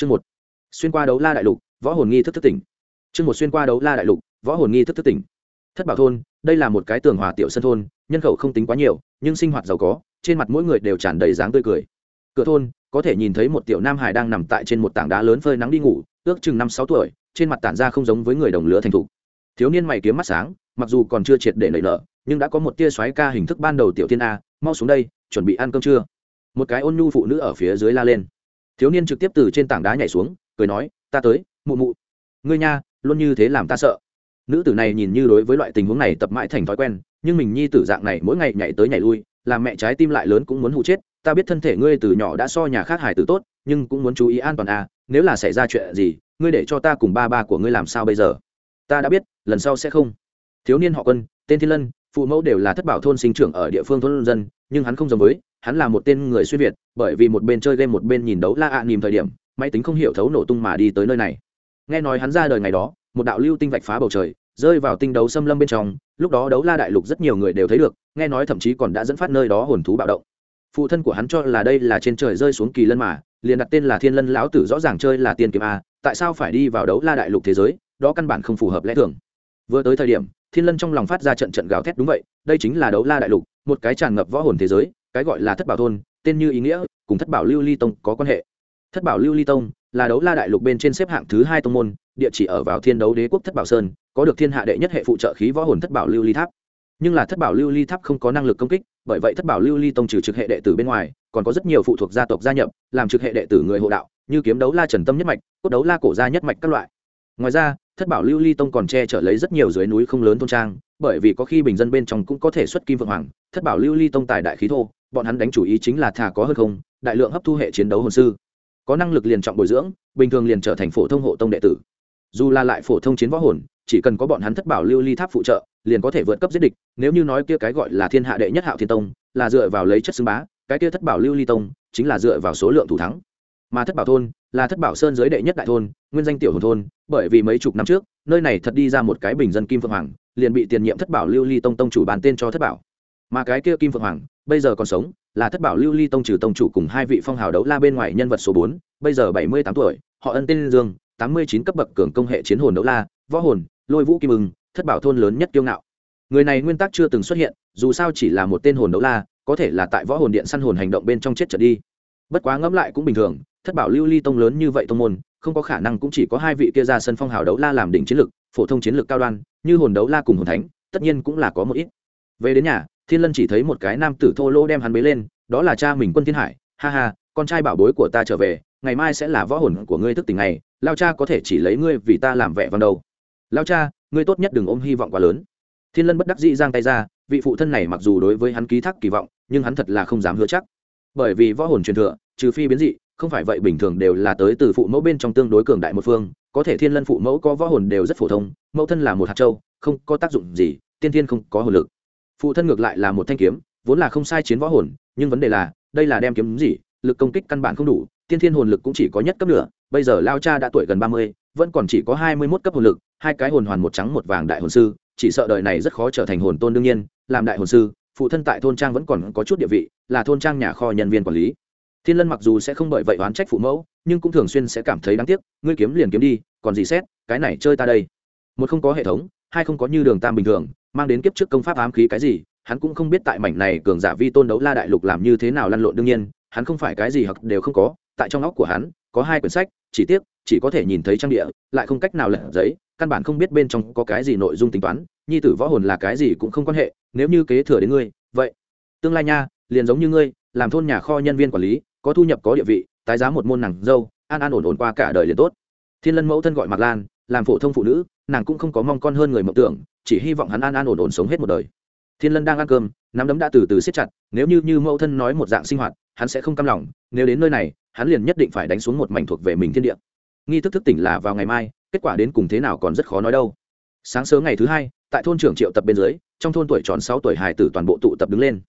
chương một. Xuyên qua đấu la đại lục, võ hồn nghi thức thức tỉnh. Chương một xuyên qua đấu la đại lục, võ hồn nghi thức thức tỉnh. Thất bảo thôn, đây là một cái tường hòa tiểu sân thôn, nhân khẩu không tính quá nhiều, nhưng sinh hoạt giàu có, trên mặt mỗi người đều tràn đầy dáng tươi cười. Cửa thôn, có thể nhìn thấy một tiểu nam hải đang nằm tại trên một tảng đá lớn phơi nắng đi ngủ, ước chừng năm sáu tuổi, trên mặt tản ra không giống với người đồng lứa thành thục. Thiếu niên mày kiếm mắt sáng, mặc dù còn chưa triệt để nảy nở, nhưng đã có một tia xoáy ca hình thức ban đầu tiểu thiên a, mau xuống đây, chuẩn bị ăn cơm trưa. Một cái ôn nhu phụ nữ ở phía dưới la lên thiếu niên trực tiếp từ trên tảng đá nhảy xuống, cười nói, ta tới, mụ mụ. Ngươi nha, luôn như thế làm ta sợ. Nữ tử này nhìn như đối với loại tình huống này tập mãi thành thói quen, nhưng mình nhi tử dạng này mỗi ngày nhảy tới nhảy lui, làm mẹ trái tim lại lớn cũng muốn hụ chết. Ta biết thân thể ngươi từ nhỏ đã so nhà khác hải tử tốt, nhưng cũng muốn chú ý an toàn à nếu là xảy ra chuyện gì, ngươi để cho ta cùng ba ba của ngươi làm sao bây giờ? Ta đã biết, lần sau sẽ không. Thiếu niên họ quân, tên thiên lân phụ mẫu đều là thất bảo thôn sinh trưởng ở địa phương thôn dân, nhưng hắn không giống với, hắn là một tên người xuyên việt, bởi vì một bên chơi game một bên nhìn đấu la ạ à nìm thời điểm, máy tính không hiểu thấu nổ tung mà đi tới nơi này. Nghe nói hắn ra đời ngày đó, một đạo lưu tinh vạch phá bầu trời, rơi vào tinh đấu xâm lâm bên trong, lúc đó đấu la đại lục rất nhiều người đều thấy được, nghe nói thậm chí còn đã dẫn phát nơi đó hồn thú bạo động. Phụ thân của hắn cho là đây là trên trời rơi xuống kỳ lân mà, liền đặt tên là thiên lân lão tử rõ ràng chơi là tiên kiếm a, tại sao phải đi vào đấu la đại lục thế giới, đó căn bản không phù hợp lẽ thường. Vừa tới thời điểm thiên lân trong lòng phát ra trận trận gào thét, đúng vậy, đây chính là đấu la đại lục, một cái tràn ngập võ hồn thế giới, cái gọi là thất bảo thôn, tên như ý nghĩa, cùng thất bảo lưu ly tông có quan hệ. Thất bảo lưu ly tông là đấu la đại lục bên trên xếp hạng thứ hai tông môn, địa chỉ ở vào thiên đấu đế quốc thất bảo sơn, có được thiên hạ đệ nhất hệ phụ trợ khí võ hồn thất bảo lưu ly tháp. Nhưng là thất bảo lưu ly tháp không có năng lực công kích, bởi vậy thất bảo lưu ly tông trừ trực hệ đệ tử bên ngoài, còn có rất nhiều phụ thuộc gia tộc gia nhập, làm trực hệ đệ tử người hộ đạo, như kiếm đấu la trần tâm nhất mạch, cốt đấu la cổ gia nhất mạch các loại. Ngoài ra thất bảo lưu ly tông còn che chở lấy rất nhiều dưới núi không lớn thôn trang, bởi vì có khi bình dân bên trong cũng có thể xuất kim vượng hoàng, thất bảo lưu ly tông tài đại khí thô, bọn hắn đánh chủ ý chính là thà có hơn không, đại lượng hấp thu hệ chiến đấu hồn sư. Có năng lực liền trọng bồi dưỡng, bình thường liền trở thành phổ thông hộ tông đệ tử. Dù là lại phổ thông chiến võ hồn, chỉ cần có bọn hắn thất bảo lưu ly tháp phụ trợ, liền có thể vượt cấp giết địch, nếu như nói kia cái gọi là thiên hạ đệ nhất hạo thiên tông, là dựa vào lấy chất xưng bá, cái kia thất bảo lưu ly tông, chính là dựa vào số lượng thủ thắng. Mà thất bảo thôn là thất bảo sơn giới đệ nhất đại thôn, nguyên danh tiểu hồn thôn, bởi vì mấy chục năm trước, nơi này thật đi ra một cái bình dân kim phượng hoàng, liền bị tiền nhiệm thất bảo lưu ly tông tông chủ bàn tên cho thất bảo. Mà cái kia kim phượng hoàng, bây giờ còn sống, là thất bảo lưu ly tông trừ tông chủ cùng hai vị phong hào đấu la bên ngoài nhân vật số bốn, bây giờ bảy mươi tám tuổi, họ ân tên dương, tám mươi chín cấp bậc cường công hệ chiến hồn đấu la, võ hồn, lôi vũ kim ưng, thất bảo thôn lớn nhất kiêu ngạo. Người này nguyên tắc chưa từng xuất hiện, dù sao chỉ là một tên hồn đấu la, có thể là tại võ hồn điện săn hồn hành động bên trong chết trở đi. Bất quá ngẫm lại cũng bình thường thất bảo lưu ly tông lớn như vậy tông môn, không có khả năng cũng chỉ có hai vị kia ra sân phong hào đấu la làm đỉnh chiến lực phổ thông chiến lược cao đoan, như hồn đấu la cùng hồn thánh, tất nhiên cũng là có một ít. Về đến nhà, thiên lân chỉ thấy một cái nam tử thô lỗ đem hắn bế lên, đó là cha mình quân thiên hải, ha ha, con trai bảo bối của ta trở về, ngày mai sẽ là võ hồn của ngươi thức tỉnh này lao cha có thể chỉ lấy ngươi vì ta làm vẻ vang đầu. Lao cha, ngươi tốt nhất đừng ôm hy vọng quá lớn. Thiên lân bất đắc dĩ giang tay ra, vị phụ thân này mặc dù đối với hắn ký thác kỳ vọng, nhưng hắn thật là không dám hứa chắc. Bởi vì võ hồn truyền thừa, trừ phi biến dị không phải vậy bình thường đều là tới từ phụ mẫu bên trong tương đối cường đại một phương, có thể thiên lân phụ mẫu có võ hồn đều rất phổ thông, mẫu thân là một hạt châu, không có tác dụng gì, tiên thiên không có hồn lực. Phụ thân ngược lại là một thanh kiếm, vốn là không sai chiến võ hồn, nhưng vấn đề là, đây là đem kiếm gì, lực công kích căn bản không đủ, tiên thiên hồn lực cũng chỉ có nhất cấp nửa, bây giờ lao cha đã tuổi gần ba mươi, vẫn còn chỉ có hai mươi mốt cấp hồn lực, hai cái hồn hoàn một trắng một vàng đại hồn sư, chỉ sợ đời này rất khó trở thành hồn tôn đương nhiên, làm đại hồn sư, phụ thân tại thôn trang vẫn còn có chút địa vị, là thôn trang nhà kho nhân viên quản lý thiên lân mặc dù sẽ không bởi vậy oán trách phụ mẫu, nhưng cũng thường xuyên sẽ cảm thấy đáng tiếc, ngươi kiếm liền kiếm đi, còn gì xét, cái này chơi ta đây. Một không có hệ thống, hai không có như đường tam bình thường, mang đến kiếp trước công pháp ám khí cái gì, hắn cũng không biết tại mảnh này cường giả vi tôn đấu la đại lục làm như thế nào lăn lộn đương nhiên, hắn không phải cái gì hoặc đều không có, tại trong óc của hắn, có hai quyển sách, chỉ tiếc, chỉ có thể nhìn thấy trang địa, lại không cách nào lật giấy, căn bản không biết bên trong có cái gì nội dung tính toán, nhi tử võ hồn là cái gì cũng không quan hệ, nếu như kế thừa đến ngươi, vậy, tương lai nha, liền giống như ngươi, làm thôn nhà kho nhân viên quản lý có thu nhập có địa vị, tái giá một môn nàng dâu, an an ổn ổn qua cả đời liền tốt. Thiên lân mẫu thân gọi mạc lan, làm phổ thông phụ nữ, nàng cũng không có mong con hơn người mộng tưởng, chỉ hy vọng hắn an an ổn ổn sống hết một đời. Thiên lân đang ăn cơm, nắm đấm đã từ từ siết chặt, nếu như như mẫu thân nói một dạng sinh hoạt, hắn sẽ không cam lòng, nếu đến nơi này, hắn liền nhất định phải đánh xuống một mảnh thuộc về mình thiên địa. Nghi thức thức tỉnh là vào ngày mai, kết quả đến cùng thế nào còn rất khó nói đâu. Sáng sớm ngày thứ hai, tại thôn trưởng triệu tập bên dưới, trong thôn tuổi tròn sáu tuổi hài tử toàn bộ tụ tập đứng lên.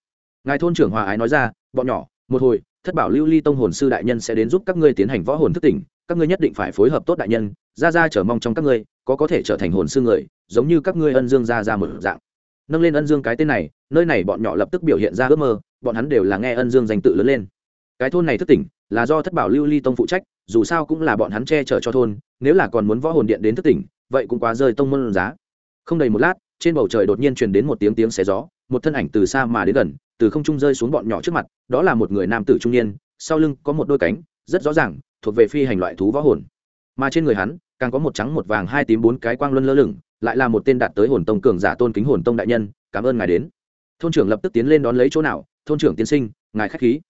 Ngài thôn trưởng hòa ái nói ra, bọn nhỏ, một hồi thất bảo lưu ly tông hồn sư đại nhân sẽ đến giúp các ngươi tiến hành võ hồn thức tỉnh, các ngươi nhất định phải phối hợp tốt đại nhân, ra ra chờ mong trong các ngươi, có có thể trở thành hồn sư người, giống như các ngươi ân dương ra ra một dạng. Nâng lên ân dương cái tên này, nơi này bọn nhỏ lập tức biểu hiện ra ước mơ, bọn hắn đều là nghe ân dương danh tự lớn lên. Cái thôn này thức tỉnh, là do thất bảo lưu ly tông phụ trách, dù sao cũng là bọn hắn che chở cho thôn, nếu là còn muốn võ hồn điện đến thức tỉnh, vậy cũng quá rơi tông môn giá. Không đầy một lát, trên bầu trời đột nhiên truyền đến một tiếng tiếng xé gió, một thân ảnh từ xa mà đến gần từ không trung rơi xuống bọn nhỏ trước mặt, đó là một người nam tử trung niên, sau lưng có một đôi cánh, rất rõ ràng, thuộc về phi hành loại thú võ hồn. Mà trên người hắn, càng có một trắng một vàng hai tím bốn cái quang luân lơ lửng, lại là một tên đạt tới hồn tông cường giả tôn kính hồn tông đại nhân, cảm ơn ngài đến. Thôn trưởng lập tức tiến lên đón lấy chỗ nào, thôn trưởng tiến sinh, ngài khách khí.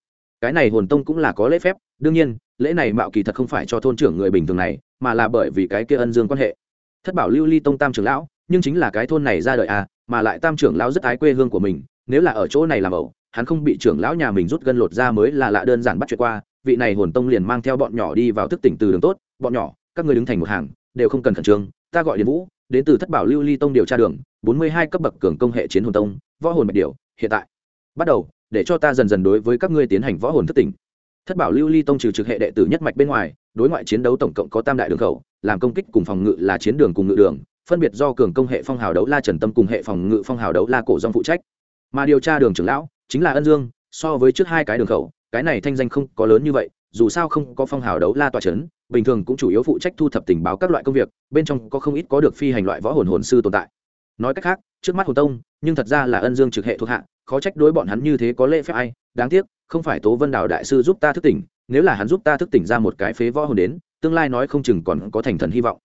Cái này hồn tông cũng là có lễ phép, đương nhiên, lễ này mạo kỳ thật không phải cho thôn trưởng người bình thường này, mà là bởi vì cái kia ân dương quan hệ. Thất bảo lưu ly tông tam trưởng lão, nhưng chính là cái thôn này ra đời à mà lại tam trưởng lão rất ái quê hương của mình nếu là ở chỗ này làm ẩu, hắn không bị trưởng lão nhà mình rút gân lột ra mới là lạ đơn giản bắt chuyện qua, vị này hồn tông liền mang theo bọn nhỏ đi vào thức tỉnh từ đường tốt, bọn nhỏ, các người đứng thành một hàng, đều không cần khẩn trương, ta gọi điện vũ, đến từ thất bảo lưu ly tông điều tra đường, bốn mươi hai cấp bậc cường công hệ chiến hồn tông, võ hồn bạch điều hiện tại. Bắt đầu, để cho ta dần dần đối với các ngươi tiến hành võ hồn thức tỉnh. Thất bảo lưu ly tông trừ trực hệ đệ tử nhất mạch bên ngoài, đối ngoại chiến đấu tổng cộng có tam đại đường khẩu, làm công kích cùng phòng ngự là chiến đường cùng ngự đường, phân biệt do cường công hệ phong hào đấu la trần tâm cùng hệ phòng ngự phong hào đấu la cổ dòng phụ trách mà điều tra đường trưởng lão chính là ân dương, so với trước hai cái đường khẩu, cái này thanh danh không có lớn như vậy, dù sao không có phong hào đấu la tòa c h ấ n bình thường cũng chủ yếu phụ trách thu thập tình báo các loại công việc, bên trong có không ít có được phi hành loại võ hồn hồn sư tồn tại. Nói cách khác, trước mắt hồ tông, nhưng thật ra là ân dương trực hệ thuộc hạ, khó trách đối bọn hắn như thế có lễ phép ai, đáng tiếc, không phải tố vân đào đại sư giúp ta thức tỉnh, nếu là hắn giúp ta thức tỉnh ra một cái phế võ hồn đến, tương lai nói không chừng còn có thành thần hy vọng.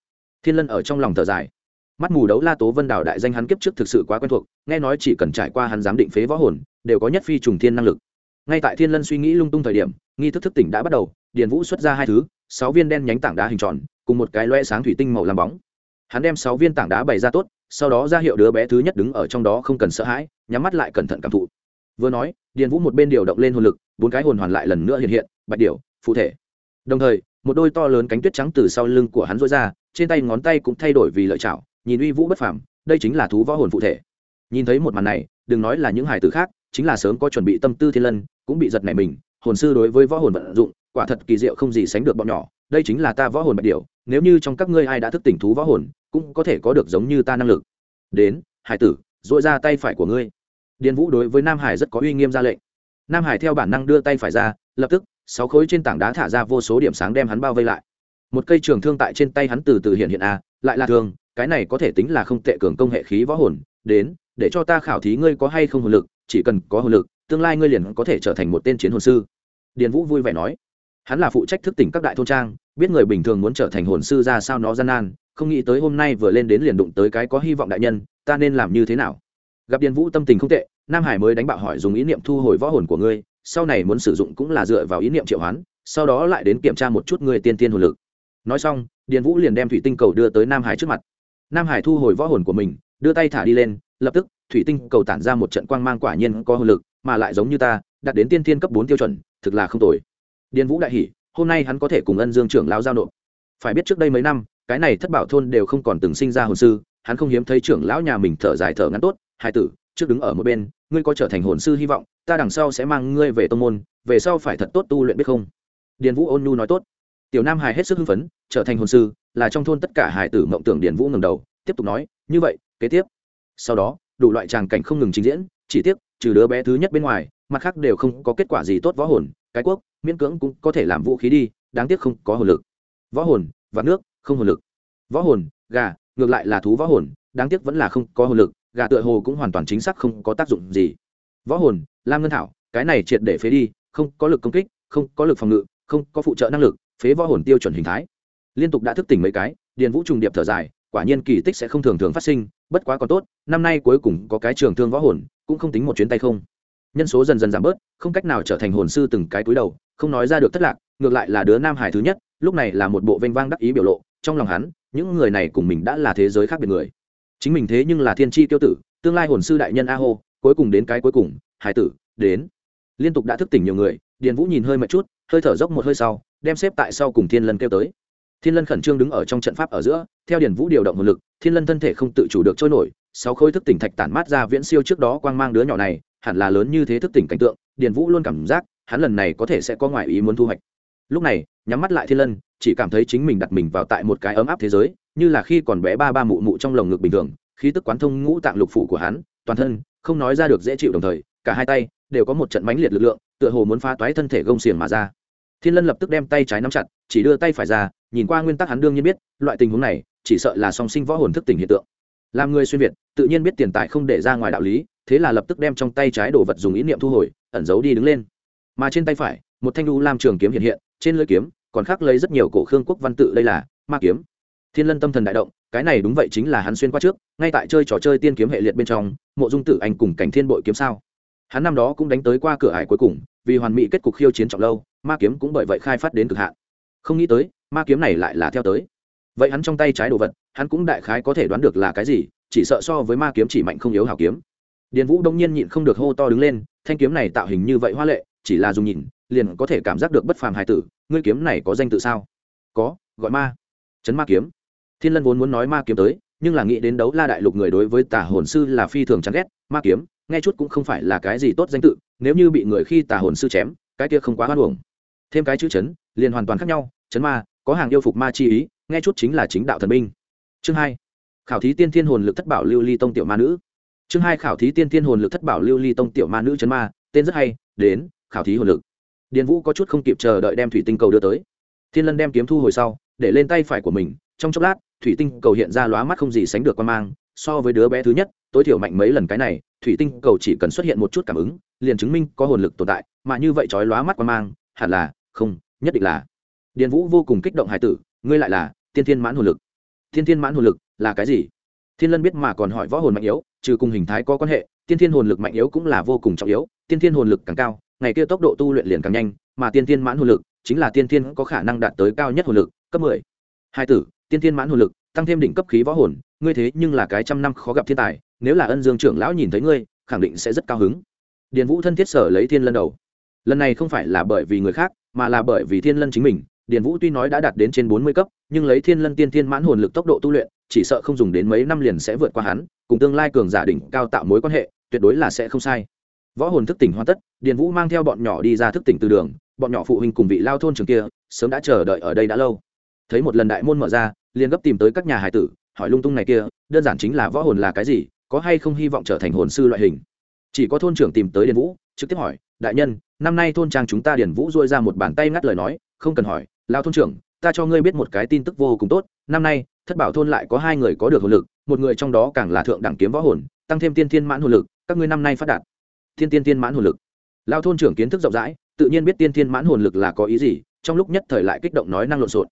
Thiên lân ở trong lòng thở dài mắt mù đấu la tố vân đảo đại danh hắn kiếp trước thực sự quá quen thuộc, nghe nói chỉ cần trải qua hắn giám định phế võ hồn, đều có nhất phi trùng thiên năng lực. Ngay tại thiên lân suy nghĩ lung tung thời điểm, nghi thức thức tỉnh đã bắt đầu, điền vũ xuất ra hai thứ, sáu viên đen nhánh tảng đá hình tròn, cùng một cái loe sáng thủy tinh màu làm bóng. Hắn đem sáu viên tảng đá bày ra tốt, sau đó ra hiệu đứa bé thứ nhất đứng ở trong đó không cần sợ hãi, nhắm mắt lại cẩn thận cảm thụ. Vừa nói, điền vũ một bên điều động lên hồn lực, bốn cái hồn hoàn lại lần nữa hiện hiện, bạch điệu phụ thể. Đồng thời, một đôi to lớn cánh tuyết trắng từ sau lưng của hắn rối ra, trên tay ngón tay cũng thay đổi vì lợi chảo nhìn uy vũ bất phàm, đây chính là thú võ hồn phụ thể. Nhìn thấy một màn này, đừng nói là những hải tử khác, chính là sớm có chuẩn bị tâm tư thiên lân, cũng bị giật nảy mình, hồn sư đối với võ hồn vận dụng, quả thật kỳ diệu không gì sánh được bọn nhỏ, đây chính là ta võ hồn bạch điều nếu như trong các ngươi ai đã thức tỉnh thú võ hồn, cũng có thể có được giống như ta năng lực. Đến hải tử dội ra tay phải của ngươi. Điền vũ đối với nam hải rất có uy nghiêm ra lệnh. Nam hải theo bản năng đưa tay phải ra, lập tức, sáu khối trên tảng đá thả ra vô số điểm sáng đem hắn bao vây lại. Một cây trường thương tại trên tay hắn từ từ hiện hiện a lại là thương cái này có thể tính là không tệ cường công hệ khí võ hồn, đến, để cho ta khảo thí ngươi có hay không hồn lực, chỉ cần có hồn lực, tương lai ngươi liền có thể trở thành một tên chiến hồn sư. Điền vũ vui vẻ nói. Hắn là phụ trách thức tỉnh các đại thôn trang, biết người bình thường muốn trở thành hồn sư ra sao nó gian nan, không nghĩ tới hôm nay vừa lên đến liền đụng tới cái có hy vọng đại nhân, ta nên làm như thế nào? Gặp điền vũ tâm tình không tệ, nam hải mới đánh bạo hỏi dùng ý niệm thu hồi võ hồn của ngươi, sau này muốn sử dụng cũng là dựa vào ý niệm triệu hoán, sau đó lại đến kiểm tra một chút người tiên tiên hồn lực. Nói xong, điền vũ liền đem thủy tinh cầu đưa tới nam hải trước mặt nam hải thu hồi võ hồn của mình, đưa tay thả đi lên, lập tức, thủy tinh cầu tản ra một trận quang mang quả nhiên có hồn lực, mà lại giống như ta, đạt đến tiên thiên cấp bốn tiêu chuẩn, thực là không tồi. Điền vũ đại hỷ hôm nay hắn có thể cùng ân dương trưởng lão giao nộp. Phải biết trước đây mấy năm, cái này thất bảo thôn đều không còn từng sinh ra hồn sư, hắn không hiếm thấy trưởng lão nhà mình thở dài thở ngắn tốt, hai tử, trước đứng ở một bên, ngươi có trở thành hồn sư hy vọng, ta đằng sau sẽ mang ngươi về tô môn, về sau phải thật tốt tu luyện biết không? Điền vũ ôn nhu nói tốt. Tiểu nam Hải hết sức hưng phấn, trở thành hồn sư, là trong thôn tất cả hải tử mộng tưởng điền vũ ngầm đầu tiếp tục nói, như vậy, kế tiếp. Sau đó, đủ loại tràng cảnh không ngừng trình diễn, chỉ tiếc, trừ đứa bé thứ nhất bên ngoài, mặt khác đều không có kết quả gì tốt võ hồn, cái quốc, miễn cưỡng cũng có thể làm vũ khí đi, đáng tiếc không có hồn lực. Võ hồn và nước, không hồn lực. Võ hồn, gà, ngược lại là thú võ hồn, đáng tiếc vẫn là không có hồn lực, gà tựa hồ cũng hoàn toàn chính xác không có tác dụng gì. Võ hồn, lam ngân thảo, cái này triệt để phế đi, không có lực công kích, không có lực phòng ngự, không có phụ trợ năng lực, phế võ hồn tiêu chuẩn hình thái. Liên tục đã thức tỉnh mấy cái, điền vũ trùng điệp thở dài quả nhiên kỳ tích sẽ không thường thường phát sinh, bất quá còn tốt, năm nay cuối cùng có cái trường thương võ hồn, cũng không tính một chuyến tay không. Nhân số dần dần giảm bớt, không cách nào trở thành hồn sư từng cái túi đầu, không nói ra được thất lạc, ngược lại là đứa nam hải thứ nhất, lúc này là một bộ vênh vang đắc ý biểu lộ, trong lòng hắn, những người này cùng mình đã là thế giới khác biệt người. Chính mình thế nhưng là thiên tri tiêu tử, tương lai hồn sư đại nhân a hô cuối cùng đến cái cuối cùng, hải tử, đến. Liên tục đã thức tỉnh nhiều người, điền vũ nhìn hơi mệt chút, hơi thở dốc một hơi sau, đem xếp tại sau cùng thiên lân kêu tới thiên lân khẩn trương đứng ở trong trận pháp ở giữa, theo điền vũ điều động nguồn lực, thiên lân thân thể không tự chủ được trôi nổi, sáu khối thức tỉnh thạch tản mát ra viễn siêu trước đó quang mang đứa nhỏ này, hẳn là lớn như thế thức tỉnh cảnh tượng, điền vũ luôn cảm giác, hắn lần này có thể sẽ có ngoại ý muốn thu hoạch. Lúc này, nhắm mắt lại thiên lân, chỉ cảm thấy chính mình đặt mình vào tại một cái ấm áp thế giới, như là khi còn bé ba ba mụ mụ trong lồng ngực bình thường, khí tức quán thông ngũ tạng lục phủ của hắn, toàn thân, không nói ra được dễ chịu đồng thời, cả hai tay đều có một trận mãnh liệt lực lượng, tựa hồ muốn phá toái thân thể gông xiềng mà ra thiên lân lập tức đem tay trái nắm chặt, chỉ đưa tay phải ra, nhìn qua nguyên tắc hắn đương nhiên biết, loại tình huống này, chỉ sợ là song sinh võ hồn thức tỉnh hiện tượng. Làm người xuyên việt, tự nhiên biết tiền tài không để ra ngoài đạo lý, thế là lập tức đem trong tay trái đồ vật dùng ý niệm thu hồi, ẩn giấu đi đứng lên. Mà trên tay phải, một thanh đu lam trường kiếm hiện hiện, trên lưỡi kiếm, còn khắc lấy rất nhiều cổ khương quốc văn tự, đây là ma kiếm. Thiên lân tâm thần đại động, cái này đúng vậy chính là hắn xuyên qua trước, ngay tại chơi trò chơi tiên kiếm hệ liệt bên trong, mộ dung tử anh cùng cảnh thiên bội kiếm sao. Hắn năm đó cũng đánh tới qua cửa hải cuối cùng, vì hoàn mỹ kết cục khiêu chiến trọng lâu ma kiếm cũng bởi vậy khai phát đến cực hạn. Không nghĩ tới, ma kiếm này lại là theo tới. Vậy hắn trong tay trái đồ vật, hắn cũng đại khái có thể đoán được là cái gì, chỉ sợ so với ma kiếm chỉ mạnh không yếu hào kiếm. Điền vũ đông nhiên nhịn không được hô to đứng lên, thanh kiếm này tạo hình như vậy hoa lệ, chỉ là dùng nhìn, liền có thể cảm giác được bất phàm hài tử, ngươi kiếm này có danh tự sao? Có, gọi ma. Chấn ma kiếm. Thiên lân vốn muốn nói ma kiếm tới, nhưng là nghĩ đến đấu la đại lục người đối với tà hồn sư là phi thường chán ghét, ma kiếm, nghe chút cũng không phải là cái gì tốt danh tự, nếu như bị người khi tà hồn sư chém, cái kia không quá hoan hưởng thêm cái chữ chấn, liền hoàn toàn khác nhau, chấn ma, có hàng yêu phục ma chi ý, nghe chút chính là chính đạo thần minh. chương hai, khảo thí tiên thiên hồn lực thất bảo lưu ly tông tiểu ma nữ. Chương hai, khảo thí tiên thiên hồn lực thất bảo lưu ly tông tiểu ma nữ chấn ma, tên rất hay, đến, khảo thí hồn lực. Điền vũ có chút không kịp chờ đợi đem thủy tinh cầu đưa tới. Thiên lân đem kiếm thu hồi sau, để lên tay phải của mình, trong chốc lát, thủy tinh cầu hiện ra lóa mắt không gì sánh được quan mang, so với đứa bé thứ nhất, tối thiểu mạnh mấy lần cái này, thủy tinh cầu chỉ cần xuất hiện một chút cảm ứng, liền chứng minh có hồn lực tồn tại, mà như vậy trói lóa mắt quan mang, hẳn là không, nhất định là. Điền vũ vô cùng kích động hải tử, ngươi lại là tiên thiên mãn hồn lực. Tiên thiên mãn hồn lực là cái gì? Thiên lân biết mà còn hỏi võ hồn mạnh yếu, trừ cùng hình thái có quan hệ, tiên thiên hồn lực mạnh yếu cũng là vô cùng trọng yếu, tiên thiên hồn lực càng cao, ngày kia tốc độ tu luyện liền càng nhanh, mà tiên thiên mãn hồn lực chính là tiên thiên có khả năng đạt tới cao nhất hồn lực, cấp mười. Hai tử, tiên thiên mãn hồn lực, tăng thêm đỉnh cấp khí võ hồn, ngươi thế nhưng là cái trăm năm khó gặp thiên tài, nếu là ân dương trưởng lão nhìn thấy ngươi, khẳng định sẽ rất cao hứng. Điền vũ thân thiết sở lấy thiên lân đầu. Lần này không phải là bởi vì người khác mà là bởi vì thiên lân chính mình, điền vũ tuy nói đã đạt đến trên bốn mươi cấp, nhưng lấy thiên lân tiên thiên mãn hồn lực tốc độ tu luyện, chỉ sợ không dùng đến mấy năm liền sẽ vượt qua hắn, cùng tương lai cường giả đỉnh cao tạo mối quan hệ, tuyệt đối là sẽ không sai. Võ hồn thức tỉnh hoàn tất, điền vũ mang theo bọn nhỏ đi ra thức tỉnh từ đường, bọn nhỏ phụ huynh cùng vị lao thôn trường kia, sớm đã chờ đợi ở đây đã lâu. Thấy một lần đại môn mở ra, liền gấp tìm tới các nhà hải tử, hỏi lung tung này kia, đơn giản chính là võ hồn là cái gì, có hay không hy vọng trở thành hồn sư loại hình. Chỉ có thôn trưởng tìm tới điền vũ, trực tiếp hỏi, đại nhân năm nay thôn trang chúng ta điền vũ dôi ra một bàn tay ngắt lời nói, không cần hỏi lao thôn trưởng, ta cho ngươi biết một cái tin tức vô cùng tốt, năm nay, thất bảo thôn lại có hai người có được hồn lực, một người trong đó càng là thượng đẳng kiếm võ hồn, tăng thêm tiên thiên mãn hồn lực, các ngươi năm nay phát đạt. Thiên tiên tiên mãn hồn lực. Lao thôn trưởng kiến thức rộng rãi, tự nhiên biết tiên thiên mãn hồn lực là có ý gì, trong lúc nhất thời lại kích động nói năng lộn xộn.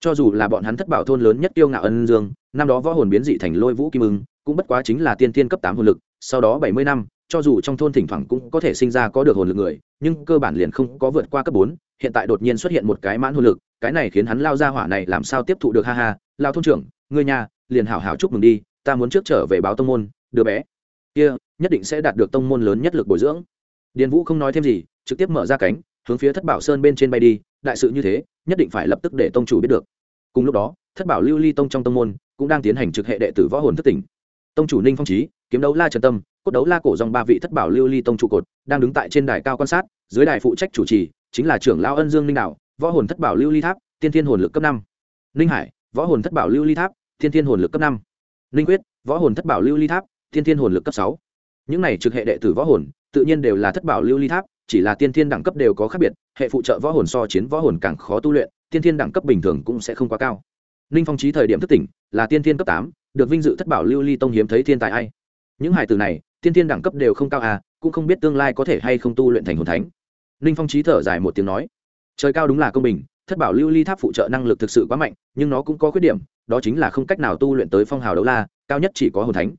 Cho dù là bọn hắn thất bảo thôn lớn nhất tiêu ngạo ân dương, năm đó võ hồn biến dị thành lôi vũ kim ưng, cũng bất quá chính là tiên thiên cấp tám hồn lực, sau đó bảy mươi năm cho dù trong thôn thỉnh thoảng cũng có thể sinh ra có được hồn lực người nhưng cơ bản liền không có vượt qua cấp bốn hiện tại đột nhiên xuất hiện một cái mãn hồn lực cái này khiến hắn lao ra hỏa này làm sao tiếp thụ được ha ha lao thôn trưởng người nhà liền hảo hảo chúc mừng đi ta muốn trước trở về báo tông môn đứa bé kia、yeah, nhất định sẽ đạt được tông môn lớn nhất lực bồi dưỡng. Điền vũ không nói thêm gì trực tiếp mở ra cánh hướng phía thất bảo sơn bên trên bay đi đại sự như thế nhất định phải lập tức để tông chủ biết được. Cùng lúc đó thất bảo lưu ly tông trong tông môn cũng đang tiến hành trực hệ đệ tử võ hồn thất tỉnh. Tông chủ ninh phong trí kiếm đấu la trần tâm cốt đấu la cổ dòng ba vị thất bảo lưu ly tông trụ cột, đang đứng tại trên đài cao quan sát, dưới đài phụ trách chủ trì, chính là trưởng lao ân dương ninh đạo, võ hồn thất bảo lưu ly tháp, tiên thiên hồn lực cấp năm. Ninh hải, võ hồn thất bảo lưu ly tháp, tiên thiên hồn lực cấp năm. Ninh quyết, võ hồn thất bảo lưu ly tháp, tiên thiên hồn lực cấp sáu. Những này trực hệ đệ tử võ hồn, tự nhiên đều là thất bảo lưu ly tháp, chỉ là tiên thiên đẳng cấp đều có khác biệt, hệ phụ trợ võ hồn so chiến võ hồn càng khó tu luyện, tiên thiên đẳng cấp bình thường cũng sẽ không quá cao. Ninh phong trí thời điểm thất tỉnh, là tiên thiên cấp tám, được vinh dự thất bảo lưu ly tông hiếm thấy thiên tài ai. Những hải tử này tiên thiên đẳng cấp đều không cao à cũng không biết tương lai có thể hay không tu luyện thành hồn thánh. Ninh phong trí thở dài một tiếng nói, trời cao đúng là công bình, thất bảo lưu ly tháp phụ trợ năng lực thực sự quá mạnh, nhưng nó cũng có khuyết điểm, đó chính là không cách nào tu luyện tới phong hào đấu la, cao nhất chỉ có hồn thánh.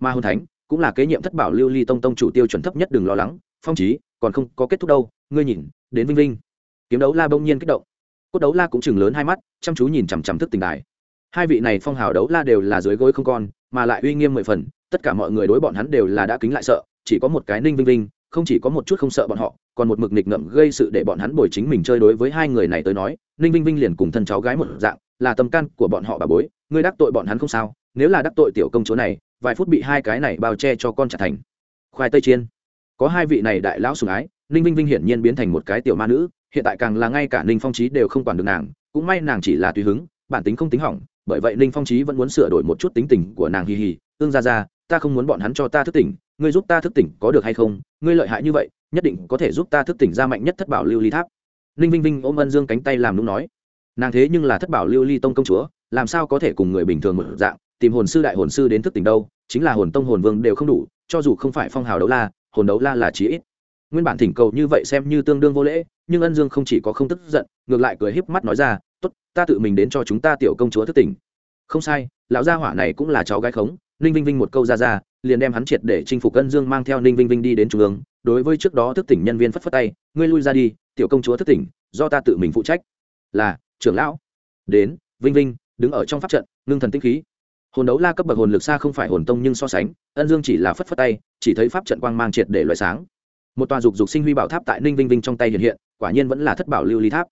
Mà hồn thánh cũng là kế nhiệm thất bảo lưu ly tông tông chủ tiêu chuẩn thấp nhất đừng lo lắng, phong trí còn không có kết thúc đâu, ngươi nhìn, đến vinh linh kiếm đấu la bỗng nhiên kích động. Cốt đấu la cũng chừng lớn hai mắt, chăm chú nhìn chằm chằm thức tình đài. Hai vị này phong hào đấu la đều là dưới gối không con, mà lại uy nghiêm mười phần tất cả mọi người đối bọn hắn đều là đã kính lại sợ, chỉ có một cái ninh vinh vinh, không chỉ có một chút không sợ bọn họ, còn một mực nghịch ngợm gây sự để bọn hắn bồi chính mình chơi đối với hai người này tới nói, ninh vinh vinh liền cùng thân cháu gái một dạng, là tâm can của bọn họ bà bối, ngươi đắc tội bọn hắn không sao, nếu là đắc tội tiểu công chúa này, vài phút bị hai cái này bao che cho con trả thành. Khoai tây chiên. Có hai vị này đại lão sùng ái, ninh vinh vinh hiển nhiên biến thành một cái tiểu ma nữ, hiện tại càng là ngay cả ninh phong trí đều không quản được nàng, cũng may nàng chỉ là tùy hứng, bản tính không tính hỏng, bởi vậy ninh phong trí vẫn muốn sửa đổi một chút tính tình của nàng hì hì ương ra ra ta không muốn bọn hắn cho ta thức tỉnh, ngươi giúp ta thức tỉnh có được hay không? Ngươi lợi hại như vậy, nhất định có thể giúp ta thức tỉnh ra mạnh nhất thất bảo lưu ly tháp. Ninh vinh vinh ôm ân dương cánh tay làm đúng nói. Nàng thế nhưng là thất bảo lưu ly tông công chúa, làm sao có thể cùng người bình thường một dạng, tìm hồn sư đại hồn sư đến thức tỉnh đâu, chính là hồn tông hồn vương đều không đủ, cho dù không phải phong hào đấu la, hồn đấu la là chí ít. Nguyên bản thỉnh cầu như vậy xem như tương đương vô lễ, nhưng ân dương không chỉ có không tức giận, ngược lại cười híp mắt nói ra, tốt, ta tự mình đến cho chúng ta tiểu công chúa thức tỉnh. Không sai, lão gia hỏa này cũng là cháu gái khống ninh vinh vinh một câu ra ra, liền đem hắn triệt để chinh phục ân dương mang theo ninh vinh vinh đi đến trung ương. Đối với trước đó thức tỉnh nhân viên phất phất tay, ngươi lui ra đi, tiểu công chúa thức tỉnh, do ta tự mình phụ trách. Là, trưởng lão. Đến, vinh vinh đứng ở trong pháp trận, ngưng thần tinh khí. Hồn đấu la cấp bậc hồn lực xa không phải hồn tông nhưng so sánh, ân dương chỉ là phất phất tay, chỉ thấy pháp trận quang mang triệt để loại sáng. Một tòa dục dục sinh huy bảo tháp tại ninh vinh vinh trong tay hiện hiện, quả nhiên vẫn là thất bảo lưu ly tháp.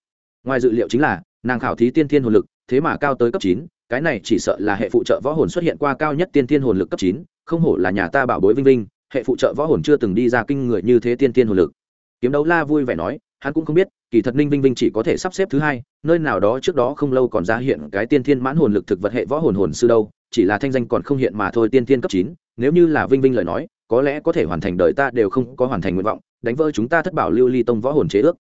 Ngoài dự liệu chính là, nàng khảo thí tiên thiên hồn lực thế mà cao tới cấp chín, cái này chỉ sợ là hệ phụ trợ võ hồn xuất hiện qua cao nhất tiên thiên hồn lực cấp chín, không hổ là nhà ta bảo bối vinh vinh, hệ phụ trợ võ hồn chưa từng đi ra kinh người như thế tiên thiên hồn lực. Kiếm đấu la vui vẻ nói, hắn cũng không biết, kỳ thật ninh vinh vinh chỉ có thể sắp xếp thứ hai, nơi nào đó trước đó không lâu còn ra hiện cái tiên thiên mãn hồn lực thực vật hệ võ hồn hồn sư đâu, chỉ là thanh danh còn không hiện mà thôi tiên thiên cấp chín, nếu như là vinh vinh lời nói, có lẽ có thể hoàn thành đời ta đều không có hoàn thành nguyện vọng, đánh vỡ chúng ta thất bảo lưu ly tông võ hồn chế ước.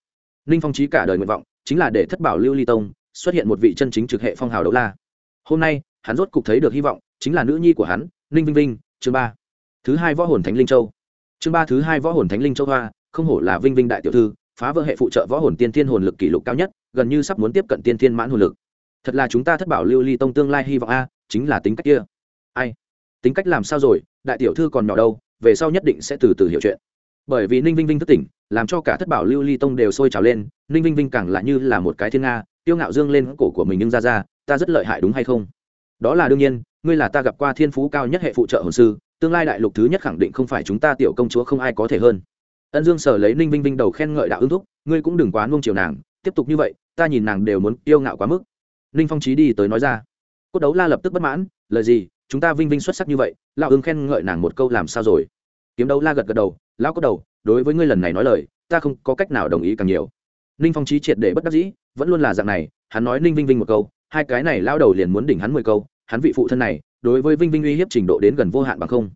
Ninh phong trí cả đời nguyện vọng, chính là để thất bảo lưu ly tông xuất hiện một vị chân chính trực hệ phong hào đấu la. Hôm nay, hắn rốt cục thấy được hy vọng, chính là nữ nhi của hắn, ninh vinh vinh, chương ba. Thứ hai võ hồn thánh linh châu. Chương ba thứ hai võ hồn thánh linh châu hoa, không hổ là vinh vinh đại tiểu thư, phá vỡ hệ phụ trợ võ hồn tiên thiên hồn lực kỷ lục cao nhất, gần như sắp muốn tiếp cận tiên thiên mãn hồn lực. Thật là chúng ta thất bảo lưu ly tông tương lai hy vọng a, chính là tính cách kia. Ai? Tính cách làm sao rồi? Đại tiểu thư còn nhỏ đâu, về sau nhất định sẽ từ từ hiểu chuyện. Bởi vì ninh vinh vinh thức tỉnh, làm cho cả thất bảo lưu ly tông đều sôi trào lên, ninh vinh vinh càng lại như là một cái thiên nga tiêu ngạo dương lên cổ của mình nhưng ra ra, ta rất lợi hại đúng hay không? Đó là đương nhiên, ngươi là ta gặp qua thiên phú cao nhất hệ phụ trợ hồn sư, tương lai đại lục thứ nhất khẳng định không phải chúng ta tiểu công chúa không ai có thể hơn. Ân dương sở lấy ninh vinh vinh đầu khen ngợi đạo ưng thúc, ngươi cũng đừng quá nung chiều nàng, tiếp tục như vậy, ta nhìn nàng đều muốn tiêu ngạo quá mức. Ninh phong trí đi tới nói ra. Cốt đấu la lập tức bất mãn, lời gì, chúng ta vinh vinh xuất sắc như vậy, lão ưng khen ngợi nàng một câu làm sao rồi? Kiếm đấu la gật gật đầu, lão cốt đầu, đối với ngươi lần này nói lời, ta không có cách nào đồng ý càng nhiều. Ninh phong trí triệt để bất đắc dĩ vẫn luôn là dạng này, hắn nói ninh vinh vinh một câu, hai cái này lao đầu liền muốn đỉnh hắn mười câu, hắn vị phụ thân này, đối với vinh vinh uy hiếp trình độ đến gần vô hạn bằng không.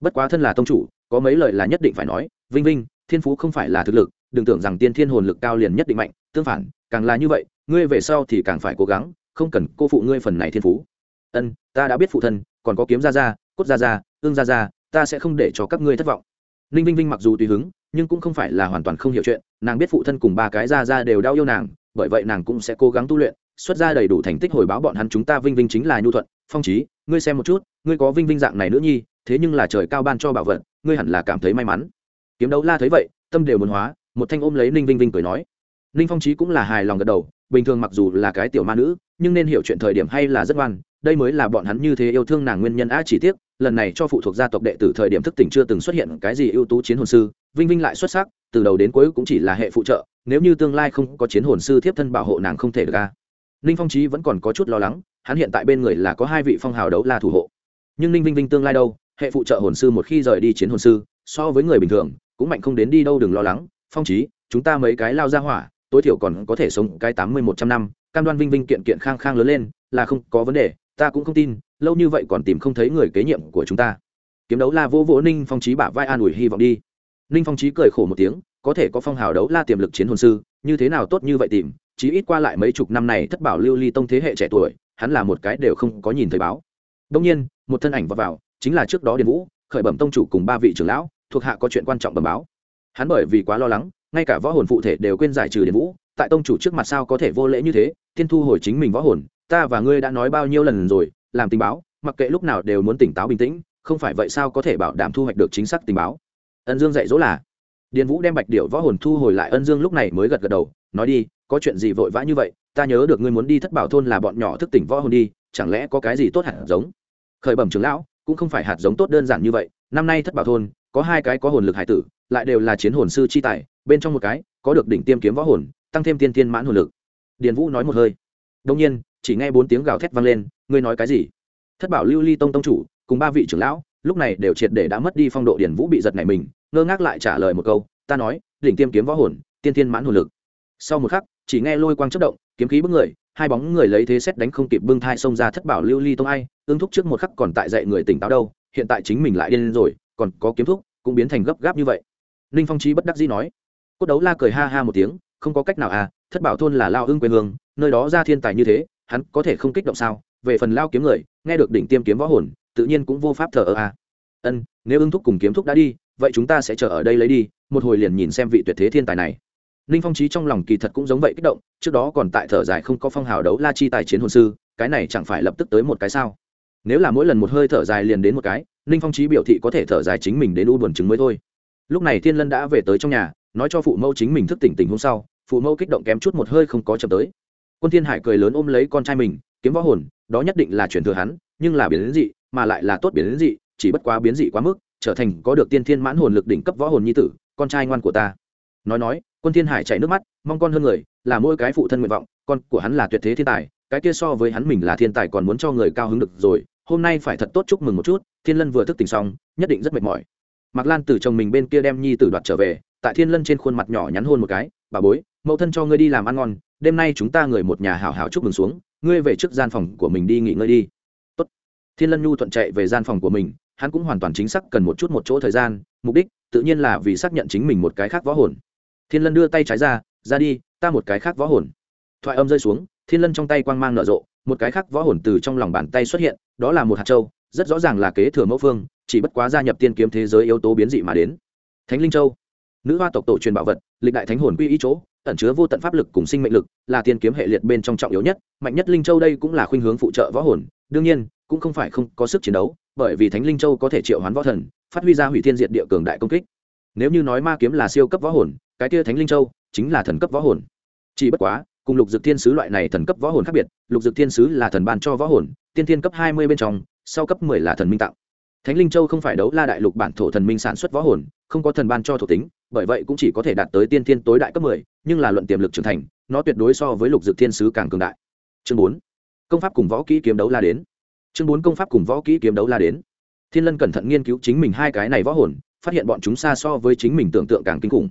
Bất quá thân là tông chủ, có mấy lời là nhất định phải nói, vinh vinh, thiên phú không phải là thực lực, đừng tưởng rằng tiên thiên hồn lực cao liền nhất định mạnh, tương phản, càng là như vậy, ngươi về sau thì càng phải cố gắng, không cần cô phụ ngươi phần này thiên phú. Ân, ta đã biết phụ thân, còn có kiếm ra ra cốt ra ra ương ra ra ta sẽ không để cho các ngươi thất vọng. Ninh vinh vinh mặc dù tùy hứng, nhưng cũng không phải là hoàn toàn không hiểu chuyện, nàng biết phụ thân cùng ba cái ra ra đều đau yêu nàng bởi vậy nàng cũng sẽ cố gắng tu luyện, xuất ra đầy đủ thành tích hồi báo bọn hắn chúng ta vinh vinh chính là nhu thuận. Phong trí ngươi xem một chút, ngươi có vinh vinh dạng này nữa nhi, thế nhưng là trời cao ban cho bảo vật, ngươi hẳn là cảm thấy may mắn. Kiếm đấu la thấy vậy, tâm đều muốn hóa, một thanh ôm lấy ninh vinh vinh cười nói. Ninh phong trí cũng là hài lòng gật đầu, bình thường mặc dù là cái tiểu ma nữ, nhưng nên hiểu chuyện thời điểm hay là rất ngoan, đây mới là bọn hắn như thế yêu thương nàng nguyên nhân a chỉ tiếc, lần này cho phụ thuộc gia tộc đệ tử thời điểm thức tỉnh chưa từng xuất hiện cái gì ưu tú chiến hồn sư, vinh vinh lại xuất sắc, từ đầu đến cuối cũng chỉ là hệ phụ trợ nếu như tương lai không có chiến hồn sư thiếp thân bảo hộ nàng không thể được a ninh phong trí vẫn còn có chút lo lắng, hắn hiện tại bên người là có hai vị phong hào đấu la thủ hộ. Nhưng ninh vinh vinh tương lai đâu, hệ phụ trợ hồn sư một khi rời đi chiến hồn sư, so với người bình thường, cũng mạnh không đến đi đâu đừng lo lắng. Phong trí chúng ta mấy cái lao ra hỏa, tối thiểu còn có thể sống cái tám mươi một trăm năm. Cam đoan vinh vinh kiện kiện khang khang lớn lên, là không có vấn đề, ta cũng không tin, lâu như vậy còn tìm không thấy người kế nhiệm của chúng ta. Kiếm đấu la vô vỗ ninh phong trí bả vai an ủi hy vọng đi. Ninh phong trí cười khổ một tiếng có thể có phong hào đấu la tiềm lực chiến hồn sư như thế nào tốt như vậy tìm chí ít qua lại mấy chục năm này thất bảo lưu ly tông thế hệ trẻ tuổi hắn là một cái đều không có nhìn thấy báo. Đông nhiên một thân ảnh vào, vào chính là trước đó điền vũ khởi bẩm tông chủ cùng ba vị trưởng lão thuộc hạ có chuyện quan trọng bẩm báo. Hắn bởi vì quá lo lắng ngay cả võ hồn phụ thể đều quên giải trừ điền vũ tại tông chủ trước mặt sao có thể vô lễ như thế thiên thu hồi chính mình võ hồn ta và ngươi đã nói bao nhiêu lần rồi làm tình báo mặc kệ lúc nào đều muốn tỉnh táo bình tĩnh không phải vậy sao có thể bảo đảm thu hoạch được chính xác tình báo. Ân dương dạy dỗ là điền vũ đem bạch điệu võ hồn thu hồi lại ân dương lúc này mới gật gật đầu, nói đi, có chuyện gì vội vã như vậy, ta nhớ được ngươi muốn đi thất bảo thôn là bọn nhỏ thức tỉnh võ hồn đi, chẳng lẽ có cái gì tốt hạt giống? Khởi bẩm trưởng lão, cũng không phải hạt giống tốt đơn giản như vậy, năm nay thất bảo thôn, có hai cái có hồn lực hải tử, lại đều là chiến hồn sư chi tài, bên trong một cái, có được đỉnh tiêm kiếm võ hồn, tăng thêm tiên tiên mãn hồn lực. Điền vũ nói một hơi. Đông nhiên, chỉ nghe bốn tiếng gào thét vang lên, ngươi nói cái gì? Thất bảo lưu ly tông tông chủ, cùng ba vị trưởng lão, lúc này đều triệt để đã mất đi phong độ điền vũ bị giật này mình ngơ ngác lại trả lời một câu, ta nói, đỉnh tiêm kiếm võ hồn, tiên tiên mãn hồn lực. Sau một khắc, chỉ nghe lôi quang chất động, kiếm khí bức người, hai bóng người lấy thế xét đánh không kịp bưng thai xông ra thất bảo lưu ly tông ai ương thúc trước một khắc còn tại dạy người tỉnh táo đâu, hiện tại chính mình lại điên rồi, còn có kiếm thúc, cũng biến thành gấp gáp như vậy. Ninh phong trí bất đắc dĩ nói. Cốt đấu la cười ha ha một tiếng, không có cách nào à thất bảo thôn là lao ưng quê hương, nơi đó ra thiên tài như thế, hắn có thể không kích động sao? Về phần lao kiếm người, nghe được đỉnh tiêm kiếm võ hồn, tự nhiên cũng vô pháp thờ ơ à. Ân, nếu ưng thúc cùng kiếm thúc đã đi vậy chúng ta sẽ chờ ở đây lấy đi, một hồi liền nhìn xem vị tuyệt thế thiên tài này. Ninh phong trí trong lòng kỳ thật cũng giống vậy kích động, trước đó còn tại thở dài không có phong hào đấu la chi tài chiến hồn sư, cái này chẳng phải lập tức tới một cái sao? Nếu là mỗi lần một hơi thở dài liền đến một cái, ninh phong trí biểu thị có thể thở dài chính mình đến u buồn chứng mới thôi. Lúc này thiên lân đã về tới trong nhà, nói cho phụ mẫu chính mình thức tỉnh tình hôm sau, phụ mẫu kích động kém chút một hơi không có chậm tới. Quân thiên hải cười lớn ôm lấy con trai mình, kiếm võ hồn, đó nhất định là chuyển thừa hắn, nhưng là biến dị, mà lại là tốt biến dị, chỉ bất quá biến dị quá mức trở thành có được tiên thiên mãn hồn lực đỉnh cấp võ hồn nhi tử, con trai ngoan của ta. Nói nói, quân thiên hải chảy nước mắt, mong con hơn người, là mỗi cái phụ thân nguyện vọng, con của hắn là tuyệt thế thiên tài, cái kia so với hắn mình là thiên tài còn muốn cho người cao hứng được rồi, hôm nay phải thật tốt chúc mừng một chút, thiên lân vừa thức tỉnh xong, nhất định rất mệt mỏi. Mạc lan từ chồng mình bên kia đem nhi tử đoạt trở về, tại thiên lân trên khuôn mặt nhỏ nhắn hôn một cái, bà bối, mẫu thân cho ngươi đi làm ăn ngon, đêm nay chúng ta người một nhà hảo hảo chúc mừng xuống, ngươi về trước gian phòng của mình đi nghỉ ngơi đi. Tốt. thiên lân nhu thuận chạy về gian phòng của mình hắn cũng hoàn toàn chính xác cần một chút một chỗ thời gian, mục đích tự nhiên là vì xác nhận chính mình một cái khác võ hồn. Thiên lân đưa tay trái ra ra đi, ta một cái khác võ hồn. Thoại âm rơi xuống, thiên lân trong tay quang mang nở rộ, một cái khác võ hồn từ trong lòng bàn tay xuất hiện, đó là một hạt châu, rất rõ ràng là kế thừa mẫu phương, chỉ bất quá gia nhập tiên kiếm thế giới yếu tố biến dị mà đến. Thánh linh châu. Nữ hoa tộc tổ truyền bảo vật, lịch đại thánh hồn quy ý chỗ, ẩn chứa vô tận pháp lực cùng sinh mệnh lực, là tiên kiếm hệ liệt bên trong trọng yếu nhất, mạnh nhất linh châu đây cũng là khuynh hướng phụ trợ võ hồn, đương nhiên, cũng không phải không có sức chiến đấu bởi vì thánh linh châu có thể triệu hoán võ thần, phát huy ra hủy thiên diệt địa cường đại công kích. Nếu như nói ma kiếm là siêu cấp võ hồn, cái kia thánh linh châu chính là thần cấp võ hồn. Chỉ bất quá, cùng lục dược thiên sứ loại này thần cấp võ hồn khác biệt, lục dược thiên sứ là thần ban cho võ hồn, tiên thiên cấp hai mươi bên trong, sau cấp mười là thần minh tạo. thánh linh châu không phải đấu la đại lục bản thổ thần minh sản xuất võ hồn, không có thần ban cho thuộc tính, bởi vậy cũng chỉ có thể đạt tới tiên thiên tối đại cấp mười, nhưng là luận tiềm lực trưởng thành, nó tuyệt đối so với lục dược thiên sứ càng cường đại. Chương bốn. Công pháp cùng võ kỹ kiếm đấu la đến chương bốn công pháp cùng võ kỹ kiếm đấu la đến. Thiên lân cẩn thận nghiên cứu chính mình hai cái này võ hồn, phát hiện bọn chúng xa so với chính mình tưởng tượng càng kinh khủng.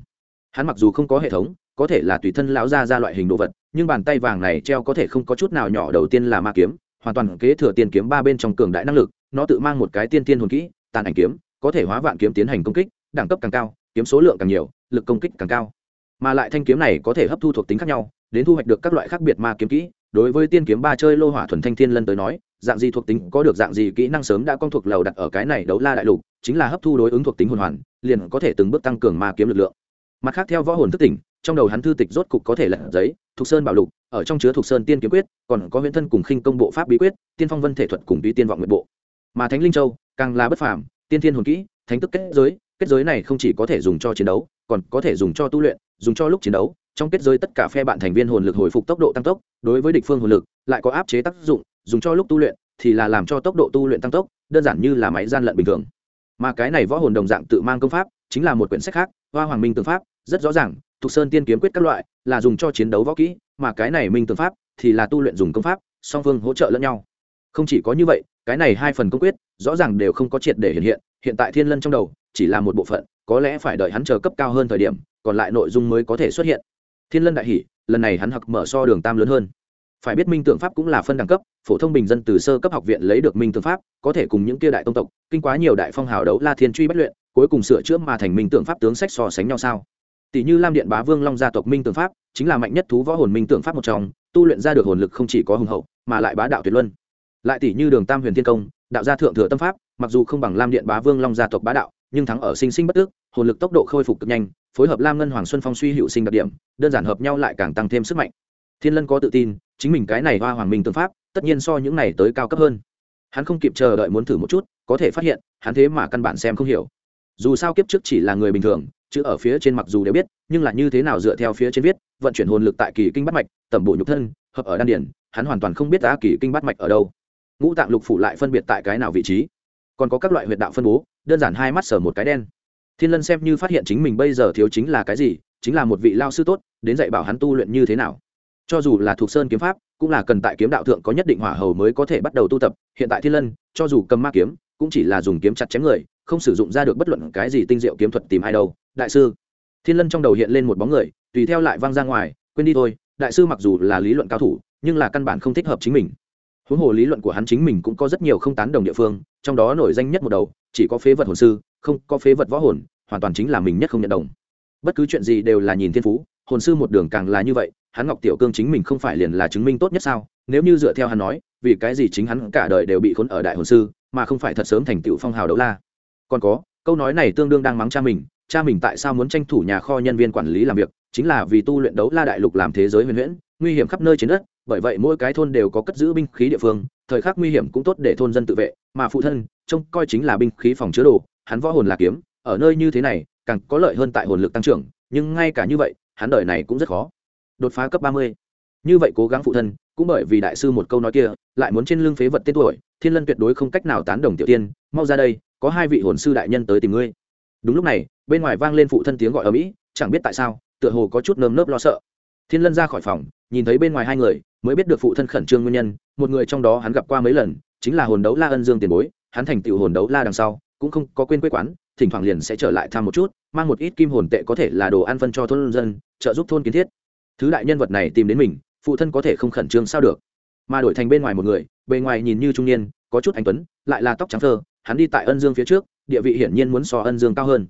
Hắn mặc dù không có hệ thống, có thể là tùy thân lão ra ra loại hình đồ vật, nhưng bàn tay vàng này treo có thể không có chút nào nhỏ đầu tiên là ma kiếm, hoàn toàn kế thừa tiền kiếm ba bên trong cường đại năng lực, nó tự mang một cái tiên tiên hồn kỹ, tàn ảnh kiếm, có thể hóa vạn kiếm tiến hành công kích, đẳng cấp càng cao, kiếm số lượng càng nhiều, lực công kích càng cao. Mà lại thanh kiếm này có thể hấp thu thuộc tính khác nhau, đến thu hoạch được các loại khác biệt ma kiếm kỹ, đối với tiên kiếm ba chơi lô hỏa thuần thanh thiên lân tới nói dạng gì thuộc tính có được dạng gì kỹ năng sớm đã con thuộc lầu đặt ở cái này đấu la đại lục, chính là hấp thu đối ứng thuộc tính hồn hoàn, liền có thể từng bước tăng cường ma kiếm lực lượng. Mặt khác theo võ hồn thức tỉnh, trong đầu hắn thư tịch rốt cục có thể lật giấy thuộc sơn bảo lục, ở trong chứa thuộc sơn tiên kiếm quyết, còn có huyễn thân cùng khinh công bộ pháp bí quyết, tiên phong vân thể thuật cùng bí tiên vọng nguyện bộ. Mà thánh linh châu, càng là bất phàm, tiên thiên hồn kỹ, thánh tức kết giới kết giới này không chỉ có thể dùng cho chiến đấu, còn có thể dùng cho tu luyện, dùng cho lúc chiến đấu, trong kết giới tất cả phe bạn thành viên hồn lực hồi phục tốc độ tăng tốc, đối với địch phương hồn lực, lại có áp chế tác dụng dùng cho lúc tu luyện thì là làm cho tốc độ tu luyện tăng tốc, đơn giản như là máy gian lận bình thường. Mà cái này võ hồn đồng dạng tự mang công pháp, chính là một quyển sách khác, hoa hoàng minh tương pháp, rất rõ ràng, thục sơn tiên kiếm quyết các loại, là dùng cho chiến đấu võ kỹ, mà cái này minh tương pháp thì là tu luyện dùng công pháp, song phương hỗ trợ lẫn nhau. Không chỉ có như vậy, cái này hai phần công quyết, rõ ràng đều không có triệt để hiện hiện hiện tại thiên lân trong đầu chỉ là một bộ phận, có lẽ phải đợi hắn chờ cấp cao hơn thời điểm, còn lại nội dung mới có thể xuất hiện. Thiên lân đại hỷ lần này hắn học mở so đường tam lớn hơn phải biết minh tượng pháp cũng là phân đẳng cấp, phổ thông bình dân từ sơ cấp học viện lấy được minh tượng pháp, có thể cùng những kia đại tông tộc, kinh quá nhiều đại phong hào đấu la thiên truy bất luyện, cuối cùng sửa chữa mà thành minh tượng pháp tướng sách so sánh nhau sao? Tỷ như lam điện bá vương long gia tộc minh tượng pháp, chính là mạnh nhất thú võ hồn minh tượng pháp một trong, tu luyện ra được hồn lực không chỉ có hùng hậu, mà lại bá đạo tuyệt luân. Lại tỷ như đường tam huyền thiên công, đạo gia thượng thừa tâm pháp, mặc dù không bằng lam điện bá vương long gia tộc bá đạo, nhưng thắng ở sinh sinh bất tức hồn lực tốc độ khôi phục cực nhanh, phối hợp lam ngân hoàng xuân phong suy hữu sinh đặc điểm, đơn giản hợp nhau lại càng tăng thêm sức mạnh. Thiên lân có tự tin chính mình cái này hoa hoàng minh tương pháp, tất nhiên so những này tới cao cấp hơn. Hắn không kịp chờ đợi muốn thử một chút, có thể phát hiện, hắn thế mà căn bản xem không hiểu. Dù sao kiếp trước chỉ là người bình thường, chứ ở phía trên mặc dù đều biết, nhưng là như thế nào dựa theo phía trên viết, vận chuyển hồn lực tại kỳ kinh bắt mạch, tẩm bộ nhục thân, hợp ở đan điển hắn hoàn toàn không biết đá kỳ kinh bắt mạch ở đâu. Ngũ tạng lục phủ lại phân biệt tại cái nào vị trí. Còn có các loại huyệt đạo phân bố, đơn giản hai mắt sở một cái đen. Thiên lân xem như phát hiện chính mình bây giờ thiếu chính là cái gì, chính là một vị lao sư tốt, đến dạy bảo hắn tu luyện như thế nào cho dù là thuộc sơn kiếm pháp, cũng là cần tại kiếm đạo thượng có nhất định hỏa hầu mới có thể bắt đầu tu tập. Hiện tại thiên lân, cho dù cầm ma kiếm, cũng chỉ là dùng kiếm chặt chém người, không sử dụng ra được bất luận cái gì tinh diệu kiếm thuật tìm ai đâu. Đại sư, thiên lân trong đầu hiện lên một bóng người, tùy theo lại văng ra ngoài, quên đi thôi, đại sư mặc dù là lý luận cao thủ, nhưng là căn bản không thích hợp chính mình. Huống hồ lý luận của hắn chính mình cũng có rất nhiều không tán đồng địa phương, trong đó nổi danh nhất một đầu, chỉ có phế vật hồn sư, không có phế vật võ hồn, hoàn toàn chính là mình nhất không nhận đồng. Bất cứ chuyện gì đều là nhìn thiên phú hồn sư một đường càng là như vậy, hắn ngọc tiểu cương chính mình không phải liền là chứng minh tốt nhất sao? Nếu như dựa theo hắn nói, vì cái gì chính hắn cả đời đều bị khốn ở đại hồn sư, mà không phải thật sớm thành tựu phong hào đấu la? Còn có, câu nói này tương đương đang mắng cha mình cha mình tại sao muốn tranh thủ nhà kho nhân viên quản lý làm việc? Chính là vì tu luyện đấu la đại lục làm thế giới huyền huyễn, nguy hiểm khắp nơi trên đất, bởi vậy mỗi cái thôn đều có cất giữ binh khí địa phương, thời khắc nguy hiểm cũng tốt để thôn dân tự vệ, mà phụ thân, trông coi chính là binh khí phòng chứa đồ, hắn võ hồn là kiếm, ở nơi như thế này, càng có lợi hơn tại hồn lực tăng trưởng, nhưng ngay cả như vậy hắn đời này cũng rất khó. Đột phá cấp ba mươi. Như vậy cố gắng phụ thân, cũng bởi vì đại sư một câu nói kia, lại muốn trên lưng phế vật tên tuổi, thiên lân tuyệt đối không cách nào tán đồng tiểu tiên, mau ra đây, có hai vị hồn sư đại nhân tới tìm ngươi. Đúng lúc này, bên ngoài vang lên phụ thân tiếng gọi ở mỹ, chẳng biết tại sao, tựa hồ có chút nơm nớp lo sợ. Thiên lân ra khỏi phòng, nhìn thấy bên ngoài hai người, mới biết được phụ thân khẩn trương nguyên nhân, một người trong đó hắn gặp qua mấy lần, chính là hồn đấu la ân dương tiền bối, hắn thành tựu hồn đấu la đằng sau, cũng không có quên quê quán thỉnh thoảng liền sẽ trở lại thăm một chút, mang một ít kim hồn tệ có thể là đồ ăn phân cho thôn dân, trợ giúp thôn kiến thiết. Thứ đại nhân vật này tìm đến mình, phụ thân có thể không khẩn trương sao được. Mà đổi thành bên ngoài một người, bề ngoài nhìn như trung niên, có chút anh tuấn, lại là tóc trắng thơ hắn đi tại ân dương phía trước, địa vị hiển nhiên muốn so ân dương cao hơn.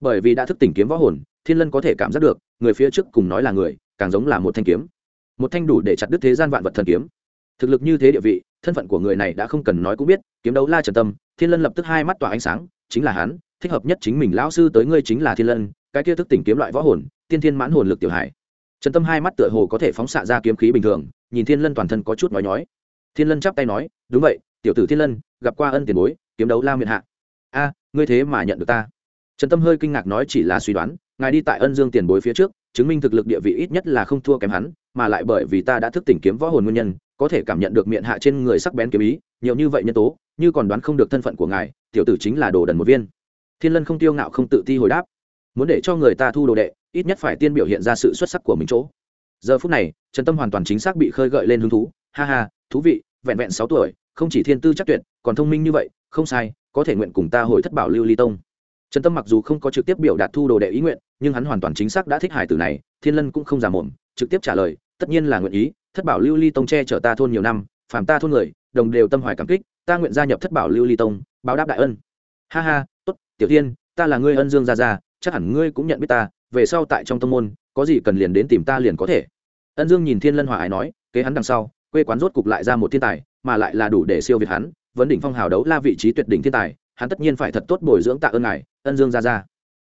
Bởi vì đã thức tỉnh kiếm võ hồn, thiên lân có thể cảm giác được, người phía trước cùng nói là người, càng giống là một thanh kiếm. Một thanh đủ để chặt đứt thế gian vạn vật thần kiếm. Thực lực như thế địa vị, thân phận của người này đã không cần nói cũng biết, kiếm đấu la trần tâm, thiên lân lập tức hai mắt tỏa ánh sáng, chính là hắn thích hợp nhất chính mình lão sư tới ngươi chính là thiên lân, cái kia thức tỉnh kiếm loại võ hồn, tiên thiên mãn hồn lực tiểu hải. Trần tâm hai mắt tựa hồ có thể phóng xạ ra kiếm khí bình thường, nhìn thiên lân toàn thân có chút nói nhói. Thiên lân chắp tay nói, đúng vậy, tiểu tử thiên lân, gặp qua ân tiền bối, kiếm đấu la miền hạ. A, ngươi thế mà nhận được ta. Trần tâm hơi kinh ngạc nói chỉ là suy đoán, ngài đi tại ân dương tiền bối phía trước, chứng minh thực lực địa vị ít nhất là không thua kém hắn, mà lại bởi vì ta đã thức tỉnh kiếm võ hồn nguyên nhân, có thể cảm nhận được miệng hạ trên người sắc bén kiếm ý, nhiều như vậy nhân tố, như còn đoán không được thân phận của ngài, tiểu tử chính là đồ đần một viên thiên lân không tiêu ngạo không tự ti hồi đáp, muốn để cho người ta thu đồ đệ, ít nhất phải tiên biểu hiện ra sự xuất sắc của mình chỗ. Giờ phút này, trần tâm hoàn toàn chính xác bị khơi gợi lên hứng thú. Ha ha, thú vị, vẹn vẹn sáu tuổi, không chỉ thiên tư chắc tuyệt, còn thông minh như vậy, không sai, có thể nguyện cùng ta hồi thất bảo lưu ly tông. Trần tâm mặc dù không có trực tiếp biểu đạt thu đồ đệ ý nguyện, nhưng hắn hoàn toàn chính xác đã thích hải tử này, thiên lân cũng không giả mồm, trực tiếp trả lời, tất nhiên là nguyện ý, thất bảo lưu ly tông che chở ta thôn nhiều năm, phàm ta thôn người, đồng đều tâm hoài cảm kích, ta nguyện gia nhập thất bảo lưu ly tông, báo đáp đại ân. Ha ha tiểu tiên ta là ngươi ân dương gia gia, chắc hẳn ngươi cũng nhận biết ta, về sau tại trong tông môn, có gì cần liền đến tìm ta liền có thể. Ân dương nhìn thiên lân hòa ái nói, kế hắn đằng sau, quê quán rốt cục lại ra một thiên tài, mà lại là đủ để siêu việt hắn, vấn đỉnh phong hào đấu la vị trí tuyệt đỉnh thiên tài, hắn tất nhiên phải thật tốt bồi dưỡng tạ ơn ngài, ân dương ra ra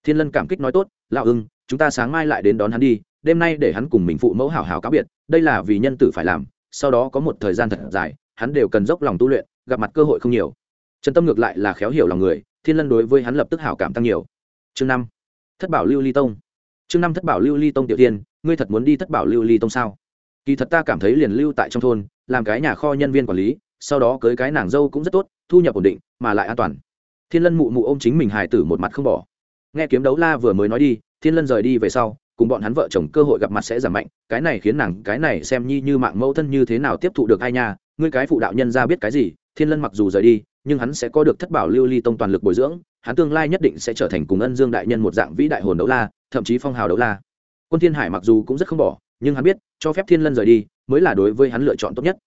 thiên lân cảm kích nói tốt, lão ưng, chúng ta sáng mai lại đến đón hắn đi, đêm nay để hắn cùng mình phụ mẫu hảo hảo cáo biệt, đây là vì nhân tử phải làm, sau đó có một thời gian thật dài, hắn đều cần dốc lòng tu luyện, gặp mặt cơ hội không nhiều. Trần tâm ngược lại là khéo hiểu lòng người thiên lân đối với hắn lập tức hảo cảm tăng nhiều. Chương năm, thất bảo lưu ly tông. Chương năm, thất bảo lưu ly tông tiểu tiên, ngươi thật muốn đi thất bảo lưu ly tông sao? Kỳ thật ta cảm thấy liền lưu tại trong thôn, làm cái nhà kho nhân viên quản lý, sau đó cưới cái nàng dâu cũng rất tốt, thu nhập ổn định, mà lại an toàn. Thiên lân mụ mụ ô m chính mình hài tử một mặt không bỏ. Nghe kiếm đấu la vừa mới nói đi, thiên lân rời đi về sau, cùng bọn hắn vợ chồng cơ hội gặp mặt sẽ giảm mạnh, cái này khiến nàng, cái này xem nhi như mạng mẫu thân như thế nào tiếp thụ được hai nha ngươi cái phụ đạo nhân ra biết cái gì, thiên lân mặc dù rời đi, nhưng hắn sẽ có được thất bảo lưu ly tông toàn lực bồi dưỡng, hắn tương lai nhất định sẽ trở thành cùng ân dương đại nhân một dạng vĩ đại hồn đấu la, thậm chí phong hào đấu la. Quân thiên hải mặc dù cũng rất không bỏ, nhưng hắn biết, cho phép thiên lân rời đi, mới là đối với hắn lựa chọn tốt nhất.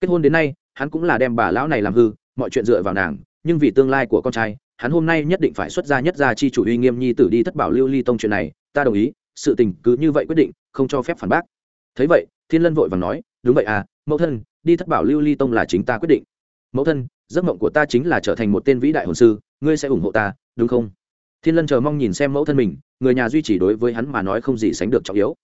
Kết hôn đến nay, hắn cũng là đem bà lão này làm hư, mọi chuyện dựa vào nàng, nhưng vì tương lai của con trai, hắn hôm nay nhất định phải xuất ra nhất gia chi chủ uy nghiêm nhi tử đi thất bảo lưu ly tông chuyện này, ta đồng ý, sự tình cứ như vậy quyết định, không cho phép phản bác. Thấy vậy, thiên lân vội vàng nói, đúng vậy à mẫu thân đi thất bảo lưu ly tông là chính ta quyết định. Mẫu thân, giấc mộng của ta chính là trở thành một tên vĩ đại hồn sư, ngươi sẽ ủng hộ ta, đúng không? Thiên lân chờ mong nhìn xem mẫu thân mình, người nhà duy trì đối với hắn mà nói không gì sánh được trọng yếu.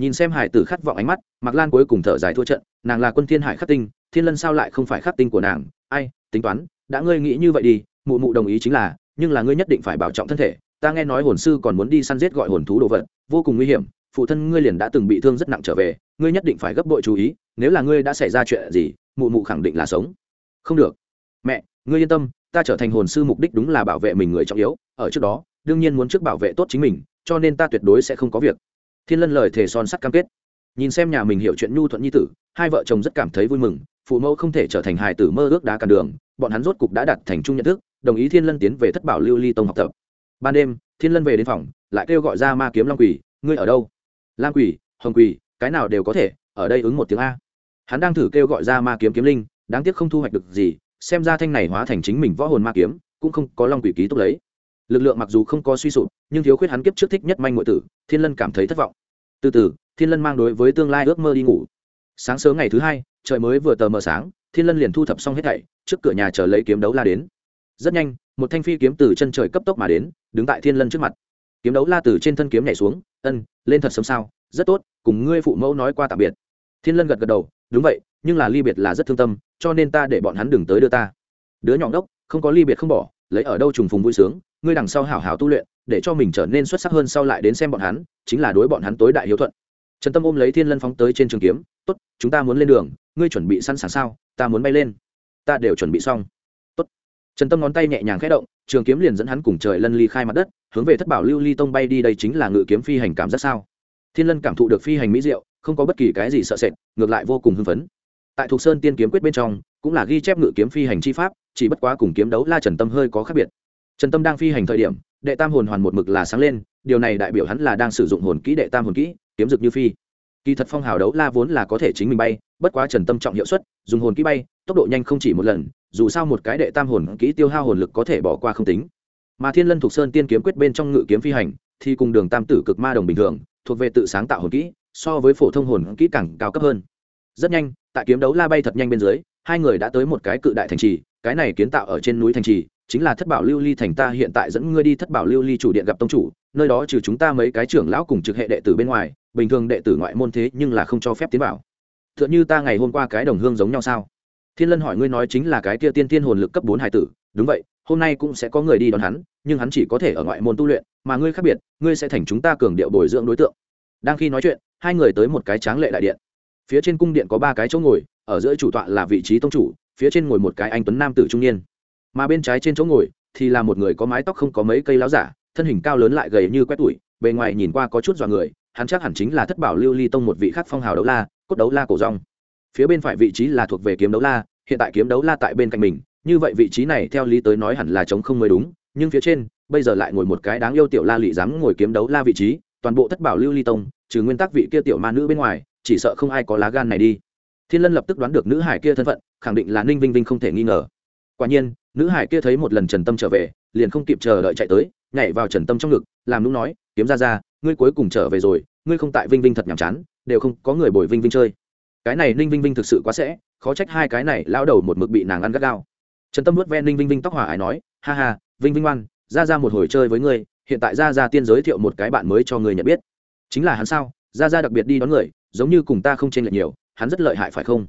Nhìn xem hải tử khát vọng ánh mắt, mạc lan cuối cùng thở dài thua trận, nàng là quân thiên hải khắc tinh, thiên lân sao lại không phải khắc tinh của nàng? Ai, tính toán, đã ngươi nghĩ như vậy đi, mụ mụ đồng ý chính là, nhưng là ngươi nhất định phải bảo trọng thân thể, ta nghe nói hồn sư còn muốn đi săn giết gọi hồn thú đồ vật, vô cùng nguy hiểm phụ thân ngươi liền đã từng bị thương rất nặng trở về, ngươi nhất định phải gấp bội chú ý, nếu là ngươi đã xảy ra chuyện gì, mụ mụ khẳng định là sống. Không được. Mẹ, ngươi yên tâm, ta trở thành hồn sư mục đích đúng là bảo vệ mình người trọng yếu, ở trước đó, đương nhiên muốn trước bảo vệ tốt chính mình, cho nên ta tuyệt đối sẽ không có việc. Thiên lân lời thề son sắt cam kết. Nhìn xem nhà mình hiểu chuyện nhu thuận nhi tử, hai vợ chồng rất cảm thấy vui mừng, phụ mẫu không thể trở thành hài tử mơ ước đá cản đường, bọn hắn rốt cục đã đặt thành chung nhận thức, đồng ý thiên lân tiến về thất bảo lưu ly tông học tập. Ban đêm, thiên lân về đến phòng, lại kêu gọi ra ma kiếm long quỷ, ngươi ở đâu? Lam quỷ, hồng quỷ, cái nào đều có thể, ở đây ứng một tiếng a. Hắn đang thử kêu gọi ra ma kiếm kiếm linh, đáng tiếc không thu hoạch được gì, xem ra thanh này hóa thành chính mình võ hồn ma kiếm, cũng không có long quỷ ký túc lấy. Lực lượng mặc dù không có suy sụp, nhưng thiếu khuyết hắn kiếp trước thích nhất manh ngụy tử, thiên lân cảm thấy thất vọng. Từ từ, thiên lân mang đối với tương lai ước mơ đi ngủ. Sáng sớm ngày thứ hai, trời mới vừa tờ mờ sáng, thiên lân liền thu thập xong hết thảy, trước cửa nhà chờ lấy kiếm đấu la đến. Rất nhanh, một thanh phi kiếm từ chân trời cấp tốc mà đến, đứng tại thiên lân trước mặt. Kiếm đấu la từ trên thân kiếm nhảy xuống ân, lên thật sớm sao? Rất tốt, cùng ngươi phụ mẫu nói qua tạm biệt. Thiên lân gật gật đầu, đúng vậy, nhưng là ly biệt là rất thương tâm, cho nên ta để bọn hắn đừng tới đưa ta. Đứa nhỏ đốc không có ly biệt không bỏ, lấy ở đâu trùng phùng vui sướng, ngươi đằng sau hảo hảo tu luyện, để cho mình trở nên xuất sắc hơn sau lại đến xem bọn hắn, chính là đối bọn hắn tối đại hiếu thuận. Trần tâm ôm lấy thiên lân phóng tới trên trường kiếm, tốt, chúng ta muốn lên đường, ngươi chuẩn bị sẵn sàng sao? Ta muốn bay lên. Ta đều chuẩn bị xong trần tâm ngón tay nhẹ nhàng khẽ động, trường kiếm liền dẫn hắn cùng trời lân ly khai mặt đất, hướng về thất bảo lưu ly tông bay đi đây chính là ngự kiếm phi hành cảm giác sao? Thiên lân cảm thụ được phi hành mỹ diệu, không có bất kỳ cái gì sợ sệt, ngược lại vô cùng hưng phấn. Tại thục sơn tiên kiếm quyết bên trong, cũng là ghi chép ngự kiếm phi hành chi pháp, chỉ bất quá cùng kiếm đấu la trần tâm hơi có khác biệt. Trần tâm đang phi hành thời điểm, đệ tam hồn hoàn một mực là sáng lên, điều này đại biểu hắn là đang sử dụng hồn kỹ đệ tam hồn kỹ, kiếm dực như phi. Kỳ thật phong hào đấu la vốn là có thể chính mình bay, bất quá trần tâm trọng hiệu suất, dùng hồn kỹ bay, tốc độ nhanh không chỉ một lần dù sao một cái đệ tam hồn kỹ tiêu hao hồn lực có thể bỏ qua không tính. Mà thiên lân thuộc sơn tiên kiếm quyết bên trong ngự kiếm phi hành, thì cùng đường tam tử cực ma đồng bình thường, thuộc về tự sáng tạo hồn kỹ, so với phổ thông hồn kỹ càng cao cấp hơn. Rất nhanh, tại kiếm đấu la bay thật nhanh bên dưới, hai người đã tới một cái cự đại thành trì, cái này kiến tạo ở trên núi thành trì, chính là thất bảo lưu ly thành ta hiện tại dẫn ngươi đi thất bảo lưu ly chủ điện gặp tông chủ, nơi đó trừ chúng ta mấy cái trưởng lão cùng trực hệ đệ tử bên ngoài, bình thường đệ tử ngoại môn thế nhưng là không cho phép tiến vào. T h ư ợ n h ư ta ngày hôm qua cái đồng hương giống nhau sao? Thiên lân hỏi ngươi nói chính là cái kia tiên tiên hồn lực cấp bốn hải tử, đúng vậy, hôm nay cũng sẽ có người đi đón hắn, nhưng hắn chỉ có thể ở ngoại môn tu luyện, mà ngươi khác biệt, ngươi sẽ thành chúng ta cường điệu bồi dưỡng đối tượng. Đang khi nói chuyện, hai người tới một cái tráng lệ đại điện. Phía trên cung điện có ba cái chỗ ngồi, ở giữa chủ tọa là vị trí tông chủ, phía trên ngồi một cái anh tuấn nam tử trung niên. Mà bên trái trên chỗ ngồi thì là một người có mái tóc không có mấy cây láo giả, thân hình cao lớn lại gầy như quét tủi, bề ngoài nhìn qua có chút dọa người, hắn chắc hẳn chính là thất bảo lưu ly tông một vị khắc phong hào đấu la, cốt đấu la cổ rong phía bên phải vị trí là thuộc về kiếm đấu la, hiện tại kiếm đấu la tại bên cạnh mình, như vậy vị trí này theo lý tới nói hẳn là chống không mới đúng, nhưng phía trên, bây giờ lại ngồi một cái đáng yêu tiểu la lị dám ngồi kiếm đấu la vị trí, toàn bộ thất bảo lưu ly tông, trừ nguyên tắc vị kia tiểu ma nữ bên ngoài, chỉ sợ không ai có lá gan này đi. Thiên lân lập tức đoán được nữ hải kia thân phận, khẳng định là ninh vinh vinh không thể nghi ngờ. Quả nhiên, nữ hải kia thấy một lần trần tâm trở về, liền không kịp chờ đợi chạy tới, nhảy vào trần tâm trong ngực, làm nũng nói, kiếm ra ra, ngươi cuối cùng trở về rồi, ngươi không tại vinh vinh thật nhàm chán, đều không có người bồi vinh vinh chơi cái này ninh vinh vinh thực sự quá sẽ, khó trách hai cái này lao đầu một mực bị nàng ăn gắt gao. Trần tâm nuốt ven ninh vinh vinh tóc hòa ái nói, ha ha, vinh vinh ngoan ra ra một hồi chơi với ngươi, hiện tại ra ra tiên giới thiệu một cái bạn mới cho người nhận biết. Chính là hắn sao? Ra ra đặc biệt đi đón người, giống như cùng ta không chênh lệch nhiều, hắn rất lợi hại phải không?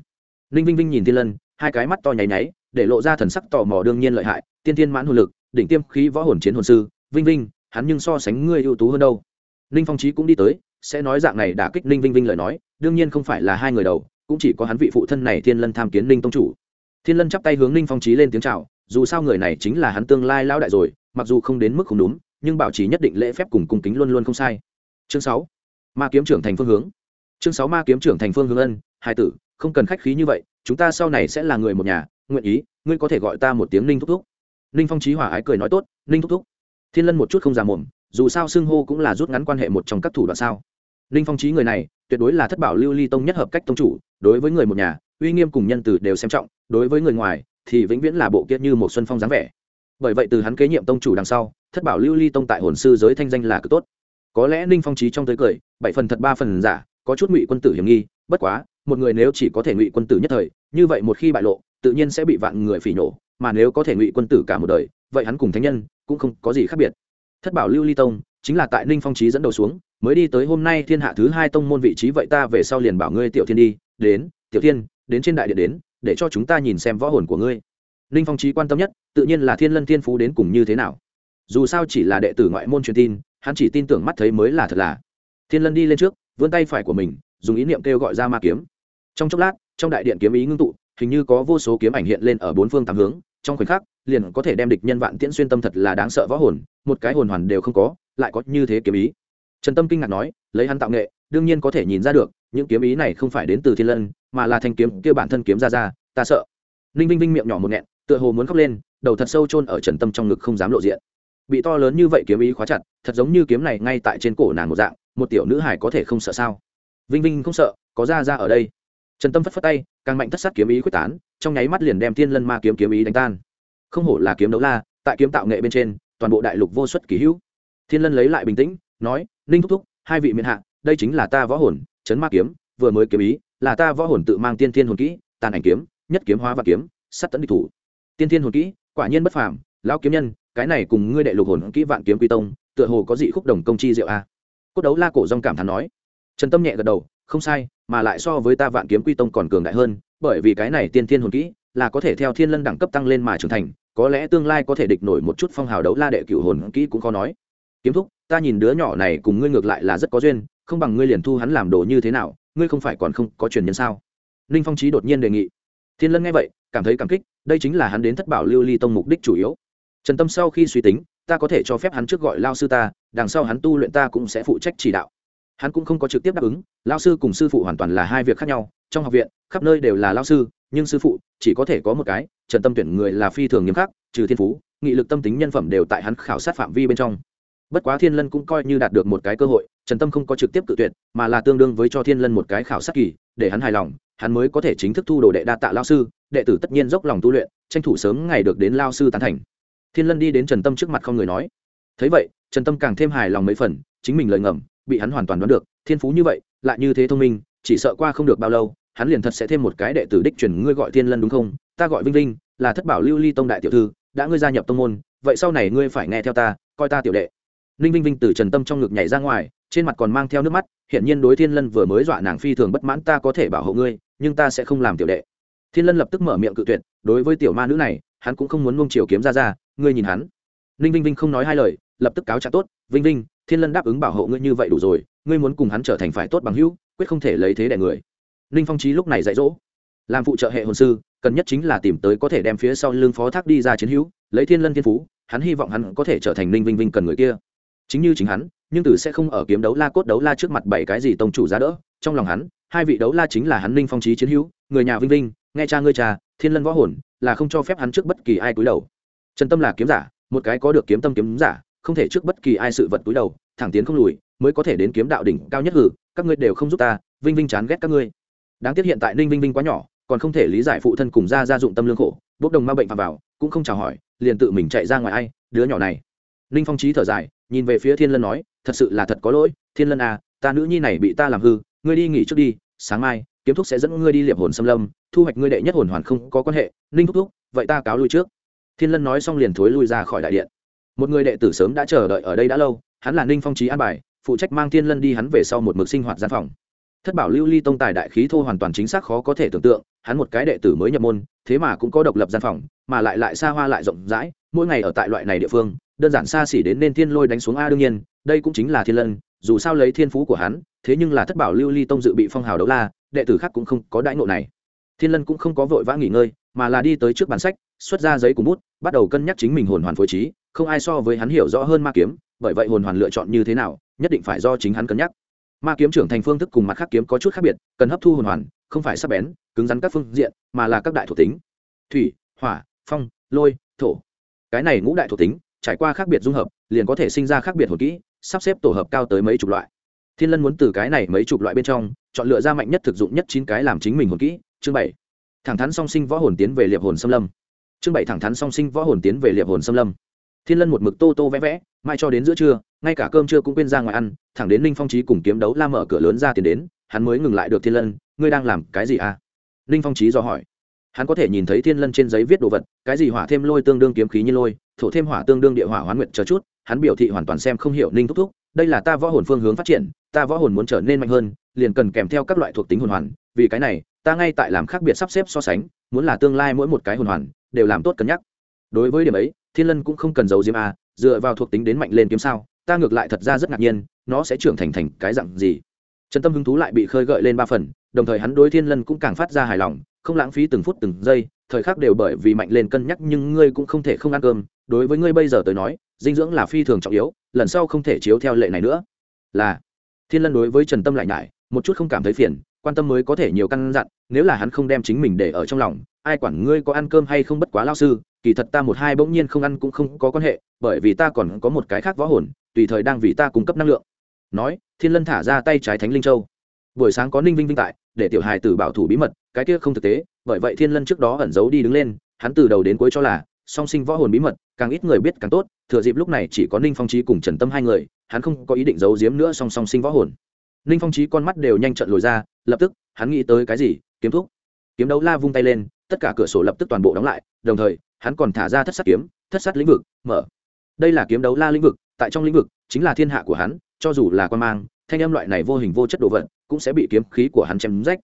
Ninh vinh vinh nhìn thiên lân, hai cái mắt to nháy nháy, để lộ ra thần sắc tò mò đương nhiên lợi hại, tiên tiên mãn hồn lực, đỉnh tiêm khí võ hồn chiến hồn sư, vinh vinh, hắn nhưng so sánh ngươi ưu tú hơn đâu. Ninh phong trí cũng đi tới, sẽ nói dạng này đã kích ninh vinh vinh lời nói đương nhiên không phải là hai người đầu, cũng chỉ có hắn vị phụ thân này thiên lân tham kiến ninh tông chủ. Thiên lân chắp tay hướng ninh phong trí lên tiếng chào, dù sao người này chính là hắn tương lai lao đại rồi, mặc dù không đến mức không đúng, nhưng bảo trì nhất định lễ phép cùng cung kính luôn luôn không sai. Chương sáu, ma kiếm trưởng thành phương hướng. Chương sáu, ma kiếm trưởng thành phương hướng ân, hai tử, không cần khách khí như vậy, chúng ta sau này sẽ là người một nhà, nguyện ý, ngươi có thể gọi ta một tiếng ninh thúc thúc. Ninh phong trí hòa ái cười nói tốt, ninh thúc thúc. Thiên lân một chút không già mồm, dù sao xưng hô cũng là rút ngắn quan hệ một trong các thủ đoạn sao ninh phong trí người này, tuyệt đối là thất bảo lưu ly tông nhất hợp cách tông chủ, đối với người một nhà, uy nghiêm cùng nhân từ đều xem trọng, đối với người ngoài, thì vĩnh viễn là bộ kiệt như một xuân phong dáng vẻ. Bởi vậy từ hắn kế nhiệm tông chủ đằng sau, thất bảo lưu ly tông tại hồn sư giới thanh danh là cực tốt. Có lẽ ninh phong trí trong tới cười, bảy phần thật, ba phần giả, có chút ngụy quân tử hiểm nghi, bất quá, một người nếu chỉ có thể ngụy quân tử nhất thời, như vậy một khi bại lộ, tự nhiên sẽ bị vạn người phỉ nổ, mà nếu có thể ngụy quân tử cả một đời, vậy hắn cùng thánh nhân cũng không có gì khác biệt. Thất bảo lưu ly tông chính là tại ninh phong trí dẫn đầu xuống mới đi tới hôm nay thiên hạ thứ hai tông môn vị trí vậy ta về sau liền bảo ngươi tiểu thiên đi, đến, tiểu thiên, đến trên đại điện đến, để cho chúng ta nhìn xem võ hồn của ngươi. Ninh phong trí quan tâm nhất, tự nhiên là thiên lân thiên phú đến cùng như thế nào. Dù sao chỉ là đệ tử ngoại môn truyền tin, hắn chỉ tin tưởng mắt thấy mới là thật là. Thiên lân đi lên trước, vươn tay phải của mình, dùng ý niệm kêu gọi ra ma kiếm. Trong chốc lát, trong đại điện kiếm ý ngưng tụ, hình như có vô số kiếm ảnh hiện lên ở bốn phương tám hướng, trong khoảnh khắc, liền có thể đem địch nhân vạn tiễn xuyên tâm thật là đáng sợ võ hồn, một cái hồn hoàn đều không có, lại có như thế kiếm ý trần tâm kinh ngạc nói, lấy hắn tạo nghệ, đương nhiên có thể nhìn ra được, những kiếm ý này không phải đến từ thiên lân, mà là thanh kiếm kia bản thân kiếm ra ra, ta sợ. Ninh vinh vinh miệng nhỏ một nghẹn, tựa hồ muốn khóc lên, đầu thật sâu chôn ở trần tâm trong ngực không dám lộ diện. Bị to lớn như vậy kiếm ý khóa chặt, thật giống như kiếm này ngay tại trên cổ nàng một dạng, một tiểu nữ hải có thể không sợ sao? Vinh vinh không sợ, có ra ra ở đây. Trần tâm phất phất tay, càng mạnh thất sát kiếm ý quyết tán, trong nháy mắt liền đem thiên lân ma kiếm kiếm ý đánh tan. Không hổ là kiếm đấu la, tại kiếm tạo nghệ bên trên, toàn bộ đại lục vô xuất kỳ hữu. Thiên lân lấy lại bình tĩnh, nói ninh thúc thúc, hai vị miền hạ, đây chính là ta võ hồn, chấn ma kiếm, vừa mới kiếm ý, là ta võ hồn tự mang tiên thiên hồn kỹ, tàn ảnh kiếm, nhất kiếm hóa và kiếm, sắt tấn địch thủ. Tiên thiên hồn kỹ, quả nhiên bất phàm, lão kiếm nhân, cái này cùng ngươi đệ lục hồn kỹ vạn kiếm quy tông, tựa hồ có dị khúc đồng công chi diệu a. Cốt đấu la cổ dòng cảm thán nói. Trần tâm nhẹ gật đầu, không sai, mà lại so với ta vạn kiếm quy tông còn cường đại hơn, bởi vì cái này tiên thiên hồn kỹ là có thể theo thiên lân đẳng cấp tăng lên mà trưởng thành, có lẽ tương lai có thể địch nổi một chút phong hào đấu la đệ cựu hồn kỹ cũng khó nói kiếm thúc, ta nhìn đứa nhỏ này cùng ngươi ngược lại là rất có duyên, không bằng ngươi liền thu hắn làm đồ như thế nào, ngươi không phải còn không có truyền nhân sao? Ninh phong trí đột nhiên đề nghị. Thiên lân nghe vậy, cảm thấy cảm kích, đây chính là hắn đến thất bảo lưu ly tông mục đích chủ yếu. Trần tâm sau khi suy tính, ta có thể cho phép hắn trước gọi lao sư ta, đằng sau hắn tu luyện ta cũng sẽ phụ trách chỉ đạo. Hắn cũng không có trực tiếp đáp ứng, lao sư cùng sư phụ hoàn toàn là hai việc khác nhau, trong học viện, khắp nơi đều là lao sư, nhưng sư phụ chỉ có thể có một cái, trần tâm tuyển người là phi thường nghiêm khắc, trừ thiên phú, nghị lực tâm tính nhân phẩm đều tại hắn khảo sát phạm vi bên trong bất quá thiên lân cũng coi như đạt được một cái cơ hội, trần tâm không có trực tiếp cự tuyệt, mà là tương đương với cho thiên lân một cái khảo sát kỳ, để hắn hài lòng, hắn mới có thể chính thức thu đồ đệ đa tạ lao sư, đệ tử tất nhiên dốc lòng tu luyện, tranh thủ sớm ngày được đến lao sư tán thành. Thiên lân đi đến trần tâm trước mặt không người nói. Thấy vậy, trần tâm càng thêm hài lòng mấy phần, chính mình lời ngầm, bị hắn hoàn toàn đoán được, thiên phú như vậy, lại như thế thông minh, chỉ sợ qua không được bao lâu, hắn liền thật sẽ thêm một cái đệ tử đích truyền ngươi gọi thiên lân đúng không? Ta gọi vinh linh là thất bảo lưu ly tông đại tiểu thư, đã ngươi gia nhập tông môn, vậy sau này ngươi phải nghe theo ta, coi ta tiểu đệ ninh vinh vinh từ trần tâm trong ngực nhảy ra ngoài, trên mặt còn mang theo nước mắt hiện nhiên đối thiên lân vừa mới dọa nàng phi thường bất mãn, ta có thể bảo hộ ngươi, nhưng ta sẽ không làm tiểu đệ. Thiên lân lập tức mở miệng cự tuyệt, đối với tiểu ma nữ này, hắn cũng không muốn mông chiều kiếm ra ra, ngươi nhìn hắn. Ninh vinh vinh không nói hai lời, lập tức cáo trạng tốt, vinh vinh, thiên lân đáp ứng bảo hộ ngươi như vậy đủ rồi, ngươi muốn cùng hắn trở thành phải tốt bằng hữu, quyết không thể lấy thế đẻ người. Ninh phong trí lúc này dạy dỗ, làm phụ trợ hệ hồn sư, cần nhất chính là tìm tới có thể đem phía sau lưng phó thác đi ra chiến hữu, lấy thiên lân thiên phú, hắn hy vọng hắn có thể trở thành ninh vinh vinh cần người kia chính như chính hắn, nhưng từ sẽ không ở kiếm đấu la cốt đấu la trước mặt bảy cái gì tông chủ giá đỡ. Trong lòng hắn, hai vị đấu la chính là hắn ninh phong trí chiến hữu, người nhà vinh vinh, nghe cha ngươi cha thiên lân võ hồn, là không cho phép hắn trước bất kỳ ai cúi đầu. Trần tâm là kiếm giả, một cái có được kiếm tâm kiếm giả, không thể trước bất kỳ ai sự vật cúi đầu, thẳng tiến không lùi, mới có thể đến kiếm đạo đỉnh cao nhất hử, các ngươi đều không giúp ta, vinh vinh chán ghét các ngươi. Đáng tiếc hiện tại ninh vinh vinh quá nhỏ, còn không thể lý giải phụ thân cùng ra gia dụng tâm lương khổ, bốc đồng ma bệnh phạm vào, cũng không chào hỏi, liền tự mình chạy ra ngoài ai, đứa nhỏ này. Ninh phong trí thở dài nhìn về phía thiên lân nói, thật sự là thật có lỗi, thiên lân à ta nữ nhi này bị ta làm hư, ngươi đi nghỉ trước đi, sáng mai, kiếm thúc sẽ dẫn ngươi đi liệp hồn xâm lâm, thu hoạch ngươi đệ nhất hồn hoàn không có quan hệ, ninh thúc thúc, vậy ta cáo lui trước. Thiên lân nói xong liền thối lui ra khỏi đại điện. Một người đệ tử sớm đã chờ đợi ở đây đã lâu, hắn là ninh phong trí an bài, phụ trách mang thiên lân đi hắn về sau một mực sinh hoạt gian phòng. Thất bảo lưu ly tông tài đại khí thô hoàn toàn chính xác khó có thể tưởng tượng, hắn một cái đệ tử mới nhập môn, thế mà cũng có độc lập gian phòng, mà lại lại xa hoa lại rộng rãi, mỗi ngày ở tại loại này địa phương đơn giản xa xỉ đến nên thiên lôi đánh xuống a đương nhiên, đây cũng chính là thiên lân, dù sao lấy thiên phú của hắn, thế nhưng là thất bảo lưu ly tông dự bị phong hào đấu la, đệ tử khác cũng không có đãi ngộ này. Thiên lân cũng không có vội vã nghỉ ngơi, mà là đi tới trước bản sách, xuất ra giấy cùng bút, bắt đầu cân nhắc chính mình hồn hoàn phối trí, không ai so với hắn hiểu rõ hơn ma kiếm, bởi vậy hồn hoàn lựa chọn như thế nào, nhất định phải do chính hắn cân nhắc. Ma kiếm trưởng thành phương thức cùng mặt khác kiếm có chút khác biệt, cần hấp thu hồn hoàn, không phải sắc bén, cứng rắn các phương diện, mà là các đại thuộc tính. Thủy, hỏa, phong, lôi, thổ. Cái này ngũ đại thuộc tính trải qua khác biệt dung hợp, liền có thể sinh ra khác biệt hồn kỹ, sắp xếp tổ hợp cao tới mấy chục loại. Thiên lân muốn từ cái này mấy chục loại bên trong, chọn lựa ra mạnh nhất thực dụng nhất chín cái làm chính mình hồn kỹ. Chương bảy. Thẳng thắn song sinh võ hồn tiến về liệp hồn xâm lâm. Chương bảy thẳng thắn song sinh võ hồn tiến về liệp hồn xâm lâm. Thiên lân một mực tô tô vẽ vẽ, mai cho đến giữa trưa, ngay cả cơm trưa cũng quên ra ngoài ăn, thẳng đến ninh phong trí cùng kiếm đấu la mở cửa lớn ra tiền đến, hắn mới ngừng lại được thiên lân, ngươi đang làm cái gì à? Ninh phong trí do hỏi hắn có thể nhìn thấy thiên lân trên giấy viết đồ vật, cái gì hỏa thêm lôi tương đương kiếm khí như lôi, thổ thêm hỏa tương đương địa hỏa hoán nguyện chờ chút, hắn biểu thị hoàn toàn xem không hiểu ninh thúc thúc, đây là ta võ hồn phương hướng phát triển, ta võ hồn muốn trở nên mạnh hơn, liền cần kèm theo các loại thuộc tính hồn hoàn, vì cái này, ta ngay tại làm khác biệt sắp xếp so sánh, muốn là tương lai mỗi một cái hồn hoàn, đều làm tốt cân nhắc. Đối với điểm ấy, thiên lân cũng không cần giấu diếm a à, dựa vào thuộc tính đến mạnh lên kiếm sao, ta ngược lại thật ra rất ngạc nhiên, nó sẽ trưởng thành thành cái dặn gì. Trần tâm hứng thú lại bị khơi gợi lên ba phần, đồng thời hắn đối thiên lân cũng càng phát ra hài lòng không lãng phí từng phút từng giây, thời khắc đều bởi vì mạnh lên cân nhắc nhưng ngươi cũng không thể không ăn cơm. Đối với ngươi bây giờ tới nói, dinh dưỡng là phi thường trọng yếu, lần sau không thể chiếu theo lệ này nữa. Là, thiên lân đối với trần tâm lại nhải, một chút không cảm thấy phiền, quan tâm mới có thể nhiều căn dặn, nếu là hắn không đem chính mình để ở trong lòng, ai quản ngươi có ăn cơm hay không bất quá lao sư, kỳ thật ta một hai bỗng nhiên không ăn cũng không có quan hệ, bởi vì ta còn có một cái khác võ hồn, tùy thời đang vì ta cung cấp năng lượng. Nói, thiên lân thả ra tay trái thánh linh châu. Buổi sáng có ninh vinh vinh tại để tiểu hài tử bảo thủ bí mật, cái kia không thực tế, bởi vậy thiên lân trước đó ẩn giấu đi đứng lên, hắn từ đầu đến cuối cho là, song sinh võ hồn bí mật, càng ít người biết càng tốt, thừa dịp lúc này chỉ có ninh phong trí cùng trần tâm hai người, hắn không có ý định giấu giếm nữa song song sinh võ hồn. Ninh phong trí con mắt đều nhanh trận lồi ra, lập tức, hắn nghĩ tới cái gì, kiếm thuốc. Kiếm đấu la vung tay lên, tất cả cửa sổ lập tức toàn bộ đóng lại, đồng thời, hắn còn thả ra thất sát kiếm, thất sát lĩnh vực, mở. Đây là kiếm đấu la lĩnh vực, tại trong lĩnh vực, chính là thiên hạ của hắn, cho dù là quan mang, thanh âm loại này vô hình vô chất đồ vật cũng sẽ bị kiếm khí của hắn chém rách.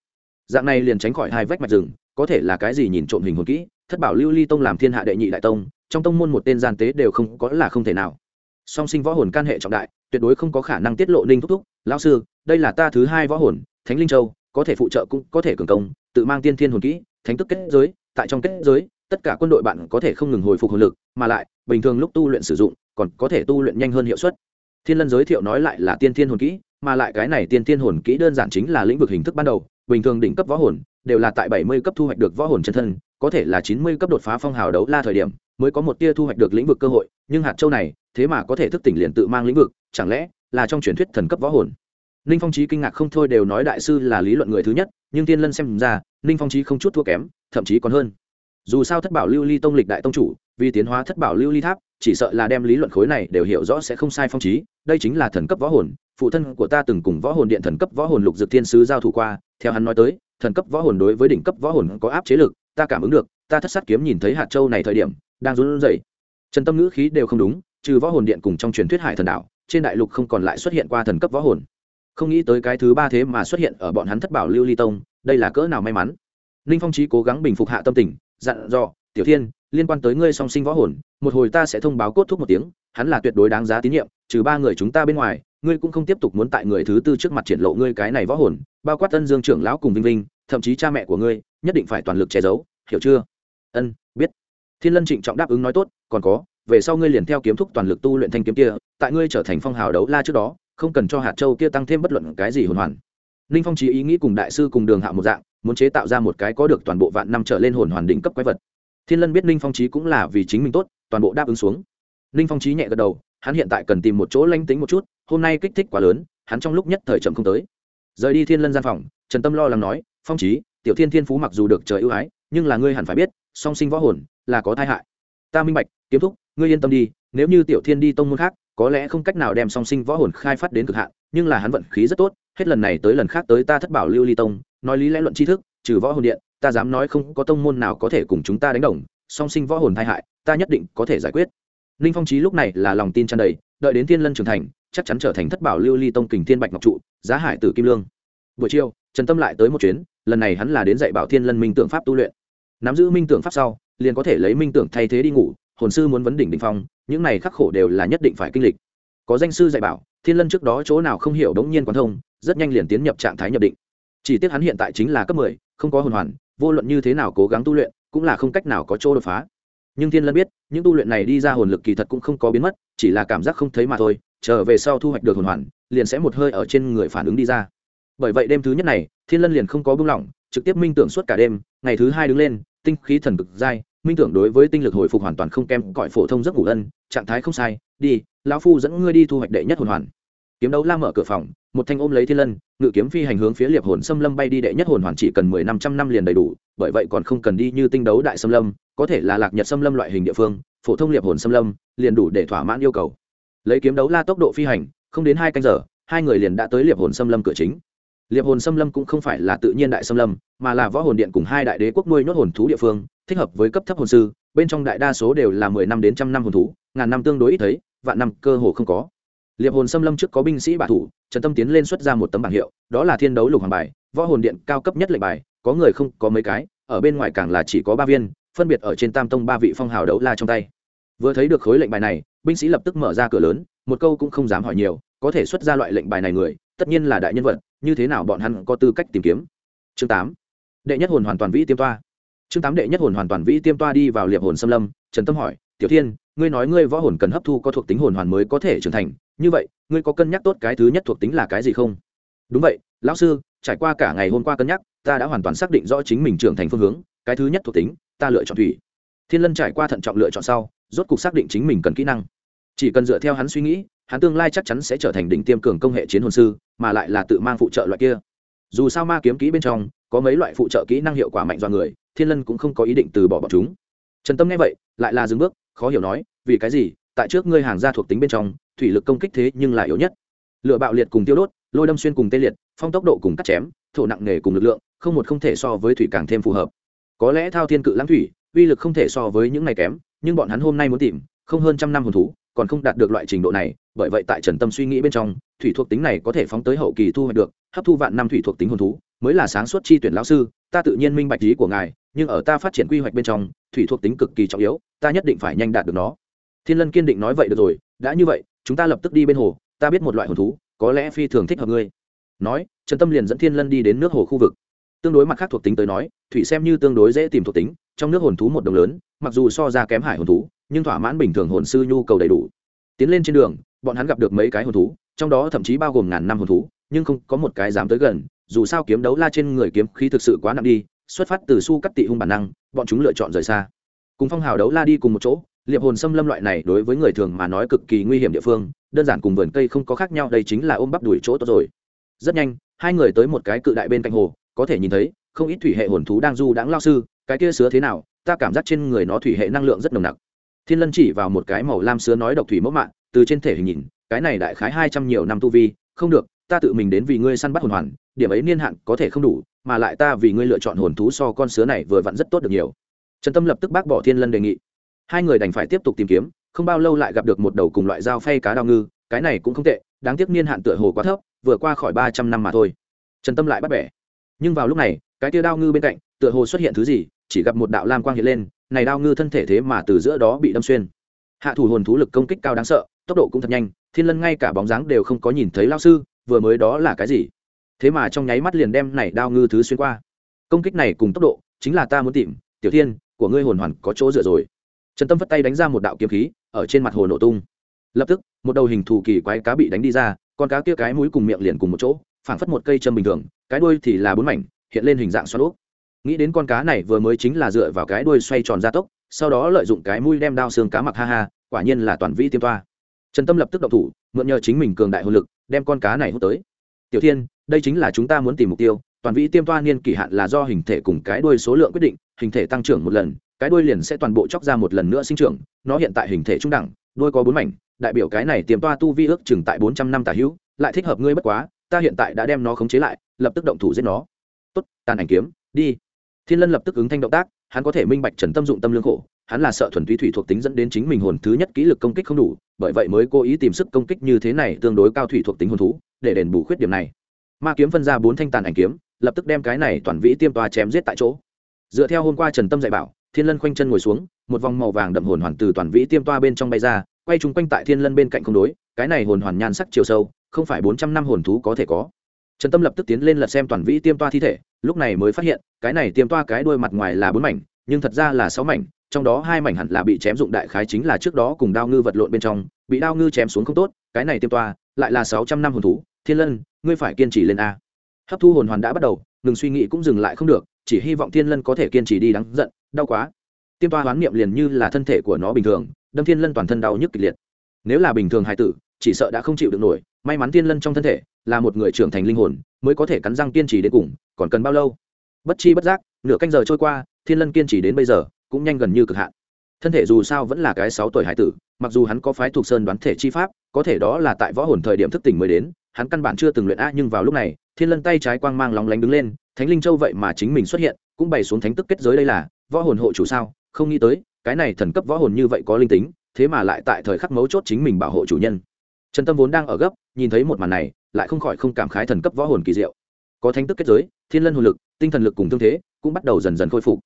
Dạng này liền tránh khỏi hai vách mạch rừng, có thể là cái gì nhìn trộm hình hồn kỹ, thất bảo lưu ly tông làm thiên hạ đệ nhị đại tông, trong tông môn một tên gian tế đều không có là không thể nào. Song sinh võ hồn can hệ trọng đại, tuyệt đối không có khả năng tiết lộ ninh thúc thúc, lão sư, đây là ta thứ hai võ hồn, thánh linh châu, có thể phụ trợ cũng có thể cường công, tự mang tiên thiên hồn kỹ, thánh tức kết giới, tại trong kết giới, tất cả quân đội bạn có thể không ngừng hồi phục hồn lực, mà lại, bình thường lúc tu luyện sử dụng, còn có thể tu luyện nhanh hơn hiệu suất. Thiên lân giới thiệu nói lại là tiên thiên hồn kỹ mà lại cái này tiên thiên hồn kỹ đơn giản chính là lĩnh vực hình thức ban đầu, bình thường đỉnh cấp võ hồn đều là tại bảy mươi cấp thu hoạch được võ hồn chân thân, có thể là chín mươi cấp đột phá phong hào đấu la thời điểm mới có một tia thu hoạch được lĩnh vực cơ hội, nhưng hạt châu này thế mà có thể thức tỉnh liền tự mang lĩnh vực, chẳng lẽ là trong truyền thuyết thần cấp võ hồn? Ninh phong trí kinh ngạc không thôi đều nói đại sư là lý luận người thứ nhất, nhưng tiên lân xem ra, ninh phong trí không chút thua kém, thậm chí còn hơn. Dù sao thất bảo lưu ly tông lịch đại tông chủ, vì tiến hóa thất bảo lưu ly tháp, chỉ sợ là đem lý luận khối này đều hiểu rõ sẽ không sai phong trí đây chính là thần cấp võ hồn phụ thân của ta từng cùng võ hồn điện thần cấp võ hồn lục dược thiên sứ giao thủ qua, theo hắn nói tới, thần cấp võ hồn đối với đỉnh cấp võ hồn có áp chế lực, ta cảm ứng được, ta thất sát kiếm nhìn thấy hạt châu này thời điểm, đang run rẩy. Trần tâm ngữ khí đều không đúng, trừ võ hồn điện cùng trong truyền thuyết hải thần đạo trên đại lục không còn lại xuất hiện qua thần cấp võ hồn. Không nghĩ tới cái thứ ba thế mà xuất hiện ở bọn hắn thất bảo lưu ly tông, đây là cỡ nào may mắn. Ninh phong trí cố gắng bình phục hạ tâm tình, dặn dò, tiểu thiên, liên quan tới ngươi song sinh võ hồn, một hồi ta sẽ thông báo cốt thúc một tiếng, hắn là tuyệt đối đáng giá tín nhiệm, trừ ba người chúng ta bên ngoài ngươi cũng không tiếp tục muốn tại người thứ tư trước mặt triển lộ ngươi cái này võ hồn, bao quát tân dương trưởng lão cùng vinh vinh, thậm chí cha mẹ của ngươi, nhất định phải toàn lực che giấu, hiểu chưa? Ân, biết. Thiên lân trịnh trọng đáp ứng nói tốt, còn có, về sau ngươi liền theo kiếm thúc toàn lực tu luyện thanh kiếm kia, tại ngươi trở thành phong hào đấu la trước đó, không cần cho hạt châu kia tăng thêm bất luận cái gì hồn hoàn. Ninh phong trí ý nghĩ cùng đại sư cùng đường hạ một dạng, muốn chế tạo ra một cái có được toàn bộ vạn năm trở lên hồn hoàn đỉnh cấp quái vật. Thiên lân biết ninh phong trí cũng là vì chính mình tốt, toàn bộ đáp ứng xuống. Ninh phong trí nhẹ gật đầu, hắn hiện tại cần tìm một chỗ lanh tính một chút hôm nay kích thích quá lớn, hắn trong lúc nhất thời chậm không tới. Rời đi thiên lân gian phòng, trần tâm lo lắng nói, phong trí tiểu thiên thiên phú mặc dù được trời ưu ái, nhưng là ngươi hẳn phải biết, song sinh võ hồn là có tai hại. Ta minh bạch, kiếm thúc, ngươi yên tâm đi, nếu như tiểu thiên đi tông môn khác, có lẽ không cách nào đem song sinh võ hồn khai phát đến cực hạn, nhưng là hắn vận khí rất tốt, hết lần này tới lần khác tới ta thất bảo lưu ly tông, nói lý lẽ luận tri thức, trừ võ hồn điện, ta dám nói không có tông môn nào có thể cùng chúng ta đánh đồng, song sinh võ hồn tai hại, ta nhất định có thể giải quyết. Ninh phong trí lúc này là lòng tin tràn đầy, đợi đến thiên lân trưởng thành chắc chắn trở thành thất bảo lưu ly tông kình thiên bạch ngọc trụ, giá hải tử kim lương. Buổi chiều, trần tâm lại tới một chuyến, lần này hắn là đến dạy bảo thiên lân minh tượng pháp tu luyện. Nắm giữ minh tượng pháp sau, liền có thể lấy minh tượng thay thế đi ngủ, hồn sư muốn vấn đỉnh đình phong, những này khắc khổ đều là nhất định phải kinh lịch. Có danh sư dạy bảo, thiên lân trước đó chỗ nào không hiểu đống nhiên quán thông, rất nhanh liền tiến nhập trạng thái nhập định. Chỉ tiếc hắn hiện tại chính là cấp mười, không có hồn hoàn, vô luận như thế nào cố gắng tu luyện, cũng là không cách nào có chỗ đột phá. Nhưng thiên lân biết, những tu luyện này đi ra hồn lực kỳ thật cũng không có biến mất, chỉ là cảm giác không thấy mà thôi trở về sau thu hoạch được hồn hoàn, liền sẽ một hơi ở trên người phản ứng đi ra. Bởi vậy đêm thứ nhất này, thiên lân liền không có buông lỏng, trực tiếp minh tưởng suốt cả đêm, ngày thứ hai đứng lên, tinh khí thần cực dai, minh tưởng đối với tinh lực hồi phục hoàn toàn không kém, cõi phổ thông giấc ngủ ân, trạng thái không sai, đi, lão phu dẫn ngươi đi thu hoạch đệ nhất hồn hoàn. Kiếm đấu la mở cửa phòng, một thanh ôm lấy thiên lân, ngự kiếm phi hành hướng phía liệp hồn xâm lâm bay đi đệ nhất hồn hoàn chỉ cần mười năm trăm năm liền đầy đủ, bởi vậy còn không cần đi như tinh đấu đại xâm lâm, có thể là lạc nhật xâm lâm loại hình địa phương, phổ thông liệp hồn xâm lâm, liền đủ để thỏa mãn yêu cầu lấy kiếm đấu la tốc độ phi hành, không đến hai canh giờ, hai người liền đã tới liệp hồn xâm lâm cửa chính. Liệp hồn xâm lâm cũng không phải là tự nhiên đại xâm lâm, mà là võ hồn điện cùng hai đại đế quốc nuôi nhốt hồn thú địa phương, thích hợp với cấp thấp hồn sư, bên trong đại đa số đều là mười năm đến trăm năm hồn thú, ngàn năm tương đối ít thấy, vạn năm cơ hồ không có. Liệp hồn xâm lâm trước có binh sĩ bạ thủ, trần tâm tiến lên xuất ra một tấm bảng hiệu, đó là thiên đấu lục hoàng bài, võ hồn điện cao cấp nhất lệnh bài, có người không, có mấy cái, ở bên ngoài càng là chỉ có ba viên, phân biệt ở trên tam tông ba vị phong hào đấu la trong tay. Vừa thấy được khối lệnh bài này binh sĩ lập tức mở ra cửa lớn, một câu cũng không dám hỏi nhiều, có thể xuất ra loại lệnh bài này người, tất nhiên là đại nhân vật, như thế nào bọn hắn có tư cách tìm kiếm? Chương tám, đệ nhất hồn hoàn toàn vĩ tiêm toa. Chương tám, đệ nhất hồn hoàn toàn vĩ tiêm toa đi vào liệp hồn xâm lâm, trần tâm hỏi, tiểu thiên, ngươi nói ngươi võ hồn cần hấp thu có thuộc tính hồn hoàn mới có thể trưởng thành, như vậy, ngươi có cân nhắc tốt cái thứ nhất thuộc tính là cái gì không? Đúng vậy, lão sư, trải qua cả ngày hôm qua cân nhắc, ta đã hoàn toàn xác định rõ chính mình trưởng thành phương hướng, cái thứ nhất thuộc tính, ta lựa chọn thủy thiên lân trải qua thận trọng lựa chọn sau, rốt cuộc xác định chính mình cần kỹ năng. Chỉ cần dựa theo hắn suy nghĩ, hắn tương lai chắc chắn sẽ trở thành đỉnh tiêm cường công hệ chiến hồn sư, mà lại là tự mang phụ trợ loại kia. Dù sao ma kiếm kỹ bên trong, có mấy loại phụ trợ kỹ năng hiệu quả mạnh do người, thiên lân cũng không có ý định từ bỏ bọn chúng. Trần tâm nghe vậy, lại là dừng bước, khó hiểu nói, vì cái gì? Tại trước ngươi hàng ra thuộc tính bên trong, thủy lực công kích thế nhưng là yếu nhất. Lựa bạo liệt cùng tiêu đốt, lôi đâm xuyên cùng tê liệt, phong tốc độ cùng cắt chém, thổ nặng nề cùng lực lượng, không một không thể so với thủy càng thêm phù hợp. Có lẽ thao thiên cự lãng thủy uy lực không thể so với những này kém, nhưng bọn hắn hôm nay muốn tìm, không hơn trăm năm hồn thú, còn không đạt được loại trình độ này, bởi vậy tại trần tâm suy nghĩ bên trong, thủy thuộc tính này có thể phóng tới hậu kỳ thu hoạch được, hấp thu vạn năm thủy thuộc tính hồn thú, mới là sáng suốt chi tuyển lão sư, ta tự nhiên minh bạch lý của ngài, nhưng ở ta phát triển quy hoạch bên trong, thủy thuộc tính cực kỳ trọng yếu, ta nhất định phải nhanh đạt được nó. Thiên lân kiên định nói vậy được rồi, đã như vậy, chúng ta lập tức đi bên hồ, ta biết một loại hồn thú, có lẽ phi thường thích hợp ngươi. Nói, trần tâm liền dẫn thiên lân đi đến nước hồ khu vực. Tương đối mặt khác thuộc tính tới nói, thủy xem như tương đối dễ tìm thuộc tính trong nước hồn thú một đồng lớn, mặc dù so ra kém hải hồn thú, nhưng thỏa mãn bình thường hồn sư nhu cầu đầy đủ. Tiến lên trên đường, bọn hắn gặp được mấy cái hồn thú, trong đó thậm chí bao gồm ngàn năm hồn thú, nhưng không có một cái dám tới gần, dù sao kiếm đấu la trên người kiếm khí thực sự quá nặng đi, xuất phát từ su cắt tị hung bản năng, bọn chúng lựa chọn rời xa. Cùng phong hào đấu la đi cùng một chỗ, liệp hồn xâm lâm loại này đối với người thường mà nói cực kỳ nguy hiểm địa phương, đơn giản cùng vườn cây không có khác nhau, đây chính là ôm bắp đuổi chỗ tốt rồi. Rất nhanh, hai người tới một cái cự đại bên cạnh hồ, có thể nhìn thấy, không ít thủy hệ hồn thú đang du đãng lao sư cái kia sứa thế nào, ta cảm giác trên người nó thủy hệ năng lượng rất nồng nặc. Thiên lân chỉ vào một cái màu lam sứa nói độc thủy mẫu mạng từ trên thể hình nhìn, cái này đại khái hai trăm nhiều năm tu vi, không được, ta tự mình đến vì ngươi săn bắt hồn hoàn, điểm ấy niên hạn có thể không đủ, mà lại ta vì ngươi lựa chọn hồn thú so con sứa này vừa vặn rất tốt được nhiều. Trần tâm lập tức bác bỏ thiên lân đề nghị. Hai người đành phải tiếp tục tìm kiếm, không bao lâu lại gặp được một đầu cùng loại dao phay cá đao ngư, cái này cũng không tệ, đáng tiếc niên hạn tựa hồ quá thấp, vừa qua khỏi ba trăm năm mà thôi. Trần tâm lại bắt bẻ. Nhưng vào lúc này, cái tia đao ngư bên cạnh, tựa hồ xuất hiện thứ gì chỉ gặp một đạo lam quang hiện lên, này đao ngư thân thể thế mà từ giữa đó bị đâm xuyên. Hạ thủ hồn thú lực công kích cao đáng sợ, tốc độ cũng thật nhanh, thiên lân ngay cả bóng dáng đều không có nhìn thấy lao sư, vừa mới đó là cái gì? Thế mà trong nháy mắt liền đem này đao ngư thứ xuyên qua. Công kích này cùng tốc độ, chính là ta muốn tìm, tiểu thiên, của ngươi hồn hoàn có chỗ dựa rồi. Trần tâm vất tay đánh ra một đạo kiếm khí, ở trên mặt hồ nổ tung. Lập tức, một đầu hình thù kỳ quái cá bị đánh đi ra, con cá kia cái mũi cùng miệng liền cùng một chỗ, phảng phất một cây châm bình thường, cái đuôi thì là bốn mảnh, hiện lên hình dạng xoắn úp nghĩ đến con cá này vừa mới chính là dựa vào cái đuôi xoay tròn gia tốc, sau đó lợi dụng cái mũi đem đao xương cá mặc ha ha, quả nhiên là toàn vi tiêm toa. Trần tâm lập tức động thủ, mượn nhờ chính mình cường đại hồn lực, đem con cá này hút tới. Tiểu thiên, đây chính là chúng ta muốn tìm mục tiêu, toàn vĩ tiêm toa niên kỷ hạn là do hình thể cùng cái đuôi số lượng quyết định, hình thể tăng trưởng một lần, cái đuôi liền sẽ toàn bộ chóc ra một lần nữa sinh trưởng, nó hiện tại hình thể trung đẳng, đuôi có bốn mảnh, đại biểu cái này tiềm toa tu vi ước chừng tại bốn trăm năm tả hữu, lại thích hợp ngươi bất quá, ta hiện tại đã đem nó khống chế lại, lập tức động thủ giết nó. Tốt, tàn ảnh kiếm, đi thiên lân lập tức ứng thanh động tác, hắn có thể minh bạch trần tâm dụng tâm lương khổ, hắn là sợ thuần túy thủy thuộc tính dẫn đến chính mình hồn thứ nhất kỹ lực công kích không đủ, bởi vậy mới cố ý tìm sức công kích như thế này tương đối cao thủy thuộc tính hồn thú, để đền bù khuyết điểm này. Ma kiếm phân ra bốn thanh tàn ảnh kiếm, lập tức đem cái này toàn vĩ tiêm toa chém giết tại chỗ. Dựa theo hôm qua trần tâm dạy bảo, thiên lân khoanh chân ngồi xuống, một vòng màu vàng đậm hồn hoàn từ toàn vĩ tiêm toa bên trong bay ra, quay chung quanh tại thiên lân bên cạnh không đối, cái này hồn hoàn nhan sắc chiều sâu, không phải bốn trăm năm hồn thú có thể có. Trần tâm lập tức tiến lên lật xem toàn vĩ tiêm toa thi thể lúc này mới phát hiện, cái này tiêm toa cái đuôi mặt ngoài là bốn mảnh, nhưng thật ra là sáu mảnh, trong đó hai mảnh hẳn là bị chém dụng đại khái chính là trước đó cùng đao ngư vật lộn bên trong, bị đao ngư chém xuống không tốt, cái này tiêm toa lại là sáu trăm năm hồn thú. Thiên lân, ngươi phải kiên trì lên a. Hấp thu hồn hoàn đã bắt đầu, ngừng suy nghĩ cũng dừng lại không được, chỉ hy vọng thiên lân có thể kiên trì đi đáng giận, đau quá. Tiêm toa hoán niệm liền như là thân thể của nó bình thường, đâm thiên lân toàn thân đau nhức kịch liệt. Nếu là bình thường hài tử, chỉ sợ đã không chịu được nổi, may mắn thiên lân trong thân thể là một người trưởng thành linh hồn, mới có thể cắn răng kiên trì đến cùng, còn cần bao lâu? Bất chi bất giác, nửa canh giờ trôi qua, thiên lân kiên trì đến bây giờ, cũng nhanh gần như cực hạn. Thân thể dù sao vẫn là cái sáu tuổi hải tử, mặc dù hắn có phái thuộc sơn đoán thể chi pháp, có thể đó là tại võ hồn thời điểm thức tỉnh mới đến, hắn căn bản chưa từng luyện a, nhưng vào lúc này, thiên lân tay trái quang mang lóng lánh đứng lên, thánh linh châu vậy mà chính mình xuất hiện, cũng bày xuống thánh tức kết giới đây là, võ hồn hộ chủ sao? Không nghĩ tới, cái này thần cấp võ hồn như vậy có linh tính, thế mà lại tại thời khắc mấu chốt chính mình bảo hộ chủ nhân. Trần tâm vốn đang ở gấp nhìn thấy một màn này, lại không khỏi không cảm khái thần cấp võ hồn kỳ diệu. Có thánh tức kết giới, thiên lân hồn lực, tinh thần lực cùng thương thế, cũng bắt đầu dần dần khôi phục.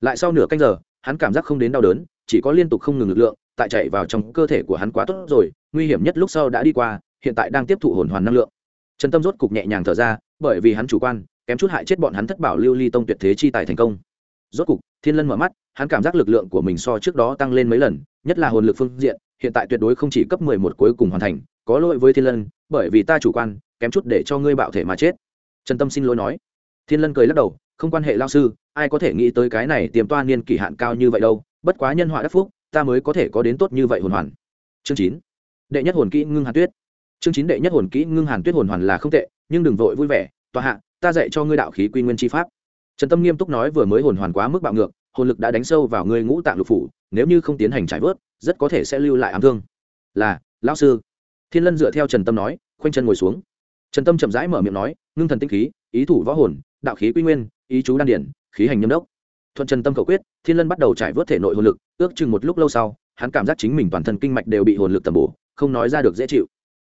Lại sau nửa canh giờ, hắn cảm giác không đến đau đớn, chỉ có liên tục không ngừng lực lượng, tại chạy vào trong cơ thể của hắn quá tốt rồi, nguy hiểm nhất lúc sau đã đi qua, hiện tại đang tiếp thụ hồn hoàn năng lượng. Trần tâm rốt cục nhẹ nhàng thở ra, bởi vì hắn chủ quan, kém chút hại chết bọn hắn thất bảo lưu ly tông tuyệt thế chi tài thành công. Rốt cục, thiên lân mở mắt, hắn cảm giác lực lượng của mình so trước đó tăng lên mấy lần, nhất là hồn lực phương diện, hiện tại tuyệt đối không chỉ cấp mười một cuối cùng hoàn thành có lỗi với thiên lân, bởi vì ta chủ quan, kém chút để cho ngươi bạo thể mà chết. Trần tâm xin lỗi nói. Thiên lân cười lắc đầu, không quan hệ lao sư, ai có thể nghĩ tới cái này tiềm toa niên kỷ hạn cao như vậy đâu, bất quá nhân họa đắc phúc, ta mới có thể có đến tốt như vậy hồn hoàn. Chương chín. Đệ nhất hồn kỹ ngưng hàn tuyết. Chương chín đệ nhất hồn kỹ ngưng hàn tuyết hồn hoàn là không tệ, nhưng đừng vội vui vẻ, tòa hạ, ta dạy cho ngươi đạo khí quy nguyên chi pháp. Trần tâm nghiêm túc nói vừa mới hồn hoàn quá mức bạo ngược, hồn lực đã đánh sâu vào ngươi ngũ tạng lục phủ, nếu như không tiến hành trải vớt, rất có thể sẽ lưu lại ám thương. Là, lão sư thiên lân dựa theo trần tâm nói, khoanh chân ngồi xuống. Trần tâm chậm rãi mở miệng nói, ngưng thần tinh khí, ý thủ võ hồn, đạo khí quy nguyên, ý chú đan điển, khí hành nhâm đốc. Thuận trần tâm cầu quyết, thiên lân bắt đầu trải vớt thể nội hồn lực, ước chừng một lúc lâu sau, hắn cảm giác chính mình toàn thân kinh mạch đều bị hồn lực tầm bổ, không nói ra được dễ chịu.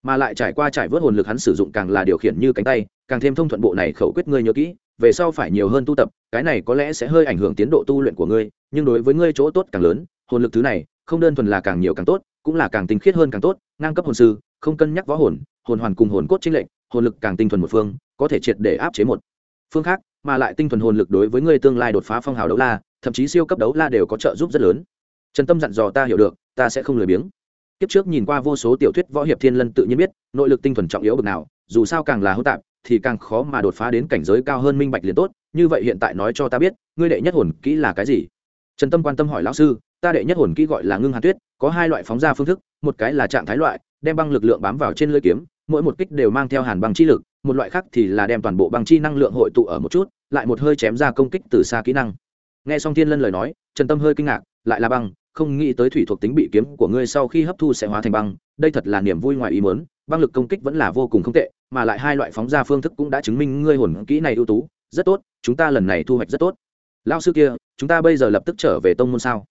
Mà lại trải qua trải vớt hồn lực hắn sử dụng càng là điều khiển như cánh tay, càng thêm thông thuận bộ này khẩu quyết ngươi nhớ kỹ, về sau phải nhiều hơn tu tập, cái này có lẽ sẽ hơi ảnh hưởng tiến độ tu luyện của ngươi, nhưng đối với ngươi chỗ tốt càng lớn, hồn lực thứ này không đơn thuần là càng nhiều càng tốt, cũng là càng tinh khiết hơn càng tốt, ngang cấp hồn sư, không cân nhắc võ hồn hồn hoàn cùng hồn cốt chính lệnh hồn lực càng tinh thuần một phương, có thể triệt để áp chế một phương khác, mà lại tinh thuần hồn lực đối với người tương lai đột phá phong hào đấu la, thậm chí siêu cấp đấu la đều có trợ giúp rất lớn. Trần tâm dặn dò ta hiểu được, ta sẽ không lười biếng. Kiếp trước nhìn qua vô số tiểu thuyết võ hiệp thiên lân tự nhiên biết, nội lực tinh thuần trọng yếu bực nào, dù sao càng là hỗn tạp, thì càng khó mà đột phá đến cảnh giới cao hơn minh bạch liền tốt, như vậy hiện tại nói cho ta biết, ngươi đệ nhất hồn kỹ là cái gì? Trần tâm quan tâm hỏi lão sư ta đệ nhất hồn kỹ gọi là ngưng hàn tuyết, có hai loại phóng ra phương thức, một cái là trạng thái loại, đem băng lực lượng bám vào trên lưỡi kiếm, mỗi một kích đều mang theo hàn băng chi lực, một loại khác thì là đem toàn bộ băng chi năng lượng hội tụ ở một chút, lại một hơi chém ra công kích từ xa kỹ năng. Nghe xong thiên lân lời nói, trần tâm hơi kinh ngạc, lại là băng, không nghĩ tới thủy thuộc tính bị kiếm của ngươi sau khi hấp thu sẽ hóa thành băng, đây thật là niềm vui ngoài ý muốn, băng lực công kích vẫn là vô cùng không tệ, mà lại hai loại phóng ra phương thức cũng đã chứng minh ngươi hồn kỹ này ưu tú, rất tốt, chúng ta lần này thu hoạch rất tốt. Lao sư kia, chúng ta bây giờ lập tức trở về tông môn sao?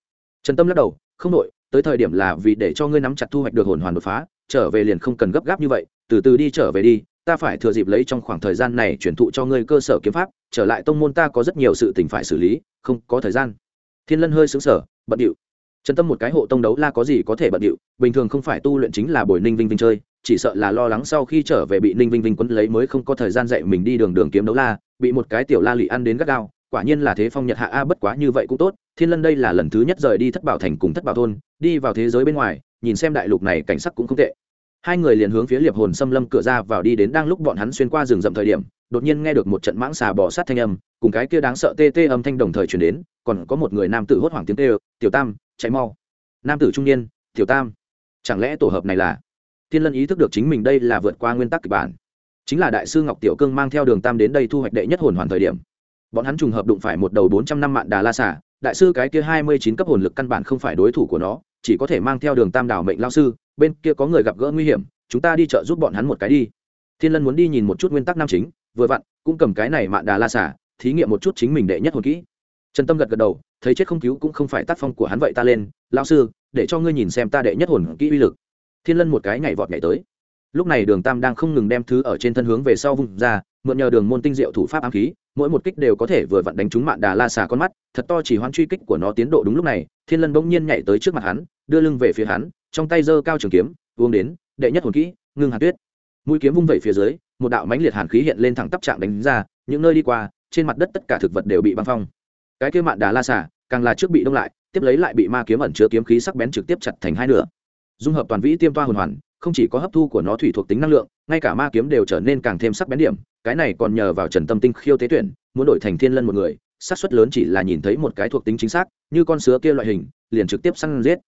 Trần tâm lắc đầu, không đội tới thời điểm là vì để cho ngươi nắm chặt thu hoạch được hồn hoàn đột phá, trở về liền không cần gấp gáp như vậy, từ từ đi trở về đi, ta phải thừa dịp lấy trong khoảng thời gian này chuyển thụ cho ngươi cơ sở kiếm pháp, trở lại tông môn ta có rất nhiều sự tình phải xử lý, không có thời gian. Thiên lân hơi xứng sở bận điệu. Trần tâm một cái hộ tông đấu la có gì có thể bận điệu, bình thường không phải tu luyện chính là bồi ninh vinh vinh chơi, chỉ sợ là lo lắng sau khi trở về bị ninh vinh vinh quấn lấy mới không có thời gian dạy mình đi đường đường kiếm đấu la, bị một cái tiểu la lị ăn đến gắt gao quả nhiên là thế phong nhật hạ a, bất quá như vậy cũng tốt, thiên lân đây là lần thứ nhất rời đi thất bảo thành cùng thất bảo thôn, đi vào thế giới bên ngoài, nhìn xem đại lục này cảnh sắc cũng không tệ. Hai người liền hướng phía liệp hồn xâm lâm cửa ra vào đi đến đang lúc bọn hắn xuyên qua rừng rậm thời điểm, đột nhiên nghe được một trận mãng xà bò sát thanh âm, cùng cái kia đáng sợ tê tê âm thanh đồng thời chuyển đến, còn có một người nam tử hốt hoảng tiếng tê tiểu tam, chạy mau. Nam tử trung niên, tiểu tam, chẳng lẽ tổ hợp này là? Thiên lân ý thức được chính mình đây là vượt qua nguyên tắc kịch bản. Chính là đại sư ngọc tiểu cương mang theo đường tam đến đây thu hoạch đệ nhất hồn hoàn thời điểm bọn hắn trùng hợp đụng phải một đầu bốn trăm năm mạn đà la xả đại sư cái kia hai mươi chín cấp hồn lực căn bản không phải đối thủ của nó, chỉ có thể mang theo đường tam đảo mệnh lao sư, bên kia có người gặp gỡ nguy hiểm, chúng ta đi chợ giúp bọn hắn một cái đi. Thiên lân muốn đi nhìn một chút nguyên tắc nam chính, vừa vặn, cũng cầm cái này mạn đà la xả thí nghiệm một chút chính mình đệ nhất hồn kỹ. Trần tâm gật gật đầu, thấy chết không cứu cũng không phải tác phong của hắn vậy ta lên lao sư, để cho ngươi nhìn xem ta đệ nhất hồn kỹ uy lực. Thiên lân một cái nhảy vọt nhảy tới lúc này đường tam đang không ngừng đem thứ ở trên thân hướng về sau vùng ra, mượn nhờ đường môn tinh diệu thủ pháp ám khí, mỗi một kích đều có thể vừa vặn đánh trúng mạn đà la xà con mắt, thật to chỉ hoan truy kích của nó tiến độ đúng lúc này, thiên lân bỗng nhiên nhảy tới trước mặt hắn, đưa lưng về phía hắn, trong tay giơ cao trường kiếm, uống đến, đệ nhất hồn kỹ, ngưng hàn tuyết. Mũi kiếm vung vẩy phía dưới, một đạo mãnh liệt hàn khí hiện lên thẳng tắp trạng đánh ra, những nơi đi qua, trên mặt đất tất cả thực vật đều bị băng phong. Cái kia mạn đà la xà, càng là trước bị đông lại, tiếp lấy lại bị ma kiếm ẩn chứa kiếm khí sắc bén trực tiếp chặt thành hai nửa. Dung hợp toàn vĩ tiêm toa hồn hoàn không chỉ có hấp thu của nó thủy thuộc tính năng lượng, ngay cả ma kiếm đều trở nên càng thêm sắc bén điểm, cái này còn nhờ vào trần tâm tinh khiêu tế tuyển, muốn đổi thành thiên lân một người, xác suất lớn chỉ là nhìn thấy một cái thuộc tính chính xác, như con sứa kia loại hình, liền trực tiếp săn giết.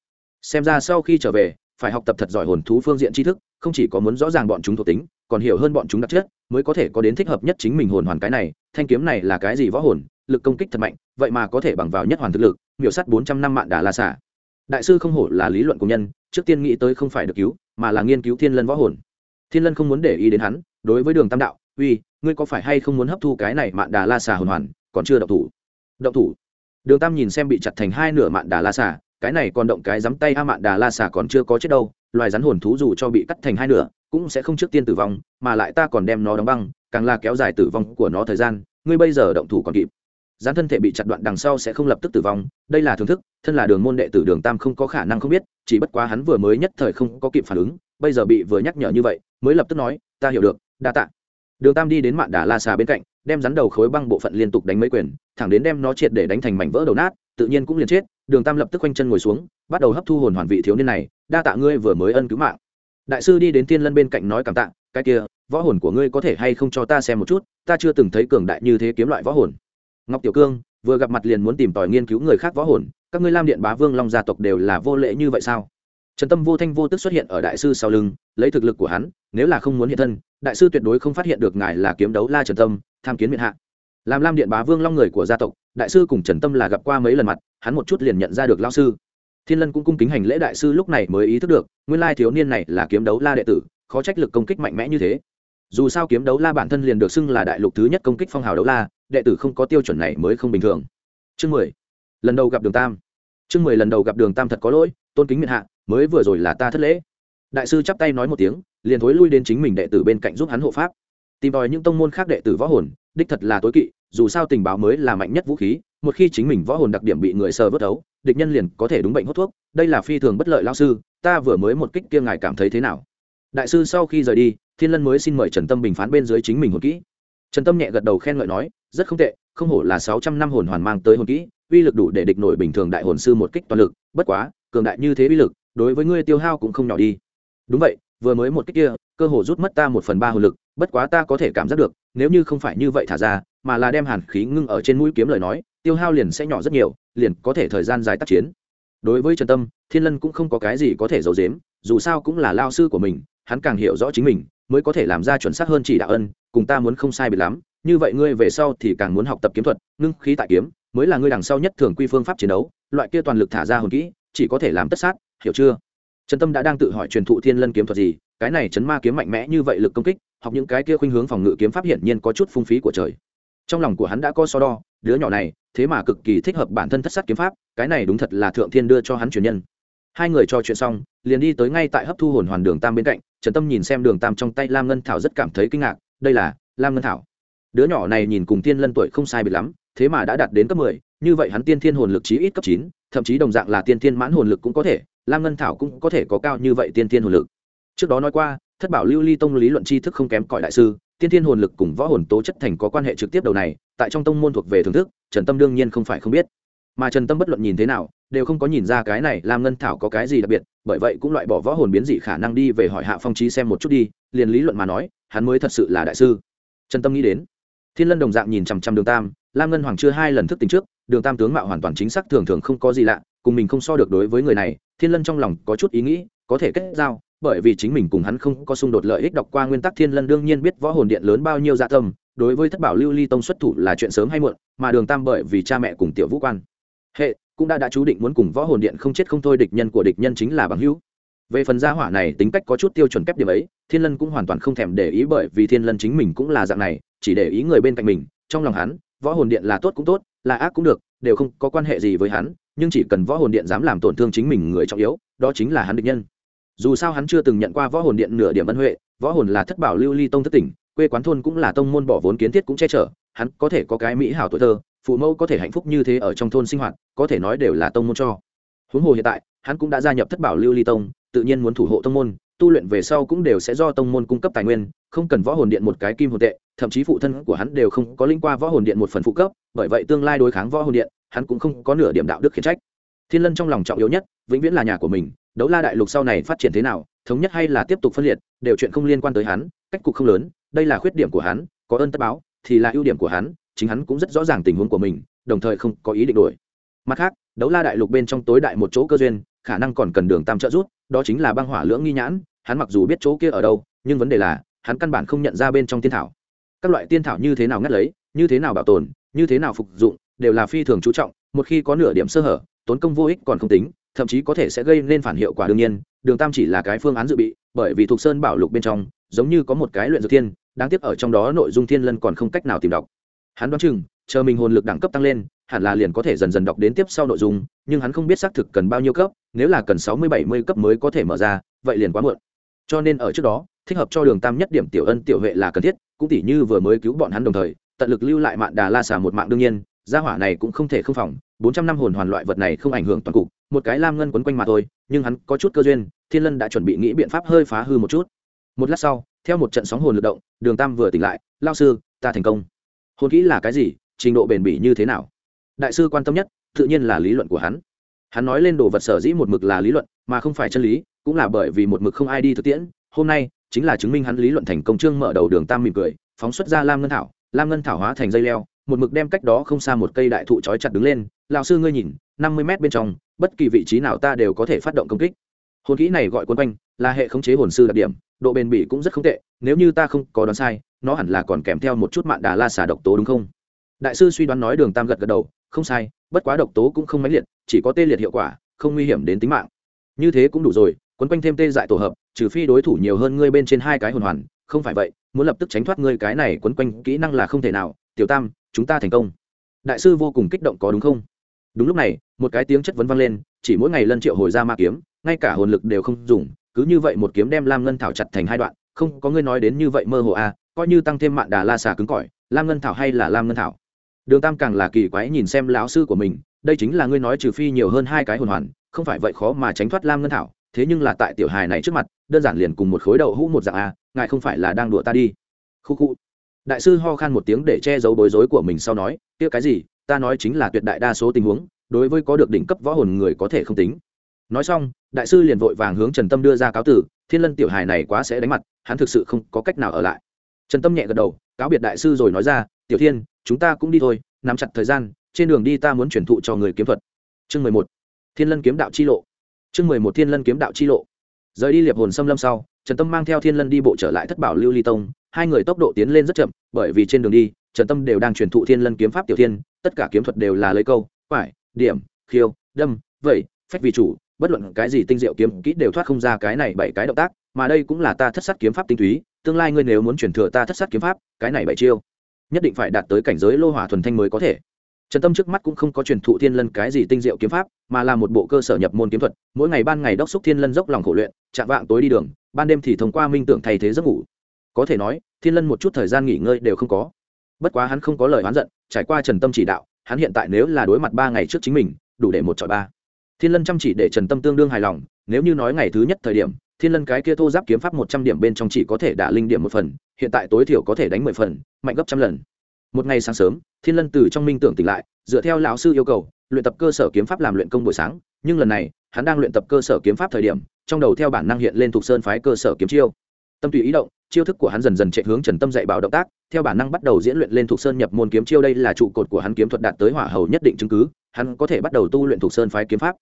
Xem ra sau khi trở về, phải học tập thật giỏi hồn thú phương diện tri thức, không chỉ có muốn rõ ràng bọn chúng thuộc tính, còn hiểu hơn bọn chúng đặc chất, mới có thể có đến thích hợp nhất chính mình hồn hoàn cái này, thanh kiếm này là cái gì võ hồn, lực công kích thật mạnh, vậy mà có thể bằng vào nhất hoàn thực lực, miểu sắt bốn trăm năm mạng đà la xả đại sư không hổ là lý luận của nhân, trước tiên nghĩ tới không phải được cứu, mà là nghiên cứu thiên lân võ hồn. Thiên lân không muốn để ý đến hắn, đối với đường tam đạo, uy, ngươi có phải hay không muốn hấp thu cái này mạn đà la xà hồn hoàn, còn chưa động thủ? Động thủ? Đường tam nhìn xem bị chặt thành hai nửa mạn đà la xà, cái này còn động cái dám tay a, mạn đà la xà còn chưa có chết đâu, loài rắn hồn thú dù cho bị cắt thành hai nửa, cũng sẽ không trước tiên tử vong, mà lại ta còn đem nó đóng băng, càng là kéo dài tử vong của nó thời gian, ngươi bây giờ động thủ còn kịp gián thân thể bị chặt đoạn đằng sau sẽ không lập tức tử vong, đây là thưởng thức, thân là đường môn đệ tử đường tam không có khả năng không biết, chỉ bất quá hắn vừa mới nhất thời không có kịp phản ứng, bây giờ bị vừa nhắc nhở như vậy, mới lập tức nói, ta hiểu được, đa tạ. Đường tam đi đến mạn đà la xà bên cạnh, đem rắn đầu khối băng bộ phận liên tục đánh mấy quyền, thẳng đến đem nó triệt để đánh thành mảnh vỡ đầu nát, tự nhiên cũng liền chết, đường tam lập tức quanh chân ngồi xuống, bắt đầu hấp thu hồn hoàn vị thiếu niên này, đa tạ ngươi vừa mới ân cứu mạng. Đại sư đi đến thiên lân bên cạnh nói cảm tạ, cái kia, võ hồn của ngươi có thể hay không cho ta xem một chút, ta chưa từng thấy cường đại như thế kiếm loại võ hồn ngọc tiểu cương, vừa gặp mặt liền muốn tìm tòi nghiên cứu người khác võ hồn, các ngươi lam điện bá vương long gia tộc đều là vô lễ như vậy sao? Trần tâm vô thanh vô tức xuất hiện ở đại sư sau lưng, lấy thực lực của hắn, nếu là không muốn hiện thân, đại sư tuyệt đối không phát hiện được ngài là kiếm đấu la trần tâm, tham kiến miệng hạ. Làm lam điện bá vương long người của gia tộc, đại sư cùng trần tâm là gặp qua mấy lần mặt, hắn một chút liền nhận ra được lao sư. Thiên lân cũng cung kính hành lễ đại sư lúc này mới ý thức được, nguyên lai thiếu niên này là kiếm đấu la đệ tử, khó trách lực công kích mạnh mẽ như thế. Dù sao kiếm đấu la bản thân liền được xưng là đại lục thứ nhất công kích phong hào đấu la đệ tử không có tiêu chuẩn này mới không bình thường. Chương mười. Lần đầu gặp đường tam. Chương mười lần đầu gặp đường tam thật có lỗi, tôn kính miệt hạ, mới vừa rồi là ta thất lễ. Đại sư chắp tay nói một tiếng, liền thối lui đến chính mình đệ tử bên cạnh giúp hắn hộ pháp. Tìm tòi những tông môn khác đệ tử võ hồn, đích thật là tối kỵ, dù sao tình báo mới là mạnh nhất vũ khí, một khi chính mình võ hồn đặc điểm bị người sờ vớt ấu địch nhân liền có thể đúng bệnh hút thuốc, đây là phi thường bất lợi lao sư, ta vừa mới một kích kia ngài cảm thấy thế nào? Đại sư sau khi rời đi, thiên lân mới xin mời trần tâm bình phán bên dưới chính mình hồn kỹ. Trần tâm nhẹ gật đầu khen ngợi nói rất không tệ, không hổ là sáu trăm năm hồn hoàn mang tới hồn kỹ, uy lực đủ để địch nổi bình thường đại hồn sư một kích toàn lực, bất quá, cường đại như thế uy lực, đối với ngươi tiêu hao cũng không nhỏ đi. Đúng vậy, vừa mới một kích kia, cơ hồ rút mất ta một phần ba hồn lực, bất quá ta có thể cảm giác được, nếu như không phải như vậy thả ra, mà là đem hàn khí ngưng ở trên mũi kiếm lời nói, tiêu hao liền sẽ nhỏ rất nhiều, liền có thể thời gian dài tác chiến. Đối với trần tâm, thiên lân cũng không có cái gì có thể giấu giếm, dù sao cũng là lao sư của mình, hắn càng hiểu rõ chính mình, mới có thể làm ra chuẩn xác hơn chỉ đạo ân, cùng ta muốn không sai biệt lắm như vậy ngươi về sau thì càng muốn học tập kiếm thuật, ngưng khí tại kiếm, mới là ngươi đằng sau nhất thường quy phương pháp chiến đấu. Loại kia toàn lực thả ra hồn kỹ, chỉ có thể làm tất sát, hiểu chưa? Trần tâm đã đang tự hỏi truyền thụ thiên lân kiếm thuật gì, cái này chấn ma kiếm mạnh mẽ như vậy lực công kích, học những cái kia khuynh hướng phòng ngự kiếm pháp hiển nhiên có chút phung phí của trời. Trong lòng của hắn đã có so đo, đứa nhỏ này, thế mà cực kỳ thích hợp bản thân thất sát kiếm pháp, cái này đúng thật là thượng thiên đưa cho hắn truyền nhân. Hai người trò chuyện xong, liền đi tới ngay tại hấp thu hồn hoàn đường tam bên cạnh, trần tâm nhìn xem đường tam trong tay lam ngân thảo rất cảm thấy kinh ngạc, đây là lam ngân thảo đứa nhỏ này nhìn cùng tiên lân tuổi không sai biệt lắm, thế mà đã đạt đến cấp mười, như vậy hắn tiên thiên hồn lực chí ít cấp chín, thậm chí đồng dạng là tiên thiên mãn hồn lực cũng có thể, lam ngân thảo cũng có thể có cao như vậy tiên thiên hồn lực. Trước đó nói qua, thất bảo lưu ly tông lý luận tri thức không kém cỏi đại sư, tiên thiên hồn lực cùng võ hồn tố chất thành có quan hệ trực tiếp đầu này, tại trong tông môn thuộc về thưởng thức, trần tâm đương nhiên không phải không biết. Mà trần tâm bất luận nhìn thế nào, đều không có nhìn ra cái này lam ngân thảo có cái gì đặc biệt, bởi vậy cũng loại bỏ võ hồn biến dị khả năng đi về hỏi hạ phong trí xem một chút đi, liền lý luận mà nói, hắn mới thật sự là đại sư. Trần tâm nghĩ đến thiên lân đồng dạng nhìn chằm chằm đường tam, lam ngân hoàng chưa hai lần thức tính trước, đường tam tướng mạo hoàn toàn chính xác thường thường không có gì lạ, cùng mình không so được đối với người này, thiên lân trong lòng có chút ý nghĩ, có thể kết giao, bởi vì chính mình cùng hắn không có xung đột lợi ích đọc qua nguyên tắc thiên lân đương nhiên biết võ hồn điện lớn bao nhiêu dạ tâm, đối với thất bảo lưu ly tông xuất thủ là chuyện sớm hay muộn, mà đường tam bởi vì cha mẹ cùng tiểu vũ quan. Hệ, cũng đã đã chú định muốn cùng võ hồn điện không chết không thôi địch nhân của địch nhân chính là bằng hữu về phần gia hỏa này tính cách có chút tiêu chuẩn kép điểm ấy, thiên lân cũng hoàn toàn không thèm để ý bởi vì thiên lân chính mình cũng là dạng này, chỉ để ý người bên cạnh mình, trong lòng hắn, võ hồn điện là tốt cũng tốt, là ác cũng được, đều không có quan hệ gì với hắn, nhưng chỉ cần võ hồn điện dám làm tổn thương chính mình người trọng yếu, đó chính là hắn địch nhân. Dù sao hắn chưa từng nhận qua võ hồn điện nửa điểm ân huệ, võ hồn là thất bảo lưu ly tông thất tỉnh, quê quán thôn cũng là tông môn bỏ vốn kiến thiết cũng che chở, hắn có thể có cái mỹ hảo tuổi thơ, phụ mẫu có thể hạnh phúc như thế ở trong thôn sinh hoạt, có thể nói đều là tông môn cho. Huống hồ hiện tại, hắn cũng đã gia nhập thất bảo lưu ly tông tự nhiên muốn thủ hộ tông môn, tu luyện về sau cũng đều sẽ do tông môn cung cấp tài nguyên, không cần võ hồn điện một cái kim hồn tệ, thậm chí phụ thân của hắn đều không có linh qua võ hồn điện một phần phụ cấp, bởi vậy tương lai đối kháng võ hồn điện, hắn cũng không có nửa điểm đạo đức khiển trách. Thiên lân trong lòng trọng yếu nhất, vĩnh viễn là nhà của mình, đấu la đại lục sau này phát triển thế nào, thống nhất hay là tiếp tục phân liệt, đều chuyện không liên quan tới hắn, cách cục không lớn, đây là khuyết điểm của hắn, có ơn tất báo, thì là ưu điểm của hắn, chính hắn cũng rất rõ ràng tình huống của mình, đồng thời không có ý định đổi. Mặt khác, đấu la đại lục bên trong tối đại một chỗ cơ duyên, khả năng còn cần đường tam trợ rút đó chính là băng hỏa lưỡng nghi nhãn, hắn mặc dù biết chỗ kia ở đâu, nhưng vấn đề là, hắn căn bản không nhận ra bên trong tiên thảo. Các loại tiên thảo như thế nào ngắt lấy, như thế nào bảo tồn, như thế nào phục dụng, đều là phi thường chú trọng, một khi có nửa điểm sơ hở, tốn công vô ích còn không tính, thậm chí có thể sẽ gây nên phản hiệu quả đương nhiên, đường tam chỉ là cái phương án dự bị, bởi vì thuộc sơn bảo lục bên trong, giống như có một cái luyện dược thiên, đáng tiếc ở trong đó nội dung thiên lân còn không cách nào tìm đọc. Hắn đoán chừng, chờ mình hồn lực đẳng cấp tăng lên, hẳn là liền có thể dần dần đọc đến tiếp sau nội dung, nhưng hắn không biết xác thực cần bao nhiêu cấp nếu là cần sáu mươi bảy mươi cấp mới có thể mở ra, vậy liền quá muộn. Cho nên ở trước đó, thích hợp cho đường tam nhất điểm tiểu ân tiểu huệ là cần thiết, cũng tỷ như vừa mới cứu bọn hắn đồng thời, tận lực lưu lại mạng đà la xà một mạng đương nhiên, gia hỏa này cũng không thể không phòng, bốn trăm năm hồn hoàn loại vật này không ảnh hưởng toàn cục, một cái lam ngân quấn quanh mà thôi, nhưng hắn có chút cơ duyên, thiên lân đã chuẩn bị nghĩ biện pháp hơi phá hư một chút. Một lát sau, theo một trận sóng hồn lực động, đường tam vừa tỉnh lại lao sư, ta thành công. Hồn kỹ là cái gì, trình độ bền bỉ như thế nào? Đại sư quan tâm nhất, tự nhiên là lý luận của hắn hắn nói lên đồ vật sở dĩ một mực là lý luận, mà không phải chân lý, cũng là bởi vì một mực không ai đi thực tiễn. Hôm nay, chính là chứng minh hắn lý luận thành công trương mở đầu đường tam mỉm cười, phóng xuất ra lam ngân thảo. Lam ngân thảo hóa thành dây leo, một mực đem cách đó không xa một cây đại thụ trói chặt đứng lên. Lão sư ngươi nhìn, năm mươi mét bên trong, bất kỳ vị trí nào ta đều có thể phát động công kích. Hồn kỹ này gọi quân quanh, là hệ khống chế hồn sư đặc điểm, độ bền bỉ cũng rất không tệ, nếu như ta không có đoán sai, nó hẳn là còn kèm theo một chút mạn đà la xả độc tố đúng không? Đại sư suy đoán nói đường tam gật gật đầu không sai, bất quá độc tố cũng không mãnh liệt, chỉ có tê liệt hiệu quả, không nguy hiểm đến tính mạng. Như thế cũng đủ rồi, quấn quanh thêm tê dại tổ hợp, trừ phi đối thủ nhiều hơn ngươi bên trên hai cái hồn hoàn, không phải vậy, muốn lập tức tránh thoát ngươi cái này quấn quanh kỹ năng là không thể nào. Tiểu tam, chúng ta thành công. Đại sư vô cùng kích động có đúng không? Đúng lúc này, một cái tiếng chất vấn vang lên, chỉ mỗi ngày lân triệu hồi ra ma kiếm, ngay cả hồn lực đều không dùng, cứ như vậy một kiếm đem lam ngân thảo chặt thành hai đoạn, không có ngươi nói đến như vậy mơ hồ à coi như tăng thêm mạn đà la xà cứng cỏi, lam ngân thảo hay là lam ngân thảo? Đường tam càng là kỳ quái nhìn xem lão sư của mình, đây chính là ngươi nói trừ phi nhiều hơn hai cái hồn hoàn, không phải vậy khó mà tránh thoát lam ngân thảo, thế nhưng là tại tiểu hài này trước mặt, đơn giản liền cùng một khối đậu hũ một dạng à ngài không phải là đang đùa ta đi. Khu khu. Đại sư ho khan một tiếng để che giấu bối rối của mình sau nói, kia cái gì, ta nói chính là tuyệt đại đa số tình huống, đối với có được đỉnh cấp võ hồn người có thể không tính. Nói xong, đại sư liền vội vàng hướng trần tâm đưa ra cáo tử, thiên lân tiểu hài này quá sẽ đánh mặt, hắn thực sự không có cách nào ở lại. Trần tâm nhẹ gật đầu, cáo biệt đại sư rồi nói ra, tiểu thiên chúng ta cũng đi thôi, nắm chặt thời gian, trên đường đi ta muốn chuyển thụ cho người kiếm thuật. Chương mười một, thiên lân kiếm đạo chi lộ. Chương mười một, thiên lân kiếm đạo chi lộ. Rời đi liệp hồn xâm lâm sau, trần tâm mang theo thiên lân đi bộ trở lại thất bảo lưu ly tông. Hai người tốc độ tiến lên rất chậm, bởi vì trên đường đi, trần tâm đều đang truyền thụ thiên lân kiếm pháp tiểu thiên, tất cả kiếm thuật đều là lấy câu phải điểm, khiêu, đâm, vẩy, phách vì chủ, bất luận cái gì tinh diệu kiếm kỹ đều thoát không ra cái này bảy cái động tác, mà đây cũng là ta thất sát kiếm pháp tinh túy, tương lai ngươi nếu muốn truyền thừa ta thất sát kiếm pháp, cái này bảy chiêu nhất định phải đạt tới cảnh giới lô hỏa thuần thanh mới có thể. Trần tâm trước mắt cũng không có truyền thụ thiên lân cái gì tinh diệu kiếm pháp, mà là một bộ cơ sở nhập môn kiếm thuật, mỗi ngày ban ngày đốc xúc thiên lân dốc lòng khổ luyện, chạm vạng tối đi đường, ban đêm thì thông qua minh tưởng thay thế giấc ngủ. Có thể nói, thiên lân một chút thời gian nghỉ ngơi đều không có. Bất quá hắn không có lời oán giận, trải qua trần tâm chỉ đạo, hắn hiện tại nếu là đối mặt ba ngày trước chính mình, đủ để một chọi ba. Thiên lân chăm chỉ để trần tâm tương đương hài lòng, nếu như nói ngày thứ nhất thời điểm thiên lân cái kia thô giáp kiếm pháp một trăm điểm bên trong chỉ có thể đả linh điểm một phần, hiện tại tối thiểu có thể đánh mười phần, mạnh gấp trăm lần. Một ngày sáng sớm, thiên lân từ trong minh tưởng tỉnh lại, dựa theo lão sư yêu cầu, luyện tập cơ sở kiếm pháp làm luyện công buổi sáng, nhưng lần này, hắn đang luyện tập cơ sở kiếm pháp thời điểm, trong đầu theo bản năng hiện lên thuộc sơn phái cơ sở kiếm chiêu. Tâm tùy ý động, chiêu thức của hắn dần dần chạy hướng trần tâm dạy bảo động tác, theo bản năng bắt đầu diễn luyện lên thuộc sơn nhập môn kiếm chiêu đây là trụ cột của hắn kiếm thuật đạt tới hỏa hầu nhất định chứng cứ, hắn có thể bắt đầu tu luyện thuộc sơn phái kiếm pháp.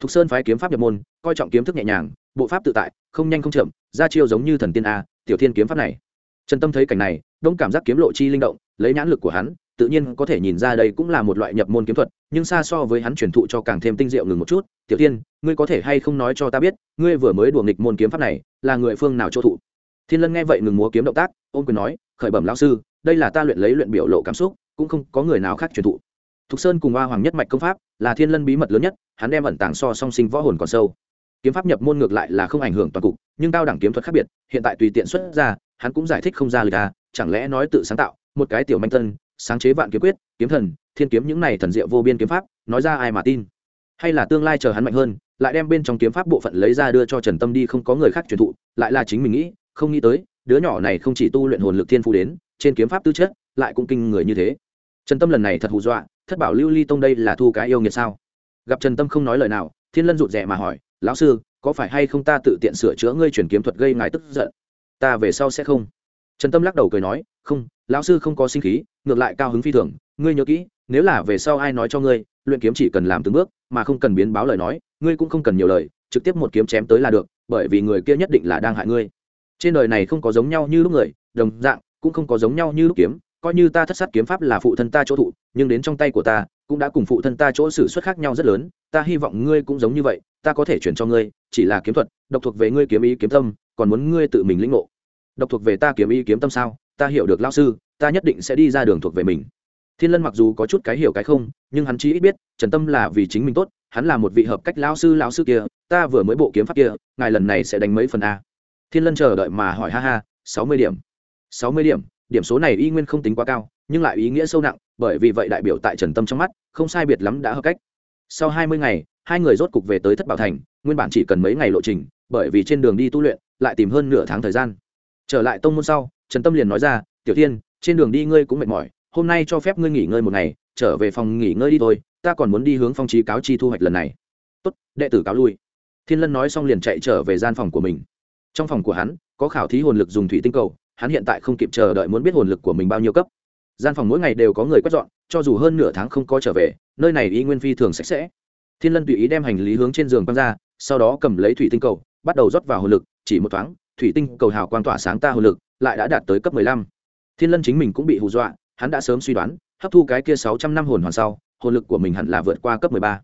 Thuộc sơn phái kiếm pháp nhập môn, coi trọng kiếm thức nhẹ nhàng bộ pháp tự tại, không nhanh không chậm, ra chiêu giống như thần tiên a, tiểu thiên kiếm pháp này. Trần tâm thấy cảnh này, đông cảm giác kiếm lộ chi linh động, lấy nhãn lực của hắn, tự nhiên có thể nhìn ra đây cũng là một loại nhập môn kiếm thuật, nhưng xa so với hắn truyền thụ cho càng thêm tinh diệu ngừng một chút, tiểu thiên, ngươi có thể hay không nói cho ta biết, ngươi vừa mới đùa nghịch môn kiếm pháp này, là người phương nào chỗ thụ? Thiên lân nghe vậy ngừng múa kiếm động tác ôm quyền nói, khởi bẩm lão sư, đây là ta luyện lấy luyện biểu lộ cảm xúc, cũng không có người nào khác truyền thụ. Thục sơn cùng hoa hoàng nhất mạch công pháp là thiên lân bí mật lớn nhất, hắn đem ẩn tàng so song sinh võ hồn còn sâu kiếm pháp nhập môn ngược lại là không ảnh hưởng toàn cục, nhưng cao đẳng kiếm thuật khác biệt, hiện tại tùy tiện xuất ra, hắn cũng giải thích không ra lời ta chẳng lẽ nói tự sáng tạo, một cái tiểu manh tân sáng chế vạn kiếm quyết, kiếm thần, thiên kiếm những này thần diệu vô biên kiếm pháp, nói ra ai mà tin. Hay là tương lai chờ hắn mạnh hơn, lại đem bên trong kiếm pháp bộ phận lấy ra đưa cho trần tâm đi không có người khác truyền thụ, lại là chính mình nghĩ, không nghĩ tới, đứa nhỏ này không chỉ tu luyện hồn lực thiên phú đến, trên kiếm pháp tư chất, lại cũng kinh người như thế. Trần tâm lần này thật hù dọa, thất bảo lưu ly tông đây là thu cái yêu nghiệt sao? Gặp trần tâm không nói lời nào, thiên lân rụt rè mà hỏi lão sư, có phải hay không ta tự tiện sửa chữa ngươi chuyển kiếm thuật gây ngài tức giận? Ta về sau sẽ không. Trần tâm lắc đầu cười nói, không, lão sư không có sinh khí, ngược lại cao hứng phi thường. Ngươi nhớ kỹ, nếu là về sau ai nói cho ngươi, luyện kiếm chỉ cần làm từng bước, mà không cần biến báo lời nói, ngươi cũng không cần nhiều lời, trực tiếp một kiếm chém tới là được, bởi vì người kia nhất định là đang hại ngươi. Trên đời này không có giống nhau như lúc người, đồng dạng, cũng không có giống nhau như lúc kiếm. Coi như ta thất sát kiếm pháp là phụ thân ta chỗ thụ, nhưng đến trong tay của ta cũng đã cùng phụ thân ta chỗ xử suất khác nhau rất lớn, ta hy vọng ngươi cũng giống như vậy, ta có thể chuyển cho ngươi, chỉ là kiếm thuật, độc thuộc về ngươi kiếm ý kiếm tâm, còn muốn ngươi tự mình lĩnh ngộ. Độc thuộc về ta kiếm ý kiếm tâm sao? Ta hiểu được lao sư, ta nhất định sẽ đi ra đường thuộc về mình. Thiên lân mặc dù có chút cái hiểu cái không, nhưng hắn chí ít biết, trần tâm là vì chính mình tốt, hắn là một vị hợp cách lao sư lao sư kia, ta vừa mới bộ kiếm pháp kia, ngài lần này sẽ đánh mấy phần a. Thiên lân chờ đợi mà hỏi ha ha, sáu mươi điểm. Sáu mươi điểm điểm số này y nguyên không tính quá cao nhưng lại ý nghĩa sâu nặng, bởi vì vậy đại biểu tại trần tâm trong mắt, không sai biệt lắm đã hợp cách. Sau hai mươi ngày, hai người rốt cục về tới thất bảo thành, nguyên bản chỉ cần mấy ngày lộ trình, bởi vì trên đường đi tu luyện, lại tìm hơn nửa tháng thời gian. Trở lại tông môn sau, trần tâm liền nói ra, tiểu tiên trên đường đi ngươi cũng mệt mỏi, hôm nay cho phép ngươi nghỉ ngơi một ngày, trở về phòng nghỉ ngơi đi thôi, ta còn muốn đi hướng phong trí cáo chi thu hoạch lần này. Tốt, đệ tử cáo lui. Thiên lân nói xong liền chạy trở về gian phòng của mình. Trong phòng của hắn, có khảo thí hồn lực dùng thủy tinh cầu, hắn hiện tại không kịp chờ đợi muốn biết hồn lực của mình bao nhiêu cấp gian phòng mỗi ngày đều có người quét dọn, cho dù hơn nửa tháng không có trở về, nơi này y nguyên phi thường sạch sẽ. Thiên lân tùy ý đem hành lý hướng trên giường băng ra, sau đó cầm lấy thủy tinh cầu, bắt đầu rót vào hồ lực, chỉ một thoáng, thủy tinh cầu hào quang tỏa sáng ta hồ lực, lại đã đạt tới cấp mười lăm. Thiên lân chính mình cũng bị hù dọa, hắn đã sớm suy đoán, hấp thu cái kia sáu trăm năm hồn hoàn sau hồn lực của mình hẳn là vượt qua cấp mười ba.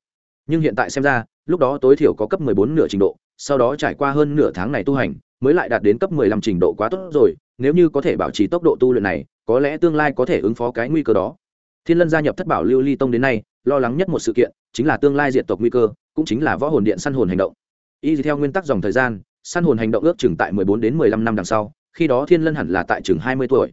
Nhưng hiện tại xem ra lúc đó tối thiểu có cấp mười bốn nửa trình độ, sau đó trải qua hơn nửa tháng này tu hành, mới lại đạt đến cấp mười lăm trình độ quá tốt rồi, nếu như có thể bảo trì tốc độ tu luyện này, có lẽ tương lai có thể ứng phó cái nguy cơ đó. Thiên lân gia nhập thất bảo lưu ly tông đến nay, lo lắng nhất một sự kiện, chính là tương lai diện tộc nguy cơ, cũng chính là võ hồn điện săn hồn hành động. Y theo nguyên tắc dòng thời gian, săn hồn hành động ước chừng tại mười bốn đến mười lăm năm đằng sau, khi đó thiên lân hẳn là tại chừng hai mươi tuổi.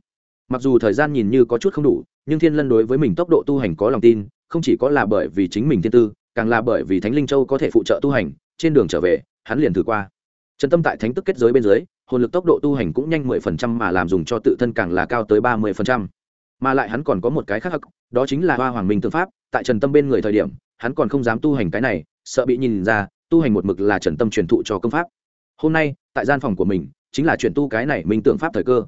Mặc dù thời gian nhìn như có chút không đủ, nhưng thiên lân đối với mình tốc độ tu hành có lòng tin, không chỉ có là bởi vì chính mình thiên tư càng là bởi vì thánh linh châu có thể phụ trợ tu hành, trên đường trở về, hắn liền thử qua. Trần tâm tại thánh tức kết giới bên dưới, hồn lực tốc độ tu hành cũng nhanh mười phần trăm mà làm dùng cho tự thân càng là cao tới ba mươi phần trăm. Mà lại hắn còn có một cái khác hắc, đó chính là hoa hoàng minh tư pháp, tại trần tâm bên người thời điểm, hắn còn không dám tu hành cái này, sợ bị nhìn ra, tu hành một mực là trần tâm truyền thụ cho công pháp. Hôm nay, tại gian phòng của mình, chính là chuyển tu cái này minh tượng pháp thời cơ.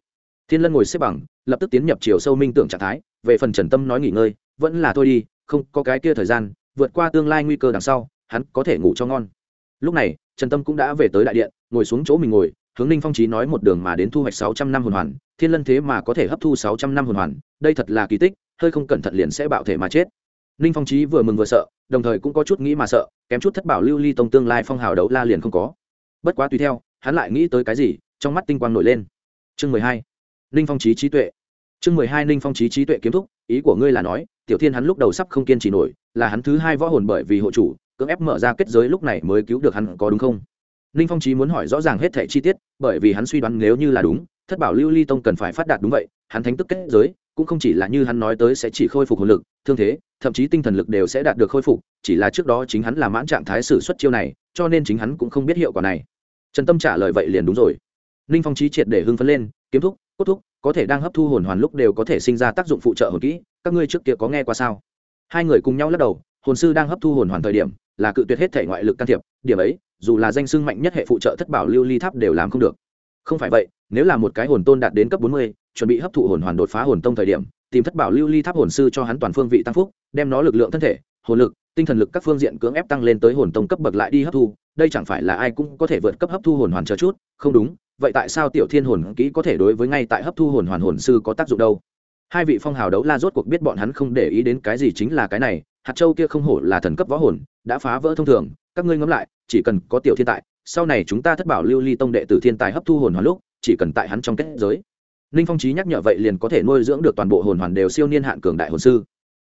Thiên lân ngồi xếp bằng, lập tức tiến nhập chiều sâu minh tưởng trạng thái, về phần trần tâm nói nghỉ ngơi, vẫn là thôi đi, không có cái kia thời gian vượt qua tương lai nguy cơ đằng sau, hắn có thể ngủ cho ngon. Lúc này, trần tâm cũng đã về tới đại điện, ngồi xuống chỗ mình ngồi, hướng ninh phong trí nói một đường mà đến thu hoạch sáu trăm năm hồn hoàn, thiên lân thế mà có thể hấp thu sáu trăm năm hồn hoàn, đây thật là kỳ tích, hơi không cẩn thận liền sẽ bạo thể mà chết. Ninh phong trí vừa mừng vừa sợ, đồng thời cũng có chút nghĩ mà sợ, kém chút thất bảo lưu ly tông tương lai phong hào đấu la liền không có. Bất quá tùy theo, hắn lại nghĩ tới cái gì, trong mắt tinh quang nổi lên. Chương mười hai, ninh phong trí trí tuệ chương mười hai ninh phong trí trí tuệ kiếm thúc, ý của ngươi là nói, tiểu thiên hắn lúc đầu sắp không kiên trì nổi, là hắn thứ hai võ hồn bởi vì hộ chủ, cưỡng ép mở ra kết giới lúc này mới cứu được hắn, có đúng không? Ninh phong trí muốn hỏi rõ ràng hết thẻ chi tiết, bởi vì hắn suy đoán nếu như là đúng, thất bảo lưu ly tông cần phải phát đạt đúng vậy, hắn thánh tức kết giới, cũng không chỉ là như hắn nói tới sẽ chỉ khôi phục hồn lực, thương thế, thậm chí tinh thần lực đều sẽ đạt được khôi phục, chỉ là trước đó chính hắn là mãn trạng thái xử suất chiêu này, cho nên chính hắn cũng không biết hiệu quả này. Trần tâm trả lời vậy liền đúng rồi. Ninh phong trí triệt để hưng phấn lên, kiếm thúc, cốt thúc có thể đang hấp thu hồn hoàn lúc đều có thể sinh ra tác dụng phụ trợ hồn kỹ, các ngươi trước kia có nghe qua sao? Hai người cùng nhau lắc đầu, hồn sư đang hấp thu hồn hoàn thời điểm, là cự tuyệt hết thể ngoại lực can thiệp, điểm ấy, dù là danh sưng mạnh nhất hệ phụ trợ thất bảo lưu ly tháp đều làm không được. Không phải vậy, nếu là một cái hồn tôn đạt đến cấp bốn mươi, chuẩn bị hấp thụ hồn hoàn đột phá hồn tông thời điểm, tìm thất bảo lưu ly tháp hồn sư cho hắn toàn phương vị tăng phúc, đem nó lực lượng thân thể, hồn lực tinh thần lực các phương diện cưỡng ép tăng lên tới hồn tông cấp bậc lại đi hấp thu đây chẳng phải là ai cũng có thể vượt cấp hấp thu hồn hoàn chờ chút không đúng vậy tại sao tiểu thiên hồn kỹ có thể đối với ngay tại hấp thu hồn hoàn hồn sư có tác dụng đâu? Hai vị phong hào đấu la rốt cuộc biết bọn hắn không để ý đến cái gì chính là cái này hạt châu kia không hổ là thần cấp võ hồn đã phá vỡ thông thường các ngươi ngẫm lại chỉ cần có tiểu thiên tài, sau này chúng ta thất bảo lưu ly tông đệ tử thiên tài hấp thu hồn hoàn lúc chỉ cần tại hắn trong kết giới. Ninh phong trí nhắc nhở vậy liền có thể nuôi dưỡng được toàn bộ hồn hoàn đều siêu niên hạn cường đại hồn sư.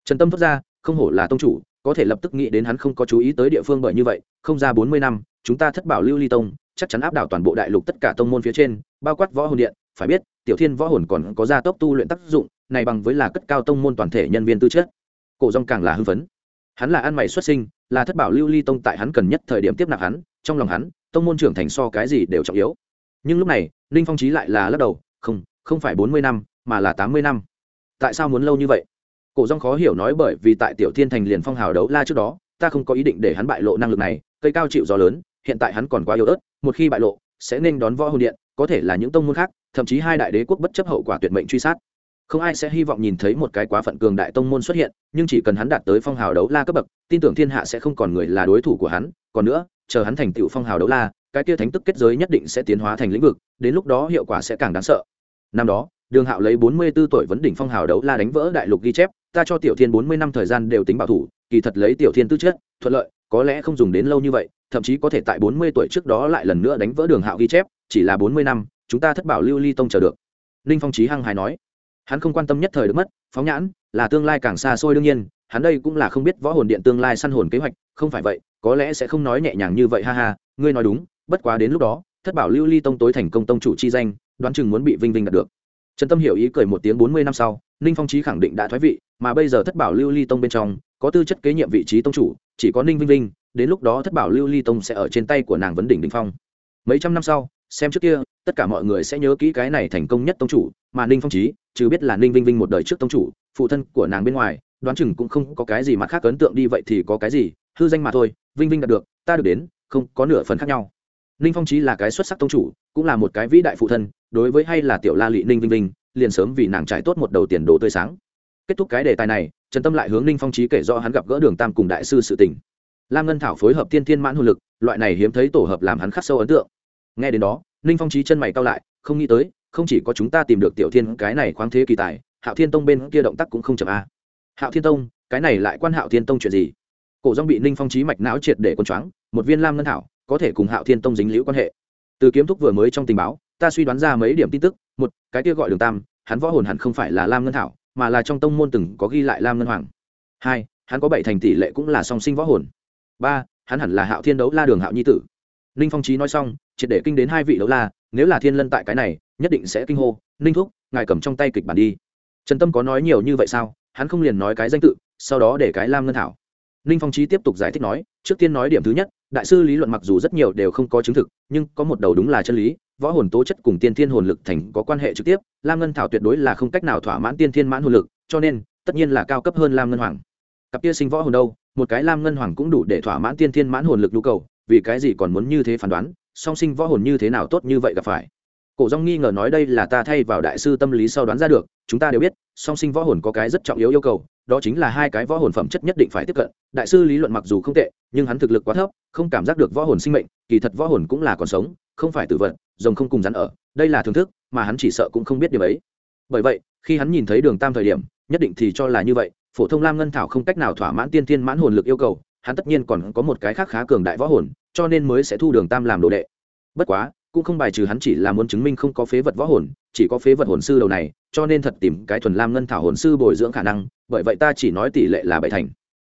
Trần tâm thốt ra không hổ là tông chủ có thể lập tức nghĩ đến hắn không có chú ý tới địa phương bởi như vậy, không ra bốn mươi năm, chúng ta thất bảo lưu ly tông, chắc chắn áp đảo toàn bộ đại lục tất cả tông môn phía trên, bao quát võ hồn điện, phải biết, tiểu thiên võ hồn còn có gia tốc tu luyện tác dụng, này bằng với là cất cao tông môn toàn thể nhân viên tư chất. Cổ dòng càng là hưng phấn. Hắn là ăn mày xuất sinh, là thất bảo lưu ly tông tại hắn cần nhất thời điểm tiếp nạp hắn, trong lòng hắn, tông môn trưởng thành so cái gì đều trọng yếu. Nhưng lúc này, ninh phong trí lại là lắc đầu, không không phải bốn mươi năm, mà là tám mươi năm. Tại sao muốn lâu như vậy? Cổ dòng khó hiểu nói bởi vì tại tiểu thiên thành liền phong hào đấu la trước đó, ta không có ý định để hắn bại lộ năng lực này, cây cao chịu gió lớn, hiện tại hắn còn quá yếu ớt, một khi bại lộ, sẽ nên đón võ hồn điện, có thể là những tông môn khác, thậm chí hai đại đế quốc bất chấp hậu quả tuyệt mệnh truy sát. Không ai sẽ hy vọng nhìn thấy một cái quá phận cường đại tông môn xuất hiện, nhưng chỉ cần hắn đạt tới phong hào đấu la cấp bậc, tin tưởng thiên hạ sẽ không còn người là đối thủ của hắn. Còn nữa, chờ hắn thành tựu phong hào đấu la, cái kia thánh tức kết giới nhất định sẽ tiến hóa thành lĩnh vực, đến lúc đó hiệu quả sẽ càng đáng sợ. Năm đó đường hạo lấy bốn mươi b ố tuổi vấn đỉnh phong hào đấu la đánh vỡ đại lục ghi chép, ta cho tiểu thiên bốn mươi năm thời gian đều tính bảo thủ, kỳ thật lấy tiểu thiên tư chất, thuận lợi, có lẽ không dùng đến lâu như vậy, thậm chí có thể tại bốn mươi tuổi trước đó lại lần nữa đánh vỡ đường hạo ghi chép, chỉ là bốn mươi năm, chúng ta thất bảo lưu ly tông chờ được. Ninh phong trí hăng hài nói. Hắn không quan tâm nhất thời được mất, phóng nhãn, là tương lai càng xa xôi đương nhiên, hắn đây cũng là không biết võ hồn điện tương lai săn hồn kế hoạch, không phải vậy, có lẽ sẽ không nói nhẹ nhàng như vậy ha ha, ngươi nói đúng, bất quá đến lúc đó, thất bảo lưu ly tông tối thành công tông chủ chi danh, đoán chừng muốn bị vinh vinh đạt được trần tâm hiểu ý cười một tiếng bốn mươi năm sau, ninh phong trí khẳng định đã thoái vị, mà bây giờ thất bảo lưu ly tông bên trong, có tư chất kế nhiệm vị trí tông chủ, chỉ có ninh vinh vinh, đến lúc đó thất bảo lưu ly tông sẽ ở trên tay của nàng vấn đỉnh đình phong. Mấy trăm năm sau, xem trước kia, tất cả mọi người sẽ nhớ kỹ cái này thành công nhất tông chủ, mà ninh phong trí chứ biết là ninh vinh vinh một đời trước tông chủ, phụ thân của nàng bên ngoài, đoán chừng cũng không có cái gì mặt khác ấn tượng đi vậy thì có cái gì, hư danh mà thôi, vinh vinh đạt được, ta được đến, không có nửa phần khác nhau. Ninh phong trí là cái xuất sắc tông chủ cũng là một cái vĩ đại phụ thân, đối với hay là tiểu la lị ninh vinh vinh, liền sớm vì nàng trải tốt một đầu tiền đồ tươi sáng. Kết thúc cái đề tài này, trần tâm lại hướng ninh phong trí kể do hắn gặp gỡ đường tam cùng đại sư sự tình. Lam ngân thảo phối hợp tiên thiên mãn hồn lực, loại này hiếm thấy tổ hợp làm hắn khắc sâu ấn tượng. Nghe đến đó, ninh phong trí chân mày cao lại, không nghĩ tới, không chỉ có chúng ta tìm được tiểu thiên cái này khoáng thế kỳ tài, hạo thiên tông bên kia động tác cũng không chậm a. Hạo thiên tông, cái này lại quan hạo thiên tông chuyện gì? Cổ dong bị ninh phong trí mạch não triệt để quân choáng, một viên lam ngân thảo, có thể cùng hạo thiên tông dính liễu quan hệ từ kiếm thúc vừa mới trong tình báo, ta suy đoán ra mấy điểm tin tức, một, cái kia gọi đường tam, hắn võ hồn hẳn không phải là lam ngân thảo, mà là trong tông môn từng có ghi lại lam ngân hoàng. Hai, hắn có bảy thành tỷ lệ cũng là song sinh võ hồn. Ba, hắn hẳn là hạo thiên đấu la đường hạo nhi tử. Ninh phong trí nói xong, triệt để kinh đến hai vị đấu la, nếu là thiên lân tại cái này, nhất định sẽ kinh hô, ninh thúc, ngài cầm trong tay kịch bản đi. Trần tâm có nói nhiều như vậy sao? Hắn không liền nói cái danh tự, sau đó để cái lam ngân thảo. Ninh phong trí tiếp tục giải thích nói, trước tiên nói điểm thứ nhất đại sư lý luận mặc dù rất nhiều đều không có chứng thực, nhưng có một đầu đúng là chân lý, võ hồn tố chất cùng tiên thiên hồn lực thành có quan hệ trực tiếp, lam ngân thảo tuyệt đối là không cách nào thỏa mãn tiên thiên mãn hồn lực, cho nên, tất nhiên là cao cấp hơn lam ngân hoàng. Cặp kia sinh võ hồn đâu, một cái lam ngân hoàng cũng đủ để thỏa mãn tiên thiên mãn hồn lực nhu cầu, vì cái gì còn muốn như thế phán đoán, song sinh võ hồn như thế nào tốt như vậy gặp phải. Cổ dong nghi ngờ nói đây là ta thay vào đại sư tâm lý sau đoán ra được, chúng ta đều biết, song sinh võ hồn có cái rất trọng yếu yêu cầu đó chính là hai cái võ hồn phẩm chất nhất định phải tiếp cận. Đại sư lý luận mặc dù không tệ, nhưng hắn thực lực quá thấp, không cảm giác được võ hồn sinh mệnh, kỳ thật võ hồn cũng là còn sống, không phải tử vận rồng không cùng rắn ở, đây là thưởng thức, mà hắn chỉ sợ cũng không biết điều ấy. Bởi vậy, khi hắn nhìn thấy đường tam thời điểm, nhất định thì cho là như vậy, phổ thông lam ngân thảo không cách nào thỏa mãn tiên thiên mãn hồn lực yêu cầu, hắn tất nhiên còn có một cái khác khá cường đại võ hồn, cho nên mới sẽ thu đường tam làm đồ đệ. Bất quá, cũng không bài trừ hắn chỉ là muốn chứng minh không có phế vật võ hồn chỉ có phế vật hồn sư đầu này, cho nên thật tìm cái thuần lam ngân thảo hồn sư bồi dưỡng khả năng, bởi vậy ta chỉ nói tỷ lệ là bảy thành.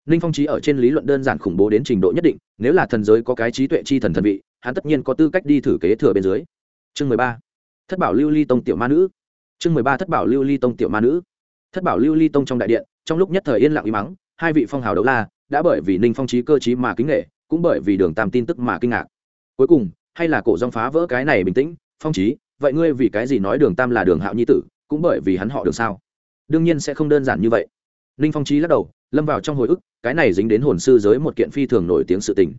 Ninh phong trí ở trên lý luận đơn giản khủng bố đến trình độ nhất định, nếu là thần giới có cái trí tuệ chi thần thần vị, hắn tất nhiên có tư cách đi thử kế thừa bên dưới. Chương mười ba. Thất bảo lưu ly tông tiểu ma nữ. Chương mười ba thất bảo lưu ly tông tiểu ma nữ. Thất bảo lưu ly tông trong đại điện, trong lúc nhất thời yên lặng im mắng, hai vị phong hào đấu la, đã bởi vì ninh phong trí cơ trí mà kính nghệ cũng bởi vì đường tam tin tức mà kinh ngạc. Cuối cùng, hay là cổ dòng phá vỡ cái này bình tĩnh, phong trí vậy ngươi vì cái gì nói đường tam là đường hạo nhi tử, cũng bởi vì hắn họ đường sao? Đương nhiên sẽ không đơn giản như vậy. Ninh phong trí lắc đầu, lâm vào trong hồi ức, cái này dính đến hồn sư giới một kiện phi thường nổi tiếng sự tình.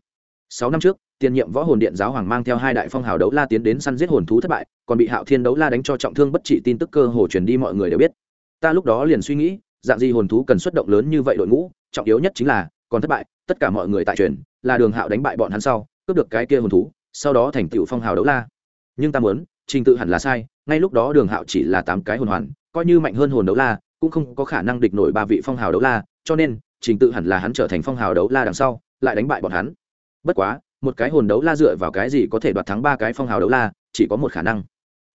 Sáu năm trước, tiền nhiệm võ hồn điện giáo hoàng mang theo hai đại phong hào đấu la tiến đến săn giết hồn thú thất bại, còn bị hạo thiên đấu la đánh cho trọng thương bất trị tin tức cơ hồ truyền đi mọi người đều biết. Ta lúc đó liền suy nghĩ, dạng gì hồn thú cần xuất động lớn như vậy đội ngũ, trọng yếu nhất chính là, còn thất bại, tất cả mọi người tại truyền, là đường hạo đánh bại bọn hắn sau, cướp được cái kia hồn thú, sau đó thành tựu phong hào đấu la. Nhưng ta muốn trình tự hẳn là sai, ngay lúc đó đường hạo chỉ là tám cái hồn hoàn, coi như mạnh hơn hồn đấu la, cũng không có khả năng địch nổi ba vị phong hào đấu la, cho nên, trình tự hẳn là hắn trở thành phong hào đấu la đằng sau, lại đánh bại bọn hắn. Bất quá, một cái hồn đấu la dựa vào cái gì có thể đoạt thắng ba cái phong hào đấu la, chỉ có một khả năng.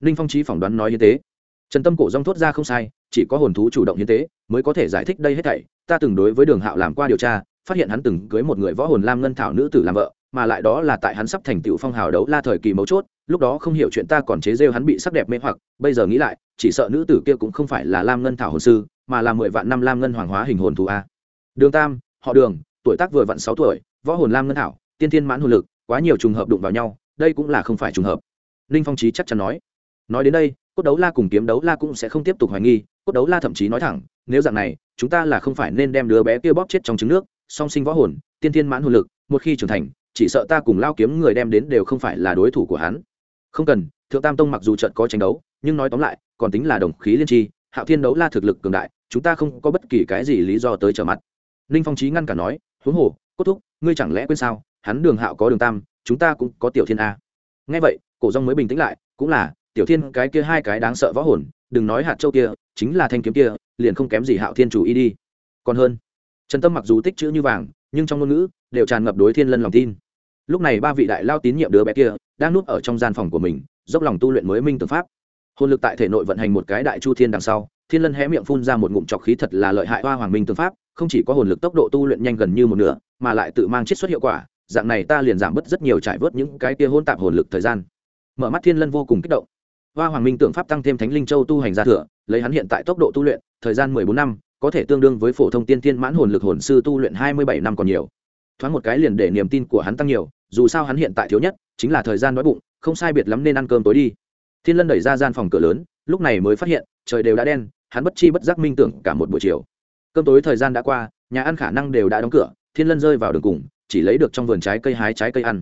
Ninh phong trí phỏng đoán nói như thế. Trần tâm cổ rong thốt ra không sai, chỉ có hồn thú chủ động như thế, mới có thể giải thích đây hết thảy. Ta từng đối với đường hạo làm qua điều tra, phát hiện hắn từng cưới một người võ hồn lam ngân thảo nữ tử làm vợ, mà lại đó là tại hắn sắp thành tựu phong hào đấu la thời kỳ mấu chốt lúc đó không hiểu chuyện ta còn chế rêu hắn bị sắc đẹp mê hoặc, bây giờ nghĩ lại, chỉ sợ nữ tử kia cũng không phải là lam ngân thảo hồn sư, mà là mười vạn năm lam ngân hoàng hóa hình hồn thú a. Đường tam, họ đường, tuổi tác vừa vặn sáu tuổi, võ hồn lam ngân thảo, tiên thiên mãn hồn lực, quá nhiều trùng hợp đụng vào nhau, đây cũng là không phải trùng hợp. Ninh phong trí chắc chắn nói. Nói đến đây, cốt đấu la cùng kiếm đấu la cũng sẽ không tiếp tục hoài nghi, cốt đấu la thậm chí nói thẳng, nếu dạng này, chúng ta là không phải nên đem đứa bé kia bóp chết trong trứng nước, song sinh võ hồn, tiên thiên mãn hồn lực, một khi trưởng thành, chỉ sợ ta cùng lao kiếm người đem đến đều không phải là đối thủ của hắn không cần, thượng tam tông mặc dù trận có tranh đấu, nhưng nói tóm lại, còn tính là đồng khí liên tri, hạo thiên đấu la thực lực cường đại, chúng ta không có bất kỳ cái gì lý do tới trở mặt. Ninh phong trí ngăn cả nói, huống hồ, cốt thúc, ngươi chẳng lẽ quên sao, hắn đường hạo có đường tam, chúng ta cũng có tiểu thiên a. Ngay vậy, cổ rong mới bình tĩnh lại, cũng là, tiểu thiên, cái kia hai cái đáng sợ võ hồn, đừng nói hạt châu kia, chính là thanh kiếm kia, liền không kém gì hạo thiên chủ y đi. Còn hơn, trần tâm mặc dù tích chữ như vàng, nhưng trong ngôn ngữ đều tràn ngập đối thiên lân lòng tin. Lúc này ba vị đại lao tín nhiệm đứa bé kia đang núp ở trong gian phòng của mình, dốc lòng tu luyện mới minh tưởng pháp. Hồn lực tại thể nội vận hành một cái đại chu thiên đằng sau, thiên lân hé miệng phun ra một ngụm trọc khí thật là lợi hại hoa hoàng minh Tương pháp, không chỉ có hồn lực tốc độ tu luyện nhanh gần như một nửa, mà lại tự mang chiết xuất hiệu quả, dạng này ta liền giảm bớt rất nhiều trải vớt những cái kia hôn tạp hồn lực thời gian. Mở mắt thiên lân vô cùng kích động. Hoa hoàng minh tưởng pháp tăng thêm thánh linh châu tu hành ra thừa, lấy hắn hiện tại tốc độ tu luyện, thời gian mười bốn năm, có thể tương đương với phổ thông tiên tiên mãn hồn lực hồn sư tu luyện hai mươi bảy năm còn nhiều. Thoáng một cái liền để niềm tin của hắn tăng nhiều dù sao hắn hiện tại thiếu nhất chính là thời gian đói bụng, không sai biệt lắm nên ăn cơm tối đi. Thiên lân đẩy ra gian phòng cửa lớn, lúc này mới phát hiện, trời đều đã đen, hắn bất chi bất giác minh tưởng cả một buổi chiều. Cơm tối thời gian đã qua, nhà ăn khả năng đều đã đóng cửa, thiên lân rơi vào đường cùng, chỉ lấy được trong vườn trái cây hái trái cây ăn.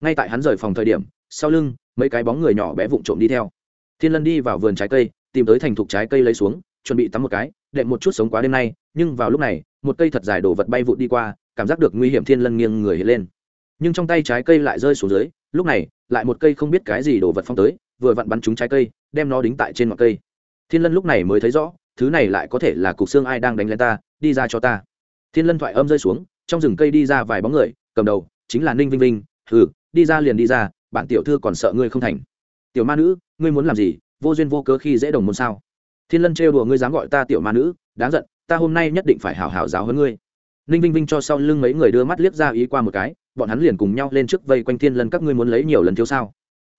Ngay tại hắn rời phòng thời điểm, sau lưng, mấy cái bóng người nhỏ bé vụng trộm đi theo. Thiên lân đi vào vườn trái cây, tìm tới thành thục trái cây lấy xuống, chuẩn bị tắm một cái, đệm một chút sống quá đêm nay, nhưng vào lúc này, một cây thật dài đổ vật bay vụt đi qua, cảm giác được nguy hiểm thiên lân nghiêng người hiện lên nhưng trong tay trái cây lại rơi xuống dưới, lúc này, lại một cây không biết cái gì đổ vật phong tới, vừa vặn bắn trúng trái cây, đem nó đính tại trên ngọn cây. Thiên lân lúc này mới thấy rõ, thứ này lại có thể là cục xương ai đang đánh lên ta, đi ra cho ta. Thiên lân thoại âm rơi xuống, trong rừng cây đi ra vài bóng người, cầm đầu chính là ninh vinh vinh ừ đi ra liền đi ra, bản tiểu thư còn sợ ngươi không thành. Tiểu ma nữ, ngươi muốn làm gì? Vô duyên vô cớ khi dễ đồng môn sao? Thiên lân trêu đùa, ngươi dám gọi ta tiểu ma nữ, đáng giận, ta hôm nay nhất định phải hảo hảo giáo hơn ngươi. Ninh vinh vinh cho sau lưng mấy người đưa mắt liếc ra ý qua một cái bọn hắn liền cùng nhau lên trước vây quanh thiên lân, các ngươi muốn lấy nhiều lần thiếu sao?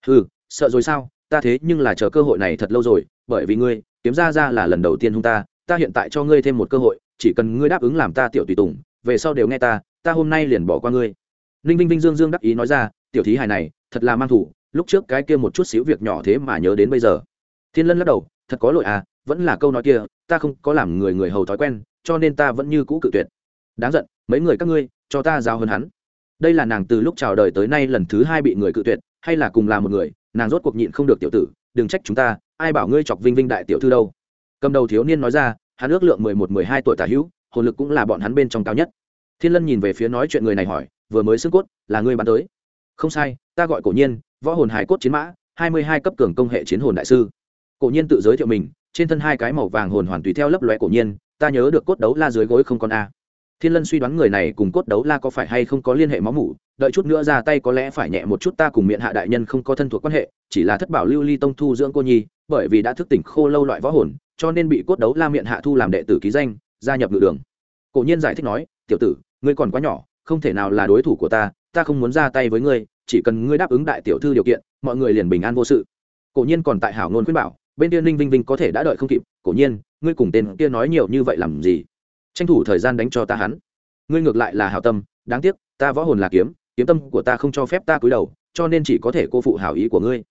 Ừ sợ rồi sao? Ta thế nhưng là chờ cơ hội này thật lâu rồi, bởi vì ngươi, kiếm ra ra là lần đầu tiên hung ta ta hiện tại cho ngươi thêm một cơ hội, chỉ cần ngươi đáp ứng làm ta tiểu tùy tùng, về sau đều nghe ta ta hôm nay liền bỏ qua ngươi. Ninh vinh vinh dương dương đắc ý nói ra, tiểu thí hài này, thật là mang thủ, lúc trước cái kia một chút xíu việc nhỏ thế mà nhớ đến bây giờ. Thiên lân lắc đầu, thật có lỗi à vẫn là câu nói kia, ta không có làm người người hầu thói quen, cho nên ta vẫn như cũ cự tuyệt. Đáng giận, mấy người các ngươi, cho ta giao hơn hắn đây là nàng từ lúc chào đời tới nay lần thứ hai bị người cự tuyệt, hay là cùng là một người, nàng rốt cuộc nhịn không được tiểu tử, đừng trách chúng ta, ai bảo ngươi chọc vinh vinh đại tiểu thư đâu. Cầm đầu thiếu niên nói ra, hắn ước lượng mười một, mười hai tuổi tả hữu, hồn lực cũng là bọn hắn bên trong cao nhất. Thiên lân nhìn về phía nói chuyện người này hỏi, vừa mới xương cốt, là ngươi bắn tới. Không sai, ta gọi cổ nhiên, võ hồn hải cốt chiến mã, hai mươi hai cấp cường công hệ chiến hồn đại sư. Cổ nhiên tự giới thiệu mình, trên thân hai cái màu vàng hồn hoàn tùy theo lấp lóe cổ nhiên, ta nhớ được cốt đấu la dưới gối không còn a thiên lân suy đoán người này cùng cốt đấu la có phải hay không có liên hệ máu mủ, đợi chút nữa ra tay có lẽ phải nhẹ một chút ta cùng miệng hạ đại nhân không có thân thuộc quan hệ, chỉ là thất bảo lưu ly tông thu dưỡng cô nhi, bởi vì đã thức tỉnh khô lâu loại võ hồn, cho nên bị cốt đấu la miệng hạ thu làm đệ tử ký danh, gia nhập ngự đường. Cổ nhiên giải thích nói, tiểu tử, ngươi còn quá nhỏ, không thể nào là đối thủ của ta ta không muốn ra tay với ngươi, chỉ cần ngươi đáp ứng đại tiểu thư điều kiện, mọi người liền bình an vô sự. Cổ nhiên còn tại hảo ngôn khuyên bảo, bên kia ninh vinh vinh có thể đã đợi không kịp, cổ nhiên, ngươi cùng tên kia nói nhiều như vậy làm gì? Tranh thủ thời gian đánh cho ta hắn. Ngươi ngược lại là hảo tâm, đáng tiếc, ta võ hồn là kiếm kiếm tâm của ta không cho phép ta cúi đầu, cho nên chỉ có thể cô phụ hảo ý của ngươi.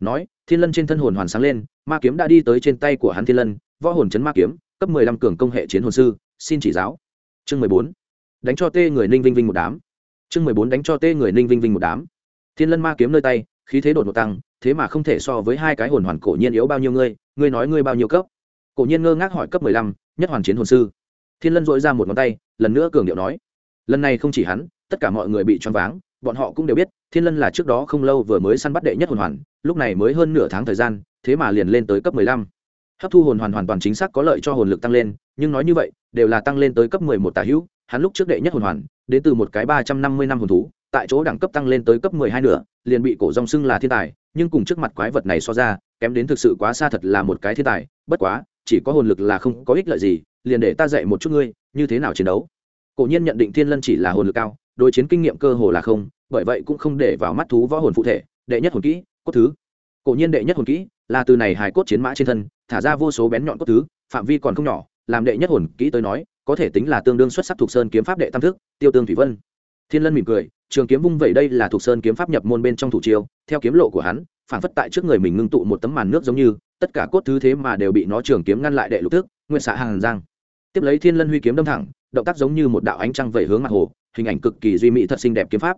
Nói, thiên lân trên thân hồn hoàn sáng lên, ma kiếm đã đi tới trên tay của hắn thiên lân, võ hồn chấn ma kiếm, cấp mười lăm cường công hệ chiến hồn sư, xin chỉ giáo. Chương mười bốn, đánh cho tê người ninh vinh vinh một đám. Chương mười bốn, đánh cho tê người ninh vinh vinh một đám. Thiên lân ma kiếm nơi tay, khí thế đột ngột tăng, thế mà không thể so với hai cái hồn hoàn cổ nhiên yếu bao nhiêu ngươi ngươi nói ngươi bao nhiêu cấp? Cổ nhiên ngơ ngác hỏi cấp mười lăm, nhất hoàn chiến hồn sư thiên lân dội ra một ngón tay, lần nữa cường điệu nói, lần này không chỉ hắn, tất cả mọi người bị choáng váng, bọn họ cũng đều biết, thiên lân là trước đó không lâu vừa mới săn bắt đệ nhất hồn hoàn, lúc này mới hơn nửa tháng thời gian, thế mà liền lên tới cấp mười lăm. Hấp thu hồn hoàn hoàn toàn chính xác có lợi cho hồn lực tăng lên, nhưng nói như vậy, đều là tăng lên tới cấp mười một tả hữu, hắn lúc trước đệ nhất hồn hoàn, đến từ một cái ba trăm năm mươi năm hồn thú, tại chỗ đẳng cấp tăng lên tới cấp mười hai nửa, liền bị cổ rong xưng là thiên tài, nhưng cùng trước mặt quái vật này so ra, kém đến thực sự quá xa thật là một cái thiên tài, bất quá chỉ có hồn lực là không có ích lợi gì, liền để ta dạy một chút ngươi, như thế nào chiến đấu. Cổ nhiên nhận định thiên lân chỉ là hồn lực cao, đối chiến kinh nghiệm cơ hồ là không, bởi vậy cũng không để vào mắt thú võ hồn phụ thể, đệ nhất hồn kỹ, cốt thứ. Cổ nhiên đệ nhất hồn kỹ là từ này hài cốt chiến mã trên thân, thả ra vô số bén nhọn cốt thứ, phạm vi còn không nhỏ, làm đệ nhất hồn kỹ tới nói, có thể tính là tương đương xuất sắc thuộc sơn kiếm pháp đệ tam thức, tiêu tương thủy vân. Thiên lân mỉm cười, trường kiếm vung vẩy đây là thuộc sơn kiếm pháp nhập môn bên trong thủ chiêu, theo kiếm lộ của hắn phản phất tại trước người mình ngưng tụ một tấm màn nước giống như, tất cả cốt thứ thế mà đều bị nó trường kiếm ngăn lại đệ lục thức, nguyên xạ hàng giang. Tiếp lấy thiên lân huy kiếm đâm thẳng, động tác giống như một đạo ánh trăng vẩy hướng mặt hồ, hình ảnh cực kỳ duy mỹ thật xinh đẹp kiếm pháp.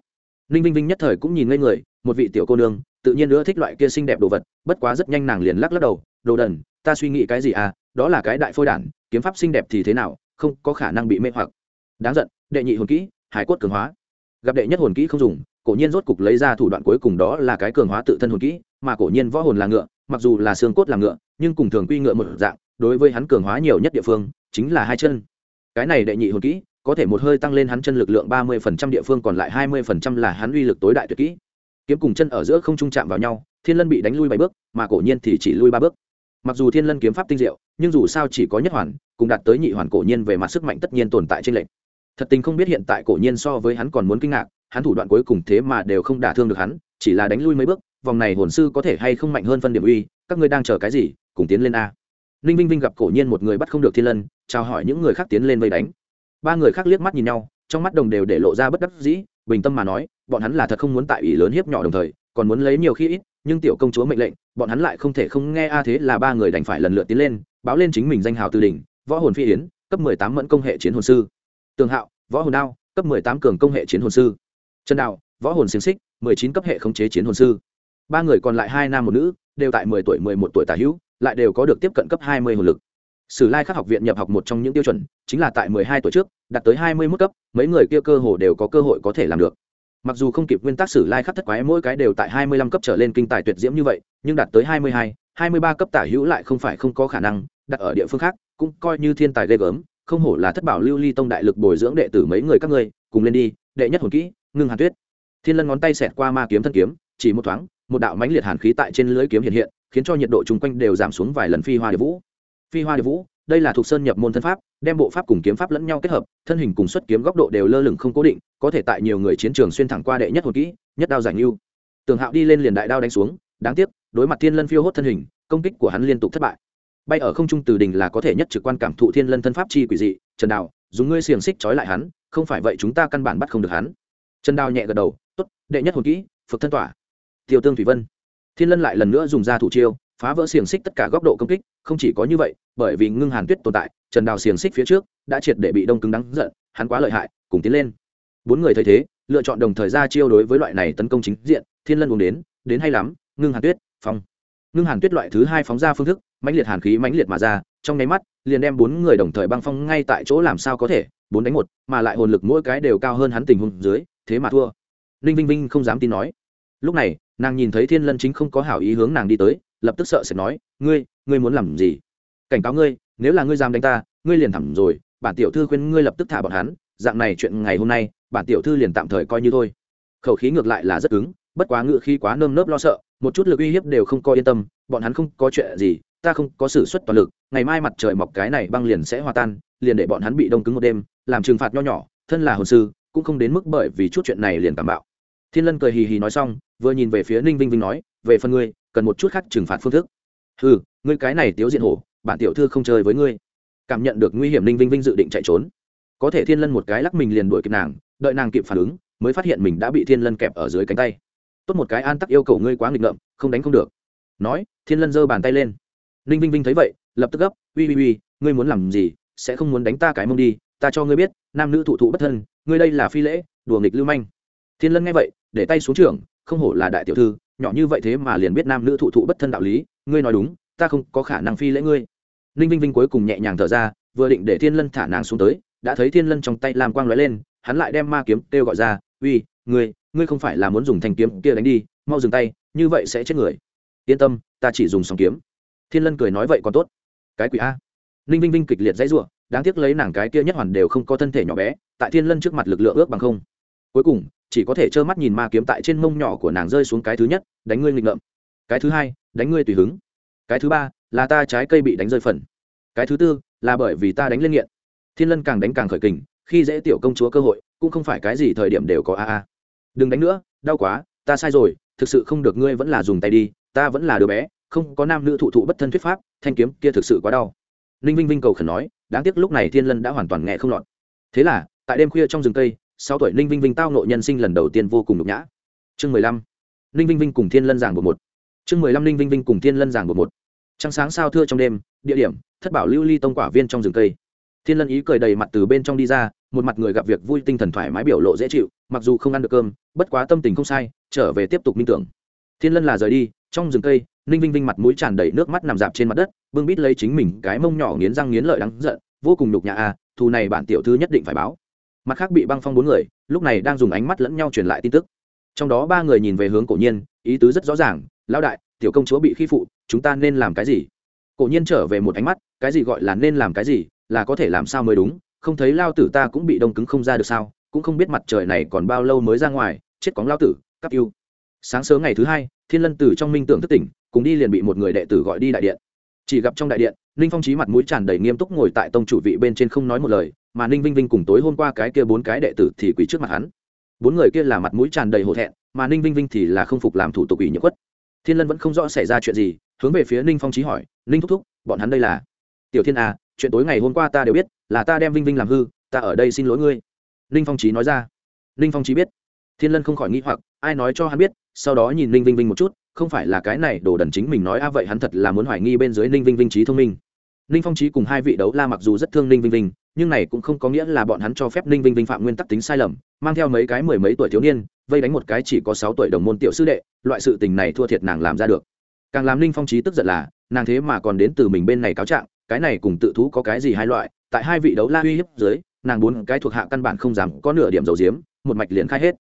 Ninh vinh vinh nhất thời cũng nhìn ngây người, một vị tiểu cô nương, tự nhiên nữa thích loại kia xinh đẹp đồ vật, bất quá rất nhanh nàng liền lắc lắc đầu, đồ đần, ta suy nghĩ cái gì à? Đó là cái đại phôi đản, kiếm pháp xinh đẹp thì thế nào, không có khả năng bị mê hoặc. Đáng giận, đệ nhị hồn kỹ, hải cốt cường hóa gặp đệ nhất hồn kỹ không dùng, cổ nhiên rốt cục lấy ra thủ đoạn cuối cùng đó là cái cường hóa tự thân hồn kỹ, mà cổ nhiên võ hồn là ngựa, mặc dù là xương cốt là ngựa, nhưng cùng thường quy ngựa một dạng, đối với hắn cường hóa nhiều nhất địa phương, chính là hai chân. Cái này đệ nhị hồn kỹ, có thể một hơi tăng lên hắn chân lực lượng ba mươi phần trăm địa phương, còn lại hai mươi phần trăm là hắn uy lực tối đại tuyệt kỹ. Kiếm cùng chân ở giữa không trung chạm vào nhau, thiên lân bị đánh lui bảy bước, mà cổ nhiên thì chỉ lui ba bước. Mặc dù thiên lân kiếm pháp tinh diệu, nhưng dù sao chỉ có nhất hoàn, cùng đạt tới nhị hoàn cổ nhiên về mặt sức mạnh tất nhiên tồn tại trên lệnh thật tình không biết hiện tại cổ nhiên so với hắn còn muốn kinh ngạc, hắn thủ đoạn cuối cùng thế mà đều không đả thương được hắn, chỉ là đánh lui mấy bước, vòng này hồn sư có thể hay không mạnh hơn phân điểm uy, các ngươi đang chờ cái gì, cùng tiến lên a. Ninh vinh vinh gặp cổ nhiên một người bắt không được thiên lân, chào hỏi những người khác tiến lên vây đánh. Ba người khác liếc mắt nhìn nhau, trong mắt đồng đều để lộ ra bất đắc dĩ, bình tâm mà nói, bọn hắn là thật không muốn tại ủy lớn hiếp nhỏ đồng thời, còn muốn lấy nhiều khi ít, nhưng tiểu công chúa mệnh lệnh, bọn hắn lại không thể không nghe a thế là ba người đành phải lần lượt tiến lên, báo lên chính mình danh hào từ đỉnh, võ hồn phi yến, cấp mười tám mẫn công hệ chiến hồn sư tường hạo, võ hồn đao, cấp mười tám cường công hệ chiến hồn sư. Trần đạo, võ hồn xiềng xích, mười chín cấp hệ khống chế chiến hồn sư. Ba người còn lại hai nam một nữ, đều tại mười tuổi, mười một tuổi tả hữu, lại đều có được tiếp cận cấp hai mươi hồn lực. Sử lai khắc học viện nhập học một trong những tiêu chuẩn, chính là tại mười hai tuổi trước, đạt tới hai mươi mức cấp, mấy người kia cơ hồ đều có cơ hội có thể làm được. Mặc dù không kịp nguyên tắc sử lai khắc thất quái, mỗi cái đều tại hai mươi lăm cấp trở lên kinh tài tuyệt diễm như vậy, nhưng đạt tới hai mươi hai hai mươi ba cấp tả hữu lại không phải không có khả năng, đặt ở địa phương khác, cũng coi như thiên tài ghê gớm không hổ là thất bảo lưu ly tông đại lực bồi dưỡng đệ tử mấy người các ngươi, cùng lên đi, đệ nhất hồn kỹ, ngưng hàn tuyết. Thiên lân ngón tay xẹt qua ma kiếm thân kiếm, chỉ một thoáng, một đạo mãnh liệt hàn khí tại trên lưới kiếm hiện hiện, khiến cho nhiệt độ chung quanh đều giảm xuống vài lần phi hoa điệp vũ. Phi hoa điệp vũ, đây là thuộc sơn nhập môn thân pháp, đem bộ pháp cùng kiếm pháp lẫn nhau kết hợp, thân hình cùng xuất kiếm góc độ đều lơ lửng không cố định, có thể tại nhiều người chiến trường xuyên thẳng qua đệ nhất hồn kỹ, nhất đao giải lưu tường hạo đi lên liền đại đao đánh xuống, đáng tiếc, đối mặt thiên lân phiêu hốt thân hình, công kích của hắn liên tục thất bại bay ở không trung từ đình là có thể nhất trực quan cảm thụ thiên lân thân pháp chi quỷ dị, trần đào, dùng ngươi xiềng xích trói lại hắn, không phải vậy chúng ta căn bản bắt không được hắn. Trần đào nhẹ gật đầu, tốt, đệ nhất hồn kỹ, phật thân tỏa. Tiêu tương thủy vân. Thiên lân lại lần nữa dùng ra thủ chiêu, phá vỡ xiềng xích tất cả góc độ công kích, không chỉ có như vậy, bởi vì ngưng hàn tuyết tồn tại, trần đào xiềng xích phía trước đã triệt để bị đông cứng đắng giận, hắn quá lợi hại, cùng tiến lên. Bốn người thấy thế, lựa chọn đồng thời ra chiêu đối với loại này tấn công chính diện, thiên lân uống đến đến hay lắm, ngưng hàn tuyết, phong ngưng hàn tuyết loại thứ hai phóng ra phương thức, mãnh liệt hàn khí mãnh liệt mà ra, trong nháy mắt, liền đem bốn người đồng thời băng phong ngay tại chỗ làm sao có thể, bốn đánh một, mà lại hồn lực mỗi cái đều cao hơn hắn tình huống dưới, thế mà thua. Ninh vinh vinh không dám tin nói. Lúc này, nàng nhìn thấy thiên lân chính không có hảo ý hướng nàng đi tới, lập tức sợ sẽ nói, ngươi ngươi muốn làm gì? Cảnh cáo ngươi, nếu là ngươi dám đánh ta, ngươi liền thẳng rồi, bản tiểu thư khuyên ngươi lập tức thả bọn hắn, dạng này chuyện ngày hôm nay, bản tiểu thư liền tạm thời coi như thôi. Khẩu khí ngược lại là rất cứng, bất quá ngựa khi quá nơm nớp lo sợ một chút lực uy hiếp đều không có yên tâm, bọn hắn không có chuyện gì, ta không có sự xuất toàn lực, ngày mai mặt trời mọc cái này băng liền sẽ hòa tan, liền để bọn hắn bị đông cứng một đêm, làm trừng phạt nho nhỏ, thân là hồn sư, cũng không đến mức bởi vì chút chuyện này liền cảm bạo. Thiên lân cười hì hì nói xong, vừa nhìn về phía ninh vinh vinh nói, về phần ngươi, cần một chút khác trừng phạt phương thức. Ừ ngươi cái này tiếu diện hổ, bản tiểu thư không chơi với ngươi. Cảm nhận được nguy hiểm ninh vinh vinh dự định chạy trốn. Có thể thiên lân một cái lắc mình liền đuổi kịp nàng, đợi nàng kịp phản ứng, mới phát hiện mình đã bị thiên lân kẹp ở dưới cánh tay tốt một cái an tắc yêu cầu ngươi quá nghịch ngợm, không đánh không được. Nói, thiên lân giơ bàn tay lên. Ninh vinh vinh thấy vậy, lập tức gấp, uy uy uy, ngươi muốn làm gì, sẽ không muốn đánh ta cái mông đi, ta cho ngươi biết, nam nữ thụ thụ bất thân, ngươi đây là phi lễ, đùa nghịch lưu manh. Thiên lân nghe vậy, để tay xuống trường, không hổ là đại tiểu thư, nhỏ như vậy thế mà liền biết nam nữ thụ thụ bất thân đạo lý, ngươi nói đúng, ta không có khả năng phi lễ ngươi. Ninh vinh vinh cuối cùng nhẹ nhàng thở ra, vừa định để thiên lân thả nàng xuống tới, đã thấy thiên lân trong tay làm quang lóe lên, hắn lại đem ma kiếm kêu gọi ra, uy, ngươi ngươi không phải là muốn dùng thanh kiếm kia đánh đi, mau dừng tay, như vậy sẽ chết người. Yên tâm, ta chỉ dùng sóng kiếm. Thiên lân cười nói, vậy còn tốt. Cái quỷ a. Ninh vinh vinh kịch liệt dãy r u ộ đáng tiếc lấy nàng cái kia nhất hoàn đều không có thân thể nhỏ bé, tại thiên lân trước mặt lực lượng ước bằng không. Cuối cùng, chỉ có thể trơ mắt nhìn ma kiếm tại trên mông nhỏ của nàng rơi xuống cái thứ nhất, đánh ngươi nghịch ngợm. Cái thứ hai, đánh ngươi tùy hứng. Cái thứ ba, là ta trái cây bị đánh rơi phần. Cái thứ tư, là bởi vì ta đánh lên nghiện. Thiên lân càng đánh càng khởi kình, khi dễ tiểu công chúa cơ hội, cũng không phải cái gì thời điểm đều có a a đừng đánh nữa, đau quá, ta sai rồi, thực sự không được ngươi vẫn là dùng tay đi, ta vẫn là đứa bé, không có nam nữ thụ thụ bất thân thuyết pháp, thanh kiếm kia thực sự quá đau. Ninh vinh vinh cầu khẩn nói, đáng tiếc lúc này thiên lân đã hoàn toàn nghe không lọt. Thế là, tại đêm khuya trong rừng cây, sáu tuổi ninh vinh vinh tao nộ nhân sinh lần đầu tiên vô cùng nhục nhã. Chương mười lăm, ninh vinh vinh cùng thiên lân giảng một một. Chương mười lăm, ninh vinh vinh cùng thiên lân giảng một một. Trăng sáng sao thưa trong đêm, địa điểm, thất bảo lưu ly tông quả viên trong rừng cây thiên lân ý cười đầy mặt từ bên trong đi ra, một mặt người gặp việc vui tinh thần thoải mái biểu lộ dễ chịu, mặc dù không ăn được cơm, bất quá tâm tình không sai, trở về tiếp tục minh tưởng. Thiên lân là rời đi, trong rừng cây, ninh vinh vinh mặt mũi tràn đầy nước mắt nằm dạp trên mặt đất, bưng bít lấy chính mình cái mông nhỏ nghiến răng nghiến lợi đắng giận, vô cùng nhục nhã a thù này bản tiểu thư nhất định phải báo. Mặt khác bị băng phong bốn người, lúc này đang dùng ánh mắt lẫn nhau truyền lại tin tức. Trong đó ba người nhìn về hướng cổ nhiên, ý tứ rất rõ ràng, lão đại, tiểu công chúa bị khi phụ, chúng ta nên làm cái gì? Cổ nhiên trở về một ánh mắt, cái gì gọi là nên làm cái gì? Là có thể làm sao mới đúng, không thấy lao tử ta cũng bị đông cứng không ra được sao, cũng không biết mặt trời này còn bao lâu mới ra ngoài, chết cóng lao tử, cắp yêu. Sáng sớm ngày thứ hai, thiên lân tử trong minh tưởng thất tỉnh, cùng đi liền bị một người đệ tử gọi đi đại điện. Chỉ gặp trong đại điện, ninh phong trí mặt mũi tràn đầy nghiêm túc ngồi tại tông chủ vị bên trên không nói một lời, mà ninh vinh vinh cùng tối hôm qua cái kia bốn cái đệ tử thì quỳ trước mặt hắn. Bốn người kia là mặt mũi tràn đầy hổ thẹn, mà ninh vinh vinh thì là không phục làm thủ tục ủy nhiễm quất. thiên lân vẫn không rõ xảy ra chuyện gì, hướng về phía ninh phong trí hỏi, ninh thúc thúc, bọn hắn đây là? Tiểu thiên à chuyện tối ngày hôm qua ta đều biết, là ta đem vinh vinh làm hư, ta ở đây xin lỗi ngươi. Ninh phong trí nói ra. Ninh phong trí biết. Thiên lân không khỏi nghĩ hoặc, ai nói cho hắn biết, sau đó nhìn ninh vinh vinh một chút, không phải là cái này đồ đần chính mình nói, a, vậy hắn thật là muốn hoài nghi bên dưới ninh vinh vinh trí thông minh. Ninh phong trí cùng hai vị đấu la mặc dù rất thương ninh vinh vinh, nhưng này cũng không có nghĩa là bọn hắn cho phép ninh vinh vinh phạm nguyên tắc tính sai lầm, mang theo mấy cái mười mấy tuổi thiếu niên, vây đánh một cái chỉ có sáu tuổi đồng môn tiểu sư đệ, loại sự tình này thua thiệt nàng làm ra được. Càng làm ninh phong trí tức giận là, nàng thế mà còn đến từ mình bên này cáo trạng cái này cùng tự thú có cái gì hai loại, tại hai vị đấu la uy hiếp dưới, nàng bốn cái thuộc hạ căn bản không dám có nửa điểm dầu diếm, một mạch liền khai hết.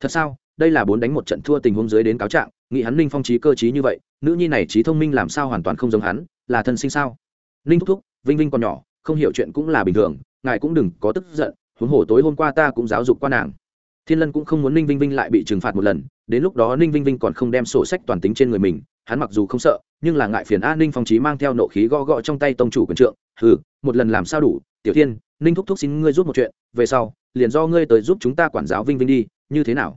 Thật sao? Đây là bốn đánh một trận thua tình huống dưới đến cáo trạng, nghĩ hắn ninh phong trí cơ trí như vậy, nữ nhi này trí thông minh làm sao hoàn toàn không giống hắn, là thân sinh sao? Ninh thúc thúc, vinh vinh còn nhỏ, không hiểu chuyện cũng là bình thường, ngài cũng đừng có tức giận, huống hồ tối hôm qua ta cũng giáo dục qua nàng. Thiên lân cũng không muốn ninh vinh vinh lại bị trừng phạt một lần, đến lúc đó ninh vinh vinh còn không đem sổ sách toàn tính trên người mình hắn mặc dù không sợ, nhưng là ngại phiền an ninh phong trí mang theo nộ khí gõ gõ trong tay tông chủ quyền trượng, hừ, một lần làm sao đủ, tiểu thiên, ninh thúc thúc xin ngươi giúp một chuyện, về sau, liền do ngươi tới giúp chúng ta quản giáo vinh vinh đi, như thế nào?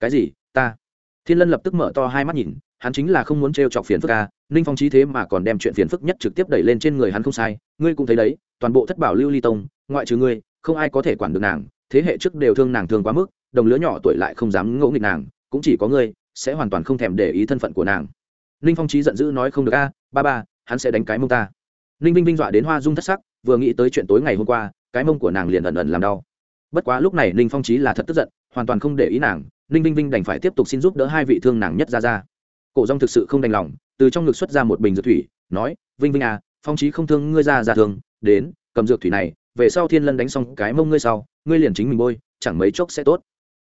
Cái gì, ta? Thiên lân lập tức mở to hai mắt nhìn, hắn chính là không muốn t chọc phiền phức ca ninh phong trí thế mà còn đem chuyện phiền phức nhất trực tiếp đẩy lên trên người hắn không sai, ngươi cũng thấy đấy, toàn bộ thất bảo lưu ly tông, ngoại trừ ngươi, không ai có thể quản được nàng, thế hệ trước đều thương nàng thương quá mức, đồng lứa nhỏ tuổi lại không dám ngỗ nghịch nàng, cũng chỉ có ngươi, sẽ hoàn toàn không thèm để ý thân phận của nàng ninh phong trí giận dữ nói không được a, ba ba, hắn sẽ đánh cái mông ta. Ninh vinh vinh dọa đến hoa dung thất sắc, vừa nghĩ tới chuyện tối ngày hôm qua, cái mông của nàng liền ẩn ẩn làm đau. Bất quá lúc này ninh phong trí là thật tức giận, hoàn toàn không để ý nàng ninh vinh vinh đành phải tiếp tục xin giúp đỡ hai vị thương nàng nhất ra ra. Cổ rong thực sự không đành lòng, từ trong ngực xuất ra một bình dược thủy, nói, vinh vinh à phong trí không thương ngươi ra ra thương, đến, cầm dược thủy này, về sau thiên lân đánh xong cái mông ngươi sau, ngươi liền chính mình bôi, chẳng mấy chốc sẽ tốt.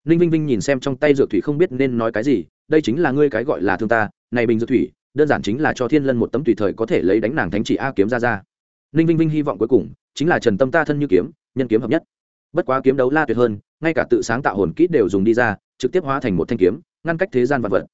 Ninh vinh vinh nhìn xem trong tay dược thủy không biết nên nói cái gì, đây chính là ngươi cái gọi là thương ta này bình dược thủy, đơn giản chính là cho thiên lân một tấm tùy thời có thể lấy đánh nàng thánh chỉ a kiếm ra ra. Ninh vinh vinh hy vọng cuối cùng chính là trần tâm ta thân như kiếm, nhân kiếm hợp nhất. Bất quá kiếm đấu la tuyệt hơn, ngay cả tự sáng tạo hồn kỹ đều dùng đi ra, trực tiếp hóa thành một thanh kiếm, ngăn cách thế gian vật vật.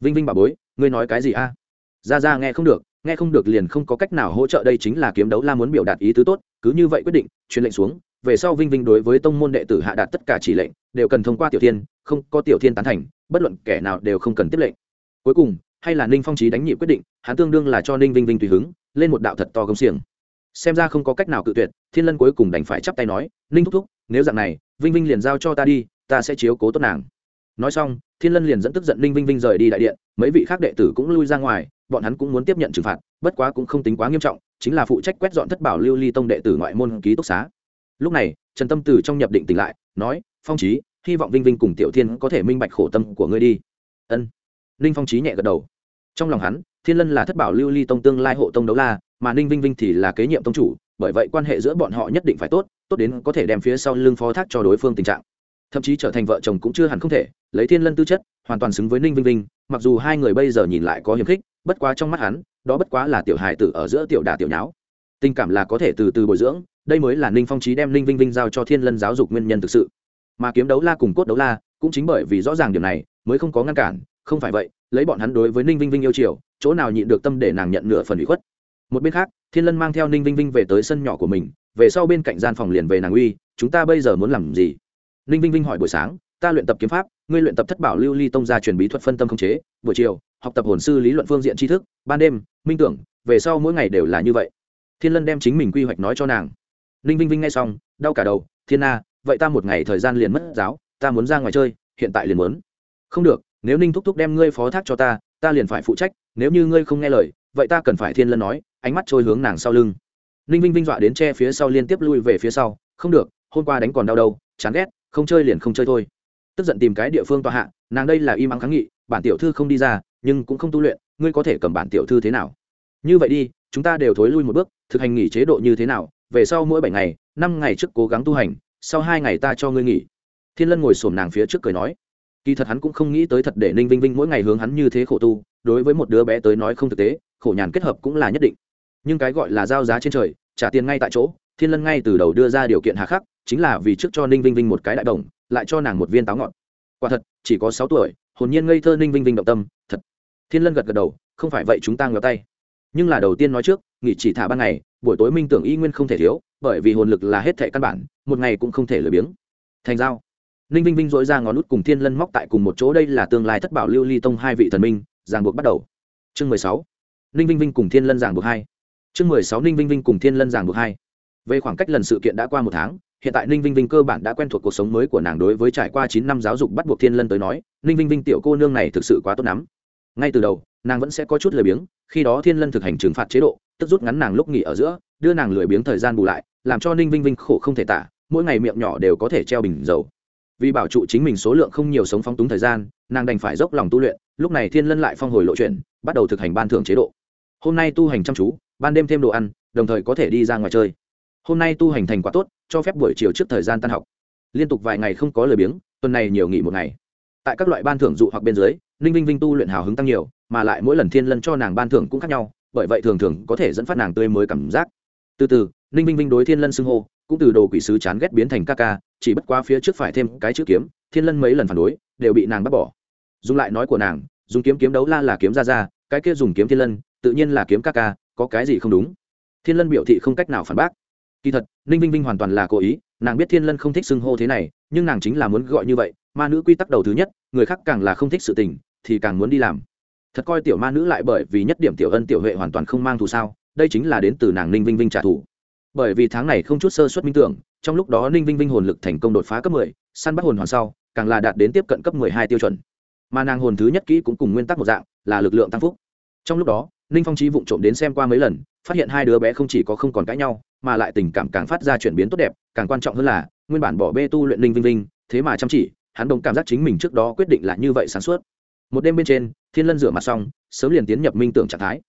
Vinh vinh bà bối, ngươi nói cái gì a? Ra ra nghe không được, nghe không được liền không có cách nào hỗ trợ đây chính là kiếm đấu la muốn biểu đạt ý tứ tốt, cứ như vậy quyết định, truyền lệnh xuống, về sau vinh vinh đối với tông môn đệ tử hạ đạt tất cả chỉ lệnh, đều cần thông qua tiểu thiên, không có tiểu thiên tán thành, bất luận kẻ nào đều không cần tiếp lệnh. Cuối cùng hay là ninh phong trí đánh nhị quyết định, hắn tương đương là cho ninh vinh vinh tùy hứng, lên một đạo thật to gông xiềng. Xem ra không có cách nào cự tuyệt, thiên lân cuối cùng đành phải chắp tay nói, ninh thúc thúc, nếu dạng này, vinh vinh liền giao cho ta đi, ta sẽ chiếu cố tốt nàng. Nói xong, thiên lân liền dẫn tức giận ninh vinh vinh rời đi đại điện, mấy vị khác đệ tử cũng lui ra ngoài, bọn hắn cũng muốn tiếp nhận trừng phạt, bất quá cũng không tính quá nghiêm trọng, chính là phụ trách quét dọn thất bảo lưu ly tông đệ tử ngoại môn ký túc xá. Lúc này, trần tâm từ trong nhập định tỉnh lại, nói, phong trí hy vọng vinh vinh cùng tiểu thiên có thể minh bạch khổ tâm của ngươi đi. Ân. Ninh phong trí nhẹ gật đầu trong lòng hắn, thiên lân là thất bảo lưu ly tông tương lai hộ tông đấu la, mà ninh vinh vinh thì là kế nhiệm tông chủ, bởi vậy quan hệ giữa bọn họ nhất định phải tốt tốt đến có thể đem phía sau lưng phó thác cho đối phương tình trạng. Thậm chí trở thành vợ chồng cũng chưa hẳn không thể, lấy thiên lân tư chất, hoàn toàn xứng với ninh vinh vinh, mặc dù hai người bây giờ nhìn lại có hiềm khích, bất quá trong mắt hắn, đó bất quá là tiểu hài tử ở giữa tiểu đà tiểu nháo. Tình cảm là có thể từ từ bồi dưỡng, đây mới là ninh phong trí đem ninh vinh vinh giao cho thiên lân giáo dục nguyên nhân thực sự. Mà kiếm đấu la cùng cốt đấu la, cũng chính bởi vì rõ ràng điều này, mới không có ngăn cản, không phải vậy lấy bọn hắn đối với ninh vinh vinh yêu chiều, chỗ nào nhịn được tâm để nàng nhận nửa phần ủy khuất. Một bên khác, thiên lân mang theo ninh vinh vinh về tới sân nhỏ của mình, về sau bên cạnh gian phòng liền về nàng uy, chúng ta bây giờ muốn làm gì? Ninh vinh vinh hỏi buổi sáng, ta luyện tập kiếm pháp, ngươi luyện tập thất bảo lưu ly tông gia truyền bí thuật phân tâm không chế, buổi chiều, học tập hồn sư lý luận phương diện tri thức, ban đêm, minh tưởng, về sau mỗi ngày đều là như vậy. Thiên lân đem chính mình quy hoạch nói cho nàng. Ninh vinh vinh nghe xong, đau cả đầu, thiên na vậy ta một ngày thời gian liền mất giáo, ta muốn ra ngoài chơi, hiện tại liền muốn. Không được nếu ninh thúc thúc đem ngươi phó thác cho ta ta liền phải phụ trách, nếu như ngươi không nghe lời, vậy ta cần phải thiên lân nói, ánh mắt trôi hướng nàng sau lưng. Ninh vinh vinh dọa đến che phía sau liên tiếp lui về phía sau, không được, hôm qua đánh còn đau đâu, chán ghét, không chơi liền không chơi thôi. Tức giận tìm cái địa phương tòa hạ, nàng đây là im ắng kháng nghị, bản tiểu thư không đi ra, nhưng cũng không tu luyện, ngươi có thể cầm bản tiểu thư thế nào? Như vậy đi, chúng ta đều thối lui một bước, thực hành nghỉ chế độ như thế nào, về sau mỗi bảy ngày, năm ngày trước cố gắng tu hành, sau hai ngày ta cho ngươi nghỉ. Thiên lân ngồi xổm nàng phía trước cười nói kỳ thật hắn cũng không nghĩ tới thật để ninh vinh vinh mỗi ngày hướng hắn như thế khổ tu, đối với một đứa bé tới nói không thực tế, khổ nhàn kết hợp cũng là nhất định. Nhưng cái gọi là giao giá trên trời, trả tiền ngay tại chỗ, thiên lân ngay từ đầu đưa ra điều kiện hà khắc, chính là vì trước cho ninh vinh vinh một cái đại đồng, lại cho nàng một viên táo ngọt. Quả thật, chỉ có sáu tuổi, hồn nhiên ngây thơ ninh vinh vinh động tâm, thật. Thiên lân gật gật đầu, không phải vậy chúng ta ngờ tay. Nhưng là đầu tiên nói trước, nghỉ chỉ thả ban ngày, buổi tối minh tưởng y nguyên không thể thiếu, bởi vì hồn lực là hết thệ căn bản, một ngày cũng không thể lười biếng. Thành giao ninh vinh vinh dội ra ngón nút cùng thiên lân móc tại cùng một chỗ, đây là tương lai thất bảo lưu ly tông hai vị thần minh, giảng buộc bắt đầu. Chương mười sáu. Ninh vinh vinh cùng thiên lân giảng buộc hai. Chương mười sáu, ninh vinh vinh cùng thiên lân giảng buộc hai. Về khoảng cách lần sự kiện đã qua một tháng, hiện tại ninh vinh vinh cơ bản đã quen thuộc cuộc sống mới của nàng đối với trải qua chín năm giáo dục bắt buộc thiên lân tới nói, ninh vinh vinh tiểu cô nương này thực sự quá tốt lắm. Ngay từ đầu, nàng vẫn sẽ có chút lười biếng, khi đó thiên lân thực hành trừng phạt chế độ, tức rút ngắn nàng lúc nghỉ ở giữa, đưa nàng lười biếng thời gian bù lại, làm cho ninh vinh vinh khổ không thể tả, mỗi ngày miệng nhỏ đều có thể treo bình dầu vì bảo trụ chính mình số lượng không nhiều sống phóng túng thời gian, nàng đành phải dốc lòng tu luyện, lúc này thiên lân lại phong hồi lộ chuyện bắt đầu thực hành ban thưởng chế độ. Hôm nay tu hành chăm chú, ban đêm thêm đồ ăn, đồng thời có thể đi ra ngoài chơi. Hôm nay tu hành thành quả tốt, cho phép buổi chiều trước thời gian tan học. Liên tục vài ngày không có lời biếng, tuần này nhiều nghỉ một ngày. Tại các loại ban thưởng dụ hoặc bên dưới, ninh vinh vinh tu luyện hào hứng tăng nhiều, mà lại mỗi lần thiên lân cho nàng ban thưởng cũng khác nhau, bởi vậy thường thường có thể dẫn phát nàng tươi mới cảm giác. Từ từ, ninh vinh vinh đối thiên lân xưng hô cũng từ đồ quỷ sứ chán ghét biến thành ca ca, chỉ bất quá phía trước phải thêm cái chữ kiếm, thiên lân mấy lần phản đối, đều bị nàng bắt bỏ. Dùng lại nói của nàng, dùng kiếm kiếm đấu la là kiếm ra ra, cái kia dùng kiếm thiên lân, tự nhiên là kiếm ca ca, có cái gì không đúng? Thiên lân biểu thị không cách nào phản bác. Kỳ thật, ninh vinh vinh hoàn toàn là cố ý, nàng biết thiên lân không thích xưng hô thế này, nhưng nàng chính là muốn gọi như vậy, ma nữ quy tắc đầu thứ nhất, người khác càng là không thích sự tình, thì càng muốn đi làm. Thật coi tiểu ma nữ lại bởi vì nhất điểm tiểu ân tiểu huệ hoàn toàn không mang thù sao, đây chính là đến từ nàng ninh vinh vinh trả thù bởi vì tháng này không chút sơ suất minh tưởng, trong lúc đó ninh vinh vinh hồn lực thành công đột phá cấp mười, săn bắt hồn hoàn sau, càng là đạt đến tiếp cận cấp mười hai tiêu chuẩn. Mà nàng hồn thứ nhất kỹ cũng cùng nguyên tắc một dạng, là lực lượng tăng phúc. Trong lúc đó, ninh phong trí vụng trộm đến xem qua mấy lần, phát hiện hai đứa bé không chỉ có không còn cãi nhau, mà lại tình cảm càng phát ra chuyển biến tốt đẹp, càng quan trọng hơn là, nguyên bản bỏ bê tu luyện ninh vinh vinh, thế mà chăm chỉ, hắn đồng cảm giác chính mình trước đó quyết định là như vậy sáng suốt. Một đêm bên trên, thiên lân rửa mặt xong, sớm liền tiến nhập minh tưởng trạng thái.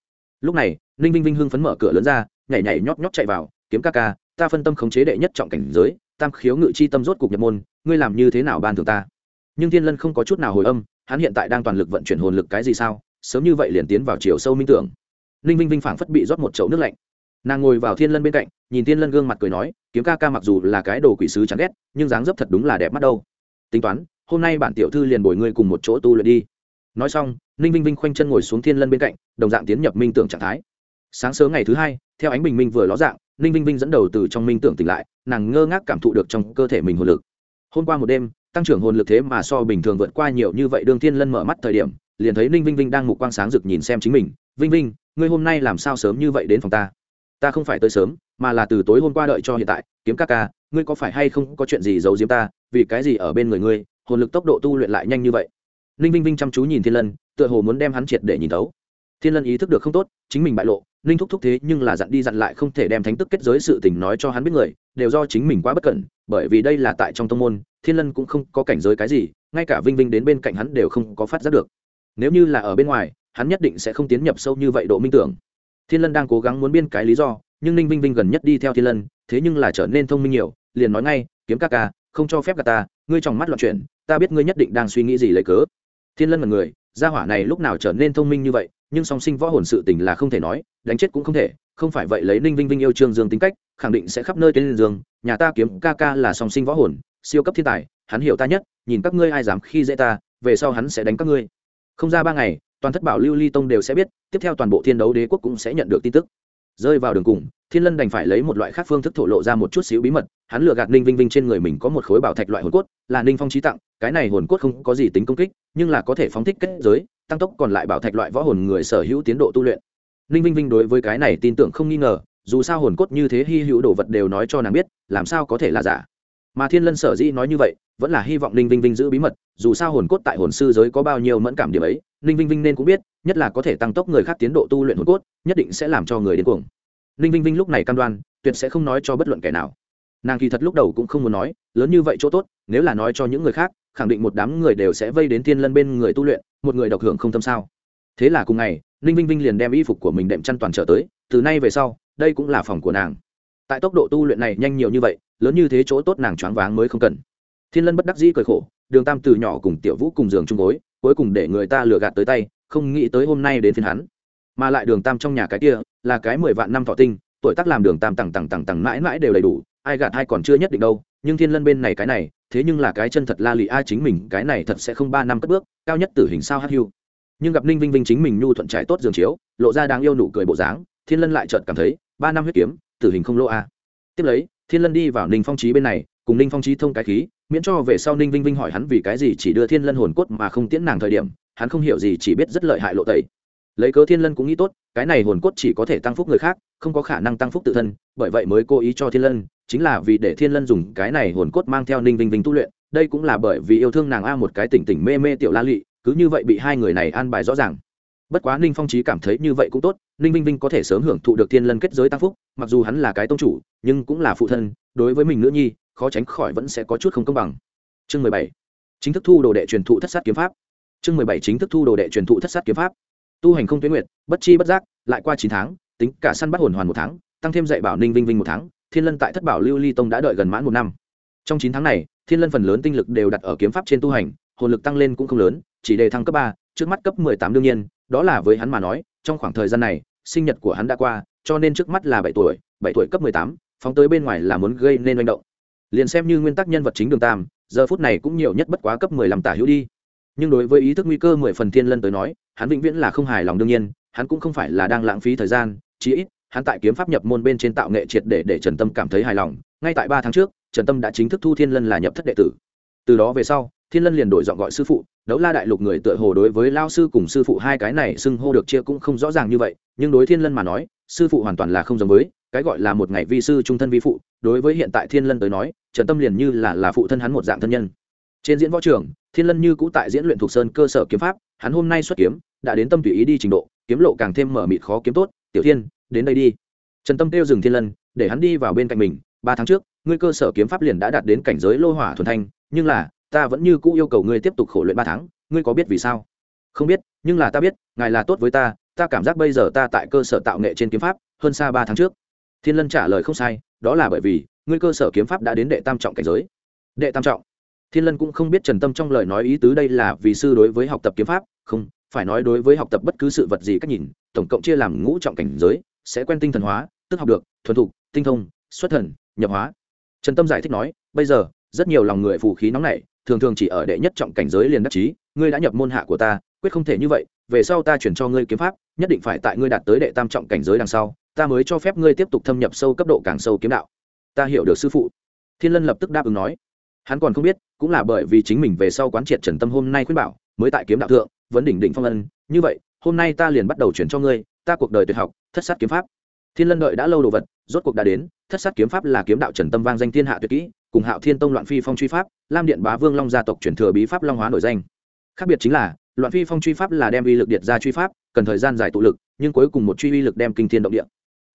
Lúc này, ninh vinh vinh hưng phấn mở cửa lớn ra, nhảy nhảy nhóp nhóp chạy vào kiếm ca ca, ta phân tâm khống chế đệ nhất trọng cảnh giới, tam khiếu ngự chi tâm rốt cục nhập môn, ngươi làm như thế nào ban thường ta? Nhưng thiên lân không có chút nào hồi âm, hắn hiện tại đang toàn lực vận chuyển hồn lực cái gì sao? Sớm như vậy liền tiến vào chiều sâu minh tưởng. Ninh vinh vinh phảng phất bị rót một chậu nước lạnh. Nàng ngồi vào thiên lân bên cạnh, nhìn thiên lân gương mặt cười nói, kiếm ca ca mặc dù là cái đồ quỷ sứ chán ghét, nhưng dáng dấp thật đúng là đẹp mắt đâu. Tính toán, hôm nay bản tiểu thư liền bồi ngươi cùng một chỗ tu luyện đi. Nói xong, ninh vinh vinh khoanh chân ngồi xuống thiên lân bên cạnh, đồng dạng tiến nhập minh tưởng trạng thái. Sáng sớm ngày thứ hai, theo ánh bình minh vừa ló dạng ninh vinh vinh dẫn đầu từ trong minh tưởng tỉnh lại, nàng ngơ ngác cảm thụ được trong cơ thể mình hồn lực. Hôm qua một đêm, tăng trưởng hồn lực thế mà so bình thường vượt qua nhiều như vậy đương thiên lân mở mắt thời điểm, liền thấy ninh vinh vinh đang mục quang sáng rực nhìn xem chính mình. Vinh vinh, ngươi hôm nay làm sao sớm như vậy đến phòng ta? Ta không phải tới sớm, mà là từ tối hôm qua đợi cho hiện tại. Kiếm ca ca, ngươi có phải hay không có chuyện gì giấu giếm ta? Vì cái gì ở bên người ngươi, hồn lực tốc độ tu luyện lại nhanh như vậy? Ninh vinh vinh chăm chú nhìn thiên lân, tựa hồ muốn đem hắn triệt để nhìn thấu. Thiên lân ý thức được không tốt, chính mình bại lộ ninh thúc thúc thế nhưng là dặn đi dặn lại không thể đem thánh tức kết giới sự tình nói cho hắn biết người đều do chính mình quá bất cẩn bởi vì đây là tại trong tông môn thiên lân cũng không có cảnh giới cái gì ngay cả vinh vinh đến bên cạnh hắn đều không có phát giác được. Nếu như là ở bên ngoài hắn nhất định sẽ không tiến nhập sâu như vậy độ minh tưởng. Thiên lân đang cố gắng muốn biên cái lý do nhưng ninh vinh vinh gần nhất đi theo thiên lân thế nhưng là trở nên thông minh nhiều liền nói ngay kiếm ca ca không cho phép gà ta ngươi trong mắt loạn chuyện, ta biết ngươi nhất định đang suy nghĩ gì lấy cớ. Thiên lân là người gia hỏa này lúc nào trở nên thông minh như vậy nhưng song sinh võ hồn sự tình là không thể nói, đánh chết cũng không thể, không phải vậy lấy ninh vinh vinh yêu trương dương tính cách, khẳng định sẽ khắp nơi tên dương, nhà ta kiếm ca ca là song sinh võ hồn, siêu cấp thiên tài, hắn hiểu ta nhất, nhìn các ngươi ai dám khi dễ ta, về sau hắn sẽ đánh các ngươi. Không ra ba ngày, toàn thất bảo lưu ly tông đều sẽ biết, tiếp theo toàn bộ thiên đấu đế quốc cũng sẽ nhận được tin tức rơi vào đường cùng, thiên lân đành phải lấy một loại khác phương thức thổ lộ ra một chút xíu bí mật, hắn lừa gạt ninh vinh vinh trên người mình có một khối bảo thạch loại hồn cốt, là ninh phong trí tặng, cái này hồn cốt không có gì tính công kích, nhưng là có thể phóng thích kết giới, tăng tốc còn lại bảo thạch loại võ hồn người sở hữu tiến độ tu luyện. Ninh vinh vinh đối với cái này tin tưởng không nghi ngờ, dù sao hồn cốt như thế hy hữu đồ vật đều nói cho nàng biết, làm sao có thể là giả mà thiên lân sở dĩ nói như vậy, vẫn là hy vọng ninh vinh vinh giữ bí mật, dù sao hồn cốt tại hồn sư giới có bao nhiêu mẫn cảm điểm ấy, ninh vinh vinh nên cũng biết, nhất là có thể tăng tốc người khác tiến độ tu luyện hồn cốt, nhất định sẽ làm cho người đến cuồng. Ninh vinh vinh lúc này cam đoan, tuyệt sẽ không nói cho bất luận kẻ nào. Nàng kỳ thật lúc đầu cũng không muốn nói, lớn như vậy chỗ tốt, nếu là nói cho những người khác, khẳng định một đám người đều sẽ vây đến thiên lân bên người tu luyện, một người độc hưởng không tâm sao. Thế là cùng ngày, ninh vinh vinh liền đem y phục của mình đệm chăn toàn trở tới, từ nay về sau, đây cũng là phòng của nàng. Tại tốc độ tu luyện này nhanh nhiều như vậy lớn như thế chỗ tốt nàng choáng váng mới không cần. Thiên lân bất đắc dĩ cười khổ, đường tam từ nhỏ cùng tiểu vũ cùng giường chung gối, cuối cùng để người ta lừa gạt tới tay, không nghĩ tới hôm nay đến phiên hắn. Mà lại đường tam trong nhà cái kia, là cái mười vạn năm thọ tinh, tuổi tác làm đường tam tằng tằng tằng tằng mãi mãi đều đầy đủ, ai gạt ai còn chưa nhất định đâu, nhưng thiên lân bên này cái này, thế nhưng là cái chân thật la lì ai chính mình, cái này thật sẽ không ba năm cất bước, cao nhất tử hình sao hát hưu. Nhưng gặp ninh vinh vinh chính mình nhu thuận trải tốt giường chiếu, lộ ra đáng yêu nụ cười bộ dáng, thiên lân lại chợt cảm thấy, ba năm huyết kiếm, tử hình không lỗ a. Tiếp lấy thiên lân đi vào ninh phong trí bên này, cùng ninh phong trí thông cái khí, miễn cho về sau ninh vinh vinh hỏi hắn vì cái gì chỉ đưa thiên lân hồn cốt mà không tiễn nàng thời điểm, hắn không hiểu gì chỉ biết rất lợi hại lộ tẩy. Lấy cớ thiên lân cũng nghĩ tốt, cái này hồn cốt chỉ có thể tăng phúc người khác, không có khả năng tăng phúc tự thân, bởi vậy mới cố ý cho thiên lân, chính là vì để thiên lân dùng cái này hồn cốt mang theo ninh vinh vinh tu luyện, đây cũng là bởi vì yêu thương nàng a một cái tỉnh tỉnh mê mê tiểu la lị, cứ như vậy bị hai người này an bài rõ ràng. Bất quá ninh phong trí cảm thấy như vậy cũng tốt ninh vinh vinh có thể sớm hưởng thụ được thiên lân kết giới tăng phúc, mặc dù hắn là cái tông chủ, nhưng cũng là phụ thân, đối với mình nữ nhi, khó tránh khỏi vẫn sẽ có chút không công bằng. Chương mười bảy. Chính thức thu đồ đệ truyền thụ thất sát kiếm pháp. Chương mười bảy chính thức thu đồ đệ truyền thụ thất sát kiếm pháp. Tu hành không tuyến nguyện bất chi bất giác, lại qua chín tháng, tính cả săn bắt hồn hoàn một tháng, tăng thêm dạy bảo ninh vinh vinh một tháng, thiên lân tại thất bảo lưu ly tông đã đợi gần mãn một năm. Trong chín tháng này, thiên lân phần lớn tinh lực đều đặt ở kiếm pháp trên tu hành, hồn lực tăng lên cũng không lớn, chỉ đề thăng cấp ba, trước mắt cấp mười tám đương nhiên, đó là với hắn mà nói, trong khoảng thời gian này sinh nhật của hắn đã qua, cho nên trước mắt là bảy tuổi bảy tuổi cấp mười tám, phóng tới bên ngoài là muốn gây nên manh động. Liền xem như nguyên tắc nhân vật chính đường tam, giờ phút này cũng nhiều nhất bất quá cấp mười lăm tả hữu đi. Nhưng đối với ý thức nguy cơ mười phần thiên lân tới nói, hắn vĩnh viễn là không hài lòng đương nhiên, hắn cũng không phải là đang lãng phí thời gian, chí ít, hắn tại kiếm pháp nhập môn bên trên tạo nghệ triệt để để trần tâm cảm thấy hài lòng. Ngay tại ba tháng trước, trần tâm đã chính thức thu thiên lân là nhập thất đệ tử. Từ đó về sau thiên lân liền đổi giọng gọi sư phụ, đấu la đại lục người tựa hồ đối với lao sư cùng sư phụ hai cái này xưng hô được chia cũng không rõ ràng như vậy, nhưng đối thiên lân mà nói, sư phụ hoàn toàn là không giống với, cái gọi là một ngày vi sư trung thân vi phụ, đối với hiện tại thiên lân tới nói trần tâm liền như là là phụ thân hắn một dạng thân nhân. Trên diễn võ trường, thiên lân như cũ tại diễn luyện thuộc sơn cơ sở kiếm pháp, hắn hôm nay xuất kiếm, đã đến tâm tùy ý đi trình độ, kiếm lộ càng thêm mở mịt khó kiếm tốt, tiểu thiên, đến đây đi. Trần tâm kêu dừng thiên lân, để hắn đi vào bên cạnh mình, ba tháng trước, ngươi cơ sở kiếm pháp liền đã đạt đến cảnh giới lô hỏa thuần thanh, nhưng là ta vẫn như cũ yêu cầu ngươi tiếp tục khổ luyện ba tháng, ngươi có biết vì sao? Không biết, nhưng là ta biết, ngài là tốt với ta ta cảm giác bây giờ ta tại cơ sở tạo nghệ trên kiếm pháp, hơn xa ba tháng trước. Thiên lân trả lời không sai, đó là bởi vì, ngươi cơ sở kiếm pháp đã đến đệ tam trọng cảnh giới. Đệ tam trọng. Thiên lân cũng không biết trần tâm trong lời nói ý tứ đây là vì sư đối với học tập kiếm pháp, không, phải nói đối với học tập bất cứ sự vật gì cách nhìn, tổng cộng chia làm ngũ trọng cảnh giới, sẽ quen tinh thần hóa, tức học được, thuần thục, tinh thông, xuất thần, nhập hóa. Trần tâm giải thích nói, bây giờ, rất nhiều lòng người phù khí nóng nảy thường thường chỉ ở đệ nhất trọng cảnh giới liền đắc chí, ngươi đã nhập môn hạ của ta, quyết không thể như vậy, về sau ta chuyển cho ngươi kiếm pháp, nhất định phải tại ngươi đạt tới đệ tam trọng cảnh giới đằng sau, ta mới cho phép ngươi tiếp tục thâm nhập sâu cấp độ càng sâu kiếm đạo. Ta hiểu được, sư phụ. Thiên lân lập tức đáp ứng nói. Hắn còn không biết, cũng là bởi vì chính mình về sau quán triệt trần tâm hôm nay khuyên bảo, mới tại kiếm đạo thượng, vấn đỉnh đỉnh phong ân. Như vậy, hôm nay ta liền bắt đầu chuyển cho ngươi, ta cuộc đời tuyệt học, thất sát kiếm pháp. Thiên lân đợi đã lâu đồ vật, rốt cuộc đã đến, thất sát kiếm pháp là kiếm đạo trần tâm vang danh thiên hạ tuyệt kỹ cùng hạo thiên tông loạn phi phong truy pháp, lam điện bá vương long gia tộc chuyển thừa bí pháp long hóa nổi danh. Khác biệt chính là, loạn phi phong truy pháp là đem uy lực điện ra truy pháp, cần thời gian giải tụ lực, nhưng cuối cùng một truy uy lực đem kinh thiên động địa.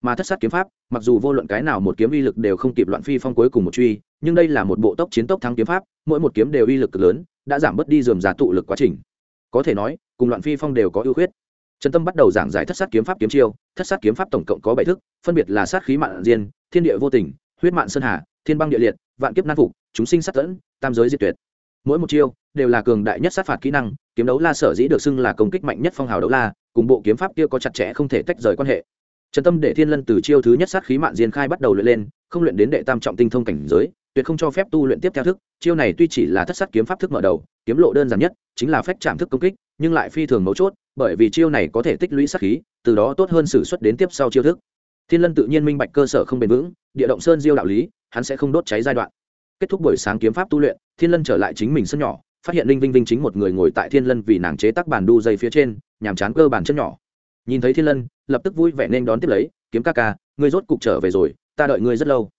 Mà thất sát kiếm pháp, mặc dù vô luận cái nào một kiếm uy lực đều không kịp loạn phi phong cuối cùng một truy, nhưng đây là một bộ tốc chiến tốc thắng kiếm pháp, mỗi một kiếm đều uy lực cực lớn, đã giảm bớt đi dườm giá tụ lực quá trình. Có thể nói, cùng loạn phi phong đều có ưu khuyết. Trần tâm bắt đầu giảng giải thất sát kiếm pháp kiếm chiêu, thất sát kiếm pháp tổng cộng có bảy thức, phân biệt là sát khí mạn diên, thiên địa vô tình, huyết mạng sơn hà thiên băng địa liệt, vạn kiếp nan phục, chúng sinh sát tẫn, tam giới diệt tuyệt. Mỗi một chiêu đều là cường đại nhất sát phạt kỹ năng, kiếm đấu la sở dĩ được xưng là công kích mạnh nhất phong hào đấu la, cùng bộ kiếm pháp kia có chặt chẽ không thể tách rời quan hệ. Trần tâm để thiên lân từ chiêu thứ nhất sát khí mạng diên khai bắt đầu luyện lên, không luyện đến đệ tam trọng tinh thông cảnh giới, tuyệt không cho phép tu luyện tiếp theo thức. Chiêu này tuy chỉ là thất sát kiếm pháp thức mở đầu, kiếm lộ đơn giản nhất, chính là phách chạm thức công kích, nhưng lại phi thường mấu chốt, bởi vì chiêu này có thể tích lũy sát khí, từ đó tốt hơn xử suất đến tiếp sau chiêu thức. Thiên lân tự nhiên minh bạch cơ sở không bền vững, địa động sơn diêu đạo lý hắn sẽ không đốt cháy giai đoạn. Kết thúc buổi sáng kiếm pháp tu luyện, thiên lân trở lại chính mình sân nhỏ, phát hiện linh vinh vinh chính một người ngồi tại thiên lân vì nàng chế tác bàn đu dây phía trên, nhàm chán cơ bàn chân nhỏ. Nhìn thấy thiên lân, lập tức vui vẻ nên đón tiếp lấy, kiếm ca ca, ngươi rốt cục trở về rồi, ta đợi ngươi rất lâu.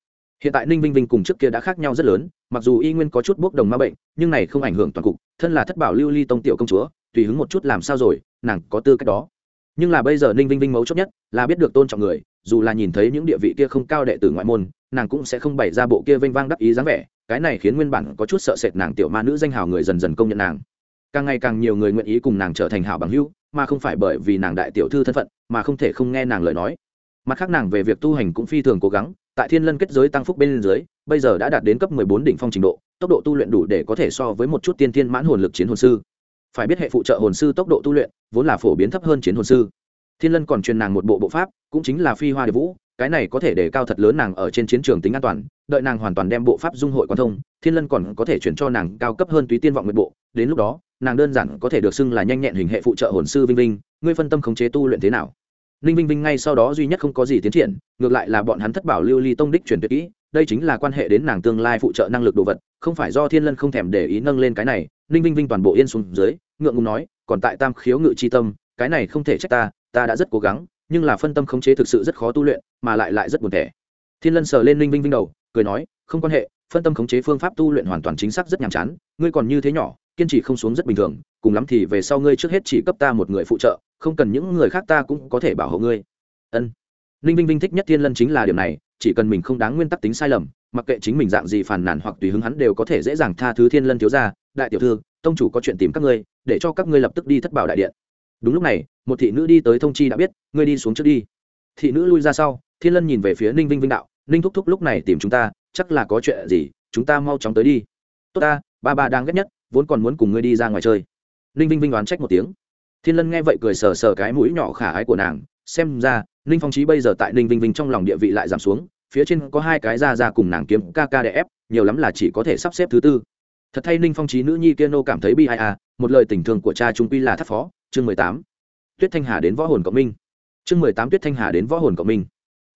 Hiện tại ninh vinh vinh cùng trước kia đã khác nhau rất lớn, mặc dù y nguyên có chút bốc đồng ma bệnh, nhưng này không ảnh hưởng toàn cục, thân là thất bảo lưu ly tông tiểu công chúa, tùy hứng một chút làm sao rồi, nàng có tư cách đó. Nhưng là bây giờ ninh vinh vinh mấu chốt nhất là biết được tôn trọng người, dù là nhìn thấy những địa vị kia không cao đệ tử ngoại môn nàng cũng sẽ không bày ra bộ kia vênh vang đắc ý dáng vẻ, cái này khiến nguyên bản có chút sợ sệt nàng tiểu ma nữ danh hào người dần dần công nhận nàng. Càng ngày càng nhiều người nguyện ý cùng nàng trở thành hảo bằng hữu, mà không phải bởi vì nàng đại tiểu thư thân phận, mà không thể không nghe nàng lời nói. Mặt khác nàng về việc tu hành cũng phi thường cố gắng, tại thiên lân kết giới tăng phúc bên dưới, bây giờ đã đạt đến cấp 14 đỉnh phong trình độ, tốc độ tu luyện đủ để có thể so với một chút tiên thiên mãn hồn lực chiến hồn sư. Phải biết hệ phụ trợ hồn sư tốc độ tu luyện, vốn là phổ biến thấp hơn chiến hồn sư. Thiên lân còn truyền nàng một bộ bộ pháp, cũng chính là phi hoa địa vũ cái này có thể để cao thật lớn nàng ở trên chiến trường tính an toàn, đợi nàng hoàn toàn đem bộ pháp dung hội quan thông, thiên lân còn có thể chuyển cho nàng cao cấp hơn túy tiên vọng nguyện bộ, đến lúc đó, nàng đơn giản có thể được xưng là nhanh nhẹn hình hệ phụ trợ hồn sư vinh vinh, ngươi phân tâm khống chế tu luyện thế nào? Ninh vinh vinh ngay sau đó duy nhất không có gì tiến triển, ngược lại là bọn hắn thất bảo lưu ly tông đích truyền tuyệt kỹ, đây chính là quan hệ đến nàng tương lai phụ trợ năng lực đồ vật, không phải do thiên lân không thèm để ý nâng lên cái này, ninh vinh vinh toàn bộ yên xuống dưới, ngượng ngùng nói, còn tại tam khiếu ngự chi tâm, cái này không thể trách ta ta đã rất cố gắng nhưng là phân tâm khống chế thực sự rất khó tu luyện, mà lại lại rất buồn thẻ. Thiên lân sờ lên ninh vinh vinh đầu, cười nói, không quan hệ, phân tâm khống chế phương pháp tu luyện hoàn toàn chính xác rất nhàm chán, ngươi còn như thế nhỏ, kiên trì không xuống rất bình thường, cùng lắm thì về sau ngươi trước hết chỉ cấp ta một người phụ trợ, không cần những người khác ta cũng có thể bảo hộ ngươi. Ân. Ninh vinh vinh thích nhất thiên lân chính là điều này, chỉ cần mình không đáng nguyên tắc tính sai lầm, mặc kệ chính mình dạng gì phàn nàn hoặc tùy hứng hắn đều có thể dễ dàng tha thứ thiên lân thiếu gia. Đại tiểu thư, tông chủ có chuyện tìm các ngươi, để cho các ngươi lập tức đi thất bảo đại điện đúng lúc này, một thị nữ đi tới thông chi đã biết, ngươi đi xuống trước đi. Thị nữ lui ra sau, thiên lân nhìn về phía ninh vinh vinh đạo, ninh thúc thúc lúc này tìm chúng ta, chắc là có chuyện gì, chúng ta mau chóng tới đi. Tốt ta, ba ba đang ghét nhất, vốn còn muốn cùng ngươi đi ra ngoài chơi. Ninh vinh vinh đoán trách một tiếng. Thiên lân nghe vậy cười sờ sờ cái mũi nhỏ khả ái của nàng, xem ra, ninh phong trí bây giờ tại ninh vinh vinh trong lòng địa vị lại giảm xuống, phía trên có hai cái ra ra cùng nàng kiếm ca ca để ép, nhiều lắm là chỉ có thể sắp xếp thứ tư. Thật thay ninh phong trí nữ nhi kia nô cảm thấy bi ai à một lời tình thương của cha chúng quy là thất phó chương mười tám. Tuyết thanh hà đến võ hồn cộng minh. Chương mười tám tuyết thanh hà đến võ hồn cộng minh.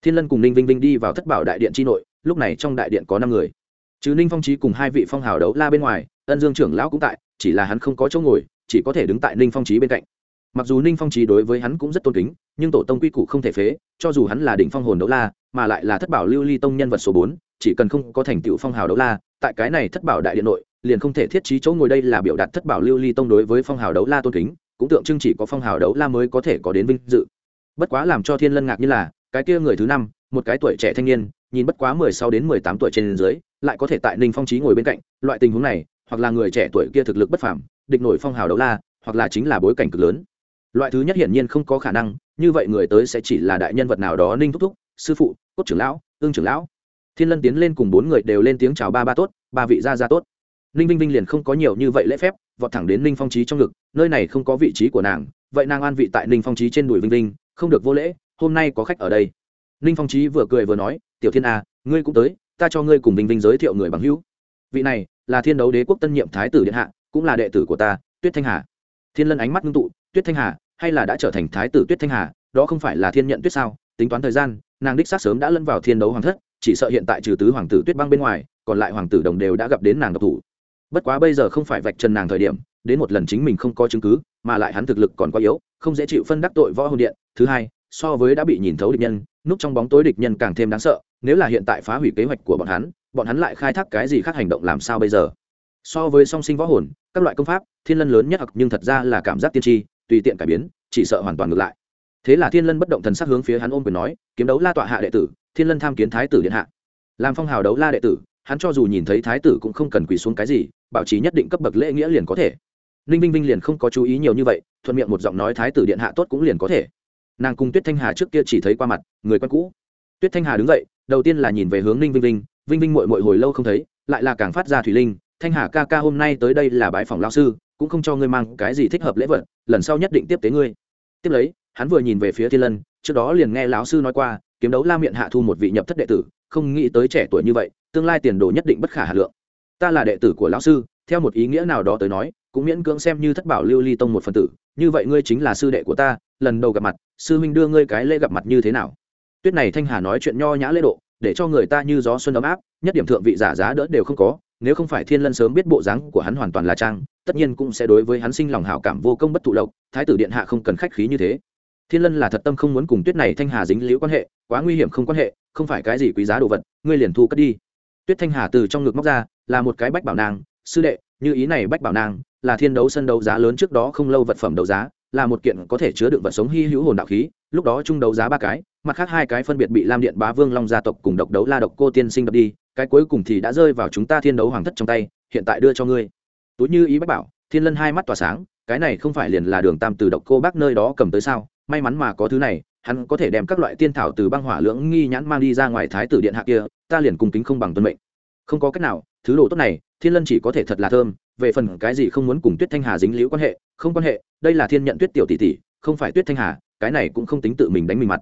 Thiên lân cùng ninh vinh vinh đi vào thất bảo đại điện tri nội, lúc này trong đại điện có năm người. Chứ ninh phong trí cùng hai vị phong hào đấu la bên ngoài, ân dương trưởng lão cũng tại, chỉ là hắn không có chỗ ngồi, chỉ có thể đứng tại ninh phong trí bên cạnh. Mặc dù ninh phong trí đối với hắn cũng rất tôn kính, nhưng tổ tông quy củ không thể phế, cho dù hắn là đỉnh phong hồn đấu la, mà lại là thất bảo lưu ly tông nhân vật số bốn, chỉ cần không có thành tựu phong hào đấu la, tại cái này thất bảo đại điện nội, liền không thể thiết trí chỗ ngồi đây là biểu đạt thất bảo lưu ly tông đối với phong hào đấu la tôn kính cũng tượng trưng chỉ có phong hào đấu la mới có thể có đến vinh dự. Bất quá làm cho thiên lân ngạc như là, cái kia người thứ năm, một cái tuổi trẻ thanh niên, nhìn bất quá mười sáu đến mười tám tuổi trên dưới, lại có thể tại ninh phong trí ngồi bên cạnh, loại tình huống này, hoặc là người trẻ tuổi kia thực lực bất phàm, địch nổi phong hào đấu la, hoặc là chính là bối cảnh cực lớn. Loại thứ nhất hiển nhiên không có khả năng, như vậy người tới sẽ chỉ là đại nhân vật nào đó ninh thúc thúc, sư phụ, cốt trưởng lão, ương trưởng lão. Thiên lân tiến lên cùng bốn người đều lên tiếng chào ba ba tốt, ba vị gia gia tốt ninh vinh vinh liền không có nhiều như vậy lễ phép vọt thẳng đến ninh phong trí trong ngực nơi này không có vị trí của nàng vậy nàng an vị tại ninh phong trí trên đùi vinh vinh không được vô lễ hôm nay có khách ở đây. Ninh phong trí vừa cười vừa nói tiểu thiên a à, ngươi cũng tới ta cho ngươi cùng vinh vinh giới thiệu người bằng hữu. Vị này là thiên đấu đế quốc tân nhiệm thái tử điện hạ cũng là đệ tử của ta tuyết thanh hà. Thiên lân ánh mắt ngưng tụ tuyết thanh hà hay là đã trở thành thái tử tuyết thanh hà đó không phải là thiên nhận tuyết sao? Tính toán thời gian nàng đích xác sớm đã lân vào thiên đấu hoàng thất chỉ sợ hiện tại trừ tứ hoàng tử tuyết băng bên ngoài còn lại hoàng tử đồng đều đã gặp đến nàng độc thủ bất quá bây giờ không phải vạch trần nàng thời điểm, đến một lần chính mình không có chứng cứ, mà lại hắn thực lực còn quá yếu, không dễ chịu phân đắc tội võ hồn điện. Thứ hai, so với đã bị nhìn thấu địch nhân, núp trong bóng tối địch nhân càng thêm đáng sợ, nếu là hiện tại phá hủy kế hoạch của bọn hắn bọn hắn lại khai thác cái gì khác hành động làm sao bây giờ? So với song sinh võ hồn, các loại công pháp, thiên lân lớn nhất hoặc nhưng thật ra là cảm giác tiên tri, tùy tiện cải biến, chỉ sợ hoàn toàn ngược lại. Thế là thiên lân bất động thần sắc hướng phía hắn ôm quyền nói, kiếm đấu la tọa hạ đệ tử, thiên lân tham kiến thái tử điện hạ. Làm phong hào đấu la đệ tử hắn cho dù nhìn thấy thái tử cũng không cần quỳ xuống cái gì, bảo trì nhất định cấp bậc lễ nghĩa liền có thể. Ninh vinh vinh liền không có chú ý nhiều như vậy, thuận miệng một giọng nói thái tử điện hạ tốt cũng liền có thể. Nàng cùng tuyết thanh hà trước kia chỉ thấy qua mặt, người quen cũ. Tuyết thanh hà đứng dậy, đầu tiên là nhìn về hướng ninh vinh vinh vinh vinh mội mội hồi lâu không thấy, lại là càng phát ra thủy linh, thanh hà ca ca hôm nay tới đây là bãi phòng lao sư, cũng không cho ngươi mang cái gì thích hợp lễ vật, lần sau nhất định tiếp tế ngươi. Tiếp lấy, hắn vừa nhìn về phía thiên lân, trước đó liền nghe lão sư nói qua, kiếm đấu la miệng hạ thu một vị nhập thất đệ tử, không nghĩ tới trẻ tuổi như vậy tương lai tiền đồ nhất định bất khả hà lượng. Ta là đệ tử của lão sư, theo một ý nghĩa nào đó tới nói, cũng miễn cưỡng xem như thất bảo lưu ly tông một phần tử. Như vậy ngươi chính là sư đệ của ta, lần đầu gặp mặt, sư huynh đưa ngươi cái lễ gặp mặt như thế nào? Tuyết này thanh hà nói chuyện nho nhã lễ độ, để cho người ta như gió xuân ấm áp, nhất điểm thượng vị giả giá đỡ đều không có, nếu không phải thiên lân sớm biết bộ dáng của hắn hoàn toàn là trang, tất nhiên cũng sẽ đối với hắn sinh lòng hảo cảm vô công bất thụ lộc, thái tử điện hạ không cần khách khí như thế. Thiên lân là thật tâm không muốn cùng tuyết này thanh hà dính liễu quan hệ, quá nguy hiểm không quan hệ, không phải cái gì quý giá đồ vật, ngươi liền thu cất đi tuyết thanh hà từ trong ngực móc ra là một cái bách bảo nàng, sư đệ như ý này bách bảo nàng là thiên đấu sân đấu giá lớn trước đó không lâu vật phẩm đấu giá là một kiện có thể chứa đựng vật sống hy hữu hồn đạo khí. Lúc đó chung đấu giá ba cái mặt khác hai cái phân biệt bị lam điện bá vương long gia tộc cùng độc đấu la độc cô tiên sinh đập đi. Cái cuối cùng thì đã rơi vào chúng ta thiên đấu hoàng thất trong tay hiện tại đưa cho ngươi. Túi như ý bách bảo thiên lân hai mắt tỏa sáng cái này không phải liền là đường tam từ độc cô bác nơi đó cầm tới sao? May mắn mà có thứ này hắn có thể đem các loại tiên thảo từ băng hỏa lưỡng nghi nhãn mang đi ra ngoài thái tử điện hạ kia, ta liền cùng kính không bằng tuân mệnh. Không có cách nào, thứ đồ tốt này, thiên lân chỉ có thể thật là thơm, về phần cái gì không muốn cùng tuyết thanh hà dính liễu quan hệ, không quan hệ, đây là thiên nhận tuyết tiểu tỷ tỷ, không phải tuyết thanh hà, cái này cũng không tính tự mình đánh mình mặt.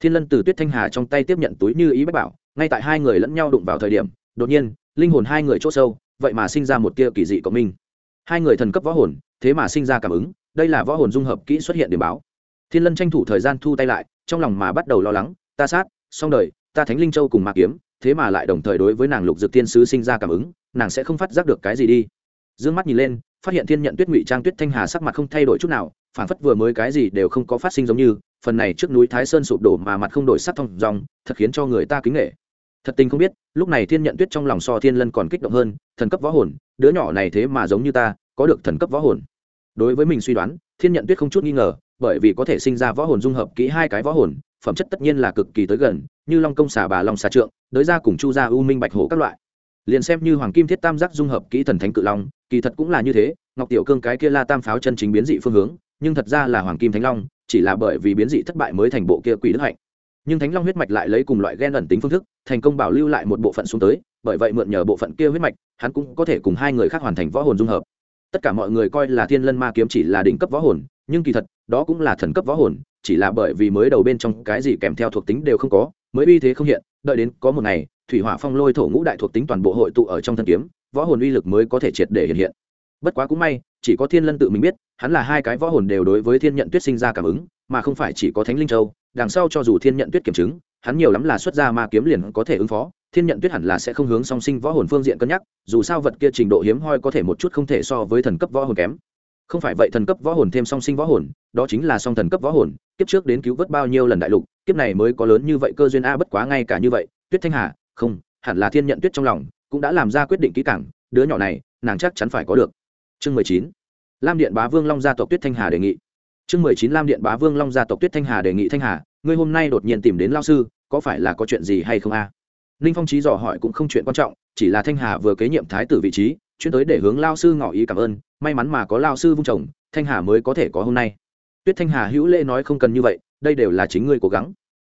Thiên lân từ tuyết thanh hà trong tay tiếp nhận túi như ý bách bảo, ngay tại hai người lẫn nhau đụng vào thời điểm, đột nhiên, linh hồn hai người c h ỗ sâu, vậy mà sinh ra một tia kỳ dị cộng minh. Hai người thần cấp võ hồn, thế mà sinh ra cảm ứng, đây là võ hồn dung hợp kỹ xuất hiện điểm báo thiên lân tranh thủ thời gian thu tay lại, trong lòng mà bắt đầu lo lắng, ta sát, xong đời, ta thánh linh châu cùng ma kiếm, thế mà lại đồng thời đối với nàng lục dược tiên sứ sinh ra cảm ứng, nàng sẽ không phát giác được cái gì đi. D ư ơ n g mắt nhìn lên, phát hiện thiên nhận tuyết ngụy trang tuyết thanh hà sắc mặt không thay đổi chút nào phản phất vừa mới cái gì đều không có phát sinh giống như, phần này trước núi thái sơn sụp đổ mà mặt không đổi sắc thong dòng thật khiến cho người ta kính nghệ thật tình không biết, lúc này thiên nhận tuyết trong lòng so thiên lân còn kích động hơn, thần cấp võ hồn, đứa nhỏ này thế mà giống như ta, có được thần cấp võ hồn. Đối với mình suy đoán, thiên nhận tuyết không chút nghi ngờ bởi vì có thể sinh ra võ hồn dung hợp kỹ hai cái võ hồn, phẩm chất tất nhiên là cực kỳ tới gần, như long công xà bà, long xà trượng, đới ra cùng chu gia, u minh bạch hổ các loại. Liền xem như hoàng kim thiết tam giác dung hợp kỹ thần thánh cự long, kỳ thật cũng là như thế, ngọc tiểu cương cái kia la tam pháo chân chính biến dị phương hướng, nhưng thật ra là hoàng kim thánh long, chỉ là bởi vì biến dị thất bại mới thành bộ kia quỷ đức hạnh. Nhưng thánh long huyết mạch lại lấy cùng loại ghen ẩn tính phương thức, thành công bảo lưu lại một bộ phận xuống tới, bởi vậy mượn nhờ bộ phận kia huyết mạch, hắn cũng có thể cùng hai người khác hoàn thành võ hồn dung hợp. Tất cả mọi người coi là thiên lân ma kiếm chỉ là đỉnh cấp võ hồn, nhưng kỳ thật đó cũng là thần cấp võ hồn, chỉ là bởi vì mới đầu bên trong cái gì kèm theo thuộc tính đều không có, mới uy thế không hiện, đợi đến có một ngày, thủy hỏa phong lôi thổ ngũ đại thuộc tính toàn bộ hội tụ ở trong thân kiếm, võ hồn uy lực mới có thể triệt để hiện hiện. Bất quá cũng may, chỉ có thiên lân tự mình biết, hắn là hai cái võ hồn đều đối với thiên nhận tuyết sinh ra cảm ứng, mà không phải chỉ có thánh linh châu, đằng sau cho dù thiên nhận tuyết kiểm chứng, hắn nhiều lắm là xuất ra ma kiếm liền có thể ứng phó, thiên nhận tuyết hẳn là sẽ không hướng song sinh võ hồn phương diện cân nhắc, dù sao vật kia trình độ hiếm hoi có thể một chút không thể so với thần cấp võ hồn kém không phải vậy thần cấp võ hồn thêm song sinh võ hồn, đó chính là song thần cấp võ hồn, kiếp trước đến cứu vớt bao nhiêu lần đại lục, kiếp này mới có lớn như vậy cơ duyên a, bất quá ngay cả như vậy, tuyết thanh hà, không, hẳn là thiên nhận tuyết trong lòng, cũng đã làm ra quyết định kỹ càng, đứa nhỏ này, nàng chắc chắn phải có được. Chương mười chín, lam điện bá vương long gia tộc tuyết thanh hà đề nghị. Chương mười chín, lam điện bá vương long gia tộc tuyết thanh hà đề nghị thanh hà, ngươi hôm nay đột nhiên tìm đến lao sư, có phải là có chuyện gì hay không a? Ninh phong trí dò hỏi cũng không chuyện quan trọng, chỉ là thanh hà vừa kế nhiệm thái tử vị trí chuyên tới để hướng lao sư ngỏ ý cảm ơn, may mắn mà có lao sư vung chồng, thanh hà mới có thể có hôm nay. Tuyết thanh hà hữu lễ nói không cần như vậy, đây đều là chính ngươi cố gắng.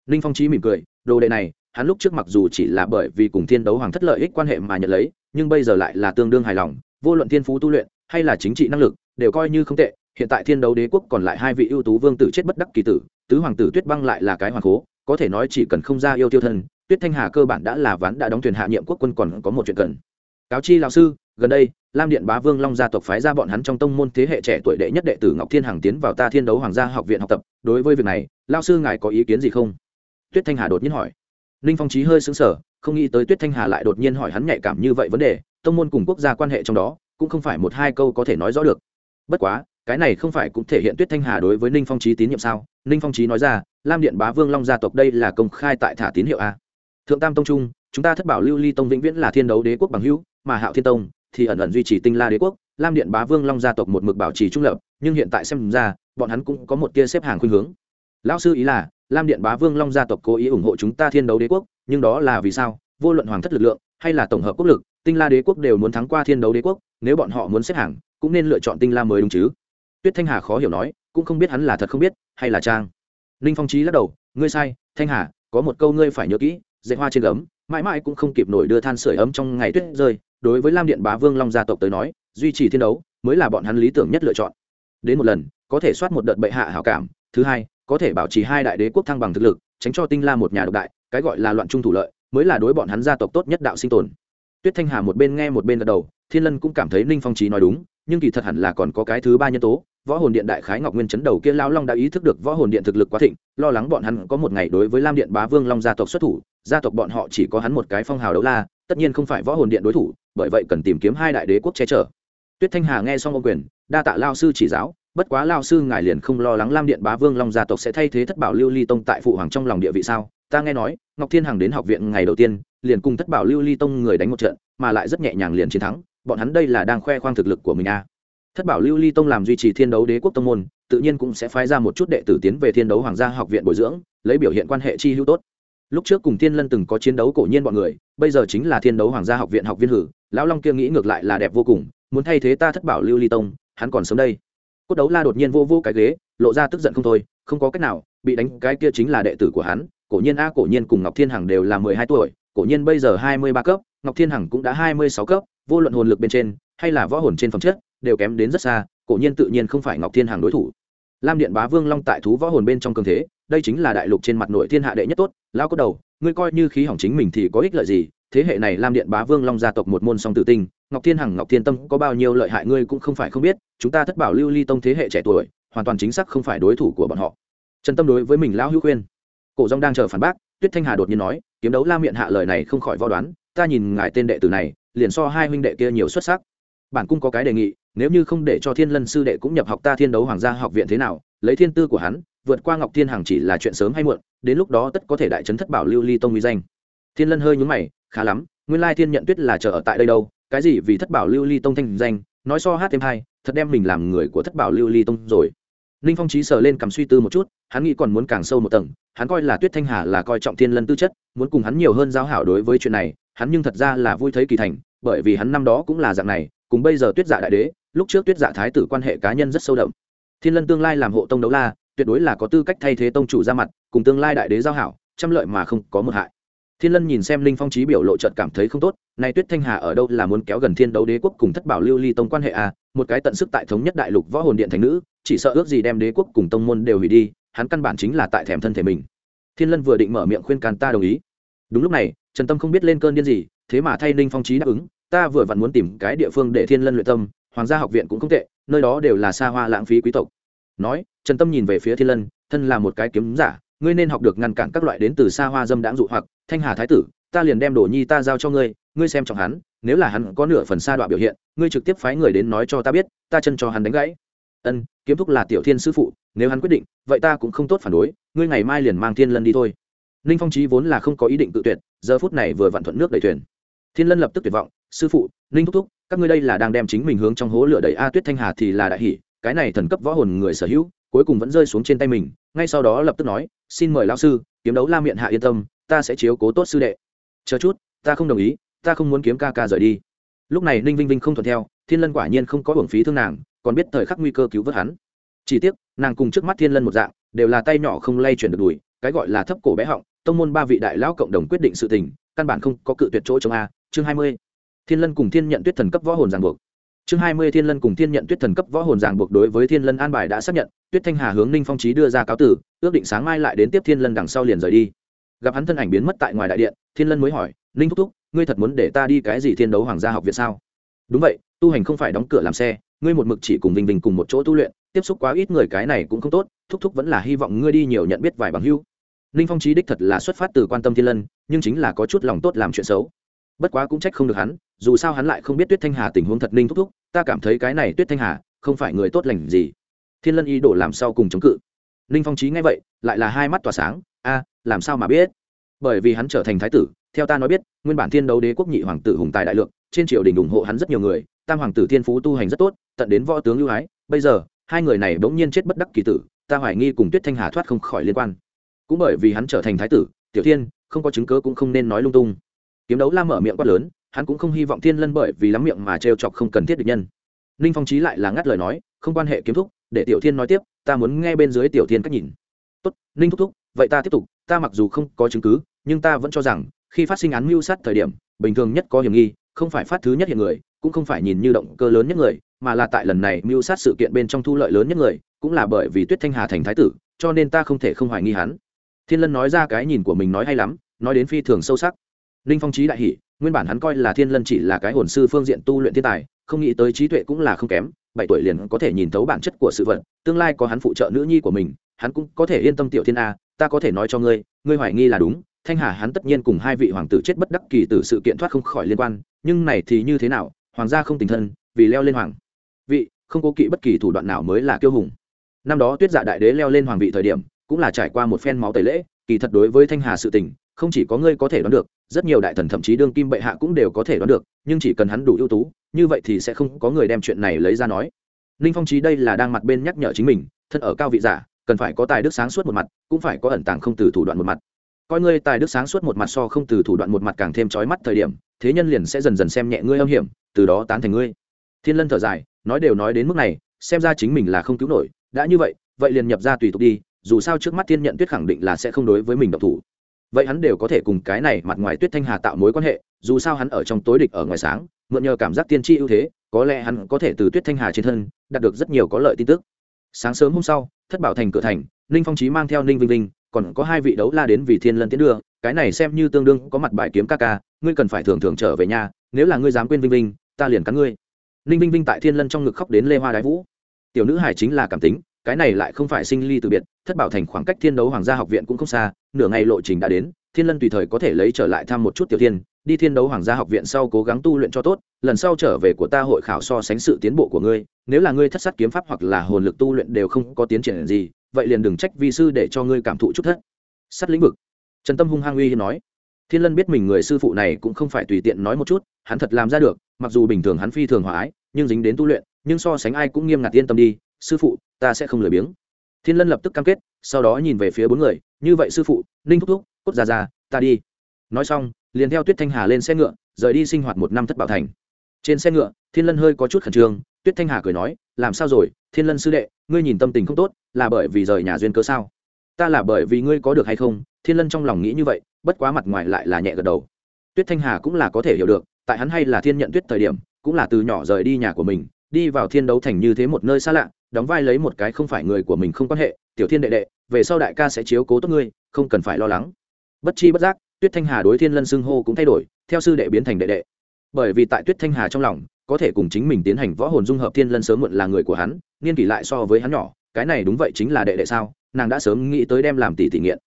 Ninh phong trí mỉm cười, đồ đệ này, hắn lúc trước mặc dù chỉ là bởi vì cùng thiên đấu hoàng thất lợi ích quan hệ mà nhận lấy, nhưng bây giờ lại là tương đương hài lòng, vô luận thiên phú tu luyện, hay là chính trị năng lực, đều coi như không tệ, hiện tại thiên đấu đế quốc còn lại hai vị ưu tú vương tử chết bất đắc kỳ tử, tứ hoàng tử tuyết băng lại là cái hoàng cố, có thể nói chỉ cần không ra yêu tiêu thân, tuyết thanh hà cơ bản đã là ván đã đóng thuyền hạ nhiệm quốc quân còn có một chuyện cần. Cáo chi lão sư gần đây, lam điện bá vương long gia tộc phái ra bọn hắn trong tông môn thế hệ trẻ tuổi đệ nhất đệ tử ngọc thiên hằng tiến vào ta thiên đấu hoàng gia học viện học tập. Đối với việc này lao sư ngài có ý kiến gì không? Tuyết thanh hà đột nhiên hỏi. Ninh phong trí hơi xứng sở không nghĩ tới tuyết thanh hà lại đột nhiên hỏi hắn nhạy cảm như vậy vấn đề. Tông môn cùng quốc gia quan hệ trong đó, cũng không phải một hai câu có thể nói rõ được. Bất quá, cái này không phải cũng thể hiện tuyết thanh hà đối với ninh phong trí tín nhiệm sao? Ninh phong trí nói ra, lam điện bá vương long gia tộc đây là công khai tại thả tín hiệu a. Thượng tam tông trung, chúng ta thất bảo lưu ly tông vĩnh viễn là thiên đấu đế quốc bằng hữu, mà hạo thiên tông thì ẩn ẩn duy trì tinh la đế quốc, lam điện bá vương long gia tộc một mực bảo trì trung lập, nhưng hiện tại xem ra, bọn hắn cũng có một tia xếp hàng khuynh hướng. Lão sư ý là, lam điện bá vương long gia tộc cố ý ủng hộ chúng ta thiên đấu đế quốc, nhưng đó là vì sao? Vô luận hoàng thất lực lượng, hay là tổng hợp quốc lực, tinh la đế quốc đều muốn thắng qua thiên đấu đế quốc, nếu bọn họ muốn xếp hàng, cũng nên lựa chọn tinh la mới đúng chứ. Tuyết thanh hà khó hiểu nói, cũng không biết hắn là thật không biết, hay là trang. Ninh phong trí lắc đầu, ngươi sai, thanh hà, có một câu ngươi phải nhớ kỹ, dạy hoa trên gấm, mãi mãi cũng không kịp nổi đưa than sửa ấm trong ngày tuyết rơi đối với lam điện bá vương long gia tộc tới nói, duy trì thiên đấu mới là bọn hắn lý tưởng nhất lựa chọn. Đến một lần, có thể soát một đợt bệ hạ hảo cảm, thứ hai, có thể bảo trì hai đại đế quốc thăng bằng thực lực, tránh cho tinh la một nhà độc đại, cái gọi là loạn trung thủ lợi, mới là đối bọn hắn gia tộc tốt nhất đạo sinh tồn. Tuyết thanh hà một bên nghe một bên gật đầu, thiên lân cũng cảm thấy ninh phong trí nói đúng, nhưng kỳ thật hẳn là còn có cái thứ ba nhân tố, võ hồn điện đại khái ngọc nguyên chấn đầu kia lao long đã ý thức được võ hồn điện thực lực quá thịnh, lo lắng bọn hắn có một ngày đối với lam điện bá vương long gia tộc xuất thủ, gia tộc bọn họ chỉ có hắn một cái phong hào đấu la, tất nhiên không phải võ hồn điện đối thủ bởi vậy cần tìm kiếm hai đại đế quốc che chở. Tuyết thanh hà nghe xong ô quyền, đa tạ lao sư chỉ giáo, bất quá lao sư ngài liền không lo lắng lam điện bá vương long gia tộc sẽ thay thế thất bảo lưu ly tông tại phụ hoàng trong lòng địa vị sao? Ta nghe nói, ngọc thiên hằng đến học viện ngày đầu tiên, liền cùng thất bảo lưu ly tông người đánh một trận, mà lại rất nhẹ nhàng liền chiến thắng. Bọn hắn đây là đang khoe khoang thực lực của mình à. thất bảo lưu ly tông làm duy trì thiên đấu đế quốc tông môn, tự nhiên cũng sẽ phái ra một chút đệ tử tiến về thiên đấu hoàng gia học viện bồi dưỡng, lấy biểu hiện quan hệ chi hữu tốt lúc trước cùng thiên lân từng có chiến đấu cổ nhiên bọn người, bây giờ chính là thiên đấu hoàng gia học viện học viên hử, lão long kia nghĩ ngược lại là đẹp vô cùng, muốn thay thế ta thất bảo lưu ly tông, hắn còn sớm đây. Cốt đấu la đột nhiên vô vô cái ghế, lộ ra tức giận không thôi, không có cách nào, bị đánh cái kia chính là đệ tử của hắn, cổ nhiên a, cổ nhiên cùng ngọc thiên hằng đều là mười hai tuổi, cổ nhiên bây giờ hai mươi ba cấp, ngọc thiên hằng cũng đã hai mươi sáu cấp, vô luận hồn lực bên trên, hay là võ hồn trên phẩm chất, đều kém đến rất xa, cổ nhiên tự nhiên không phải ngọc thiên hằng đối thủ. Lam điện bá vương long tại thú võ hồn bên trong cường thế đây chính là đại lục trên mặt nội thiên hạ đệ nhất tốt lao có đầu, ngươi coi như khí hỏng chính mình thì có ích lợi gì? Thế hệ này lam điện bá vương long gia tộc một môn song tự tinh, ngọc thiên hằng, ngọc thiên tâm có bao nhiêu lợi hại ngươi cũng không phải không biết, chúng ta thất bảo lưu ly tông thế hệ trẻ tuổi, hoàn toàn chính xác không phải đối thủ của bọn họ. Trần tâm đối với mình lão hữu khuyên. Cổ dông đang chờ phản bác, tuyết thanh hà đột nhiên nói, kiếm đấu la miệng hạ lời này không khỏi võ đoán, ta nhìn ngài tên đệ tử này, liền so hai huynh đệ kia nhiều xuất sắc. Bản cung có cái đề nghị, nếu như không để cho thiên lân sư đệ cũng nhập học ta thiên đấu hoàng gia học viện thế nào, lấy thiên tư của hắn vượt qua ngọc thiên hằng chỉ là chuyện sớm hay muộn, đến lúc đó tất có thể đại trấn thất bảo lưu ly tông uy danh. Thiên lân hơi nhúng mày, khá lắm, nguyên lai thiên nhận tuyết là chờ ở tại đây đâu, cái gì vì thất bảo lưu ly tông thanh danh, nói so hát thêm hai, thật đem mình làm người của thất bảo lưu ly tông rồi. Ninh phong trí sờ lên cầm suy tư một chút, hắn nghĩ còn muốn càng sâu một tầng, hắn coi là tuyết thanh hà là coi trọng thiên lân tư chất, muốn cùng hắn nhiều hơn giao hảo đối với chuyện này, hắn nhưng thật ra là vui thấy kỳ thành, bởi vì hắn năm đó cũng là dạng này, cùng bây giờ tuyết dạ đại đế, lúc trước tuyết dạ thái tử quan hệ cá nhân rất sâu đậm. Thiên lân tương lai làm hộ tông đấu la tuyệt đối là có tư cách thay thế tông chủ ra mặt, cùng tương lai đại đế giao hảo, trăm lợi mà không có một hại. Thiên lân nhìn xem linh phong trí biểu lộ trợt cảm thấy không tốt nay tuyết thanh hà ở đâu là muốn kéo gần thiên đấu đế quốc cùng thất bảo lưu ly tông quan hệ à một cái tận sức tại thống nhất đại lục võ hồn điện thành nữ, chỉ sợ ước gì đem đế quốc cùng tông môn đều hủy đi, hắn căn bản chính là tại thèm thân thể mình. Thiên lân vừa định mở miệng khuyên can ta đồng ý. Đúng lúc này, trần tâm không biết lên cơn điên gì, thế mà thay ninh phong trí đáp ứng, ta vừa vặn muốn tìm cái địa phương để thiên lân luyện tâm, hoàng gia học viện cũng không tệ, nơi đó đều là xa hoa lãng phí quý tộc. Nói trần tâm nhìn về phía thiên lân, thân là một cái kiếm giả, ngươi nên học được ngăn cản các loại đến từ xa hoa dâm đãng dụ hoặc, thanh hà thái tử, ta liền đem đồ nhi ta giao cho ngươi ngươi xem trọng hắn, nếu là hắn có nửa phần xa đoạn biểu hiện, ngươi trực tiếp phái người đến nói cho ta biết, ta chân cho hắn đánh gãy. Ân, kiếm thúc là tiểu thiên sư phụ, nếu hắn quyết định, vậy ta cũng không tốt phản đối, ngươi ngày mai liền mang thiên lân đi thôi. Ninh phong trí vốn là không có ý định tự tuyệt, giờ phút này vừa vặn thuận nước đẩy thuyền. Thiên lân lập tức tuyệt vọng, sư phụ, ninh thúc thúc, các ngươi đây là đang đem chính mình hướng trong hố lửa đẩy a tuyết thanh hà thì là đại hỷ cái này thần cấp võ hồn người sở hữu cuối cùng vẫn rơi xuống trên tay mình, ngay sau đó lập tức nói, xin mời lão sư, kiếm đấu la miệng hạ yên tâm, ta sẽ chiếu cố tốt sư đệ. Chờ chút, ta không đồng ý, ta không muốn kiếm ca ca rời đi. Lúc này ninh vinh vinh không thuận theo, thiên lân quả nhiên không có hưởng phí thương nàng, còn biết thời khắc nguy cơ cứu vớt hắn. Chỉ tiếc, nàng cùng trước mắt thiên lân một dạng, đều là tay nhỏ không lay chuyển được đùi, cái gọi là thấp cổ bé họng, tông môn ba vị đại lão cộng đồng quyết định sự tình, căn bản không có cự tuyệt chỗ trong a, chương hai mươi. Thiên lân cùng thiên nhận tuyết thần cấp võ hồn ràng buộc chương hai mươi thiên lân cùng thiên nhận tuyết thần cấp võ hồn giảng buộc đối với thiên lân an bài đã xác nhận, tuyết thanh hà hướng ninh phong trí đưa ra cáo tử, ước định sáng mai lại đến tiếp thiên lân đằng sau liền rời đi. Gặp hắn thân ảnh biến mất tại ngoài đại điện, thiên lân mới hỏi, ninh thúc thúc, ngươi thật muốn để ta đi cái gì thiên đấu hoàng gia học viện sao? Đúng vậy, tu hành không phải đóng cửa làm xe, ngươi một mực chỉ cùng vinh vinh cùng một chỗ tu luyện, tiếp xúc quá ít người cái này cũng không tốt, thúc thúc vẫn là hy vọng ngươi đi nhiều nhận biết vài bằng hưu ninh phong trí đích thật là xuất phát từ quan tâm thiên lân, nhưng chính là có chút lòng tốt làm chuyện xấu. Bất quá cũng trách không được hắn dù sao hắn lại không biết tuyết thanh hà tình huống thật ninh thúc thúc, ta cảm thấy cái này tuyết thanh hà không phải người tốt lành gì. Thiên lân ý đồ làm sao cùng chống cự. Ninh phong trí nghe vậy, lại là hai mắt tỏa sáng, a, làm sao mà biết? Bởi vì hắn trở thành thái tử, theo ta nói biết, nguyên bản thiên đấu đế quốc nhị hoàng tử hùng tài đại lượng, trên triều đình ủng hộ hắn rất nhiều người, tam hoàng tử thiên phú tu hành rất tốt, tận đến võ tướng ưu ái. Bây giờ, hai người này bỗng nhiên chết bất đắc kỳ tử, ta hoài nghi cùng tuyết thanh hà thoát không khỏi liên quan. Cũng bởi vì hắn trở thành thái tử, tiểu thiên, không có chứng cớ cũng không nên nói lung tung. Kiếm đấu la mở miệng quát lớn hắn cũng không hy vọng thiên lân bởi vì lắm miệng mà trêu chọc không cần thiết được nhân. Ninh phong trí lại là ngắt lời nói, không quan hệ kiếm thúc, để tiểu thiên nói tiếp, ta muốn nghe bên dưới tiểu thiên cách nhìn. Tốt, ninh thúc thúc, vậy ta tiếp tục, ta mặc dù không có chứng cứ, nhưng ta vẫn cho rằng, khi phát sinh án mưu sát thời điểm, bình thường nhất có hiểm nghi, không phải phát thứ nhất hiện người, cũng không phải nhìn như động cơ lớn nhất người, mà là tại lần này mưu sát sự kiện bên trong thu lợi lớn nhất người, cũng là bởi vì tuyết thanh hà thành thái tử, cho nên ta không thể không hoài nghi hắn. Thiên lân nói ra cái nhìn của mình nói hay lắm, nói đến phi thường sâu sắc. Ninh phong trí đại hỷ nguyên bản hắn coi là thiên lân chỉ là cái hồn sư phương diện tu luyện thiên tài, không nghĩ tới trí tuệ cũng là không kém, bảy tuổi liền có thể nhìn thấu bản chất của sự vật, tương lai có hắn phụ trợ nữ nhi của mình, hắn cũng có thể yên tâm tiểu thiên a, ta có thể nói cho ngươi ngươi hoài nghi là đúng, thanh hà hắn tất nhiên cùng hai vị hoàng tử chết bất đắc kỳ từ sự kiện thoát không khỏi liên quan, nhưng này thì như thế nào, hoàng gia không tình thân, vì leo lên hoàng vị, không cố kỵ bất kỳ thủ đoạn nào mới là kiêu hùng. Năm đó tuyết dạ đại đế leo lên hoàng vị thời điểm, cũng là trải qua một phen máu tẩy lễ, kỳ thật đối với thanh hà sự tình, không chỉ có ngươi có thể đoán được rất nhiều đại thần thậm chí đương kim bệ hạ cũng đều có thể đoán được, nhưng chỉ cần hắn đủ ưu tú, như vậy thì sẽ không có người đem chuyện này lấy ra nói. Ninh phong trí đây là đang mặt bên nhắc nhở chính mình, thân ở cao vị giả, cần phải có tài đức sáng suốt một mặt, cũng phải có ẩn tàng không từ thủ đoạn một mặt. Coi ngươi tài đức sáng suốt một mặt so không từ thủ đoạn một mặt càng thêm trói mắt thời điểm, thế nhân liền sẽ dần dần xem nhẹ ngươi âm hiểm, từ đó tán thành ngươi. Thiên lân thở dài, nói đều nói đến mức này, xem ra chính mình là không cứu nổi, đã như vậy vậy liền nhập ra tùy tục đi, dù sao trước mắt thiên nhận tuyết khẳng định là sẽ không đối với mình độc thủ vậy hắn đều có thể cùng cái này mặt ngoài tuyết thanh hà tạo mối quan hệ, dù sao hắn ở trong tối địch ở ngoài sáng, mượn nhờ cảm giác tiên tri ưu thế, có lẽ hắn có thể từ tuyết thanh hà trên thân đạt được rất nhiều có lợi tin tức. Sáng sớm hôm sau, thất bảo thành cửa thành, ninh phong trí mang theo ninh vinh vinh, còn có hai vị đấu la đến vì thiên lân tiến đưa, cái này xem như tương đương có mặt bài kiếm ca ca, ngươi cần phải thường thường trở về nhà, nếu là ngươi dám quên vinh vinh, ta liền cắn ngươi. Ninh vinh vinh tại thiên lân trong ngực khóc đến lê hoa đái vũ. Tiểu nữ hải chính là cảm tính cái này lại không phải sinh ly từ biệt, thất bảo thành khoảng cách thiên đấu hoàng gia học viện cũng không xa, nửa ngày lộ trình đã đến, thiên lân tùy thời có thể lấy trở lại thăm một chút tiểu thiên, đi thiên đấu hoàng gia học viện sau cố gắng tu luyện cho tốt, lần sau trở về của ta hội khảo so sánh sự tiến bộ của ngươi, nếu là ngươi thất sát kiếm pháp hoặc là hồn lực tu luyện đều không có tiến triển gì, vậy liền đừng trách vi sư để cho ngươi cảm thụ chút thất. Sát lĩnh vực. Trần tâm hung hăng uy nói. Thiên lân biết mình người sư phụ này cũng không phải tùy tiện nói một chút, hắn thật làm ra được, mặc dù bình thường hắn phi thường hòa ái, nhưng dính đến tu luyện, nhưng so sánh ai cũng nghiêm ngặt yên tâm đi sư phụ ta sẽ không lười biếng. Thiên lân lập tức cam kết sau đó nhìn về phía bốn người như vậy sư phụ ninh thúc thúc cốt già già, ta đi. Nói xong liền theo tuyết thanh hà lên xe ngựa rời đi sinh hoạt một năm thất bảo thành. Trên xe ngựa thiên lân hơi có chút khẩn trương tuyết thanh hà cười nói làm sao rồi thiên lân sư đệ ngươi nhìn tâm tình không tốt là bởi vì rời nhà duyên cớ sao? Ta là bởi vì ngươi có được hay không? Thiên lân trong lòng nghĩ như vậy bất quá mặt ngoài lại là nhẹ gật đầu. Tuyết thanh hà cũng là có thể hiểu được tại hắn hay là thiên nhận tuyết thời điểm cũng là từ nhỏ rời đi nhà của mình đi vào thiên đấu thành như thế một nơi xa lạ đóng vai lấy một cái không phải người của mình không quan hệ, tiểu thiên đệ đệ, về sau đại ca sẽ chiếu cố tốt ngươi, không cần phải lo lắng. Bất chi bất giác, tuyết thanh hà đối thiên lân xưng hô cũng thay đổi, theo sư đệ biến thành đệ đệ. Bởi vì tại tuyết thanh hà trong lòng, có thể cùng chính mình tiến hành võ hồn dung hợp thiên lân sớm muộn là người của hắn, niên kỷ lại so với hắn nhỏ, cái này đúng vậy chính là đệ đệ sao, nàng đã sớm nghĩ tới đem làm tỷ tỷ nghiện.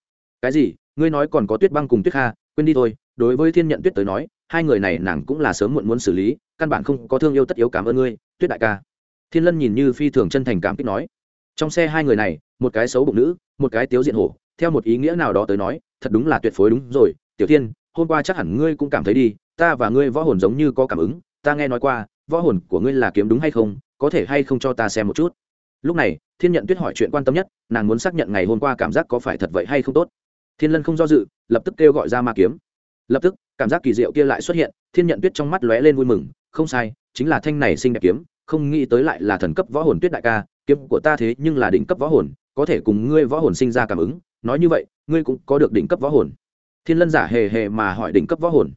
Cái gì? Ngươi nói còn có tuyết băng cùng tuyết kha, quên đi thôi. Đối với thiên nhận tuyết tới nói, hai người này nàng cũng là sớm muộn muốn xử lý, căn bản không có thương yêu tất yếu cảm ơn ngươi, tuyết đại ca thiên lân nhìn như phi thường chân thành cảm kích nói, trong xe hai người này, một cái xấu bụng nữ, một cái tiếu diện hổ, theo một ý nghĩa nào đó tới nói, thật đúng là tuyệt phối đúng rồi. Tiểu thiên, hôm qua chắc hẳn ngươi cũng cảm thấy đi, ta và ngươi võ hồn giống như có cảm ứng, ta nghe nói qua, võ hồn của ngươi là kiếm đúng hay không, có thể hay không cho ta xem một chút? Lúc này, thiên nhận tuyết hỏi chuyện quan tâm nhất, nàng muốn xác nhận ngày hôm qua cảm giác có phải thật vậy hay không tốt. Thiên lân không do dự, lập tức kêu gọi ra ma kiếm. Lập tức, cảm giác kỳ diệu kia lại xuất hiện, thiên nhận tuyết trong mắt lóe lên vui mừng, không sai, chính là thanh này xinh đẹp kiếm không nghĩ tới lại là thần cấp võ hồn tuyết đại ca, kiếm của ta thế nhưng là đỉnh cấp võ hồn, có thể cùng ngươi võ hồn sinh ra cảm ứng, nói như vậy, ngươi cũng có được đỉnh cấp võ hồn. Thiên lân giả hề hề mà hỏi đỉnh cấp võ hồn.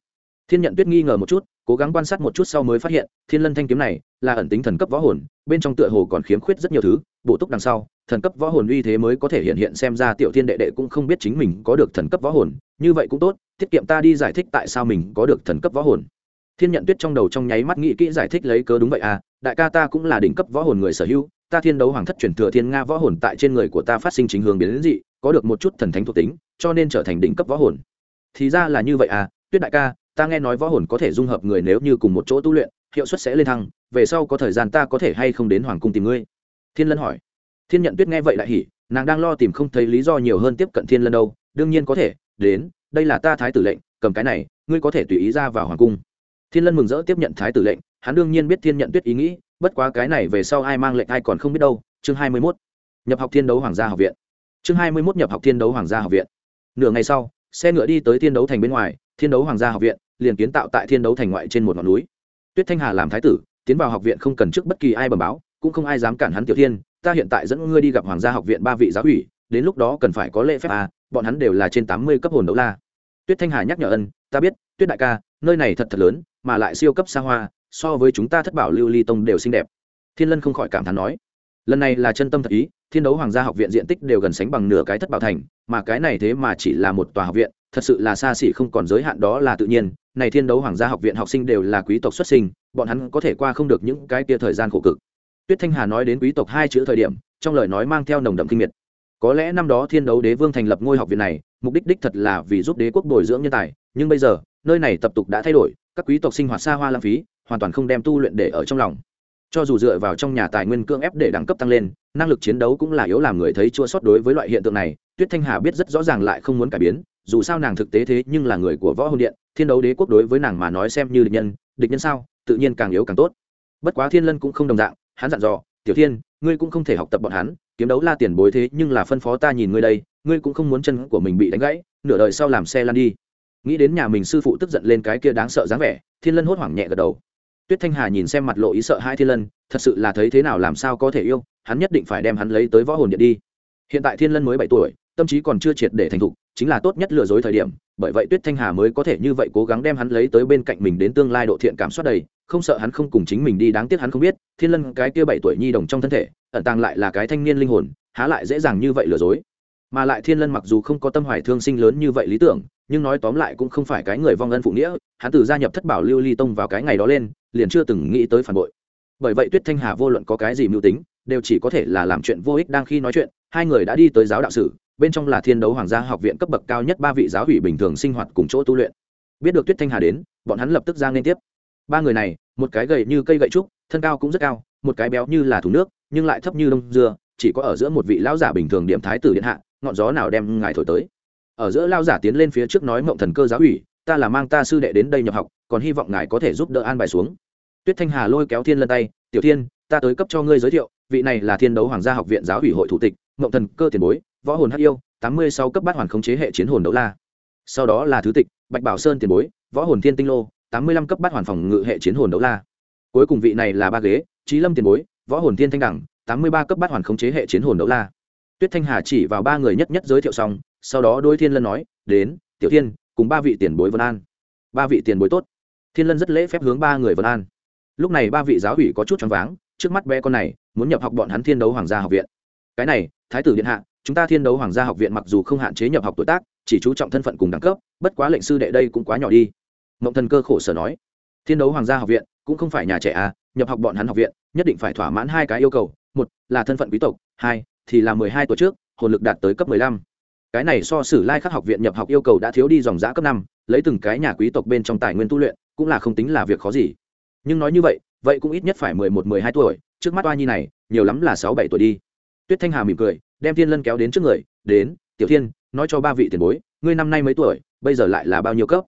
Thiên nhận tuyết nghi ngờ một chút, cố gắng quan sát một chút sau mới phát hiện, thiên lân thanh kiếm này là ẩn tính thần cấp võ hồn, bên trong tựa hồ còn khiếm khuyết rất nhiều thứ, bổ túc đằng sau, thần cấp võ hồn uy thế mới có thể hiện hiện xem ra tiểu thiên đệ đệ cũng không biết chính mình có được thần cấp võ hồn, như vậy cũng tốt, tiết kiệm ta đi giải thích tại sao mình có được thần cấp võ hồn thiên nhận tuyết trong đầu trong nháy mắt nghĩ kỹ giải thích lấy cớ đúng vậy à đại ca ta cũng là đỉnh cấp võ hồn người sở hữu, ta thiên đấu hoàng thất truyền thừa thiên nga võ hồn tại trên người của ta phát sinh chính hướng biến đến dị, có được một chút thần thánh thuộc tính, cho nên trở thành đỉnh cấp võ hồn. Thì ra là như vậy à tuyết đại ca, ta nghe nói võ hồn có thể dung hợp người nếu như cùng một chỗ tu luyện, hiệu suất sẽ lên thăng, về sau có thời gian ta có thể hay không đến hoàng cung tìm ngươi? Thiên lân hỏi. Thiên nhận tuyết nghe vậy lại hỉ, nàng đang lo tìm không thấy lý do nhiều hơn tiếp cận thiên lân đâu, đương nhiên có thể, đến, đây là ta thái tử lệnh, cầm cái này, ngươi có thể tùy ý ra vào hoàng cung thiên lân mừng rỡ tiếp nhận thái tử lệnh hắn đương nhiên biết thiên nhận tuyết ý nghĩ bất quá cái này về sau ai mang lệnh ai còn không biết đâu. Chương hai mươi mốt nhập học thiên đấu hoàng gia học viện. Chương hai mươi mốt nhập học thiên đấu hoàng gia học viện. Nửa ngày sau xe ngựa đi tới thiên đấu thành bên ngoài thiên đấu hoàng gia học viện liền kiến tạo tại thiên đấu thành ngoại trên một ngọn núi. Tuyết thanh hà làm thái tử tiến vào học viện không cần trước bất kỳ ai bẩm báo cũng không ai dám cản hắn tiểu thiên ta hiện tại dẫn ngươi đi gặp hoàng gia học viện ba vị giáo ủy đến lúc đó cần phải có lễ phép à, bọn hắn đều là trên tám mươi cấp hồn đấu la. Tuyết thanh hà nhắc nhở ân ta biết tuyết đại ca nơi này thật thật lớn, mà lại siêu cấp xa hoa, so với chúng ta thất bảo lưu ly tông đều xinh đẹp. Thiên lân không khỏi cảm thán nói, lần này là chân tâm thật ý, thiên đấu hoàng gia học viện diện tích đều gần sánh bằng nửa cái thất bảo thành, mà cái này thế mà chỉ là một tòa học viện, thật sự là xa xỉ không còn giới hạn đó là tự nhiên. Này thiên đấu hoàng gia học viện học sinh đều là quý tộc xuất sinh, bọn hắn có thể qua không được những cái kia thời gian khổ cực. Tuyết thanh hà nói đến quý tộc hai chữ thời điểm, trong lời nói mang theo nồng đậm kinh miệt. Có lẽ năm đó thiên đấu đế vương thành lập ngôi học viện này, mục đích đích thật là vì giúp đế quốc bồi dưỡng nhân tài nhưng bây giờ, nơi này tập tục đã thay đổi, các quý tộc sinh hoạt xa hoa lãng phí, hoàn toàn không đem tu luyện để ở trong lòng. Cho dù dựa vào trong nhà tài nguyên cưỡng ép để đẳng cấp tăng lên, năng lực chiến đấu cũng là yếu làm người thấy chua sót đối với loại hiện tượng này, tuyết thanh hà biết rất rõ ràng lại không muốn cải biến, dù sao nàng thực tế thế nhưng là người của võ hồn điện, thiên đấu đế quốc đối với nàng mà nói xem như địch nhân địch nhân sao, tự nhiên càng yếu càng tốt. Bất quá thiên lân cũng không đồng dạng, hắn dặn dò, tiểu thiên, ngươi cũng không thể học tập bọn hắn, kiếm đấu la tiền bối thế nhưng là phân phó ta nhìn ngươi đây, ngươi cũng không muốn chân của mình bị đánh gãy, nửa đời sau làm xe lăn đi nghĩ đến nhà mình sư phụ tức giận lên cái kia đáng sợ dáng vẻ, thiên lân hốt hoảng nhẹ gật đầu. Tuyết thanh hà nhìn xem mặt lộ ý sợ hai thiên lân, thật sự là thấy thế nào làm sao có thể yêu, hắn nhất định phải đem hắn lấy tới võ hồn điện đi. Hiện tại thiên lân mới bảy tuổi, tâm trí còn chưa triệt để thành thục, chính là tốt nhất lừa dối thời điểm, bởi vậy tuyết thanh hà mới có thể như vậy cố gắng đem hắn lấy tới bên cạnh mình đến tương lai độ thiện cảm soát đầy, không sợ hắn không cùng chính mình đi, đáng tiếc hắn không biết, thiên lân cái kia bảy tuổi nhi đồng trong thân thể, ẩn tàng lại là cái thanh niên linh hồn, há lại dễ dàng như vậy lừa dối mà lại thiên lân mặc dù không có tâm hoài thương sinh lớn như vậy lý tưởng, nhưng nói tóm lại cũng không phải cái người vong ân phụ nghĩa, hắn từ gia nhập thất bảo lưu ly tông vào cái ngày đó lên, liền chưa từng nghĩ tới phản bội. Bởi vậy tuyết thanh hà vô luận có cái gì mưu tính, đều chỉ có thể là làm chuyện vô ích đang khi nói chuyện, hai người đã đi tới giáo đạo sử, bên trong là thiên đấu hoàng gia học viện cấp bậc cao nhất ba vị giáo ủy bình thường sinh hoạt cùng chỗ tu luyện. Biết được tuyết thanh hà đến, bọn hắn lập tức ra liên tiếp. Ba người này, một cái gầy như cây gậy trúc, thân cao cũng rất cao, một cái béo như là thủ nước, nhưng lại thấp như đông dưa chỉ có ở giữa một vị lão giả bình thường điểm thái tử điện hạ ngọn gió nào đem ngài thổi tới. Ở giữa lao giả tiến lên phía trước nói mộng thần cơ giáo ủy, ta là mang ta sư đệ đến đây nhập học, còn hy vọng ngài có thể giúp đỡ an bài xuống. Tuyết thanh hà lôi kéo thiên lân tay, tiểu thiên, ta tới cấp cho ngươi giới thiệu, vị này là thiên đấu hoàng gia học viện giáo ủy hội thủ tịch, mộng thần cơ tiền bối, võ hồn hắc yêu, tám mươi sáu cấp bát hoàn khống chế hệ chiến hồn đấu la. Sau đó là thứ tịch, bạch bảo sơn tiền bối, võ hồn thiên tinh lô, tám mươi lăm cấp bát hoàn phòng ngự hệ chiến hồn đấu la. Cuối cùng vị này là ba ghế trí lâm tiền bối, võ hồn thiên thanh đẳng, tám mươi ba cấp bát hoàn khống chế hệ chiến hồn đấu la tuyết thanh hà chỉ vào ba người nhất nhất giới thiệu xong, sau đó đôi thiên lân nói, đến, tiểu thiên, cùng ba vị tiền bối vân an. Ba vị tiền bối tốt. Thiên lân rất lễ phép hướng ba người vân an. Lúc này ba vị giáo ủy có chút choáng váng, trước mắt bé con này, muốn nhập học bọn hắn thiên đấu hoàng gia học viện. Cái này, thái tử điện hạ, chúng ta thiên đấu hoàng gia học viện mặc dù không hạn chế nhập học tuổi tác, chỉ chú trọng thân phận cùng đẳng cấp, bất quá lệnh sư đệ đây cũng quá nhỏ đi. Mộng thần cơ khổ sở nói, thiên đấu hoàng gia học viện cũng không phải nhà trẻ à nhập học bọn hắn học viện, nhất định phải thỏa mãn hai cái yêu cầu, một là thân phận quý tộc, hai thì là mười hai tuổi trước, hồn lực đạt tới cấp mười lăm. Cái này so sử lai khắc học viện nhập học yêu cầu đã thiếu đi dòng giã cấp năm, lấy từng cái nhà quý tộc bên trong tài nguyên tu luyện, cũng là không tính là việc khó gì. Nhưng nói như vậy vậy cũng ít nhất phải mười một, mười hai tuổi, trước mắt oa nhi này, nhiều lắm là sáu, bảy tuổi đi. Tuyết thanh hà mỉm cười, đem thiên lân kéo đến trước người, đến, tiểu thiên, nói cho ba vị tiền bối, ngươi năm nay mấy tuổi, bây giờ lại là bao nhiêu cấp?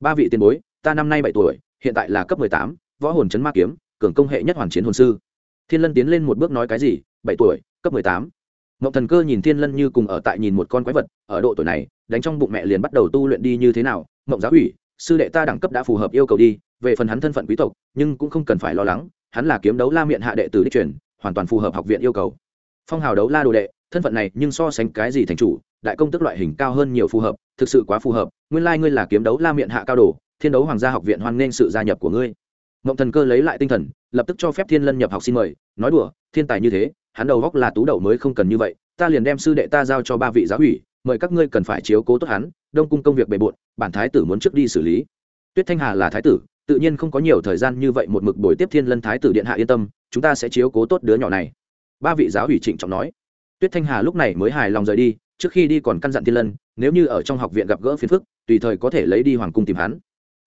Ba vị tiền bối, ta năm nay bảy tuổi, hiện tại là cấp mười tám, võ hồn chấn ma kiếm, cường công hệ nhất hoàn chiến hồn sư. Thiên lân tiến lên một bước nói cái gì, bảy tuổi cấp mười tám. Mộng thần cơ nhìn thiên lân như cùng ở tại nhìn một con quái vật, ở độ tuổi này, đánh trong bụng mẹ liền bắt đầu tu luyện đi như thế nào mộng giáo ủy sư đệ ta đẳng cấp đã phù hợp yêu cầu đi, về phần hắn thân phận quý tộc, nhưng cũng không cần phải lo lắng, hắn là kiếm đấu la miệng hạ đệ tử đích truyền, hoàn toàn phù hợp học viện yêu cầu. Phong hào đấu la đồ đệ, thân phận này nhưng so sánh cái gì thành chủ, đại công tức loại hình cao hơn nhiều phù hợp, thực sự quá phù hợp, nguyên lai、like、ngươi là kiếm đấu la miệng hạ cao đồ, thiên đấu hoàng gia học viện hoan nghênh sự gia nhập của ngươi. Mộng thần cơ lấy lại tinh thần, lập tức cho phép thiên lân nhập học xin mời, nói đùa, thiên tài như thế hắn đầu góc là tú đậu mới không cần như vậy, ta liền đem sư đệ ta giao cho ba vị giáo ủy mời các ngươi cần phải chiếu cố tốt hắn, đông cung công việc bề bộn, bản thái tử muốn trước đi xử lý. Tuyết thanh hà là thái tử, tự nhiên không có nhiều thời gian như vậy một mực buổi tiếp thiên lân thái tử điện hạ yên tâm, chúng ta sẽ chiếu cố tốt đứa nhỏ này. Ba vị giáo ủy trịnh trọng nói. Tuyết thanh hà lúc này mới hài lòng rời đi, trước khi đi còn căn dặn thiên lân, nếu như ở trong học viện gặp gỡ phiền phức, tùy thời có thể lấy đi hoàng cung tìm hắn.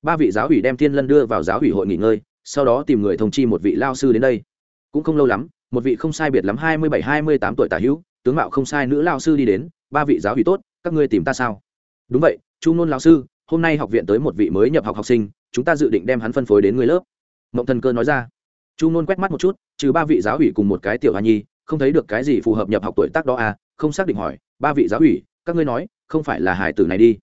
Ba vị giáo ủy đem thiên lân đưa vào giáo ủy hội nghỉ ngơi, sau đó tìm người thông chi một vị lao sư đến đây. Cũng không lâu lắm một vị không sai biệt lắm hai mươi bảy, hai mươi tám tuổi tả hữu, tướng mạo không sai nữ lao sư đi đến, ba vị giáo ủy tốt, các ngươi tìm ta sao? Đúng vậy, chu nôn lao sư, hôm nay học viện tới một vị mới nhập học học sinh, chúng ta dự định đem hắn phân phối đến người lớp. Mộng thần cơ nói ra. Chu nôn quét mắt một chút, trừ ba vị giáo ủy cùng một cái tiểu hoa nhi, không thấy được cái gì phù hợp nhập học tuổi tác đó à? Không xác định hỏi, ba vị giáo ủy các ngươi nói, không phải là hải tử này đi.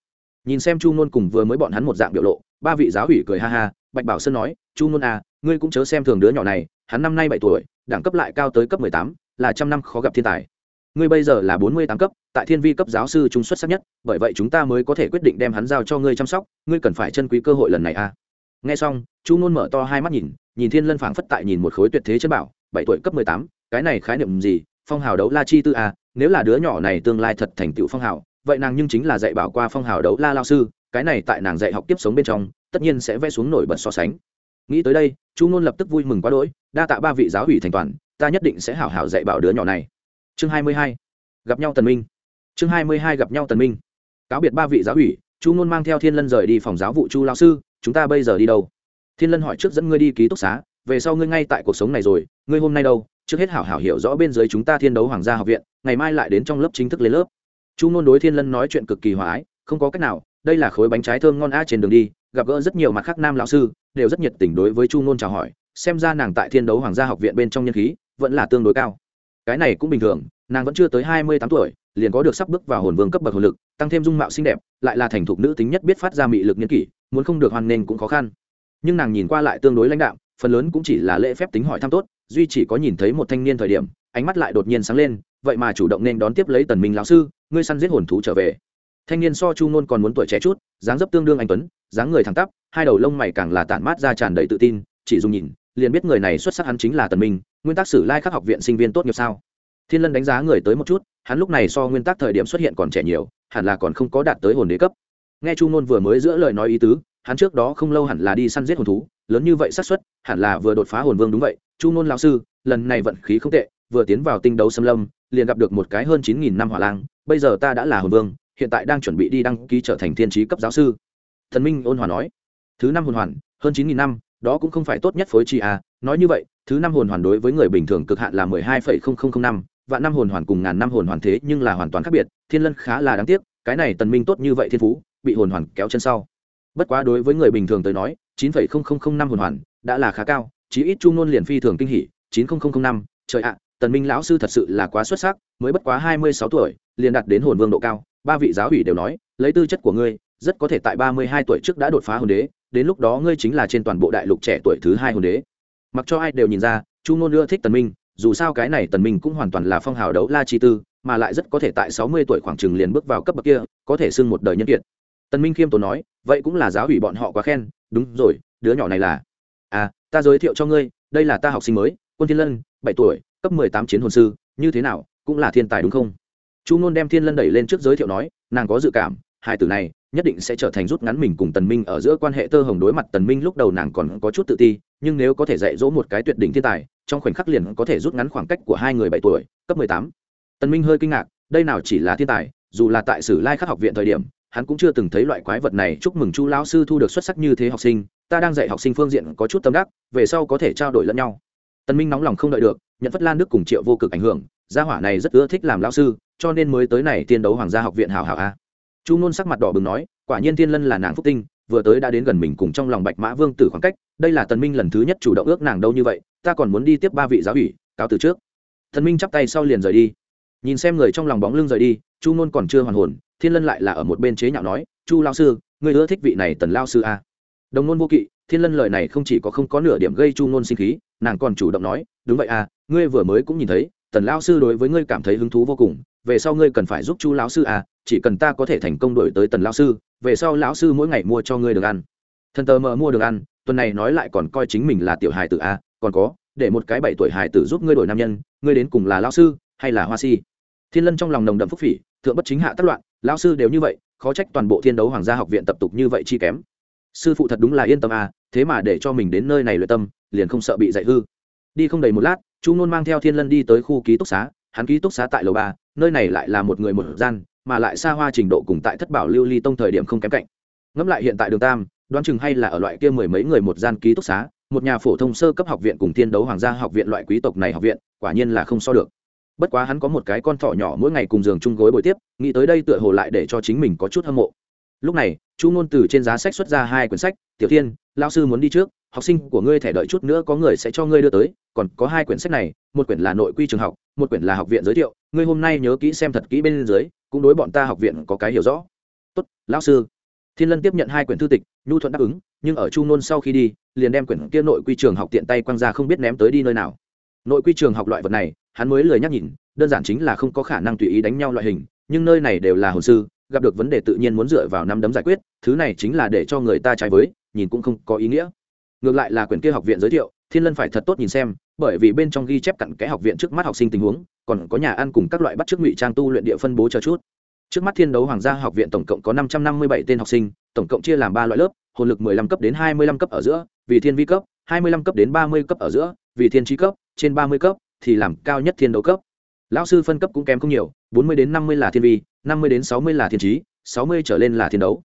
Nhìn xem chu nôn cùng vừa mới bọn hắn một dạng biểu lộ, ba vị giáo ủy cười ha ha, bạch bảo sơn nói, chu nôn à ngươi cũng chớ xem thường đứa nhỏ này, hắn năm nay bảy tuổi đẳng cấp lại cao tới cấp mười tám, là trăm năm khó gặp thiên tài. Ngươi bây giờ là bốn mươi tám cấp, tại thiên vi cấp giáo sư trung xuất sắc nhất, bởi vậy chúng ta mới có thể quyết định đem hắn giao cho ngươi chăm sóc, ngươi cần phải chân quý cơ hội lần này à? Nghe xong, chu ngôn mở to hai mắt nhìn nhìn thiên lân phảng phất tại nhìn một khối tuyệt thế chân bảo, bảy tuổi cấp mười tám, cái này khái niệm gì? Phong hào đấu la chi tư à? Nếu là đứa nhỏ này tương lai thật thành tựu phong hào, vậy nàng nhưng chính là dạy bảo qua phong hào đấu la lao sư, cái này tại nàng dạy học tiếp sống bên trong, tất nhiên sẽ vẽ xuống nổi bật so sánh. Nghĩ tới đây, chu ngôn lập tức vui mừng quá đỗi đa tạ ba vị giáo ủy thành toàn, ta nhất định sẽ hảo hảo dạy bảo đứa nhỏ này. Chương hai mươi hai, gặp nhau tần minh. Chương hai mươi hai, gặp nhau tần minh. Cáo biệt ba vị giáo ủy chu ngôn mang theo thiên lân rời đi phòng giáo vụ chu lao sư, chúng ta bây giờ đi đâu? Thiên lân hỏi trước dẫn ngươi đi ký túc xá, về sau ngươi ngay tại cuộc sống này rồi, ngươi hôm nay đâu? Trước hết hảo hảo hiểu rõ bên dưới chúng ta thiên đấu hoàng gia học viện, ngày mai lại đến trong lớp chính thức lên lớp. Chu ngôn đối thiên lân nói chuyện cực kỳ hòa ái, không có cách nào, đây là khối bánh trái thơm ngon a trên đường đi, gặp gỡ rất nhiều mặt khác nam lão sư, đều rất nhiệt tình đối với chu ngôn chào hỏi xem ra nàng tại thiên đấu hoàng gia học viện bên trong nhân khí vẫn là tương đối cao. Cái này cũng bình thường, nàng vẫn chưa tới hai mươi tám tuổi, liền có được sắp bước vào hồn vương cấp bậc hồn lực, tăng thêm dung mạo xinh đẹp, lại là thành thục nữ tính nhất biết phát ra mị lực nhân kỷ, muốn không được hoàn nên cũng khó khăn. Nhưng nàng nhìn qua lại tương đối lãnh đạm, phần lớn cũng chỉ là lễ phép tính hỏi thăm tốt, duy chỉ có nhìn thấy một thanh niên thời điểm, ánh mắt lại đột nhiên sáng lên, vậy mà chủ động nên đón tiếp lấy tần minh lão sư, ngươi săn giết hồn thú trở về. Thanh niên so chu ngôn còn muốn tuổi trẻ chút, dáng dấp tương đương anh tuấn, dáng người thẳng tắp, hai đầu lông mày càng là tản mát ra tràn đầy tự tin, chỉ dùng nhìn liền biết người này xuất sắc hắn chính là tần minh, nguyên tắc sử lai khắc học viện sinh viên tốt nghiệp sao? Thiên lân đánh giá người tới một chút, hắn lúc này so nguyên tắc thời điểm xuất hiện còn trẻ nhiều, hẳn là còn không có đạt tới hồn đế cấp. Nghe chu ngôn vừa mới giữa lời nói ý tứ, hắn trước đó không lâu hẳn là đi săn giết hồn thú, lớn như vậy xác suất, hẳn là vừa đột phá hồn vương đúng vậy. Chu ngôn lão sư, lần này vận khí không tệ, vừa tiến vào tinh đấu xâm lâm, liền gặp được một cái hơn chín nghìn năm hỏa lang, bây giờ ta đã là hồn vương, hiện tại đang chuẩn bị đi đăng ký trở thành thiên trí cấp giáo sư. Thần minh ôn hòa nói, thứ năm hồn hoàn, hơn chín nghìn năm đó cũng không phải tốt nhất phối chi à nói như vậy, thứ năm hồn hoàn đối với người bình thường cực hạn là mười hai phẩy không không không năm, vạn năm hồn hoàn cùng ngàn năm hồn hoàn thế nhưng là hoàn toàn khác biệt, thiên lân khá là đáng tiếc, cái này tần minh tốt như vậy thiên phú, bị hồn hoàn kéo chân sau. Bất quá đối với người bình thường tới nói, chín phẩy không không không năm hồn hoàn đã là khá cao, chí ít trung nôn liền phi thường kinh hỉ, chín không không không năm, trời ạ, tần minh lão sư thật sự là quá xuất sắc, mới bất quá hai mươi sáu tuổi, liền đạt đến hồn vương độ cao, ba vị giáo ủy đều nói, lấy tư chất của ngươi rất có thể tại ba mươi hai tuổi trước đã đột phá hồn đế, đến lúc đó ngươi chính là trên toàn bộ đại lục trẻ tuổi thứ hai hồn đế. Mặc cho ai đều nhìn ra, chu ngôn ưa thích tần minh, dù sao cái này tần minh cũng hoàn toàn là phong hào đấu la chi tư, mà lại rất có thể tại sáu mươi tuổi khoảng chừng liền bước vào cấp bậc kia, có thể xưng một đời nhân kiệt. Tần minh khiêm tốn nói, vậy cũng là giáo ủy bọn họ quá khen, đúng rồi, đứa nhỏ này là. À ta giới thiệu cho ngươi, đây là ta học sinh mới, quân thiên lân, bảy tuổi, cấp mười tám chiến hồn sư, như thế nào, cũng là thiên tài đúng không? Chu ngôn đem thiên lân đẩy lên trước giới thiệu nói, nàng có dự cảm hai tử này nhất định sẽ trở thành rút ngắn mình cùng tần minh ở giữa quan hệ tơ hồng đối mặt. Tần minh lúc đầu nàng còn có chút tự ti, nhưng nếu có thể dạy dỗ một cái tuyệt đỉnh thiên tài, trong khoảnh khắc liền có thể rút ngắn khoảng cách của hai người bảy tuổi, cấp mười tám. Tần minh hơi kinh ngạc, đây nào chỉ là thiên tài, dù là tại sử lai khắc học viện thời điểm, hắn cũng chưa từng thấy loại quái vật này. Chúc mừng chu lão sư thu được xuất sắc như thế học sinh, ta đang dạy học sinh phương diện có chút tâm đắc, về sau có thể trao đổi lẫn nhau. Tần minh nóng lòng không đợi được, nhận phất lan đức cùng triệu vô cực ảnh hưởng, gia hỏa này rất ưa thích làm lão sư, cho nên mới tới này tiên đấu hoàng gia học viện hảo hảo a chu nôn sắc mặt đỏ bừng nói quả nhiên thiên lân là nàng phúc tinh vừa tới đã đến gần mình cùng trong lòng bạch mã vương tử khoảng cách đây là tần minh lần thứ nhất chủ động ước nàng đâu như vậy ta còn muốn đi tiếp ba vị giáo ủy cáo từ trước. Tần minh chắp tay sau liền rời đi. Nhìn xem người trong lòng bóng lưng rời đi chu nôn còn chưa hoàn hồn thiên lân lại là ở một bên chế nhạo nói chu lao sư người ưa thích vị này tần lao sư a đồng nôn vô kỵ thiên lân lời này không chỉ có không có nửa điểm gây chu ngôn sinh khí nàng còn chủ động nói đúng vậy à, ngươi vừa mới cũng nhìn thấy tần lao sư đối với ngươi cảm thấy hứng thú vô cùng về sau ngươi cần phải giúp chu lão sư à chỉ cần ta có thể thành công đổi tới tần lão sư, về sau lão sư mỗi ngày mua cho ngươi được ăn. Thần tờ mờ mua được ăn, tuần này nói lại còn coi chính mình là tiểu hài tử à còn có, để một cái bảy tuổi hài tử giúp ngươi đổi nam nhân, ngươi đến cùng là lão sư hay là hoa si? Thiên lân trong lòng nồng đậm phúc phỉ, thượng bất chính hạ tất loạn, lão sư đều như vậy, khó trách toàn bộ thiên đấu hoàng gia học viện tập tục như vậy chi kém. Sư phụ thật đúng là yên tâm à thế mà để cho mình đến nơi này luyện tâm, liền không sợ bị dạy hư. Đi không đầy một lát, chu nôn mang theo thiên lân đi tới khu ký túc xá, hắn ký túc xá tại lầu ba nơi này lại là một người một gian, mà lại xa hoa trình độ cùng tại thất bảo lưu ly tông thời điểm không kém cạnh. Ngẫm lại hiện tại đường tam, đoán chừng hay là ở loại kia mười mấy người một gian ký túc xá, một nhà phổ thông sơ cấp học viện cùng thiên đấu hoàng gia học viện loại quý tộc này học viện, quả nhiên là không so được. Bất quá hắn có một cái con thỏ nhỏ mỗi ngày cùng giường chung gối bồi tiếp, nghĩ tới đây tựa hồ lại để cho chính mình có chút hâm mộ. Lúc này, chu ngôn từ trên giá sách xuất ra hai quyển sách, tiểu thiên lao sư muốn đi trước học sinh của ngươi thẻ đợi chút nữa có người sẽ cho ngươi đưa tới, còn có hai quyển sách này, một quyển là nội quy trường học, một quyển là học viện giới thiệu, ngươi hôm nay nhớ kỹ xem thật kỹ bên dưới, cũng đối bọn ta học viện có cái hiểu rõ. Tốt, lão sư. Thiên lân tiếp nhận hai quyển thư tịch, nhu thuận đáp ứng, nhưng ở chu nôn sau khi đi, liền đem quyển kia nội quy trường học tiện tay quăng ra không biết ném tới đi nơi nào. Nội quy trường học loại vật này, hắn mới lười nhắc nhìn, đơn giản chính là không có khả năng tùy ý đánh nhau loại hình, nhưng nơi này đều là hồ sư, gặp được vấn đề tự nhiên muốn dựa vào năm đấm giải quyết, thứ này chính là để cho người ta trái với, nhìn cũng không có ý nghĩa ngược lại là quyển kia học viện giới thiệu, thiên lân phải thật tốt nhìn xem, bởi vì bên trong ghi chép cặn cái học viện trước mắt học sinh tình huống, còn có nhà ăn cùng các loại bắt trước ngụy trang tu luyện địa phân bố cho chút. Trước mắt thiên đấu hoàng gia học viện tổng cộng có năm trăm năm mươi bảy tên học sinh, tổng cộng chia làm ba loại lớp, hồn lực mười lăm cấp đến hai mươi lăm cấp ở giữa, vì thiên vi cấp, hai mươi lăm cấp đến ba mươi cấp ở giữa, vì thiên trí cấp, trên ba mươi cấp thì làm cao nhất thiên đấu cấp. Lão sư phân cấp cũng kém không nhiều, bốn mươi đến năm mươi là thiên vi, năm mươi đến sáu mươi là thiên trí, sáu mươi trở lên là thiên đấu.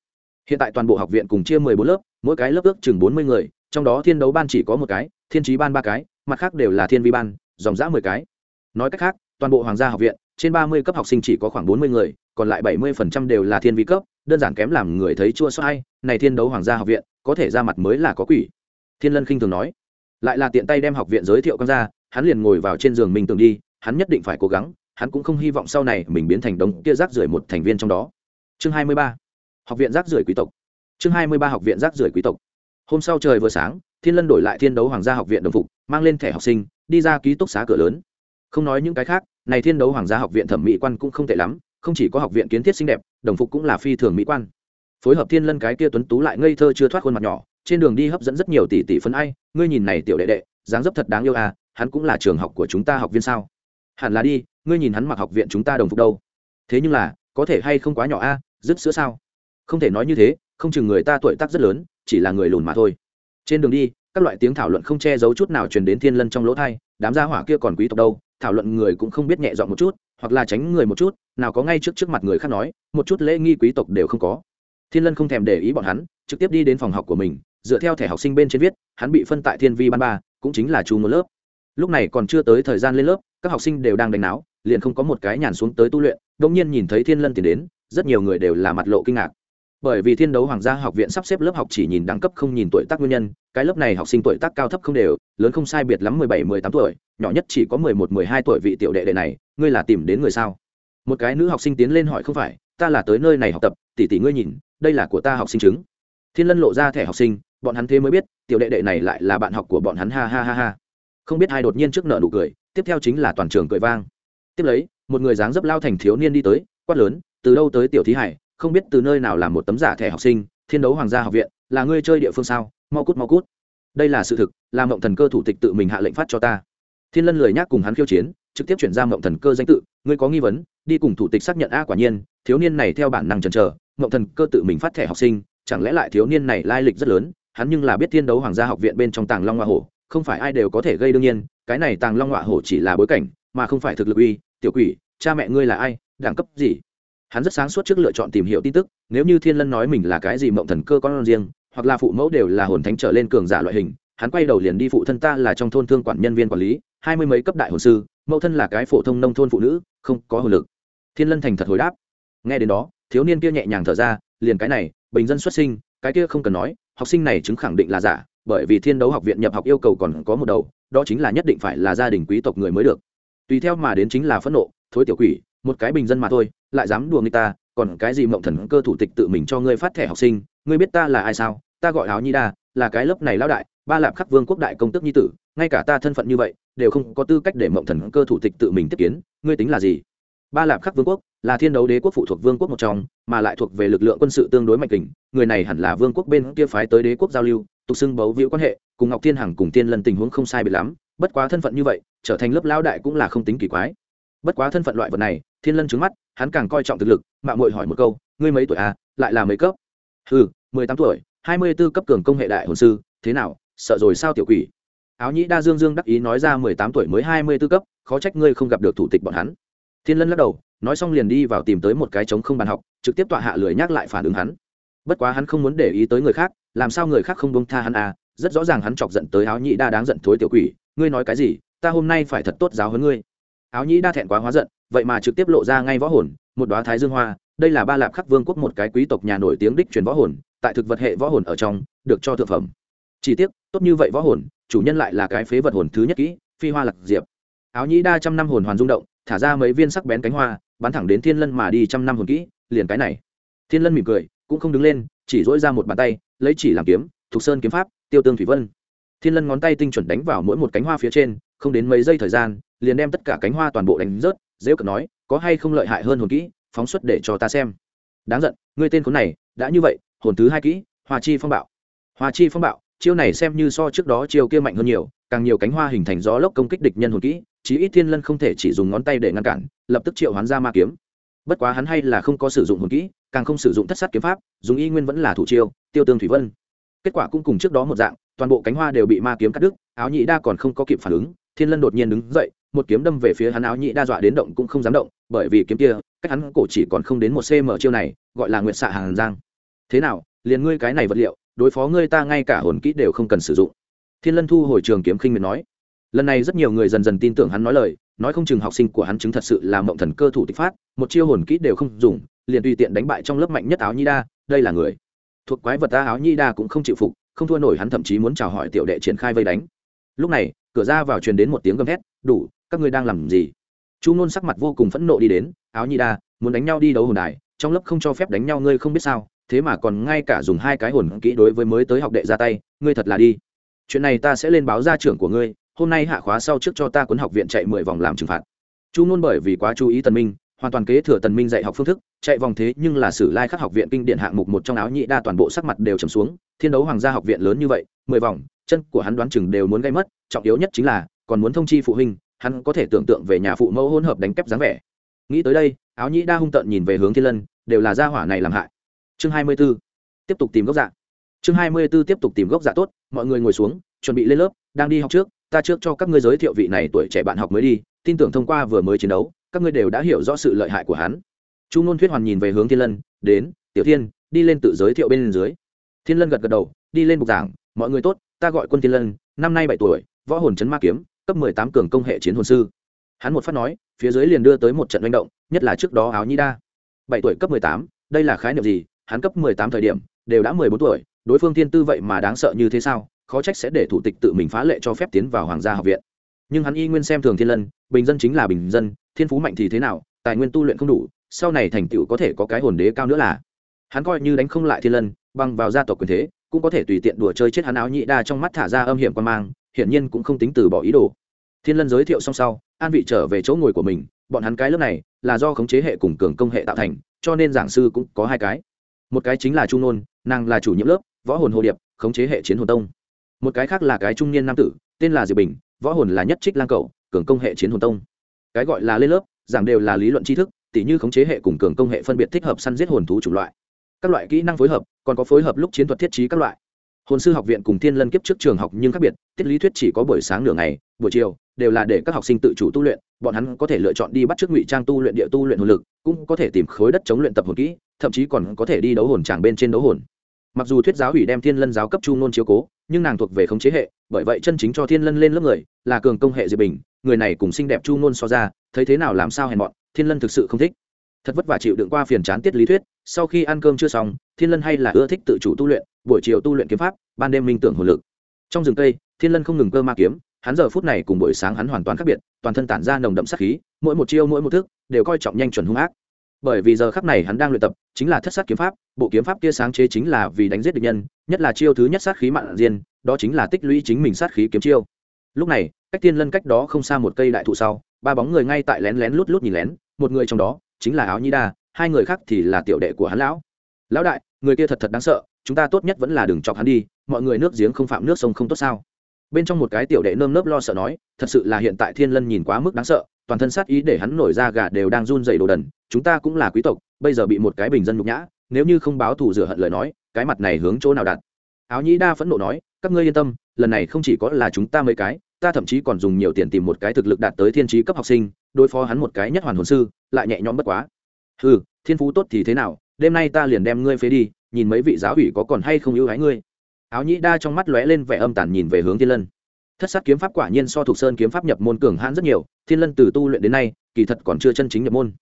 Hiện tại toàn bộ học viện cùng chia mười bốn lớp, mỗi cái lớp ước chừng bốn mươi người trong đó thiên đấu ban chỉ có một cái, thiên trí ban ba cái, mặt khác đều là thiên vi ban, dòng giã mười cái. Nói cách khác, toàn bộ hoàng gia học viện, trên ba mươi cấp học sinh chỉ có khoảng bốn mươi người, còn lại bảy mươi phần trăm đều là thiên vi cấp, đơn giản kém làm người thấy chua xoay này thiên đấu hoàng gia học viện, có thể ra mặt mới là có quỷ. Thiên lân khinh thường nói. Lại là tiện tay đem học viện giới thiệu con ra, hắn liền ngồi vào trên giường mình tưởng đi, hắn nhất định phải cố gắng, hắn cũng không hy vọng sau này mình biến thành đống kia rác rưởi một thành viên trong đó. Chương hai mươi ba. Học viện rác rưởi quý tộc. Chương hai mươi ba học viện rác rưởi quý tộc hôm sau trời vừa sáng thiên lân đổi lại thiên đấu hoàng gia học viện đồng phục mang lên thẻ học sinh đi ra ký túc xá cửa lớn. Không nói những cái khác này thiên đấu hoàng gia học viện thẩm mỹ quan cũng không tệ lắm không chỉ có học viện kiến thiết xinh đẹp đồng phục cũng là phi thường mỹ quan. Phối hợp thiên lân cái kia tuấn tú lại ngây thơ chưa thoát khuôn mặt nhỏ trên đường đi hấp dẫn rất nhiều tỷ tỷ phấn ai ngươi nhìn này tiểu đệ đệ dáng dấp thật đáng yêu à hắn cũng là trường học của chúng ta học viên sao? Hẳn là đi ngươi nhìn hắn mặc học viện chúng ta đồng phục đâu. Thế nhưng là có thể hay không quá nhỏ a à, dứt sữa sao? Không thể nói như thế không chừng người ta tuổi tác rất lớn chỉ là người lùn mà thôi. Trên đường đi, các loại tiếng thảo luận không che giấu chút nào truyền đến thiên lân trong lỗ thai, đám gia hỏa kia còn quý tộc đâu, thảo luận người cũng không biết nhẹ dọn một chút, hoặc là tránh người một chút, nào có ngay trước trước mặt người khác nói, một chút lễ nghi quý tộc đều không có. Thiên lân không thèm để ý bọn hắn, trực tiếp đi đến phòng học của mình, dựa theo thẻ học sinh bên trên viết, hắn bị phân tại thiên vi ban ba, cũng chính là chu một lớp. Lúc này còn chưa tới thời gian lên lớp, các học sinh đều đang đánh náo, liền không có một cái nhàn xuống tới tu luyện đông nhiên nhìn thấy thiên lân tiến đến, rất nhiều người đều là mặt lộ kinh ngạc bởi vì thiên đấu hoàng gia học viện sắp xếp lớp học chỉ nhìn đẳng cấp không nhìn tuổi tác nguyên nhân, cái lớp này học sinh tuổi tác cao thấp không đều, lớn không sai biệt lắm mười bảy, mười tám tuổi, nhỏ nhất chỉ có mười một, mười hai tuổi vị tiểu đệ đệ này, ngươi là tìm đến người sao? Một cái nữ học sinh tiến lên hỏi không phải, ta là tới nơi này học tập, tỷ tỷ ngươi nhìn, đây là của ta học sinh chứng. Thiên lân lộ ra thẻ học sinh, bọn hắn thế mới biết, tiểu đệ đệ này lại là bạn học của bọn hắn, ha ha ha ha. Không biết ai đột nhiên trước nợ nụ cười, tiếp theo chính là toàn trường cười vang. Tiếp lấy, một người dáng dấp lao thành thiếu niên đi tới, quát lớn, từ đâu tới tiểu thí hải không biết từ nơi nào làm một tấm giả thẻ học sinh, thiên đấu hoàng gia học viện, là ngươi chơi địa phương sao? Mau cút mau cút. Đây là sự thực, là mộng thần cơ thủ tịch tự mình hạ lệnh phát cho ta. Thiên lân lười nhác cùng hắn khiêu chiến, trực tiếp chuyển ra mộng thần cơ danh tự, ngươi có nghi vấn, đi cùng thủ tịch xác nhận a quả nhiên, thiếu niên này theo bản năng chần chờ, mộng thần cơ tự mình phát thẻ học sinh, chẳng lẽ lại thiếu niên này lai lịch rất lớn, hắn nhưng là biết thiên đấu hoàng gia học viện bên trong tàng long hoa hổ, không phải ai đều có thể gây đương nhiên, cái này tàng long hoa hổ chỉ là bối cảnh, mà không phải thực lực uy, tiểu quỷ, cha mẹ ngươi là ai, đẳng cấp gì? Hắn rất sáng suốt trước lựa chọn tìm hiểu tin tức, nếu như thiên lân nói mình là cái gì mộng thần cơ con riêng, hoặc là phụ mẫu đều là hồn thánh trở lên cường giả loại hình, hắn quay đầu liền đi phụ thân ta là trong thôn thương quản nhân viên quản lý, hai mươi mấy cấp đại hồn sư, mẫu thân là cái phổ thông nông thôn phụ nữ, không có hồn lực. Thiên lân thành thật hồi đáp. Nghe đến đó, thiếu niên kia nhẹ nhàng thở ra, liền cái này, bình dân xuất sinh, cái kia không cần nói, học sinh này chứng khẳng định là giả, bởi vì thiên đấu học viện nhập học yêu cầu còn có một đầu, đó chính là nhất định phải là gia đình quý tộc người mới được. Tùy theo mà đến chính là phẫn nộ, thối tiểu quỷ một cái bình dân mà thôi, lại dám đùa người ta, còn cái gì mộng thần cơ thủ tịch tự mình cho ngươi phát thẻ học sinh, ngươi biết ta là ai sao? Ta gọi áo nhi đa, là cái lớp này lão đại, ba lạp khắc vương quốc đại công tước nhi tử, ngay cả ta thân phận như vậy, đều không có tư cách để mộng thần cơ thủ tịch tự mình tiếp kiến, ngươi tính là gì? Ba lạp khắc vương quốc, là thiên đấu đế quốc phụ thuộc vương quốc một trong, mà lại thuộc về lực lượng quân sự tương đối mạnh kình, người này hẳn là vương quốc bên kia phái tới đế quốc giao lưu, tục xưng bấu víu quan hệ, cùng ngọc thiên hằng cùng tiên lần tình huống không sai biệt lắm, bất quá thân phận như vậy, trở thành lớp lao đại cũng là không tính kỳ quái bất quá thân phận loại vật này, thiên lân trứng mắt, hắn càng coi trọng thực lực mạng mội hỏi một câu, ngươi mấy tuổi à? Lại là mấy cấp? Ừ mười tám tuổi, hai mươi b ố cấp cường công hệ đại hồn sư, thế nào, sợ rồi sao tiểu quỷ? Áo nhĩ đa dương dương đắc ý nói ra mười tám tuổi mới hai mươi b ố cấp, khó trách ngươi không gặp được thủ tịch bọn hắn. Thiên lân lắc đầu, nói xong liền đi vào tìm tới một cái trống không bàn học, trực tiếp tọa hạ lười nhắc lại phản ứng hắn. Bất quá hắn không muốn để ý tới người khác, làm sao người khác không bông tha hắn à? Rất rõ ràng hắn chọc giận tới áo nhĩ đa đáng giận thối tiểu quỷ, ngươi nói cái gì? Ta hôm nay phải thật tốt giáo hơn ngươi áo nhĩ đa thẹn quá hóa giận, vậy mà trực tiếp lộ ra ngay võ hồn, một đoá thái dương hoa, đây là ba lạp khắc vương quốc một cái quý tộc nhà nổi tiếng đích truyền võ hồn, tại thực vật hệ võ hồn ở trong, được cho thượng phẩm. Chỉ tiếc, tốt như vậy võ hồn, chủ nhân lại là cái phế vật hồn thứ nhất kỹ, phi hoa lạc diệp. Áo nhĩ đa trăm năm hồn hoàn rung động, thả ra mấy viên sắc bén cánh hoa, bắn thẳng đến thiên lân mà đi trăm năm hồn kỹ, liền cái này. Thiên lân mỉm cười, cũng không đứng lên, chỉ dỗi ra một bàn tay, lấy chỉ làm kiếm, thục sơn kiếm pháp, tiêu tương thủy vân. Thiên lân ngón tay tinh chuẩn đánh vào mỗi một cánh hoa phía trên không đến mấy giây thời gian, liền đem tất cả cánh hoa toàn bộ đánh rớt dễ cận nói, có hay không lợi hại hơn hồn kỹ, phóng xuất để cho ta xem. Đáng giận, ngươi tên khốn này, đã như vậy, hồn thứ hai kỹ, hoa chi phong bạo. Hoa chi phong bạo, chiêu này xem như so trước đó chiêu kia mạnh hơn nhiều, càng nhiều cánh hoa hình thành gió lốc công kích địch nhân hồn kỹ, chí ít thiên lân không thể chỉ dùng ngón tay để ngăn cản, lập tức triệu hoán ra ma kiếm. Bất quá hắn hay là không có sử dụng hồn kỹ, càng không sử dụng thất sát kiếm pháp, dùng y nguyên vẫn là thủ chiêu, tiêu tương thủy vân. Kết quả cũng cùng trước đó một dạng, toàn bộ cánh hoa đều bị ma kiếm cắt đứt, áo nhị đa còn không có kịp phản ứng thiên lân đột nhiên đứng dậy, một kiếm đâm về phía hắn áo nhĩ đa dọa đến động cũng không dám động, bởi vì kiếm kia, cách hắn cổ chỉ còn không đến một cm chiêu này, gọi là nguyệt xạ hàng giang. Thế nào, liền ngươi cái này vật liệu, đối phó ngươi ta ngay cả hồn kỹ đều không cần sử dụng. Thiên lân thu hồi trường kiếm khinh miệt nói. Lần này rất nhiều người dần dần tin tưởng hắn nói lời, nói không chừng học sinh của hắn chứng thật sự là mộng thần cơ thủ tịch phát, một chiêu hồn kỹ đều không dùng, liền tùy tiện đánh bại trong lớp mạnh nhất áo nhi đa, đây là người. Thuộc quái vật ta áo nhi đa cũng không chịu phục, không thua nổi hắn thậm chí muốn chào hỏi tiểu đệ triển khai vây đánh. Lúc này cửa ra vào truyền đến một tiếng gầm thét, đủ, các ngươi đang làm gì? Chu ngôn sắc mặt vô cùng phẫn nộ đi đến, áo nhi đa, muốn đánh nhau đi đấu hồn đài, trong lớp không cho phép đánh nhau, ngươi không biết sao, thế mà còn ngay cả dùng hai cái hồn kỹ đối với mới tới học đệ ra tay, ngươi thật là đi. Chuyện này ta sẽ lên báo gia trưởng của ngươi, hôm nay hạ khóa sau trước cho ta cuốn học viện chạy mười vòng làm trừng phạt. Chu ngôn bởi vì quá chú ý tần minh, hoàn toàn kế thừa tần minh dạy học phương thức, chạy vòng thế nhưng là sử lai khắc học viện kinh điển hạng mục một trong áo nhị đa toàn bộ sắc mặt đều trầm xuống, thiên đấu hoàng gia học viện lớn như vậy, mười vòng chân của hắn đoán chừng đều muốn gây mất, trọng yếu nhất chính là, còn muốn thông chi phụ huynh, hắn có thể tưởng tượng về nhà phụ mẫu hỗn hợp đánh kép dáng vẻ. Nghĩ tới đây, áo nhĩ đa hung tợn nhìn về hướng thiên lân, đều là gia hỏa này làm hại. Chương hai mươi 24. tiếp tục tìm gốc dạ. Chương hai mươi 24 tiếp tục tìm gốc dạ tốt, mọi người ngồi xuống, chuẩn bị lên lớp, đang đi học trước, ta trước cho các ngươi giới thiệu vị này tuổi trẻ bạn học mới đi, tin tưởng thông qua vừa mới chiến đấu, các ngươi đều đã hiểu rõ sự lợi hại của hắn. Chu ngôn thuyết hoàn nhìn về hướng thiên lân, đến, tiểu thiên, đi lên tự giới thiệu bên dưới. Thiên lân gật gật đầu, đi lên bục giảng, mọi người tốt ta gọi quân thiên lân, năm nay bảy tuổi, võ hồn chấn ma kiếm, cấp mười tám cường công hệ chiến hồn sư. Hắn một phát nói, phía dưới liền đưa tới một trận manh động, nhất là trước đó áo nhi đa. Bảy tuổi cấp mười tám, đây là khái niệm gì? Hắn cấp mười tám thời điểm, đều đã mười bốn tuổi, đối phương thiên tư vậy mà đáng sợ như thế sao? Khó trách sẽ để thủ tịch tự mình phá lệ cho phép tiến vào hoàng gia học viện. Nhưng hắn y nguyên xem thường thiên lân, bình dân chính là bình dân, thiên phú mạnh thì thế nào, tài nguyên tu luyện không đủ, sau này thành tựu có thể có cái hồn đế cao nữa là. Hắn coi như đánh không lại thiên lân băng vào gia tộc quyền thế cũng có thể tùy tiện đùa chơi chết hắn áo nhị đa trong mắt thả ra âm hiểm quan mang, hiển nhiên cũng không tính từ bỏ ý đồ. Thiên lân giới thiệu xong sau, an vị trở về chỗ ngồi của mình, bọn hắn cái lớp này là do khống chế hệ cùng cường công hệ tạo thành, cho nên giảng sư cũng có hai cái. Một cái chính là trung nôn, nàng là chủ nhiệm lớp, võ hồn hồ điệp, khống chế hệ chiến hồn tông. Một cái khác là cái trung niên nam tử, tên là diệp bình, võ hồn là nhất trích lang cầu cường công hệ chiến hồn tông. Cái gọi là lên lớp, giảng đều là lý luận tri thức, tỉ như khống chế hệ cùng cường công hệ phân biệt thích hợp săn giết hồn thú chủng loại các loại kỹ năng phối hợp, còn có phối hợp lúc chiến thuật thiết trí các loại. Hồn sư học viện cùng thiên lân kiếp trước trường học nhưng khác biệt, tiết lý thuyết chỉ có buổi sáng nửa ngày, buổi chiều đều là để các học sinh tự chủ tu luyện, bọn hắn có thể lựa chọn đi bắt chước ngụy trang tu luyện địa tu luyện hồn lực, cũng có thể tìm khối đất chống luyện tập hồn kỹ, thậm chí còn có thể đi đấu hồn tràng bên trên đấu hồn. Mặc dù thuyết giáo hủy đem thiên lân giáo cấp chu ngôn chiếu cố, nhưng nàng thuộc về khống chế hệ, bởi vậy chân chính cho thiên lân lên lớp người là cường công hệ diệp bình, người này cùng xinh đẹp chu ngôn so ra, thấy thế nào làm sao hèn bọn thiên lân thực sự không thích thật vất vả chịu đựng qua phiền chán tiết lý thuyết, sau khi ăn cơm chưa xong, thiên lân hay là ưa thích tự chủ tu luyện, buổi chiều tu luyện kiếm pháp, ban đêm minh tưởng hồn lực. Trong rừng cây, thiên lân không ngừng cơ ma kiếm, hắn giờ phút này cùng buổi sáng hắn hoàn toàn khác biệt, toàn thân tản ra nồng đậm sát khí, mỗi một chiêu, mỗi một thức, đều coi trọng nhanh chuẩn hung ác. Bởi vì giờ khắc này hắn đang luyện tập, chính là thất sát kiếm pháp, bộ kiếm pháp kia sáng chế chính là vì đánh giết địch nhân, nhất là chiêu thứ nhất sát khí mạn diên, đó chính là tích lũy chính mình sát khí kiếm chiêu. Lúc này, cách Thiên lân cách đó không xa một cây đại thụ sau, ba bóng người ngay tại lén lén lút lút nhìn lén, một người trong đó chính là áo nhi đa, hai người khác thì là tiểu đệ của hắn lão. Lão đại, người kia thật thật đáng sợ, chúng ta tốt nhất vẫn là đừng chọc hắn đi, mọi người nước giếng không phạm nước sông không tốt sao? Bên trong một cái tiểu đệ nơm nớp lo sợ nói, thật sự là hiện tại thiên lân nhìn quá mức đáng sợ, toàn thân sát ý để hắn nổi ra gà đều đang run dày đồ đần, chúng ta cũng là quý tộc, bây giờ bị một cái bình dân nhục nhã, nếu như không báo thù rửa hận lời nói, cái mặt này hướng chỗ nào đặt? Áo nhĩ đa phẫn nộ nói, các ngươi yên tâm, lần này không chỉ có là chúng ta mấy cái, ta thậm chí còn dùng nhiều tiền tìm một cái thực lực đạt tới thiên trí cấp học sinh đối phó hắn một cái nhất hoàn hồn sư, lại nhẹ nhõm bất quá. Ừ thiên phú tốt thì thế nào, đêm nay ta liền đem ngươi phế đi, nhìn mấy vị giáo ủy có còn hay không ưu hái ngươi. Áo nhĩ đa trong mắt lóe lên vẻ âm tàn nhìn về hướng thiên lân. Thất sát kiếm pháp quả nhiên so thuộc sơn kiếm pháp nhập môn cường hãn rất nhiều, thiên lân từ tu luyện đến nay, kỳ thật còn chưa chân chính nhập môn.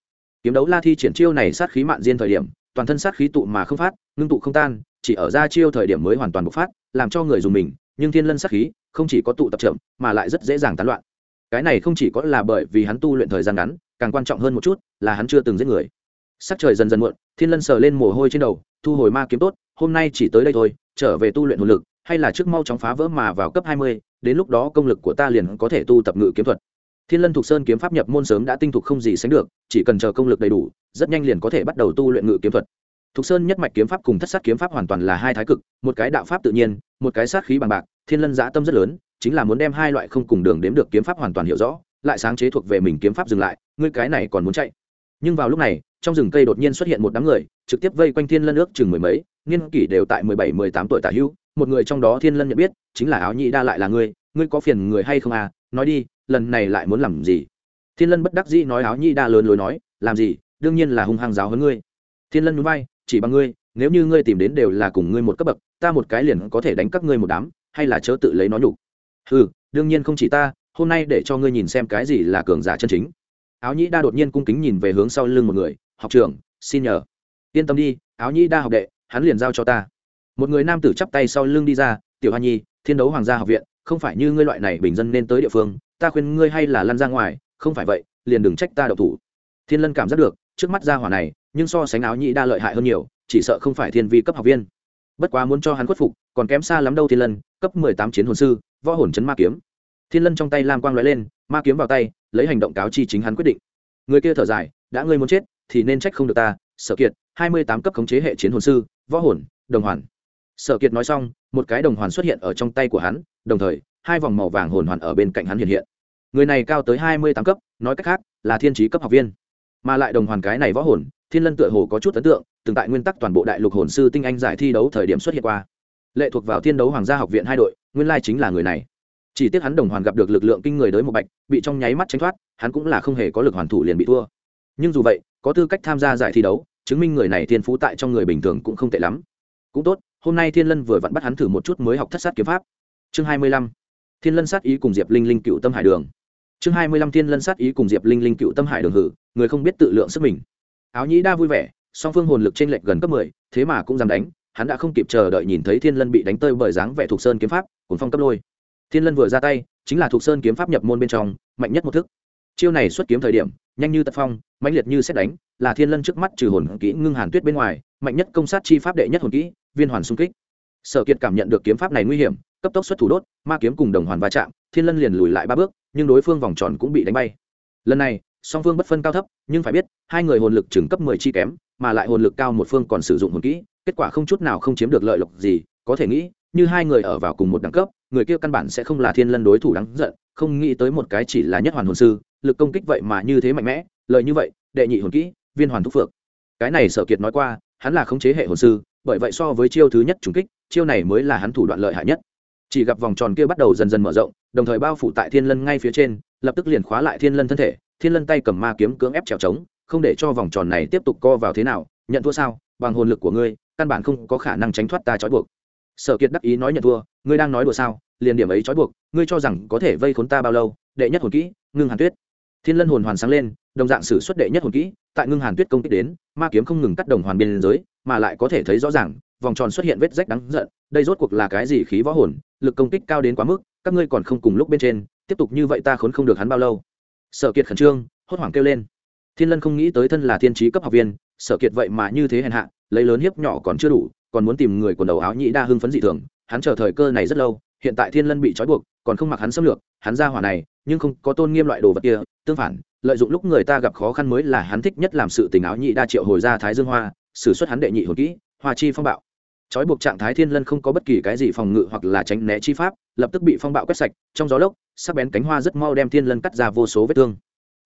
Kiếm đấu la thi triển chiêu này sát khí mạn diên thời điểm, toàn thân sát khí tụ mà không phát, ngưng tụ không tan, chỉ ở ra chiêu thời điểm mới hoàn toàn bộc phát, làm cho người dùng mình, nhưng thiên lân sát khí không chỉ có tụ tập chậm, mà lại rất dễ dàng tán loạn cái này không chỉ có là bởi vì hắn tu luyện thời gian ngắn, càng quan trọng hơn một chút là hắn chưa từng giết người. Sắc trời dần dần muộn, thiên lân sờ lên mồ hôi trên đầu, thu hồi ma kiếm tốt, hôm nay chỉ tới đây thôi, trở về tu luyện hồn lực, hay là trước mau chóng phá vỡ mà vào cấp hai mươi, đến lúc đó công lực của ta liền có thể tu tập ngự kiếm thuật. Thiên lân thục sơn kiếm pháp nhập môn sớm đã tinh thục không gì sánh được, chỉ cần chờ công lực đầy đủ, rất nhanh liền có thể bắt đầu tu luyện ngự kiếm thuật. Thục sơn nhất mạch kiếm pháp cùng thất sát kiếm pháp hoàn toàn là hai thái cực, một cái đạo pháp tự nhiên, một cái sát khí bằng bạc, thiên lân giã tâm rất lớn chính là muốn đem hai loại không cùng đường đếm được kiếm pháp hoàn toàn hiểu rõ, lại sáng chế thuộc về mình kiếm pháp dừng lại, ngươi cái này còn muốn chạy. Nhưng vào lúc này, trong rừng cây đột nhiên xuất hiện một đám người, trực tiếp vây quanh thiên lân ước chừng mười mấy niên kỷ đều tại mười bảy, mười tám tuổi tả hữu một người trong đó thiên lân nhận biết, chính là áo nhị đa lại là ngươi ngươi có phiền người hay không à nói đi, lần này lại muốn làm gì? Thiên lân bất đắc dĩ nói áo nhị đa lớn lối nói, làm gì, đương nhiên là hung hăng giáo hơn ngươi. Thiên lân núi bay chỉ bằng ngươi, nếu như ngươi tìm đến đều là cùng ngươi một cấp bậc, ta một cái liền có thể đánh các ngươi một đám, hay là chớ tự lấy nó nhục ừ đương nhiên không chỉ ta, hôm nay để cho ngươi nhìn xem cái gì là cường giả chân chính. Áo nhĩ đa đột nhiên cung kính nhìn về hướng sau lưng một người, học trưởng, xin nhờ. Yên tâm đi, áo nhĩ đa học đệ, hắn liền giao cho ta. Một người nam tử chắp tay sau lưng đi ra, tiểu hoa nhi, thiên đấu hoàng gia học viện, không phải như ngươi loại này bình dân nên tới địa phương, ta khuyên ngươi hay là lăn ra ngoài, không phải vậy, liền đừng trách ta đậu thủ. Thiên lân cảm giác được, trước mắt gia hỏa này, nhưng so sánh áo nhĩ đa lợi hại hơn nhiều, chỉ sợ không phải thiên vi cấp học viên bất quá muốn cho hắn khuất phục, còn kém xa lắm đâu thiên lân, cấp mười tám chiến hồn sư, võ hồn chấn ma kiếm. Thiên lân trong tay lam quang l ó e lên, ma kiếm vào tay, lấy hành động cáo chi chính hắn quyết định. Người kia thở dài, đã ngươi muốn chết, thì nên trách không được ta, sở kiệt, hai mươi tám cấp khống chế hệ chiến hồn sư, võ hồn, đồng hoàn. Sở kiệt nói xong, một cái đồng hoàn xuất hiện ở trong tay của hắn, đồng thời, hai vòng màu vàng hồn hoàn ở bên cạnh hắn hiện hiện. Người này cao tới hai mươi tám cấp, nói cách khác, là thiên trí cấp học viên. Mà lại đồng hoàn cái này võ hồn, thiên lân tựa hồ có chút ấn tượng từng tại nguyên tắc toàn bộ đại lục hồn sư tinh anh giải thi đấu thời điểm xuất hiện qua. Lệ thuộc vào thiên đấu hoàng gia học viện hai đội, nguyên lai chính là người này. Chỉ tiếc hắn đồng hoàn gặp được lực lượng kinh người đới một bạch, bị trong nháy mắt tránh thoát, hắn cũng là không hề có lực hoàn thủ liền bị thua. Nhưng dù vậy, có tư cách tham gia giải thi đấu, chứng minh người này thiên phú tại trong người bình thường cũng không tệ lắm. Cũng tốt, hôm nay thiên lân vừa vặn bắt hắn thử một chút mới học thất sát kiếm pháp. Chương hai mươi lăm. Thiên lân sát ý cùng diệp linh linh cựu tâm hải đường. Chương hai mươi lăm thiên lân sát ý cùng diệp linh linh cựu tâm hải đường hử, người không biết tự lượng sức mình. Áo nhĩ đa vui vẻ song phương hồn lực t r ê n lệch gần cấp mười, thế mà cũng dám đánh, hắn đã không kịp chờ đợi nhìn thấy thiên lân bị đánh tơi bởi dáng vẻ thuộc sơn kiếm pháp, cuốn phong cấp lôi. Thiên lân vừa ra tay, chính là thuộc sơn kiếm pháp nhập môn bên trong, mạnh nhất một thức. Chiêu này xuất kiếm thời điểm, nhanh như tật phong mạnh liệt như xét đánh, là thiên lân trước mắt trừ hồn kỹ ngưng hàn tuyết bên ngoài, mạnh nhất công sát chi pháp đệ nhất hồn kỹ, viên hoàn xung kích. Sở kiệt cảm nhận được kiếm pháp này nguy hiểm, cấp tốc xuất thủ đốt, ma kiếm cùng đồng hoàn va chạm, thiên lân liền lùi lại ba bước, nhưng đối phương vòng tròn cũng bị đánh bay. Lần này, song phương bất phân cao thấp, nhưng phải biết, hai người hồn lực chừng cấp mười chi kém mà lại hồn lực cao một phương còn sử dụng hồn kỹ, kết quả không chút nào không chiếm được lợi lộc gì, có thể nghĩ, như hai người ở vào cùng một đẳng cấp, người kia căn bản sẽ không là thiên lân đối thủ đáng giận, không nghĩ tới một cái chỉ là nhất hoàn hồn sư, lực công kích vậy mà như thế mạnh mẽ, lợi như vậy, đệ nhị hồn kỹ, viên hoàn thúc phược. Cái này sở kiệt nói qua, hắn là khống chế hệ hồn sư, bởi vậy so với chiêu thứ nhất trùng kích, chiêu này mới là hắn thủ đoạn lợi hại nhất. Chỉ gặp vòng tròn kia bắt đầu dần dần mở rộng, đồng thời bao phủ tại thiên lân ngay phía trên, lập tức liền khóa lại thiên lân thân thể, thiên lân tay cầm ma kiếm cưỡng ép trèo trống không để cho vòng tròn này tiếp tục co vào thế nào, nhận thua sao? Bằng hồn lực của ngươi, căn bản không có khả năng tránh thoát ta trói buộc. Sở kiệt đắc ý nói nhận thua, ngươi đang nói đùa sao? Liền điểm ấy trói buộc, ngươi cho rằng có thể vây khốn ta bao lâu? Đệ nhất hồn kỹ, ngưng hàn tuyết. Thiên lân hồn hoàn sáng lên, đồng dạng sử xuất đệ nhất hồn kỹ, tại ngưng hàn tuyết công kích đến, ma kiếm không ngừng cắt đồng hoàn biên giới, mà lại có thể thấy rõ ràng, vòng tròn xuất hiện vết rách đáng giận, đây rốt cuộc là cái gì khí võ hồn? Lực công kích cao đến quá mức, các ngươi còn không cùng lúc bên trên, tiếp tục như vậy ta khốn không được hắn bao lâu. Sở kiệt khẩn trương, hốt hoảng kêu lên thiên lân không nghĩ tới thân là thiên trí cấp học viên sở kiệt vậy mà như thế hèn hạ, lấy lớn hiếp nhỏ còn chưa đủ, còn muốn tìm người quần đầu áo nhĩ đa hưng phấn dị thường. Hắn chờ thời cơ này rất lâu, hiện tại thiên lân bị trói buộc, còn không mặc hắn xâm lược, hắn ra hỏa này, nhưng không có tôn nghiêm loại đồ vật kia, tương phản, lợi dụng lúc người ta gặp khó khăn mới là hắn thích nhất làm sự tình áo nhị đa triệu hồi ra thái dương hoa, xử suất hắn đệ nhị hồn kỹ, hoa chi phong bạo. Trói buộc trạng thái thiên lân không có bất kỳ cái gì phòng ngự hoặc là tránh né chi pháp, lập tức bị phong bạo quét sạch, trong gió lốc, sắc bén cánh hoa rất mau đem thiên lân cắt ra vô số vết thương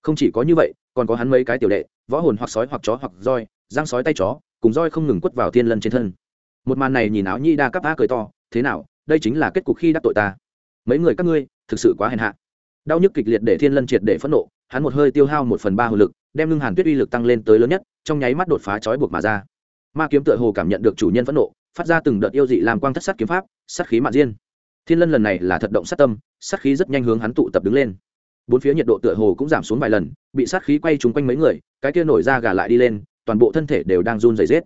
không chỉ có như vậy, còn có hắn mấy cái tiểu đệ, võ hồn hoặc sói hoặc chó hoặc roi, giang sói tay chó, cùng roi không ngừng quất vào thiên lân trên thân. Một màn này nhìn áo nhi đa cấp á cười to, thế nào, đây chính là kết cục khi đắc tội ta. Mấy người các ngươi, thực sự quá hèn hạ. Đau nhức kịch liệt để thiên lân triệt để phẫn nộ, hắn một hơi tiêu hao một phần ba hồ lực, đem ngưng hàn tuyết uy lực tăng lên tới lớn nhất, trong nháy mắt đột phá trói buộc mà ra. Ma kiếm tựa hồ cảm nhận được chủ nhân phẫn nộ, phát ra từng đợt yêu dị làm quang thất sát kiếm pháp, sát khí mạn diên. Thiên lân lần này là thật động sát tâm, sát khí rất nhanh hướng hắn tụ tập đứng lên bốn phía nhiệt độ tựa hồ cũng giảm xuống vài lần, bị sát khí quay trúng quanh mấy người, cái kia nổi ra gà lại đi lên, toàn bộ thân thể đều đang run rẩy rết.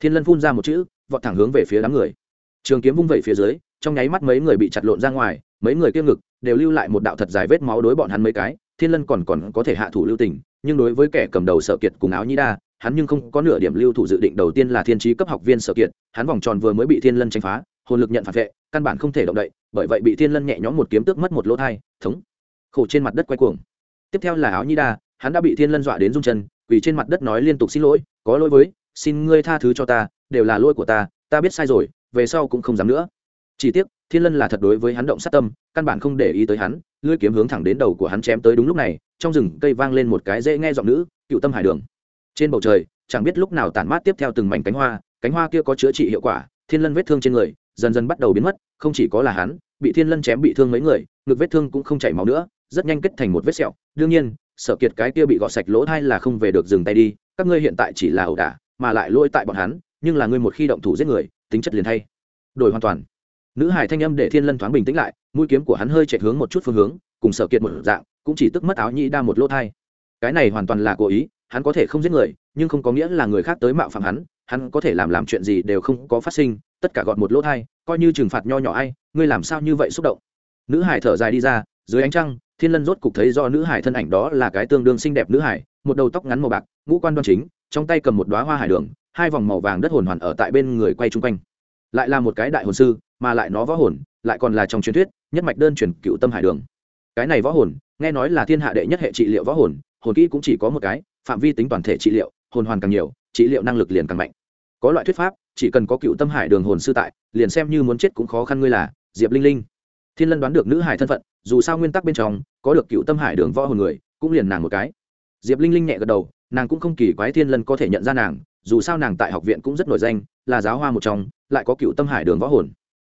Thiên lân phun ra một chữ, vọt thẳng hướng về phía đám người. Trường kiếm vung vẩy phía dưới, trong nháy mắt mấy người bị chặt lộn ra ngoài, mấy người kia ngực đều lưu lại một đạo thật dài vết máu đối bọn hắn mấy cái, thiên lân còn còn có thể hạ thủ lưu tình, nhưng đối với kẻ cầm đầu sở kiệt cùng áo nhĩ đa, hắn nhưng không có nửa điểm lưu thủ dự định đầu tiên là thiên trí cấp học viên sở kiệt, hắn vòng tròn vừa mới bị thiên lân tranh phá, hồn lực nhận phản vệ, căn bản không thể động đậy, bởi vậy bị thiên lân nhẹ nhõm một kiếm tước mất một lỗ thai, thống khổ trên mặt đất quay cuồng. Tiếp theo là áo nhi đa, hắn đã bị thiên lân dọa đến rung chân, quỳ trên mặt đất nói liên tục xin lỗi, có lỗi với, xin ngươi tha thứ cho ta, đều là lỗi của ta ta biết sai rồi, về sau cũng không dám nữa. Chỉ tiếc, thiên lân là thật đối với hắn động sát tâm, căn bản không để ý tới hắn, lưỡi kiếm hướng thẳng đến đầu của hắn chém tới đúng lúc này, trong rừng cây vang lên một cái dễ nghe giọng nữ, cựu tâm hải đường. Trên bầu trời, chẳng biết lúc nào tản mát tiếp theo từng mảnh cánh hoa cánh hoa kia có chữa trị hiệu quả, thiên lân vết thương trên người dần dần bắt đầu biến mất, không chỉ có là hắn, bị thiên lân chém bị thương mấy người, ngực vết thương cũng không chảy máu nữa rất nhanh kết thành một vết sẹo. Đương nhiên, sở kiệt cái kia bị gọt sạch lỗ thai là không về được dừng tay đi, các ngươi hiện tại chỉ là ẩu đả, mà lại lỗi tại bọn hắn, nhưng là ngươi một khi động thủ giết người, tính chất liền thay. Đổi hoàn toàn. Nữ hải thanh âm để thiên lân thoáng bình tĩnh lại, mũi kiếm của hắn hơi chạy hướng một chút phương hướng, cùng sở kiệt một dạng, cũng chỉ tức mất áo nhĩ đa một lỗ thai. Cái này hoàn toàn là cố ý, hắn có thể không giết người, nhưng không có nghĩa là người khác tới mạo phạm hắn hắn có thể làm làm chuyện gì đều không có phát sinh, tất cả gọn một lỗ thai, coi như trừng phạt nho nhỏ ai, ngươi làm sao như vậy xúc động? Nữ hải thở dài đi ra dưới ánh trăng, thiên lân rốt cục thấy do nữ hải thân ảnh đó là cái tương đương xinh đẹp nữ hải, một đầu tóc ngắn màu bạc, ngũ quan đoan chính, trong tay cầm một đoá hoa hải đường, hai vòng màu vàng đất hồn hoàn ở tại bên người quay chung quanh. Lại là một cái đại hồn sư, mà lại nó võ hồn, lại còn là trong truyền thuyết, nhất mạch đơn truyền cựu tâm hải đường. Cái này võ hồn, nghe nói là thiên hạ đệ nhất hệ trị liệu võ hồn hồn kỹ cũng chỉ có một cái, phạm vi tính toàn thể trị liệu, hồn hoàn càng nhiều, trị liệu năng lực liền càng mạnh. Có loại thuyết pháp, chỉ cần có cựu tâm hải đường hồn sư tại, liền xem như muốn chết cũng khó khăn ngươi là, diệp linh linh thiên lân đoán được nữ hải thân phận, dù sao nguyên tắc bên trong, có được cựu tâm hải đường võ hồn người, cũng liền nàng một cái. Diệp linh linh nhẹ gật đầu, nàng cũng không kỳ quái thiên lân có thể nhận ra nàng, dù sao nàng tại học viện cũng rất nổi danh, là giáo hoa một trong, lại có cựu tâm hải đường võ hồn.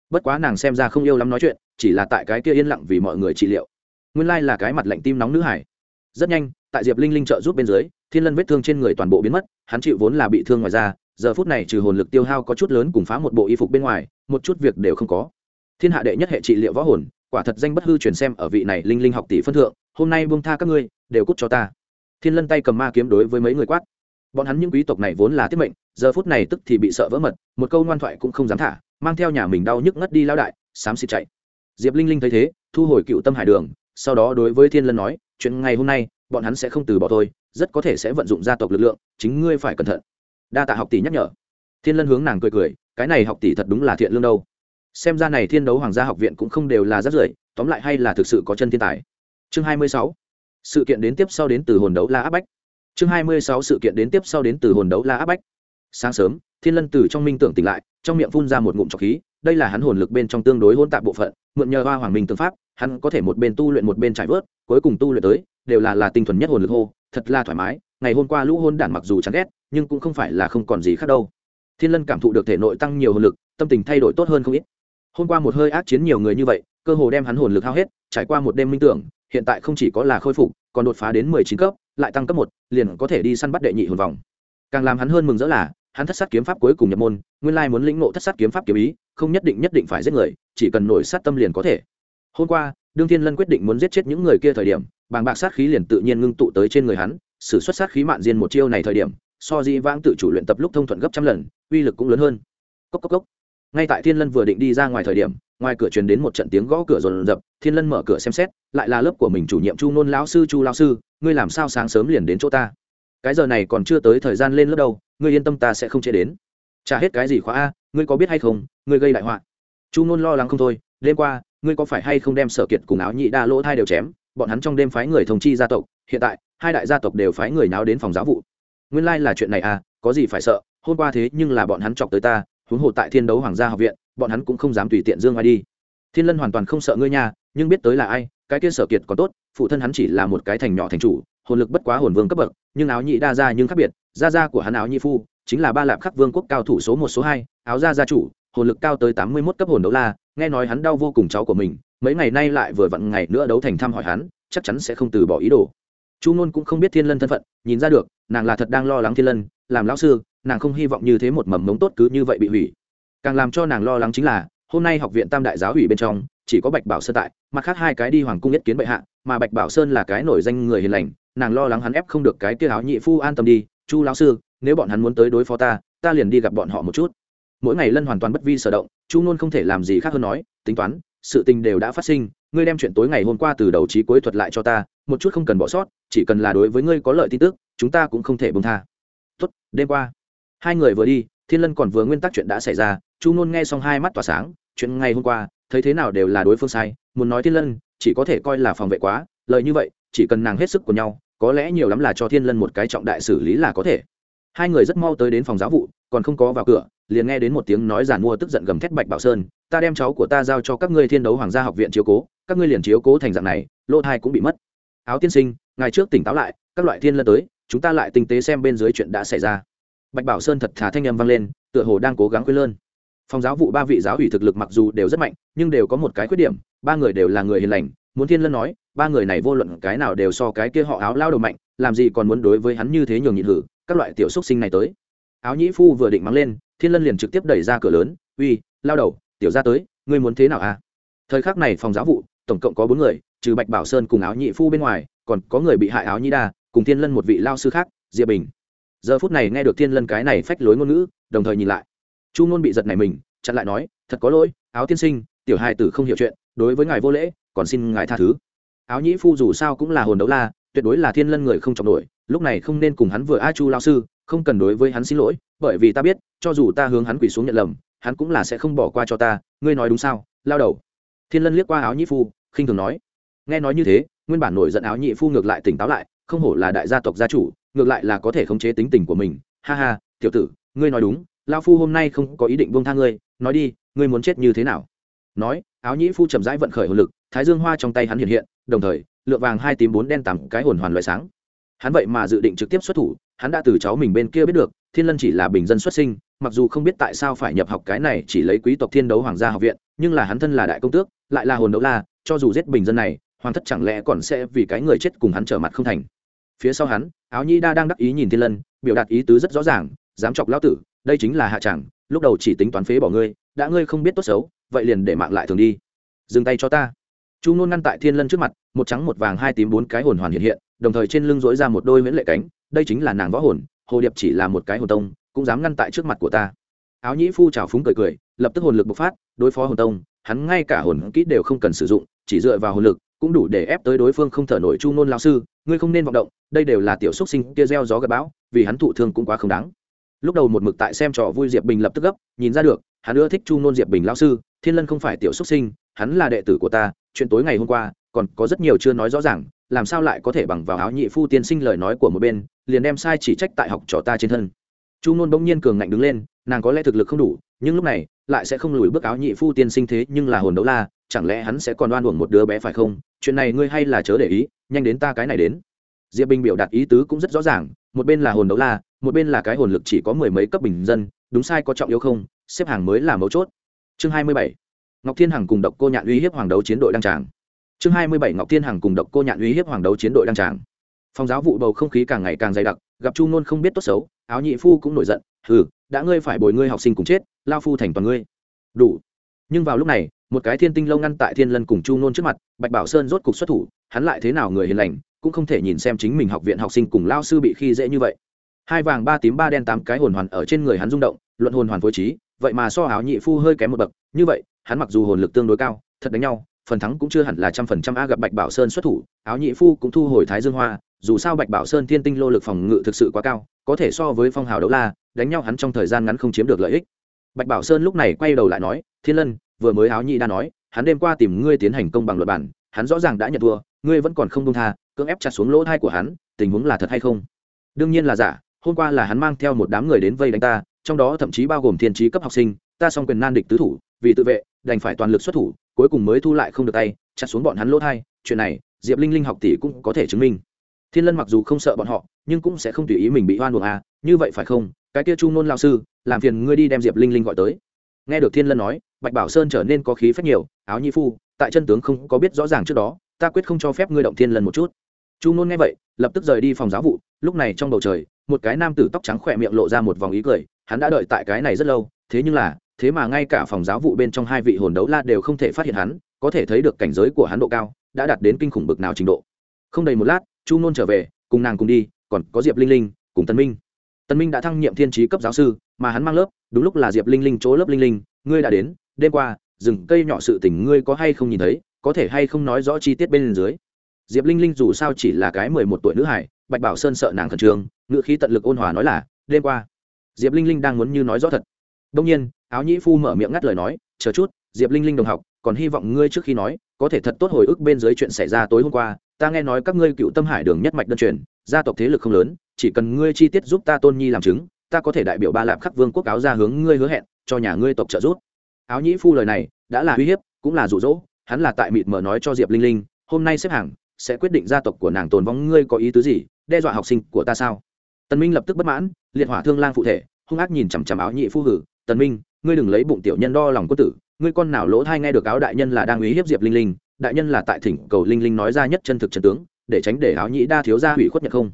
Bất quá nàng xem ra không yêu lắm nói chuyện, chỉ là tại cái kia yên lặng vì mọi người trị liệu. Nguyên lai là cái mặt lạnh tim nóng nữ hải. Rất nhanh, tại diệp linh linh trợ giúp bên dưới, thiên lân vết thương trên người toàn bộ biến mất, hắn chịu vốn là bị thương ngoài ra giờ phút này trừ hồn lực tiêu hao có chút lớn cùng phá một bộ y phục bên ngoài, một chút việc đều không có thiên hạ đệ nhất hệ trị liệu võ hồn, quả thật danh bất hư truyền xem ở vị này linh linh học tỷ phân thượng, hôm nay buông tha các ngươi, đều cút cho ta. Thiên lân tay cầm ma kiếm đối với mấy người quát. Bọn hắn những quý tộc này vốn là tiết mệnh, giờ phút này tức thì bị sợ vỡ mật, một câu ngoan thoại cũng không dám thả, mang theo nhà mình đau nhức ngất đi lao đại, xám xịt chạy. Diệp linh linh thấy thế, thu hồi cựu tâm hải đường, sau đó đối với thiên lân nói, chuyện ngày hôm nay, bọn hắn sẽ không từ bỏ tôi rất có thể sẽ vận dụng gia tộc lực lượng, chính ngươi phải cẩn thận. Đa tạ học tỷ nhắc nhở. Thiên lân hướng nàng cười cười, cái này học tỷ thật đúng là thiện lương đâu xem ra này thiên đấu hoàng gia học viện cũng không đều là rất rưởi, tóm lại hay là thực sự có chân thiên tài. Chương hai mươi sáu. Sự kiện đến tiếp sau đến từ hồn đấu la áp bách. Chương hai mươi sáu sự kiện đến tiếp sau đến từ hồn đấu la áp bách. Sáng sớm, thiên lân từ trong minh tưởng tỉnh lại, trong miệng phun ra một ngụm trọc khí, đây là hắn hồn lực bên trong tương đối hôn tạp bộ phận, mượn nhờ hoa hoàng minh tương pháp, hắn có thể một bên tu luyện một bên trải vớt, cuối cùng tu luyện tới, đều là là tinh thuần nhất hồn lực hô, thật là thoải mái, ngày hôm qua lũ hôn đản mặc dù chán ghét, nhưng cũng không phải là không còn gì khác đâu. Thiên lân cảm thụ được thể nội tăng nhiều hồn lực, tâm tình thay đổi tốt hơn không ít hôm qua một hơi ác chiến nhiều người như vậy, cơ hồ đem hắn hồn lực hao hết, trải qua một đêm minh tưởng, hiện tại không chỉ có là khôi phục, còn đột phá đến mười chín cấp, lại tăng cấp một, liền có thể đi săn bắt đệ nhị hồn vòng. Càng làm hắn hơn mừng rỡ là, hắn thất sát kiếm pháp cuối cùng nhập môn, nguyên lai muốn lĩnh ngộ thất sát kiếm pháp kiếm ý, không nhất định nhất định phải giết người, chỉ cần nổi sát tâm liền có thể. Hôm qua, đương thiên lân quyết định muốn giết chết những người kia thời điểm, bàng bạc sát khí liền tự nhiên ngưng tụ tới trên người hắn, sử xuất sát khí mạn diên một chiêu này thời điểm, so di vãng tự chủ luyện tập lúc thông thuận gấp trăm lần, uy lực cũng lớn hơn. Cốc cốc cốc ngay tại thiên lân vừa định đi ra ngoài thời điểm, ngoài cửa truyền đến một trận tiếng gõ cửa rồn rập, thiên lân mở cửa xem xét, lại là lớp của mình chủ nhiệm chu nôn lão sư chu lão sư, ngươi làm sao sáng sớm liền đến chỗ ta? Cái giờ này còn chưa tới thời gian lên lớp đâu, ngươi yên tâm ta sẽ không chế đến. Trả hết cái gì khóa a, ngươi có biết hay không, ngươi gây đại họa? Chu nôn lo lắng không thôi, đêm qua, ngươi có phải hay không đem sở kiệt cùng áo nhị đa lỗ thai đều chém? Bọn hắn trong đêm phái người thông chi gia tộc, hiện tại, hai đại gia tộc đều phái người náo đến phòng giáo vụ. Nguyên lai là chuyện này à có gì phải sợ, hôm qua thế nhưng là bọn hắn chọc tới ta huống hồ tại thiên đấu hoàng gia học viện, bọn hắn cũng không dám tùy tiện dương ai đi. Thiên lân hoàn toàn không sợ ngươi nha, nhưng biết tới là ai, cái kia sở kiệt có tốt, phụ thân hắn chỉ là một cái thành nhỏ thành chủ, hồn lực bất quá hồn vương cấp bậc, nhưng áo nhị đa ra nhưng khác biệt, gia gia của hắn áo nhị phu, chính là ba lạp khắc vương quốc cao thủ số một, số hai, áo gia gia chủ, hồn lực cao tới tám mươi mốt cấp hồn đấu la, nghe nói hắn đau vô cùng cháu của mình, mấy ngày nay lại vừa vặn ngày nữa đấu thành thăm hỏi hắn, chắc chắn sẽ không từ bỏ ý đồ. Chu ngôn cũng không biết thiên lân thân phận, nhìn ra được, nàng là thật đang lo lắng thiên lân, làm lão sư nàng không hy vọng như thế một mầm mống tốt cứ như vậy bị hủy. Càng làm cho nàng lo lắng chính là, hôm nay học viện tam đại giáo hủy bên trong, chỉ có bạch bảo sơn tại, mặt khác hai cái đi hoàng cung nhất kiến bệ hạ, mà bạch bảo sơn là cái nổi danh người hiền lành, nàng lo lắng hắn ép không được cái kia áo nhị phu an tâm đi, chu lão sư, nếu bọn hắn muốn tới đối phó ta ta liền đi gặp bọn họ một chút. Mỗi ngày lân hoàn toàn bất vi sở động, chu luôn không thể làm gì khác hơn nói, tính toán, sự tình đều đã phát sinh, ngươi đem chuyện tối ngày hôm qua từ đầu trí cuối thuật lại cho ta, một chút không cần bỏ sót, chỉ cần là đối với ngươi có lợi tin tức, chúng ta cũng không thể bông tha. Tốt, đêm qua hai người vừa đi, thiên lân còn vừa nguyên tắc chuyện đã xảy ra, chu nôn nghe xong hai mắt tỏa sáng, chuyện ngày hôm qua, thấy thế nào đều là đối phương sai, muốn nói thiên lân, chỉ có thể coi là phòng vệ quá, lợi như vậy, chỉ cần nàng hết sức của nhau, có lẽ nhiều lắm là cho thiên lân một cái trọng đại xử lý là có thể. Hai người rất mau tới đến phòng giáo vụ, còn không có vào cửa, liền nghe đến một tiếng nói giản mua tức giận gầm thét bạch bảo sơn, ta đem cháu của ta giao cho các ngươi thiên đấu hoàng gia học viện chiếu cố, các ngươi liền chiếu cố thành dạng này lô thai cũng bị mất. Áo tiên sinh ngày trước tỉnh táo lại, các loại thiên lân tới, chúng ta lại tinh tế xem bên dưới chuyện đã xảy ra bạch bảo sơn thật thà thanh âm vang lên, tựa hồ đang cố gắng quên lơn. Phòng giáo vụ ba vị giáo ủy thực lực mặc dù đều rất mạnh, nhưng đều có một cái khuyết điểm, ba người đều là người hiền lành. Muốn thiên lân nói, ba người này vô luận cái nào đều so cái kia họ áo lao đầu mạnh, làm gì còn muốn đối với hắn như thế nhường nhịn hử, các loại tiểu xúc sinh này tới. Áo nhĩ phu vừa định mắng lên, thiên lân liền trực tiếp đẩy ra cửa lớn, uy, lao đầu, tiểu ra tới, ngươi muốn thế nào à? Thời khắc này phòng giáo vụ, tổng cộng có bốn người, trừ bạch bảo sơn cùng áo nhị phu bên ngoài, còn có người bị hại áo nhĩ đa, cùng thiên lân một vị lao sư khác, diệp bình giờ phút này nghe được thiên lân cái này phách lối ngôn ngữ, đồng thời nhìn lại. Chu ngôn bị giật này mình, chặn lại nói, thật có lỗi, áo tiên sinh, tiểu hai tử không hiểu chuyện, đối với ngài vô lễ, còn xin ngài tha thứ. Áo nhĩ phu dù sao cũng là hồn đấu la, tuyệt đối là thiên lân người không trọng nổi, lúc này không nên cùng hắn vừa a chu lao sư, không cần đối với hắn xin lỗi, bởi vì ta biết, cho dù ta hướng hắn quỳ xuống nhận lầm, hắn cũng là sẽ không bỏ qua cho ta, ngươi nói đúng sao, lao đầu. Thiên lân liếc qua áo nhĩ phu, khinh thường nói. Nghe nói như thế, nguyên bản nổi giận áo Nhĩ phu ngược lại tỉnh táo lại, không hổ là đại gia tộc gia chủ ngược lại là có thể khống chế tính tình của mình. Ha ha, tiểu tử, ngươi nói đúng lao phu hôm nay không có ý định buông tha ngươi, nói đi, ngươi muốn chết như thế nào? Nói, áo nhĩ phu chậm rãi vận khởi hồn lực, thái dương hoa trong tay hắn hiện hiện, đồng thời, lượng vàng hai tím bốn đen tặng cái hồn hoàn loại sáng. Hắn vậy mà dự định trực tiếp xuất thủ, hắn đã từ cháu mình bên kia biết được, thiên lân chỉ là bình dân xuất sinh, mặc dù không biết tại sao phải nhập học cái này chỉ lấy quý tộc thiên đấu hoàng gia học viện, nhưng là hắn thân là đại công tước, lại là hồn đấu la, cho dù giết bình dân này, hoàng thất chẳng lẽ còn sẽ vì cái người chết cùng hắn trở mặt không thành? Phía sau hắn, áo nhi đa đang đắc ý nhìn thiên lân, biểu đạt ý tứ rất rõ ràng, dám chọc lao tử, đây chính là hạ chẳng, lúc đầu chỉ tính toán phế bỏ ngươi, đã ngươi không biết tốt xấu, vậy liền để mạng lại thường đi. Dừng tay cho ta. Chu nôn ngăn tại thiên lân trước mặt, một trắng một vàng hai tím bốn cái hồn hoàn hiện hiện, đồng thời trên lưng dối ra một đôi miễn lệ cánh, đây chính là nàng võ hồn, hồ điệp chỉ là một cái hồn tông, cũng dám ngăn tại trước mặt của ta. Áo nhĩ phu trào phúng cười cười, lập tức hồn lực bộc phát, đối phó hồn tông, hắn ngay cả hồn kỹ đều không cần sử dụng, chỉ dựa vào hồn lực cũng đủ để ép tới đối phương không thở nổi chu nôn lao sư, ngươi không nên vọng động, đây đều là tiểu xúc sinh kia gieo gió gặp bão, vì hắn thụ thương cũng quá không đáng. Lúc đầu một mực tại xem trò vui diệp bình lập tức gấp, nhìn ra được, hắn ưa thích chu nôn diệp bình lao sư, thiên lân không phải tiểu xúc sinh, hắn là đệ tử của ta, chuyện tối ngày hôm qua, còn có rất nhiều chưa nói rõ ràng, làm sao lại có thể bằng vào áo nhị phu tiên sinh lời nói của một bên, liền đem sai chỉ trách tại học trò ta trên thân. Chu nôn bỗng nhiên cường ngạnh đứng lên, nàng có lẽ thực lực không đủ, nhưng lúc này, lại sẽ không lùi bước áo nhị phu tiên sinh thế nhưng là hồn đấu la chẳng lẽ hắn sẽ còn đoan uổng một đứa bé phải không? Chuyện này ngươi hay là chớ để ý nhanh đến ta cái này đến. Diệp bình biểu đạt ý tứ cũng rất rõ ràng một bên là hồn đấu la một bên là cái hồn lực chỉ có mười mấy cấp bình dân đúng sai có trọng yếu không? Xếp hàng mới là mấu chốt. Chương hai mươi bảy ngọc thiên hằng cùng độc cô nhạn uy hiếp hoàng đấu chiến đội đăng tràng. Chương hai mươi bảy ngọc thiên hằng cùng độc cô nhạn uy hiếp hoàng đấu chiến đội đăng tràng. Phòng giáo vụ bầu không khí càng ngày càng dày đặc gặp chu nôn không biết tốt xấu áo nhị phu cũng nổi giận Ừ, đã ngươi phải bồi ngươi học sinh cùng chết lao phu thành toàn ngươi. Đủ. Nhưng vào lúc này một cái thiên tinh lâu ngăn tại thiên lân cùng chu nôn trước mặt, bạch bảo sơn rốt cục xuất thủ, hắn lại thế nào người hiền lành, cũng không thể nhìn xem chính mình học viện học sinh cùng lao sư bị khi dễ như vậy. Hai vàng ba tím ba đen tám cái hồn hoàn ở trên người hắn rung động, luận hồn hoàn phối trí, vậy mà so áo nhị phu hơi kém một bậc, như vậy, hắn mặc dù hồn lực tương đối cao, thật đánh nhau, phần thắng cũng chưa hẳn là trăm phần trăm a gặp bạch bảo sơn xuất thủ, áo nhị phu cũng thu hồi thái dương hoa, dù sao bạch bảo sơn thiên tinh lô lực phòng ngự thực sự quá cao, có thể so với phong hào đấu la, đánh nhau hắn trong thời gian ngắn không chiếm được lợi ích. Bạch bảo sơn lúc này quay đầu lại nói, thiên lân vừa mới áo nhị đã nói, hắn đêm qua tìm ngươi tiến hành công bằng luật bản, hắn rõ ràng đã nhận thua, ngươi vẫn còn không công tha, cưỡng ép chặt xuống lỗ thai của hắn, tình huống là thật hay không? Đương nhiên là giả, hôm qua là hắn mang theo một đám người đến vây đánh ta, trong đó thậm chí bao gồm thiên trí cấp học sinh, ta xong quyền nan địch tứ thủ, vì tự vệ, đành phải toàn lực xuất thủ, cuối cùng mới thu lại không được tay, chặt xuống bọn hắn lỗ thai, chuyện này, diệp linh linh học tỷ cũng có thể chứng minh. Thiên lân mặc dù không sợ bọn họ, nhưng cũng sẽ không tùy ý mình bị hoan buộc à như vậy phải không? Cái kia chu nôn lao sư, làm phiền ngươi đi đem diệp linh linh gọi tới. Nghe được thiên lân nói bạch bảo sơn trở nên có khí phách nhiều, áo nhi phu, tại chân tướng không có biết rõ ràng trước đó, ta quyết không cho phép ngươi động thiên lần một chút. Chu nôn nghe vậy, lập tức rời đi phòng giáo vụ, lúc này trong bầu trời, một cái nam tử tóc trắng khỏe miệng lộ ra một vòng ý cười, hắn đã đợi tại cái này rất lâu, thế nhưng là, thế mà ngay cả phòng giáo vụ bên trong hai vị hồn đấu la đều không thể phát hiện hắn, có thể thấy được cảnh giới của hắn độ cao, đã đạt đến kinh khủng bực nào trình độ. Không đầy một lát, chu nôn trở về, cùng nàng cùng đi, còn có diệp linh linh, cùng tân minh. Tân minh đã thăng nhiệm thiên trí cấp giáo sư, mà hắn mang lớp, đúng lúc là diệp linh linh chỗ lớp linh linh, ngươi đã đến đêm qua, rừng cây nhỏ sự tình ngươi có hay không nhìn thấy, có thể hay không nói rõ chi tiết bên dưới. Diệp linh linh dù sao chỉ là cái mười một tuổi nữ hải, bạch bảo sơn sợ nàng khẩn trương ngự khí tận lực ôn hòa nói là, đêm qua. Diệp linh linh đang muốn như nói rõ thật. Đông nhiên, áo nhĩ phu mở miệng ngắt lời nói, chờ chút, diệp linh linh đồng học, còn hy vọng ngươi trước khi nói, có thể thật tốt hồi ức bên dưới chuyện xảy ra tối hôm qua, ta nghe nói các ngươi cựu tâm hải đường nhất mạch đơn truyền, gia tộc thế lực không lớn, chỉ cần ngươi chi tiết giúp ta tôn nhi làm chứng, ta có thể đại biểu ba lạp khắc vương quốc áo ra hướng ngươi hứa hẹn, cho nhà ngươi tộc trợ giúp áo nhĩ phu lời này đã là uy hiếp, cũng là rụ rỗ hắn là tại mịt mờ nói cho diệp linh linh, hôm nay xếp hàng, sẽ quyết định gia tộc của nàng tồn vong, ngươi có ý tứ gì? Đe dọa học sinh của ta sao? Tần minh lập tức bất mãn, liệt hỏa thương lang phụ thể, hung ác nhìn chằm chằm áo nhị phu hử, tần minh, ngươi đừng lấy bụng tiểu nhân đo lòng quân tử, ngươi con nào lỗ thai nghe được áo đại nhân là đang uy hiếp diệp linh linh, đại nhân là tại thỉnh cầu linh linh nói ra nhất chân thực chân tướng, để tránh để áo nhị đa thiếu gia hủy khuất nhật không?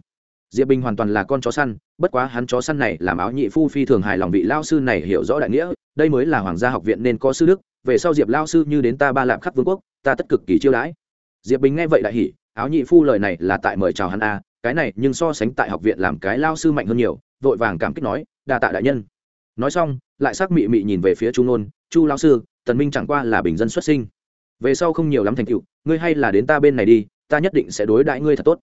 Diệp bình hoàn toàn là con chó săn, bất quá hắn chó săn này làm áo nhị phu phi thường hài lòng vị lao sư này hiểu rõ đại nghĩa, đây mới là hoàng gia học viện nên có sư đức, về sau diệp lao sư như đến ta ba lạp khắp vương quốc, ta tất cực kỳ chiêu đãi. Diệp bình nghe vậy đại hỉ, áo nhị phu lời này là tại mời chào hắn a, cái này nhưng so sánh tại học viện làm cái lao sư mạnh hơn nhiều, vội vàng cảm kích nói, đa tạ đại nhân. Nói xong, lại sắc mị mị nhìn về phía chu nôn, chu lao sư, tần minh chẳng qua là bình dân xuất sinh. Về sau không nhiều lắm thành cựu ngươi hay là đến ta bên này đi, ta nhất định sẽ đối đãi ngươi thật tốt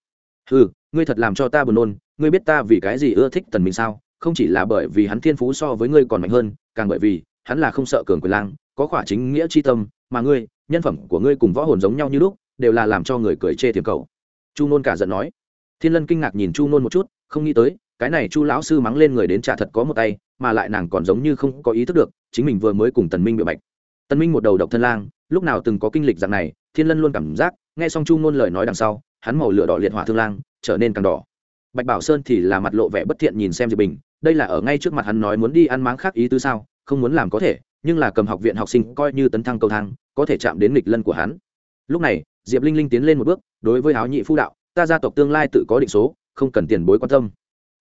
ừ ngươi thật làm cho ta buồn nôn, ngươi biết ta vì cái gì ưa thích tần minh sao? Không chỉ là bởi vì hắn thiên phú so với ngươi còn mạnh hơn, càng bởi vì hắn là không sợ cường quyền lang, có khỏa chính nghĩa chi tâm, mà ngươi, nhân phẩm của ngươi cùng võ hồn giống nhau như lúc, đều là làm cho người cười chê tiềm cầu. Chu nôn cả giận nói. Thiên lân kinh ngạc nhìn chu nôn một chút, không nghĩ tới, cái này chu lão sư mắng lên người đến trả thật có một tay, mà lại nàng còn giống như không có ý thức được, chính mình vừa mới cùng tần minh bị bạch. Tần minh một đầu độc thân lang, lúc nào từng có kinh lịch dạng này, thiên lân luôn cảm giác, nghe xong chu nôn lời nói đằng sau hắn màu lửa đỏ liệt hỏa thương lang, trở nên càng đỏ. Bạch bảo sơn thì là mặt lộ vẻ bất thiện nhìn xem diệp bình, đây là ở ngay trước mặt hắn nói muốn đi ăn máng khác ý tứ sao, không muốn làm có thể, nhưng là cầm học viện học sinh coi như tấn thăng cầu thang, có thể chạm đến nghịch lân của hắn. Lúc này, diệp linh linh tiến lên một bước, đối với áo nhị phu đạo, ta gia tộc tương lai tự có định số, không cần tiền bối quan tâm.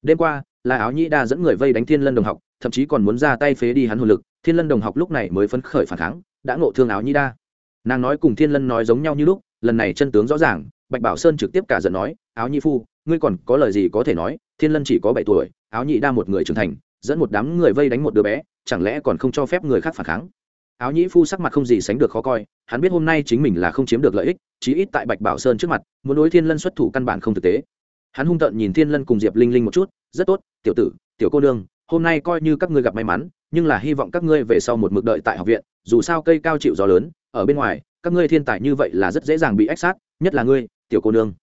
Đêm qua, là áo nhị đa dẫn người vây đánh thiên lân đồng học, thậm chí còn muốn ra tay phế đi hắn hồn lực, thiên lân đồng học lúc này mới phấn khởi phản kháng, đã ngộ thương áo nhị đa. Nàng nói cùng thiên lân nói giống nhau như lúc, lần này chân tướng rõ ràng bạch bảo sơn trực tiếp cả giận nói, áo nhị phu, ngươi còn có lời gì có thể nói? Thiên lân chỉ có bảy tuổi, áo nhị đa một người trưởng thành, dẫn một đám người vây đánh một đứa bé, chẳng lẽ còn không cho phép người khác phản kháng? Áo nhĩ phu sắc mặt không gì sánh được khó coi, hắn biết hôm nay chính mình là không chiếm được lợi ích, chí ít tại bạch bảo sơn trước mặt, muốn đối thiên lân xuất thủ căn bản không thực tế. Hắn hung tợn nhìn thiên lân cùng diệp linh linh một chút, rất tốt, tiểu tử, tiểu cô nương, hôm nay coi như các ngươi gặp may mắn, nhưng là hy vọng các ngươi về sau một mực đợi tại học viện, dù sao cây cao chịu gió lớn, ở bên ngoài, các ngươi thiên tài như vậy là rất dễ dàng bị ách sát, nhất là ngươi tiểu cô nương.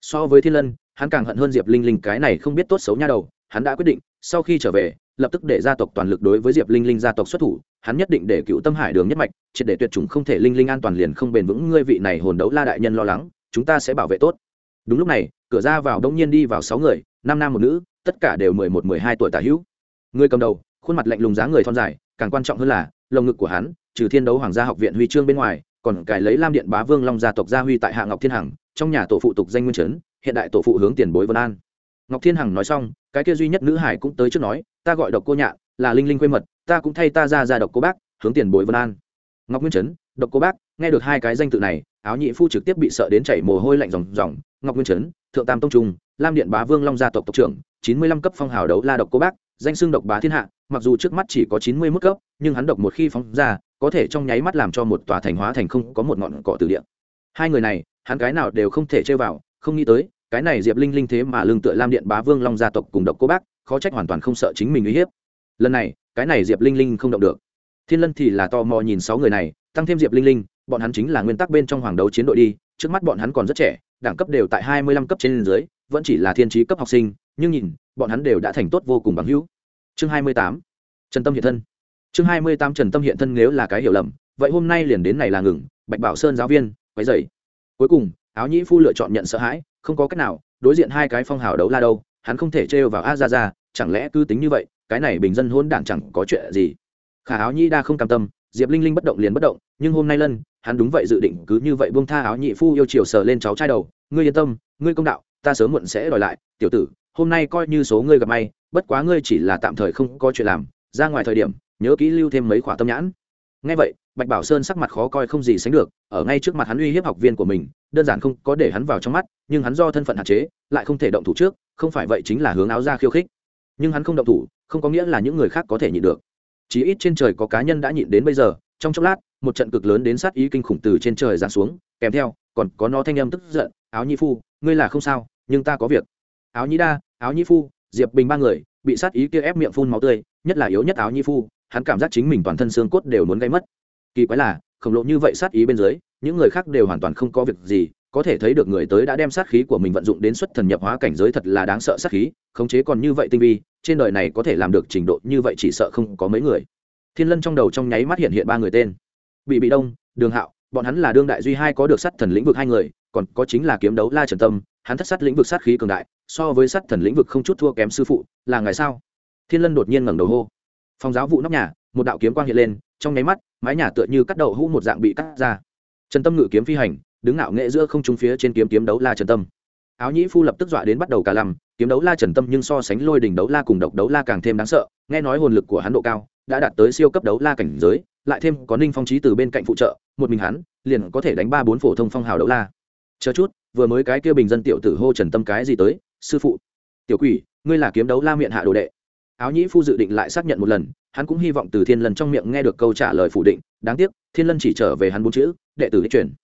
So với thiên lân, hắn càng hận hơn diệp linh linh, cái này không biết tốt xấu nha đầu, hắn đã quyết định, sau khi trở về, lập tức để gia tộc toàn lực đối với diệp linh linh gia tộc xuất thủ, hắn nhất định để cựu tâm hải đường nhất mạch, triệt để tuyệt chủng không thể linh linh an toàn liền không bền vững, ngươi vị này hồn đấu la đại nhân lo lắng, chúng ta sẽ bảo vệ tốt. Đúng lúc này, cửa ra vào đông nhiên đi vào sáu người, năm nam một nữ, tất cả đều mười một, mười hai tuổi tả hữu. Người cầm đầu, khuôn mặt lạnh lùng giá người thon dài, càng quan trọng hơn là, lồng ngực của hắn, trừ thiên đấu hoàng gia học viện huy chương bên ngoài còn cài lấy lam điện bá vương long gia tộc gia huy tại hạ ngọc thiên hằng, trong nhà tổ phụ tục danh nguyên trấn, hiện đại tổ phụ hướng tiền bối vân an. Ngọc thiên hằng nói xong, cái kia duy nhất nữ hải cũng tới trước nói, ta gọi độc cô nhạn, là linh linh quê mật, ta cũng thay ta ra ra độc cô bác, hướng tiền bối vân an. Ngọc nguyên trấn, độc cô bác, nghe được hai cái danh tự này, áo nhị phu trực tiếp bị sợ đến chảy mồ hôi lạnh ròng ròng. Ngọc nguyên trấn, thượng tam tông trung, lam điện bá vương long gia tộc tộc trưởng, chín mươi lăm cấp phong hào đấu la độc cô bác, danh xưng độc bá thiên hạ, mặc dù trước mắt chỉ có chín mươi mức cấp, nhưng hắn độc một khi phóng ra có thể trong nháy mắt làm cho một tòa thành hóa thành không có một ngọn cỏ từ địa. Hai người này, hắn cái nào đều không thể chơi vào, không nghĩ tới, cái này diệp linh linh thế mà lương tựa lam điện bá vương long gia tộc cùng độc cô bác, khó trách hoàn toàn không sợ chính mình uy hiếp. Lần này, cái này diệp linh linh không động được. Thiên lân thì là tò mò nhìn sáu người này, tăng thêm diệp linh linh, bọn hắn chính là nguyên tắc bên trong hoàng đấu chiến đội đi, trước mắt bọn hắn còn rất trẻ, đẳng cấp đều tại hai mươi lăm cấp trên dưới, vẫn chỉ là thiên trí cấp học sinh, nhưng nhìn, bọn hắn đều đã thành tốt vô cùng bằng hữu. Chương hai mươi tám, trần tâm hiện thân chương hai mươi tám trần tâm hiện thân nếu là cái hiểu lầm, vậy hôm nay liền đến này là ngừng, bạch bảo sơn giáo viên, quấy dày cuối cùng, áo nhĩ phu lựa chọn nhận sợ hãi, không có cách nào, đối diện hai cái phong hào đấu la đâu, hắn không thể trêu vào a ra ra chẳng lẽ cứ tính như vậy, cái này bình dân hôn đảng chẳng có chuyện gì. Khả áo nhĩ đa không cam tâm, diệp linh linh bất động liền bất động, nhưng hôm nay lân, hắn đúng vậy dự định cứ như vậy buông tha áo nhị phu yêu chiều sờ lên cháu trai đầu, ngươi yên tâm, ngươi công đạo, ta sớm muộn sẽ đòi lại, tiểu tử, hôm nay coi như số ngươi gặp may, bất quá ngươi chỉ là tạm thời không có chuyện làm, ra ngoài thời điểm nhớ kỹ lưu thêm mấy khỏa tâm nhãn. Ngay vậy, bạch bảo sơn sắc mặt khó coi không gì sánh được, ở ngay trước mặt hắn uy hiếp học viên của mình, đơn giản không có để hắn vào trong mắt, nhưng hắn do thân phận hạn chế, lại không thể động thủ trước, không phải vậy chính là hướng áo ra khiêu khích. Nhưng hắn không động thủ, không có nghĩa là những người khác có thể nhịn được. Chí ít trên trời có cá nhân đã nhịn đến bây giờ, trong chốc lát, một trận cực lớn đến sát ý kinh khủng từ trên trời giáng xuống, kèm theo, còn có nó thanh âm tức giận, áo nhi phu, ngươi là không sao, nhưng ta có việc. Áo nhi đa, áo nhi phu, diệp bình ba người, bị sát ý kia ép miệng phun máu tươi, nhất là yếu nhất áo nhi phu hắn cảm giác chính mình toàn thân xương cốt đều muốn gây mất. Kỳ quái là, khổng lộ như vậy sát ý bên dưới, những người khác đều hoàn toàn không có việc gì, có thể thấy được người tới đã đem sát khí của mình vận dụng đến xuất thần nhập hóa cảnh giới thật là đáng sợ sát khí, khống chế còn như vậy tinh vi, trên đời này có thể làm được trình độ như vậy chỉ sợ không có mấy người. Thiên lân trong đầu trong nháy mắt hiện hiện ba người tên. Bị bị đông, đường hạo, bọn hắn là đương đại duy hai có được sát thần lĩnh vực hai người, còn có chính là kiếm đấu la trần tâm, hắn thất sát lĩnh vực sát khí cường đại, so với sát thần lĩnh vực không chút thua kém sư phụ, là ngày sao? Thiên lân đột nhiên ngẩng đầu hô phòng giáo vụ nóc nhà, một đạo kiếm quang hiện lên, trong nháy mắt, mái nhà tựa như cắt đậu hũ một dạng bị cắt ra. Trần tâm ngự kiếm phi hành, đứng ngạo nghệ giữa không trung phía trên kiếm kiếm đấu la trần tâm. Áo nhĩ phu lập tức dọa đến bắt đầu cả lầm kiếm đấu la trần tâm nhưng so sánh lôi đỉnh đấu la cùng độc đấu la càng thêm đáng sợ, nghe nói hồn lực của hắn độ cao đã đạt tới siêu cấp đấu la cảnh giới, lại thêm có ninh phong trí từ bên cạnh phụ trợ, một mình hắn liền có thể đánh ba bốn phổ thông phong hào đấu la. Chờ chút, vừa mới cái kia bình dân tiểu tử hô trần tâm cái gì tới, sư phụ. Tiểu quỷ, ngươi là kiếm đấu la miệng hạ đồ đệ áo nhĩ phu dự định lại xác nhận một lần, hắn cũng hy vọng từ thiên lân trong miệng nghe được câu trả lời phủ định, đáng tiếc, thiên lân chỉ trở về hắn bốn chữ, đệ tử đi chuyển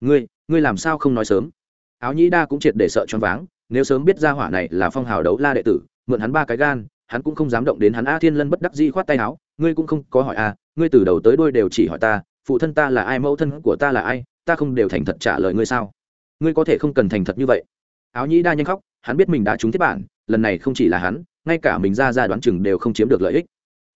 ngươi ngươi làm sao không nói sớm? Áo nhĩ đa cũng triệt để sợ choáng váng, nếu sớm biết ra hỏa này là phong hào đấu la đệ tử, mượn hắn ba cái gan, hắn cũng không dám động đến hắn. A thiên lân bất đắc dĩ khoát tay áo, ngươi cũng không có hỏi a ngươi từ đầu tới đôi đều chỉ hỏi ta, phụ thân ta là ai, mẫu thân của ta là ai, ta không đều thành thật trả lời ngươi sao? Ngươi có thể không cần thành thật như vậy. Áo nhĩ đa nhanh khóc, hắn biết mình đã trúng thiết bản, lần này không chỉ là hắn ngay cả mình ra ra đoán chừng đều không chiếm được lợi ích.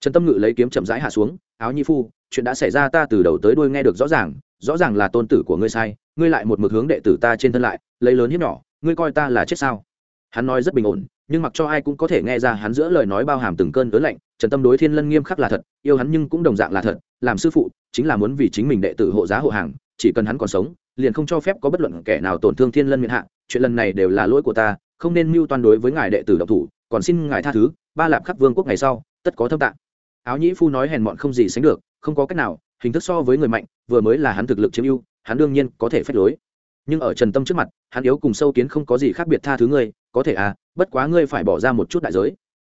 Trần tâm ngự lấy kiếm chậm rãi hạ xuống, áo Nhi phu, chuyện đã xảy ra ta từ đầu tới đuôi nghe được rõ ràng rõ ràng là tôn tử của ngươi sai, ngươi lại một mực hướng đệ tử ta trên thân lại, lấy lớn hiếp nhỏ, ngươi coi ta là chết sao? Hắn nói rất bình ổn, nhưng mặc cho ai cũng có thể nghe ra hắn giữa lời nói bao hàm từng cơn ớn lạnh, trần tâm đối thiên lân nghiêm khắc là thật, yêu hắn nhưng cũng đồng dạng là thật, làm sư phụ chính là muốn vì chính mình đệ tử hộ giá hộ hàng, chỉ cần hắn còn sống, liền không cho phép có bất luận kẻ nào tổn thương thiên lân miền hạ, chuyện lần này đều là lỗi của ta, không nên mưu toan đối với ngài đệ tử độc thủ còn xin ngài tha thứ, ba lạp khắc vương quốc ngày sau, tất có thâm tạng. Áo nhĩ phu nói hèn mọn không gì sánh được, không có cách nào, hình thức so với người mạnh, vừa mới là hắn thực lực chiếm ưu, hắn đương nhiên có thể phép lối. Nhưng ở trần tâm trước mặt, hắn yếu cùng sâu kiến không có gì khác biệt tha thứ ngươi, có thể à bất quá ngươi phải bỏ ra một chút đại giới.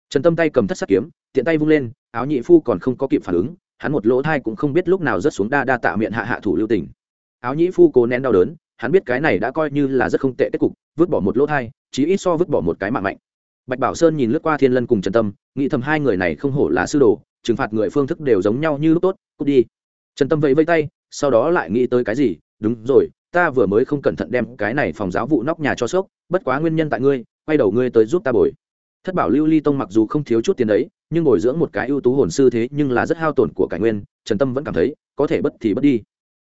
Trần tâm tay cầm thất sắt kiếm, tiện tay vung lên, áo nhị phu còn không có kịp phản ứng, hắn một lỗ thai cũng không biết lúc nào rớt xuống đa đa tạ miệng hạ hạ thủ lưu tình. Áo nhị phu cố nén đau đớn, hắn biết cái này đã coi như là rất không tệ kết cục, vứt bỏ một lỗ thai, chí ít so vứt bỏ một cái mạng mạnh bạch bảo sơn nhìn lướt qua thiên lân cùng trần tâm, nghĩ thầm hai người này không hổ là sư đồ, trừng phạt người phương thức đều giống nhau như lúc tốt, cút đi. Trần tâm vẫy vây tay, sau đó lại nghĩ tới cái gì, đúng rồi, ta vừa mới không cẩn thận đem cái này phòng giáo vụ nóc nhà cho sốc, bất quá nguyên nhân tại ngươi, quay đầu ngươi tới giúp ta bồi. Thất bảo lưu ly tông mặc dù không thiếu chút tiền đấy, nhưng bồi dưỡng một cái ưu tú hồn sư thế nhưng là rất hao tổn của cải nguyên, trần tâm vẫn cảm thấy, có thể bất thì bất đi.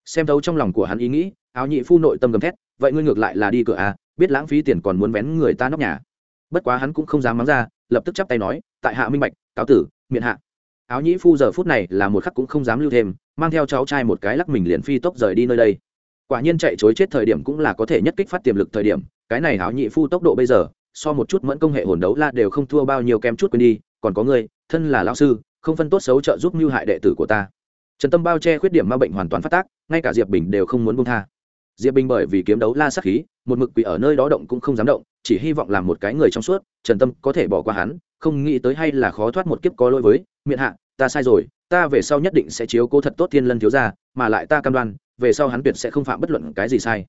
Xem thấu trong lòng của hắn ý nghĩ, áo nhị phu nội tâm gầm thét, vậy ngươi ngược lại là đi cửa à biết lãng phí tiền còn muốn vén người ta nóc nhà bất quá hắn cũng không dám mắng ra, lập tức chắp tay nói, tại hạ minh bạch, cáo tử miệng hạ. Áo nhĩ phu giờ phút này là một khắc cũng không dám lưu thêm, mang theo cháu trai một cái lắc mình liền phi tốc rời đi nơi đây. Quả nhiên chạy chối chết thời điểm cũng là có thể nhất kích phát tiềm lực thời điểm, cái này áo nhĩ phu tốc độ bây giờ, so một chút mẫn công hệ hồn đấu la đều không thua bao nhiêu kem chút quên đi, còn có người thân là lão sư, không phân tốt xấu trợ giúp mưu hại đệ tử của ta. Trần tâm bao che khuyết điểm ma bệnh hoàn toàn phát tác, ngay cả diệp bình đều không muốn buông tha. Diệp bình bởi vì kiếm đấu la sắc khí, một mực quỷ ở nơi đó động cũng không dám động chỉ hy vọng làm một cái người trong suốt, trần tâm có thể bỏ qua hắn, không nghĩ tới hay là khó thoát một kiếp có lỗi với, miệng hạ, ta sai rồi, ta về sau nhất định sẽ chiếu cố thật tốt thiên lân thiếu gia, mà lại ta cam đoan, về sau hắn tuyệt sẽ không phạm bất luận cái gì sai.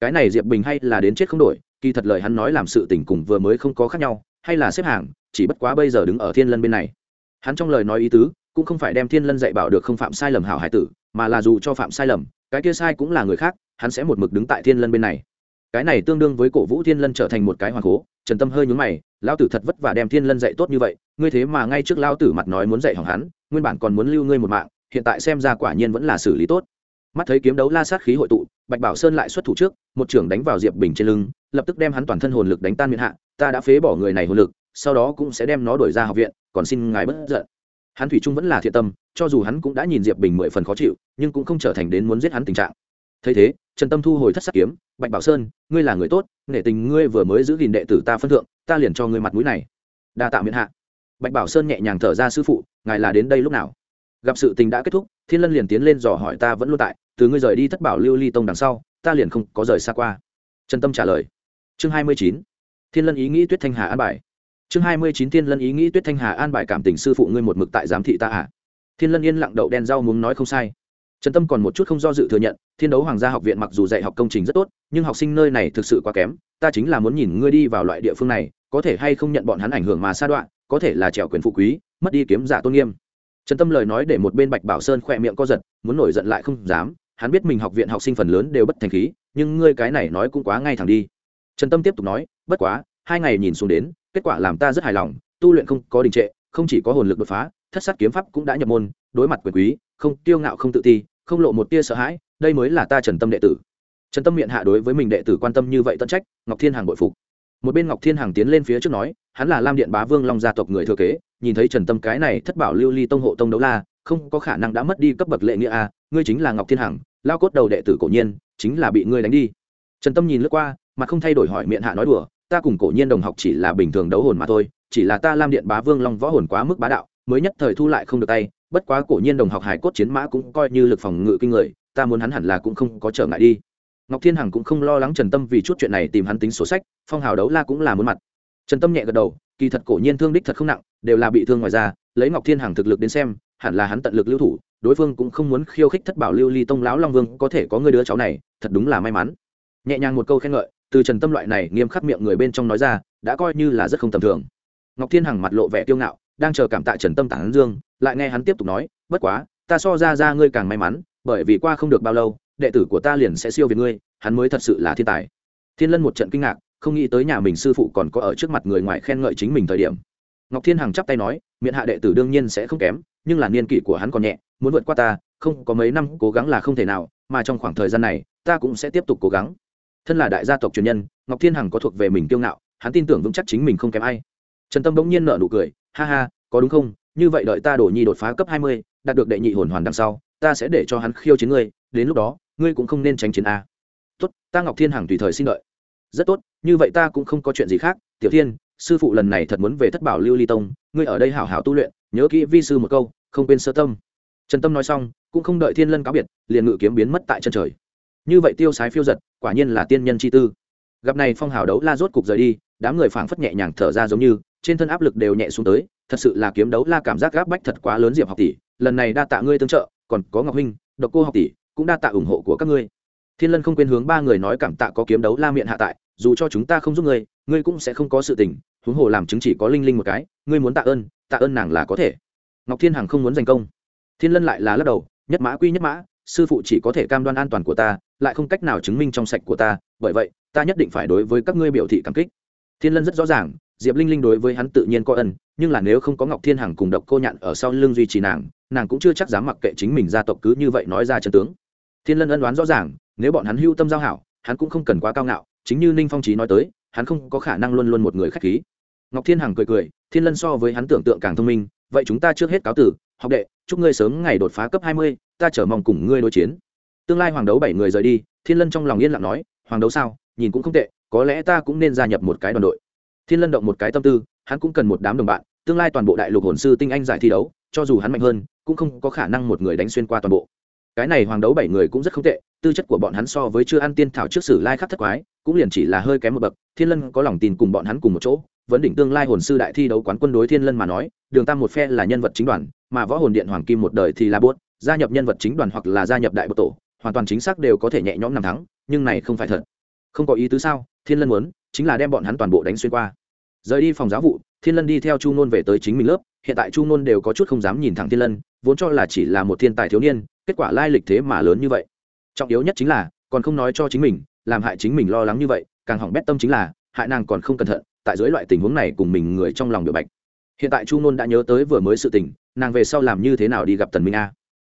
Cái này diệp bình hay là đến chết không đổi, kỳ thật lời hắn nói làm sự tình cùng vừa mới không có khác nhau, hay là xếp hàng, chỉ bất quá bây giờ đứng ở thiên lân bên này. Hắn trong lời nói ý tứ, cũng không phải đem thiên lân dạy bảo được không phạm sai lầm hảo hải tử, mà là dù cho phạm sai lầm, cái kia sai cũng là người khác, hắn sẽ một mực đứng tại thiên lân bên này cái này tương đương với cổ vũ thiên lân trở thành một cái hoàng cố. Trần tâm hơi nhúng mày lao tử thật vất vả đem thiên lân dạy tốt như vậy, ngươi thế mà ngay trước lao tử mặt nói muốn dạy hỏng hắn, nguyên bản còn muốn lưu ngươi một mạng, hiện tại xem ra quả nhiên vẫn là xử lý tốt. Mắt thấy kiếm đấu la sát khí hội tụ, bạch bảo sơn lại xuất thủ trước, một trưởng đánh vào diệp bình trên lưng, lập tức đem hắn toàn thân hồn lực đánh tan miệng hạ, ta đã phế bỏ người này hồn lực, sau đó cũng sẽ đem nó đổi ra học viện, còn xin ngài bất giận. Hắn thủy trung vẫn là thiện tâm, cho dù hắn cũng đã nhìn diệp bình mười phần khó chịu, nhưng cũng không trở thành đến muốn giết hắn tình trạng thấy thế, trần tâm thu hồi thất sắc kiếm, bạch bảo sơn, ngươi là người tốt, nể tình ngươi vừa mới giữ gìn đệ tử ta phân thượng, ta liền cho ngươi mặt mũi này. Đa tạ miễn hạ. Bạch bảo sơn nhẹ nhàng thở ra, sư phụ, ngài là đến đây lúc nào? Gặp sự tình đã kết thúc, thiên lân liền tiến lên dò hỏi ta vẫn luôn tại, từ ngươi rời đi thất bảo lưu ly tông đằng sau, ta liền không có rời xa qua. Trần tâm trả lời. Chương hai mươi chín, thiên lân ý nghĩ tuyết thanh hà an bài. Chương hai mươi chín, thiên lân ý nghĩ tuyết thanh hà an bài cảm tình sư phụ ngươi một mực tại giám thị ta à? Thiên lân yên lặng đậu đen rau muốn nói không sai trần tâm còn một chút không do dự thừa nhận, thiên đấu hoàng gia học viện mặc dù dạy học công trình rất tốt, nhưng học sinh nơi này thực sự quá kém, ta chính là muốn nhìn ngươi đi vào loại địa phương này, có thể hay không nhận bọn hắn ảnh hưởng mà sa đoạn có thể là trèo quyền phụ quý, mất đi kiếm giả tôn nghiêm. Trần tâm lời nói để một bên bạch bảo sơn khỏe miệng co giật, muốn nổi giận lại không dám, hắn biết mình học viện học sinh phần lớn đều bất thành khí, nhưng ngươi cái này nói cũng quá ngay thẳng đi. Trần tâm tiếp tục nói, bất quá, hai ngày nhìn xuống đến, kết quả làm ta rất hài lòng, tu luyện không có đình trệ, không chỉ có hồn lực đột phá, thất sát kiếm pháp cũng đã nhập môn đối mặt quyền quý, không tiêu ngạo, không tự ti, không lộ một tia sợ hãi, đây mới là ta trần tâm đệ tử. Trần tâm miệng hạ đối với mình đệ tử quan tâm như vậy tận trách, ngọc thiên hằng bội phục. Một bên ngọc thiên hằng tiến lên phía trước nói, hắn là lam điện bá vương long gia tộc người thừa kế, nhìn thấy trần tâm cái này thất bảo lưu ly tông hộ tông đấu la, không có khả năng đã mất đi cấp bậc lệ nghĩa a ngươi chính là ngọc thiên hằng, lao cốt đầu đệ tử cổ nhiên, chính là bị ngươi đánh đi. Trần tâm nhìn lướt qua mà không thay đổi hỏi miệng hạ nói đùa, ta cùng cổ nhiên đồng học chỉ là bình thường đấu hồn mà thôi, chỉ là ta lam điện bá vương long võ hồn quá mức bá đạo, mới nhất thời thu lại không được tay bất quá cổ nhiên đồng học hải cốt chiến mã cũng coi như lực phòng ngự kinh người, ta muốn hắn hẳn là cũng không có trở ngại đi. Ngọc thiên hằng cũng không lo lắng trần tâm vì chút chuyện này tìm hắn tính sổ sách, phong hào đấu la cũng là muốn mặt. Trần tâm nhẹ gật đầu, kỳ thật cổ nhiên thương đích thật không nặng, đều là bị thương ngoài ra lấy ngọc thiên hằng thực lực đến xem, hẳn là hắn tận lực lưu thủ, đối phương cũng không muốn khiêu khích thất bảo lưu ly tông lão long vương, có thể có người đứa cháu này, thật đúng là may mắn. Nhẹ nhàng một câu khen ngợi, từ trần tâm loại này nghiêm khắc miệng người bên trong nói ra, đã coi như là rất không tầm thường. Ngọc thiên hằng mặt lộ vẻ kiêu ngạo đang chờ cảm tạ trần tâm tản dương, lại nghe hắn tiếp tục nói, bất quá, ta so ra ra ngươi càng may mắn, bởi vì qua không được bao lâu, đệ tử của ta liền sẽ siêu việt ngươi, hắn mới thật sự là thiên tài. Thiên lân một trận kinh ngạc, không nghĩ tới nhà mình sư phụ còn có ở trước mặt người ngoài khen ngợi chính mình thời điểm. Ngọc thiên hằng chắp tay nói, miệng hạ đệ tử đương nhiên sẽ không kém, nhưng là niên kỷ của hắn còn nhẹ, muốn vượt qua ta, không có mấy năm cố gắng là không thể nào, mà trong khoảng thời gian này, ta cũng sẽ tiếp tục cố gắng. Thân là đại gia tộc truyền nhân, ngọc thiên hằng có thuộc về mình kiêu ngạo, hắn tin tưởng vững chắc chính mình không kém ai trần tâm bỗng nhiên nở nụ cười, ha ha, có đúng không? Như vậy đợi ta đổ nhi đột phá cấp hai mươi, đạt được đệ nhị hồn hoàn đằng sau, ta sẽ để cho hắn khiêu chiến ngươi, đến lúc đó, ngươi cũng không nên tránh chiến a. Tốt, ta ngọc thiên hằng tùy thời xin đợi. Rất tốt, như vậy ta cũng không có chuyện gì khác. Tiểu thiên, sư phụ lần này thật muốn về thất bảo lưu ly tông, ngươi ở đây hảo hảo tu luyện, nhớ kỹ vi sư một câu, không quên sơ tâm. Trần tâm nói xong, cũng không đợi thiên lân cáo biệt, liền ngự kiếm biến mất tại chân trời. Như vậy tiêu sái phiêu giật, quả nhiên là tiên nhân chi tư. Gặp này phong hào đấu la rốt cục rời đi, đám người phảng phất nhẹ nhàng thở ra giống như trên thân áp lực đều nhẹ xuống tới, thật sự là kiếm đấu la cảm giác gáp bách thật quá lớn diệp học tỷ, lần này đa tạ ngươi tương trợ, còn có ngọc huynh, độc cô học tỷ, cũng đa tạ ủng hộ của các ngươi. Thiên lân không quên hướng ba người nói cảm tạ có kiếm đấu la miệng hạ tại, dù cho chúng ta không giúp ngươi ngươi cũng sẽ không có sự tình, huống hồ làm chứng chỉ có linh linh một cái, ngươi muốn tạ ơn tạ ơn nàng là có thể. Ngọc thiên hằng không muốn giành công. Thiên lân lại là lắc đầu, nhất mã quy nhất mã, sư phụ chỉ có thể cam đoan an toàn của ta, lại không cách nào chứng minh trong sạch của ta, bởi vậy, ta nhất định phải đối với các ngươi biểu thị cảm kích. Thiên lân rất rõ ràng diệp linh linh đối với hắn tự nhiên có ân, nhưng là nếu không có ngọc thiên hằng cùng độc cô nhạn ở sau lưng duy trì nàng nàng cũng chưa chắc dám mặc kệ chính mình gia tộc cứ như vậy nói ra chân tướng. Thiên lân ân đoán rõ ràng, nếu bọn hắn hưu tâm giao hảo, hắn cũng không cần quá cao ngạo, chính như ninh phong trí nói tới, hắn không có khả năng luôn luôn một người k h á c h khí. Ngọc thiên hằng cười cười, thiên lân so với hắn tưởng tượng càng thông minh, vậy chúng ta trước hết cáo tử, học đệ, chúc ngươi sớm ngày đột phá cấp hai mươi, ta chờ mong cùng ngươi đối chiến. Tương lai hoàng đấu bảy người rời đi, thiên lân trong lòng yên lặng nói, hoàng đấu sao, nhìn cũng không tệ, có lẽ ta cũng nên gia nhập một cái đoàn đội thiên lân động một cái tâm tư, hắn cũng cần một đám đồng bạn, tương lai toàn bộ đại lục hồn sư tinh anh giải thi đấu, cho dù hắn mạnh hơn, cũng không có khả năng một người đánh xuyên qua toàn bộ. Cái này hoàng đấu bảy người cũng rất không tệ, tư chất của bọn hắn so với chưa ăn tiên thảo trước sử lai khắc thất quái, cũng liền chỉ là hơi kém một bậc, thiên lân có lòng tin cùng bọn hắn cùng một chỗ, vấn đỉnh tương lai hồn sư đại thi đấu quán quân đối thiên lân mà nói, đường tam một phe là nhân vật chính đoàn, mà võ hồn điện hoàng kim một đời thì là buốt, gia nhập nhân vật chính đoàn hoặc là gia nhập đại bộ tổ, hoàn toàn chính xác đều có thể nhẹ nhõm năm thắng, nhưng này không phải thật. Không có ý tứ sao? Thiên lân muốn chính là đem bọn hắn toàn bộ đánh xuyên qua. Rời đi phòng giáo vụ, thiên lân đi theo chu nôn về tới chính mình lớp. Hiện tại chu nôn đều có chút không dám nhìn thẳng thiên lân, vốn cho là chỉ là một thiên tài thiếu niên, kết quả lai lịch thế mà lớn như vậy. Trọng yếu nhất chính là, còn không nói cho chính mình, làm hại chính mình lo lắng như vậy, càng hỏng bét tâm chính là, hại nàng còn không cẩn thận, tại dưới loại tình huống này cùng mình người trong lòng biểu bạch. Hiện tại chu nôn đã nhớ tới vừa mới sự tình, nàng về sau làm như thế nào đi gặp tần minh a.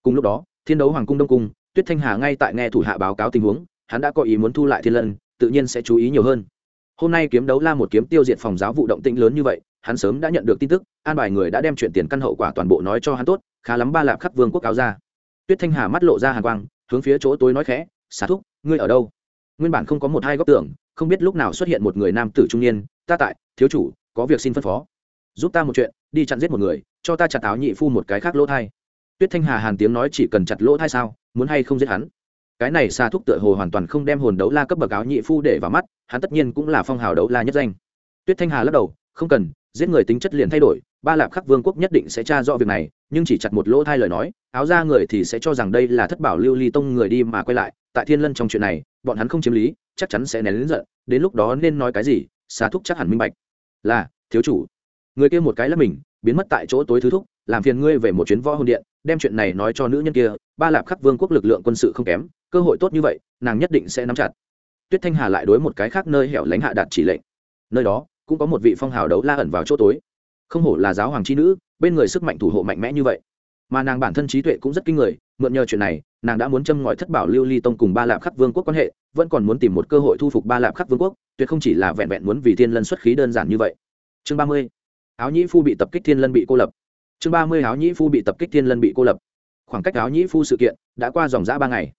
Cùng lúc đó, thiên đấu hoàng cung đông cung, tuyết thanh hà ngay tại nghe thủ hạ báo cáo tình huống, hắn đã có ý muốn thu lại thiên lân, tự nhiên sẽ chú ý nhiều hơn hôm nay kiếm đấu la một kiếm tiêu diệt phòng giáo vụ động tĩnh lớn như vậy, hắn sớm đã nhận được tin tức, an bài người đã đem chuyện tiền căn hậu quả toàn bộ nói cho hắn tốt, khá lắm ba lạp khắp vương quốc cáo ra. Tuyết thanh hà mắt lộ ra hàn quang, hướng phía chỗ tối nói khẽ xá thúc, ngươi ở đâu? Nguyên bản không có một hai góc tưởng, không biết lúc nào xuất hiện một người nam tử trung niên, ta tại, thiếu chủ, có việc xin phân phó. Giúp ta một chuyện, đi chặn giết một người, cho ta chặt áo nhị phu một cái khác lỗ thai. Tuyết thanh hà hàn tiếng nói, chỉ cần chặt lỗ thai sao, muốn hay không giết hắn? Cái này xa thúc tựa hồ hoàn toàn không đem hồn đấu la cấp bậc áo nhị phu để vào mắt, hắn tất nhiên cũng là phong hào đấu la nhất danh. Tuyết thanh hà lắc đầu, không cần, giết người tính chất liền thay đổi, ba lạp khắc vương quốc nhất định sẽ tra rõ việc này, nhưng chỉ chặt một lỗ thai lời nói, áo ra người thì sẽ cho rằng đây là thất bảo lưu ly tông người đi mà quay lại, tại thiên lân trong chuyện này, bọn hắn không chiếm lý, chắc chắn sẽ nén lính giận, đến lúc đó nên nói cái gì xa thúc chắc hẳn minh bạch. Là, thiếu chủ. Người kia một cái là mình, biến mất tại chỗ tối thứ thúc làm phiền ngươi về một chuyến võ hồn điện, đem chuyện này nói cho nữ nhân kia, ba lạp khắc vương quốc lực lượng quân sự không kém, cơ hội tốt như vậy, nàng nhất định sẽ nắm chặt. Tuyết thanh hà lại đối một cái khác nơi hẻo lánh hạ đạt chỉ lệnh. Nơi đó, cũng có một vị phong hào đấu la ẩn vào chỗ tối. Không hổ là giáo hoàng c h i nữ, bên người sức mạnh thủ hộ mạnh mẽ như vậy. Mà nàng bản thân trí tuệ cũng rất kinh người, mượn nhờ chuyện này, nàng đã muốn châm ngòi thất bảo lưu ly tông cùng ba lạp khắc vương quốc quan hệ, vẫn còn muốn tìm một cơ hội thu phục ba lạp khắc vương quốc, tuyệt không chỉ là vẹn vẹn muốn vì thiên lân xuất khí đơn giản như vậy. Chương ba mươi. Áo nhĩ phu bị tập kích thiên lân bị cô lập chương ba mươi áo nhĩ phu bị tập kích thiên lân bị cô lập. Khoảng cách áo nhĩ phu sự kiện đã qua dòng g ba ngày.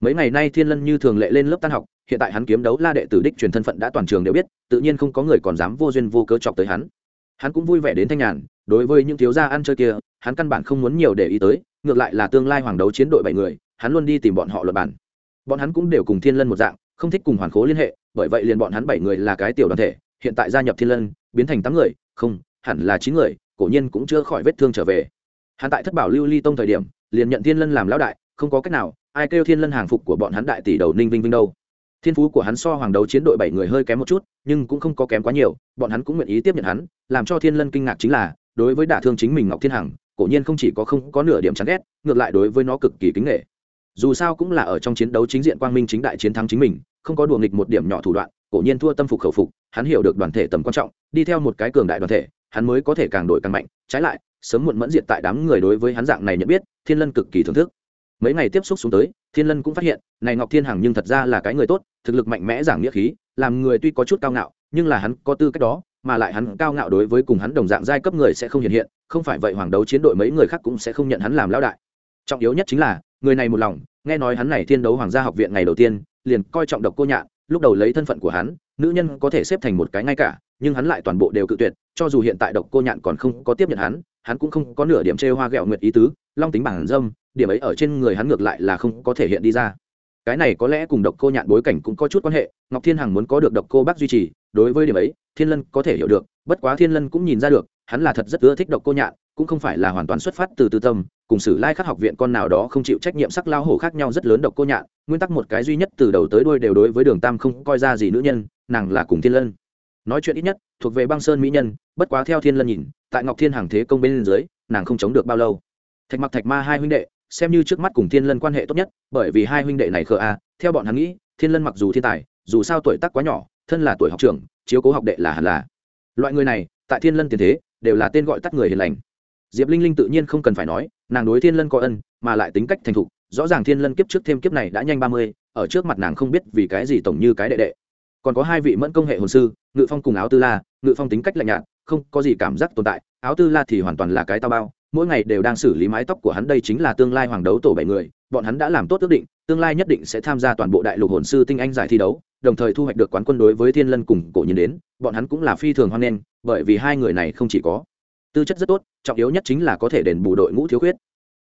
Mấy ngày nay thiên lân như thường lệ lên lớp tan học, hiện tại hắn kiếm đấu la đệ tử đích truyền thân phận đã toàn trường đều biết, tự nhiên không có người còn dám vô duyên vô cớ chọc tới hắn. Hắn cũng vui vẻ đến thanh nhàn, đối với những thiếu gia ăn chơi kia, hắn căn bản không muốn nhiều để ý tới, ngược lại là tương lai hoàng đấu chiến đội bảy người, hắn luôn đi tìm bọn họ luật bản bọn hắn cũng đều cùng thiên lân một dạng, không thích cùng hoàn khố liên hệ, bởi vậy liền bọn hắn bảy người là cái tiểu đoàn thể, hiện tại gia nhập thiên lân, biến thành tám người, không, hẳn là chín người cổ nhiên cũng chưa khỏi vết thương trở về. Hắn tại thất bảo lưu ly tông thời điểm, liền nhận thiên lân làm lão đại, không có cách nào, ai kêu thiên lân hàng phục của bọn hắn đại tỷ đầu ninh vinh vinh đâu. Thiên phú của hắn so hoàng đấu chiến đội bảy người hơi kém một chút, nhưng cũng không có kém quá nhiều, bọn hắn cũng nguyện ý tiếp nhận hắn, làm cho thiên lân kinh ngạc chính là, đối với đả thương chính mình ngọc thiên hằng, cổ nhiên không chỉ có không có nửa điểm chán ghét, ngược lại đối với nó cực kỳ kính nghệ dù sao cũng là ở trong chiến đấu chính diện quang minh chính đại chiến thắng chính mình, không có đùa nghịch một điểm nhỏ thủ đoạn, cổ nhiên thua tâm phục khẩu phục, hắn hiểu được đoàn thể tầm quan trọng, đi theo một cái cường đại đoàn thể, hắn mới có thể càng đổi càng mạnh, trái lại, sớm muộn mẫn diện tại đám người đối với hắn dạng này nhận biết, thiên lân cực kỳ thưởng thức. Mấy ngày tiếp xúc xuống tới, thiên lân cũng phát hiện, này ngọc thiên hằng nhưng thật ra là cái người tốt, thực lực mạnh mẽ giảng nghĩa khí, làm người tuy có chút cao ngạo, nhưng là hắn có tư cách đó, mà lại hắn cao ngạo đối với cùng hắn đồng dạng giai cấp người sẽ không hiện hiện, không phải vậy hoàng đấu chiến đội mấy người khác cũng sẽ không nhận hắn làm lão đại. Trọng yếu nhất chính là người này một lòng, nghe nói hắn này thiên đấu hoàng gia học viện ngày đầu tiên, liền coi trọng độc cô nhạn, lúc đầu lấy thân phận của hắn, nữ nhân có thể xếp thành một cái ngay cả, nhưng hắn lại toàn bộ đều cự tuyệt, cho dù hiện tại độc cô nhạn còn không có tiếp nhận hắn hắn cũng không có nửa điểm chê hoa ghẹo nguyệt ý tứ, long tính bản dâm, điểm ấy ở trên người hắn ngược lại là không có thể hiện đi ra. Cái này có lẽ cùng độc cô nhạn bối cảnh cũng có chút quan hệ, ngọc thiên hằng muốn có được độc cô bác duy trì, đối với điểm ấy, thiên lân có thể hiểu được, bất quá thiên lân cũng nhìn ra được, hắn là thật rất ưa thích độc cô nhạn, cũng không phải là hoàn toàn xuất phát từ tư tâm cùng sử lai khắc học viện con nào đó không chịu trách nhiệm sắc lao hổ khác nhau rất lớn độc cô nhạn, nguyên tắc một cái duy nhất từ đầu tới đuôi đều đối với đường tam không coi ra gì nữ nhân, nàng là cùng thiên lân. Nói chuyện ít nhất, thuộc về băng sơn mỹ nhân, bất quá theo thiên lân nhìn, tại ngọc thiên hàng thế công bên dưới, nàng không chống được bao lâu. Thạch mặc thạch ma hai huynh đệ, xem như trước mắt cùng thiên lân quan hệ tốt nhất, bởi vì hai huynh đệ này khờ a, theo bọn hắn nghĩ, thiên lân mặc dù thiên tài, dù sao tuổi tác quá nhỏ, thân là tuổi học trưởng, chiếu cố học đệ là hẳn là. Loại người này, tại thiên lân tiền thế, đều là tên gọi tắt người hiền lành. Diệp linh linh tự nhiên không cần phải nói nàng đối thiên lân có ân, mà lại tính cách thành thục, rõ ràng thiên lân kiếp trước thêm kiếp này đã nhanh ba mươi, ở trước mặt nàng không biết vì cái gì tổng như cái đệ đệ. Còn có hai vị mẫn công hệ hồn sư, ngự phong cùng áo tư la, ngự phong tính cách lạnh nhạt, không có gì cảm giác tồn tại, áo tư la thì hoàn toàn là cái tao bao, mỗi ngày đều đang xử lý mái tóc của hắn, đây chính là tương lai hoàng đấu tổ bảy người, bọn hắn đã làm tốt ước định, tương lai nhất định sẽ tham gia toàn bộ đại lục hồn sư tinh anh giải thi đấu, đồng thời thu hoạch được quán quân đối với thiên lân cùng cổ nhìn đến, bọn hắn cũng là phi thường hoan nghênh, bởi vì hai người này không chỉ có tư chất rất tốt, trọng yếu nhất chính là có thể đền bù đội ngũ thiếu khuyết.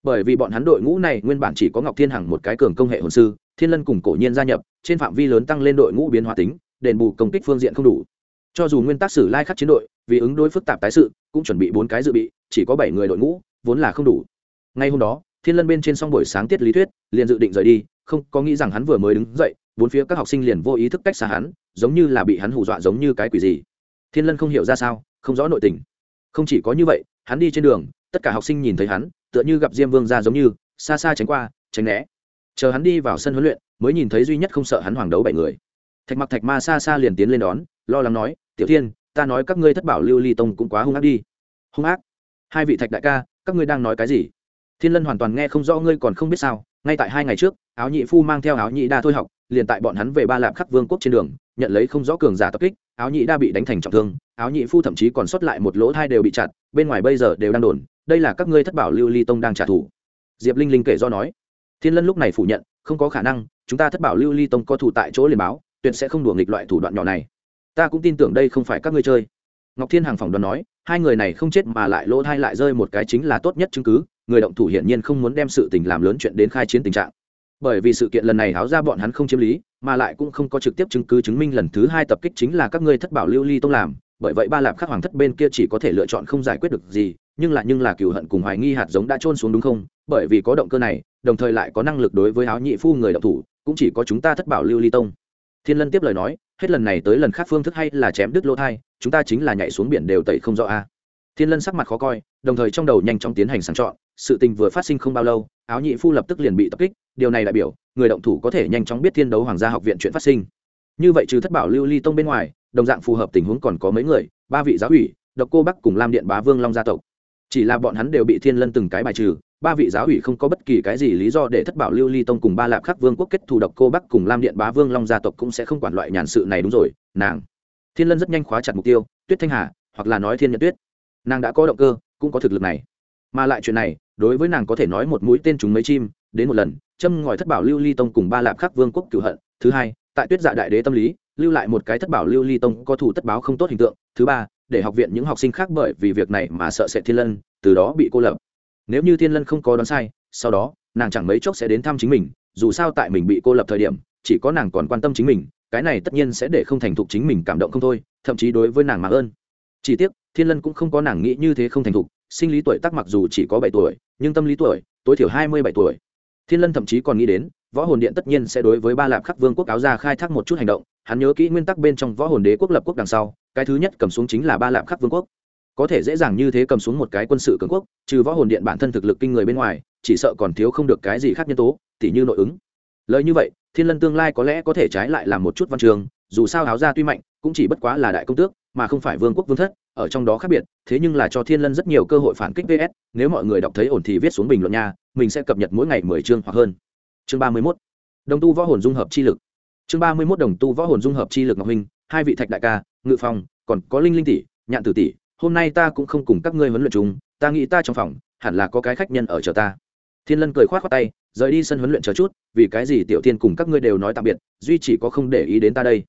Bởi vì bọn hắn đội ngũ này nguyên bản chỉ có ngọc thiên hằng một cái cường công hệ hồn sư, thiên lân cùng cổ nhiên gia nhập, trên phạm vi lớn tăng lên đội ngũ biến hóa tính, đền bù công kích phương diện không đủ. Cho dù nguyên tắc sử lai khắc chiến đội, vì ứng đối phức tạp tái sự, cũng chuẩn bị bốn cái dự bị, chỉ có bảy người đội ngũ, vốn là không đủ. Ngay hôm đó, thiên lân bên trên xong buổi sáng tiết lý thuyết, liền dự định rời đi, không có nghĩ rằng hắn vừa mới đứng dậy, bốn phía các học sinh liền vô ý thức cách xa hắn, giống như là bị hắn hù dọa giống như cái quỷ gì. Thiên lân không hiểu ra sao, không rõ nội tình không chỉ có như vậy, hắn đi trên đường, tất cả học sinh nhìn thấy hắn, tựa như gặp diêm vương ra giống như, xa xa tránh qua, tránh né. Chờ hắn đi vào sân huấn luyện, mới nhìn thấy duy nhất không sợ hắn hoàng đấu bảy người. Thạch mặc thạch ma xa xa liền tiến lên đón, lo lắng nói, tiểu thiên, ta nói các ngươi thất bảo lưu ly tông cũng quá hung ác đi. Hung ác? Hai vị thạch đại ca, các ngươi đang nói cái gì? Thiên lân hoàn toàn nghe không rõ ngươi còn không biết sao, ngay tại hai ngày trước, áo nhị phu mang theo áo nhị đa thôi học liền tại bọn hắn về ba lạp khắc vương quốc trên đường, nhận lấy không rõ cường giả tập kích, áo nhị đa bị đánh thành trọng thương, áo nhị phu thậm chí còn sót lại một lỗ thai đều bị chặt, bên ngoài bây giờ đều đang đồn, đây là các ngươi thất bảo lưu ly tông đang trả thù. Diệp linh linh kể do nói, thiên lân lúc này phủ nhận, không có khả năng, chúng ta thất bảo lưu ly tông có thủ tại chỗ liền báo, tuyệt sẽ không đùa nghịch loại thủ đoạn nhỏ này. Ta cũng tin tưởng đây không phải các ngươi chơi. Ngọc thiên hàng phỏng đoán nói, hai người này không chết mà lại lỗ thai lại rơi một cái chính là tốt nhất chứng cứ, người động thủ hiển nhiên không muốn đem sự tình làm lớn chuyện đến khai chiến tình trạng bởi vì sự kiện lần này háo ra bọn hắn không chiếm lý, mà lại cũng không có trực tiếp chứng cứ chứng minh lần thứ hai tập kích chính là các ngươi thất bảo lưu ly tông làm. Bởi vậy ba lạp khắc hoàng thất bên kia chỉ có thể lựa chọn không giải quyết được gì, nhưng là nhưng là cừu hận cùng hoài nghi hạt giống đã trôn xuống đúng không? Bởi vì có động cơ này, đồng thời lại có năng lực đối với áo nhị phu người động thủ, cũng chỉ có chúng ta thất bảo lưu ly tông. Thiên lân tiếp lời nói, hết lần này tới lần khác phương thức hay là chém đứt lỗ thai, chúng ta chính là nhảy xuống biển đều tẩy không rõ a. Thiên lân sắc mặt khó coi, đồng thời trong đầu nhanh chóng tiến hành sàng chọn, sự tình vừa phát sinh không bao lâu, áo nhị phu lập tức liền bị tập kích điều này đại biểu người động thủ có thể nhanh chóng biết thiên đấu hoàng gia học viện chuyện phát sinh. Như vậy trừ thất bảo lưu ly tông bên ngoài, đồng dạng phù hợp tình huống còn có mấy người, ba vị giáo ủy độc cô bắc cùng lam điện bá vương long gia tộc. Chỉ là bọn hắn đều bị thiên lân từng cái bài trừ, ba vị giáo ủy không có bất kỳ cái gì lý do để thất bảo lưu ly tông cùng ba lạp khắc vương quốc kết thù độc cô bắc cùng lam điện bá vương long gia tộc cũng sẽ không quản loại nhàn sự này đúng rồi, nàng. Thiên lân rất nhanh khóa chặt mục tiêu, tuyết thanh hà, hoặc là nói thiên nhật tuyết. Nàng đã có động cơ, cũng có thực lực này. Mà lại chuyện này, đối với nàng có thể nói một mũi tên chúng mấy chim, đến một lần châm ngòi thất bảo lưu ly tông cùng ba lạp khắc vương quốc cựu hận. Thứ hai, tại tuyết dạ đại đế tâm lý, lưu lại một cái thất bảo lưu ly tông có thủ tất báo không tốt hình tượng. Thứ ba, để học viện những học sinh khác bởi vì việc này mà sợ sẽ thiên lân, từ đó bị cô lập. Nếu như thiên lân không có đoán sai, sau đó, nàng chẳng mấy chốc sẽ đến thăm chính mình, dù sao tại mình bị cô lập thời điểm, chỉ có nàng còn quan tâm chính mình, cái này tất nhiên sẽ để không thành thục chính mình cảm động không thôi, thậm chí đối với nàng mà ơn. Chỉ tiếc, thiên lân cũng không có nàng nghĩ như thế không thành thục, sinh lý tuổi tác mặc dù chỉ có bảy tuổi, nhưng tâm lý tuổi, tối thiểu hai mươi bảy tuổi thiên lân thậm chí còn nghĩ đến, võ hồn điện tất nhiên sẽ đối với ba lạp khắc vương quốc áo ra khai thác một chút hành động, hắn nhớ kỹ nguyên tắc bên trong võ hồn đế quốc lập quốc đằng sau, cái thứ nhất cầm xuống chính là ba lạp khắc vương quốc. Có thể dễ dàng như thế cầm xuống một cái quân sự cường quốc, trừ võ hồn điện bản thân thực lực kinh người bên ngoài, chỉ sợ còn thiếu không được cái gì khác nhân tố, tỉ như nội ứng. Lời như vậy, thiên lân tương lai có lẽ có thể trái lại làm một chút văn trường, dù sao áo ra tuy mạnh, cũng chỉ bất quá là đại công tước mà không phải vương quốc vương thất, ở trong đó khác biệt, thế nhưng là cho thiên lân rất nhiều cơ hội phản kích vs nếu mọi người đọc thấy ổn thì viết xuống bình luận nha, mình sẽ cập nhật mỗi ngày mười chương hoặc hơn. Chương ba mươi mốt. Đồng tu võ hồn dung hợp chi lực. Chương ba mươi mốt đồng tu võ hồn dung hợp chi lực ngọc huynh, hai vị thạch đại ca, ngự phong, còn có linh linh tỷ, nhạn tử tỷ, hôm nay ta cũng không cùng các ngươi huấn luyện chúng ta nghĩ ta trong phòng, hẳn là có cái khách nhân ở chờ ta. Thiên lân cười khoát khoát tay, rời đi sân huấn luyện chờ chút, vì cái gì tiểu tiên cùng các ngươi đều nói tạm biệt, duy chỉ có không để ý đến ta đây.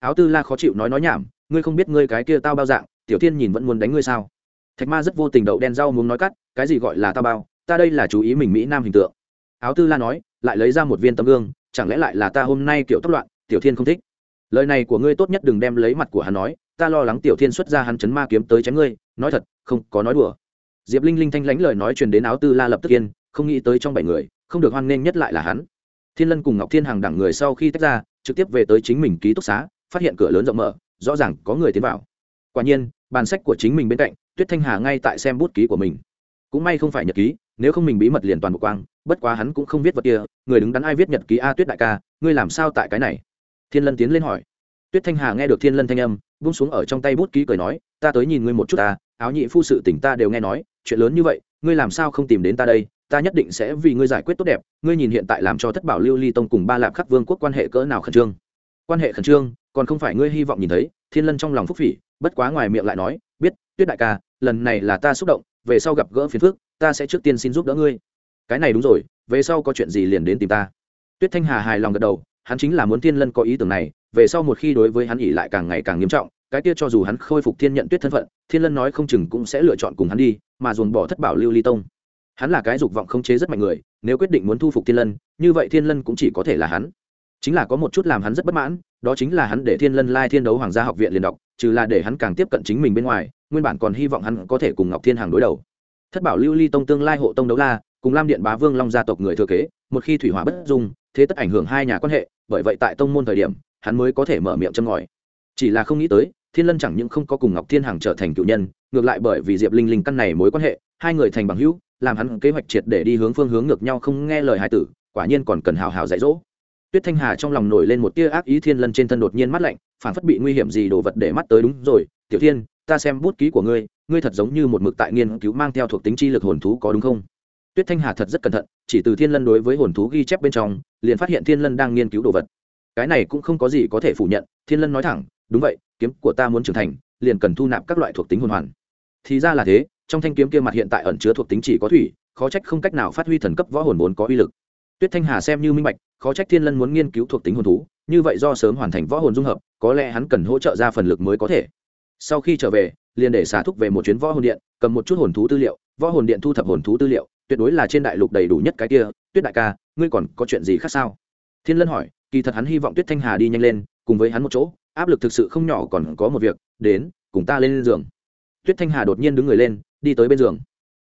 Áo tư la khó chịu nói nói nhảm ngươi không biết ngươi cái kia tao bao dạng, tiểu tiên nhìn vẫn muốn đánh ngươi sao? Thạch ma rất vô tình đậu đen rau muốn nói cắt, cái gì gọi là tao bao, ta đây là chú ý mình mỹ nam hình tượng. Áo tư la nói, lại lấy ra một viên tấm gương, chẳng lẽ lại là ta hôm nay kiểu tóc loạn, tiểu thiên không thích? Lời này của ngươi tốt nhất đừng đem lấy mặt của hắn nói, ta lo lắng tiểu thiên xuất ra hắn chấn ma kiếm tới chém ngươi, nói thật, không có nói đùa. Diệp linh linh thanh lãnh lời nói truyền đến áo tư la lập tức yên, không nghĩ tới trong bảy người, không được hoan nghênh nhất lại là hắn. Thiên lân cùng ngọc thiên hàng đẳng người sau khi tách ra, trực tiếp về tới chính mình ký túc xá, phát hiện cửa lớn rộng mở rõ ràng có người tiến vào. Quả nhiên, bàn sách của chính mình bên cạnh, tuyết thanh hà ngay tại xem bút ký của mình. Cũng may không phải nhật ký, nếu không mình bí mật liền toàn bộ quang, bất quá hắn cũng không viết vật kia, người đứng đắn ai viết nhật ký a tuyết đại ca, ngươi làm sao tại cái này? Thiên lân tiến lên hỏi. Tuyết thanh hà nghe được thiên lân thanh âm, buông xuống ở trong tay bút ký cười nói, ta tới nhìn ngươi một chút ta, áo nhị phu sự tỉnh ta đều nghe nói, chuyện lớn như vậy, ngươi làm sao không tìm đến ta đây? Ta nhất định sẽ vì ngươi giải quyết tốt đẹp, ngươi nhìn hiện tại làm cho thất bảo lưu ly tông cùng ba lạp khắc vương quốc quan hệ cỡ nào khẩn trương? Quan hệ khẩn trương? Còn không phải ngươi hy vọng nhìn thấy thiên lân trong lòng phúc phỉ bất quá ngoài miệng lại nói biết tuyết đại ca lần này là ta xúc động về sau gặp gỡ phiền phước, ta sẽ trước tiên xin giúp đỡ ngươi. Cái này đúng rồi về sau có chuyện gì liền đến tìm ta. Tuyết thanh hà hài lòng gật đầu hắn chính là muốn thiên lân có ý tưởng này về sau một khi đối với hắn ỉ lại càng ngày càng nghiêm trọng cái kia cho dù hắn khôi phục thiên nhận tuyết thân phận thiên lân nói không chừng cũng sẽ lựa chọn cùng hắn đi mà dồn bỏ thất bảo lưu ly tông. Hắn là cái dục vọng không chế rất mạnh người nếu quyết định muốn thu phục thiên lân như vậy thiên lân cũng chỉ có thể là hắn chính là có một chút làm hắn rất bất mãn, đó chính là hắn để thiên lân lai thiên đấu hoàng gia học viện liền đọc, trừ là để hắn càng tiếp cận chính mình bên ngoài, nguyên bản còn hy vọng hắn có thể cùng ngọc thiên hàng đối đầu. Thất bảo lưu ly tông tương lai hộ tông đấu la, cùng lam điện bá vương long gia tộc người thừa kế, một khi thủy hỏa bất dung, thế tất ảnh hưởng hai nhà quan hệ, bởi vậy tại tông môn thời điểm, hắn mới có thể mở miệng châm ngòi. Chỉ là không nghĩ tới, thiên lân chẳng những không có cùng ngọc thiên hằng trở thành cựu nhân, ngược lại bởi vì diệp linh linh căn này mối quan hệ, hai người thành bằng hữu, làm hắn kế hoạch triệt để đi hướng phương hướng ngược nhau không nghe lời hai tử, quả nhiên còn cần hào hào dạy dỗ tuyết thanh hà trong lòng nổi lên một tia ác ý thiên lân trên thân đột nhiên mắt lạnh, phản phất bị nguy hiểm gì đồ vật để mắt tới đúng rồi, tiểu thiên, ta xem bút ký của ngươi ngươi thật giống như một mực tại nghiên cứu mang theo thuộc tính chi lực hồn thú có đúng không? Tuyết thanh hà thật rất cẩn thận, chỉ từ thiên lân đối với hồn thú ghi chép bên trong, liền phát hiện thiên lân đang nghiên cứu đồ vật. Cái này cũng không có gì có thể phủ nhận, thiên lân nói thẳng, đúng vậy, kiếm của ta muốn trưởng thành, liền cần thu nạp các loại thuộc tính hồn hoàn. Thì ra là thế, trong thanh kiếm kia mặt hiện tại ẩn chứa thuộc tính chỉ có thủy, khó trách không cách nào phát huy thần cấp võ hồn vốn có uy lực tuyết thanh hà xem như minh bạch, khó trách thiên lân muốn nghiên cứu thuộc tính hồn thú, như vậy do sớm hoàn thành võ hồn dung hợp, có lẽ hắn cần hỗ trợ ra phần lực mới có thể. Sau khi trở về, liền để xả thúc về một chuyến võ hồn điện, cầm một chút hồn thú tư liệu, võ hồn điện thu thập hồn thú tư liệu, tuyệt đối là trên đại lục đầy đủ nhất cái kia, tuyết đại ca, ngươi còn có chuyện gì khác sao? Thiên lân hỏi, kỳ thật hắn hy vọng tuyết thanh hà đi nhanh lên, cùng với hắn một chỗ, áp lực thực sự không nhỏ còn có một việc, đến, cùng ta lên giường. Tuyết thanh hà đột nhiên đứng người lên, đi tới bên giường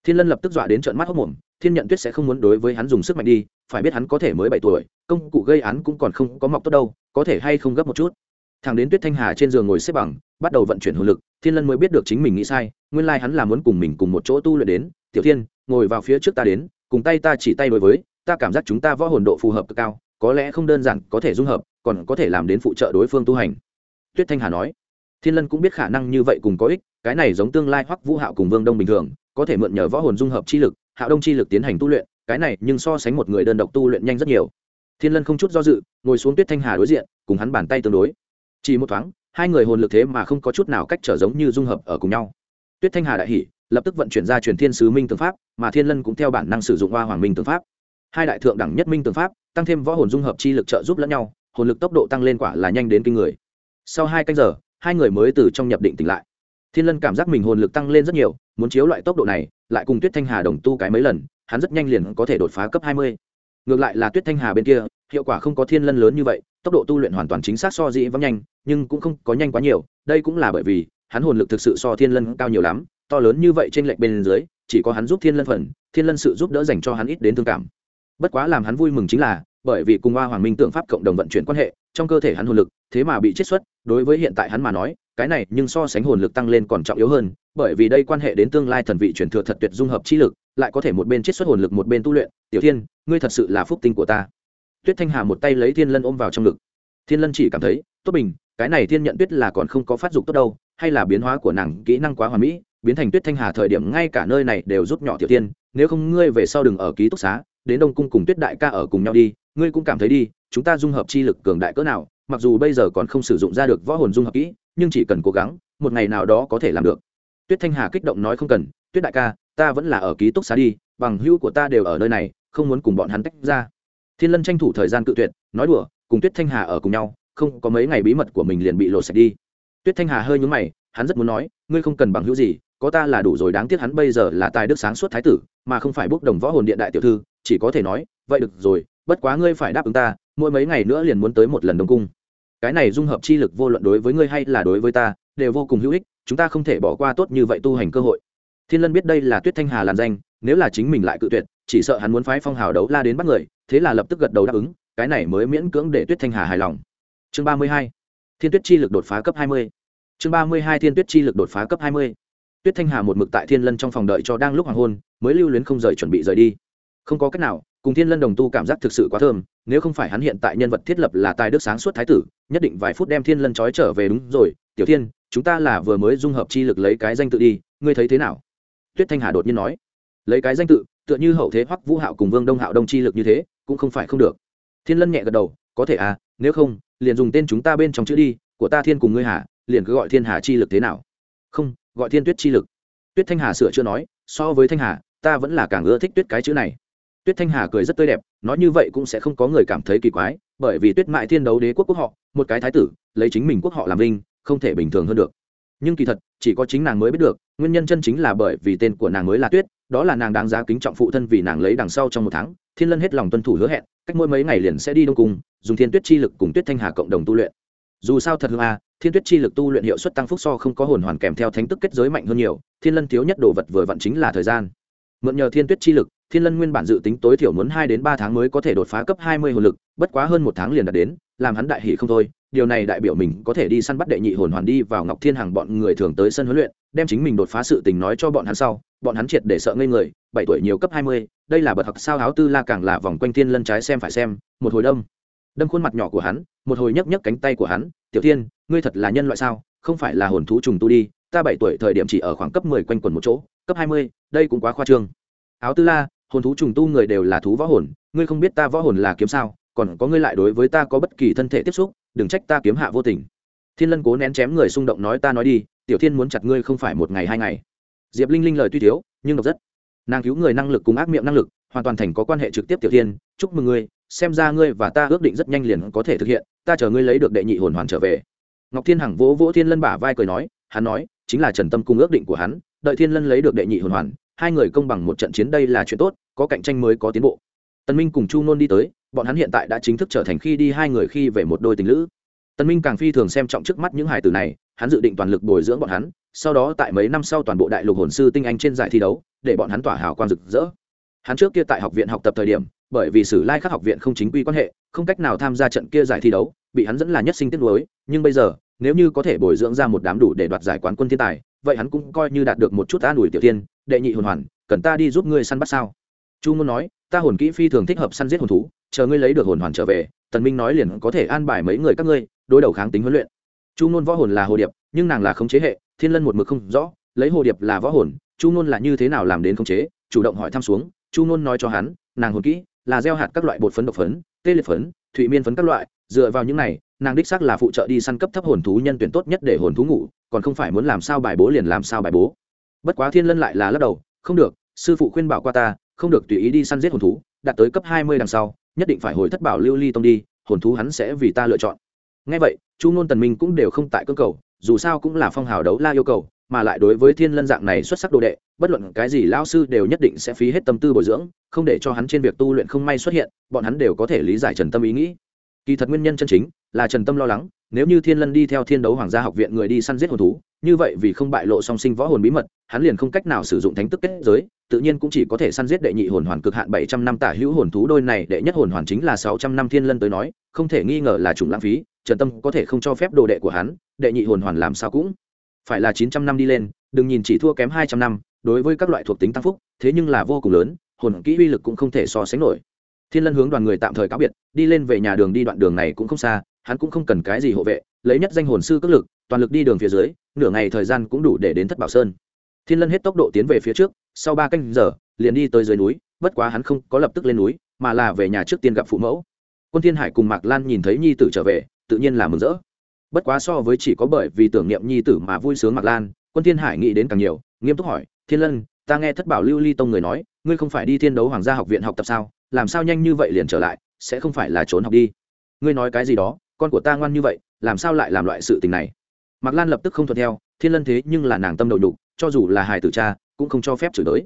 thiên lân lập tức dọa đến trợn mắt hốc mồm thiên nhận tuyết sẽ không muốn đối với hắn dùng sức mạnh đi, phải biết hắn có thể mới bảy tuổi, công cụ gây án cũng còn không có mọc tốt đâu, có thể hay không gấp một chút. Thằng đến tuyết thanh hà trên giường ngồi xếp bằng, bắt đầu vận chuyển hồn lực, thiên lân mới biết được chính mình nghĩ sai, nguyên lai hắn là muốn cùng mình cùng một chỗ tu luyện đến. Tiểu thiên, ngồi vào phía trước ta đến, cùng tay ta chỉ tay đối với, ta cảm giác chúng ta võ hồn độ phù hợp cực cao, có lẽ không đơn giản có thể dung hợp, còn có thể làm đến phụ trợ đối phương tu hành. Tuyết thanh hà nói. Thiên lân cũng biết khả năng như vậy cùng có ích, cái này giống tương lai hoắc vũ hạo cùng vương đông bình thường có thể mượn nhờ võ hồn dung hợp chi lực, hạo đông chi lực tiến hành tu luyện, cái này nhưng so sánh một người đơn độc tu luyện nhanh rất nhiều. Thiên lân không chút do dự, ngồi xuống tuyết thanh hà đối diện, cùng hắn bàn tay tương đối. Chỉ một thoáng, hai người hồn lực thế mà không có chút nào cách trở giống như dung hợp ở cùng nhau. Tuyết thanh hà đại hỉ, lập tức vận chuyển ra truyền thiên sứ minh tương pháp, mà thiên lân cũng theo bản năng sử dụng hoa hoàng minh tương pháp. Hai đại thượng đẳng nhất minh tương pháp, tăng thêm võ hồn dung hợp chi lực trợ giúp lẫn nhau, hồn lực tốc độ tăng lên quả là nhanh đến kinh người. Sau hai canh giờ, hai người mới từ trong nhập định tỉnh lại thiên lân cảm giác mình hồn lực tăng lên rất nhiều, muốn chiếu loại tốc độ này, lại cùng tuyết thanh hà đồng tu cái mấy lần, hắn rất nhanh liền có thể đột phá cấp hai mươi. Ngược lại là tuyết thanh hà bên kia, hiệu quả không có thiên lân lớn như vậy, tốc độ tu luyện hoàn toàn chính xác so dĩ vắng nhanh, nhưng cũng không có nhanh quá nhiều, đây cũng là bởi vì, hắn hồn lực thực sự so thiên lân cao nhiều lắm, to lớn như vậy trên lệnh bên dưới, chỉ có hắn giúp thiên lân phần, thiên lân sự giúp đỡ dành cho hắn ít đến thương cảm. Bất quá làm hắn vui mừng chính là, bởi vì cùng hoa hoàng minh tượng pháp cộng đồng vận chuyển quan hệ, trong cơ thể hắn hồn lực, thế mà bị chiết xuất, đối với hiện tại hắn mà nói cái này nhưng so sánh hồn lực tăng lên còn trọng yếu hơn, bởi vì đây quan hệ đến tương lai thần vị truyền thừa thật tuyệt dung hợp chi lực, lại có thể một bên chiết xuất hồn lực một bên tu luyện. Tiểu thiên, ngươi thật sự là phúc tinh của ta. Tuyết thanh hà một tay lấy thiên lân ôm vào trong ngực. Thiên lân chỉ cảm thấy, tốt bình, cái này thiên nhận tuyết là còn không có phát dục tốt đâu, hay là biến hóa của nàng kỹ năng quá hoàn mỹ, biến thành tuyết thanh hà thời điểm ngay cả nơi này đều rút nhỏ tiểu tiên nếu không ngươi về sau đừng ở ký túc xá, đến đông cung cùng tuyết đại ca ở cùng nhau đi, ngươi cũng cảm thấy đi, chúng ta dung hợp chi lực cường đại cỡ nào mặc dù bây giờ còn không sử dụng ra được võ hồn dung hợp kỹ, nhưng chỉ cần cố gắng, một ngày nào đó có thể làm được. Tuyết thanh hà kích động nói không cần, tuyết đại ca, ta vẫn là ở ký túc xá đi, bằng hữu của ta đều ở nơi này, không muốn cùng bọn hắn tách ra. Thiên lân tranh thủ thời gian cự tuyệt, nói đùa, cùng tuyết thanh hà ở cùng nhau, không có mấy ngày bí mật của mình liền bị lộ sạch đi. Tuyết thanh hà hơi nhúng mày, hắn rất muốn nói, ngươi không cần bằng hữu gì, có ta là đủ rồi, đáng tiếc hắn bây giờ là tài đức sáng suốt thái tử, mà không phải bốc đồng võ hồn điện đại tiểu thư, chỉ có thể nói, vậy được rồi, bất quá ngươi phải đáp ứng ta, mỗi mấy ngày nữa liền muốn tới một lần đông cung cái này dung hợp chi lực vô luận đối với ngươi hay là đối với ta, đều vô cùng hữu ích, chúng ta không thể bỏ qua tốt như vậy tu hành cơ hội. Thiên lân biết đây là tuyết thanh hà làn danh, nếu là chính mình lại cự tuyệt, chỉ sợ hắn muốn phái phong hào đấu la đến bắt người, thế là lập tức gật đầu đáp ứng, cái này mới miễn cưỡng để tuyết thanh hà hài lòng. Chương ba mươi hai, thiên tuyết chi lực đột phá cấp hai mươi. Chương ba mươi hai, thiên tuyết chi lực đột phá cấp hai mươi. Tuyết thanh hà một mực tại thiên lân trong phòng đợi cho đang lúc hoàng hôn, mới lưu luyến không rời chuẩn bị rời đi. Không có cách nào, cùng thiên lân đồng tu cảm giác thực sự quá thơm nếu không phải hắn hiện tại nhân vật thiết lập là tài đức sáng suốt thái tử, nhất định vài phút đem thiên lân trói trở về đúng rồi. Tiểu thiên, chúng ta là vừa mới dung hợp chi lực lấy cái danh tự đi, ngươi thấy thế nào? Tuyết thanh hà đột nhiên nói. Lấy cái danh tự, tựa như hậu thế hoắc vũ hạo cùng vương đông hạo đông chi lực như thế, cũng không phải không được. Thiên lân nhẹ gật đầu, có thể à nếu không, liền dùng tên chúng ta bên trong chữ đi, của ta thiên cùng ngươi hà, liền cứ gọi thiên hà chi lực thế nào? Không, gọi thiên tuyết chi lực. Tuyết thanh hà sửa chưa nói, so với thanh hà, ta vẫn là càng ưa thích tuyết cái chữ này tuyết thanh hà cười rất tươi đẹp, nói như vậy cũng sẽ không có người cảm thấy kỳ quái, bởi vì tuyết mại thiên đấu đế quốc quốc họ, một cái thái tử, lấy chính mình quốc họ làm vinh, không thể bình thường hơn được. Nhưng kỳ thật, chỉ có chính nàng mới biết được, nguyên nhân chân chính là bởi vì tên của nàng mới là tuyết, đó là nàng đáng giá kính trọng phụ thân vì nàng lấy đằng sau trong một tháng, thiên lân hết lòng tuân thủ hứa hẹn, cách mỗi mấy ngày liền sẽ đi đông cung, dùng thiên tuyết chi lực cùng tuyết thanh hà cộng đồng tu luyện. Dù sao thật hương a, thiên tuyết chi lực tu luyện hiệu suất tăng phúc so không có hồn hoàn kèm theo thánh tức kết giới mạnh hơn nhiều, thiên lân thiếu nhất đồ vật vừa vặn chính là thời gian. Mượn nhờ thiên tuyết chi lực thiên lân nguyên bản dự tính tối thiểu muốn hai đến ba tháng mới có thể đột phá cấp hai mươi hồn lực bất quá hơn một tháng liền đạt đến làm hắn đại hỷ không thôi. Điều này đại biểu mình có thể đi săn bắt đệ nhị hồn hoàn đi vào ngọc thiên hàng bọn người thường tới sân huấn luyện đem chính mình đột phá sự tình nói cho bọn hắn sau bọn hắn triệt để sợ ngây người bảy tuổi nhiều cấp hai mươi đây là bậc học sao áo tư la càng là vòng quanh thiên lân trái xem phải xem một hồi đâm, đâm khuôn mặt nhỏ của hắn một hồi nhấc nhấc cánh tay của hắn tiểu thiên ngươi thật là nhân loại sao? Không phải là hồn thú trùng tu đi ta bảy tuổi thời điểm chỉ ở khoảng cấp mười quanh quần một chỗ cấp hai mươi đây cũng quá khoa trương. Áo tư la hồn thú trùng tu người đều là thú võ hồn, ngươi không biết ta võ hồn là kiếm sao, còn có ngươi lại đối với ta có bất kỳ thân thể tiếp xúc, đừng trách ta kiếm hạ vô tình. Thiên lân cố nén chém người xung động nói ta nói đi, tiểu thiên muốn chặt ngươi không phải một ngày hai ngày. Diệp linh linh lời tuy thiếu, nhưng độc rất. Nàng cứu người năng lực cùng ác miệng năng lực, hoàn toàn thành có quan hệ trực tiếp tiểu thiên, chúc mừng ngươi, xem ra ngươi và ta ước định rất nhanh liền có thể thực hiện, ta chờ ngươi lấy được đệ nhị hồn hoàn trở về. Ngọc thiên hằng vỗ vỗ thiên lân bả vai cười nói, hắn nói, chính là trần tâm cùng ước định của hắn, đợi thiên lân lấy được đệ nhị hồn hoàn hai người công bằng một trận chiến đây là chuyện tốt, có cạnh tranh mới có tiến bộ. Tân minh cùng chu nôn đi tới, bọn hắn hiện tại đã chính thức trở thành khi đi hai người khi về một đôi tình lữ. Tân minh càng phi thường xem trọng trước mắt những hải tử này, hắn dự định toàn lực bồi dưỡng bọn hắn, sau đó tại mấy năm sau toàn bộ đại lục hồn sư tinh anh trên giải thi đấu, để bọn hắn tỏa hào quang rực rỡ. Hắn trước kia tại học viện học tập thời điểm, bởi vì sử lai các học viện không chính quy quan hệ, không cách nào tham gia trận kia giải thi đấu, bị hắn dẫn là nhất sinh tiết lối nhưng bây giờ nếu như có thể bồi dưỡng ra một đám đủ để đoạt giải quán quân thiên tài, vậy hắn cũng coi như đạt được một chút an ủi tiểu tiên đệ nhị hồn hoàn, cần ta đi giúp ngươi săn bắt sao? Chu muốn nói, ta hồn kỹ phi thường thích hợp săn giết hồn thú, chờ ngươi lấy được hồn hoàn trở về, tần minh nói liền có thể an bài mấy người các ngươi, đối đầu kháng tính huấn luyện. Chu nôn võ hồn là hồ điệp, nhưng nàng là khống chế hệ, thiên lân một mực không rõ, lấy hồ điệp là võ hồn, chu nôn là như thế nào làm đến khống chế, chủ động hỏi thăm xuống, chu nôn nói cho hắn, nàng hồn kỹ là gieo hạt các loại bột phấn độc phấn, tê liệt phấn, thụy miên phấn các loại dựa vào những này, nàng đích xác là phụ trợ đi săn cấp thấp hồn thú nhân tuyển tốt nhất để hồn thú ngủ, còn không phải muốn làm sao bài bố liền làm sao bài bố. Bất quá thiên lân lại là lắc đầu, không được, sư phụ khuyên bảo qua ta, không được tùy ý đi săn giết hồn thú, đạt tới cấp hai mươi đằng sau, nhất định phải hồi thất bảo lưu ly tông đi, hồn thú hắn sẽ vì ta lựa chọn. Ngay vậy, chu ngôn tần minh cũng đều không tại cơ cầu, dù sao cũng là phong hào đấu la yêu cầu, mà lại đối với thiên lân dạng này xuất sắc đồ đệ, bất luận cái gì lao sư đều nhất định sẽ phí hết tâm tư bồi dưỡng, không để cho hắn trên việc tu luyện không may xuất hiện, bọn hắn đều có thể lý giải trần tâm ý nghĩ kỳ thật nguyên nhân chân chính là trần tâm lo lắng, nếu như thiên lân đi theo thiên đấu hoàng gia học viện người đi săn giết hồn thú, như vậy vì không bại lộ song sinh võ hồn bí mật, hắn liền không cách nào sử dụng thánh tức kết giới, tự nhiên cũng chỉ có thể săn giết đệ nhị hồn hoàn cực hạn bảy trăm năm tả hữu hồn thú. Đôi này đệ nhất hồn hoàn chính là sáu trăm năm thiên lân tới nói, không thể nghi ngờ là chủng lãng phí, trần tâm có thể không cho phép đồ đệ của hắn, đệ nhị hồn hoàn làm sao cũng phải là chín trăm năm đi lên, đừng nhìn chỉ thua kém hai trăm năm, đối với các loại thuộc tính tăng phúc, thế nhưng là vô cùng lớn, hồn kỹ uy lực cũng không thể so sánh nổi thiên lân hướng đoàn người tạm thời cáo biệt, đi lên về nhà đường đi đoạn đường này cũng không xa, hắn cũng không cần cái gì hộ vệ, lấy nhất danh hồn sư cất lực, toàn lực đi đường phía dưới, nửa ngày thời gian cũng đủ để đến thất bảo sơn. Thiên lân hết tốc độ tiến về phía trước, sau ba canh giờ, liền đi tới dưới núi, bất quá hắn không có lập tức lên núi, mà là về nhà trước tiên gặp phụ mẫu. Quân thiên hải cùng mạc lan nhìn thấy nhi tử trở về, tự nhiên là mừng rỡ. Bất quá so với chỉ có bởi vì tưởng niệm nhi tử mà vui sướng mạc lan, quân thiên hải nghĩ đến càng nhiều, nghiêm túc hỏi, thiên lân, ta nghe thất bảo lưu ly tông người nói ngươi không phải đi thiên đấu hoàng gia học viện học tập sao? Làm sao nhanh như vậy liền trở lại? Sẽ không phải là trốn học đi. Ngươi nói cái gì đó? Con của ta ngoan như vậy, làm sao lại làm loại sự tình này? Mạc lan lập tức không thuận theo, thiên lân thế nhưng là nàng tâm đầu đục cho dù là hài tử cha, cũng không cho phép chửi tới.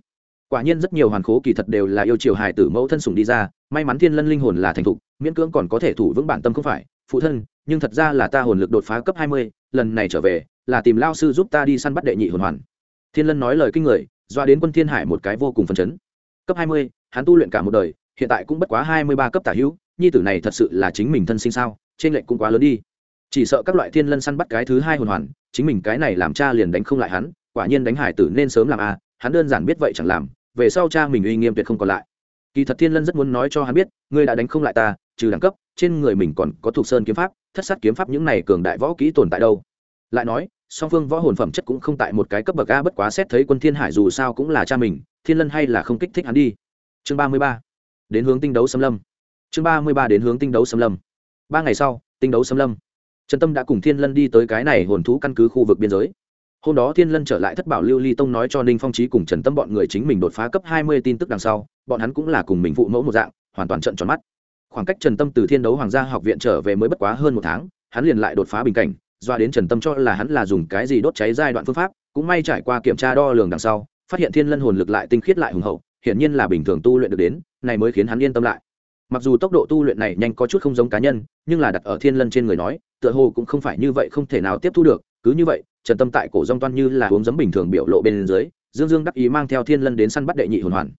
Quả nhiên rất nhiều hoàn khố kỳ thật đều là yêu chiều hài tử mẫu thân sùng đi ra, may mắn thiên lân linh hồn là thành thục, miễn cưỡng còn có thể thủ vững bản tâm không phải, phụ thân, nhưng thật ra là ta hồn lực đột phá cấp hai mươi, lần này trở về, là tìm lao sư giúp ta đi săn bắt đệ nhị hồn hoàn. Thiên lân nói lời kinh người doa đến quân thiên hải một cái vô cùng phấn chấn. Cấp hai mươi, hắn tu luyện cả một đời, hiện tại cũng bất quá hai mươi ba cấp tả hữu, nhi tử này thật sự là chính mình thân sinh sao, trên lệnh cũng quá lớn đi. Chỉ sợ các loại thiên lân săn bắt cái thứ hai hồn hoàn, chính mình cái này làm cha liền đánh không lại hắn, quả nhiên đánh hải tử nên sớm làm a hắn đơn giản biết vậy chẳng làm, về sau cha mình uy nghiêm tuyệt không còn lại. Kỳ thật thiên lân rất muốn nói cho hắn biết, ngươi đã đánh không lại ta, trừ đẳng cấp, trên người mình còn có thuộc sơn kiếm pháp, thất sát kiếm pháp những này cường đại võ kỹ tồn tại đâu. Lại nói song phương võ hồn phẩm chất cũng không tại một cái cấp bậc a, bất quá xét thấy quân thiên hải dù sao cũng là cha mình, thiên lân hay là không kích thích hắn đi. Chương ba mươi ba, đến hướng tinh đấu xâm lâm. Chương ba mươi ba, đến hướng tinh đấu xâm lâm. Ba ngày sau, tinh đấu xâm lâm. Trần tâm đã cùng thiên lân đi tới cái này hồn thú căn cứ khu vực biên giới. Hôm đó thiên lân trở lại thất bảo lưu ly tông nói cho ninh phong trí cùng trần tâm bọn người chính mình đột phá cấp hai mươi tin tức đằng sau, bọn hắn cũng là cùng mình phụ mẫu một dạng, hoàn toàn trận tròn mắt. Khoảng cách trần tâm từ thiên đấu hoàng gia học viện trở về mới bất quá hơn một tháng, hắn liền lại đột phá bình cảnh doa đến trần tâm cho là hắn là dùng cái gì đốt cháy giai đoạn phương pháp, cũng may trải qua kiểm tra đo lường đằng sau, phát hiện thiên lân hồn lực lại tinh khiết lại hùng hậu, hiển nhiên là bình thường tu luyện được đến, này mới khiến hắn yên tâm lại. Mặc dù tốc độ tu luyện này nhanh có chút không giống cá nhân, nhưng là đặt ở thiên lân trên người nói, tựa hồ cũng không phải như vậy không thể nào tiếp thu được, cứ như vậy, trần tâm tại cổ dông toan như là uống giấm bình thường biểu lộ bên dưới, dương dương đắc ý mang theo thiên lân đến săn bắt đệ nhị hồn hoàn.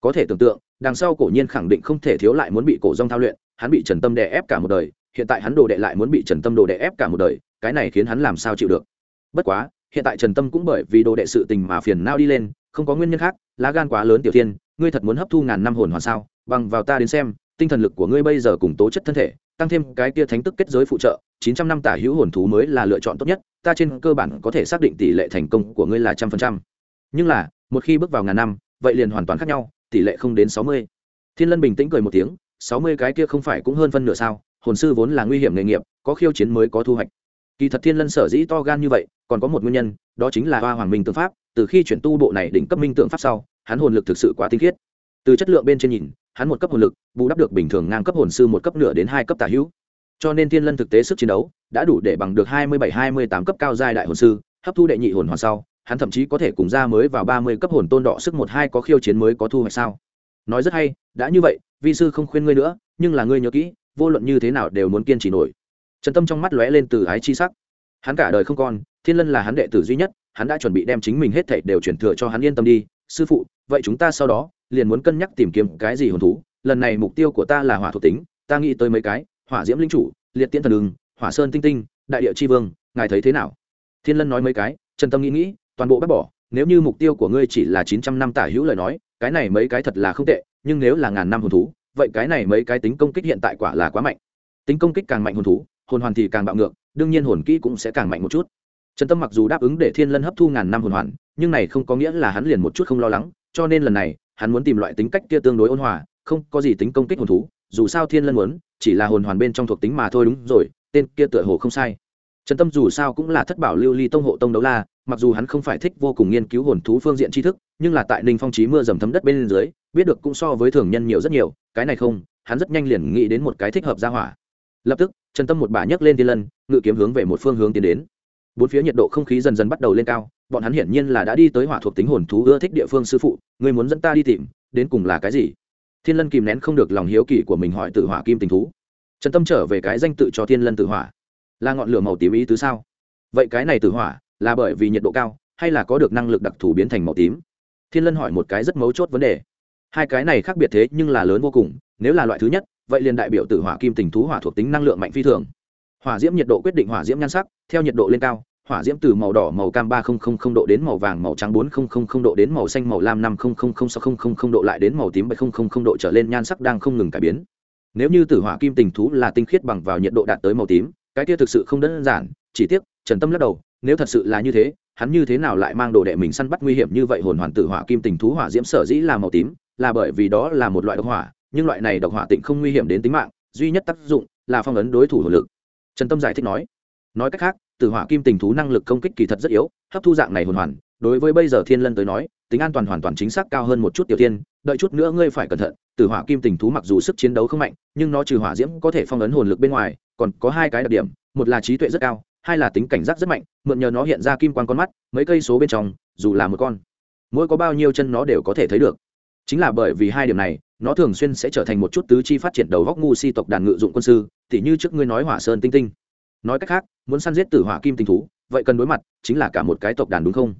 Có thể tưởng tượng, đằng sau cổ nhiên khẳng định không thể thiếu lại muốn bị cổ dông thao luyện, hắn bị trần tâm đè ép cả một đời hiện tại hắn đồ đệ lại muốn bị trần tâm đồ đệ ép cả một đời, cái này khiến hắn làm sao chịu được? Bất quá, hiện tại trần tâm cũng bởi vì đồ đệ sự tình mà phiền nao đi lên, không có nguyên nhân khác, lá gan quá lớn tiểu thiên, ngươi thật muốn hấp thu ngàn năm hồn hoàn sao? Bằng vào ta đến xem, tinh thần lực của ngươi bây giờ cùng tố chất thân thể, tăng thêm cái kia thánh tức kết giới phụ trợ, chín trăm năm tả hữu hồn thú mới là lựa chọn tốt nhất, ta trên cơ bản có thể xác định tỷ lệ thành công của ngươi là trăm phần trăm. Nhưng là, một khi bước vào ngàn năm, vậy liền hoàn toàn khác nhau, tỷ lệ không đến sáu mươi. Thiên lân bình tĩnh cười một tiếng, sáu mươi cái kia không phải cũng hơn phân nửa sao? Hồn sư vốn là nguy hiểm nghề nghiệp, có khiêu chiến mới có thu hoạch. Kỳ thật thiên lân sở dĩ to gan như vậy, còn có một nguyên nhân, đó chính là hoa hoàng minh tượng pháp, từ khi chuyển tu bộ này đỉnh cấp minh tượng pháp sau, hắn hồn lực thực sự quá tinh khiết. Từ chất lượng bên trên nhìn, hắn một cấp hồn lực, bù đắp được bình thường ngang cấp hồn sư một cấp nửa đến hai cấp tả hữu. Cho nên thiên lân thực tế sức chiến đấu, đã đủ để bằng được hai mươi bảy, hai mươi tám cấp cao giai đại hồn sư, hấp thu đệ nhị hồn hoàn sau, hắn thậm chí có thể cùng ra mới vào ba mươi cấp hồn tôn đỏ sức một hai có khiêu chiến mới có thu hoạch sao. Nói rất hay, đã như vậy, vi sư không khuyên ngươi nữa, nhưng là ngươi nhớ kỹ vô luận như thế nào đều muốn kiên trì nổi. Trần tâm trong mắt lóe lên từ ái chi sắc. Hắn cả đời không con, thiên lân là hắn đệ tử duy nhất hắn đã chuẩn bị đem chính mình hết thảy đều chuyển thừa cho hắn yên tâm đi. Sư phụ vậy chúng ta sau đó liền muốn cân nhắc tìm kiếm cái gì hồn thú. Lần này mục tiêu của ta là hỏa thuộc tính ta nghĩ tới mấy cái hỏa diễm linh chủ liệt tiễn thần đường hỏa sơn tinh tinh đại địa tri vương ngài thấy thế nào? Thiên lân nói mấy cái trần tâm nghĩ nghĩ toàn bộ bác bỏ nếu như mục tiêu của ngươi chỉ là chín trăm năm tả hữu lời nói cái này mấy cái thật là không tệ nhưng nếu là ngàn năm hồn thú vậy cái này mấy cái tính công kích hiện tại quả là quá mạnh. Tính công kích càng mạnh hồn thú, hồn hoàn thì càng bạo ngược, đương nhiên hồn kỹ cũng sẽ càng mạnh một chút. Trần tâm mặc dù đáp ứng để thiên lân hấp thu ngàn năm hồn hoàn, nhưng này không có nghĩa là hắn liền một chút không lo lắng, cho nên lần này, hắn muốn tìm loại tính cách kia tương đối ôn hòa, không có gì tính công kích hồn thú, dù sao thiên lân muốn, chỉ là hồn hoàn bên trong thuộc tính mà thôi đúng rồi, tên kia tựa hồ không sai. Trần tâm dù sao cũng là thất bảo lưu ly tông hộ tông đấu la mặc dù hắn không phải thích vô cùng nghiên cứu hồn thú phương diện tri thức, nhưng là tại ninh phong trí mưa dầm thấm đất bên dưới, biết được cũng so với thường nhân nhiều rất nhiều, cái này không, hắn rất nhanh liền nghĩ đến một cái thích hợp ra hỏa. Lập tức, trần tâm một bà nhấc lên thiên lân, ngự kiếm hướng về một phương hướng tiến đến. Bốn phía nhiệt độ không khí dần dần bắt đầu lên cao, bọn hắn hiển nhiên là đã đi tới hỏa thuộc tính hồn thú ưa thích địa phương sư phụ người muốn dẫn ta đi tìm, đến cùng là cái gì? Thiên lân kìm nén không được lòng hiếu kỳ của mình hỏi tự hỏa kim tình thú. Trần tâm trở về cái danh tự cho thiên lân tự hỏa. Là ngọn lửa màu tím ý tứ sao? Vậy cái này tự hỏa là bởi vì nhiệt độ cao hay là có được năng lực đặc thù biến thành màu tím thiên lân hỏi một cái rất mấu chốt vấn đề hai cái này khác biệt thế nhưng là lớn vô cùng nếu là loại thứ nhất vậy liền đại biểu tử hỏa kim tình thú hỏa thuộc tính năng lượng mạnh phi thường hỏa diễm nhiệt độ quyết định hỏa diễm nhan sắc theo nhiệt độ lên cao hỏa diễm từ màu đỏ màu cam ba độ đến màu vàng màu trắng bốn độ đến màu xanh màu lam năm sáu độ lại đến màu tím bảy độ trở lên nhan sắc đang không ngừng cải biến nếu như tử hỏa kim tình thú là tinh khiết bằng vào nhiệt độ đạt tới màu tím cái kia thực sự không đơn giản chỉ tiếc trần tâm lắc đầu nếu thật sự là như thế, hắn như thế nào lại mang đồ đệ mình săn bắt nguy hiểm như vậy hồn hoàn tử hỏa kim tình thú hỏa diễm sở dĩ là màu tím, là bởi vì đó là một loại độc hỏa, nhưng loại này độc hỏa tịnh không nguy hiểm đến tính mạng, duy nhất tác dụng là phong ấn đối thủ hồn lực. Trần tâm giải thích nói nói cách khác, tử hỏa kim tình thú năng lực công kích kỳ thật rất yếu, hấp thu dạng này hồn hoàn, đối với bây giờ thiên lân tới nói, tính an toàn hoàn toàn chính xác cao hơn một chút tiểu tiên, đợi chút nữa ngươi phải cẩn thận, tử hỏa kim tình thú mặc dù sức chiến đấu không mạnh, nhưng nó trừ hỏa diễm có thể phong ấn hồn lực bên ngoài, còn có hai cái đặc điểm, một là trí tuệ rất cao hai là tính cảnh giác rất mạnh, mượn nhờ nó hiện ra kim quan con mắt, mấy cây số bên trong, dù là một con, mỗi có bao nhiêu chân nó đều có thể thấy được. Chính là bởi vì hai điểm này, nó thường xuyên sẽ trở thành một chút tứ chi phát triển đầu góc ngu si tộc đàn ngự dụng quân sư, tỉ như trước ngươi nói hỏa sơn tinh tinh. Nói cách khác, muốn săn giết tử hỏa kim tinh thú, vậy cần đối mặt chính là cả một cái tộc đàn đúng không?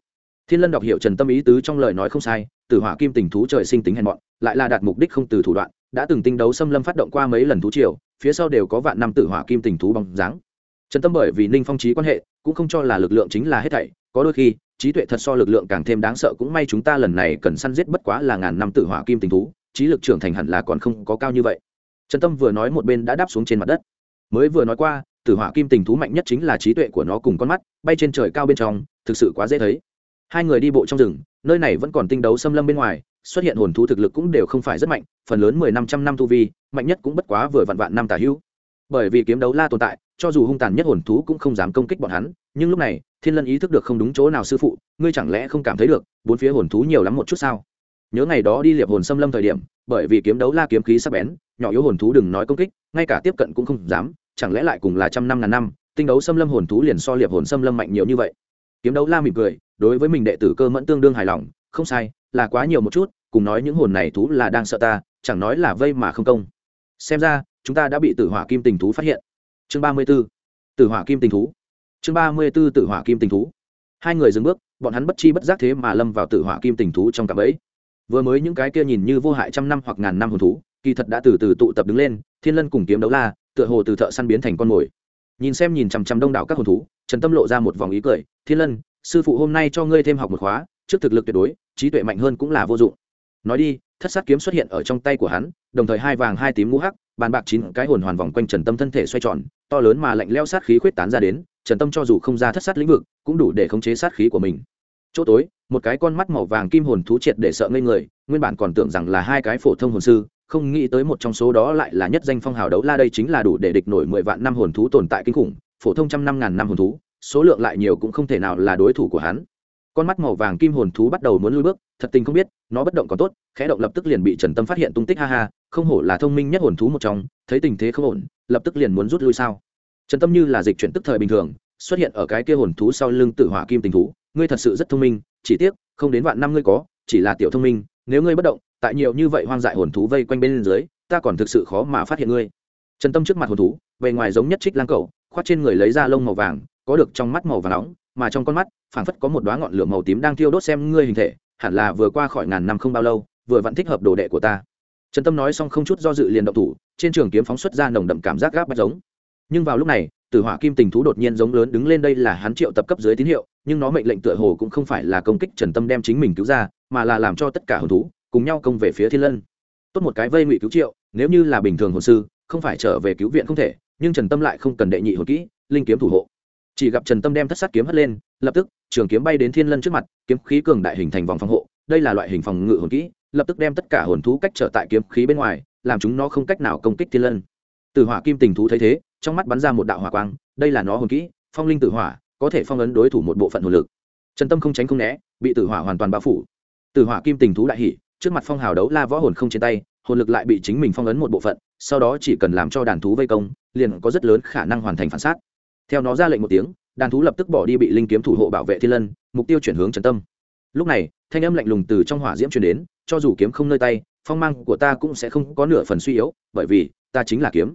Thiên lân đọc hiểu trần tâm ý tứ trong lời nói không sai, tử hỏa kim tình thú trời sinh tính hèn mọn, lại là đạt mục đích không từ thủ đoạn, đã từng tinh đấu xâm lâm phát động qua mấy lần thú triều, phía sau đều có vạn năm tử hỏa kim tình thú bằng dáng trần tâm bởi vì ninh phong trí quan hệ, cũng không cho là lực lượng chính là hết thảy, có đôi khi, trí tuệ thật so lực lượng càng thêm đáng sợ cũng may chúng ta lần này cần săn giết bất quá là ngàn năm tử hỏa kim tình thú, trí lực trưởng thành hẳn là còn không có cao như vậy. Trần tâm vừa nói một bên đã đáp xuống trên mặt đất. Mới vừa nói qua tử hỏa kim tình thú mạnh nhất chính là trí tuệ của nó cùng con mắt, bay trên trời cao bên trong, thực sự quá dễ thấy. Hai người đi bộ trong rừng, nơi này vẫn còn tinh đấu xâm lâm bên ngoài, xuất hiện hồn thú thực lực cũng đều không phải rất mạnh, phần lớn mười năm trăm năm tu vi, mạnh nhất cũng bất quá vừa vạn vạn năm tả hữu bởi vì kiếm đấu la tồn tại, cho dù hung tàn nhất hồn thú cũng không dám công kích bọn hắn, nhưng lúc này, thiên lân ý thức được không đúng chỗ nào sư phụ, ngươi chẳng lẽ không cảm thấy được, bốn phía hồn thú nhiều lắm một chút sao? Nhớ ngày đó đi liệp hồn xâm lâm thời điểm, bởi vì kiếm đấu la kiếm khí sắc bén, nhỏ yếu hồn thú đừng nói công kích, ngay cả tiếp cận cũng không dám, chẳng lẽ lại cùng là trăm năm ngàn năm, tinh đấu xâm lâm hồn thú liền so liệp hồn xâm lâm mạnh nhiều như vậy? Kiếm đấu la mỉm cười, đối với mình đệ tử cơ mẫn tương đương hài lòng, không sai, là quá nhiều một chút, cùng nói những hồn này thú là đang sợ ta, chẳng nói là vây mà không công. Xem ra chúng ta đã bị tử hỏa kim tình thú phát hiện. Chương ba mươi b ố tử hỏa kim tình thú. Chương ba mươi b ố tử hỏa kim tình thú. Hai người dừng bước, bọn hắn bất chi bất giác thế mà lâm vào tử hỏa kim tình thú trong cặp ấy vừa mới những cái kia nhìn như vô hại trăm năm hoặc ngàn năm hồn thú, kỳ thật đã từ từ tụ tập đứng lên, thiên lân cùng kiếm đấu la, tựa hồ từ thợ săn biến thành con mồi. Nhìn xem nhìn chằm chằm đông đảo các hồn thú, trần tâm lộ ra một vòng ý cười, thiên lân, sư phụ hôm nay cho ngươi thêm học một khóa, trước thực lực tuyệt đối, trí tuệ mạnh hơn cũng là vô dụng. Nói đi, thất sát kiếm xuất hiện ở trong tay của hắn, đồng thời hai vàng hai tím ngũ hắc bàn bạc chín cái hồn hoàn vòng quanh trần tâm thân thể xoay tròn, to lớn mà lạnh leo sát khí khuyết tán ra đến, trần tâm cho dù không ra thất sát lĩnh vực, cũng đủ để khống chế sát khí của mình. Chỗ tối, một cái con mắt màu vàng kim hồn thú triệt để sợ ngây người, nguyên bản còn tưởng rằng là hai cái phổ thông hồn sư, không nghĩ tới một trong số đó lại là nhất danh phong hào đấu la đây chính là đủ để địch nổi mười vạn năm hồn thú tồn tại kinh khủng, phổ thông trăm năm ngàn năm hồn thú, số lượng lại nhiều cũng không thể nào là đối thủ của hắn con mắt màu vàng kim hồn thú bắt đầu muốn lui bước, thật tình không biết, nó bất động còn tốt, khẽ động lập tức liền bị trần tâm phát hiện tung tích ha ha, không hổ là thông minh nhất hồn thú một trong, thấy tình thế không ổn, lập tức liền muốn rút lui sao? Trần tâm như là dịch chuyển tức thời bình thường, xuất hiện ở cái kia hồn thú sau lưng tử hỏa kim tình thú, ngươi thật sự rất thông minh, chỉ tiếc, không đến vạn năm ngươi có, chỉ là tiểu thông minh, nếu ngươi bất động, tại nhiều như vậy hoang dại hồn thú vây quanh bên dưới, ta còn thực sự khó mà phát hiện ngươi. Trần tâm trước mặt hồn thú, bề ngoài giống nhất trích lang cầu khoác trên người lấy ra lông màu vàng, có được trong mắt màu vàng nóng mà trong con mắt, phảng phất có một đoá ngọn lửa màu tím đang thiêu đốt xem ngươi hình thể, hẳn là vừa qua khỏi ngàn năm không bao lâu, vừa vẫn thích hợp đồ đệ của ta. Trần tâm nói xong không chút do dự liền động thủ, trên trường kiếm phóng xuất ra nồng đậm cảm giác gáp bắt giống. Nhưng vào lúc này, tử hỏa kim tình thú đột nhiên giống lớn đứng lên đây là hắn triệu tập cấp dưới tín hiệu, nhưng nó mệnh lệnh tựa hồ cũng không phải là công kích trần tâm đem chính mình cứu ra, mà là làm cho tất cả hồn thú cùng nhau công về phía thiên lân. Tốt một cái vây ngụy cứu triệu, nếu như là bình thường hồn sư, không phải trở về cứu viện không thể, nhưng trần tâm lại không cần đệ nhị hồn kỹ, linh kiếm thủ hộ chỉ gặp trần tâm đem thất sát kiếm hất lên, lập tức, trường kiếm bay đến thiên lân trước mặt, kiếm khí cường đại hình thành vòng phòng hộ, đây là loại hình phòng ngự hồn kỹ, lập tức đem tất cả hồn thú cách trở tại kiếm khí bên ngoài, làm chúng nó không cách nào công kích thiên lân. Từ hỏa kim tình thú thấy thế, trong mắt bắn ra một đạo hỏa quang, đây là nó hồn kỹ, phong linh tử hỏa, có thể phong ấn đối thủ một bộ phận hồn lực. Trần tâm không tránh không né, bị tử hỏa hoàn toàn bao phủ. Tử hỏa kim tình thú đại hỉ, trước mặt phong hào đấu la võ hồn không trên tay, hồn lực lại bị chính mình phong ấn một bộ phận, sau đó chỉ cần làm cho đàn thú vây công, liền có rất lớn khả năng hoàn thành phản xác theo nó ra lệnh một tiếng, đàn thú lập tức bỏ đi bị linh kiếm thủ hộ bảo vệ thiên lân, mục tiêu chuyển hướng trần tâm. Lúc này, thanh âm lạnh lùng từ trong hỏa diễm truyền đến, cho dù kiếm không nơi tay, phong mang của ta cũng sẽ không có nửa phần suy yếu, bởi vì, ta chính là kiếm.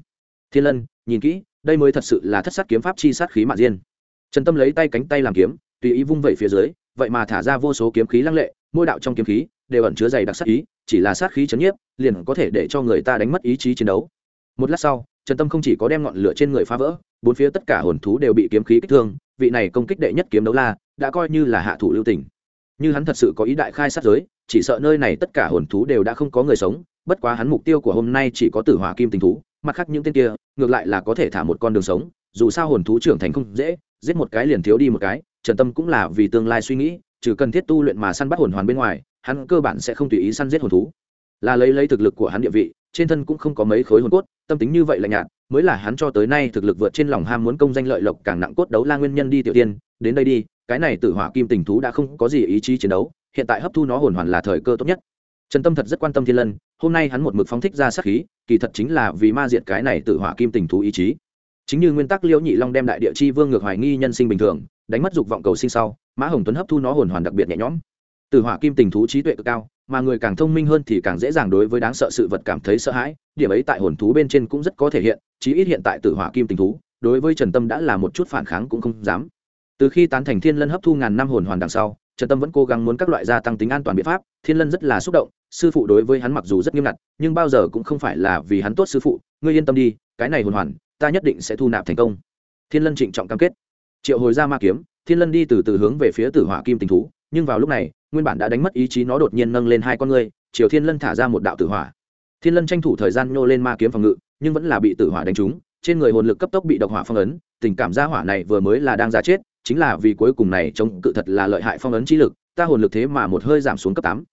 Thiên lân, nhìn kỹ, đây mới thật sự là thất sát kiếm pháp chi sát khí mạn diên. Trần tâm lấy tay cánh tay làm kiếm, tùy ý vung vẩy phía dưới, vậy mà thả ra vô số kiếm khí lăng lệ, mỗi đạo trong kiếm khí đều ẩn chứa dày đặc sát ý, chỉ là sát khí chấn nhiếp, liền có thể để cho người ta đánh mất ý chí chiến đấu. Một lát sau trần tâm không chỉ có đem ngọn lửa trên người phá vỡ, bốn phía tất cả hồn thú đều bị kiếm khí kích thương, vị này công kích đệ nhất kiếm đấu la, đã coi như là hạ thủ lưu tình. Như hắn thật sự có ý đại khai sát giới, chỉ sợ nơi này tất cả hồn thú đều đã không có người sống, bất quá hắn mục tiêu của hôm nay chỉ có tử hỏa kim tình thú, mặt khác những tên kia, ngược lại là có thể thả một con đường sống, dù sao hồn thú trưởng thành không dễ, giết một cái liền thiếu đi một cái, trần tâm cũng là vì tương lai suy nghĩ, trừ cần thiết tu luyện mà săn bắt hồn hoàn bên ngoài, hắn cơ bản sẽ không tùy ý săn giết hồn thú. Là lấy lấy thực lực của hắn địa vị trên thân cũng không có mấy khối hồn cốt, tâm tính như vậy là nhạt, mới là hắn cho tới nay thực lực vượt trên lòng ham muốn công danh lợi lộc càng nặng cốt đấu la nguyên nhân đi tiểu tiên, đến đây đi, cái này tử hỏa kim tình thú đã không có gì ý chí chiến đấu, hiện tại hấp thu nó hồn hoàn là thời cơ tốt nhất. Trần tâm thật rất quan tâm thiên lân, hôm nay hắn một mực phóng thích ra sát khí, kỳ thật chính là vì ma diệt cái này tử hỏa kim tình thú ý chí. Chính như nguyên tắc, liễu nhị long đem đại địa chi vương ngược hoài nghi nhân sinh bình thường, đánh mất dục vọng cầu sinh sau, mã hồng tuấn hấp thu nó hồn hoàn đặc biệt nhẹ nhõm. Tử hỏa kim tình thú trí tuệ cực cao mà người càng thông minh hơn thì càng dễ dàng đối với đáng sợ sự vật cảm thấy sợ hãi, điểm ấy tại hồn thú bên trên cũng rất có thể hiện, chí ít hiện tại tử hỏa kim tình thú, đối với trần tâm đã là một chút phản kháng cũng không dám. Từ khi tán thành thiên lân hấp thu ngàn năm hồn hoàn đằng sau, trần tâm vẫn cố gắng muốn các loại gia tăng tính an toàn biện pháp, thiên lân rất là xúc động, sư phụ đối với hắn mặc dù rất nghiêm ngặt, nhưng bao giờ cũng không phải là vì hắn tốt sư phụ, ngươi yên tâm đi, cái này hồn hoàn, ta nhất định sẽ thu nạp thành công. Thiên lân trịnh trọng cam kết. Triệu hồi ra ma kiếm, thiên lân đi từ từ hướng về phía tử hỏa kim tình thú, nhưng vào lúc này nguyên bản đã đánh mất ý chí nó đột nhiên nâng lên hai con ngươi, triều thiên lân thả ra một đạo tử hỏa. Thiên lân tranh thủ thời gian nhô lên ma kiếm phòng ngự, nhưng vẫn là bị tử hỏa đánh trúng, trên người hồn lực cấp tốc bị độc hỏa phong ấn, tình cảm gia hỏa này vừa mới là đang ra chết, chính là vì cuối cùng này chống cự thật là lợi hại phong ấn trí lực, ta hồn lực thế mà một hơi giảm xuống cấp tám.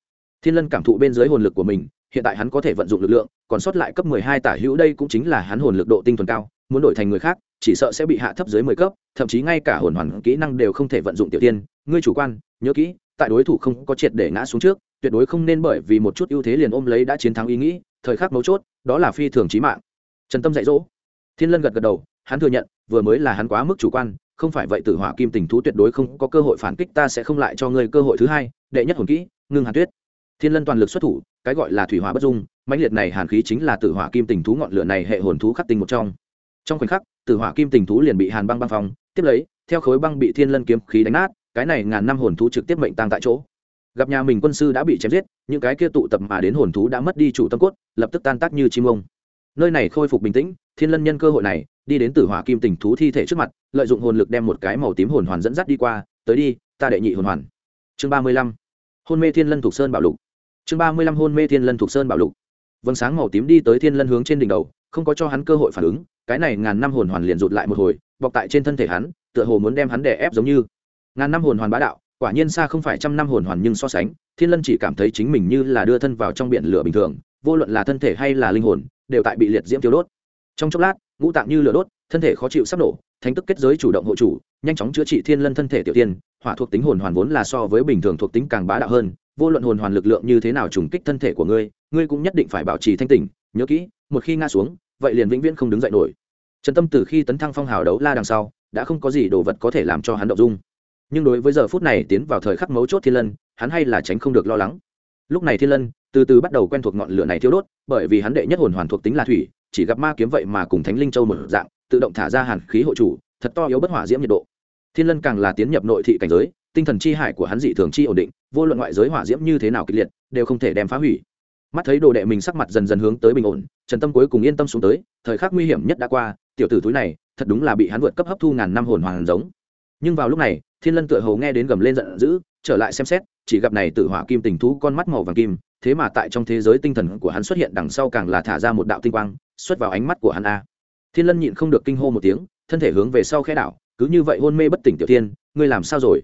Thiên lân cảm thụ bên dưới hồn lực của mình, hiện tại hắn có thể vận dụng lực lượng, còn sót lại cấp mười hai tả hữu đây cũng chính là hắn hồn lực độ tinh thuần cao, muốn đổi thành người khác, chỉ sợ sẽ bị hạ thấp dưới mười cấp, thậm chí ngay cả hồn hoàn kỹ năng đều không thể vận dụng tiểu tiên. Ngươi chủ quan, nhớ kỹ tại đối thủ không có triệt để ngã xuống trước, tuyệt đối không nên bởi vì một chút ưu thế liền ôm lấy đã chiến thắng ý nghĩ, thời khắc mấu chốt, đó là phi thường trí mạng. Trần tâm dạy dỗ. Thiên lân gật gật đầu, hắn thừa nhận, vừa mới là hắn quá mức chủ quan, không phải vậy tử hỏa kim tình thú tuyệt đối không có cơ hội phản kích ta sẽ không lại cho ngươi cơ hội thứ hai, đệ nhất hồn kỹ, ngưng hàn tuyết. Thiên lân toàn lực xuất thủ, cái gọi là thủy hỏa bất dung, mãnh liệt này hàn khí chính là tử hỏa kim tình thú ngọn lửa này hệ hồn thú khắc tinh một trong. Trong khoảnh khắc, tử hỏa kim tình thú liền bị hàn băng băng phong, tiếp lấy, theo khối băng bị thiên lân kiếm khí đánh nát cái này ngàn năm hồn thú trực tiếp mệnh tăng tại chỗ. Gặp nhà mình quân sư đã bị chém giết, những cái kia tụ tập mà đến hồn thú đã mất đi chủ tâm cốt, lập tức tan tác như chim ông. Nơi này khôi phục bình tĩnh, thiên lân nhân cơ hội này, đi đến tử hỏa kim tình thú thi thể trước mặt, lợi dụng hồn lực đem một cái màu tím hồn hoàn dẫn dắt đi qua, tới đi, ta đệ nhị hồn hoàn. Chương ba mươi lăm. Hôn mê thiên lân thuộc sơn bảo lục. Chương ba mươi lăm hôn mê thiên lân thuộc sơn bảo lục. Vầng sáng màu tím đi tới thiên lân hướng trên đỉnh đầu, không có cho hắn cơ hội phản ứng, cái này ngàn năm hồn hoàn liền rụt lại một hồi, bọc tại trên thân thể hắn, tựa hồ muốn đem hắn đè ép giống như ngàn năm hồn hoàn bá đạo, quả nhiên xa không phải trăm năm hồn hoàn nhưng so sánh, thiên lân chỉ cảm thấy chính mình như là đưa thân vào trong biển lửa bình thường, vô luận là thân thể hay là linh hồn, đều tại bị liệt diễm tiêu đốt. Trong chốc lát, ngũ tạng như lửa đốt, thân thể khó chịu sắp nổ, thánh tức kết giới chủ động hộ chủ, nhanh chóng chữa trị thiên lân thân thể tiểu tiên, hỏa thuộc tính hồn hoàn vốn là so với bình thường thuộc tính càng bá đạo hơn, vô luận hồn hoàn lực lượng như thế nào trùng kích thân thể của ngươi ngươi cũng nhất định phải bảo trì thanh tỉnh, nhớ kỹ, một khi ngã xuống, vậy liền vĩnh viễn không đứng dậy nổi. Trần tâm từ khi tấn thăng phong hào đấu la đằng sau, đã không có gì đồ vật có thể làm cho hắn động dung nhưng đối với giờ phút này tiến vào thời khắc mấu chốt thiên lân, hắn hay là tránh không được lo lắng. Lúc này thiên lân, từ từ bắt đầu quen thuộc ngọn lửa này thiêu đốt, bởi vì hắn đệ nhất hồn hoàn thuộc tính là thủy, chỉ gặp ma kiếm vậy mà cùng thánh linh châu một dạng, tự động thả ra hàn khí hộ chủ, thật to yếu bất hỏa diễm nhiệt độ. Thiên lân càng là tiến nhập nội thị cảnh giới, tinh thần chi hải của hắn dị thường chi ổn định, vô luận ngoại giới hỏa diễm như thế nào kịch liệt, đều không thể đem phá hủy. Mắt thấy đồ đệ mình sắc mặt dần dần hướng tới bình ổn, trần tâm cuối cùng yên tâm xuống tới, thời khắc nguy hiểm nhất đã qua, tiểu tử túi này, thật đúng là bị hắn vượt cấp hấp thu ngàn năm hồn hoàn giống nhưng vào lúc này, thiên lân tựa hầu nghe đến gầm lên giận dữ, trở lại xem xét, chỉ gặp này tự hỏa kim tình thú con mắt màu vàng kim, thế mà tại trong thế giới tinh thần của hắn xuất hiện đằng sau càng là thả ra một đạo tinh quang, xuất vào ánh mắt của hắn a. Thiên lân nhịn không được kinh hô một tiếng, thân thể hướng về sau khe đảo, cứ như vậy hôn mê bất tỉnh tiểu thiên ngươi làm sao rồi?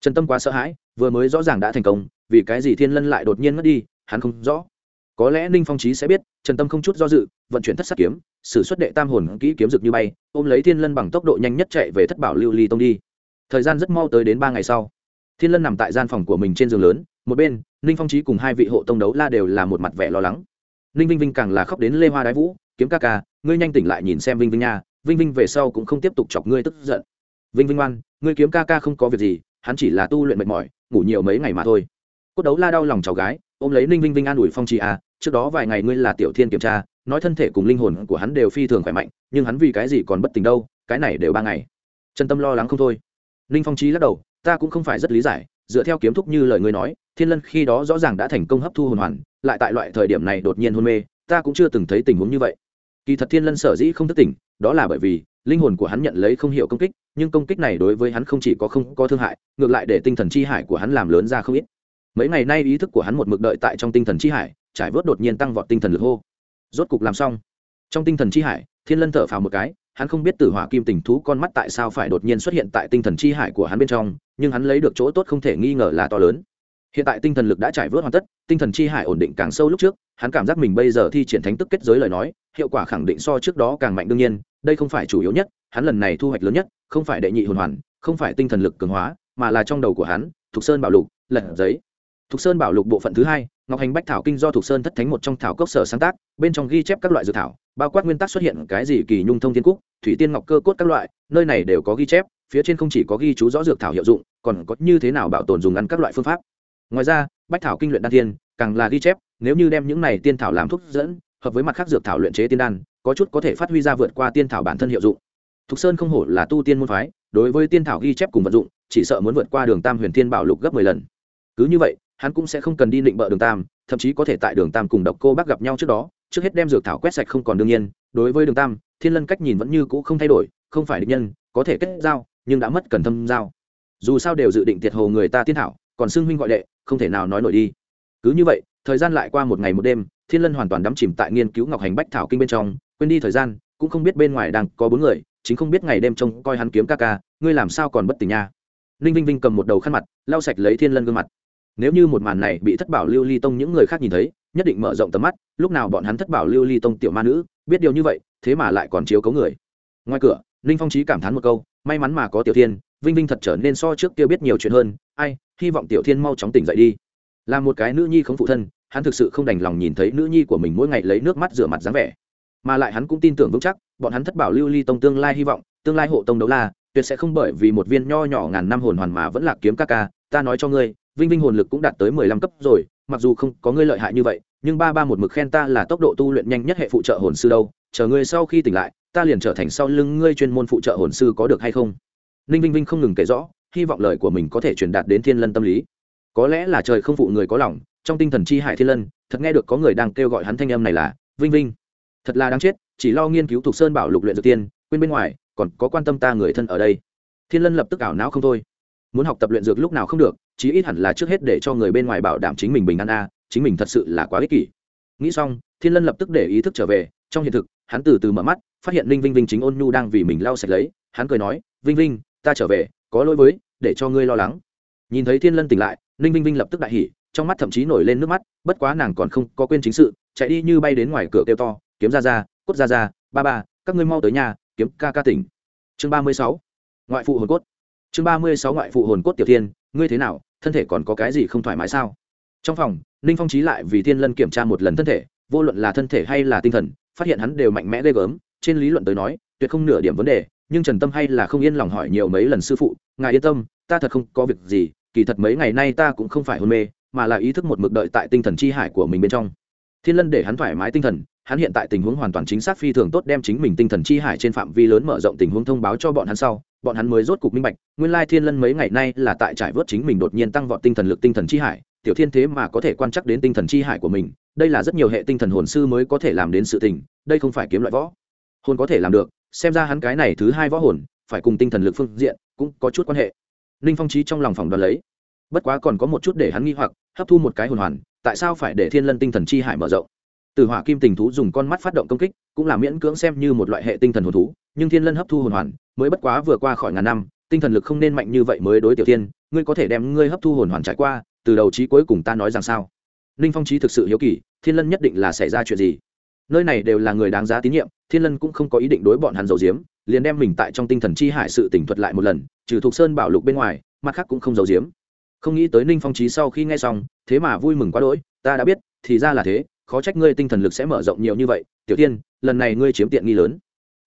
Trần tâm quá sợ hãi, vừa mới rõ ràng đã thành công, vì cái gì thiên lân lại đột nhiên mất đi, hắn không rõ. Có lẽ ninh phong trí sẽ biết, trần tâm không chút do dự, vận chuyển thất sát kiếm s ử suất đệ tam hồn kỹ kiếm rực như bay, ôm lấy thiên lân bằng tốc độ nhanh nhất chạy về thất bảo lưu ly tông đi thời gian rất mau tới đến ba ngày sau. Thiên lân nằm tại gian phòng của mình trên giường lớn, một bên, ninh phong trí cùng hai vị hộ tông đấu la đều là một mặt vẻ lo lắng. Ninh vinh vinh càng là khóc đến lê hoa đái vũ, kiếm ca ca, ngươi nhanh tỉnh lại nhìn xem vinh vinh nha, vinh vinh về sau cũng không tiếp tục chọc ngươi tức giận. Vinh vinh oan ngươi kiếm ca ca không có việc gì, hắn chỉ là tu luyện mệt mỏi, ngủ nhiều mấy ngày mà thôi. Cốt đấu la đau lòng cháu gái, ôm lấy ninh vinh vinh an ủi phong trì à trước đó vài ngày ngươi là tiểu thiên kiểm tra, nói thân thể cùng linh hồn của hắn đều phi thường khỏe mạnh, nhưng hắn vì cái gì còn bất tỉnh đâu, cái này đều ba ngày. Trần tâm lo lắng không thôi ninh phong trí lắc đầu, ta cũng không phải rất lý giải, dựa theo kiếm thúc như lời ngươi nói, thiên lân khi đó rõ ràng đã thành công hấp thu hồn hoàn, lại tại loại thời điểm này đột nhiên hôn mê, ta cũng chưa từng thấy tình huống như vậy. Kỳ thật thiên lân sở dĩ không thức tỉnh đó là bởi vì linh hồn của hắn nhận lấy không hiểu công kích, nhưng công kích này đối với hắn không chỉ có không có thương hại, ngược lại để tinh thần chi hải của hắn làm lớn ra không ít. Mấy ngày nay ý thức của hắn một mực đợi tại trong tinh thần chi hải, trải vớt đột nhiên tăng vọt tinh thần lực hô. Rốt cục làm xong. Trong tinh thần chi hải, thiên lân thở phào một cái hắn không biết tử hỏa kim tình thú con mắt tại sao phải đột nhiên xuất hiện tại tinh thần chi hải của hắn bên trong, nhưng hắn lấy được chỗ tốt không thể nghi ngờ là to lớn. Hiện tại tinh thần lực đã trải vớt hoàn tất, tinh thần chi hải ổn định càng sâu lúc trước, hắn cảm giác mình bây giờ thi triển thánh tức kết giới lời nói, hiệu quả khẳng định so trước đó càng mạnh đương nhiên, đây không phải chủ yếu nhất, hắn lần này thu hoạch lớn nhất, không phải đệ nhị hồn hoàn, không phải tinh thần lực cường hóa, mà là trong đầu của hắn, thục sơn bảo lục, lật giấy. Thục sơn bảo lục bộ phận thứ hai, ngọc hành bách thảo kinh do thục sơn thất thánh một trong thảo cốc sở sáng tác, bên trong ghi chép các loại dược thảo, bao quát nguyên tắc xuất hiện cái gì kỳ nhung thông thiên cúc thủy tiên ngọc cơ cốt các loại, nơi này đều có ghi chép, phía trên không chỉ có ghi chú rõ dược thảo hiệu dụng, còn có như thế nào bảo tồn dùng ăn các loại phương pháp. Ngoài ra, bách thảo kinh luyện đan tiên càng là ghi chép, nếu như đem những này tiên thảo làm thuốc dẫn, hợp với mặt khác dược thảo luyện chế tiên đan, có chút có thể phát huy ra vượt qua tiên thảo bản thân hiệu dụng. Thục sơn không hổ là tu tiên môn phái, đối với tiên thảo ghi chép cùng vận dụng, chỉ sợ muốn vượt qua đường tam huyền thiên bảo lục gấp mười lần. Cứ như vậy, hắn cũng sẽ không cần đi định bợ đường tam, thậm chí có thể tại đường tam cùng độc cô bác gặp nhau trước đó trước hết đem dược thảo quét sạch không còn đương nhiên, đối với đường tam, thiên lân cách nhìn vẫn như cũ không thay đổi, không phải định nhân, có thể kết giao, nhưng đã mất cần thâm giao. Dù sao đều dự định tiệt hồ người ta tiên thảo, còn xưng huynh gọi đệ, không thể nào nói nổi đi. Cứ như vậy, thời gian lại qua một ngày một đêm, thiên lân hoàn toàn đắm chìm tại nghiên cứu ngọc hành bách thảo kinh bên trong, quên đi thời gian, cũng không biết bên ngoài đang có bốn người, chính không biết ngày đêm trông coi hắn kiếm ca ca, ngươi làm sao còn bất tỉnh nha. Ninh vinh vinh cầm một đầu khăn mặt, lau sạch lấy thiên lân gương mặt. Nếu như một màn này bị thất bảo lưu ly tông những người khác nhìn thấy nhất định mở rộng tầm mắt, lúc nào bọn hắn thất bảo lưu ly tông tiểu ma nữ, biết điều như vậy, thế mà lại còn chiếu cấu người. Ngoài cửa, ninh phong trí cảm thán một câu, may mắn mà có tiểu thiên, vinh vinh thật trở nên so trước kia biết nhiều chuyện hơn, ai, hy vọng tiểu thiên mau chóng tỉnh dậy đi. Là một cái nữ nhi không phụ thân, hắn thực sự không đành lòng nhìn thấy nữ nhi của mình mỗi ngày lấy nước mắt rửa mặt dáng vẻ. Mà lại hắn cũng tin tưởng vững chắc, bọn hắn thất bảo lưu ly tông tương lai hy vọng, tương lai hộ tông đấu la, tuyệt sẽ không bởi vì một viên nho nhỏ ngàn năm hồn hoàn mà vẫn là kiếm ca ca ta nói cho ngươi, vinh vinh hồn lực cũng đạt tới mười lăm cấp rồi, mặc dù không có ngươi lợi hại như vậy, nhưng ba ba một mực khen ta là tốc độ tu luyện nhanh nhất hệ phụ trợ hồn sư đâu, chờ ngươi sau khi tỉnh lại, ta liền trở thành sau lưng ngươi chuyên môn phụ trợ hồn sư có được hay không? Ninh vinh vinh không ngừng kể rõ, hy vọng lời của mình có thể truyền đạt đến thiên lân tâm lý. Có lẽ là trời không phụ người có lòng, trong tinh thần chi hải thiên lân, thật nghe được có người đang kêu gọi hắn thanh âm này là, vinh vinh, thật là đáng chết, chỉ lo nghiên cứu thuộc sơn bảo lục luyện dược tiên, quên bên ngoài, còn có quan tâm ta người thân ở đây. Thiên lân lập tức ảo não không thôi muốn học tập luyện dược lúc nào không được, chí ít hẳn là trước hết để cho người bên ngoài bảo đảm chính mình bình an a, chính mình thật sự là quá ích kỷ. Nghĩ xong, thiên lân lập tức để ý thức trở về, trong hiện thực, hắn từ từ mở mắt, phát hiện linh vinh vinh chính ôn nhu đang vì mình lau sạch lấy, hắn cười nói, vinh vinh, ta trở về, có lỗi với, để cho ngươi lo lắng. Nhìn thấy thiên lân tỉnh lại, ninh vinh vinh lập tức đại hỉ, trong mắt thậm chí nổi lên nước mắt, bất quá nàng còn không có quên chính sự, chạy đi như bay đến ngoài cửa kêu to, kiếm ra ra, cốt ra ra, ba ba, các ngươi mau tới nhà, kiếm ca ca tỉnh. Chương ba mươi sáu, ngoại phụ hồn cốt chương ba mươi sáu ngoại phụ hồn cốt tiểu thiên, ngươi thế nào, thân thể còn có cái gì không thoải mái sao? Trong phòng, ninh phong trí lại vì thiên lân kiểm tra một lần thân thể, vô luận là thân thể hay là tinh thần, phát hiện hắn đều mạnh mẽ ghê gớm. Trên lý luận tới nói, tuyệt không nửa điểm vấn đề, nhưng trần tâm hay là không yên lòng hỏi nhiều mấy lần sư phụ, ngài yên tâm, ta thật không có việc gì, kỳ thật mấy ngày nay ta cũng không phải hôn mê, mà là ý thức một mực đợi tại tinh thần chi hải của mình bên trong. Thiên lân để hắn thoải mái tinh thần hắn hiện tại tình huống hoàn toàn chính xác phi thường tốt, đem chính mình tinh thần chi hải trên phạm vi lớn mở rộng tình huống thông báo cho bọn hắn sau, bọn hắn mới rốt cục minh bạch, nguyên lai thiên lân mấy ngày nay là tại trải vớt chính mình đột nhiên tăng vọt tinh thần lực, tinh thần chi hải. Tiểu thiên thế mà có thể quan chắc đến tinh thần chi hải của mình, đây là rất nhiều hệ tinh thần hồn sư mới có thể làm đến sự tình, đây không phải kiếm loại võ hồn có thể làm được. Xem ra hắn cái này thứ hai võ hồn, phải cùng tinh thần lực phương diện cũng có chút quan hệ. Ninh phong trí trong lòng phòng đoán lấy, bất quá còn có một chút để hắn nghi hoặc, hấp thu một cái hồn hoàn, tại sao phải để thiên lân tinh thần chi hải mở rộng? Từ hỏa kim tình thú dùng con mắt phát động công kích, cũng là miễn cưỡng xem như một loại hệ tinh thần hồn thú, nhưng thiên lân hấp thu hồn hoàn, mới bất quá vừa qua khỏi ngàn năm, tinh thần lực không nên mạnh như vậy mới đối tiểu thiên ngươi có thể đem ngươi hấp thu hồn hoàn trải qua, từ đầu trí cuối cùng ta nói rằng sao? Ninh phong trí thực sự hiếu kỳ, thiên lân nhất định là xảy ra chuyện gì? Nơi này đều là người đáng giá tín nhiệm, thiên lân cũng không có ý định đối bọn hắn giấu giếm, liền đem mình tại trong tinh thần chi hải sự tỉnh thuật lại một lần, trừ thục sơn bảo lục bên ngoài, mặt khác cũng không giấu giếm. Không nghĩ tới ninh phong trí sau khi nghe xong, thế mà vui mừng quá đỗi, ta đã biết, thì ra là thế khó trách ngươi tinh thần lực sẽ mở rộng nhiều như vậy, tiểu tiên lần này ngươi chiếm tiện nghi lớn.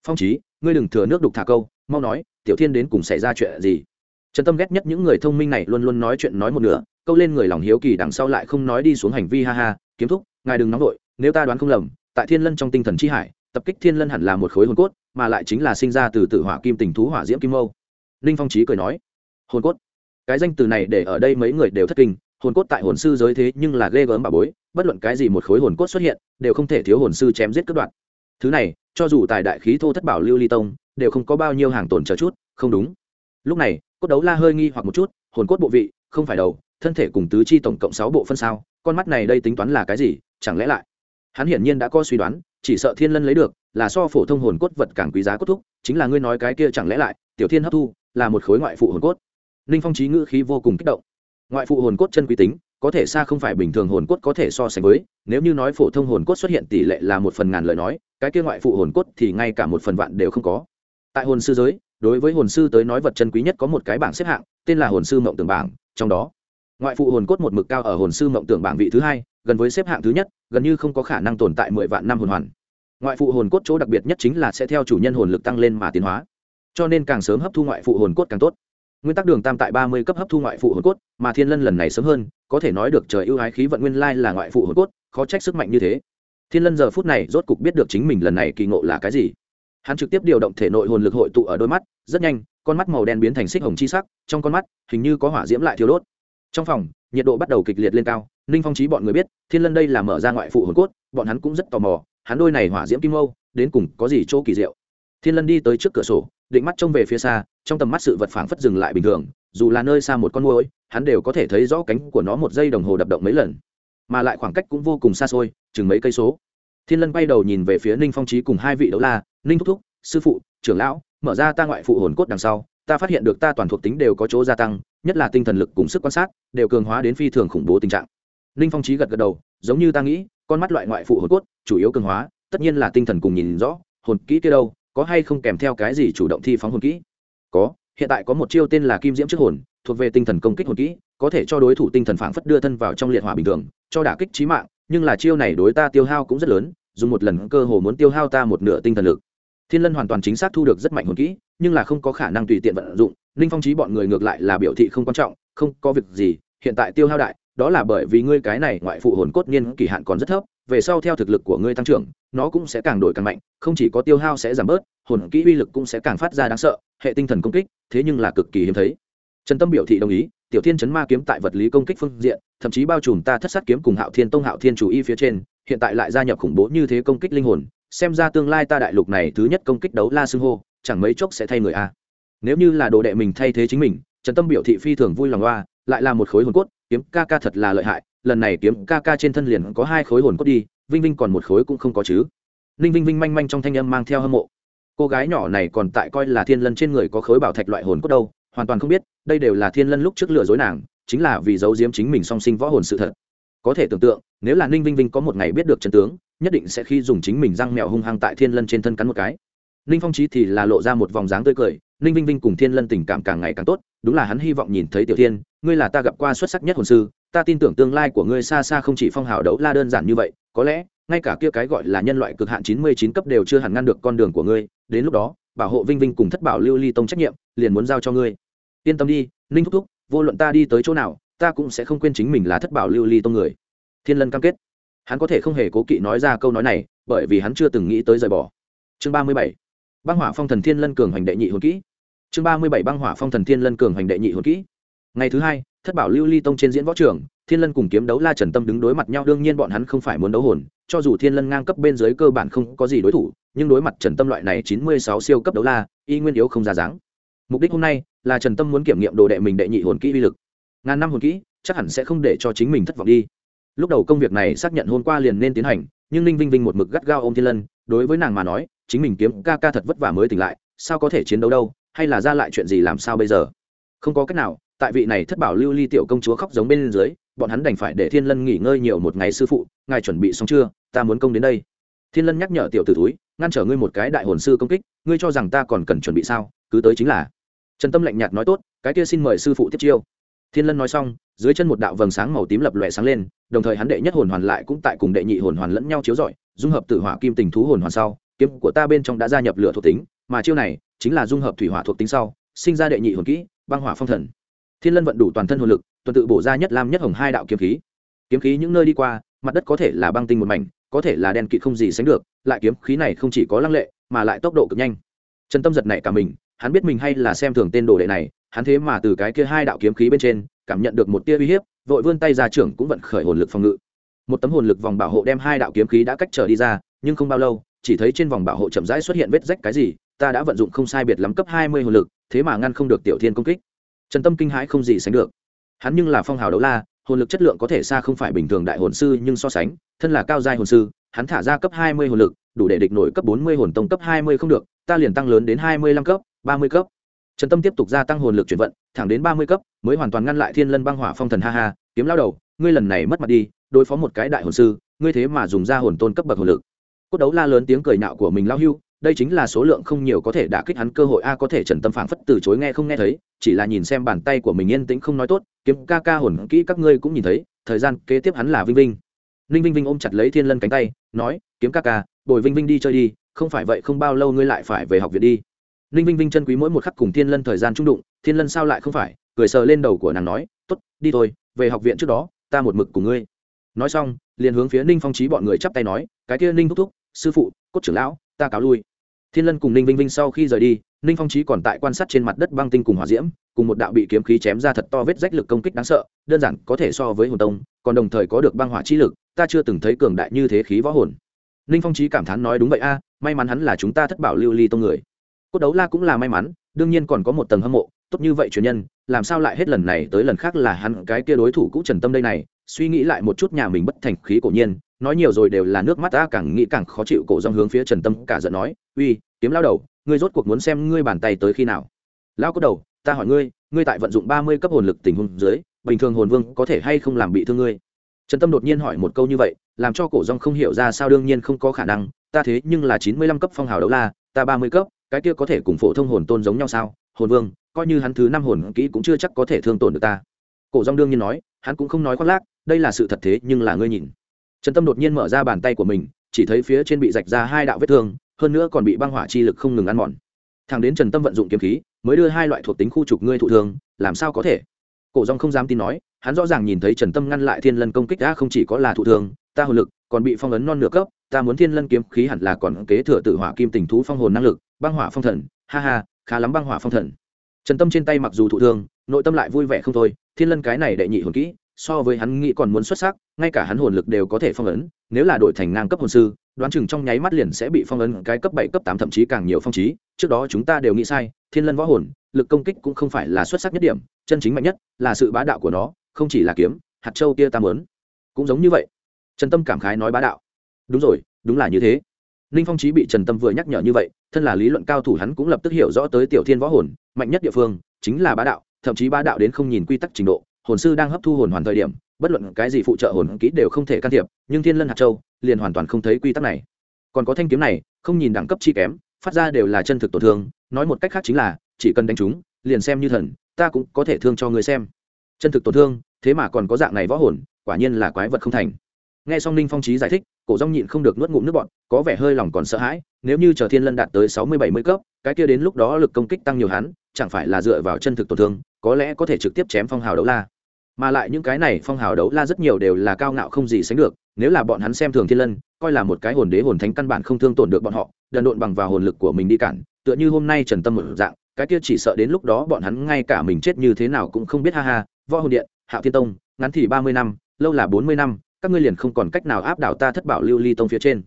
Phong trí ngươi đừng thừa nước đục thả câu, mau nói, tiểu thiên đến cùng xảy ra chuyện gì? Trần tâm ghét nhất những người thông minh này luôn luôn nói chuyện nói một nửa, câu lên người lòng hiếu kỳ đằng sau lại không nói đi xuống hành vi ha ha, kiếm thúc, ngài đừng nóng vội, nếu ta đoán không lầm, tại thiên lân trong tinh thần chi hải, tập kích thiên lân hẳn là một khối hồn cốt, mà lại chính là sinh ra từ tự hỏa kim tình thú hỏa diễm kim mâu. Ninh phong trí cười nói, hồn cốt? Cái danh từ này để ở đây mấy người đều thất kinh hồn cốt tại hồn sư giới thế nhưng là ghê gớm bà bối, bất luận cái gì một khối hồn cốt xuất hiện, đều không thể thiếu hồn sư chém giết cướp đoạn thứ này, cho dù tài đại khí thô thất bảo lưu ly tông, đều không có bao nhiêu hàng tồn chờ chút, không đúng. Lúc này, cốt đấu la hơi nghi hoặc một chút, hồn cốt bộ vị, không phải đầu, thân thể cùng tứ chi tổng cộng sáu bộ phân sao, con mắt này đây tính toán là cái gì, chẳng lẽ lại? Hắn hiển nhiên đã có suy đoán, chỉ sợ thiên lân lấy được, là so phổ thông hồn cốt vật càng quý giá cốt thúc, chính là ngươi nói cái kia chẳng lẽ lại, tiểu thiên hấp thu, là một khối ngoại phụ hồn cốt. Ninh phong trí ngữ khí vô cùng kích động ngoại phụ hồn cốt chân quý tính, có thể xa không phải bình thường hồn cốt có thể so sánh với, nếu như nói phổ thông hồn cốt xuất hiện tỷ lệ là một phần ngàn lời nói, cái kia ngoại phụ hồn cốt thì ngay cả một phần vạn đều không có. Tại hồn sư giới, đối với hồn sư tới nói vật chân quý nhất có một cái bảng xếp hạng, tên là hồn sư mộng tưởng bảng, trong đó, ngoại phụ hồn cốt một mực cao ở hồn sư mộng tưởng bảng vị thứ hai, gần với xếp hạng thứ nhất, gần như không có khả năng tồn tại mười vạn năm hồn hoàn. Ngoại phụ hồn cốt chỗ đặc biệt nhất chính là sẽ theo chủ nhân hồn lực tăng lên mà tiến hóa. Cho nên càng sớm hấp thu ngoại phụ hồn cốt càng tốt nguyên tắc đường tam tại ba mươi cấp hấp thu ngoại phụ hồn cốt, mà thiên lân lần này sớm hơn, có thể nói được trời ưu ái khí vận nguyên lai là ngoại phụ hồn cốt, khó trách sức mạnh như thế. Thiên lân giờ phút này rốt cục biết được chính mình lần này kỳ ngộ là cái gì. Hắn trực tiếp điều động thể nội hồn lực hội tụ ở đôi mắt, rất nhanh, con mắt màu đen biến thành xích hồng chi sắc, trong con mắt, hình như có hỏa diễm lại thiếu đốt. Trong phòng, nhiệt độ bắt đầu kịch liệt lên cao, ninh phong trí bọn người biết, thiên lân đây là mở ra ngoại phụ hồn cốt, bọn hắn cũng rất tò mò, hắn đôi này hỏa diễm kim âu đến cùng có gì chỗ kỳ diệu thiên lân đi tới trước cửa sổ, định mắt trông về phía xa, trong tầm mắt sự vật phảng phất dừng lại bình thường, dù là nơi xa một con môi hắn đều có thể thấy rõ cánh của nó một giây đồng hồ đập động mấy lần. Mà lại khoảng cách cũng vô cùng xa xôi, chừng mấy cây số. Thiên lân bay đầu nhìn về phía ninh phong trí cùng hai vị đấu la, ninh thúc thúc, sư phụ, trưởng lão, mở ra ta ngoại phụ hồn cốt đằng sau, ta phát hiện được ta toàn thuộc tính đều có chỗ gia tăng, nhất là tinh thần lực cùng sức quan sát, đều cường hóa đến phi thường khủng bố tình trạng. Ninh phong trí gật gật đầu, giống như ta nghĩ, con mắt loại ngoại phụ hồn cốt, chủ yếu cường hóa, tất nhiên là tinh thần cùng nhìn rõ, hồn kỹ kia đâu có hay không kèm theo cái gì chủ động thi phóng hồn kỹ? Có, hiện tại có một chiêu tên là kim diễm trước hồn, thuộc về tinh thần công kích hồn kỹ, có thể cho đối thủ tinh thần phảng phất đưa thân vào trong liệt hỏa bình thường, cho đả kích trí mạng, nhưng là chiêu này đối ta tiêu hao cũng rất lớn, dùng một lần cơ hồ muốn tiêu hao ta một nửa tinh thần lực. Thiên lân hoàn toàn chính xác thu được rất mạnh hồn kỹ, nhưng là không có khả năng tùy tiện vận dụng ninh phong trí bọn người ngược lại là biểu thị không quan trọng, không có việc gì, hiện tại tiêu hao đại, đó là bởi vì ngươi cái này ngoại phụ hồn cốt niên kỳ hạn còn rất thấp về sau theo thực lực của ngươi tăng trưởng, nó cũng sẽ càng đổi càng mạnh, không chỉ có tiêu hao sẽ giảm bớt, hồn kỹ uy lực cũng sẽ càng phát ra đáng sợ, hệ tinh thần công kích, thế nhưng là cực kỳ hiếm thấy. Trần tâm biểu thị đồng ý, tiểu thiên chấn ma kiếm tại vật lý công kích phương diện, thậm chí bao trùm ta thất sát kiếm cùng hạo thiên tông hạo thiên chủ y phía trên, hiện tại lại gia nhập khủng bố như thế công kích linh hồn, xem ra tương lai ta đại lục này thứ nhất công kích đấu la xưng hô, chẳng mấy chốc sẽ thay người a. Nếu như là đồ đệ mình thay thế chính mình, trần tâm biểu thị phi thường vui lòng loa lại là một khối hồn cốt, kiếm ca ca thật là lợi hại lần này kiếm ca ca trên thân liền có hai khối hồn cốt đi, vinh vinh còn một khối cũng không có chứ. Ninh vinh vinh manh manh trong thanh âm mang theo hâm mộ. Cô gái nhỏ này còn tại coi là thiên lân trên người có khối bảo thạch loại hồn cốt đâu, hoàn toàn không biết, đây đều là thiên lân lúc trước lừa dối nàng, chính là vì giấu giếm chính mình song sinh võ hồn sự thật. Có thể tưởng tượng, nếu là ninh vinh vinh có một ngày biết được chân tướng, nhất định sẽ khi dùng chính mình răng mèo hung hăng tại thiên lân trên thân cắn một cái. Ninh phong trí thì là lộ ra một vòng dáng tươi cười, ninh vinh vinh cùng thiên lân tình cảm càng ngày càng tốt, đúng là hắn hy vọng nhìn thấy tiểu thiên, ngươi là ta gặp qua xuất sắc nhất hồn sư ta tin tưởng tương lai của ngươi xa xa không chỉ phong hào đấu la đơn giản như vậy, có lẽ, ngay cả kia cái gọi là nhân loại cực hạn chín mươi chín cấp đều chưa hẳn ngăn được con đường của ngươi, đến lúc đó, bảo hộ vinh vinh cùng thất bảo lưu ly tông trách nhiệm, liền muốn giao cho ngươi. Yên tâm đi, ninh thúc thúc, vô luận ta đi tới chỗ nào, ta cũng sẽ không quên chính mình là thất bảo lưu ly tông người. Thiên lân cam kết. Hắn có thể không hề cố kỵ nói ra câu nói này, bởi vì hắn chưa từng nghĩ tới rời bỏ. Chương ba mươi bảy. Băng hỏa phong thần thiên lân cường hoành đệ nhị hồn kỹ. Chương ba mươi bảy băng hỏa phong thần thiên lân cường hoành đệ nhị hồn kỹ. Ngày thứ hai thất bảo lưu ly tông trên diễn võ trường, thiên lân cùng kiếm đấu la trần tâm đứng đối mặt nhau, đương nhiên bọn hắn không phải muốn đấu hồn, cho dù thiên lân ngang cấp bên dưới cơ bản không có gì đối thủ, nhưng đối mặt trần tâm loại này chín mươi sáu siêu cấp đấu la, y nguyên yếu không ra dáng. Mục đích hôm nay là trần tâm muốn kiểm nghiệm đồ đệ mình đệ nhị hồn kỹ uy lực. Ngàn năm hồn kỹ, chắc hẳn sẽ không để cho chính mình thất vọng đi. Lúc đầu công việc này xác nhận hôm qua liền nên tiến hành, nhưng ninh vinh vinh một mực gắt gao ô m thiên lân, đối với nàng mà nói, chính mình kiếm ca ca thật vất vả mới tỉnh lại, sao có thể chiến đấu đâu, hay là ra lại chuyện gì làm sao bây giờ? Không có cách nào tại vị này thất bảo lưu ly tiểu công chúa khóc giống bên dưới, bọn hắn đành phải để thiên lân nghỉ ngơi nhiều một ngày sư phụ, ngài chuẩn bị xong chưa? Ta muốn công đến đây. Thiên lân nhắc nhở tiểu t ử túi ngăn trở ngươi một cái đại hồn sư công kích, ngươi cho rằng ta còn cần chuẩn bị sao? Cứ tới chính là. Trần tâm lạnh nhạt nói, tốt, cái kia xin mời sư phụ tiếp chiêu. Thiên lân nói xong, dưới chân một đạo vầng sáng màu tím lập lòe sáng lên, đồng thời hắn đệ nhất hồn hoàn lại cũng tại cùng đệ nhị hồn hoàn lẫn nhau chiếu rọi, dung hợp tử hỏa kim tình thú hồn hoàn sau, kiếm của ta bên trong đã gia nhập lửa thuộc tính, mà chiêu này chính là dung hợp thủy hỏa thuộc tính sau, sinh ra đệ nhị hồn kỹ, băng hỏa phong thần thiên lân vận đủ toàn thân hồn lực, tuần tự bổ ra nhất lam nhất hồng hai đạo kiếm khí. Kiếm khí những nơi đi qua, mặt đất có thể là băng tinh một mảnh, có thể là đen kịt không gì sánh được, lại kiếm khí này không chỉ có lăng lệ, mà lại tốc độ cực nhanh. Trần tâm giật này cả mình, hắn biết mình hay là xem thường tên đồ đệ này, hắn thế mà từ cái kia hai đạo kiếm khí bên trên, cảm nhận được một tia uy hiếp, vội vươn tay ra trưởng cũng vận khởi hồn lực phòng ngự. Một tấm hồn lực vòng bảo hộ đem hai đạo kiếm khí đã cách trở đi ra, nhưng không bao lâu, chỉ thấy trên vòng bảo hộ chậm rãi xuất hiện vết rách cái gì, ta đã vận dụng không sai biệt lắm cấp hai mươi hồn lực, thế mà ngăn không được tiểu thiên công kích trần tâm kinh hãi không gì sánh được. Hắn nhưng là phong hào đấu la, hồn lực chất lượng có thể xa không phải bình thường đại hồn sư, nhưng so sánh, thân là cao giai hồn sư, hắn thả ra cấp hai mươi hồn lực, đủ để địch nổi cấp bốn mươi hồn tông cấp hai mươi không được, ta liền tăng lớn đến hai mươi lăm cấp, ba mươi cấp. Trần tâm tiếp tục gia tăng hồn lực chuyển vận, thẳng đến ba mươi cấp, mới hoàn toàn ngăn lại thiên lân băng hỏa phong thần ha ha, kiếm lao đầu, ngươi lần này mất mặt đi, đối phó một cái đại hồn sư, ngươi thế mà dùng ra hồn tôn cấp bậc hồn lực. Cốt đấu la lớn tiếng cười nạo của mình lao hưu đây chính là số lượng không nhiều có thể đả kích hắn cơ hội a, có thể trần tâm phảng phất từ chối nghe không nghe thấy, chỉ là nhìn xem bàn tay của mình yên tĩnh không nói tốt, kiếm ca ca hồn kỹ các ngươi cũng nhìn thấy, thời gian kế tiếp hắn là vinh vinh. Ninh vinh vinh ôm chặt lấy thiên lân cánh tay, nói, kiếm ca ca, bồi vinh vinh đi chơi đi, không phải vậy không bao lâu ngươi lại phải về học viện đi. Ninh vinh vinh chân quý mỗi một khắc cùng thiên lân thời gian trung đụng, thiên lân sao lại không phải, cười sờ lên đầu của nàng nói t ố t đi thôi, về học viện trước đó, ta một mực cùng ngươi. Nói xong, liền hướng phía ninh phong trí bọn người chắp tay nói, cái kia ninh thúc thúc, sư phụ, cốt trưởng lão, ta cáo lui thiên lân cùng ninh vinh vinh sau khi rời đi, ninh phong trí còn tại quan sát trên mặt đất băng tinh cùng hỏa diễm, cùng một đạo bị kiếm khí chém ra thật to vết rách lực công kích đáng sợ, đơn giản có thể so với hồn tông, còn đồng thời có được băng hỏa chi lực, ta chưa từng thấy cường đại như thế khí võ hồn. Ninh phong trí cảm thán nói đúng vậy a, may mắn hắn là chúng ta thất bảo lưu ly tông người. Cốt đấu la cũng là may mắn, đương nhiên còn có một tầng hâm mộ tốt như vậy truyền nhân, làm sao lại hết lần này tới lần khác là hắn cái kia đối thủ cũ trần tâm đây này? Suy nghĩ lại một chút nhà mình bất thành khí cổ nhiên, nói nhiều rồi đều là nước mắt ta, càng nghĩ càng khó chịu, cổ dòng hướng phía trần tâm cả giận nói, uy, kiếm lao đầu, ngươi rốt cuộc muốn xem ngươi bàn tay tới khi nào? Lao có đầu, ta hỏi ngươi ngươi tại vận dụng ba mươi cấp hồn lực tình huống dưới, bình thường hồn vương có thể hay không làm bị thương ngươi? Trần tâm đột nhiên hỏi một câu như vậy, làm cho cổ dòng không hiểu ra sao đương nhiên không có khả năng, ta thế nhưng là chín mươi lăm cấp phong hào đấu la, ta ba mươi cấp cái kia có thể cùng phổ thông hồn tôn giống nhau sao? Hồn vương, coi như hắn thứ năm hồn kỹ cũng chưa chắc có thể thương tổn được ta. Cổ dong đương nhiên nói, hắn cũng không nói khoác lác, đây là sự thật thế, nhưng là ngươi nhìn. Trần tâm đột nhiên mở ra bàn tay của mình, chỉ thấy phía trên bị rạch ra hai đạo vết thương, hơn nữa còn bị băng hỏa chi lực không ngừng ăn mòn. Thằng đến trần tâm vận dụng kiếm khí, mới đưa hai loại thuộc tính khu trục ngươi thụ thương, làm sao có thể? Cổ dong không dám tin nói, hắn rõ ràng nhìn thấy trần tâm ngăn lại thiên lân công kích đã không chỉ có là thụ thương, ta hồn lực còn bị phong ấn non nửa cấp ta muốn thiên lân kiếm khí hẳn là còn kế thừa tự hỏa kim tình thú phong hồn năng lực, băng hỏa phong thần, ha ha, khá lắm băng hỏa phong thần. Trần tâm trên tay mặc dù thụ thương, nội tâm lại vui vẻ không thôi, thiên lân cái này đệ nhị hồn kỹ, so với hắn nghĩ còn muốn xuất sắc, ngay cả hắn hồn lực đều có thể phong ấn, nếu là đổi thành ngang cấp hồn sư, đoán chừng trong nháy mắt liền sẽ bị phong ấn cái cấp bảy, cấp tám, thậm chí càng nhiều phong trí, trước đó chúng ta đều nghĩ sai, thiên lân võ hồn, lực công kích cũng không phải là xuất sắc nhất điểm, chân chính mạnh nhất là sự bá đạo của nó, không chỉ là kiếm, hạt châu kia ta mớn cũng giống như vậy. Trần tâm cảm khái nói bá đạo đúng rồi, đúng là như thế. Ninh phong trí bị trần tâm vừa nhắc nhở như vậy, thân là lý luận cao thủ hắn cũng lập tức hiểu rõ tới tiểu thiên võ hồn, mạnh nhất địa phương chính là bá đạo, thậm chí bá đạo đến không nhìn quy tắc trình độ, hồn sư đang hấp thu hồn hoàn thời điểm, bất luận cái gì phụ trợ hồn kỹ đều không thể can thiệp, nhưng thiên lân hạt châu liền hoàn toàn không thấy quy tắc này. Còn có thanh kiếm này, không nhìn đẳng cấp chi kém, phát ra đều là chân thực tổn thương, nói một cách khác chính là, chỉ cần đánh chúng, liền xem như thần, ta cũng có thể thương cho người xem. Chân thực tổn thương, thế mà còn có dạng này võ hồn, quả nhiên là quái vật không thành nghe xong ninh phong trí giải thích, cổ rong nhịn không được nuốt ngụm nước bọn có vẻ hơi lòng còn sợ hãi, nếu như chờ thiên lân đạt tới sáu mươi bảy mươi cấp, cái kia đến lúc đó lực công kích tăng nhiều hắn, chẳng phải là dựa vào chân thực tổn thương, có lẽ có thể trực tiếp chém phong hào đấu la. Mà lại những cái này phong hào đấu la rất nhiều đều là cao ngạo không gì sánh được, nếu là bọn hắn xem thường thiên lân, coi là một cái hồn đế hồn thánh căn bản không thương tổn được bọn họ, đần độn bằng vào hồn lực của mình đi cản, tựa như hôm nay trần tâm một dạng, cái kia chỉ sợ đến lúc đó bọn hắn ngay cả mình chết như thế nào cũng không biết, ha ha, võ hồn điện, hạo thiên tông, ngắn thì ba mươi năm, lâu là bốn mươi năm các ngươi liền không còn cách nào áp đảo ta thất bảo lưu ly tông phía trên.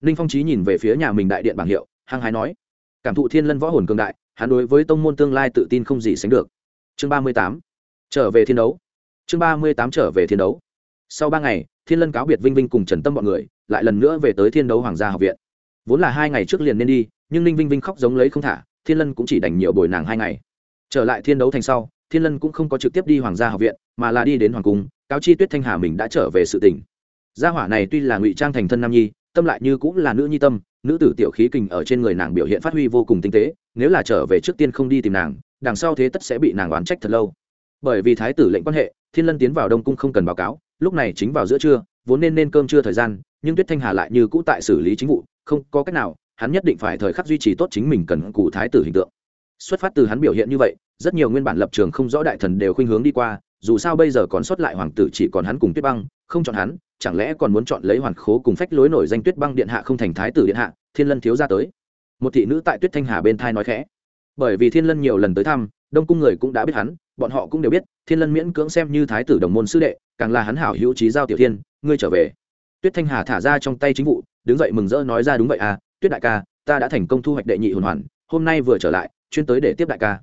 Ninh phong trí nhìn về phía nhà mình đại điện bảng hiệu, hăng hái nói, cảm thụ thiên lân võ hồn cường đại, hắn đối với tông môn tương lai tự tin không gì sánh được. Chương ba mươi tám, trở về thiên đấu. Chương ba mươi tám, trở về thiên đấu. Sau ba ngày, thiên lân cáo biệt vinh vinh cùng trần tâm b ọ n người, lại lần nữa về tới thiên đấu hoàng gia học viện. Vốn là hai ngày trước liền nên đi, nhưng ninh vinh vinh khóc giống lấy không thả, thiên lân cũng chỉ đành nhiều bồi nàng hai ngày. Trở lại thiên đấu thành sau, thiên lân cũng không có trực tiếp đi hoàng gia học viện, mà là đi đến hoàng cung cáo chi tuyết thanh hà mình đã trở về sự tỉnh gia hỏa này tuy là ngụy trang thành thân nam nhi, tâm lại như cũng là nữ nhi tâm, nữ tử tiểu khí kình ở trên người nàng biểu hiện phát huy vô cùng tinh tế, nếu là trở về trước tiên không đi tìm nàng, đằng sau thế tất sẽ bị nàng oán trách thật lâu. Bởi vì thái tử lệnh quan hệ, thiên lân tiến vào đông cung không cần báo cáo, lúc này chính vào giữa trưa, vốn nên nên cơm trưa thời gian, nhưng tuyết thanh hà lại như cũ tại xử lý chính vụ, không có cách nào, hắn nhất định phải thời khắc duy trì tốt chính mình cần cụ thái tử hình tượng. Xuất phát từ hắn biểu hiện như vậy, rất nhiều nguyên bản lập trường không rõ đại thần đều khuynh hướng đi qua dù sao bây giờ còn sót lại hoàng tử chỉ còn hắn cùng tuyết băng, không chọn hắn, chẳng lẽ còn muốn chọn lấy hoàn khố cùng phách lối nổi danh tuyết băng điện hạ không thành thái tử điện hạ, thiên lân thiếu ra tới. Một thị nữ tại tuyết thanh hà bên thai nói khẽ. Bởi vì thiên lân nhiều lần tới thăm, đông cung người cũng đã biết hắn, bọn họ cũng đều biết, thiên lân miễn cưỡng xem như thái tử đồng môn sư đệ, càng là hắn hảo hữu trí giao tiểu thiên, ngươi trở về. Tuyết thanh hà thả ra trong tay chính vụ, đứng dậy mừng rỡ nói ra đúng vậy à tuyết đại ca, ta đã thành công thu hoạch đệ nhị hồn hoàn, hôm nay vừa trở lại, chuyên tới để tiếp đại ca.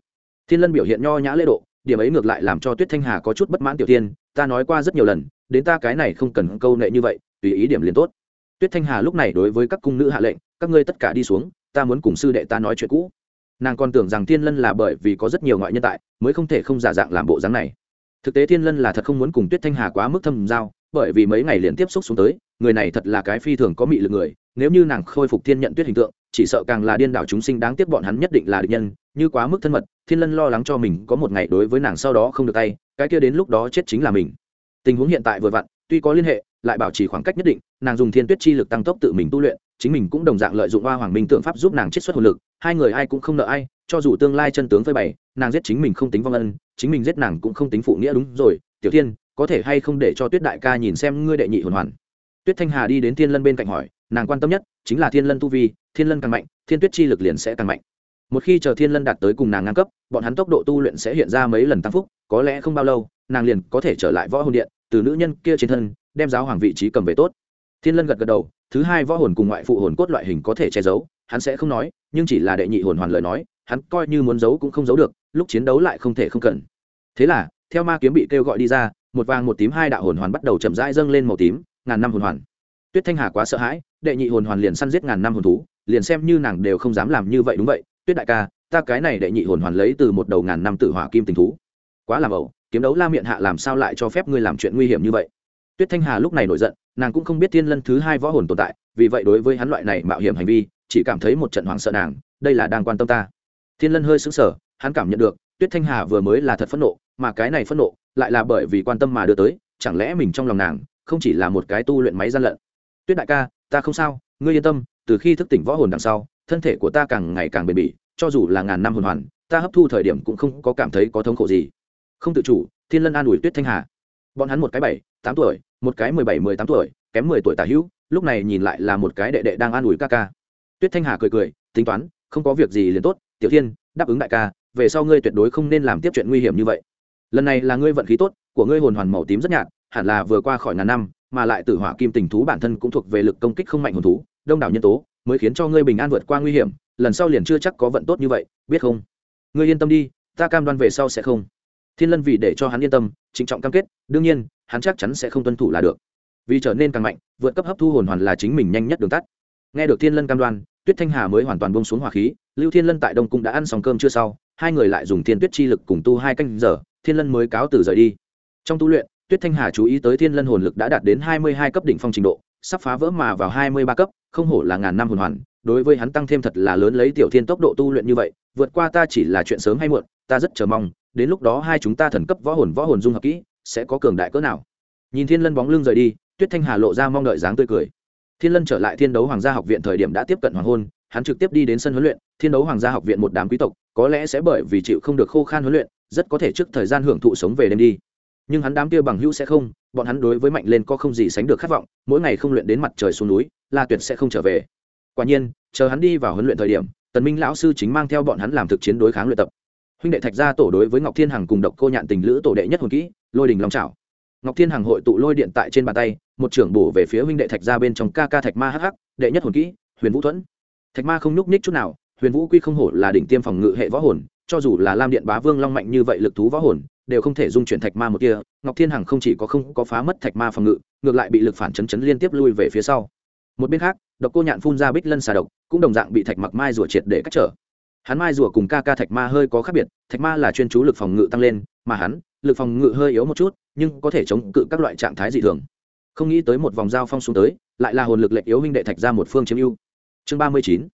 Thiên lân biểu hiện nho nhã lễ độ điểm ấy ngược lại làm cho tuyết thanh hà có chút bất mãn tiểu tiên, ta nói qua rất nhiều lần, đến ta cái này không cần câu nệ như vậy, tùy ý điểm liền tốt. Tuyết thanh hà lúc này đối với các cung nữ hạ lệnh, các ngươi tất cả đi xuống, ta muốn cùng sư đệ ta nói chuyện cũ. Nàng còn tưởng rằng thiên lân là bởi vì có rất nhiều ngoại nhân tại, mới không thể không giả dạng làm bộ dáng này. Thực tế thiên lân là thật không muốn cùng tuyết thanh hà quá mức thâm giao, bởi vì mấy ngày liền tiếp xúc xuống tới, người này thật là cái phi thường có mị lực người, nếu như nàng khôi phục thiên nhận tuyết hình tượng, chỉ sợ càng là điên đảo chúng sinh đáng tiếc bọn hắn nhất định là địch nhân như quá mức thân mật, thiên lân lo lắng cho mình có một ngày đối với nàng sau đó không được tay, cái kia đến lúc đó chết chính là mình. Tình huống hiện tại vừa vặn, tuy có liên hệ, lại bảo trì khoảng cách nhất định, nàng dùng thiên tuyết chi lực tăng tốc tự mình tu luyện, chính mình cũng đồng dạng lợi dụng hoa hoàng minh tượng pháp giúp nàng chết xuất hồn lực, hai người ai cũng không nợ ai, cho dù tương lai chân tướng phơi bày, nàng giết chính mình không tính vong ân, chính mình giết nàng cũng không tính phụ nghĩa đúng rồi. Tiểu thiên, có thể hay không để cho tuyết đại ca nhìn xem ngươi đệ nhị hồn hoàn? Tuyết thanh hà đi đến thiên lân bên cạnh hỏi, nàng quan tâm nhất chính là thiên lân tu vi, thiên lân càng mạnh, thiên tuyết chi lực liền sẽ càng mạnh một khi chờ thiên lân đạt tới cùng nàng ngang cấp, bọn hắn tốc độ tu luyện sẽ hiện ra mấy lần tăng phúc, có lẽ không bao lâu, nàng liền có thể trở lại võ hồn điện, từ nữ nhân kia trên thân, đem giáo hoàng vị trí cầm về tốt. Thiên lân gật gật đầu, thứ hai võ hồn cùng ngoại phụ hồn cốt loại hình có thể che giấu, hắn sẽ không nói, nhưng chỉ là đệ nhị hồn hoàn lời nói, hắn coi như muốn giấu cũng không giấu được, lúc chiến đấu lại không thể không cần. Thế là, theo ma kiếm bị kêu gọi đi ra, một vàng một tím hai đạo hồn hoàn bắt đầu chậm rãi dâng lên màu tím, ngàn năm hồn hoàn. Tuyết thanh hà quá sợ hãi, đệ nhị hồn hoàn liền săn giết ngàn năm hồn thú, liền xem như nàng đều không dám làm như vậy đúng vậy tuyết đại ca, ta cái này đệ nhị hồn hoàn lấy từ một đầu ngàn năm tử hỏa kim tình thú. Quá làm ẩu kiếm đấu la miệng hạ làm sao lại cho phép ngươi làm chuyện nguy hiểm như vậy? Tuyết thanh hà lúc này nổi giận, nàng cũng không biết thiên lân thứ hai võ hồn tồn tại, vì vậy đối với hắn loại này mạo hiểm hành vi, chỉ cảm thấy một trận hoảng sợ nàng, đây là đang quan tâm ta. Thiên lân hơi sững sờ, hắn cảm nhận được, tuyết thanh hà vừa mới là thật phẫn nộ, mà cái này phẫn nộ lại là bởi vì quan tâm mà đưa tới, chẳng lẽ mình trong lòng nàng không chỉ là một cái tu luyện máy gian lận? Tuyết đại ca, ta không sao, ngươi yên tâm, từ khi thức tỉnh võ hồn đằng sau thân thể của ta càng ngày càng bền bỉ, cho dù là ngàn năm hồn hoàn, ta hấp thu thời điểm cũng không có cảm thấy có thống khổ gì. Không tự chủ, thiên lân an ủi tuyết thanh hà. Bọn hắn một cái bảy, tám tuổi, một cái mười bảy, mười tám tuổi, kém mười tuổi tả hữu, lúc này nhìn lại là một cái đệ đệ đang an ủi ca ca. Tuyết thanh hà cười cười, tính toán, không có việc gì liền tốt, tiểu thiên, đáp ứng đại ca, về sau ngươi tuyệt đối không nên làm tiếp chuyện nguy hiểm như vậy. Lần này là ngươi vận khí tốt, của ngươi hồn hoàn màu tím rất nhạt, hẳn là vừa qua khỏi ngàn năm, mà lại tử hỏa kim tình thú bản thân cũng thuộc về lực công kích không mạnh hồn thú, đông đảo nhân tố mới khiến cho ngươi bình an vượt qua nguy hiểm, lần sau liền chưa chắc có vận tốt như vậy, biết không? Ngươi yên tâm đi, ta cam đoan về sau sẽ không. Thiên lân vì để cho hắn yên tâm, trịnh trọng cam kết, đương nhiên, hắn chắc chắn sẽ không tuân thủ là được. Vì trở nên càng mạnh, vượt cấp hấp thu hồn hoàn là chính mình nhanh nhất đường tắt. Nghe được thiên lân cam đoan, tuyết thanh hà mới hoàn toàn bông xuống hỏa khí, lưu thiên lân tại đông cung đã ăn xong cơm chưa sau, hai người lại dùng thiên tuyết chi lực cùng tu hai canh giờ, thiên lân mới cáo từ rời đi. Trong tu luyện, tuyết thanh hà chú ý tới thiên lân hồn lực đã đạt đến hai mươi hai cấp đỉnh phong trình độ sắp phá vỡ mà vào hai mươi ba cấp, không hổ là ngàn năm hồn hoàn, đối với hắn tăng thêm thật là lớn lấy tiểu thiên tốc độ tu luyện như vậy, vượt qua ta chỉ là chuyện sớm hay muộn, ta rất chờ mong, đến lúc đó hai chúng ta thần cấp võ hồn võ hồn dung hợp kỹ, sẽ có cường đại cỡ nào. Nhìn thiên lân bóng lưng rời đi, tuyết thanh hà lộ ra mong đợi dáng tươi cười. Thiên lân trở lại thiên đấu hoàng gia học viện thời điểm đã tiếp cận hoàng hôn, hắn trực tiếp đi đến sân huấn luyện, thiên đấu hoàng gia học viện một đám quý tộc, có lẽ sẽ bởi vì chịu không được khô khan huấn luyện, rất có thể trước thời gian hưởng thụ sống về đêm đi nhưng hắn đám kia bằng hữu sẽ không, bọn hắn đối với mạnh lên có không gì sánh được khát vọng, mỗi ngày không luyện đến mặt trời xuống núi, la tuyệt sẽ không trở về. Quả nhiên, chờ hắn đi vào huấn luyện thời điểm, tần minh lão sư chính mang theo bọn hắn làm thực chiến đối kháng luyện tập. Huynh đệ thạch gia tổ đối với ngọc thiên hằng cùng độc cô nhạn tình lữ tổ đệ nhất hồn kỹ, lôi đình long trảo. Ngọc thiên hằng hội tụ lôi điện tại trên bàn tay, một trưởng bổ về phía huynh đệ thạch gia bên trong ca ca thạch ma hh hắc, đệ nhất hồn kỹ, huyền vũ thuẫn. Thạch ma không nhúc nhích chút nào, huyền vũ quy không hổ là đỉnh tiêm phòng ngự hệ võ hồn, cho dù là lam điện bá vương long mạnh như vậy lực thú võ hồn đều không thể dung chuyển thạch ma một kia, ngọc thiên hằng không chỉ có không có phá mất thạch ma phòng ngự, ngược lại bị lực phản chấn chấn liên tiếp lui về phía sau. Một bên khác, độc cô nhạn phun ra bích lân xà độc, cũng đồng dạng bị thạch mặc mai rủa triệt để cách trở. Hắn mai rùa cùng ca ca thạch ma hơi có khác biệt, thạch ma là chuyên chú lực phòng ngự tăng lên, mà hắn, lực phòng ngự hơi yếu một chút, nhưng có thể chống cự các loại trạng thái dị thường. Không nghĩ tới một vòng giao phong xuống tới, lại là hồn lực lệnh yếu huynh đệ thạch ra một phương chiếm ưu. Chương ba mươi chín,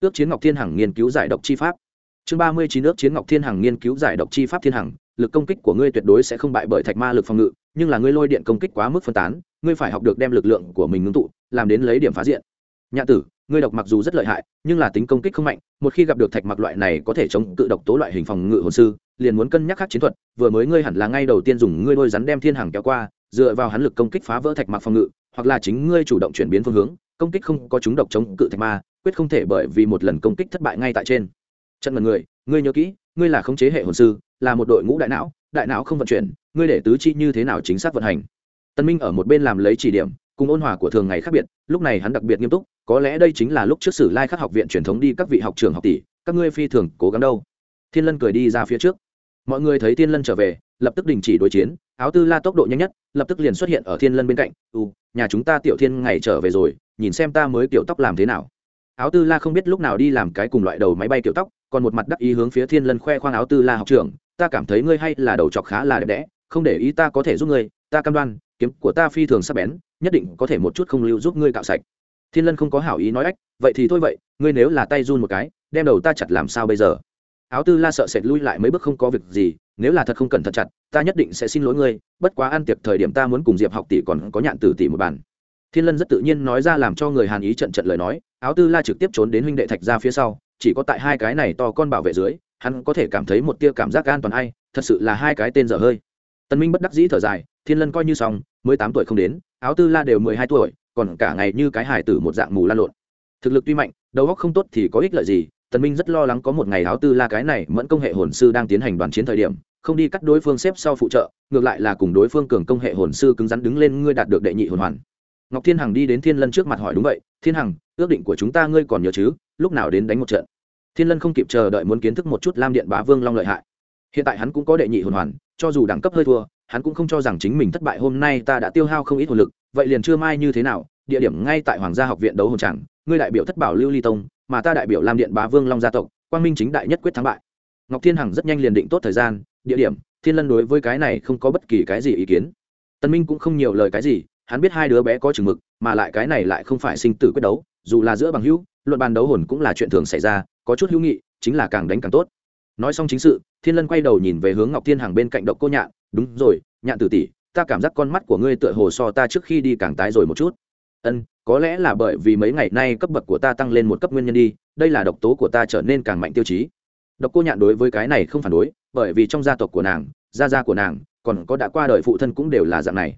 ước chiến ngọc thiên hằng nghiên cứu giải độc chi pháp. Chương ba mươi chín, ước chiến ngọc thiên hằng nghiên cứu giải độc chi pháp thiên hằng lực công kích của ngươi tuyệt đối sẽ không bại bởi thạch ma lực phòng ngự, nhưng là ngươi lôi điện công kích quá mức phân tán, ngươi phải học được đem lực lượng của mình ngưng tụ, làm đến lấy điểm phá diện. Nhạ tử, ngươi độc mặc dù rất lợi hại, nhưng là tính công kích không mạnh, một khi gặp được thạch mặc loại này có thể chống cự độc tố loại hình phòng ngự hồn sư, liền muốn cân nhắc khác chiến thuật, vừa mới ngươi hẳn là ngay đầu tiên dùng ngươi đôi rắn đem thiên hàng kéo qua, dựa vào hắn lực công kích phá vỡ thạch mặc phòng ngự, hoặc là chính ngươi chủ động chuyển biến phương hướng, công kích không có chúng độc chống cự thạch ma, quyết không thể bởi vì một lần công kích thất bại ngay tại trên. Trận mật người, ngươi nhớ kỹ, ngươi là khống chế hệ hồn sư là một đội ngũ đại não đại não không vận chuyển, ngươi để tứ chi như thế nào chính xác vận hành? Tân minh ở một bên làm lấy chỉ điểm, cùng ôn hòa của thường ngày khác biệt, lúc này hắn đặc biệt nghiêm túc, có lẽ đây chính là lúc trước sử lai khắc học viện truyền thống đi các vị học trường học tỷ, các ngươi phi thường cố gắng đâu. Thiên lân cười đi ra phía trước. Mọi người thấy thiên lân trở về, lập tức đình chỉ đối chiến, áo tư la tốc độ nhanh nhất, lập tức liền xuất hiện ở thiên lân bên cạnh u nhà chúng ta tiểu thiên ngày trở về rồi, nhìn xem ta mới kiểu tóc làm thế nào. Áo tư la không biết lúc nào đi làm cái cùng loại đầu máy bay kiểu tóc, còn một mặt đắc ý hướng phía thiên lân khoe khoang áo tư la học trường ta cảm thấy ngươi hay là đầu chọc khá là đẹp đẽ, không để ý ta có thể giúp ngươi, ta cam đoan, kiếm của ta phi thường sắp bén, nhất định có thể một chút không lưu giúp ngươi cạo sạch. Thiên lân không có hảo ý nói ách, vậy thì thôi vậy, ngươi nếu là tay run một cái, đem đầu ta chặt làm sao bây giờ? Áo tư la sợ sệt lui lại mấy bước không có việc gì, nếu là thật không cần thật chặt, ta nhất định sẽ xin lỗi ngươi, bất quá ăn tiệc thời điểm ta muốn cùng diệp học tỷ còn có nhạn tử tỷ một bàn. Thiên lân rất tự nhiên nói ra làm cho người hàn ý trận trận lời nói, áo tư la trực tiếp trốn đến huynh đệ thạch ra phía sau, chỉ có tại hai cái này to con bảo vệ dưới hắn có thể cảm thấy một tia cảm giác an toàn hay thật sự là hai cái tên dở hơi. Tần minh bất đắc dĩ thở dài, thiên lân coi như xong, mới tám tuổi không đến, áo tư la đều mười hai tuổi, còn cả ngày như cái hải tử một dạng mù lan lộn. Thực lực tuy mạnh, đầu óc không tốt thì có ích lợi gì, tần minh rất lo lắng có một ngày áo tư la cái này mẫn công hệ hồn sư đang tiến hành đoàn chiến thời điểm, không đi cắt đối phương xếp sau phụ trợ, ngược lại là cùng đối phương cường công hệ hồn sư cứng rắn đứng lên ngươi đạt được đệ nhị hồn hoàn. Ngọc thiên hằng đi đến thiên lân trước mặt hỏi đúng vậy, thiên hằng, ước định của chúng ta ngươi còn nhớ chứ? Lúc nào đến đánh một trận? Thiên lân không kịp chờ đợi muốn kiến thức một chút lam điện bá vương long lợi hại. Hiện tại hắn cũng có đệ nhị hồn hoàn, cho dù đẳng cấp hơi thua, hắn cũng không cho rằng chính mình thất bại hôm nay ta đã tiêu hao không ít hồn lực, vậy liền chưa mai như thế nào, địa điểm ngay tại hoàng gia học viện đấu hồn tràng, ngươi đại biểu thất bảo lưu ly tông, mà ta đại biểu lam điện bá vương long gia tộc, quang minh chính đại nhất quyết thắng bại. Ngọc thiên hằng rất nhanh liền định tốt thời gian, địa điểm, thiên lân đối với cái này không có bất kỳ cái gì ý kiến. Tân minh cũng không nhiều lời cái gì, hắn biết hai đứa bé có chừng mực, mà lại cái này lại không phải sinh tử quyết đấu, dù là giữa bằng hữu luận bàn đấu hồn cũng là chuyện thường xảy ra, có chút hữu nghị, chính là càng đánh càng tốt. Nói xong chính sự, thiên lân quay đầu nhìn về hướng ngọc thiên hằng bên cạnh độc cô nhạn, đúng rồi, nhạn tử tỷ, ta cảm giác con mắt của ngươi tựa hồ so ta trước khi đi càng tái rồi một chút. Ân, có lẽ là bởi vì mấy ngày nay cấp bậc của ta tăng lên một cấp nguyên nhân đi, đây là độc tố của ta trở nên càng mạnh tiêu chí. Độc cô nhạn đối với cái này không phản đối, bởi vì trong gia tộc của nàng, gia gia của nàng, còn có đã qua đời phụ thân cũng đều là dạng này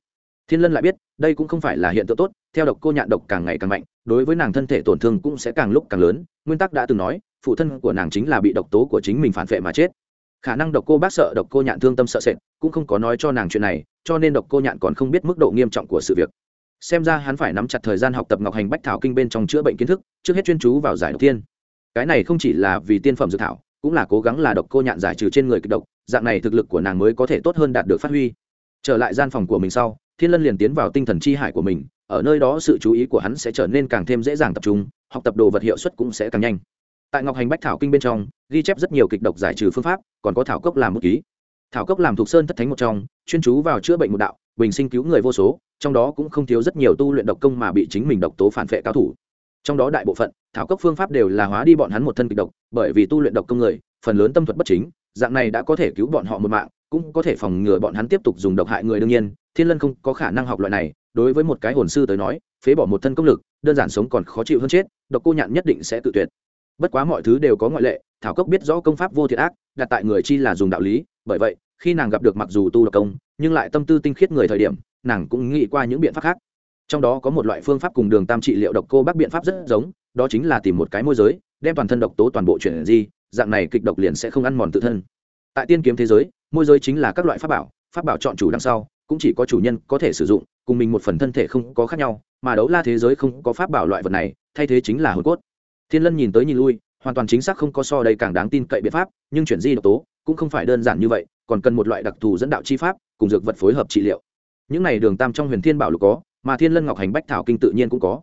thiên lân lại biết, đây cũng không phải là hiện tượng tốt, theo độc cô nhạn độc càng ngày càng mạnh, đối với nàng thân thể tổn thương cũng sẽ càng lúc càng lớn. Nguyên tắc đã từng nói, phụ thân của nàng chính là bị độc tố của chính mình phản vệ mà chết. Khả năng độc cô bác sợ, độc cô nhạn thương tâm sợ sệt, cũng không có nói cho nàng chuyện này, cho nên độc cô nhạn còn không biết mức độ nghiêm trọng của sự việc. Xem ra hắn phải nắm chặt thời gian học tập ngọc hành bách thảo kinh bên trong chữa bệnh kiến thức, trước hết chuyên chú vào giải độc tiên. Cái này không chỉ là vì tiên phẩm dự thảo, cũng là cố gắng là độc cô nhạn giải trừ trên người kịch độc, dạng này thực lực của nàng mới có thể tốt hơn đạt được phát huy. Trở lại gian phòng của mình sau thiên lân liền tiến vào tinh thần chi hải của mình, ở nơi đó sự chú ý của hắn sẽ trở nên càng thêm dễ dàng tập trung, học tập đồ vật hiệu suất cũng sẽ càng nhanh. Tại ngọc hành bách thảo kinh bên trong, ghi chép rất nhiều kịch độc giải trừ phương pháp, còn có thảo cốc làm một ký. Thảo cốc làm thuộc sơn thất thánh một trong, chuyên chú vào chữa bệnh một đạo, bình sinh cứu người vô số, trong đó cũng không thiếu rất nhiều tu luyện độc công mà bị chính mình độc tố phản vệ cao thủ. Trong đó đại bộ phận, thảo cốc phương pháp đều là hóa đi bọn hắn một thân kịch độc, bởi vì tu luyện độc công người, phần lớn tâm thuật bất chính, dạng này đã có thể cứu bọn họ một mạng, cũng có thể phòng ngừa bọn hắn tiếp tục dùng độc hại người đương nhiên thiên lân không có khả năng học loại này, đối với một cái hồn sư tới nói, phế bỏ một thân công lực, đơn giản sống còn khó chịu hơn chết, độc cô nhạn nhất định sẽ tự tuyệt. Bất quá mọi thứ đều có ngoại lệ, thảo cốc biết rõ công pháp vô thiệt ác, đặt tại người chi là dùng đạo lý, bởi vậy, khi nàng gặp được mặc dù tu độc công, nhưng lại tâm tư tinh khiết người thời điểm, nàng cũng nghĩ qua những biện pháp khác. Trong đó có một loại phương pháp cùng đường tam trị liệu độc cô bác biện pháp rất giống, đó chính là tìm một cái môi giới, đem toàn thân độc tố toàn bộ chuyển di, dạng này kịch độc liền sẽ không ăn mòn tự thân. Tại tiên kiếm thế giới, môi giới chính là các loại pháp bảo pháp bảo chọn chủ đằng sau cũng chỉ có chủ nhân có thể sử dụng, cùng mình một phần thân thể không có khác nhau, mà đấu la thế giới không có pháp bảo loại vật này, thay thế chính là hồn cốt. Thiên lân nhìn tới nhìn lui, hoàn toàn chính xác không có so đây càng đáng tin cậy biện pháp, nhưng chuyển di độc tố cũng không phải đơn giản như vậy, còn cần một loại đặc thù dẫn đạo chi pháp, cùng dược vật phối hợp trị liệu. Những này đường tam trong huyền thiên bảo lục có, mà thiên lân ngọc hành bách thảo kinh tự nhiên cũng có.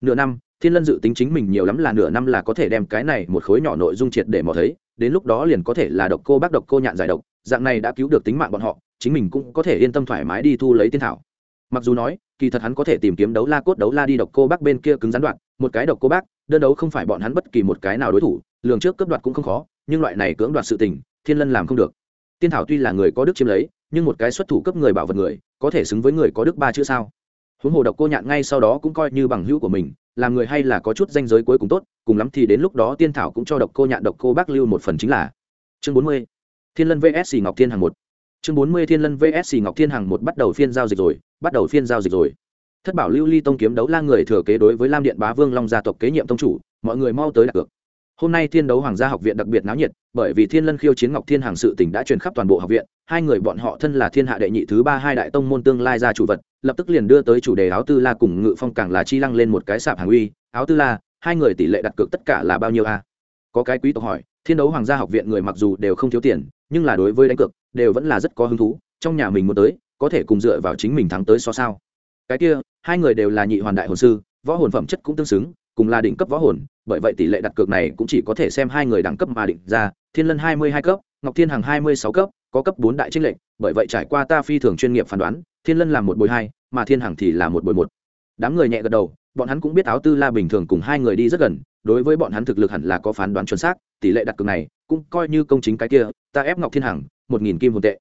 Nửa năm, thiên lân dự tính chính mình nhiều lắm là nửa năm là có thể đem cái này một khối nhỏ nội dung triệt để mò thấy, đến lúc đó liền có thể là độc cô bác độc cô nhạn giải độc, dạng này đã cứu được tính mạng bọn họ chính mình cũng có thể yên tâm thoải mái đi thu lấy tiên thảo. Mặc dù nói, kỳ thật hắn có thể tìm kiếm đấu la cốt đấu la đi độc cô bác bên kia cứng gián đoạn, một cái độc cô bác, đơn đấu không phải bọn hắn bất kỳ một cái nào đối thủ, lường trước cướp đoạt cũng không khó, nhưng loại này cưỡng đoạt sự tình, thiên lân làm không được. Tiên thảo tuy là người có đức chiếm lấy, nhưng một cái xuất thủ cấp người bảo vật người, có thể xứng với người có đức ba chữ sao? Huống hồ độc cô nhạn ngay sau đó cũng coi như bằng hữu của mình, làm người hay là có chút danh giới cuối cùng tốt, cùng lắm thì đến lúc đó tiên thảo cũng cho độc cô nhạn độc cô bác lưu một phần chính là. Chương bốn mươi, thiên lân vs. Ngọc thiên hàng một chương bốn mươi thiên lân vs ngọc thiên hằng một bắt đầu phiên giao dịch rồi, bắt đầu phiên giao dịch rồi. Thất bảo lưu ly tông kiếm đấu la người thừa kế đối với lam điện bá vương long gia tộc kế nhiệm tông chủ, mọi người mau tới đặt cược. Hôm nay thiên đấu hoàng gia học viện đặc biệt náo nhiệt, bởi vì thiên lân khiêu chiến ngọc thiên hàng sự tỉnh đã truyền khắp toàn bộ học viện, hai người bọn họ thân là thiên hạ đệ nhị thứ ba hai đại tông môn tương lai ra chủ vật, lập tức liền đưa tới chủ đề áo tư la cùng ngự phong càng là chi lăng lên một cái sạp hàng uy, áo tư la, hai người tỷ lệ đặt cược tất cả là bao nhiêu a? Có cái quý tộc hỏi, thiên đấu hoàng gia học viện người mặc dù đều không thiếu tiền nhưng là đối với đánh cược, đều vẫn là rất có hứng thú, trong nhà mình muốn tới, có thể cùng dựa vào chính mình thắng tới so sao. Cái kia, hai người đều là nhị hoàn đại hồn sư, võ hồn phẩm chất cũng tương xứng, cùng là đỉnh cấp võ hồn, bởi vậy tỷ lệ đặt cược này cũng chỉ có thể xem hai người đẳng cấp mà định ra, thiên lân hai mươi hai cấp, ngọc thiên hằng hai mươi sáu cấp, có cấp bốn đại trinh lệnh bởi vậy trải qua ta phi thường chuyên nghiệp phán đoán, thiên lân là một bồi hai, mà thiên hằng thì là một bồi một. Đám người nhẹ gật đầu, bọn hắn cũng biết áo tư la bình thường cùng hai người đi rất gần đối với bọn hắn thực lực hẳn là có phán đoán chuẩn xác, tỷ lệ đặt cược này cũng coi như công chính cái kia, ta ép ngọc thiên hằng, một nghìn kim hồn tệ.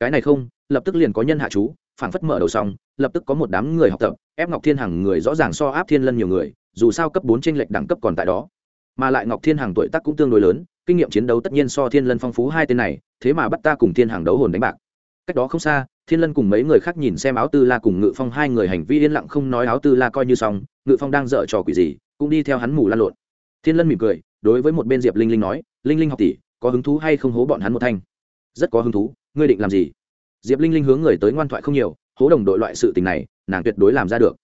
Cái này không, lập tức liền có nhân hạ chú phản phất mở đầu xong, lập tức có một đám người học tập, ép ngọc thiên hằng người rõ ràng so áp thiên lân nhiều người, dù sao cấp bốn tranh lệch đẳng cấp còn tại đó. Mà lại ngọc thiên hằng tuổi tác cũng tương đối lớn, kinh nghiệm chiến đấu tất nhiên so thiên lân phong phú hai tên này, thế mà bắt ta cùng thiên hàng đấu hồn đánh bạc. Cách đó không xa, thiên lân cùng mấy người khác nhìn xem áo tư la cùng ngự phong hai người hành vi yên lặng không nói áo tư la coi như xong, ngự phong đang dở trò quỷ gì, cũng đi theo hắn mù lan lộn thiên lân mỉm cười, đối với một bên diệp linh linh nói, linh linh học tỷ, có hứng thú hay không hố bọn hắn một thanh? Rất có hứng thú, ngươi định làm gì? Diệp linh linh hướng người tới ngoan thoại không nhiều, hố đồng đội loại sự tình này, nàng tuyệt đối làm ra được.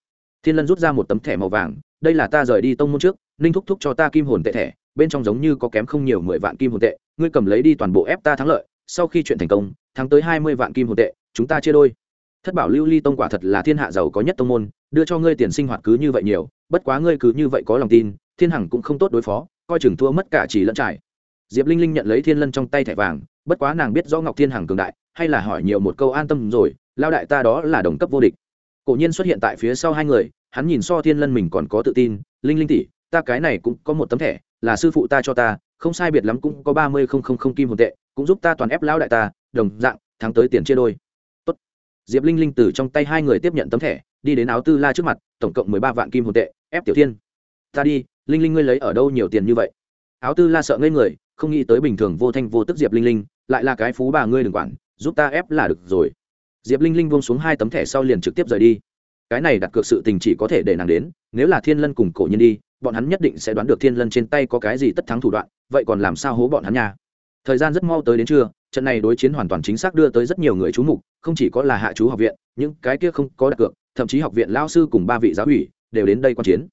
Thiên lân rút ra một tấm thẻ màu vàng, đây là ta rời đi tông môn trước ninh thúc thúc cho ta kim hồn tệ thẻ, bên trong giống như có kém không nhiều mười vạn kim hồn tệ, ngươi cầm lấy đi toàn bộ ép ta thắng lợi, sau khi chuyện thành công, thắng tới hai mươi vạn kim hồn tệ, chúng ta chia đôi thất bảo lưu ly tông quả thật là thiên hạ giàu có nhất tông môn, đưa cho ngươi tiền sinh hoạt cứ như vậy nhiều, bất quá ngươi cứ như vậy có lòng tin, thiên hằng cũng không tốt đối phó, coi chừng thua mất cả chỉ lẫn trải. Diệp linh linh nhận lấy thiên lân trong tay thẻ vàng, bất quá nàng biết rõ ngọc thiên hằng cường đại, hay là hỏi nhiều một câu an tâm rồi, lao đại ta đó là đồng cấp vô địch. Cổ nhiên xuất hiện tại phía sau hai người, hắn nhìn so thiên lân mình còn có tự tin, linh linh tỷ, ta cái này cũng có một tấm thẻ, là sư phụ ta cho ta, không sai biệt lắm cũng có ba mươi không không không kim hồn tệ, cũng giúp ta toàn ép lão đại ta, đồng dạng, thắng tới tiền chia đôi diệp linh linh từ trong tay hai người tiếp nhận tấm thẻ, đi đến áo tư la trước mặt, tổng cộng mười ba vạn kim hồn tệ, ép tiểu thiên. Ta đi, linh linh ngươi lấy ở đâu nhiều tiền như vậy? Áo tư la sợ ngây người, không nghĩ tới bình thường vô thanh vô tức diệp linh linh, lại là cái phú bà ngươi đừng quản, giúp ta ép là được rồi. Diệp linh linh buông xuống hai tấm thẻ sau liền trực tiếp rời đi. Cái này đặt cược sự tình chỉ có thể để nàng đến, nếu là thiên lân cùng cổ Nhân đi, bọn hắn nhất định sẽ đoán được thiên lân trên tay có cái gì tất thắng thủ đoạn, vậy còn làm sao hố bọn hắn nha? Thời gian rất mau tới đến trưa trận này đối chiến hoàn toàn chính xác đưa tới rất nhiều người chú mục, không chỉ có là hạ chú học viện, những cái kia không có đặt cược, thậm chí học viện lao sư cùng ba vị giáo ủy đều đến đây quan chiến.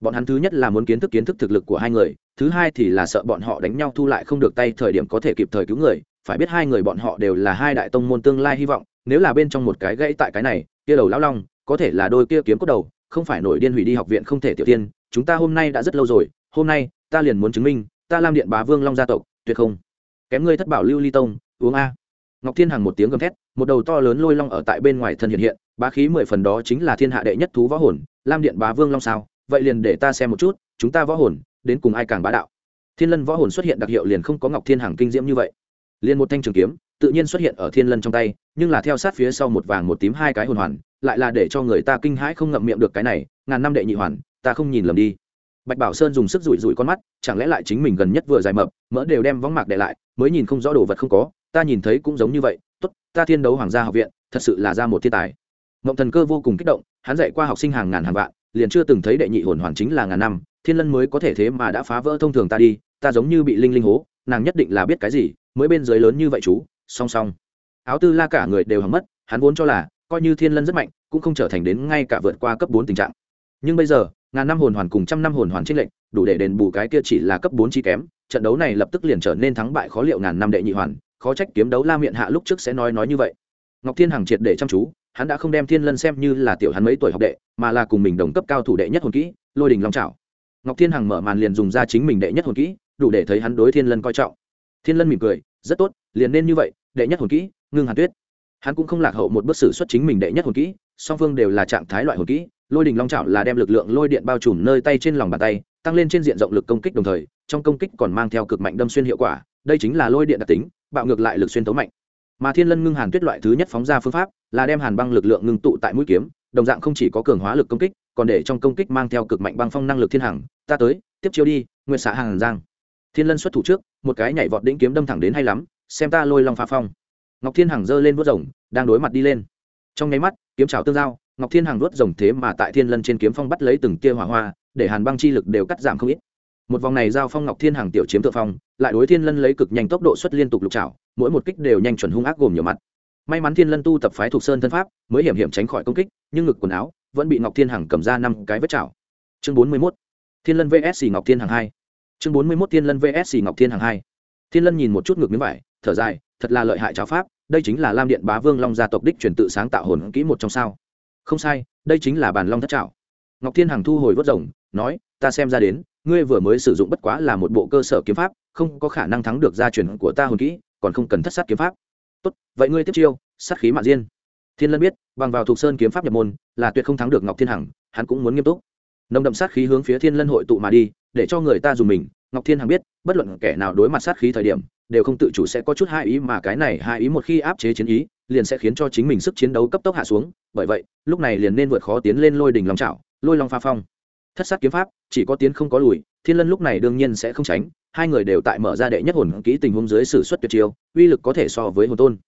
Bọn hắn thứ nhất là muốn kiến thức kiến thức thực lực của hai người, thứ hai thì là sợ bọn họ đánh nhau thu lại không được tay thời điểm có thể kịp thời cứu người, phải biết hai người bọn họ đều là hai đại tông môn tương lai hy vọng, nếu là bên trong một cái gãy tại cái này, kia đầu lão long, có thể là đôi kia kiếm cốt đầu, không phải nổi điên hủy đi học viện không thể tiểu tiên, chúng ta hôm nay đã rất lâu rồi, hôm nay, ta liền muốn chứng minh, ta lam điện bá vương long gia tộc, tuyệt không? Kém ngươi thất bảo lưu ly tông, uống a. Ngọc thiên hằng một tiếng gầm thét, một đầu to lớn lôi long ở tại bên ngoài thân hiện hiện, bá khí mười phần đó chính là thiên hạ đệ nhất thú võ hồn, lam điện bá vương long sao? Vậy liền để ta xem một chút, chúng ta võ hồn, đến cùng ai càng bá đạo? Thiên lân võ hồn xuất hiện đặc hiệu liền không có ngọc thiên hằng kinh diễm như vậy. Liền một thanh trường kiếm, tự nhiên xuất hiện ở thiên lân trong tay, nhưng là theo sát phía sau một vàng một tím hai cái hồn hoàn, lại là để cho người ta kinh hãi không ngậm miệng được cái này, ngàn năm đệ nhị hoàn, ta không nhìn lầm đi. Bạch bảo sơn dùng sức rủi rủi con mắt, chẳng lẽ lại chính mình gần nhất vừa dài mập, mỡ đều đem võng mạc để lại mới nhìn không rõ đồ vật không có, ta nhìn thấy cũng giống như vậy, tốt, ta thiên đấu hoàng gia học viện, thật sự là ra một thiên tài. Mộng thần cơ vô cùng kích động, hắn dạy qua học sinh hàng ngàn hàng vạn, liền chưa từng thấy đệ nhị hồn hoàn chính là ngàn năm, thiên lân mới có thể thế mà đã phá vỡ thông thường ta đi, ta giống như bị linh linh hố, nàng nhất định là biết cái gì, mới bên dưới lớn như vậy chú, song song. Áo tư la cả người đều hằng mất, hắn vốn cho là, coi như thiên lân rất mạnh, cũng không trở thành đến ngay cả vượt qua cấp bốn tình trạng. Nhưng bây giờ, ngàn năm hồn hoàn cùng trăm năm hồn hoàn trích lệnh đủ để đền bù cái kia chỉ là cấp bốn chi kém, trận đấu này lập tức liền trở nên thắng bại khó liệu ngàn năm đệ nhị hoàn, khó trách kiếm đấu la miệng hạ lúc trước sẽ nói nói như vậy. Ngọc thiên hằng triệt để chăm chú, hắn đã không đem thiên lân xem như là tiểu hắn mấy tuổi học đệ, mà là cùng mình đồng cấp cao thủ đệ nhất hồn kỹ, lôi đình long trảo. ngọc thiên hằng mở màn liền dùng ra chính mình đệ nhất hồn kỹ, đủ để thấy hắn đối thiên lân coi trọng. Thiên lân mỉm cười, rất tốt, liền nên như vậy, đệ nhất hồn kỹ, ngưng hàn tuyết. Hắn cũng không lạc hậu một bước sử xuất chính mình đệ nhất hồn kỹ, song phương đều là trạng thái loại hồn kỹ, lôi đình long trảo là đem lực lượng lôi điện bao trùm nơi tay trên lòng bàn tay tăng lên trên diện rộng lực công kích đồng thời, trong công kích còn mang theo cực mạnh đâm xuyên hiệu quả, đây chính là lôi điện đặc tính, bạo ngược lại lực xuyên tấu mạnh. Mà thiên lân ngưng hàn tuyết loại thứ nhất phóng ra phương pháp là đem hàn băng lực lượng ngưng tụ tại mũi kiếm, đồng dạng không chỉ có cường hóa lực công kích, còn để trong công kích mang theo cực mạnh băng phong năng lực thiên hằng. Ta tới, tiếp chiếu đi, nguyệt xạ hàng giang. Thiên lân xuất thủ trước, một cái nhảy vọt đĩnh kiếm đâm thẳng đến hay lắm, xem ta lôi long phá phong. Ngọc thiên hằng giơ lên vớt rồng, đang đối mặt đi lên. Trong nháy mắt, kiếm trào tương giao, ngọc thiên hằng đốt rồng thế mà tại thiên lân trên kiếm phong bắt lấy từng tia hỏa hoa để hàn băng chi lực đều cắt giảm không ít. Một vòng này giao phong ngọc thiên hằng tiểu chiếm thượng phong, lại đối thiên lân lấy cực nhanh tốc độ xuất liên tục lục trào mỗi một kích đều nhanh chuẩn hung ác gồm nhiều mặt. May mắn thiên lân tu tập phái thuộc sơn thân pháp, mới hiểm hiểm tránh khỏi công kích, nhưng ngực quần áo vẫn bị ngọc thiên hằng cầm ra năm cái vết chảo chương bốn mươi mốt, thiên lân vs ngọc thiên hằng hai. Chương bốn mươi mốt, thiên lân vs ngọc thiên hằng hai. Thiên lân nhìn một chút ngực miếng vải, thở dài, thật là lợi hại cháo pháp, đây chính là lam điện bá vương long gia tộc đích truyền tự sáng tạo hồn kỹ một trong sao. Không sai, đây chính là bàn long thất chảo ngọc thiên hằng thu hồi vớt rồng, nói, ta xem ra đến, ngươi vừa mới sử dụng bất quá là một bộ cơ sở kiếm pháp, không có khả năng thắng được gia truyền của ta hồn kỹ, còn không cần thất sát kiếm pháp. Tốt, vậy ngươi tiếp chiêu, sát khí mạn diên. Thiên lân biết, bằng vào thuộc sơn kiếm pháp nhập môn, là tuyệt không thắng được ngọc thiên hằng, hắn cũng muốn nghiêm túc. Nồng đậm sát khí hướng phía thiên lân hội tụ mà đi, để cho người ta dùng mình. Ngọc thiên hằng biết, bất luận kẻ nào đối mặt sát khí thời điểm, đều không tự chủ sẽ có chút hai ý mà cái này hai ý một khi áp chế chiến ý, liền sẽ khiến cho chính mình sức chiến đấu cấp tốc hạ xuống. Bởi vậy, lúc này liền nên vượt khó tiến lên lôi đỉnh lòng trảo lôi long pha phong. Thất sát kiếm pháp, chỉ có tiến không có lùi, thiên lân lúc này đương nhiên sẽ không tránh, hai người đều tại mở ra đệ nhất hồn kỹ tình huống dưới sử xuất tuyệt chiêu, uy lực có thể so với hồn tôn.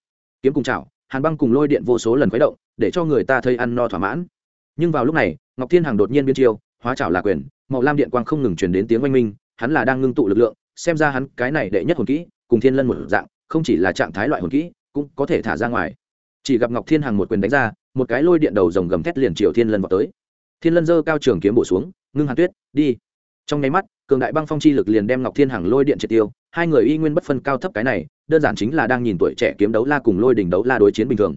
Kiếm cùng chảo, hàn băng cùng lôi điện vô số lần khuấy động, để cho người ta thấy ăn no thỏa mãn. Nhưng vào lúc này, ngọc thiên hằng đột nhiên biến chiêu, hóa chảo là quyền, màu lam điện quang không ngừng truyền đến tiếng oanh minh, hắn là đang ngưng tụ lực lượng, xem ra hắn cái này đệ nhất hồn kỹ, cùng thiên lân một dạng, không chỉ là trạng thái loại hồn kỹ, cũng có thể thả ra ngoài. Chỉ gặp ngọc thiên hằng một quyền đánh ra, một cái lôi điện đầu rồng gầm thét liền triều thiên lân vào tới thiên lân Dơ cao trường kiếm bổ xuống, ngưng hàn tuyết, đi. Trong nháy mắt, cường đại băng phong chi lực liền đem ngọc thiên hằng lôi điện triệt tiêu, hai người y nguyên bất phân cao thấp cái này, đơn giản chính là đang nhìn tuổi trẻ kiếm đấu la cùng lôi đỉnh đấu la đối chiến bình thường.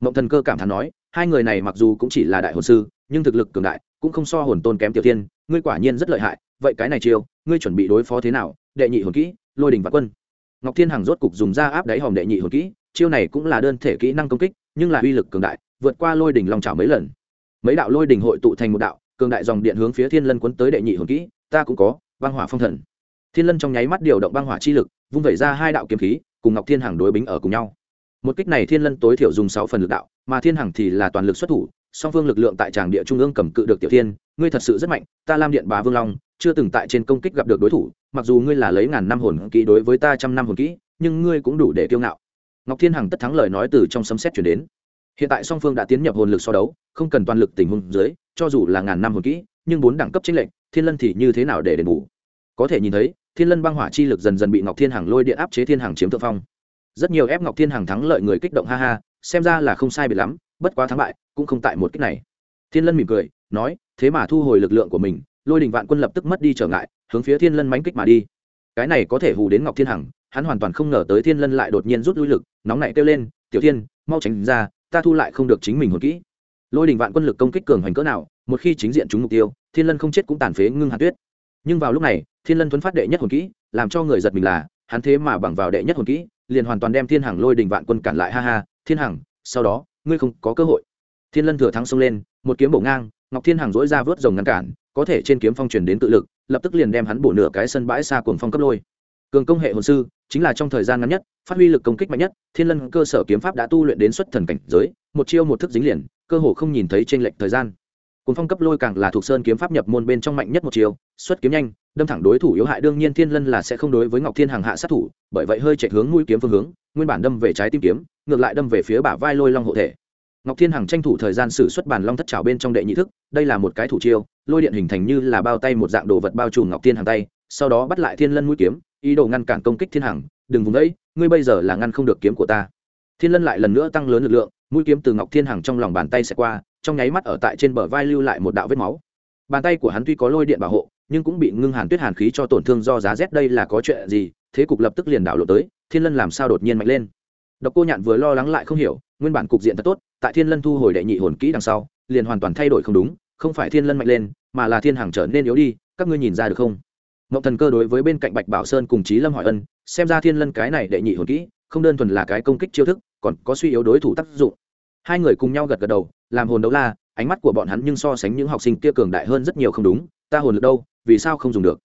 Mộng thần cơ cảm thán nói, hai người này mặc dù cũng chỉ là đại hồn sư, nhưng thực lực cường đại, cũng không so hồn tôn kém tiểu tiên ngươi quả nhiên rất lợi hại, vậy cái này chiêu, ngươi chuẩn bị đối phó thế nào? Đệ nhị hồn kỹ, lôi đỉnh và quân. Ngọc thiên hằng rốt cục dùng ra áp đáy hòm đệ nhị hồn kỹ, chiêu này cũng là đơn thể kỹ năng công kích, nhưng là uy lực cường đại, vượt qua lôi đỉnh long trào mấy lần mấy đạo lôi đình hội tụ thành một đạo, cường đại dòng điện hướng phía thiên lân quấn tới đệ nhị hồn kỹ, ta cũng có, băng hỏa phong thần. Thiên lân trong nháy mắt điều động băng hỏa chi lực, vung vẩy ra hai đạo kiếm khí, cùng ngọc thiên hằng đối bính ở cùng nhau. Một kích này thiên lân tối thiểu dùng sáu phần lực đạo, mà thiên hằng thì là toàn lực xuất thủ, song phương lực lượng tại tràng địa trung ương cầm cự được tiểu thiên, ngươi thật sự rất mạnh, ta lam điện bá vương long, chưa từng tại trên công kích gặp được đối thủ, mặc dù ngươi là lấy ngàn năm hồn kỹ đối với ta trăm năm hồn kỹ, nhưng ngươi cũng đủ để kiêu ngạo. Ngọc thiên hằng tất thắng lời nói từ trong sấm xét chuyển đến hiện tại song phương đã tiến nhập hồn lực so đấu, không cần toàn lực tình huống dưới, cho dù là ngàn năm hồn kỹ, nhưng bốn đẳng cấp chính lệnh thiên lân thì như thế nào để đền bù? Có thể nhìn thấy, thiên lân băng hỏa chi lực dần dần bị ngọc thiên hằng lôi điện áp chế thiên hằng chiếm thượng phong. Rất nhiều ép ngọc thiên hằng thắng lợi người kích động ha ha, xem ra là không sai biệt lắm, bất quá thắng bại, cũng không tại một cách này. Thiên lân mỉm cười, nói, thế mà thu hồi lực lượng của mình, lôi đình vạn quân lập tức mất đi trở ngại, hướng phía thiên lân mánh kích mà đi. Cái này có thể hù đến ngọc thiên hằng, hắn hoàn toàn không ngờ tới thiên lân lại đột nhiên rút lui lực, nóng nảy kêu lên, tiểu thiên, mau tránh ra ta thu lại không được chính mình hồn kỹ. Lôi đình vạn quân lực công kích cường hoành cỡ nào, một khi chính diện chúng mục tiêu, thiên lân không chết cũng tàn phế ngưng hàn tuyết. Nhưng vào lúc này, thiên lân thuấn phát đệ nhất hồn kỹ, làm cho người giật mình là, hắn thế mà bằng vào đệ nhất hồn kỹ, liền hoàn toàn đem thiên hằng lôi đình vạn quân cản lại, ha ha, thiên hằng, sau đó, ngươi không có cơ hội. Thiên lân thừa thắng xông lên, một kiếm bổ ngang, ngọc thiên hằng dỗi ra vớt rồng ngăn cản, có thể trên kiếm phong truyền đến tự lực, lập tức liền đem hắn bổ nửa cái sân bãi xa cuồng phong cấp lôi cường công hệ hồn sư, chính là trong thời gian ngắn nhất, phát huy lực công kích mạnh nhất, thiên lân cơ sở kiếm pháp đã tu luyện đến xuất thần cảnh giới, một chiêu một thức dính liền, cơ hồ không nhìn thấy t r ê n lệch thời gian. Cuốn phong cấp lôi càng là thuộc sơn kiếm pháp nhập môn bên trong mạnh nhất một chiêu, xuất kiếm nhanh, đâm thẳng đối thủ yếu hại, đương nhiên thiên lân là sẽ không đối với ngọc thiên hàng hạ sát thủ, bởi vậy hơi chạy hướng mũi kiếm phương hướng, nguyên bản đâm về trái tim kiếm, ngược lại đâm về phía bả vai lôi long hộ thể. Ngọc thiên hằng tranh thủ thời gian xử xuất bản long thất trào bên trong đệ nhị thức, đây là một cái thủ chiêu, lôi điện hình thành như là bao tay một dạng đồ vật bao trùm ngọc thiên hằng tay, sau đó bắt lại thiên lân mũi kiếm ý đồ ngăn cản công kích thiên hằng, đừng vùng đấy ngươi bây giờ là ngăn không được kiếm của ta. Thiên lân lại lần nữa tăng lớn lực lượng, mũi kiếm từ ngọc thiên hằng trong lòng bàn tay sẽ qua, trong nháy mắt ở tại trên bờ vai lưu lại một đạo vết máu. Bàn tay của hắn tuy có lôi điện bảo hộ, nhưng cũng bị ngưng hàn tuyết hàn khí cho tổn thương do giá rét đây là có chuyện gì? Thế cục lập tức liền đảo lộ tới, thiên lân làm sao đột nhiên mạnh lên? Độc cô nhạn vừa lo lắng lại không hiểu, nguyên bản cục diện thật tốt, tại thiên lân thu hồi đệ nhị hồn kỹ đằng sau, liền hoàn toàn thay đổi không đúng, không phải thiên lân mạnh lên, mà là thiên Hằng trở nên yếu đi, các ngươi nhìn ra được không? Ngọc thần cơ đối với bên cạnh bạch bảo sơn cùng trí lâm hỏi ân, xem ra thiên lân cái này đệ nhị hồn kỹ, không đơn thuần là cái công kích chiêu thức, còn có suy yếu đối thủ tác dụng. Hai người cùng nhau gật gật đầu, làm hồn đấu la, ánh mắt của bọn hắn nhưng so sánh những học sinh kia cường đại hơn rất nhiều không đúng, ta hồn lực đâu, vì sao không dùng được?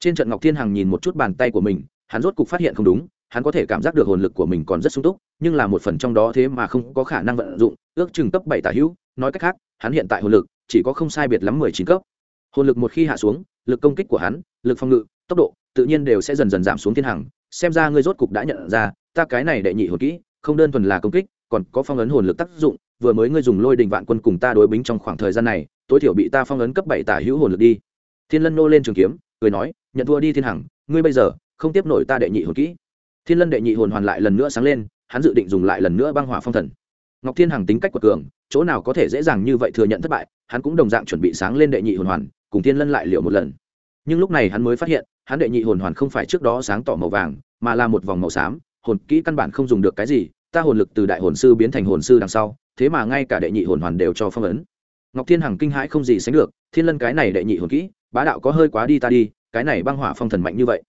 Trên trận ngọc thiên hằng nhìn một chút bàn tay của mình, hắn rốt cục phát hiện không đúng, hắn có thể cảm giác được hồn lực của mình còn rất sung túc, nhưng là một phần trong đó thế mà không có khả năng vận dụng, ước chừng cấp bảy tả hữu, nói cách khác, hắn hiện tại hồn lực chỉ có không sai biệt lắm mười chín cấp hồn lực một khi hạ xuống, lực công kích của hắn, lực phòng ngự, tốc độ, tự nhiên đều sẽ dần dần giảm xuống thiên hằng. Xem ra ngươi rốt cục đã nhận ra, ta cái này đệ nhị hồn kỹ, không đơn thuần là công kích, còn có phong ấn hồn lực tác dụng. Vừa mới ngươi dùng lôi đình vạn quân cùng ta đối bính trong khoảng thời gian này, tối thiểu bị ta phong ấn cấp bảy tả hữu hồn lực đi. Thiên lân nô lên trường kiếm, cười nói, nhận thua đi thiên hằng, ngươi bây giờ không tiếp nổi ta đệ nhị hồn kỹ. Thiên lân đệ nhị hồn hoàn lại lần nữa sáng lên, hắn dự định dùng lại lần nữa băng hỏa phong thần. Ngọc thiên hằng tính cách của cường, chỗ nào có thể dễ dàng như vậy thừa nhận thất bại, hắn cũng đồng dạng chuẩn bị sáng lên đệ nhị hồn hoàn cùng thiên lân lại liệu một lần. Nhưng lúc này hắn mới phát hiện, hắn đệ nhị hồn hoàn không phải trước đó sáng tỏ màu vàng, mà là một vòng màu xám, hồn kỹ căn bản không dùng được cái gì, ta hồn lực từ đại hồn sư biến thành hồn sư đằng sau, thế mà ngay cả đệ nhị hồn hoàn đều cho phong ấn. Ngọc thiên hằng kinh hãi không gì sánh được, thiên lân cái này đệ nhị hồn kỹ, bá đạo có hơi quá đi ta đi, cái này băng hỏa phong thần mạnh như vậy.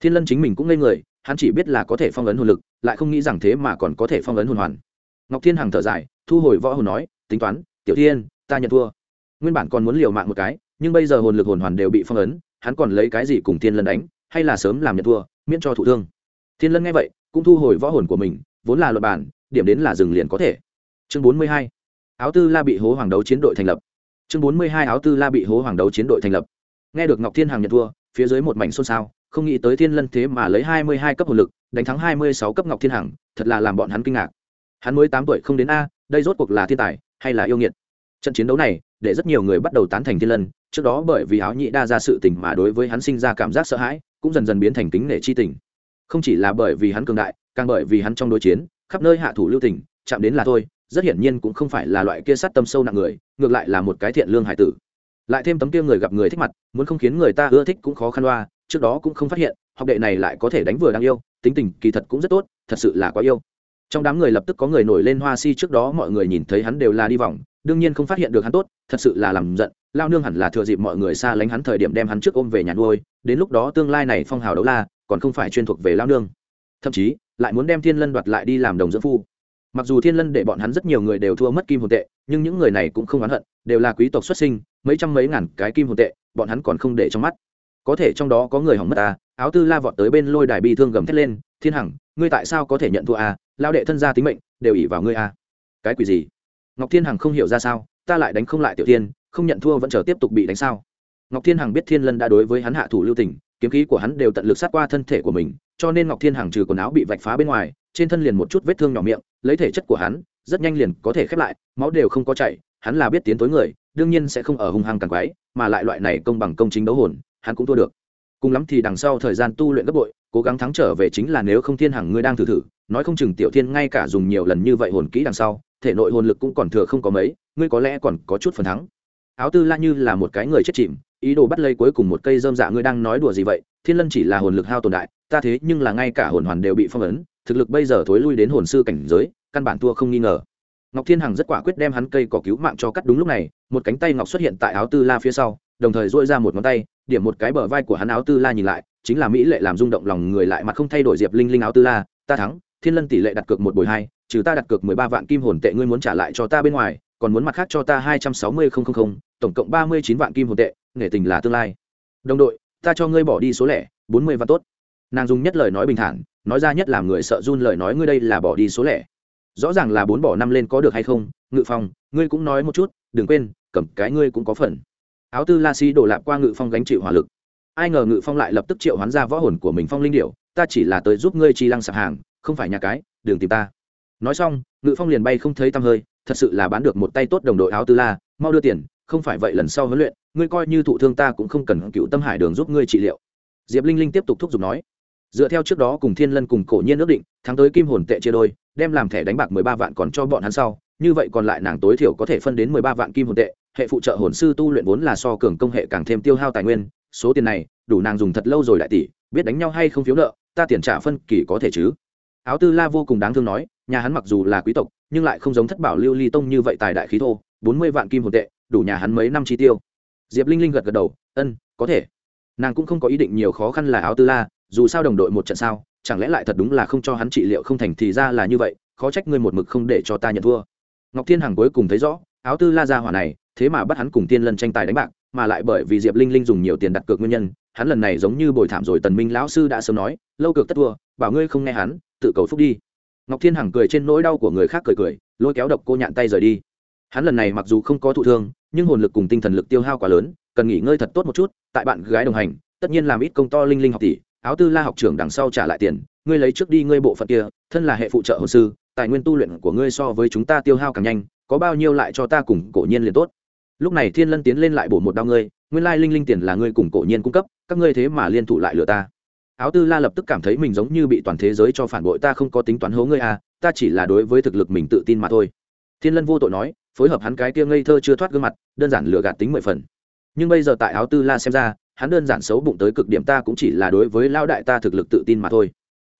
Thiên lân chính mình cũng ngây người, hắn chỉ biết là có thể phong ấn hồn lực, lại không nghĩ rằng thế mà còn có thể phong ấn hồn hoàn. Ngọc thiên hằng thở dài, thu hồi võ hồn nói, tính toán, tiểu thiên, ta nhận thua. Nguyên bản còn muốn liều mạng một cái nhưng bây giờ hồn lực hồn hoàn đều bị phong ấn, hắn còn lấy cái gì cùng thiên lân đánh, hay là sớm làm nhận thua, miễn cho thụ thương. Thiên lân nghe vậy, cũng thu hồi võ hồn của mình, vốn là luật bản điểm đến là dừng liền có thể. Chương bốn mươi hai, áo tư la bị hố hoàng đấu chiến đội thành lập. Chương bốn mươi hai, áo tư la bị hố hoàng đấu chiến đội thành lập. Nghe được ngọc thiên hằng nhận thua, phía dưới một mảnh xôn xao, không nghĩ tới thiên lân thế mà lấy hai mươi hai cấp hồn lực, đánh thắng hai mươi sáu cấp ngọc thiên hằng, thật là làm bọn hắn kinh ngạc. Hắn mới tám tuổi không đến a, đây rốt cuộc là thiên tài, hay là yêu nghiệt? Trận chiến đấu này để rất nhiều người bắt đầu tán thành thiên lân. Trước đó bởi vì áo nhĩ đa ra sự tình mà đối với hắn sinh ra cảm giác sợ hãi, cũng dần dần biến thành kính nể chi tình. Không chỉ là bởi vì hắn cường đại, càng bởi vì hắn trong đối chiến, khắp nơi hạ thủ lưu tình, chạm đến là thôi, rất hiển nhiên cũng không phải là loại kia sát tâm sâu nặng người, ngược lại là một cái thiện lương hải tử. Lại thêm tấm kia người gặp người thích mặt, muốn không khiến người ta ưa thích cũng khó khăn loa, trước đó cũng không phát hiện, học đệ này lại có thể đánh vừa đang yêu, tính tình kỳ thật cũng rất tốt, thật sự là quá yêu. Trong đám người lập tức có người nổi lên hoa si trước đó mọi người nhìn thấy hắn đều là đi vòng đương nhiên không phát hiện được hắn tốt, thật sự là làm giận, lao nương hẳn là thừa dịp mọi người xa lánh hắn thời điểm đem hắn trước ôm về nhà nuôi, đến lúc đó tương lai này phong hào đấu la, còn không phải chuyên thuộc về lao nương. Thậm chí, lại muốn đem thiên lân đoạt lại đi làm đồng dưỡng phu. Mặc dù thiên lân để bọn hắn rất nhiều người đều thua mất kim hồn tệ, nhưng những người này cũng không oán hận, đều là quý tộc xuất sinh, mấy trăm mấy ngàn cái kim hồn tệ, bọn hắn còn không để trong mắt. Có thể trong đó có người hỏng mất ta áo tư la vọt tới bên lôi đài bi thương gầm thét lên, thiên hằng, ngươi tại sao có thể nhận thua à? a lao đệ thân gia tính mệnh, đều ỉ vào ngươi a cái quỷ gì? Ngọc thiên hằng không hiểu ra sao, ta lại đánh không lại tiểu tiên không nhận thua vẫn chờ tiếp tục bị đánh sao? Ngọc thiên hằng biết thiên lân đã đối với hắn hạ thủ lưu tình, kiếm khí của hắn đều tận lực sát qua thân thể của mình, cho nên ngọc thiên hằng trừ quần áo bị vạch phá bên ngoài, trên thân liền một chút vết thương nhỏ miệng, lấy thể chất của hắn, rất nhanh liền có thể khép lại, máu đều không có chảy, hắn là biết tiến tối người, đương nhiên sẽ không ở hung hăng càng quái, mà lại loại này công bằng công chính đấu hồn, hắn cũng thua được. Cùng lắm thì đằng sau thời gian tu luyện gấp bội, cố gắng thắng trở về chính là nếu không thiên hằng ngươi đang thử thử, nói không chừng tiểu thiên ngay cả dùng nhiều lần như vậy hồn kỹ đằng sau thể nội hồn lực cũng còn thừa không có mấy, ngươi có lẽ còn có chút phần thắng. Áo tư la như là một cái người chết chìm, ý đồ bắt lấy cuối cùng một cây dơm dạ ngươi đang nói đùa gì vậy? Thiên lân chỉ là hồn lực hao tồn đại, ta thế nhưng là ngay cả hồn hoàn đều bị phong ấn, thực lực bây giờ thối lui đến hồn sư cảnh giới, căn bản thua không nghi ngờ. Ngọc thiên hằng rất quả quyết đem hắn cây cỏ cứu mạng cho cắt đúng lúc này, một cánh tay ngọc xuất hiện tại áo tư la phía sau, đồng thời dỗi ra một ngón tay, điểm một cái bờ vai của hắn áo tư la nhìn lại, chính là mỹ lệ làm rung động lòng người lại mặt không thay đổi diệp linh linh áo tư la, ta thắng. Thiên lân tỷ lệ đặt cược một buổi hai trừ ta đặt cược mười ba vạn kim hồn tệ ngươi muốn trả lại cho ta bên ngoài, còn muốn mặt khác cho ta hai trăm sáu mươi không không không, tổng cộng ba mươi chín vạn kim hồn tệ nghề tình là tương lai. Đồng đội, ta cho ngươi bỏ đi số lẻ, bốn mươi vạn tốt. Nàng dùng nhất lời nói bình thản, nói ra nhất làm người sợ run lời nói ngươi đây là bỏ đi số lẻ. Rõ ràng là bốn bỏ năm lên có được hay không, ngự phong, ngươi cũng nói một chút, đừng quên, cầm cái ngươi cũng có phần. Áo tư la si đổ lạp qua ngự phong gánh chịu hỏa lực. Ai ngờ ngự phong lại lập tức triệu hoán ra võ hồn của mình phong linh điệu ta chỉ là tới giúp ngươi chi lăng sạp hàng, không phải nhà cái đường tìm ta nói xong, ngự phong liền bay không thấy tăm hơi, thật sự là bán được một tay tốt đồng đội áo tư la, mau đưa tiền, không phải vậy lần sau huấn luyện, ngươi coi như thụ thương ta cũng không cần cựu tâm hải đường giúp ngươi trị liệu. Diệp linh linh tiếp tục thúc giục nói, dựa theo trước đó cùng thiên lân cùng cổ nhiên ước định tháng tới kim hồn tệ chia đôi, đem làm thẻ đánh bạc mười ba vạn còn cho bọn hắn sau, như vậy còn lại nàng tối thiểu có thể phân đến mười ba vạn kim hồn tệ, hệ phụ trợ hồn sư tu luyện vốn là so cường công hệ càng thêm tiêu hao tài nguyên, số tiền này, đủ nàng dùng thật lâu rồi đại tỷ, biết đánh nhau hay không phiếu nợ, ta tiền trả phân kỳ có thể chứ? Áo tư la vô cùng đáng thương nói nhà hắn mặc dù là quý tộc, nhưng lại không giống thất bảo lưu ly tông như vậy tài đại khí thô, bốn mươi vạn kim hồn tệ, đủ nhà hắn mấy năm chi tiêu. Diệp linh linh gật gật đầu, ân, có thể. Nàng cũng không có ý định nhiều khó khăn là áo tư la, dù sao đồng đội một trận sao, chẳng lẽ lại thật đúng là không cho hắn trị liệu không thành thì ra là như vậy, khó trách ngươi một mực không để cho ta nhận thua. Ngọc thiên hằng cuối cùng thấy rõ, áo tư la ra hỏa này, thế mà bắt hắn cùng tiên lân tranh tài đánh bạc, mà lại bởi vì diệp linh linh dùng nhiều tiền đặt cược nguyên nhân, hắn lần này giống như bồi thảm rồi tần minh lão sư đã sớm nói, lâu cược tất thua, bảo ngươi không nghe hắn, tự cầu phúc đi ngọc thiên hằng cười trên nỗi đau của người khác cười cười, lôi kéo độc cô nhạn tay rời đi. Hắn lần này mặc dù không có thụ thương, nhưng hồn lực cùng tinh thần lực tiêu hao quá lớn, cần nghỉ ngơi thật tốt một chút, tại bạn gái đồng hành, tất nhiên làm ít công to linh linh học tỷ, áo tư la học trưởng đằng sau trả lại tiền, ngươi lấy trước đi ngươi bộ phận kia, thân là hệ phụ trợ hồ sư, tài nguyên tu luyện của ngươi so với chúng ta tiêu hao càng nhanh, có bao nhiêu lại cho ta cùng cổ nhiên liền tốt. Lúc này thiên lân tiến lên lại bổ một đao ngươi, nguyên lai linh linh tiền là ngươi cùng cổ nhiên cung cấp, các ngươi thế mà liên thủ lại lừa ta áo tư la lập tức cảm thấy mình giống như bị toàn thế giới cho phản bội, ta không có tính toán hố ngươi à ta chỉ là đối với thực lực mình tự tin mà thôi. Thiên lân vô tội nói, phối hợp hắn cái kia ngây thơ chưa thoát gương mặt, đơn giản lừa gạt tính mười phần. Nhưng bây giờ tại áo tư la xem ra, hắn đơn giản xấu bụng tới cực điểm, ta cũng chỉ là đối với lao đại ta thực lực tự tin mà thôi.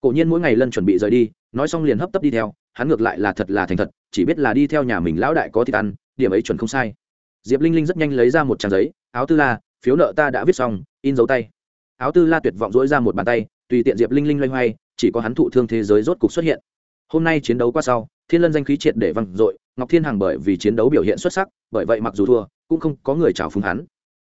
Cổ nhiên mỗi ngày lân chuẩn bị rời đi, nói xong liền hấp tấp đi theo, hắn ngược lại là thật là thành thật, chỉ biết là đi theo nhà mình lão đại có thịt ăn, điểm ấy chuẩn không sai. Diệp linh linh rất nhanh lấy ra một trang giấy, áo tư la, phiếu nợ ta đã viết xong, in dấu tay áo tư la tuyệt vọng dỗi ra một bàn tay, tùy tiện diệp linh linh loay hoay, chỉ có hắn thụ thương thế giới rốt cục xuất hiện. Hôm nay chiến đấu qua sau, thiên lân danh khí triệt để văng dội, ngọc thiên hằng bởi vì chiến đấu biểu hiện xuất sắc, bởi vậy mặc dù thua, cũng không có người chào phúng hắn.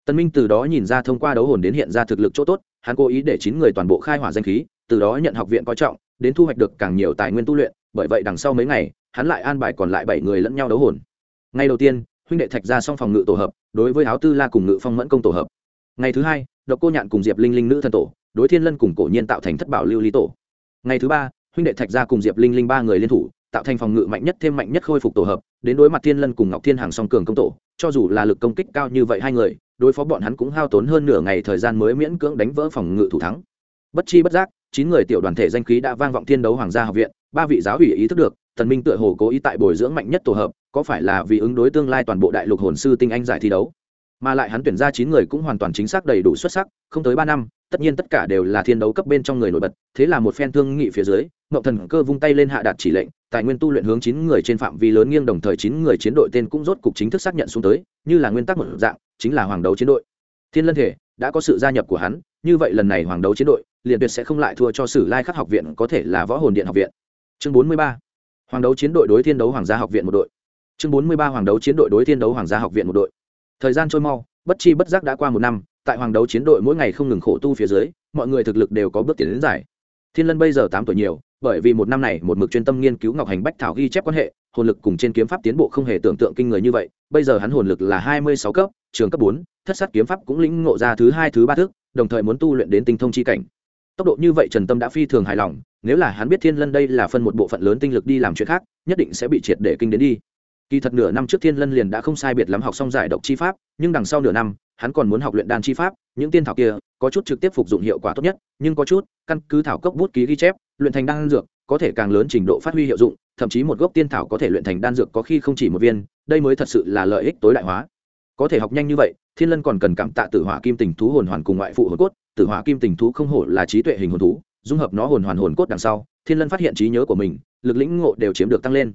Tần minh từ đó nhìn ra thông qua đấu hồn đến hiện ra thực lực chỗ tốt, hắn cố ý để chín người toàn bộ khai hỏa danh khí, từ đó nhận học viện coi trọng, đến thu hoạch được càng nhiều tài nguyên tu luyện, bởi vậy đằng sau mấy ngày, hắn lại an bài còn lại bảy người lẫn nhau đấu hồn. Ngày đầu tiên, huynh đệ thạch ra xong phòng ngự tổ hợp, đối với áo tư la cùng ngự phong mẫn công tổ hợp. Ngày thứ hai độc cô nhạn cùng diệp linh linh nữ thần tổ, đối thiên lân cùng cổ nhiên tạo thành thất bảo lưu lý tổ. Ngày thứ ba, huynh đệ thạch gia cùng diệp linh linh ba người liên thủ, tạo thành phòng ngự mạnh nhất, thêm mạnh nhất khôi phục tổ hợp, đến đối mặt thiên lân cùng ngọc thiên hàng song cường công tổ, cho dù là lực công kích cao như vậy hai người, đối phó bọn hắn cũng hao tốn hơn nửa ngày thời gian mới miễn cưỡng đánh vỡ phòng ngự thủ thắng. Bất chi bất giác, chín người tiểu đoàn thể danh khí đã vang vọng thiên đấu hoàng gia học viện, ba vị giáo ủy ý thức được thần minh tựa hồ cố ý tại bồi dưỡng mạnh nhất tổ hợp, có phải là vì ứng đối tương lai toàn bộ đại lục hồn sư tinh anh giải thi đấu? Mà lại hắn tuyển ra chín người cũng hoàn toàn chính xác đầy đủ xuất sắc, không tới ba năm, tất nhiên tất cả đều là thiên đấu cấp bên trong người nổi bật, thế là một phen thương nghị phía dưới ngậu thần cơ vung tay lên hạ đạt chỉ lệnh, tài nguyên tu luyện hướng chín người trên phạm vi lớn nghiêng đồng thời chín người chiến đội tên cũng rốt cục chính thức xác nhận xuống tới, như là nguyên tắc một dạng, chính là hoàng đấu chiến đội. Thiên lân thể, đã có sự gia nhập của hắn, như vậy lần này hoàng đấu chiến đội, liền tuyệt sẽ không lại thua cho sử lai khắc học viện, có thể là võ hồn điện học viện. Chương bốn mươi ba. Hoàng đấu chiến đội đối thiên đấu hoàng gia học viện một đội. Chương bốn mươi ba hoàng đấu chiến đội đối thiên đấu hoàng gia học viện một đội thời gian trôi mau, bất chi bất giác đã qua một năm, tại hoàng đấu chiến đội mỗi ngày không ngừng khổ tu phía dưới, mọi người thực lực đều có bước tiến đến giải. Thiên lân bây giờ tám tuổi nhiều, bởi vì một năm này một mực chuyên tâm nghiên cứu ngọc hành bách thảo ghi chép quan hệ, hồn lực cùng trên kiếm pháp tiến bộ không hề tưởng tượng kinh người như vậy, bây giờ hắn hồn lực là hai mươi sáu cấp, trường cấp bốn, thất sát kiếm pháp cũng lĩnh ngộ ra thứ hai, thứ ba thức, đồng thời muốn tu luyện đến tinh thông chi cảnh. Tốc độ như vậy trần tâm đã phi thường hài lòng, nếu là hắn biết thiên lân đây là phân một bộ phận lớn tinh lực đi làm chuyện khác, nhất định sẽ bị triệt để kinh đến đi kỳ thật nửa năm trước thiên lân liền đã không sai biệt lắm học xong giải độc chi pháp, nhưng đằng sau nửa năm, hắn còn muốn học luyện đan chi pháp, những tiên thảo kia, có chút trực tiếp phục dụng hiệu quả tốt nhất, nhưng có chút, căn cứ thảo cốc bút ký ghi chép, luyện thành đan dược, có thể càng lớn trình độ phát huy hiệu dụng, thậm chí một gốc tiên thảo có thể luyện thành đan dược có khi không chỉ một viên, đây mới thật sự là lợi ích tối đại hóa. Có thể học nhanh như vậy, thiên lân còn cần cảm tạ tử hỏa kim tình thú hồn hoàn cùng ngoại phụ hồn cốt, tử hỏa kim tình thú không hổ là trí tuệ hình hồn thú, dung hợp nó hồn hoàn hồn cốt đằng sau, thiên lân phát hiện trí nhớ của mình, lực lĩnh ngộ đều chiếm được tăng lên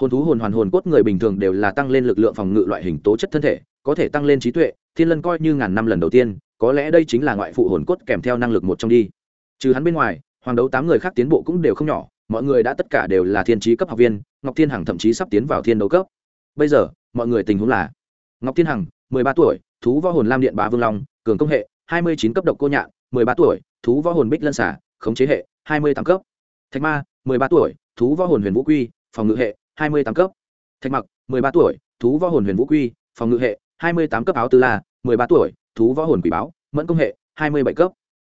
hồn thú hồn hoàn hồn cốt người bình thường đều là tăng lên lực lượng phòng ngự loại hình tố chất thân thể, có thể tăng lên trí tuệ, thiên lân coi như ngàn năm lần đầu tiên, có lẽ đây chính là ngoại phụ hồn cốt kèm theo năng lực một trong đi. Trừ hắn bên ngoài, hoàng đấu tám người khác tiến bộ cũng đều không nhỏ, mọi người đã tất cả đều là thiên trí cấp học viên, ngọc thiên hằng thậm chí sắp tiến vào thiên đấu cấp. Bây giờ, mọi người tình huống là, ngọc thiên hằng, mười ba tuổi, thú võ hồn lam điện bá vương long, cường công hệ, hai mươi chín cấp độc cô nhạn, mười ba tuổi, thú võ hồn bích lân xả khống chế hệ, hai mươi tám cấp. Thạch ma, mười ba tuổi, thú võ hồn huyền vũ quy, phòng ngự hệ hai mươi tám cấp. Thạch mặc, mười ba tuổi, thú võ hồn huyền vũ quy, phòng ngự hệ, hai mươi tám cấp áo tư la, mười ba tuổi, thú võ hồn quỷ báo, mẫn công hệ, hai mươi bảy cấp.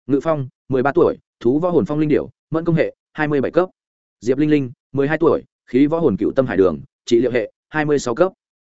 Ngự phong, mười ba tuổi, thú võ hồn phong linh điểu, mẫn công hệ, hai mươi bảy cấp. Diệp linh linh, mười hai tuổi, khí võ hồn cựu tâm hải đường, trị liệu hệ, hai mươi sáu cấp.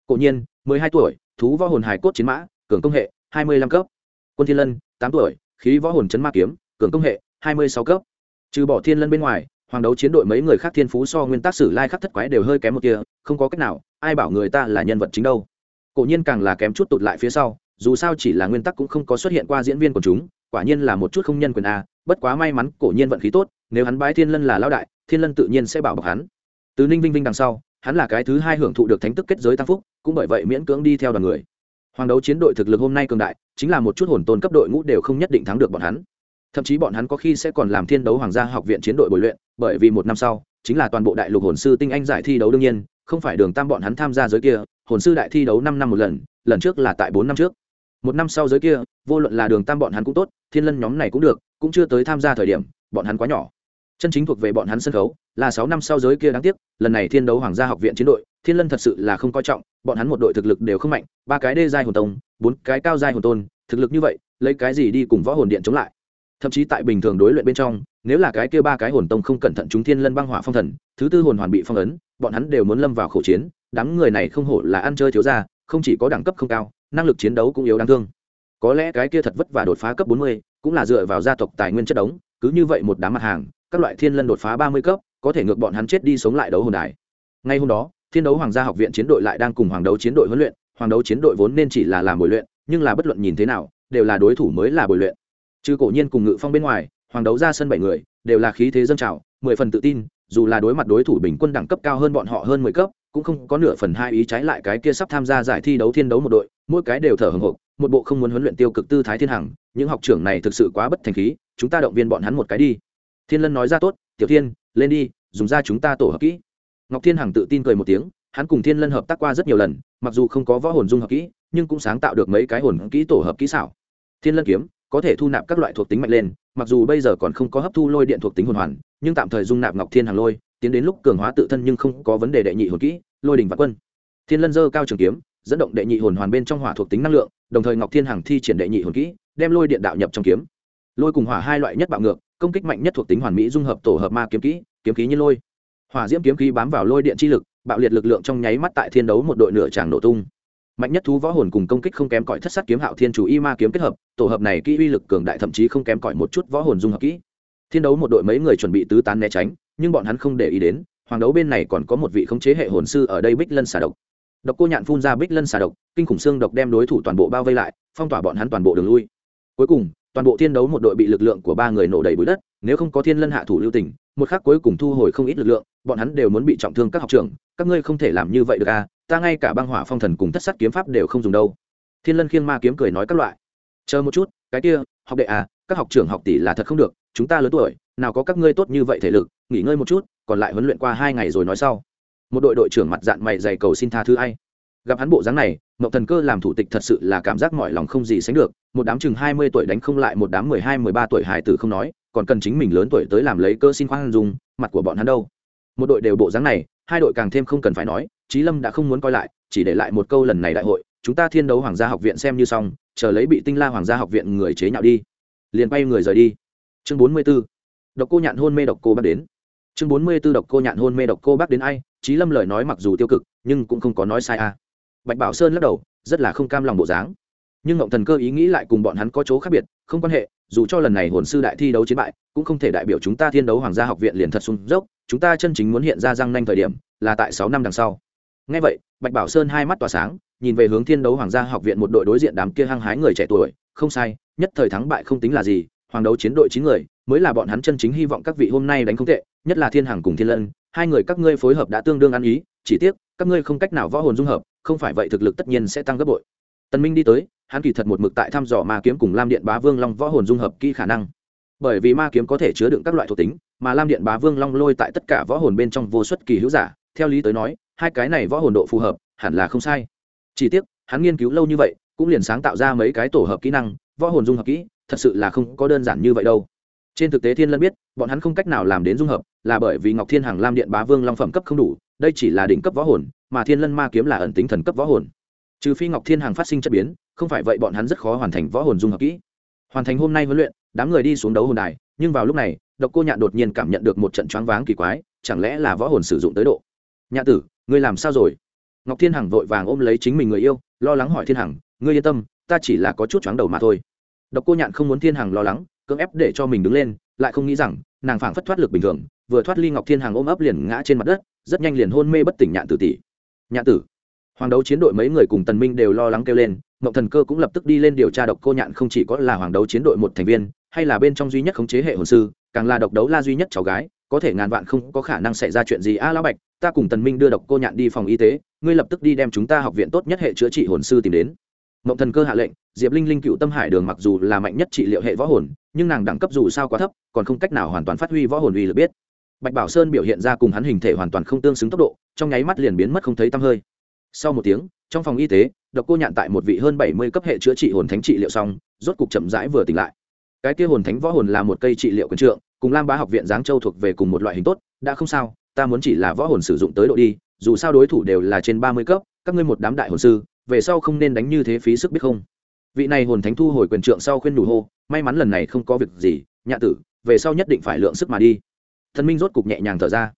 Cổ nhiên, mười hai tuổi, thú võ hồn hải cốt chiến mã, cường công hệ, hai mươi lăm cấp. Quân thiên lân, tám tuổi, khí võ hồn chấn ma kiếm, cường công hệ, hai mươi sáu cấp. Trừ bỏ thiên lân bên ngoài hoàng đấu chiến đội mấy người khác thiên phú so nguyên tắc sử lai khắc thất quái đều hơi kém một kia không có cách nào, ai bảo người ta là nhân vật chính đâu. Cổ nhiên càng là kém chút tụt lại phía sau, dù sao chỉ là nguyên tắc cũng không có xuất hiện qua diễn viên của chúng, quả nhiên là một chút không nhân quyền a, bất quá may mắn cổ nhiên vận khí tốt, nếu hắn bái thiên lân là lao đại, thiên lân tự nhiên sẽ bảo bọc hắn. Từ ninh vinh vinh đằng sau, hắn là cái thứ hai hưởng thụ được thánh tức kết giới tăng phúc, cũng bởi vậy miễn cưỡng đi theo đoàn người. Hoàng đấu chiến đội thực lực hôm nay cường đại, chính là một chút hồn tôn cấp đội ngũ đều không nhất định thắng được bọn hắn. Thậm chí bọn hắn có khi sẽ còn làm thiên đấu hoàng gia học viện chiến đội bồi luyện bởi vì một năm sau, chính là toàn bộ đại lục hồn sư tinh anh giải thi đấu đương nhiên, không phải đường tam bọn hắn tham gia giới kia, hồn sư đại thi đấu năm năm một lần lần trước là tại bốn năm trước. Một năm sau giới kia, vô luận là đường tam bọn hắn cũng tốt, thiên lân nhóm này cũng được, cũng chưa tới tham gia thời điểm, bọn hắn quá nhỏ. Chân chính thuộc về bọn hắn sân khấu, là sáu năm sau giới kia đáng tiếc, lần này thiên đấu hoàng gia học viện chiến đội, thiên lân thật sự là không coi trọng, bọn hắn một đội thực lực đều không mạnh, ba cái đê giai hồn tông, bốn cái cao giai hồn tôn, thực lực như vậy, lấy cái gì đi cùng võ hồn điện chống lại? Thậm chí tại bình thường đối luyện bên trong, nếu là cái kia ba cái hồn tông không cẩn thận chúng thiên lân băng hỏa phong thần, thứ tư hồn hoàn bị phong ấn, bọn hắn đều muốn lâm vào khẩu chiến, đám người này không hổ là ăn chơi thiếu ra không chỉ có đẳng cấp không cao, năng lực chiến đấu cũng yếu đáng thương. Có lẽ cái kia thật vất vả đột phá cấp bốn mươi, cũng là dựa vào gia tộc tài nguyên chất đống, cứ như vậy một đám mặt hàng, các loại thiên lân đột phá ba mươi cấp, có thể ngược bọn hắn chết đi sống lại đấu hồn đài. Ngay hôm đó, thiên đấu hoàng gia học viện chiến đội lại đang cùng hoàng đấu chiến đội huấn luyện, hoàng đấu chiến đội vốn nên chỉ là làm bồi luyện, nhưng là bất luận nhìn thế nào, đều là đối thủ mới là bồi luyện trừ cổ nhiên cùng ngự phong bên ngoài, hoàng đấu ra sân bảy người, đều là khí thế dân trào, mười phần tự tin, dù là đối mặt đối thủ bình quân đẳng cấp cao hơn bọn họ hơn mười cấp, cũng không có nửa phần hai ý trái lại cái kia sắp tham gia giải thi đấu thiên đấu một đội, mỗi cái đều thở hồng hộc một bộ không muốn huấn luyện tiêu cực tư thái thiên hằng, những học trưởng này thực sự quá bất thành khí, chúng ta động viên bọn hắn một cái đi. Thiên lân nói ra tốt, tiểu thiên, lên đi, dùng ra chúng ta tổ hợp kỹ. Ngọc thiên hằng tự tin cười một tiếng, hắn cùng thiên lân hợp tác qua rất nhiều lần, mặc dù không có võ hồn dung hợp kỹ, nhưng cũng sáng tạo được mấy cái hồn kỹ tổ hợp kỹ xảo. Thiên lân kiếm có thể thu nạp các loại thuộc tính mạnh lên, mặc dù bây giờ còn không có hấp thu lôi điện thuộc tính hồn hoàn, nhưng tạm thời dung nạp ngọc thiên hàng lôi, tiến đến lúc cường hóa tự thân nhưng không có vấn đề đệ nhị hồn kỹ, lôi đình và quân. Thiên lân dơ cao trường kiếm, dẫn động đệ nhị hồn hoàn bên trong hỏa thuộc tính năng lượng, đồng thời ngọc thiên hằng thi triển đệ nhị hồn kỹ, đem lôi điện đạo nhập trong kiếm. Lôi cùng hỏa hai loại nhất bạo ngược, công kích mạnh nhất thuộc tính hoàn mỹ dung hợp tổ hợp ma kiếm kỹ, kiếm khí như lôi. Hỏa diễm kiếm khí bám vào lôi điện chi lực, bạo liệt lực lượng trong nháy mắt tại thiên đấu một đội nửa tràng nổ tung mạnh nhất thú võ hồn cùng công kích không kém cỏi thất sát kiếm hạo thiên chủ y ma kiếm kết hợp, tổ hợp này kỹ uy lực cường đại thậm chí không kém cỏi một chút võ hồn dung hợp kỹ. Thiên đấu một đội mấy người chuẩn bị tứ tán né tránh, nhưng bọn hắn không để ý đến, hoàng đấu bên này còn có một vị khống chế hệ hồn sư ở đây bích lân xà độc. Độc cô nhạn phun ra bích lân xà độc, kinh khủng xương độc đem đối thủ toàn bộ bao vây lại, phong tỏa bọn hắn toàn bộ đường lui. Cuối cùng, toàn bộ thiên đấu một đội bị lực lượng của ba người nổ đầy bụi đất, nếu không có thiên lân hạ thủ lưu tình, một khắc cuối cùng thu hồi không ít lực lượng, bọn hắn đều muốn bị trọng thương các học trưởng, các ngươi không thể làm như vậy được à? Ta ngay cả băng hỏa phong thần cùng thất sát kiếm pháp đều không dùng đâu. Thiên lân khiêng ma kiếm cười nói các loại. Chờ một chút, cái kia, học đệ à các học trưởng học tỷ là thật không được, chúng ta lớn tuổi, nào có các ngươi tốt như vậy thể lực, nghỉ ngơi một chút, còn lại huấn luyện qua hai ngày rồi nói sau. Một đội đội trưởng mặt dạng mày dày cầu xin tha thứ ai. Gặp hắn bộ dáng này mậu thần cơ làm thủ tịch thật sự là cảm giác mọi lòng không gì sánh được, một đám chừng hai mươi tuổi đánh không lại một đám mười hai, mười ba tuổi hải tử không nói, còn cần chính mình lớn tuổi tới làm lấy cơ xin khoan dùng mặt của bọn hắn đâu. Một đội đều bộ dáng này, hai đội càng thêm không cần phải nói trí lâm đã không muốn coi lại, chỉ để lại một câu lần này đại hội, chúng ta thiên đấu hoàng gia học viện xem như xong, chờ lấy bị tinh la hoàng gia học viện người chế nhạo đi. Liền bay người rời đi. Chương bốn mươi b ố độc cô nhạn hôn mê độc cô bác đến. Chương bốn mươi b ố độc cô nhạn hôn mê độc cô bác đến ai? Trí lâm lời nói mặc dù tiêu cực, nhưng cũng không có nói sai a à. bạch bảo sơn lắc đầu, rất là không cam lòng bộ dáng. Nhưng ngộng thần cơ ý nghĩ lại cùng bọn hắn có chỗ khác biệt, không quan hệ, dù cho lần này hồn sư đại thi đấu chiến bại, cũng không thể đại biểu chúng ta thiên đấu hoàng gia học viện liền thật sung dốc, chúng ta chân chính muốn hiện ra răng nanh thời điểm là tại sáu năm đằng sau ngay vậy, bạch bảo sơn hai mắt tỏa sáng, nhìn về hướng thiên đấu hoàng gia học viện một đội đối diện đám kia hăng hái người trẻ tuổi. Không sai, nhất thời thắng bại không tính là gì, hoàng đấu chiến đội chín người, mới là bọn hắn chân chính hy vọng các vị hôm nay đánh không tệ, nhất là thiên hằng cùng thiên lân, hai người các ngươi phối hợp đã tương đương ăn ý, chỉ tiếc, các ngươi không cách nào võ hồn dung hợp, không phải vậy thực lực tất nhiên sẽ tăng gấp bội. Tần minh đi tới, hắn kỳ thật một mực tại thăm dò ma kiếm cùng lam điện bá vương long võ hồn dung hợp kỹ khả năng. Bởi vì ma kiếm có thể chứa đựng các loại thuộc tính, mà lam điện bá vương long lôi tại tất cả võ hồn bên trong vô suất kỳ hữu giả, theo lý tới nói hai cái này võ hồn độ phù hợp, hẳn là không sai. Chỉ tiếc, hắn nghiên cứu lâu như vậy, cũng liền sáng tạo ra mấy cái tổ hợp kỹ năng, võ hồn dung hợp kỹ, thật sự là không có đơn giản như vậy đâu. Trên thực tế thiên lân biết, bọn hắn không cách nào làm đến dung hợp, là bởi vì ngọc thiên hằng lam điện bá vương long phẩm cấp không đủ, đây chỉ là đỉnh cấp võ hồn, mà thiên lân ma kiếm là ẩn tính thần cấp võ hồn. Trừ phi ngọc thiên hằng phát sinh chất biến, không phải vậy bọn hắn rất khó hoàn thành võ hồn dung hợp kỹ. Hoàn thành hôm nay huấn luyện, đám người đi xuống đấu hồn đài, nhưng vào lúc này, độc cô nhạn đột nhiên cảm nhận được một trận choáng váng kỳ quái, chẳng lẽ là võ hồn sử dụng tới độ? Nhạ tử ngươi làm sao rồi? Ngọc thiên hằng vội vàng ôm lấy chính mình người yêu, lo lắng hỏi thiên hằng, ngươi yên tâm, ta chỉ là có chút chóng đầu mà thôi. Độc cô nhạn không muốn thiên hằng lo lắng, cưỡng ép để cho mình đứng lên, lại không nghĩ rằng, nàng phảng phất thoát lực bình thường, vừa thoát ly ngọc thiên hằng ôm ấp liền ngã trên mặt đất, rất nhanh liền hôn mê bất tỉnh nhạn tử tỷ. Nhạn tử, hoàng đấu chiến đội mấy người cùng tần minh đều lo lắng kêu lên ngọc thần cơ cũng lập tức đi lên điều tra độc cô nhạn không chỉ có là hoàng đấu chiến đội một thành viên, hay là bên trong duy nhất khống chế hệ hồn sư, càng là độc đấu la duy nhất cháu gái có thể ngàn vạn không có khả năng xảy ra chuyện gì. A, lão bạch, ta cùng tần minh đưa độc cô nhạn đi phòng y tế, ngươi lập tức đi đem chúng ta học viện tốt nhất hệ chữa trị hồn sư tìm đến. Mộng thần cơ hạ lệnh, diệp linh linh cựu tâm hải đường mặc dù là mạnh nhất trị liệu hệ võ hồn, nhưng nàng đẳng cấp dù sao quá thấp, còn không cách nào hoàn toàn phát huy võ hồn uy lực biết. Bạch bảo sơn biểu hiện ra cùng hắn hình thể hoàn toàn không tương xứng tốc độ, trong nháy mắt liền biến mất không thấy tăm hơi. Sau một tiếng, trong phòng y tế, độc cô nhạn tại một vị hơn bảy mươi cấp hệ chữa trị hồn thánh trị liệu xong, rốt cục chậm rãi vừa tỉnh lại. Cái kia hồn thánh võ hồn là một cây trị liệu quần trượng cùng lam bá học viện giáng châu thuộc về cùng một loại hình tốt, đã không sao, ta muốn chỉ là võ hồn sử dụng tới độ đi, dù sao đối thủ đều là trên ba mươi cấp, các ngươi một đám đại hồn sư, về sau không nên đánh như thế phí sức biết không. Vị này hồn thánh thu hồi quyền trượng sau khuyên đủ hô, may mắn lần này không có việc gì nhạ tử, về sau nhất định phải lượng sức mà đi. Thần minh rốt cục nhẹ nhàng thở ra.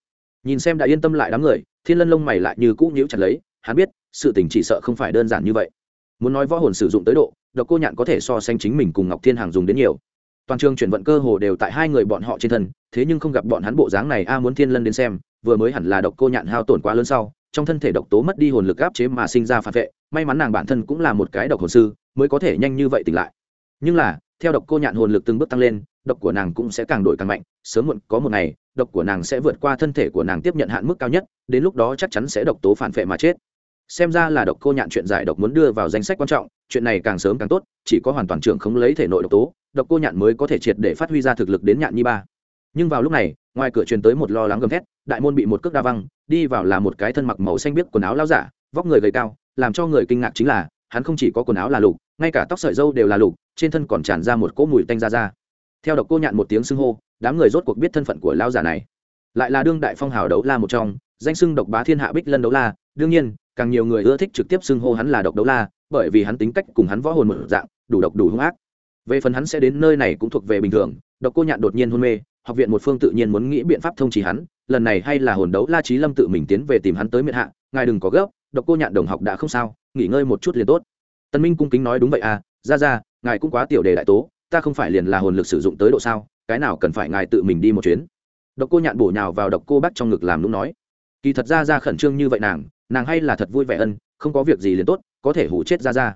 Nhìn xem đã yên tâm lại đám người, thiên lân lông mày lại như cũ nhíu chặt lấy, hắn biết, sự tình chỉ sợ không phải đơn giản như vậy. Muốn nói võ hồn sử dụng tới độ, độc cô nhạn có thể so sánh chính mình cùng ngọc thiên hàng dùng đến nhiều toàn trường chuyển vận cơ hồ đều tại hai người bọn họ trên thân, thế nhưng không gặp bọn hắn bộ dáng này, a muốn thiên lân đến xem, vừa mới hẳn là độc cô nhạn hao tổn quá lớn sau, trong thân thể độc tố mất đi hồn lực áp chế mà sinh ra phản vệ, may mắn nàng bản thân cũng là một cái độc hồn sư, mới có thể nhanh như vậy tỉnh lại. Nhưng là, theo độc cô nhạn hồn lực từng bước tăng lên, độc của nàng cũng sẽ càng đổi càng mạnh, sớm muộn có một ngày, độc của nàng sẽ vượt qua thân thể của nàng tiếp nhận hạn mức cao nhất, đến lúc đó chắc chắn sẽ độc tố phản vệ mà chết. Xem ra là độc cô nhạn chuyện giải độc muốn đưa vào danh sách quan trọng, chuyện này càng sớm càng tốt, chỉ có hoàn toàn trưởng không lấy thể nội độc tố độc cô nhạn mới có thể triệt để phát huy ra thực lực đến nhạn nhi ba. Nhưng vào lúc này, ngoài cửa truyền tới một lo lắng gầm thét, đại môn bị một cước đa văng, đi vào là một cái thân mặc màu xanh biếc quần áo lao giả, vóc người gầy cao, làm cho người kinh ngạc chính là, hắn không chỉ có quần áo là lục, ngay cả tóc sợi dâu đều là lục, trên thân còn tràn ra một cỗ mùi tanh ra ra. Theo độc cô nhạn một tiếng xưng hô, đám người rốt cuộc biết thân phận của lao giả này. Lại là đương đại phong hào đấu la một trong, danh xưng độc bá thiên hạ bích lân đấu la, đương nhiên, càng nhiều người ưa thích trực tiếp xưng hô hắn là độc đấu la, bởi vì hắn tính cách cùng hắn võ hồn một dạng, đủ độc đủ hung ác về phần hắn sẽ đến nơi này cũng thuộc về bình thường, độc cô nhạn đột nhiên hôn mê, học viện một phương tự nhiên muốn nghĩ biện pháp thông trì hắn, lần này hay là hồn đấu la trí lâm tự mình tiến về tìm hắn tới miệng hạ, ngài đừng có gấp, độc cô nhạn đồng học đã không sao, nghỉ ngơi một chút liền tốt. Tân minh cung kính nói đúng vậy à ra ra, ngài cũng quá tiểu đề đại tố, ta không phải liền là hồn lực sử dụng tới độ sao, cái nào cần phải ngài tự mình đi một chuyến. Độc cô nhạn bổ nhào vào độc cô bắt trong ngực làm lúc nói. Kỳ thật ra ra khẩn trương như vậy nàng nàng hay là thật vui vẻ ân, không có việc gì liền tốt, có thể hủ chết ra ra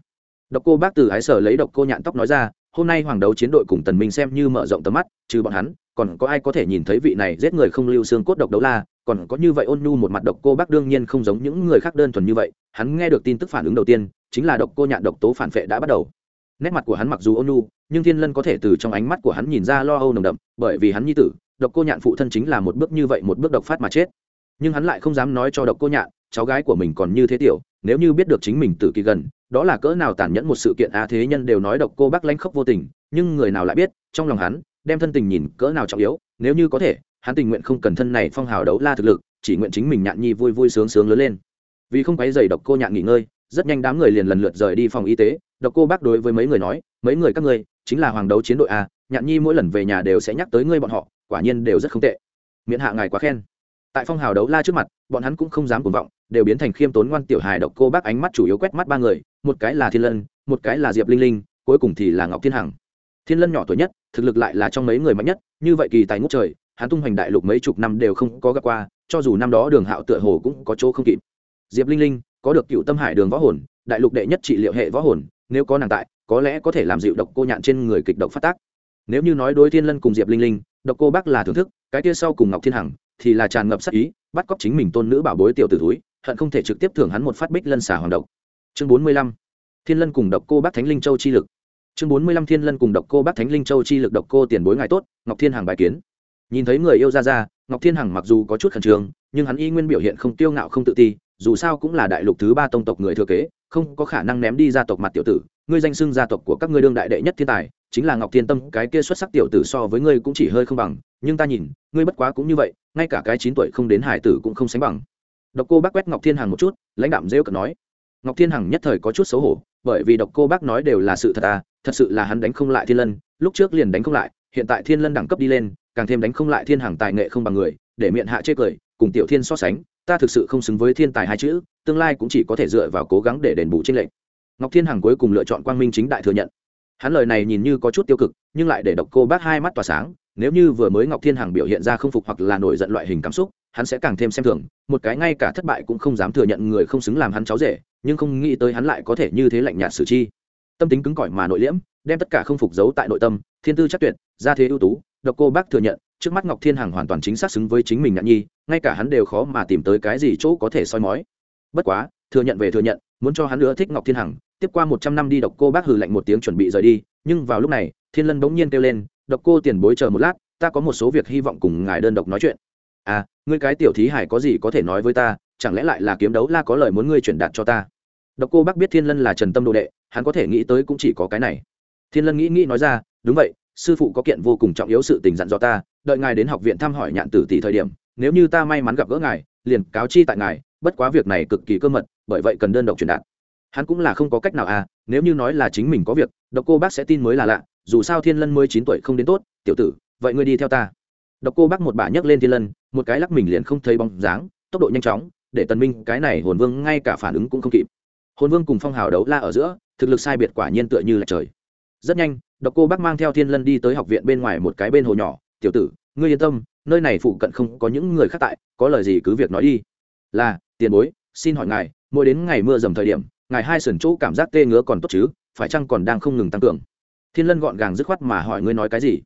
độc cô bác từ ái sở lấy độc cô nhạn tóc nói ra, hôm nay hoàng đấu chiến đội cùng tần minh xem như mở rộng tầm mắt, trừ bọn hắn, còn có ai có thể nhìn thấy vị này giết người không lưu xương cốt độc đấu la? Còn có như vậy ôn nhu một mặt độc cô bác đương nhiên không giống những người khác đơn thuần như vậy. Hắn nghe được tin tức phản ứng đầu tiên, chính là độc cô nhạn độc tố phản vệ đã bắt đầu. Nét mặt của hắn mặc dù ôn nhu, nhưng thiên lân có thể từ trong ánh mắt của hắn nhìn ra lo âu nồng đậm, bởi vì hắn nhi tử, độc cô nhạn phụ thân chính là một bước như vậy một bước độc phát mà chết. Nhưng hắn lại không dám nói cho độc cô nhạn, cháu gái của mình còn như thế tiểu, nếu như biết được chính mình tử kỳ gần đó là cỡ nào tàn nhẫn một sự kiện a thế nhân đều nói độc cô bác lanh khóc vô tình, nhưng người nào lại biết, trong lòng hắn, đem thân tình nhìn cỡ nào trọng yếu, nếu như có thể, hắn tình nguyện không cần thân này phong hào đấu la thực lực, chỉ nguyện chính mình nhạn nhi vui vui sướng sướng lớn lên. Vì không quấy giày độc cô nhạn nghỉ ngơi, rất nhanh đám người liền lần lượt rời đi phòng y tế, độc cô bác đối với mấy người nói, mấy người các ngươi, chính là hoàng đấu chiến đội a, nhạn nhi mỗi lần về nhà đều sẽ nhắc tới ngươi bọn họ, quả nhiên đều rất không tệ. Miễn hạ ngài quá khen tại phong hào đấu la trước mặt, bọn hắn cũng không dám cuồng vọng, đều biến thành khiêm tốn ngoan tiểu hài độc cô bác ánh mắt chủ yếu quét mắt ba người, một cái là thiên lân, một cái là diệp linh linh, cuối cùng thì là ngọc thiên hằng. Thiên lân nhỏ tuổi nhất, thực lực lại là trong mấy người mạnh nhất, như vậy kỳ tài ngút trời, hắn tung hoành đại lục mấy chục năm đều không có gặp qua, cho dù năm đó đường hạo tựa hồ cũng có chỗ không kịp. Diệp linh linh, có được cựu tâm hải đường võ hồn, đại lục đệ nhất trị liệu hệ võ hồn, nếu có nàng tại, có lẽ có thể làm dịu độc cô nhạn trên người kịch độc phát tác. Nếu như nói đối thiên lân cùng diệp linh linh, độc cô bác là thưởng thức, cái kia sau cùng ngọc thiên hằng thì là tràn ngập sắc ý, bắt cóc chính mình tôn nữ bảo bối tiểu tử túi hận không thể trực tiếp thưởng hắn một phát bích lân xả hoàng độc. Chương bốn mươi lăm. Thiên lân cùng độc cô bác thánh linh châu chi lực. Chương bốn mươi lăm thiên lân cùng độc cô bác thánh linh châu chi lực độc cô tiền bối ngài tốt, ngọc thiên hằng bài kiến. Nhìn thấy người yêu ra ra, ngọc thiên hằng mặc dù có chút khẩn trương, nhưng hắn y nguyên biểu hiện không tiêu ngạo không tự ti, dù sao cũng là đại lục thứ ba tông tộc người thừa kế, không có khả năng ném đi gia tộc mặt tiểu tử, ngươi danh xưng gia tộc của các ngươi đương đại đệ nhất thiên tài chính là ngọc thiên tâm, cái kia xuất sắc tiểu tử so với ngươi cũng chỉ hơi không bằng, nhưng ta nhìn, ngươi bất quá cũng như vậy, ngay cả cái chín tuổi không đến hải tử cũng không sánh bằng. Độc cô bác quét ngọc thiên hằng một chút, lãnh đạm rêu cợt nói. Ngọc thiên hằng nhất thời có chút xấu hổ, bởi vì độc cô bác nói đều là sự thật à thật sự là hắn đánh không lại thiên lân, lúc trước liền đánh không lại, hiện tại thiên lân đẳng cấp đi lên, càng thêm đánh không lại thiên hằng tài nghệ không bằng người, để miệng hạ chê cười, cùng tiểu thiên so sánh, ta thực sự không xứng với thiên tài hai chữ, tương lai cũng chỉ có thể dựa vào cố gắng để đền bù tranh lệch. Ngọc thiên hằng cuối cùng lựa chọn quang minh chính đại thừa nhận hắn lời này nhìn như có chút tiêu cực, nhưng lại để độc cô bác hai mắt tỏa sáng, nếu như vừa mới ngọc thiên hằng biểu hiện ra không phục hoặc là nổi giận loại hình cảm xúc, hắn sẽ càng thêm xem thường, một cái ngay cả thất bại cũng không dám thừa nhận người không xứng làm hắn cháu rể, nhưng không nghĩ tới hắn lại có thể như thế lạnh nhạt xử chi. Tâm tính cứng cỏi mà nội liễm, đem tất cả không phục giấu tại nội tâm, thiên tư chắc tuyệt, gia thế ưu tú, độc cô bác thừa nhận, trước mắt ngọc thiên hằng hoàn toàn chính xác xứng với chính mình ngạn nhi, ngay cả hắn đều khó mà tìm tới cái gì chỗ có thể soi mói. Bất quá, thừa nhận về thừa nhận, muốn cho hắn nữa thích ngọc thiên hằng tiếp qua một trăm năm đi độc cô bác hừ lạnh một tiếng chuẩn bị rời đi, nhưng vào lúc này, thiên lân bỗng nhiên kêu lên, độc cô tiền bối chờ một lát, ta có một số việc hy vọng cùng ngài đơn độc nói chuyện. À ngươi cái tiểu thí hải có gì có thể nói với ta, chẳng lẽ lại là kiếm đấu la có lời muốn ngươi chuyển đạt cho ta? Độc cô bác biết thiên lân là trần tâm đồ đệ, hắn có thể nghĩ tới cũng chỉ có cái này. Thiên lân nghĩ nghĩ nói ra, đúng vậy, sư phụ có kiện vô cùng trọng yếu sự tình dặn dò ta, đợi ngài đến học viện thăm hỏi nhạn tử tỷ thời điểm, nếu như ta may mắn gặp gỡ ngài, liền cáo chi tại ngài, bất quá việc này cực kỳ cơ mật, bởi vậy cần đơn độc truyền đạt hắn cũng là không có cách nào à nếu như nói là chính mình có việc, độc cô bác sẽ tin mới là lạ, dù sao thiên lân mới chín tuổi không đến tốt, tiểu tử, vậy ngươi đi theo ta. Độc cô bác một bà nhấc lên thiên lân, một cái lắc mình liền không thấy bóng dáng, tốc độ nhanh chóng, để tần minh cái này hồn vương ngay cả phản ứng cũng không kịp. Hồn vương cùng phong hào đấu la ở giữa, thực lực sai biệt quả nhiên tựa như là trời. Rất nhanh, độc cô bác mang theo thiên lân đi tới học viện bên ngoài một cái bên hồ nhỏ, tiểu tử, ngươi yên tâm, nơi này phụ cận không có những người khác tại, có lời gì cứ việc nói đi. Là, tiền bối, xin hỏi ngài, mỗi đến ngày mưa dầm thời điểm ngài hai sườn chỗ cảm giác tê ngứa còn tốt chứ, phải chăng còn đang không ngừng tăng cường? Thiên lân gọn gàng dứt khoát mà hỏi ngươi nói cái gì?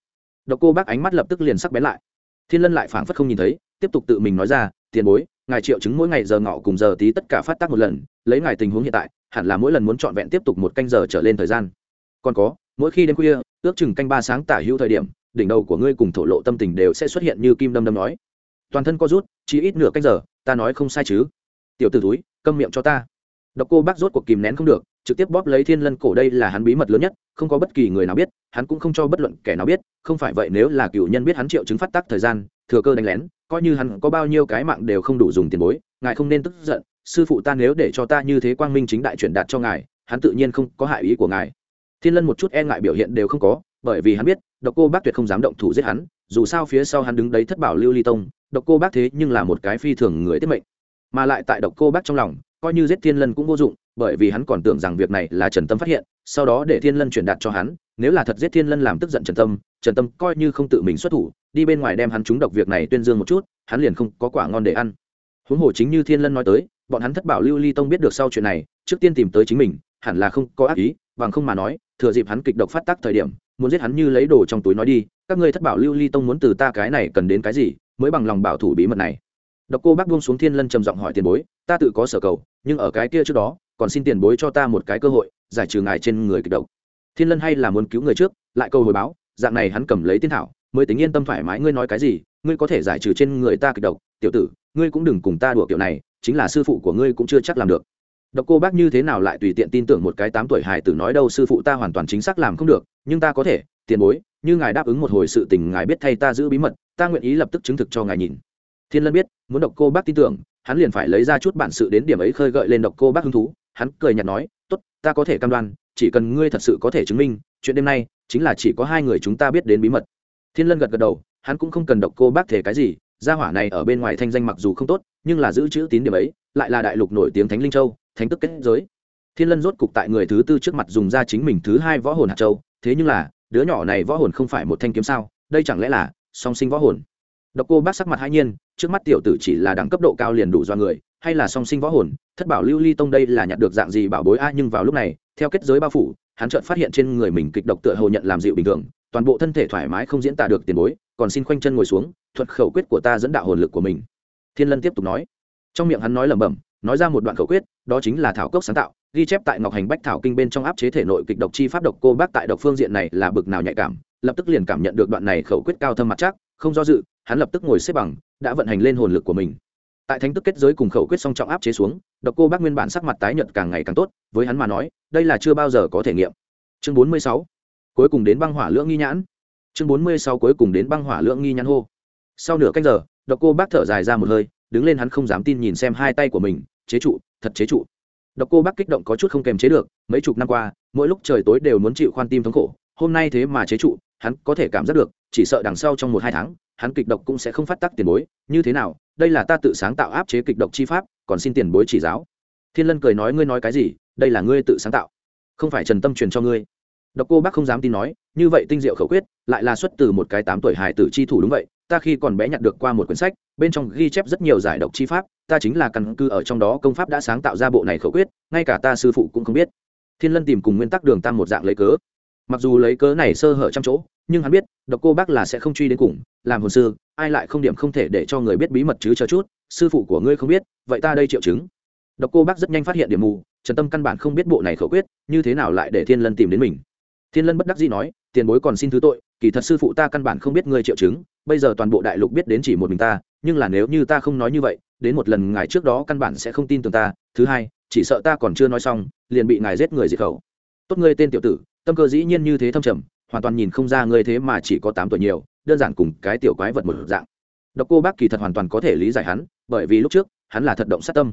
Độc cô bác ánh mắt lập tức liền sắc bén lại. Thiên lân lại phảng phất không nhìn thấy, tiếp tục tự mình nói ra, tiền bối, ngài triệu chứng mỗi ngày giờ ngọ cùng giờ tí tất cả phát tác một lần, lấy ngài tình huống hiện tại, hẳn là mỗi lần muốn trọn vẹn tiếp tục một canh giờ trở lên thời gian. Còn có, mỗi khi đêm khuya, ước chừng canh ba sáng tả hữu thời điểm, đỉnh đầu của ngươi cùng thổ lộ tâm tình đều sẽ xuất hiện như kim đâm đâm nói. Toàn thân co rút, chỉ ít nửa canh giờ, ta nói không sai chứ. Tiểu t ử túi câm miệng cho ta độc cô bác rốt cuộc kìm nén không được, trực tiếp bóp lấy thiên lân cổ đây là hắn bí mật lớn nhất, không có bất kỳ người nào biết, hắn cũng không cho bất luận kẻ nào biết, không phải vậy nếu là cựu nhân biết hắn triệu chứng phát tác thời gian, thừa cơ đánh lén, coi như hắn có bao nhiêu cái mạng đều không đủ dùng tiền bối, ngài không nên tức giận, sư phụ ta nếu để cho ta như thế quang minh chính đại chuyển đạt cho ngài, hắn tự nhiên không có hại ý của ngài. Thiên lân một chút e ngại biểu hiện đều không có, bởi vì hắn biết, độc cô bác tuyệt không dám động thủ giết hắn, dù sao phía sau hắn đứng đấy thất bảo lưu ly tông, độc cô bác thế nhưng là một cái phi thường người tiết mệnh. Mà lại tại độc cô bác trong lòng coi như giết thiên lân cũng vô dụng, bởi vì hắn còn tưởng rằng việc này là trần tâm phát hiện, sau đó để thiên lân truyền đạt cho hắn, nếu là thật giết thiên lân làm tức giận trần tâm trần tâm coi như không tự mình xuất thủ, đi bên ngoài đem hắn trúng độc việc này tuyên dương một chút, hắn liền không có quả ngon để ăn. Huống hồ chính như thiên lân nói tới, bọn hắn thất bảo lưu ly tông biết được sau chuyện này, trước tiên tìm tới chính mình, hẳn là không có ác ý, bằng không mà nói, thừa dịp hắn kịch độc phát tác thời điểm, muốn giết hắn như lấy đồ trong túi nói đi, các ngươi thất bảo lưu ly tông muốn từ ta cái này cần đến cái gì, mới bằng lòng bảo thủ bí mật này độc cô bác buông xuống thiên lân trầm giọng hỏi tiền bối, ta tự có sở cầu, nhưng ở cái kia trước đó, còn xin tiền bối cho ta một cái cơ hội, giải trừ ngài trên người kịch độc. Thiên lân hay là muốn cứu người trước, lại câu hồi báo, dạng này hắn cầm lấy tiên thảo, mới tính yên tâm thoải mái, ngươi nói cái gì, ngươi có thể giải trừ trên người ta kịch độc. Tiểu tử, ngươi cũng đừng cùng ta đùa kiểu này, chính là sư phụ của ngươi cũng chưa chắc làm được. Độc cô bác như thế nào lại tùy tiện tin tưởng một cái tám tuổi hài tử nói đâu, sư phụ ta hoàn toàn chính xác làm không được, nhưng ta có thể, tiền bối, như ngài đáp ứng một hồi sự tình, ngài biết thay ta giữ bí mật, ta nguyện ý lập tức chứng thực cho ngài nhìn thiên lân biết, muốn độc cô bác tin tưởng, hắn liền phải lấy ra chút bản sự đến điểm ấy khơi gợi lên độc cô bác hứng thú. Hắn cười nhạt nói, tốt, ta có thể cam đoan, chỉ cần ngươi thật sự có thể chứng minh, chuyện đêm nay chính là chỉ có hai người chúng ta biết đến bí mật. Thiên lân gật gật đầu, hắn cũng không cần độc cô bác thể cái gì, gia hỏa này ở bên ngoài thanh danh mặc dù không tốt, nhưng là giữ chữ tín điểm ấy, lại là đại lục nổi tiếng thánh linh châu, thánh tức kết giới. Thiên lân rốt cục tại người thứ tư trước mặt dùng ra chính mình thứ hai võ hồn hạt châu, thế nhưng là, đứa nhỏ này võ hồn không phải một thanh kiếm sao, đây chẳng lẽ là song sinh võ hồn? Độc cô bác sắc mặt hai nhiên, trước mắt tiểu tử chỉ là đẳng cấp độ cao liền đủ do người, hay là song sinh võ hồn, thất bảo lưu ly tông đây là nhặt được dạng gì bảo bối a, nhưng vào lúc này, theo kết giới bao phủ, hắn chợt phát hiện trên người mình kịch độc tựa hồ nhận làm dịu bình thường, toàn bộ thân thể thoải mái không diễn tả được tiền bối, còn xin khoanh chân ngồi xuống, thuật khẩu quyết của ta dẫn đạo hồn lực của mình. Thiên lân tiếp tục nói. Trong miệng hắn nói lẩm bẩm, nói ra một đoạn khẩu quyết, đó chính là thảo cốc sáng tạo, ghi chép tại ngọc hành bách thảo kinh bên trong áp chế thể nội kịch độc chi pháp độc cô bác tại độc phương diện này là bực nào nhạy cảm lập tức liền cảm nhận được đoạn này khẩu quyết cao thâm mặt chắc, không do dự, hắn lập tức ngồi xếp bằng, đã vận hành lên hồn lực của mình. Tại thánh tức kết giới cùng khẩu quyết song trọng áp chế xuống, độc cô bác nguyên bản sắc mặt tái nhợt càng ngày càng tốt, với hắn mà nói, đây là chưa bao giờ có thể nghiệm. Chương bốn mươi sáu, cuối cùng đến băng hỏa lưỡng nghi nhãn. Chương bốn mươi sáu, cuối cùng đến băng hỏa lưỡng nghi nhãn hô. Sau nửa canh giờ, độc cô bác thở dài ra một hơi, đứng lên hắn không dám tin nhìn xem hai tay của mình, chế trụ, thật chế trụ. Độc cô bác kích động có chút không kềm chế được, mấy chục năm qua, mỗi lúc trời tối đều muốn chịu khoan tim thống khổ, hôm nay thế mà chế trụ hắn có thể cảm giác được, chỉ sợ đằng sau trong một hai tháng, hắn kịch độc cũng sẽ không phát tác tiền bối, như thế nào, đây là ta tự sáng tạo áp chế kịch độc chi pháp, còn xin tiền bối chỉ giáo. Thiên lân cười nói, ngươi nói cái gì, đây là ngươi tự sáng tạo. Không phải trần tâm truyền cho ngươi. Độc cô bác không dám tin nói, như vậy tinh diệu khẩu quyết, lại là xuất từ một cái tám tuổi hài tử chi thủ đúng vậy, ta khi còn bé nhặt được qua một quyển sách, bên trong ghi chép rất nhiều giải độc chi pháp, ta chính là căn cứ ở trong đó công pháp đã sáng tạo ra bộ này khẩu quyết, ngay cả ta sư phụ cũng không biết. Thiên lân tìm cùng nguyên tắc đường tam một dạng lấy cớ mặc dù lấy cớ này sơ hở trăm chỗ, nhưng hắn biết, độc cô bác là sẽ không truy đến cùng, làm hồn sư, ai lại không điểm không thể để cho người biết bí mật chứ chờ chút, sư phụ của ngươi không biết, vậy ta đây triệu chứng. Độc cô bác rất nhanh phát hiện điểm mù, trần tâm căn bản không biết bộ này khẩu quyết, như thế nào lại để thiên lân tìm đến mình. Thiên lân bất đắc dĩ nói, tiền bối còn xin thứ tội, kỳ thật sư phụ ta căn bản không biết ngươi triệu chứng, bây giờ toàn bộ đại lục biết đến chỉ một mình ta, nhưng là nếu như ta không nói như vậy, đến một lần ngài trước đó căn bản sẽ không tin tưởng ta. Thứ hai, chỉ sợ ta còn chưa nói xong, liền bị ngài giết người diệt khẩu. Tốt ngươi tên tiểu tử tâm cơ dĩ nhiên như thế thâm trầm, hoàn toàn nhìn không ra ngươi thế mà chỉ có tám tuổi nhiều, đơn giản cùng cái tiểu quái vật một dạng. Độc cô bác kỳ thật hoàn toàn có thể lý giải hắn, bởi vì lúc trước, hắn là thật động sát tâm.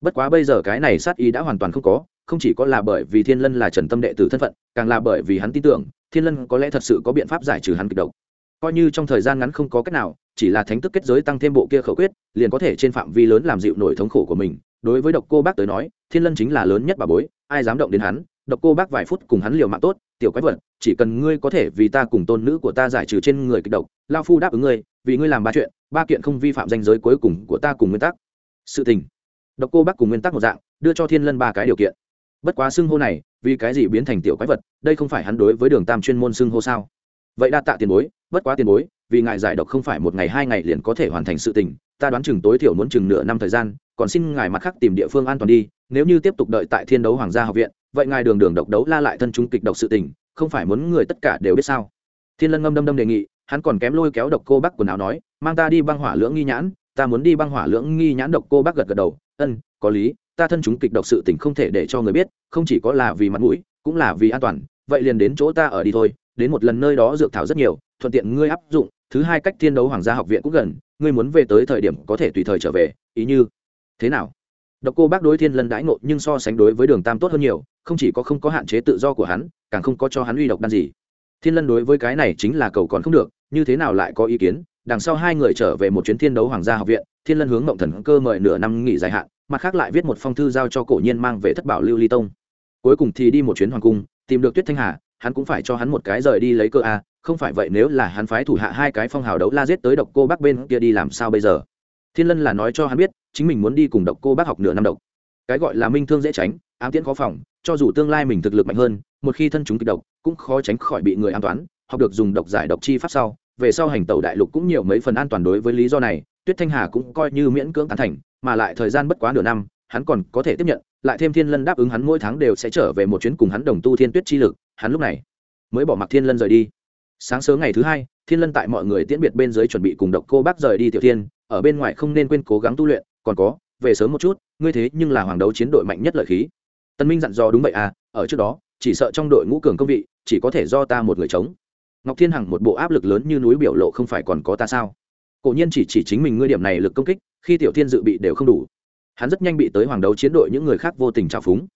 Bất quá bây giờ cái này sát ý đã hoàn toàn không có, không chỉ có là bởi vì thiên lân là trần tâm đệ tử thân phận, càng là bởi vì hắn tin tưởng, thiên lân có lẽ thật sự có biện pháp giải trừ hắn kịch độc. Coi như trong thời gian ngắn không có cách nào, chỉ là thánh tức kết giới tăng thêm bộ kia khẩu quyết, liền có thể trên phạm vi lớn làm dịu nổi thống khổ của mình. Đối với độc cô bác tới nói, thiên lân chính là lớn nhất bà bối, ai dám động đến hắn độc cô bác vài phút cùng hắn liều mạng tốt, tiểu quái vật, chỉ cần ngươi có thể vì ta cùng tôn nữ của ta giải trừ trên người kịch độc lao phu đáp ứng ngươi, vì ngươi làm ba chuyện, ba kiện không vi phạm danh giới cuối cùng của ta cùng nguyên tắc. Sự tình. Độc cô bác cùng nguyên tắc một dạng, đưa cho thiên lân ba cái điều kiện. Bất quá xưng hô này, vì cái gì biến thành tiểu quái vật, đây không phải hắn đối với đường tam chuyên môn xưng hô sao? Vậy đa tạ tiền bối, bất quá tiền bối, vì ngài giải độc không phải một ngày hai ngày liền có thể hoàn thành sự tình, ta đoán chừng tối thiểu muốn chừng nửa năm thời gian, còn xin ngài mặt khác tìm địa phương an toàn đi, nếu như tiếp tục đợi tại thiên đấu hoàng gia học viện vậy ngài đường đường độc đấu la lại thân chúng kịch độc sự tình, không phải muốn người tất cả đều biết sao? Thiên lân ngâm đâm đâm đề nghị, hắn còn kém lôi kéo độc cô bác quần áo nói, mang ta đi băng hỏa lưỡng nghi nhãn, ta muốn đi băng hỏa lưỡng nghi nhãn độc cô bác gật gật đầu, ân, có lý, ta thân chúng kịch độc sự tình không thể để cho người biết, không chỉ có là vì mặt mũi, cũng là vì an toàn, vậy liền đến chỗ ta ở đi thôi, đến một lần nơi đó dược thảo rất nhiều, thuận tiện ngươi áp dụng, thứ hai cách thiên đấu hoàng gia học viện cũng gần, ngươi muốn về tới thời điểm có thể tùy thời trở về, ý như thế nào? Độc cô bác đối thiên lân đãi ngộ nhưng so sánh đối với đường tam tốt hơn nhiều không chỉ có không có hạn chế tự do của hắn, càng không có cho hắn uy độc đan gì. Thiên lân đối với cái này chính là cầu còn không được, như thế nào lại có ý kiến? Đằng sau hai người trở về một chuyến thiên đấu hoàng gia học viện, thiên lân hướng mộng thần cơ mời nửa năm nghỉ dài hạn, mặt khác lại viết một phong thư giao cho cổ nhiên mang về thất bảo lưu ly tông. Cuối cùng thì đi một chuyến hoàng cung, tìm được tuyết thanh hà, hắn cũng phải cho hắn một cái rời đi lấy cơ a, không phải vậy nếu là hắn phái thủ hạ hai cái phong hào đấu la giết tới độc cô bác bên kia đi làm sao bây giờ? Thiên lân là nói cho hắn biết, chính mình muốn đi cùng độc cô bác học nửa năm độc. Cái gọi là minh thương dễ tránh, ám tiễn khó phòng cho dù tương lai mình thực lực mạnh hơn, một khi thân chúng kịch độc, cũng khó tránh khỏi bị người an toán, học được dùng độc giải độc chi pháp sau, về sau hành tẩu đại lục cũng nhiều mấy phần an toàn đối với lý do này, tuyết thanh hà cũng coi như miễn cưỡng tán thành, mà lại thời gian bất quá nửa năm, hắn còn có thể tiếp nhận, lại thêm thiên lân đáp ứng hắn mỗi tháng đều sẽ trở về một chuyến cùng hắn đồng tu thiên tuyết chi lực, hắn lúc này mới bỏ mặc thiên lân rời đi. Sáng sớm ngày thứ hai, thiên lân tại mọi người tiễn biệt bên dưới chuẩn bị cùng độc cô bác rời đi tiểu thiên, ở bên ngoài không nên quên cố gắng tu luyện, còn có, về sớm một chút, ngươi thế nhưng là hoàng đấu chiến đội mạnh nhất lợi khí tân minh dặn dò đúng vậy à ở trước đó, chỉ sợ trong đội ngũ cường công vị, chỉ có thể do ta một người chống. Ngọc thiên hằng một bộ áp lực lớn như núi biểu lộ không phải còn có ta sao? Cổ nhiên chỉ chỉ chính mình ngươi điểm này lực công kích, khi tiểu thiên dự bị đều không đủ. Hắn rất nhanh bị tới hoàng đấu chiến đội những người khác vô tình trào phúng.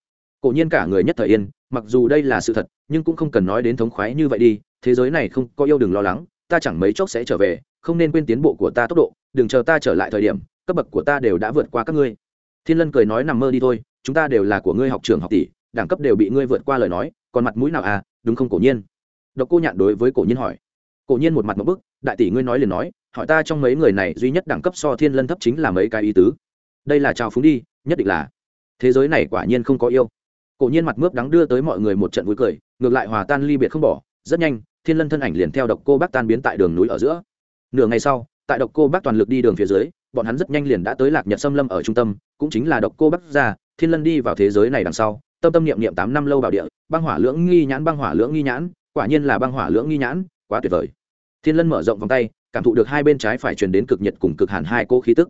Cổ nhiên cả người nhất thời yên, mặc dù đây là sự thật, nhưng cũng không cần nói đến thống khoái như vậy đi, thế giới này không có yêu đừng lo lắng, ta chẳng mấy chốc sẽ trở về, không nên quên tiến bộ của ta tốc độ, đừng chờ ta trở lại thời điểm, cấp bậc của ta đều đã vượt qua các ngươi. Thiên lân cười nói nằm mơ đi thôi chúng ta đều là của ngươi học trường học tỷ, đẳng cấp đều bị ngươi vượt qua lời nói, còn mặt mũi nào à đúng không cổ nhiên? Độc cô nhạn đối với cổ nhiên hỏi. Cổ nhiên một mặt một bức, đại tỷ ngươi nói liền nói, hỏi ta trong mấy người này duy nhất đẳng cấp so thiên lân thấp chính là mấy cái ý tứ. Đây là trào phúng đi, nhất định là. Thế giới này quả nhiên không có yêu. Cổ nhiên mặt mướp đắng đưa tới mọi người một trận vui cười, ngược lại hòa tan ly biệt không bỏ, rất nhanh, thiên lân thân ảnh liền theo độc cô bác tan biến tại đường núi ở giữa. Nửa ngày sau, tại độc cô bác toàn lực đi đường phía dưới, bọn hắn rất nhanh liền đã tới lạc nhật xâm lâm ở trung tâm, cũng chính là độc cô bác ra thiên lân đi vào thế giới này đằng sau, tâm tâm niệm niệm tám năm lâu bảo địa, băng hỏa lưỡng nghi nhãn, băng hỏa lưỡng nghi nhãn, quả nhiên là băng hỏa lưỡng nghi nhãn, quá tuyệt vời. Thiên lân mở rộng vòng tay, cảm thụ được hai bên trái phải truyền đến cực nhiệt cùng cực hàn hai cỗ khí tức.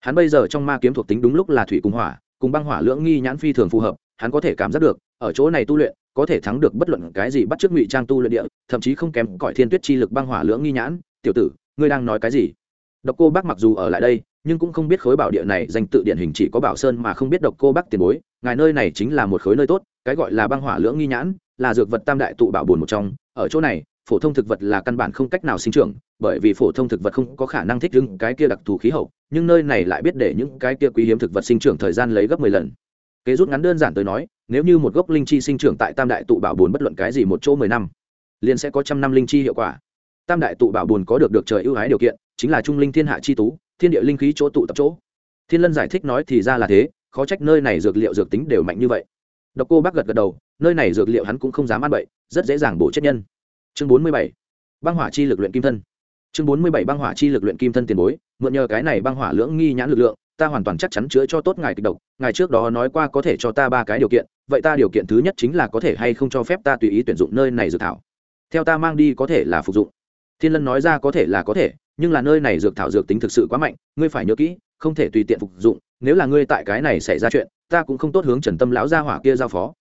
Hắn bây giờ trong ma kiếm thuộc tính đúng lúc là thủy cùng hỏa, cùng băng hỏa lưỡng nghi nhãn phi thường phù hợp, hắn có thể cảm giác được, ở chỗ này tu luyện, có thể thắng được bất luận cái gì bắt chước ngụy trang tu luyện địa, thậm chí không kém cõi thiên tuyết chi lực băng hỏa lưỡng nghi nhãn. Tiểu tử, ngươi đang nói cái gì? Độc cô bác mặc dù ở lại đây nhưng cũng không biết khối bảo địa này danh tự điển hình chỉ có bảo sơn mà không biết độc cô bắc tiền bối. Ngài nơi này chính là một khối nơi tốt, cái gọi là băng hỏa lưỡng nghi nhãn, là dược vật tam đại tụ bảo bồn một trong. Ở chỗ này, phổ thông thực vật là căn bản không cách nào sinh trưởng, bởi vì phổ thông thực vật không có khả năng thích ứng cái kia đặc thù khí hậu, nhưng nơi này lại biết để những cái kia quý hiếm thực vật sinh trưởng thời gian lấy gấp mười lần. Kế rút ngắn đơn giản tới nói, nếu như một gốc linh chi sinh trưởng tại tam đại tụ bảo bồn bất luận cái gì một chỗ mười năm, liền sẽ có trăm năm linh chi hiệu quả. Tam đại tụ bảo bồn có được được trời ưu ái điều kiện, chính là trung linh thiên hạ chi tú thiên địa linh khí chỗ tụ tập chỗ. Thiên lân giải thích nói thì ra là thế, khó trách nơi này dược liệu dược tính đều mạnh như vậy. Độc cô bác gật gật đầu, nơi này dược liệu hắn cũng không dám ăn bậy, rất dễ dàng bổ chết nhân. Chương bốn mươi bảy, băng hỏa chi lực luyện kim thân. Chương bốn mươi bảy, băng hỏa chi lực luyện kim thân tiền bối, mượn nhờ cái này băng hỏa lưỡng nghi nhãn lực lượng, ta hoàn toàn chắc chắn chữa cho tốt ngài kịch độc, ngài trước đó nói qua có thể cho ta ba cái điều kiện, vậy ta điều kiện thứ nhất chính là có thể hay không cho phép ta tùy ý tuyển dụng nơi này dược thảo. Theo ta mang đi có thể là phục dụng. Thiên lân nói ra có thể là có thể nhưng là nơi này dược thảo dược tính thực sự quá mạnh, ngươi phải nhớ kỹ, không thể tùy tiện phục dụng, nếu là ngươi tại cái này xảy ra chuyện, ta cũng không tốt hướng trần tâm lão gia hỏa kia giao phó.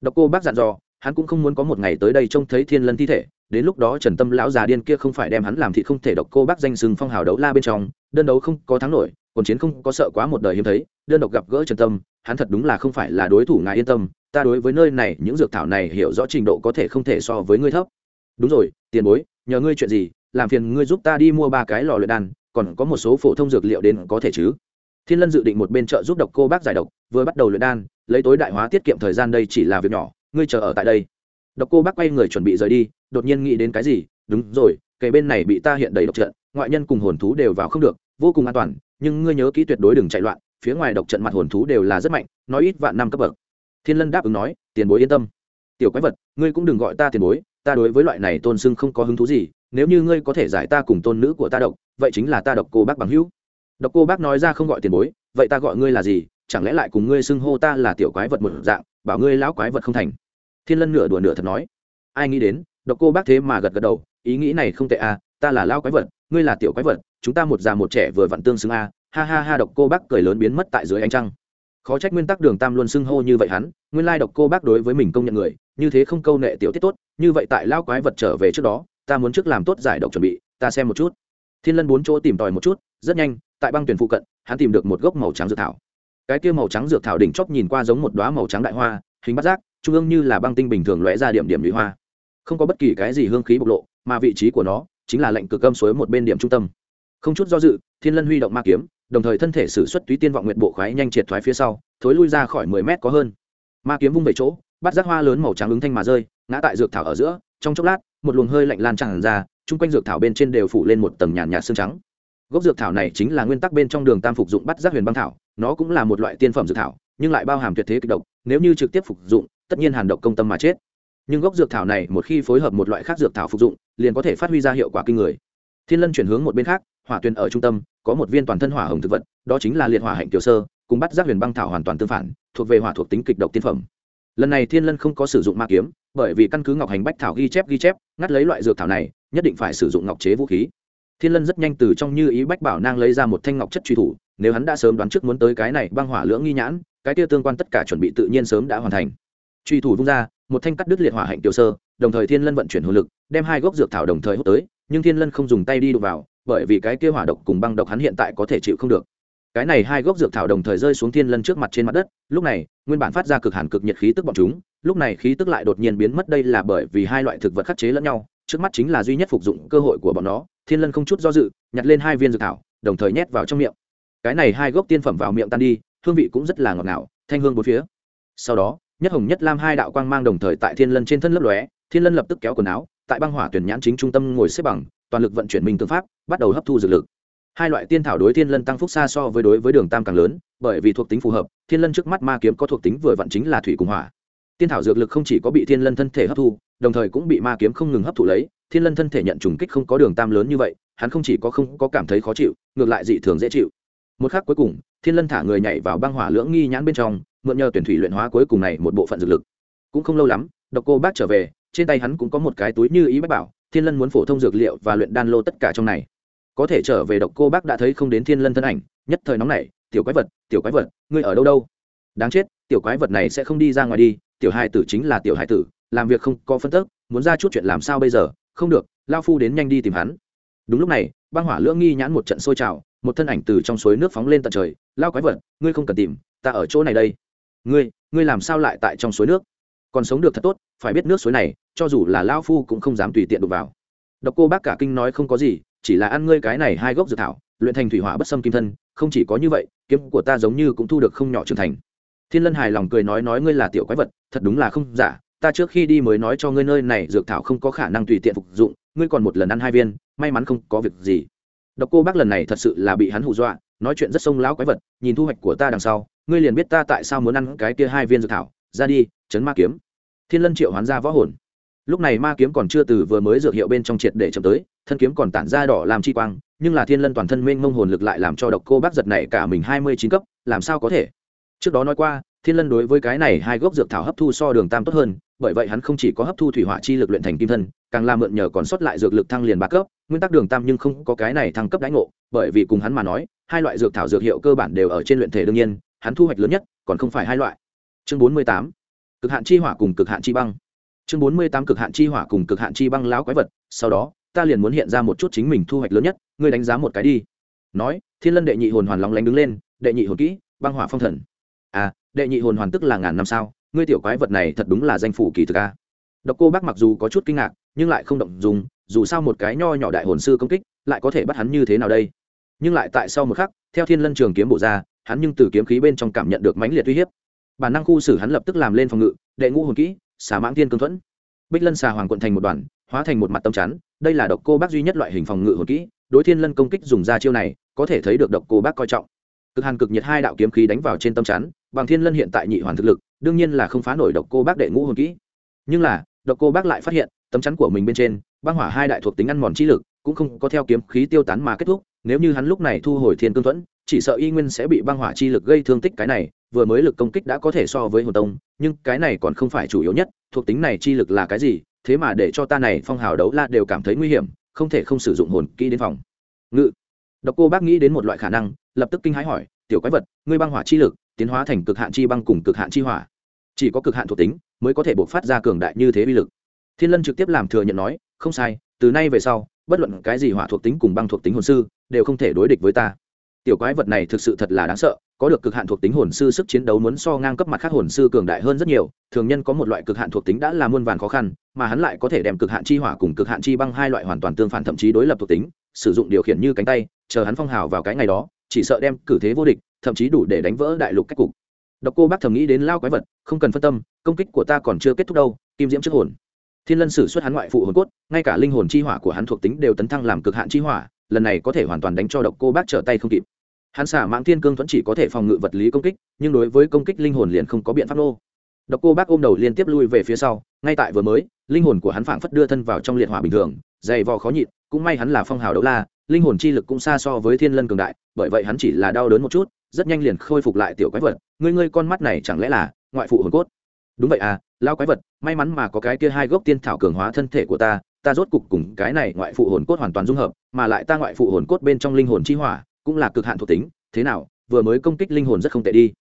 Độc cô bác dặn dò, hắn cũng không muốn có một ngày tới đây trông thấy thiên lân thi thể, đến lúc đó trần tâm lão già điên kia không phải đem hắn làm thị không thể độc cô bác danh sừng phong hào đấu la bên trong, đơn đấu không có thắng nổi còn chiến không có sợ quá một đời hiếm thấy, đơn độc gặp gỡ trần tâm, hắn thật đúng là không phải là đối thủ ngài yên tâm, ta đối với nơi này những dược thảo này hiểu rõ trình độ có thể không thể so với ngươi thấp. Đúng rồi, tiền bối, nhờ ngươi chuyện gì làm phiền ngươi giúp ta đi mua ba cái lò luyện đan, còn có một số phổ thông dược liệu đến có thể chứ? Thiên lân dự định một bên chợ giúp độc cô bác giải độc, vừa bắt đầu luyện đan, lấy tối đại hóa tiết kiệm thời gian đây chỉ là việc nhỏ, ngươi chờ ở tại đây. Độc cô bác quay người chuẩn bị rời đi, đột nhiên nghĩ đến cái gì, đúng rồi kề bên này bị ta hiện đầy độc trận, ngoại nhân cùng hồn thú đều vào không được, vô cùng an toàn, nhưng ngươi nhớ kỹ tuyệt đối đừng chạy loạn, phía ngoài độc trận mặt hồn thú đều là rất mạnh, nói ít vạn năm cấp bậc. Thiên lân đáp ứng nói, tiền bối yên tâm. Tiểu quái vật, ngươi cũng đừng gọi ta tiền bối, ta đối với loại này tôn sưng không có hứng thú gì nếu như ngươi có thể giải ta cùng tôn nữ của ta độc, vậy chính là ta độc cô bác bằng hữu. Độc cô bác nói ra không gọi tiền bối, vậy ta gọi ngươi là gì? Chẳng lẽ lại cùng ngươi xưng hô ta là tiểu quái vật một dạng, bảo ngươi lão quái vật không thành? Thiên lân nửa đùa nửa thật nói. Ai nghĩ đến, độc cô bác thế mà gật gật đầu, ý nghĩ này không tệ à ta là lão quái vật, ngươi là tiểu quái vật, chúng ta một già một trẻ vừa vặn tương xứng a ha ha ha, độc cô bác cười lớn biến mất tại dưới ánh trăng. Khó trách nguyên tắc đường tam luôn xưng hô như vậy hắn, nguyên lai độc cô bác đối với mình công nhận người, như thế không câu nệ tiểu tiết tốt, như vậy tại lao quái vật trở về trước đó ta muốn trước làm tốt giải độc chuẩn bị, ta xem một chút. Thiên lân bốn chỗ tìm tòi một chút, rất nhanh, tại băng tuyển phụ cận, hắn tìm được một gốc màu trắng dược thảo. Cái kia màu trắng dược thảo đỉnh chóp nhìn qua giống một đoá màu trắng đại hoa, hình bát giác, trung ương như là băng tinh bình thường lóe ra điểm điểm lũy hoa. Không có bất kỳ cái gì hương khí bộc lộ, mà vị trí của nó chính là lệnh cực âm suối một bên điểm trung tâm. Không chút do dự, thiên lân huy động ma kiếm, đồng thời thân thể sử xuất túy tiên vọng nguyện bộ khoái nhanh triệt thoái phía sau, thối lui ra khỏi mười mét có hơn. Ma kiếm vung về chỗ bắt giác hoa lớn màu trắng ứng thanh mà rơi, ngã tại dược thảo ở giữa trong chốc lát, một luồng hơi lạnh lan tràn ra, chung quanh dược thảo bên trên đều phủ lên một tầng nhàn nhạt xương trắng. Gốc dược thảo này chính là nguyên tắc bên trong đường tam phục dụng bắt giác huyền băng thảo, nó cũng là một loại tiên phẩm dược thảo, nhưng lại bao hàm tuyệt thế kịch độc, nếu như trực tiếp phục dụng, tất nhiên hàn độc công tâm mà chết. Nhưng gốc dược thảo này một khi phối hợp một loại khác dược thảo phục dụng, liền có thể phát huy ra hiệu quả kinh người. Thiên lân chuyển hướng một bên khác, hỏa tuyền ở trung tâm, có một viên toàn thân hỏa hồng thực vật, đó chính là liệt hỏa hạnh tiểu sơ, cùng bắt giác huyền băng thảo hoàn toàn tương phản, thuộc về hỏa thuộc tính kịch độc tiên phẩm. Lần này thiên lân không có sử dụng ma kiếm bởi vì căn cứ ngọc hành bách thảo ghi chép ghi chép, ngắt lấy loại dược thảo này, nhất định phải sử dụng ngọc chế vũ khí. Thiên lân rất nhanh từ trong như ý bách bảo nang lấy ra một thanh ngọc chất truy thủ, nếu hắn đã sớm đoán trước muốn tới cái này băng hỏa lưỡng nghi nhãn, cái kia tương quan tất cả chuẩn bị tự nhiên sớm đã hoàn thành. Truy thủ vung ra, một thanh cắt đứt liệt hỏa hạnh tiêu sơ, đồng thời thiên lân vận chuyển hồn lực, đem hai gốc dược thảo đồng thời hút tới, nhưng thiên lân không dùng tay đi đụng vào, bởi vì cái kia hỏa độc cùng băng độc hắn hiện tại có thể chịu không được. Cái này hai gốc dược thảo đồng thời rơi xuống thiên lân trước mặt trên mặt đất, lúc này, nguyên bản phát ra cực hàn cực nhiệt khí tức bọn chúng lúc này khí tức lại đột nhiên biến mất, đây là bởi vì hai loại thực vật khắc chế lẫn nhau, trước mắt chính là duy nhất phục dụng cơ hội của bọn nó, thiên lân không chút do dự, nhặt lên hai viên dược thảo, đồng thời nhét vào trong miệng. Cái này hai gốc tiên phẩm vào miệng tan đi, hương vị cũng rất là ngọt ngào, thanh hương bốn phía. Sau đó, nhất hồng nhất lam hai đạo quang mang đồng thời tại thiên lân trên thân lấp lóe, thiên lân lập tức kéo quần áo, tại băng hỏa tuyển nhãn chính trung tâm ngồi xếp bằng, toàn lực vận chuyển minh tương pháp, bắt đầu hấp thu dược lực. Hai loại tiên thảo đối thiên lân tăng phúc xa so với đối với đường tam càng lớn, bởi vì thuộc tính phù hợp, thiên lân trước mắt ma kiếm có thuộc tính vừa vặn chính là thủy cùng hỏa tiên thảo dược lực không chỉ có bị thiên lân thân thể hấp thu, đồng thời cũng bị ma kiếm không ngừng hấp thụ lấy, thiên lân thân thể nhận trùng kích không có đường tam lớn như vậy, hắn không chỉ có không có cảm thấy khó chịu, ngược lại dị thường dễ chịu. Một khác cuối cùng, thiên lân thả người nhảy vào băng hỏa lưỡng nghi nhãn bên trong, mượn nhờ tuyển thủy luyện hóa cuối cùng này một bộ phận dược lực. Cũng không lâu lắm, độc cô bác trở về, trên tay hắn cũng có một cái túi như ý bác bảo, thiên lân muốn phổ thông dược liệu và luyện đan lô tất cả trong này. Có thể trở về độc cô bác đã thấy không đến thiên lân thân ảnh, nhất thời nóng này tiểu quái vật, tiểu quái vật, ngươi ở đâu đâu? Đáng chết, tiểu quái vật này sẽ không đi ra ngoài đi tiểu hài tử chính là tiểu hài tử, làm việc không có phân tức, muốn ra chút chuyện làm sao bây giờ? Không được, lao phu đến nhanh đi tìm hắn. Đúng lúc này, băng hỏa lưỡng nghi nhãn một trận sôi trào, một thân ảnh từ trong suối nước phóng lên tận trời. Lao quái vật, ngươi không cần tìm, ta ở chỗ này đây. Ngươi ngươi làm sao lại tại trong suối nước? Còn sống được thật tốt, phải biết nước suối này, cho dù là lao phu cũng không dám tùy tiện đụng vào. Độc cô bác cả kinh nói không có gì, chỉ là ăn ngươi cái này hai gốc dược thảo, luyện thành thủy hỏa bất xâm kim thân, không chỉ có như vậy, kiếm của ta giống như cũng thu được không nhỏ trưởng thành thiên lân hài lòng cười nói nói ngươi là tiểu quái vật, thật đúng là không giả. Ta trước khi đi mới nói cho ngươi nơi này dược thảo không có khả năng tùy tiện phục dụng, ngươi còn một lần ăn hai viên, may mắn không có việc gì. Độc cô bác lần này thật sự là bị hắn hù dọa, nói chuyện rất sông lão quái vật, nhìn thu hoạch của ta đằng sau, ngươi liền biết ta tại sao muốn ăn cái kia hai viên dược thảo. Ra đi, chấn ma kiếm. Thiên lân triệu hoán ra võ hồn. Lúc này ma kiếm còn chưa từ vừa mới dược hiệu bên trong triệt để chậm tới, thân kiếm còn tản ra đỏ làm chi quang, nhưng là thiên lân toàn thân mênh mông hồn lực lại làm cho độc cô bác giật này cả mình hai mươi chín cấp, làm sao có thể? Trước đó nói qua, thiên lân đối với cái này hai gốc dược thảo hấp thu so đường tam tốt hơn, bởi vậy hắn không chỉ có hấp thu thủy hỏa chi lực luyện thành kim thân, càng làm mượn nhờ còn sót lại dược lực thăng liền ba cấp. Nguyên tắc đường tam nhưng không có cái này thăng cấp đãi ngộ, bởi vì cùng hắn mà nói, hai loại dược thảo dược hiệu cơ bản đều ở trên luyện thể đương nhiên, hắn thu hoạch lớn nhất còn không phải hai loại. Chương bốn mươi tám, cực hạn chi hỏa cùng cực hạn chi băng. Chương bốn mươi tám, cực hạn chi hỏa cùng cực hạn chi băng láo quái vật, sau đó, ta liền muốn hiện ra một chút chính mình thu hoạch lớn nhất, ngươi đánh giá một cái đi. Nói, thiên lân đệ nhị hồn hoàn lóng lánh đứng lên, đệ nhị hồn kỹ, băng hỏa phong thần à đệ nhị hồn hoàn tức là ngàn năm sao? Ngươi tiểu quái vật này thật đúng là danh phủ kỳ thực a. Độc cô bác mặc dù có chút kinh ngạc, nhưng lại không động dùng dù sao một cái nho nhỏ đại hồn sư công kích, lại có thể bắt hắn như thế nào đây? Nhưng lại tại sau một khắc, theo thiên lân trường kiếm bổ ra, hắn nhưng từ kiếm khí bên trong cảm nhận được mãnh liệt uy hiếp. Bản năng khu xử hắn lập tức làm lên phòng ngự, đệ ngũ hồn kỹ, xà mãng thiên cương thuẫn. Bích lân xà hoàng quận thành một đoàn, hóa thành một mặt tâm chắn, đây là độc cô bác duy nhất loại hình phòng ngự hồn kỹ, đối thiên lân công kích dùng ra chiêu này, có thể thấy được độc cô bác coi trọng cực hàn cực nhiệt hai đạo kiếm khí đánh vào trên tâm chắn, bằng thiên lân hiện tại nhị hoàn thực lực, đương nhiên là không phá nổi độc cô bác đệ ngũ hồn kỹ. Nhưng là, độc cô bác lại phát hiện tấm chắn của mình bên trên, băng hỏa hai đại thuộc tính ăn mòn chi lực, cũng không có theo kiếm khí tiêu tán mà kết thúc, nếu như hắn lúc này thu hồi thiên cương thuẫn, chỉ sợ y nguyên sẽ bị băng hỏa chi lực gây thương tích cái này, vừa mới lực công kích đã có thể so với hồn tông, nhưng cái này còn không phải chủ yếu nhất, thuộc tính này chi lực là cái gì, thế mà để cho ta này phong hào đấu la đều cảm thấy nguy hiểm, không thể không sử dụng hồn kỹ đến phòng. Ngự. Độc cô bác nghĩ đến một loại khả năng lập tức kinh hãi hỏi, tiểu quái vật, ngươi băng hỏa chi lực, tiến hóa thành cực hạn chi băng cùng cực hạn chi hỏa. Chỉ có cực hạn thuộc tính mới có thể buộc phát ra cường đại như thế uy lực. Thiên lân trực tiếp làm thừa nhận nói, không sai, từ nay về sau, bất luận cái gì hỏa thuộc tính cùng băng thuộc tính hồn sư đều không thể đối địch với ta. Tiểu quái vật này thực sự thật là đáng sợ, có được cực hạn thuộc tính hồn sư sức chiến đấu muốn so ngang cấp mặt khác hồn sư cường đại hơn rất nhiều, thường nhân có một loại cực hạn thuộc tính đã là muôn vàn khó khăn, mà hắn lại có thể đem cực hạn chi hỏa cùng cực hạn chi băng hai loại hoàn toàn tương phản thậm chí đối lập thuộc tính, sử dụng điều khiển như cánh tay, chờ hắn phong hào vào cái ngày đó chỉ sợ đem cử thế vô địch, thậm chí đủ để đánh vỡ đại lục cách cục. Độc cô bác thầm nghĩ đến lao quái vật, không cần phân tâm, công kích của ta còn chưa kết thúc đâu, kim diễm trước hồn. Thiên lân sử xuất hắn ngoại phụ hồn cốt, ngay cả linh hồn chi hỏa của hắn thuộc tính đều tấn thăng làm cực hạn chi hỏa, lần này có thể hoàn toàn đánh cho độc cô bác trở tay không kịp. Hắn xả mãng thiên cương thuẫn chỉ có thể phòng ngự vật lý công kích, nhưng đối với công kích linh hồn liền không có biện pháp nô. Độc cô bác ôm đầu liên tiếp lui về phía sau, ngay tại vừa mới, linh hồn của hắn phảng phất đưa thân vào trong liệt hỏa bình thường, dày vò khó nhịn, cũng may hắn là phong hào đấu la, linh hồn chi lực cũng xa so với thiên lân cường đại bởi vậy hắn chỉ là đau đớn một chút, rất nhanh liền khôi phục lại tiểu quái vật. Ngươi ngươi con mắt này chẳng lẽ là ngoại phụ hồn cốt? Đúng vậy à lao quái vật, may mắn mà có cái kia hai gốc tiên thảo cường hóa thân thể của ta ta rốt cục cùng cái này ngoại phụ hồn cốt hoàn toàn dung hợp, mà lại ta ngoại phụ hồn cốt bên trong linh hồn chi hỏa cũng là cực hạn thuộc tính. Thế nào, vừa mới công kích linh hồn rất không tệ đi.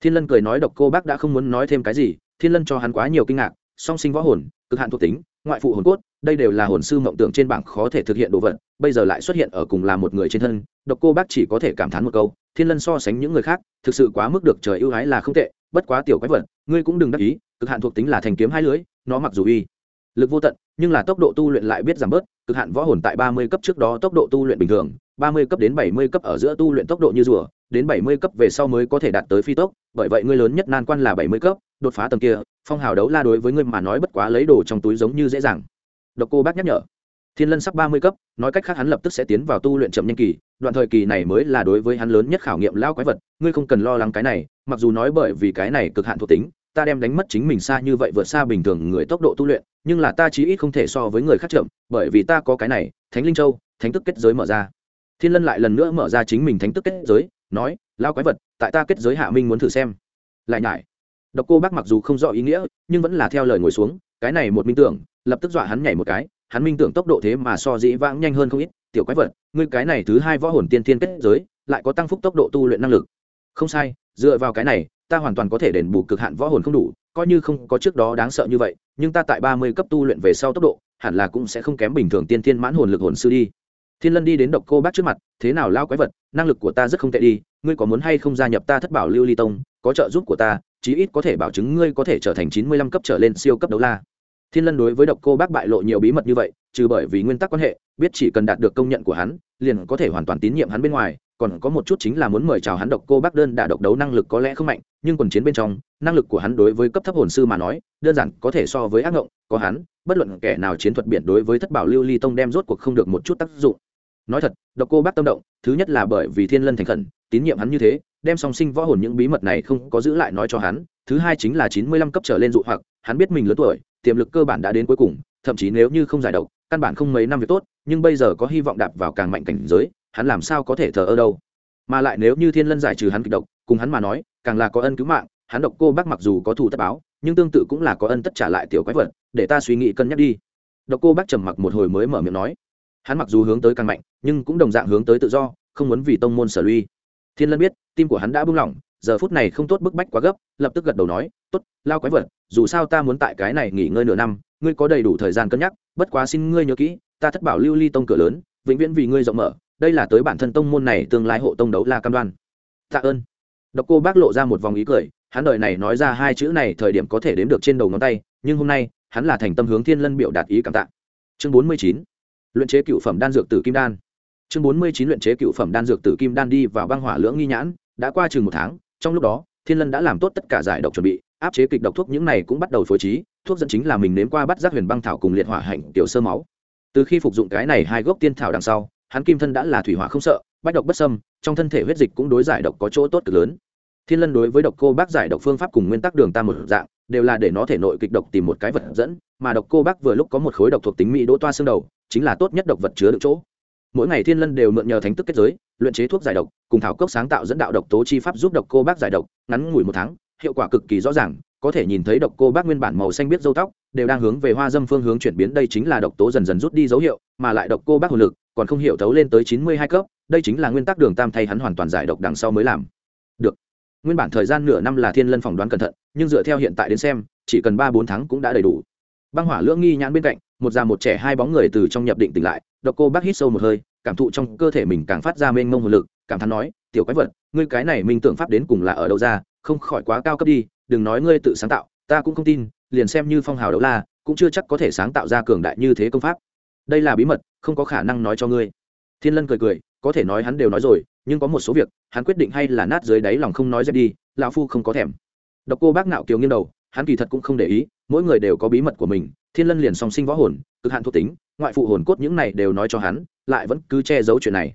Thiên lân cười nói, độc cô bác đã không muốn nói thêm cái gì. Thiên lân cho hắn quá nhiều kinh ngạc, song sinh võ hồn, cực hạn thuộc tính, ngoại phụ hồn cốt, đây đều là hồn sư mộng tưởng trên bảng khó thể thực hiện đồ vật bây giờ lại xuất hiện ở cùng là một người trên thân, độc cô bác chỉ có thể cảm thán một câu, thiên lân so sánh những người khác, thực sự quá mức được trời ưu ái là không tệ, bất quá tiểu quái vật, ngươi cũng đừng đắc ý, cực hạn thuộc tính là thành kiếm hai lưới, nó mặc dù uy lực vô tận, nhưng là tốc độ tu luyện lại biết giảm bớt, cực hạn võ hồn tại ba mươi cấp trước đó tốc độ tu luyện bình thường, ba mươi cấp đến bảy mươi cấp ở giữa tu luyện tốc độ như rùa, đến bảy mươi cấp về sau mới có thể đạt tới phi tốc, bởi vậy ngươi lớn nhất nan quan là bảy mươi cấp, đột phá tầng kia, phong hào đấu la đối với ngươi mà nói bất quá lấy đồ trong túi giống như dễ dàng. Độc cô bác nhắc nhở thiên lân sắp ba mươi cấp, nói cách khác hắn lập tức sẽ tiến vào tu luyện chậm nhanh kỳ, đoạn thời kỳ này mới là đối với hắn lớn nhất khảo nghiệm lao quái vật, ngươi không cần lo lắng cái này, mặc dù nói bởi vì cái này cực hạn thuộc tính, ta đem đánh mất chính mình xa như vậy vượt xa bình thường người tốc độ tu luyện, nhưng là ta chí ít không thể so với người khác chậm, bởi vì ta có cái này, thánh linh châu, thánh tức kết giới mở ra. Thiên lân lại lần nữa mở ra chính mình thánh tức kết giới, nói, lao quái vật, tại ta kết giới hạ minh muốn thử xem. Lại nhải. Độc cô bác mặc dù không rõ ý nghĩa, nhưng vẫn là theo lời ngồi xuống, cái này một minh tưởng, lập tức dọa hắn nhảy một cái hắn minh tưởng tốc độ thế mà so dĩ vãng nhanh hơn không ít, tiểu quái vật, ngươi cái này thứ hai võ hồn tiên thiên kết giới, lại có tăng phúc tốc độ tu luyện năng lực. Không sai, dựa vào cái này, ta hoàn toàn có thể đền bù cực hạn võ hồn không đủ, coi như không có trước đó đáng sợ như vậy, nhưng ta tại ba mươi cấp tu luyện về sau tốc độ, hẳn là cũng sẽ không kém bình thường tiên thiên mãn hồn lực hồn sư đi. Thiên lân đi đến độc cô bác trước mặt, thế nào lao quái vật, năng lực của ta rất không tệ đi, ngươi có muốn hay không gia nhập ta thất bảo lưu ly tông, có trợ giúp của ta, chí ít có thể bảo chứng ngươi có thể trở thành chín mươi lăm cấp trở lên siêu cấp đấu la thiên lân đối với độc cô bác bại lộ nhiều bí mật như vậy, trừ bởi vì nguyên tắc quan hệ, biết chỉ cần đạt được công nhận của hắn, liền có thể hoàn toàn tín nhiệm hắn bên ngoài, còn có một chút chính là muốn mời chào hắn độc cô bác đơn đả độc đấu năng lực có lẽ không mạnh, nhưng quần chiến bên trong, năng lực của hắn đối với cấp thấp hồn sư mà nói, đơn giản có thể so với ác ngộng, có hắn, bất luận kẻ nào chiến thuật biển đối với thất bảo lưu ly tông đem rốt cuộc không được một chút tác dụng. Nói thật, độc cô bác tâm động, thứ nhất là bởi vì thiên lân thành khẩn, tín nhiệm hắn như thế, đem song sinh võ hồn những bí mật này không có giữ lại nói cho hắn, thứ hai chính là chín mươi lăm cấp trở lên dụ hoặc, hắn biết mình lớn tuổi tiềm lực cơ bản đã đến cuối cùng, thậm chí nếu như không giải độc, căn bản không mấy năm việc tốt, nhưng bây giờ có hy vọng đạp vào càng mạnh cảnh giới, hắn làm sao có thể thờ ơ đâu? Mà lại nếu như thiên lân giải trừ hắn kịch độc, cùng hắn mà nói, càng là có ân cứu mạng, hắn độc cô bác mặc dù có thù tất báo, nhưng tương tự cũng là có ân tất trả lại tiểu quái vật, để ta suy nghĩ cân nhắc đi. Độc cô bác trầm mặc một hồi mới mở miệng nói. Hắn mặc dù hướng tới càng mạnh, nhưng cũng đồng dạng hướng tới tự do, không muốn vì tông môn sở luy thiên lân biết, tim của hắn đã buông lỏng, giờ phút này không tốt bức bách quá gấp, lập tức gật đầu nói, tốt, lao quái vật dù sao ta muốn tại cái này nghỉ ngơi nửa năm, ngươi có đầy đủ thời gian cân nhắc, bất quá xin ngươi nhớ kỹ, ta thất bảo lưu ly tông cửa lớn, vĩnh viễn vì ngươi rộng mở, đây là tới bản thân tông môn này tương lai hộ tông đấu la cam đoan. Tạ ơn. Độc cô bác lộ ra một vòng ý cười, hắn đời này nói ra hai chữ này thời điểm có thể đếm được trên đầu ngón tay, nhưng hôm nay, hắn là thành tâm hướng thiên lân biểu đạt ý cảm tạ. Chương bốn mươi chín. Luyện chế cựu phẩm đan dược tử kim đan. Chương bốn mươi chín luyện chế cựu phẩm đan dược tử kim đan đi vào băng hỏa lưỡng nghi nhãn, đã qua chừng một tháng, trong lúc đó, thiên lân đã làm tốt tất cả giải độc chuẩn bị áp chế kịch độc thuốc những này cũng bắt đầu phối trí, thuốc dẫn chính là mình nếm qua bắt giác huyền băng thảo cùng liệt hỏa hạnh tiểu sơ máu. Từ khi phục dụng cái này hai gốc tiên thảo đằng sau, hắn kim thân đã là thủy hỏa không sợ, bách độc bất sâm trong thân thể huyết dịch cũng đối giải độc có chỗ tốt cực lớn. Thiên lân đối với độc cô bác giải độc phương pháp cùng nguyên tắc đường tam một dạng, đều là để nó thể nội kịch độc tìm một cái vật dẫn, mà độc cô bác vừa lúc có một khối độc thuộc tính mỹ đỗ toa xương đầu, chính là tốt nhất độc vật chứa được chỗ. Mỗi ngày thiên lân đều mượn nhờ thánh tức kết giới, luyện chế thuốc giải độc, cùng thảo cốc sáng tạo dẫn đạo độc tố chi pháp giúp độc cô bác giải độc, ngắn ngủi một tháng hiệu quả cực kỳ rõ ràng, có thể nhìn thấy độc cô bác nguyên bản màu xanh biết dâu tóc, đều đang hướng về hoa dâm phương hướng chuyển biến, đây chính là độc tố dần dần rút đi dấu hiệu, mà lại độc cô bác hồn lực còn không hiểu thấu lên tới chín mươi hai cấp, đây chính là nguyên tắc đường tam thay hắn hoàn toàn giải độc đằng sau mới làm. Được. Nguyên bản thời gian nửa năm là thiên lân phỏng đoán cẩn thận, nhưng dựa theo hiện tại đến xem, chỉ cần ba bốn tháng cũng đã đầy đủ. Băng hỏa lưỡng nghi nhãn bên cạnh, một già một trẻ hai bóng người từ trong nhập định tỉnh lại, độc cô bác hít sâu một hơi, cảm thụ trong cơ thể mình càng phát ra mênh mông hồn lực, cảm thán nói, tiểu quái vật, ngươi cái này minh tưởng pháp đến cùng là ở đâu ra không khỏi quá cao cấp đi, đừng nói ngươi tự sáng tạo, ta cũng không tin, liền xem như phong hào đấu la, cũng chưa chắc có thể sáng tạo ra cường đại như thế công pháp. Đây là bí mật, không có khả năng nói cho ngươi. Thiên lân cười cười, có thể nói hắn đều nói rồi, nhưng có một số việc, hắn quyết định hay là nát dưới đáy lòng không nói dẹp đi, lão phu không có thèm. Độc cô bác nạo kiều nghiêng đầu, hắn kỳ thật cũng không để ý, mỗi người đều có bí mật của mình, thiên lân liền song sinh võ hồn, cực hạn thuộc tính, ngoại phụ hồn cốt những này đều nói cho hắn, lại vẫn cứ che giấu chuyện này.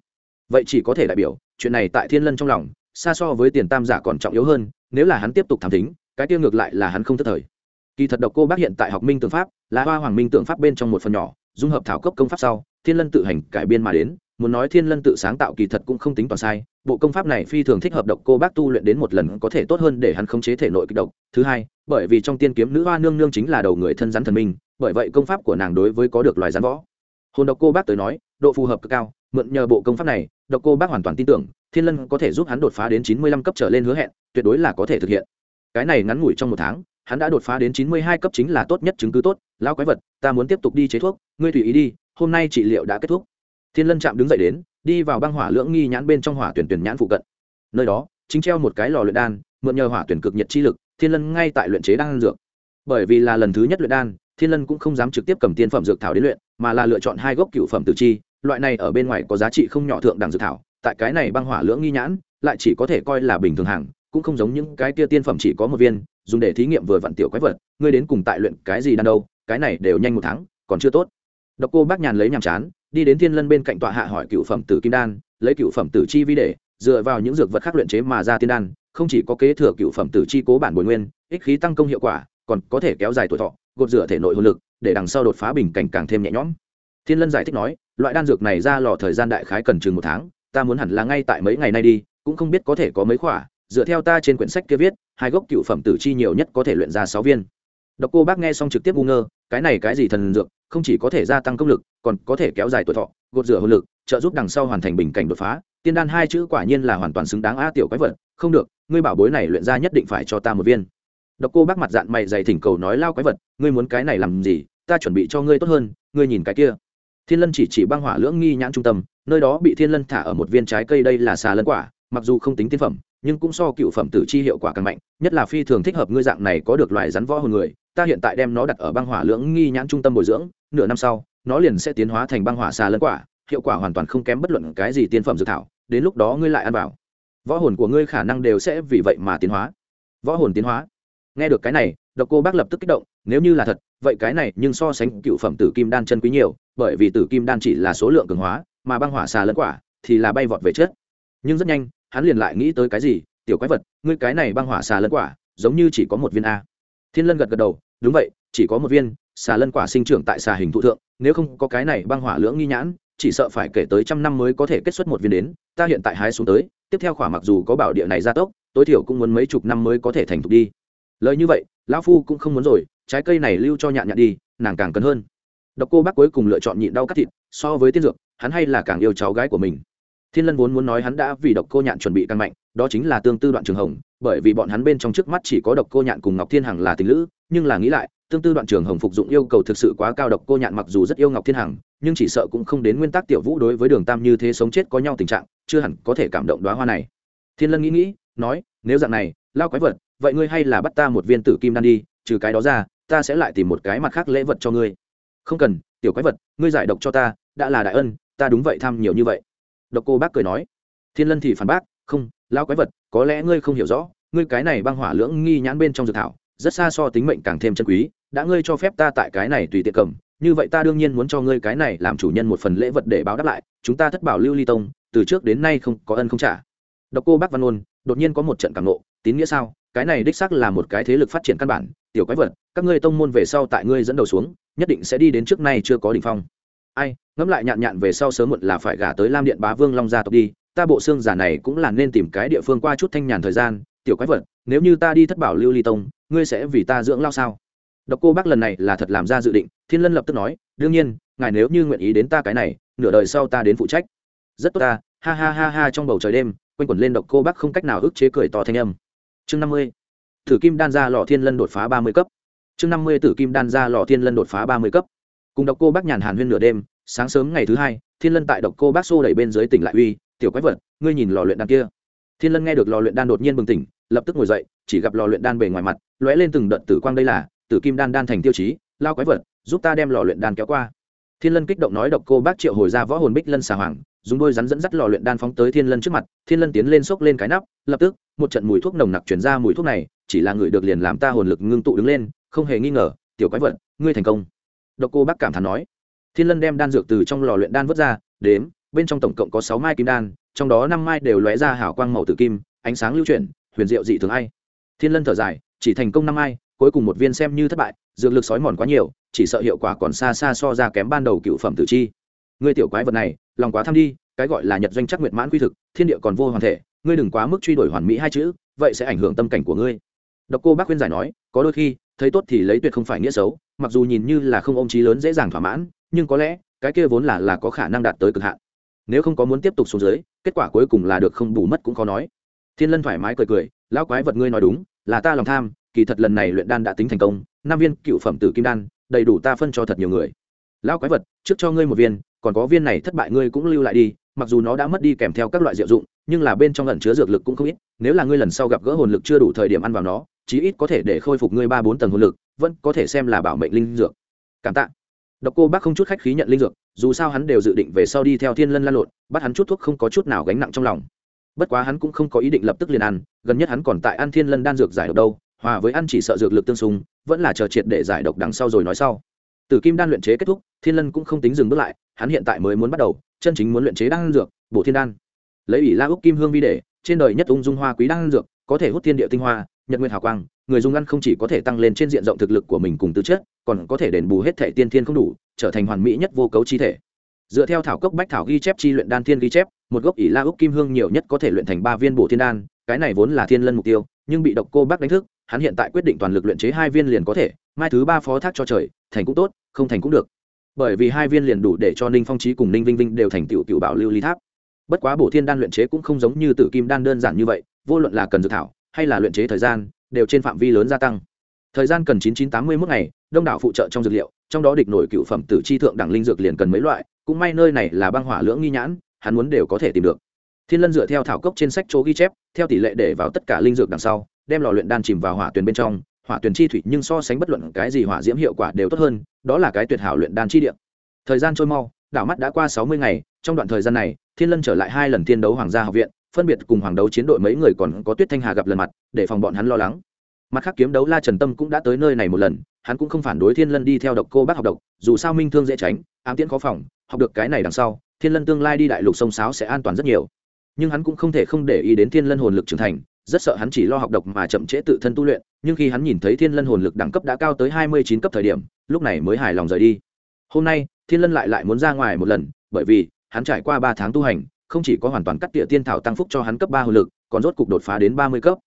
Vậy chỉ có thể đại biểu, chuyện này tại thiên lân trong lòng, xa so với tiền tam giả còn trọng yếu hơn nếu là hắn tiếp tục thám tính cái tiêu ngược lại là hắn không thất thời. Kỳ thật độc cô bác hiện tại học minh tượng pháp, là hoa hoàng minh tượng pháp bên trong một phần nhỏ, dung hợp thảo cấp công pháp sau, thiên lân tự hành cải biên mà đến, muốn nói thiên lân tự sáng tạo kỳ thật cũng không tính toàn sai, bộ công pháp này phi thường thích hợp độc cô bác tu luyện đến một lần có thể tốt hơn để hắn khống chế thể nội kịch độc. Thứ hai, bởi vì trong tiên kiếm nữ hoa nương nương chính là đầu người thân rắn thần minh, bởi vậy công pháp của nàng đối với có được loài rắn võ. Hồn độc cô bác tới nói, độ phù hợp cực cao, mượn nhờ bộ công pháp này, độc cô bác hoàn toàn tin tưởng thiên lân có thể giúp hắn đột phá đến chín mươi lăm cấp trở lên hứa hẹn, tuyệt đối là có thể thực hiện. Cái này ngắn ngủi trong một tháng, hắn đã đột phá đến chín mươi hai cấp chính là tốt nhất chứng cứ tốt. Lao quái vật, ta muốn tiếp tục đi chế thuốc, ngươi tùy ý đi, hôm nay trị liệu đã kết thúc. Thiên lân chạm đứng dậy đến, đi vào băng hỏa lưỡng nghi nhãn bên trong hỏa tuyển tuyển nhãn phụ cận. Nơi đó, chính treo một cái lò luyện đan, mượn nhờ hỏa tuyển cực nhiệt chi lực, thiên lân ngay tại luyện chế đan dược. Bởi vì là lần thứ nhất luyện đan, thiên lân cũng không dám trực tiếp cầm tiên phẩm dược thảo đến luyện, mà là lựa chọn hai gốc cựu phẩm tử chi, loại này ở bên ngoài có giá trị không nhỏ thượng đẳng dược thảo tại cái này băng hỏa lưỡng nghi nhãn, lại chỉ có thể coi là bình thường hàng, cũng không giống những cái kia tiên phẩm chỉ có một viên, dùng để thí nghiệm vừa vặn tiểu quái vật, ngươi đến cùng tại luyện cái gì đan đâu, cái này đều nhanh một tháng, còn chưa tốt. Độc cô bác nhàn lấy nhàm chán, đi đến thiên lân bên cạnh tọa hạ hỏi cựu phẩm tử kim đan, lấy cựu phẩm tử chi vi để, dựa vào những dược vật khác luyện chế mà ra tiên đan, không chỉ có kế thừa cựu phẩm tử chi cố bản bồi nguyên, ích khí tăng công hiệu quả, còn có thể kéo dài tuổi thọ, gột rửa thể nội hồn lực, để đằng sau đột phá bình cảnh càng thêm nhẹ nhõm. Thiên lân giải thích nói, loại đan dược này ra lò thời gian đại khái cần chừng một tháng ta muốn hẳn là ngay tại mấy ngày nay đi, cũng không biết có thể có mấy khỏa, dựa theo ta trên quyển sách kia viết, hai gốc cựu phẩm tử chi nhiều nhất có thể luyện ra sáu viên. Độc cô bác nghe xong trực tiếp ngu ngơ, cái này cái gì thần dược, không chỉ có thể gia tăng công lực, còn có thể kéo dài tuổi thọ, gột rửa hồn lực, trợ giúp đằng sau hoàn thành bình cảnh đột phá. Tiên đan hai chữ quả nhiên là hoàn toàn xứng đáng a tiểu quái vật, không được, ngươi bảo bối này luyện ra nhất định phải cho ta một viên. Độc cô bác mặt dạng mày dày thỉnh cầu nói lao quái vật, ngươi muốn cái này làm gì, ta chuẩn bị cho ngươi tốt hơn, ngươi nhìn cái kia thiên lân chỉ chỉ băng hỏa lưỡng nghi nhãn trung tâm, nơi đó bị thiên lân thả ở một viên trái cây đây là xà lân quả, mặc dù không tính tiên phẩm, nhưng cũng so cựu phẩm tử chi hiệu quả càng mạnh, nhất là phi thường thích hợp ngươi dạng này có được loại rắn võ hồn người, ta hiện tại đem nó đặt ở băng hỏa lưỡng nghi nhãn trung tâm bồi dưỡng, nửa năm sau, nó liền sẽ tiến hóa thành băng hỏa xà lân quả, hiệu quả hoàn toàn không kém bất luận cái gì tiên phẩm dược thảo, đến lúc đó ngươi lại ăn vào. Võ hồn của ngươi khả năng đều sẽ vì vậy mà tiến hóa. Võ hồn tiến hóa. Nghe được cái này, độc cô bác lập tức kích động, nếu như là thật, vậy cái này nhưng so sánh cựu phẩm tử kim đan chân quý nhiều bởi vì tử kim đan chỉ là số lượng cường hóa, mà băng hỏa xà lẫn quả thì là bay vọt về chết nhưng rất nhanh, hắn liền lại nghĩ tới cái gì? Tiểu quái vật, ngươi cái này băng hỏa xà lẫn quả, giống như chỉ có một viên a. Thiên lân gật gật đầu, đúng vậy, chỉ có một viên, xà lân quả sinh trưởng tại xà hình thụ thượng, nếu không có cái này băng hỏa lưỡng nghi nhãn, chỉ sợ phải kể tới trăm năm mới có thể kết xuất một viên đến, ta hiện tại hái xuống tới, tiếp theo khỏa mặc dù có bảo địa này gia tốc, tối thiểu cũng muốn mấy chục năm mới có thể thành thục đi. Lời như vậy, lão phu cũng không muốn rồi, trái cây này lưu cho nhạn nhạn đi, nàng càng cần hơn độc cô bác cuối cùng lựa chọn nhịn đau cắt thịt, so với tiên dược, hắn hay là càng yêu cháu gái của mình. Thiên lân vốn muốn nói hắn đã vì độc cô nhạn chuẩn bị căn mạnh, đó chính là tương tư đoạn trường hồng, bởi vì bọn hắn bên trong trước mắt chỉ có độc cô nhạn cùng ngọc thiên hằng là tình lữ, nhưng là nghĩ lại, tương tư đoạn trường hồng phục dụng yêu cầu thực sự quá cao độc cô nhạn mặc dù rất yêu ngọc thiên hằng, nhưng chỉ sợ cũng không đến nguyên tắc tiểu vũ đối với đường tam như thế sống chết có nhau tình trạng, chưa hẳn có thể cảm động đoá hoa này. Thiên lân nghĩ nghĩ, nói, nếu dạng này, lao quái vật, vậy ngươi hay là bắt ta một viên tử kim đan đi, trừ cái đó ra, ta sẽ lại tìm một cái mặt khác lễ vật cho ngươi không cần, tiểu quái vật, ngươi giải độc cho ta, đã là đại ân, ta đúng vậy tham nhiều như vậy. Độc cô bác cười nói. Thiên lân thì phản bác, không lao quái vật, có lẽ ngươi không hiểu rõ, ngươi cái này băng hỏa lưỡng nghi nhãn bên trong dược thảo, rất xa so tính mệnh càng thêm chân quý, đã ngươi cho phép ta tại cái này tùy tiện cầm, như vậy ta đương nhiên muốn cho ngươi cái này làm chủ nhân một phần lễ vật để báo đáp lại, chúng ta thất bảo lưu ly tông, từ trước đến nay không có ân không trả. Độc cô bác văn ôn đột nhiên có một trận cảm nộ, tín nghĩa sao? Cái này đích xác là một cái thế lực phát triển căn bản, tiểu quái vật, các ngươi tông môn về sau tại ngươi dẫn đầu xuống nhất định sẽ đi đến trước nay chưa có đỉnh phong. Ai, ngẫm lại nhạn nhạn về sau sớm muộn là phải gả tới lam điện bá vương long gia tộc đi, ta bộ xương giả này cũng là nên tìm cái địa phương qua chút thanh nhàn thời gian, tiểu quái vật, nếu như ta đi thất bảo lưu ly tông, ngươi sẽ vì ta dưỡng lao sao? Độc cô bác lần này là thật làm ra dự định, thiên lân lập tức nói, đương nhiên, ngài nếu như nguyện ý đến ta cái này, nửa đời sau ta đến phụ trách. Rất tốt ta, ha ha ha ha trong bầu trời đêm, quanh quẩn lên độc cô bác không cách nào ức chế cười to thanh âm. Chương năm mươi, Thử kim đan ra lò thiên lân đột phá ba mươi cấp chương năm mươi tử kim đan ra lò thiên lân đột phá ba mươi cấp. Cùng độc cô bác nhàn hàn huyên nửa đêm, sáng sớm ngày thứ hai, thiên lân tại độc cô bác xô đẩy bên dưới tỉnh lại uy, tiểu quái vật, ngươi nhìn lò luyện đan kia. Thiên lân nghe được lò luyện đan đột nhiên bừng tỉnh, lập tức ngồi dậy, chỉ gặp lò luyện đan bề ngoài mặt, lóe lên từng đợt tử quang đây là, tử kim đan đan thành tiêu chí, lao quái vật, giúp ta đem lò luyện đan kéo qua. Thiên lân kích động nói độc cô bác triệu hồi ra võ hồn bích lân xà hoàng, dùng đôi rắn dẫn dắt lò luyện đan phóng tới thiên lân trước mặt, thiên lân tiến lên xốc lên cái nắp, lập tức, một trận mùi thuốc nồng nặc chuyển ra mùi thuốc này, chỉ là người được liền làm ta hồn lực ngưng tụ đứng lên không hề nghi ngờ, tiểu quái vật, ngươi thành công. Độc cô bác cảm thán nói. Thiên lân đem đan dược từ trong lò luyện đan vớt ra, đếm, bên trong tổng cộng có sáu mai kim đan, trong đó năm mai đều lóe ra hảo quang màu tử kim, ánh sáng lưu chuyển, huyền diệu dị thường ai. Thiên lân thở dài, chỉ thành công năm mai, cuối cùng một viên xem như thất bại, dược lực sói mòn quá nhiều, chỉ sợ hiệu quả còn xa xa so ra kém ban đầu cựu phẩm tử chi. Ngươi tiểu quái vật này, lòng quá tham đi, cái gọi là nhật doanh chắc nguyệt mãn quy thực, thiên địa còn vô hoàn thể, ngươi đừng quá mức truy đuổi hoàn mỹ hai chữ, vậy sẽ ảnh hưởng tâm cảnh của ngươi độc cô bác khuyên giải nói, có đôi khi, thấy tốt thì lấy tuyệt không phải nghĩa xấu, mặc dù nhìn như là không ôm trí lớn dễ dàng thỏa mãn, nhưng có lẽ, cái kia vốn là là có khả năng đạt tới cực hạn. Nếu không có muốn tiếp tục xuống dưới, kết quả cuối cùng là được không bù mất cũng khó nói. Thiên lân thoải mái cười cười, lão quái vật ngươi nói đúng, là ta lòng tham, kỳ thật lần này luyện đan đã tính thành công, năm viên cựu phẩm tử kim đan, đầy đủ ta phân cho thật nhiều người. Lão quái vật, trước cho ngươi một viên, còn có viên này thất bại ngươi cũng lưu lại đi, mặc dù nó đã mất đi kèm theo các loại diệu dụng nhưng là bên trong ẩn chứa dược lực cũng không ít, nếu là ngươi lần sau gặp gỡ hồn lực chưa đủ thời điểm ăn vào nó, chí ít có thể để khôi phục ngươi ba bốn tầng hồn lực, vẫn có thể xem là bảo mệnh linh dược. Cảm tạ. Độc cô bác không chút khách khí nhận linh dược, dù sao hắn đều dự định về sau đi theo thiên lân lan lộn, bắt hắn chút thuốc không có chút nào gánh nặng trong lòng. Bất quá hắn cũng không có ý định lập tức liền ăn, gần nhất hắn còn tại ăn thiên lân đan dược giải độc đâu, hòa với ăn chỉ sợ dược lực tương xung, vẫn là chờ triệt để giải độc đằng sau rồi nói sau. Từ kim đan luyện chế kết thúc, thiên lân cũng không tính dừng bước lại, hắn hiện tại mới muốn bắt đầu, chân chính muốn luyện chế đan dược, bổ thiên đan lấy ủy la úc kim hương vi để, trên đời nhất ung dung hoa quý đan dược, có thể hút thiên địa tinh hoa, nhật nguyên hào quang, người dùng ăn không chỉ có thể tăng lên trên diện rộng thực lực của mình cùng tư chất, còn có thể đền bù hết thể tiên thiên không đủ, trở thành hoàn mỹ nhất vô cấu chi thể. Dựa theo thảo cốc bách thảo ghi chép chi luyện đan thiên ghi chép, một gốc ỷ la úc kim hương nhiều nhất có thể luyện thành ba viên bổ thiên đan, cái này vốn là thiên lân mục tiêu, nhưng bị độc cô bác đánh thức, hắn hiện tại quyết định toàn lực luyện chế hai viên liền có thể, mai thứ ba phó thác cho trời, thành cũng tốt, không thành cũng được. Bởi vì hai viên liền đủ để cho ninh phong trí cùng ninh vinh vinh đều thành tựu cựu bảo lưu ly tháp bất quá bổ thiên đan luyện chế cũng không giống như tử kim đan đơn giản như vậy, vô luận là cần dự thảo hay là luyện chế thời gian, đều trên phạm vi lớn gia tăng. Thời gian cần chín chín tám mươi mốt ngày, đông đảo phụ trợ trong dược liệu, trong đó địch nổi cựu phẩm tử chi thượng đẳng linh dược liền cần mấy loại, cũng may nơi này là băng hỏa lưỡng nghi nhãn, hắn muốn đều có thể tìm được. Thiên lân dựa theo thảo cốc trên sách chỗ ghi chép, theo tỷ lệ để vào tất cả linh dược đằng sau, đem lò luyện đan chìm vào hỏa tuyền bên trong, hỏa tuyền chi thủy nhưng so sánh bất luận cái gì hỏa diễm hiệu quả đều tốt hơn, đó là cái tuyệt hảo luyện đan chi điện thời gian trôi mau đảo mắt đã qua sáu mươi ngày, trong đoạn thời gian này, thiên lân trở lại hai lần thiên đấu hoàng gia học viện, phân biệt cùng hoàng đấu chiến đội mấy người còn có tuyết thanh hà gặp lần mặt, để phòng bọn hắn lo lắng. Mặt khác kiếm đấu la trần tâm cũng đã tới nơi này một lần, hắn cũng không phản đối thiên lân đi theo độc cô bác học độc, dù sao minh thương dễ tránh, ám tiễn khó phòng, học được cái này đằng sau, thiên lân tương lai đi đại lục sông sáo sẽ an toàn rất nhiều. Nhưng hắn cũng không thể không để ý đến thiên lân hồn lực trưởng thành, rất sợ hắn chỉ lo học độc mà chậm trễ tự thân tu luyện, nhưng khi hắn nhìn thấy thiên lân hồn lực đẳng cấp đã cao tới hai mươi chín cấp thời điểm, lúc này mới hài lòng rời đi. Hôm nay thiên lân lại lại muốn ra ngoài một lần, bởi vì hắn trải qua ba tháng tu hành, không chỉ có hoàn toàn cắt tỉa tiên thảo tăng phúc cho hắn cấp ba hồ lực, còn rốt cục đột phá đến ba mươi cấp.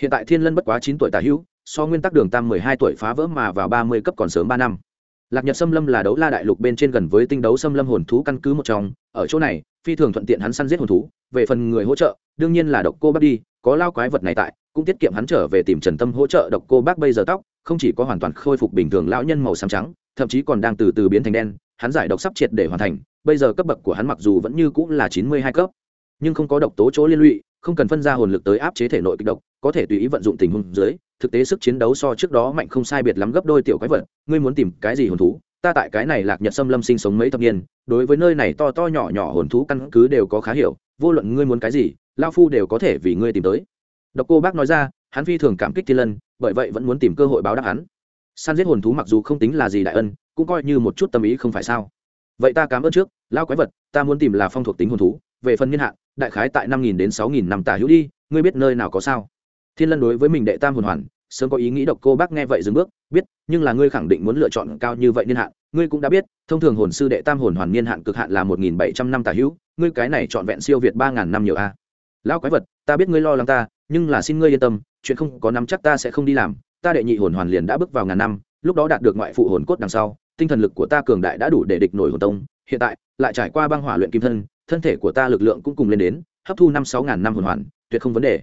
Hiện tại thiên lân bất quá chín tuổi tả hữu, so nguyên tắc đường tam mười hai tuổi phá vỡ mà vào ba mươi cấp còn sớm ba năm. Lạc nhật xâm lâm là đấu la đại lục bên trên gần với tinh đấu xâm lâm hồn thú căn cứ một trong, ở chỗ này, phi thường thuận tiện hắn săn giết hồn thú, về phần người hỗ trợ, đương nhiên là độc cô bác đi, có lao quái vật này tại, cũng tiết kiệm hắn trở về tìm trần tâm hỗ trợ độc cô bác bây giờ tóc, không chỉ có hoàn toàn khôi phục bình thường lão nhân màu xám trắng, thậm chí còn đang từ từ biến thành đen hắn giải độc sắp triệt để hoàn thành, bây giờ cấp bậc của hắn mặc dù vẫn như cũng là chín mươi hai cấp, nhưng không có độc tố chỗ liên lụy, không cần phân ra hồn lực tới áp chế thể nội kịch độc, có thể tùy ý vận dụng tình huống dưới, thực tế sức chiến đấu so trước đó mạnh không sai biệt lắm gấp đôi tiểu quái vật, ngươi muốn tìm cái gì hồn thú? Ta tại cái này lạc nhật xâm lâm sinh sống mấy thập niên, đối với nơi này to to nhỏ nhỏ hồn thú căn cứ đều có khá hiểu, vô luận ngươi muốn cái gì lao phu đều có thể vì ngươi tìm tới. Độc cô bác nói ra, hắn phi thường cảm kích thiên lân, bởi vậy vẫn muốn tìm cơ hội báo đáp hắn. Săn giết hồn thú mặc dù không tính là gì đại ân cũng coi như một chút tâm ý không phải sao. Vậy ta cảm ơn trước lao quái vật, ta muốn tìm là phong thuộc tính hồn thú, về phần niên hạn, đại khái tại năm nghìn đến sáu nghìn năm tả hữu đi, ngươi biết nơi nào có sao? Thiên lân đối với mình đệ tam hồn hoàn, sớm có ý nghĩ độc cô bác nghe vậy dừng bước, biết, nhưng là ngươi khẳng định muốn lựa chọn cao như vậy niên hạn, ngươi cũng đã biết, thông thường hồn sư đệ tam hồn hoàn niên hạn cực hạn là một nghìn bảy trăm năm tả hữu, ngươi cái này trọn vẹn siêu việt ba ngàn năm nhiều a. Lão quái vật, ta biết ngươi lo lắng ta, nhưng là xin ngươi yên tâm, chuyện không có nắm chắc ta sẽ không đi làm, ta đệ nhị hồn hoàn liền đã bước vào ngàn năm, lúc đó đạt được ngoại phụ hồn cốt đằng sau tinh thần lực của ta cường đại đã đủ để địch nổi hồn tông, hiện tại, lại trải qua băng hỏa luyện kim thân thân thể của ta lực lượng cũng cùng lên đến, hấp thu năm sáu ngàn năm hồn hoàn, tuyệt không vấn đề.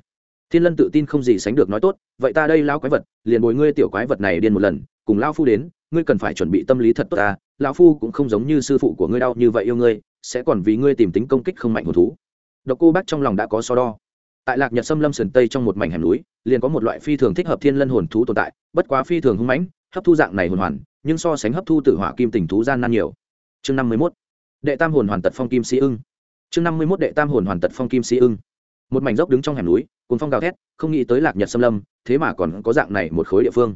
Thiên lân tự tin không gì sánh được nói tốt, vậy ta đây lao quái vật, liền bồi ngươi tiểu quái vật này điên một lần, cùng lao phu đến, ngươi cần phải chuẩn bị tâm lý thật tốt ta lao phu cũng không giống như sư phụ của ngươi đau như vậy yêu ngươi, sẽ còn vì ngươi tìm tính công kích không mạnh hồn thú. Độc cô bác trong lòng đã có so đo. Tại lạc nhật xâm lâm sườn tây trong một mảnh hẻm núi, liền có một loại phi thường thích hợp thiên lân hồn thú tồn tại, bất quá phi thường hung mãnh, hấp thu dạng này hồn hoàn nhưng so sánh hấp thu tử hỏa kim tình thú gian nan nhiều. Chương năm mươi mốt. Đệ tam hồn hoàn tật phong kim sĩ ưng. Chương năm mươi mốt đệ tam hồn hoàn tật phong kim sĩ ưng. Một mảnh dốc đứng trong hẻm núi cùng phong gào thét, không nghĩ tới lạc nhật xâm lâm, thế mà còn có dạng này một khối địa phương.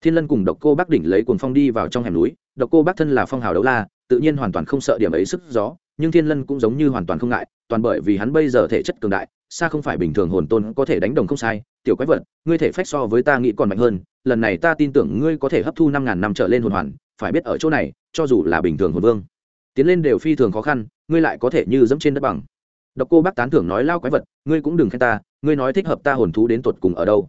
Thiên lân cùng độc cô bác đỉnh lấy cuồng phong đi vào trong hẻm núi, độc cô bác thân là phong hào đấu la, tự nhiên hoàn toàn không sợ điểm ấy sức gió, nhưng thiên lân cũng giống như hoàn toàn không ngại toàn bởi vì hắn bây giờ thể chất cường đại xa không phải bình thường hồn tôn có thể đánh đồng không sai tiểu quái vật ngươi thể phách so với ta nghĩ còn mạnh hơn lần này ta tin tưởng ngươi có thể hấp thu năm ngàn năm trở lên hồn hoàn phải biết ở chỗ này cho dù là bình thường hồn vương tiến lên đều phi thường khó khăn ngươi lại có thể như dẫm trên đất bằng. Độc cô bác tán thưởng nói lao quái vật ngươi cũng đừng khen ta ngươi nói thích hợp ta hồn thú đến tột cùng ở đâu.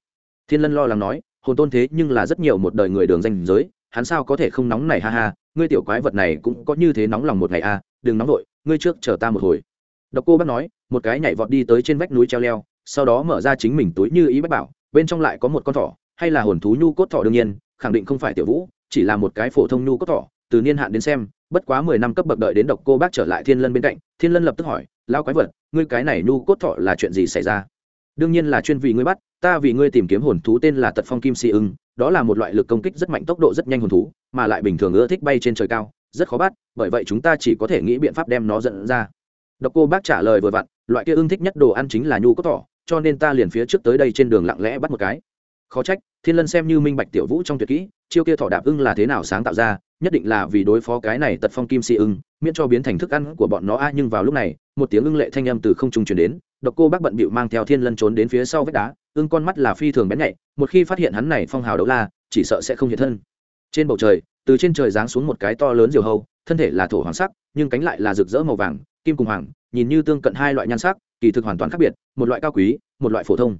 Thiên lân lo lắng nói hồn tôn thế nhưng là rất nhiều một đời người đường danh giới hắn sao có thể không nóng này ha ha ngươi tiểu quái vật này cũng có như thế nóng lòng một ngày a à, đừng nóng vội ngươi trước chờ ta một hồi độc cô bác nói, một cái nhảy vọt đi tới trên vách núi treo leo, sau đó mở ra chính mình túi như ý bách bảo, bên trong lại có một con thỏ, hay là hồn thú nhu cốt thỏ đương nhiên, khẳng định không phải tiểu vũ, chỉ là một cái phổ thông nhu cốt thỏ, từ niên hạn đến xem, bất quá mười năm cấp bậc đợi đến độc cô bác trở lại thiên lân bên cạnh, thiên lân lập tức hỏi lao quái vật, ngươi cái này nhu cốt thỏ là chuyện gì xảy ra? Đương nhiên là chuyên vì ngươi bắt, ta vì ngươi tìm kiếm hồn thú tên là tật phong kim si ưng, đó là một loại lực công kích rất mạnh tốc độ rất nhanh hồn thú, mà lại bình thường ưa thích bay trên trời cao, rất khó bắt, bởi vậy chúng ta chỉ có thể nghĩ biện pháp đem nó dẫn ra độc cô bác trả lời vừa vặn, loại kia ưng thích nhất đồ ăn chính là nhu cốt thỏ, cho nên ta liền phía trước tới đây trên đường lặng lẽ bắt một cái. Khó trách, thiên lân xem như minh bạch tiểu vũ trong tuyệt kỹ, chiêu kia thỏ đạp ưng là thế nào sáng tạo ra, nhất định là vì đối phó cái này tật phong kim si ưng, miễn cho biến thành thức ăn của bọn nó a, nhưng vào lúc này, một tiếng ưng lệ thanh âm từ không trung truyền đến, độc cô bác bận bịu mang theo thiên lân trốn đến phía sau vách đá, ưng con mắt là phi thường bén nhạy, một khi phát hiện hắn này phong hào đấu la, chỉ sợ sẽ không hiện thân. Trên bầu trời, từ trên trời giáng xuống một cái to lớn diều hâu, thân thể là thổ hoàng sắc, nhưng cánh lại là rực rỡ màu vàng kim cùng hoàng, nhìn như tương cận hai loại nhan sắc, kỳ thực hoàn toàn khác biệt, một loại cao quý, một loại phổ thông.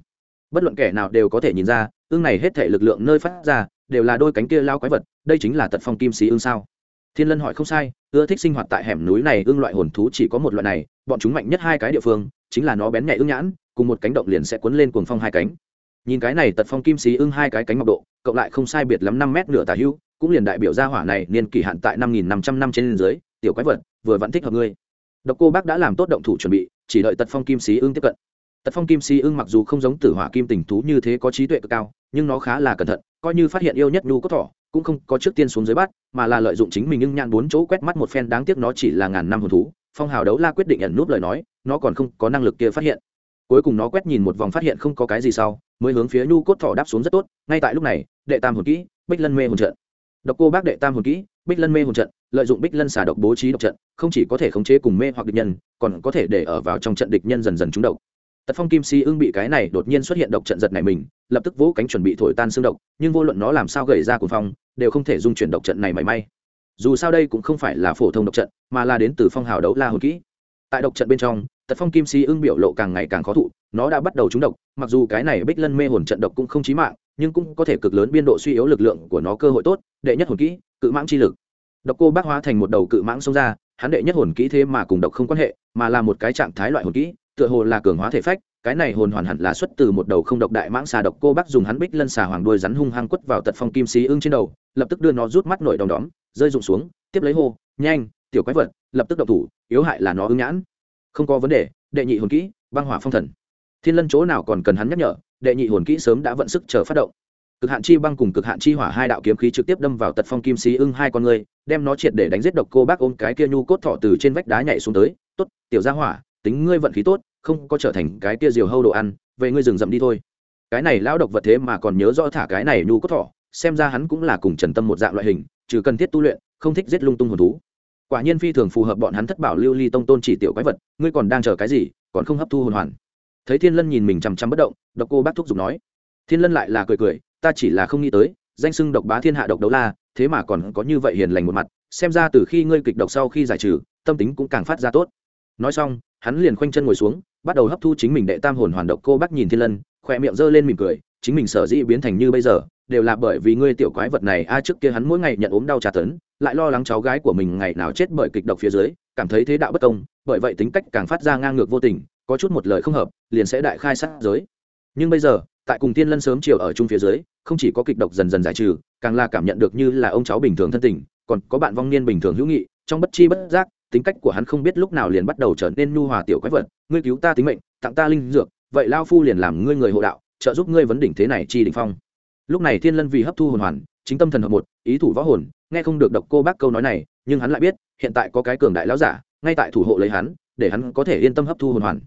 Bất luận kẻ nào đều có thể nhìn ra, ương này hết thể lực lượng nơi phát ra, đều là đôi cánh kia lao quái vật, đây chính là tật phong kim sĩ ương sao. Thiên lân hỏi không sai, ưa thích sinh hoạt tại hẻm núi này ương loại hồn thú chỉ có một loại này, bọn chúng mạnh nhất hai cái địa phương, chính là nó bén nhạy ương nhãn, cùng một cánh động liền sẽ cuốn lên cuồng phong hai cánh. Nhìn cái này tật phong kim Xí ưng hai cái cánh ngọc độ, cộng lại không sai biệt lắm năm mét nửa tà hưu, cũng liền đại biểu ra hỏa này niên kỷ hạn tại năm nghìn năm trăm năm trên dưới, tiểu quái vật, vừa vẫn thích hợp ngươi độc cô bác đã làm tốt động thủ chuẩn bị, chỉ đợi tật phong kim sĩ ưng tiếp cận. Tật phong kim sĩ ưng mặc dù không giống tử hỏa kim tình thú như thế có trí tuệ cực cao, nhưng nó khá là cẩn thận, coi như phát hiện yêu nhất nhu cốt thỏ, cũng không có trước tiên xuống dưới bắt, mà là lợi dụng chính mình nhưng nhãn bốn chỗ quét mắt một phen đáng tiếc nó chỉ là ngàn năm hồn thú. Phong hào đấu la quyết định ẩn núp lời nói, nó còn không có năng lực kia phát hiện. Cuối cùng nó quét nhìn một vòng phát hiện không có cái gì sau, mới hướng phía nhu cốt thỏ đáp xuống rất tốt. Ngay tại lúc này, đệ tam hồn kỹ, bích lân mê hồn trận. Độc cô bác đệ tam hồn kỹ, bích lân mê hồn trận lợi dụng bích lân xà độc bố trí độc trận, không chỉ có thể khống chế cùng mê hoặc địch nhân, còn có thể để ở vào trong trận địch nhân dần dần trúng độc. Tật phong kim si ưng bị cái này đột nhiên xuất hiện độc trận giật này mình, lập tức vỗ cánh chuẩn bị thổi tan xương độc, nhưng vô luận nó làm sao gầy ra cuồng phong, đều không thể dung chuyển độc trận này mảy may. Dù sao đây cũng không phải là phổ thông độc trận, mà là đến từ phong hào đấu la hồn kỹ. Tại độc trận bên trong, tật phong kim si ưng biểu lộ càng ngày càng khó thụ, nó đã bắt đầu trúng độc, mặc dù cái này bích lân mê hồn trận độc cũng không chí mạng, nhưng cũng có thể cực lớn biên độ suy yếu lực lượng của nó cơ hội tốt, đệ nhất hồn kỹ, cự mãng chi lực độc cô bác hóa thành một đầu cự mãng xông ra, hắn đệ nhất hồn kỹ thế mà cùng độc không quan hệ, mà là một cái trạng thái loại hồn kỹ, tựa hồ là cường hóa thể phách, cái này hồn hoàn hẳn là xuất từ một đầu không độc đại mãng xà độc cô bác dùng hắn bích lân xà hoàng đuôi rắn hung hăng quất vào tật phong kim xí ưng trên đầu, lập tức đưa nó rút mắt nổi đom đóm, rơi rụng xuống, tiếp lấy hô, nhanh, tiểu quái vật, lập tức độc thủ, yếu hại là nó ứng nhãn. Không có vấn đề, đệ nhị hồn kỹ, băng hỏa phong thần. Thiên lân chỗ nào còn cần hắn nhắc nhở, đệ nhị hồn kỹ sớm đã vận sức chờ phát động cực hạn chi băng cùng cực hạn chi hỏa hai đạo kiếm khí trực tiếp đâm vào tật phong kim xí ưng hai con người, đem nó triệt để đánh giết độc cô bác ôm cái kia nhu cốt thọ từ trên vách đá nhảy xuống tới. Tốt, tiểu gia hỏa, tính ngươi vận khí tốt, không có trở thành cái kia diều hâu đồ ăn về ngươi rừng rậm đi thôi. Cái này lão độc vật thế mà còn nhớ rõ thả cái này nhu cốt thọ, xem ra hắn cũng là cùng trần tâm một dạng loại hình, trừ cần thiết tu luyện, không thích giết lung tung hồn thú. Quả nhiên phi thường phù hợp bọn hắn thất bảo lưu ly tông tôn chỉ tiểu quái vật, ngươi còn đang chờ cái gì, còn không hấp thu hồn hoàn. Thấy thiên lân nhìn mình chằm chằm bất động, độc cô bác thúc giục nói. Thiên lân lại là cười cười ta chỉ là không nghĩ tới, danh sưng độc bá thiên hạ độc đấu la, thế mà còn có như vậy hiền lành một mặt, xem ra từ khi ngươi kịch độc sau khi giải trừ, tâm tính cũng càng phát ra tốt. Nói xong, hắn liền khoanh chân ngồi xuống, bắt đầu hấp thu chính mình đệ tam hồn hoàn độc cô bác nhìn thiên lân, khỏe miệng g lên mỉm cười, chính mình sở dĩ biến thành như bây giờ, đều là bởi vì ngươi tiểu quái vật này, a, trước kia hắn mỗi ngày nhận ốm đau tra tấn, lại lo lắng cháu gái của mình ngày nào chết bởi kịch độc phía dưới, cảm thấy thế đạo bất công, bởi vậy tính cách càng phát ra ngang ngược vô tình, có chút một lời không hợp, liền sẽ đại khai sát giới. Nhưng bây giờ tại cùng tiên lân sớm chiều ở chung phía dưới, không chỉ có kịch độc dần dần giải trừ, càng là cảm nhận được như là ông cháu bình thường thân tình, còn có bạn vong niên bình thường hữu nghị, trong bất chi bất giác, tính cách của hắn không biết lúc nào liền bắt đầu trở nên nhu hòa tiểu quái vật, ngươi cứu ta tính mệnh, tặng ta linh dược, vậy lao phu liền làm ngươi người hộ đạo, trợ giúp ngươi vấn đỉnh thế này chi đỉnh phong. Lúc này thiên lân vì hấp thu hồn hoàn, chính tâm thần hợp một, ý thủ võ hồn, nghe không được độc cô bác câu nói này, nhưng hắn lại biết, hiện tại có cái cường đại lão giả, ngay tại thủ hộ lấy hắn, để hắn có thể yên tâm hấp thu hồn hoàn.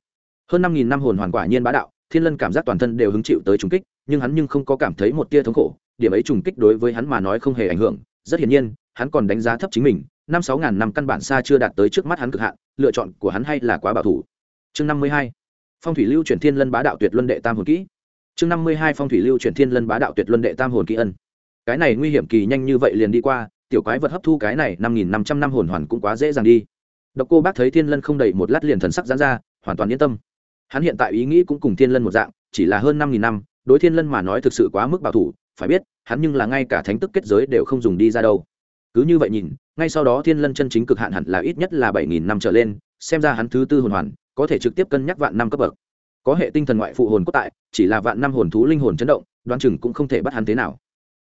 Hơn năm nghìn năm hồn hoàn quả nhiên bá đạo thiên lân cảm giác toàn thân đều hứng chịu tới trùng kích, nhưng hắn nhưng không có cảm thấy một tia thống khổ. Điểm ấy trùng kích đối với hắn mà nói không hề ảnh hưởng. Rất hiển nhiên, hắn còn đánh giá thấp chính mình. Năm sáu ngàn năm căn bản xa chưa đạt tới trước mắt hắn cực hạn, lựa chọn của hắn hay là quá bảo thủ. Chương năm mươi hai. Phong thủy lưu chuyển thiên lân bá đạo tuyệt luân đệ tam hồn kỹ. Chương năm mươi hai, phong thủy lưu chuyển thiên lân bá đạo tuyệt luân đệ tam hồn kỹ ân. Cái này nguy hiểm kỳ nhanh như vậy liền đi qua, tiểu quái vật hấp thu cái này năm nghìn năm trăm năm hồn hoàn cũng quá dễ dàng đi. Độc cô bác thấy thiên lân không đầy một lát liền thần sắc giãn ra, hoàn toàn yên tâm hắn hiện tại ý nghĩ cũng cùng thiên lân một dạng, chỉ là hơn năm nghìn năm, đối thiên lân mà nói thực sự quá mức bảo thủ, phải biết, hắn nhưng là ngay cả thánh tức kết giới đều không dùng đi ra đâu. Cứ như vậy nhìn, ngay sau đó thiên lân chân chính cực hạn hẳn là ít nhất là bảy nghìn năm trở lên, xem ra hắn thứ tư hồn hoàn, có thể trực tiếp cân nhắc vạn năm cấp bậc. Có hệ tinh thần ngoại phụ hồn cốt tại, chỉ là vạn năm hồn thú linh hồn chấn động, đoán chừng cũng không thể bắt hắn thế nào.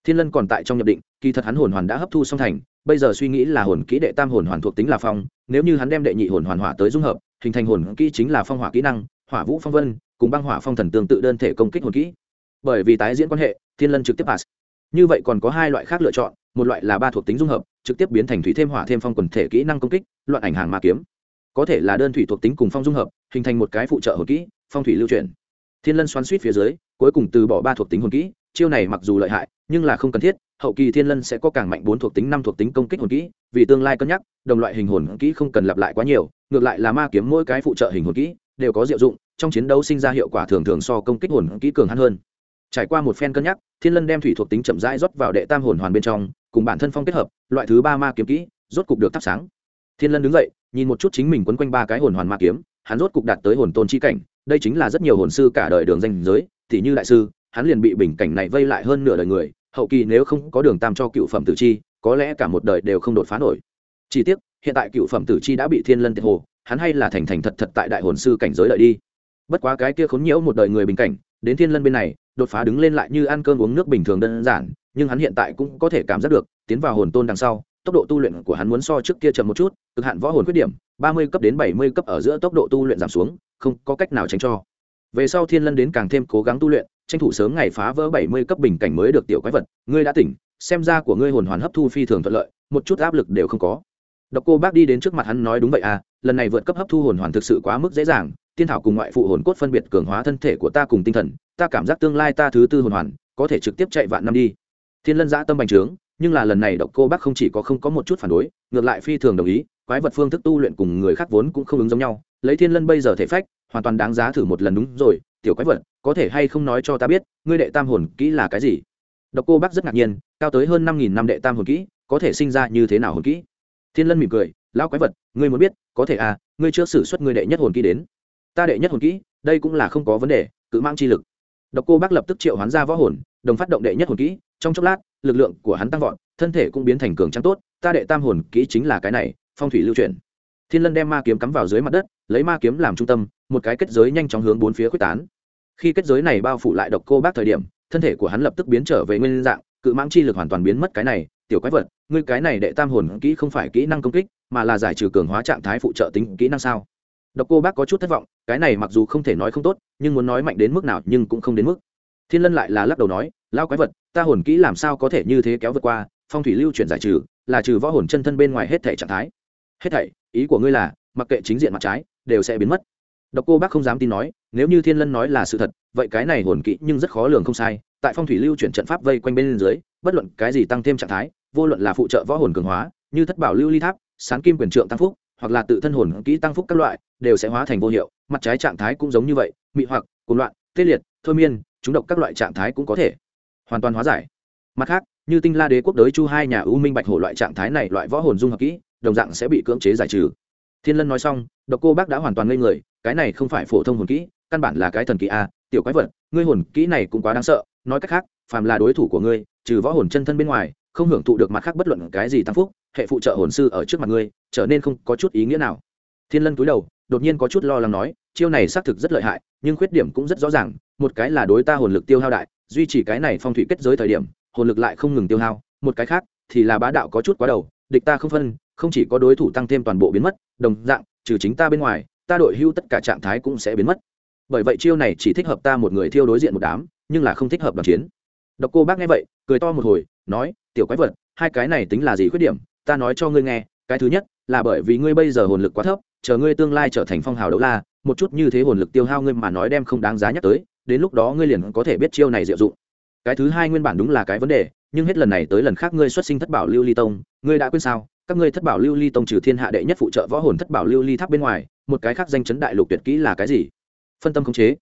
Thiên lân còn tại trong nhập định, kỳ thật hắn hồn hoàn đã hấp thu xong thành, bây giờ suy nghĩ là hồn kỹ đệ tam hồn hoàn thuộc tính là phong, nếu như hắn đem đệ nhị hồn hoàn hỏa tới dung hợp, hình thành hồn kỹ chính là phong hỏa kỹ năng hỏa vũ phong vân, cùng băng hỏa phong thần tương tự đơn thể công kích hồn kỹ. Bởi vì tái diễn quan hệ, thiên lân trực tiếp pass. Như vậy còn có hai loại khác lựa chọn, một loại là ba thuộc tính dung hợp, trực tiếp biến thành thủy thêm hỏa thêm phong quần thể kỹ năng công kích, loạn ảnh hàng ma kiếm. Có thể là đơn thủy thuộc tính cùng phong dung hợp, hình thành một cái phụ trợ hồn kỹ, phong thủy lưu truyền. thiên lân xoắn suýt phía dưới, cuối cùng từ bỏ ba thuộc tính hồn kỹ, chiêu này mặc dù lợi hại, nhưng là không cần thiết, hậu kỳ thiên lân sẽ có càng mạnh bốn thuộc tính, năm thuộc tính công kích hồn kỹ, vì tương lai cân nhắc, đồng loại hình hồn kỹ không cần lặp lại quá nhiều, ngược lại là ma kiếm mỗi cái phụ trợ hình hồn kỹ đều có diệu dụng, trong chiến đấu sinh ra hiệu quả thường thường so công kích hồn kỹ cường hắn hơn. Trải qua một phen cân nhắc, thiên lân đem thủy thuộc tính chậm rãi rót vào đệ tam hồn hoàn bên trong, cùng bản thân phong kết hợp, loại thứ ba ma kiếm kỹ, rốt cục được thắp sáng. Thiên lân đứng dậy, nhìn một chút chính mình quấn quanh ba cái hồn hoàn ma kiếm, hắn rốt cục đạt tới hồn tôn chi cảnh, đây chính là rất nhiều hồn sư cả đời đường danh giới, thì như đại sư, hắn liền bị bình cảnh này vây lại hơn nửa đời người, hậu kỳ nếu không có đường tam cho cựu phẩm tử chi, có lẽ cả một đời đều không đột phá nổi. Chỉ tiếc, hiện tại cựu phẩm tử chi đã bị thiên lân tiệt hồ hắn hay là thành thành thật thật tại đại hồn sư cảnh giới lợi đi. Bất quá cái kia khốn nhiễu một đời người bình cảnh, đến thiên lân bên này, đột phá đứng lên lại như ăn cơm uống nước bình thường đơn giản, nhưng hắn hiện tại cũng có thể cảm giác được, tiến vào hồn tôn đằng sau, tốc độ tu luyện của hắn muốn so trước kia chậm một chút, cực hạn võ hồn khuyết điểm, ba mươi cấp đến bảy mươi cấp ở giữa tốc độ tu luyện giảm xuống, không có cách nào tránh cho. Về sau thiên lân đến càng thêm cố gắng tu luyện, tranh thủ sớm ngày phá vỡ bảy mươi cấp bình cảnh mới được tiểu quái vật, ngươi đã tỉnh, xem ra của ngươi hồn hoàn hấp thu phi thường thuận lợi, một chút áp lực đều không có độc cô bác đi đến trước mặt hắn nói đúng vậy à lần này vượt cấp hấp thu hồn hoàn thực sự quá mức dễ dàng, tiên thảo cùng ngoại phụ hồn cốt phân biệt cường hóa thân thể của ta cùng tinh thần, ta cảm giác tương lai ta thứ tư hồn hoàn, có thể trực tiếp chạy vạn năm đi. Thiên lân giã tâm bành trướng, nhưng là lần này độc cô bác không chỉ có không có một chút phản đối, ngược lại phi thường đồng ý, quái vật phương thức tu luyện cùng người khác vốn cũng không ứng giống nhau, lấy thiên lân bây giờ thể phách, hoàn toàn đáng giá thử một lần đúng rồi, tiểu quái vật, có thể hay không nói cho ta biết, ngươi đệ tam hồn kỹ là cái gì? Độc cô bác rất ngạc nhiên, cao tới hơn năm nghìn năm đệ tam hồn kỹ, có thể sinh ra như thế nào hồn kỹ? Thiên lân mỉm cười, lão quái vật, ngươi muốn biết, có thể à ngươi chưa xử suất ngươi đệ nhất hồn kỹ đến. Ta đệ nhất hồn kỹ, đây cũng là không có vấn đề, cự mang chi lực. Độc cô bác lập tức triệu hoán ra võ hồn, đồng phát động đệ nhất hồn kỹ, trong chốc lát, lực lượng của hắn tăng vọt, thân thể cũng biến thành cường trắng tốt, ta đệ tam hồn kỹ chính là cái này, phong thủy lưu truyền thiên lân đem ma kiếm cắm vào dưới mặt đất, lấy ma kiếm làm trung tâm, một cái kết giới nhanh chóng hướng bốn phía quyết tán. Khi kết giới này bao phủ lại độc cô bác thời điểm, thân thể của hắn lập tức biến trở về nguyên dạng, cự mãng chi lực hoàn toàn biến mất cái này tiểu quái vật, ngươi cái này đệ tam hồn kỹ không phải kỹ năng công kích, mà là giải trừ cường hóa trạng thái phụ trợ tính kỹ năng sao? Độc cô bác có chút thất vọng, cái này mặc dù không thể nói không tốt, nhưng muốn nói mạnh đến mức nào nhưng cũng không đến mức. Thiên lân lại là lắc đầu nói lao quái vật, ta hồn kỹ làm sao có thể như thế kéo vượt qua, phong thủy lưu chuyển giải trừ, là trừ võ hồn chân thân bên ngoài hết thể trạng thái. Hết thảy, ý của ngươi là, mặc kệ chính diện mặt trái, đều sẽ biến mất. Độc cô bác không dám tin nói, nếu như thiên lân nói là sự thật, vậy cái này hồn kỹ nhưng rất khó lường không sai, tại phong thủy lưu chuyển trận pháp vây quanh bên dưới, bất luận cái gì tăng thêm trạng thái vô luận là phụ trợ võ hồn cường hóa, như thất bảo lưu ly tháp sáng kim quyền trượng tăng phúc, hoặc là tự thân hồn kỹ tăng phúc các loại, đều sẽ hóa thành vô hiệu, mặt trái trạng thái cũng giống như vậy, mị hoặc, cuồng loạn, tê liệt, thôi miên, chúng độc các loại trạng thái cũng có thể hoàn toàn hóa giải. Mặt khác, như tinh la đế quốc đới chu hai nhà ưu minh bạch hổ loại trạng thái này loại võ hồn dung hợp kỹ, đồng dạng sẽ bị cưỡng chế giải trừ. Thiên lân nói xong, độc cô bác đã hoàn toàn ngây người, cái này không phải phổ thông hồn kỹ, căn bản là cái thần kỹ a, tiểu quái vật, ngươi hồn kỹ này cũng quá đáng sợ, nói cách khác, phàm là đối thủ của ngươi, trừ võ hồn chân thân bên ngoài không hưởng thụ được mặt khác bất luận cái gì tăng phúc, hệ phụ trợ hồn sư ở trước mặt ngươi, trở nên không có chút ý nghĩa nào. Thiên lân cúi đầu, đột nhiên có chút lo lắng nói, chiêu này xác thực rất lợi hại, nhưng khuyết điểm cũng rất rõ ràng, một cái là đối ta hồn lực tiêu hao đại, duy trì cái này phong thủy kết giới thời điểm, hồn lực lại không ngừng tiêu hao, một cái khác thì là bá đạo có chút quá đầu, địch ta không phân, không chỉ có đối thủ tăng thêm toàn bộ biến mất, đồng dạng, trừ chính ta bên ngoài, ta đội hưu tất cả trạng thái cũng sẽ biến mất. Bởi vậy chiêu này chỉ thích hợp ta một người thiêu đối diện một đám, nhưng là không thích hợp đoàn chiến. Độc cô bác nghe vậy cười to một hồi, nói, tiểu quái vật, hai cái này tính là gì khuyết điểm? Ta nói cho ngươi nghe, cái thứ nhất là bởi vì ngươi bây giờ hồn lực quá thấp, chờ ngươi tương lai trở thành phong hào đấu la, một chút như thế hồn lực tiêu hao ngươi mà nói đem không đáng giá nhắc tới, đến lúc đó ngươi liền có thể biết chiêu này diệu dụng. Cái thứ hai nguyên bản đúng là cái vấn đề, nhưng hết lần này tới lần khác ngươi xuất sinh thất bảo lưu ly tông, ngươi đã quên sao? Các ngươi thất bảo lưu ly tông trừ thiên hạ đệ nhất phụ trợ võ hồn thất bảo lưu ly tháp bên ngoài, một cái khác danh chấn đại lục tuyệt kỹ là cái gì? Phân tâm khống chế.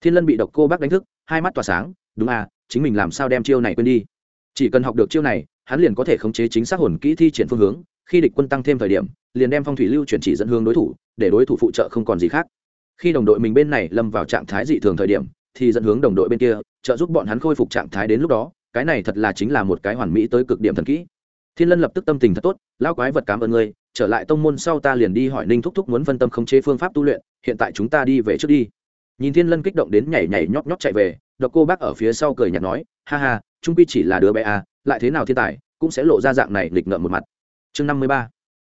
Thiên lân bị độc cô bác đánh thức, hai mắt tỏa sáng, đúng à chính mình làm sao đem chiêu này quên đi? Chỉ cần học được chiêu này, hắn liền có thể khống chế chính xác hồn kỹ thi triển phương hướng, khi địch quân tăng thêm thời điểm, liền đem phong thủy lưu chuyển chỉ dẫn hướng đối thủ, để đối thủ phụ trợ không còn gì khác. Khi đồng đội mình bên này lâm vào trạng thái dị thường thời điểm, thì dẫn hướng đồng đội bên kia, trợ giúp bọn hắn khôi phục trạng thái đến lúc đó, cái này thật là chính là một cái hoàn mỹ tới cực điểm thần kỹ. Thiên lân lập tức tâm tình thật tốt, lão quái vật cảm ơn ngươi, trở lại tông môn sau ta liền đi hỏi ninh thúc thúc muốn phân tâm khống chế phương pháp tu luyện, hiện tại chúng ta đi về trước đi. Nhìn thiên lân kích động đến nhảy nhảy nhót nhót chạy về, độc cô bác ở phía sau cười nhạt nói, ha ha trung quy chỉ là đứa bé à lại thế nào thiên tài, cũng sẽ lộ ra dạng này lịch ngợm một mặt. Chương năm mươi ba,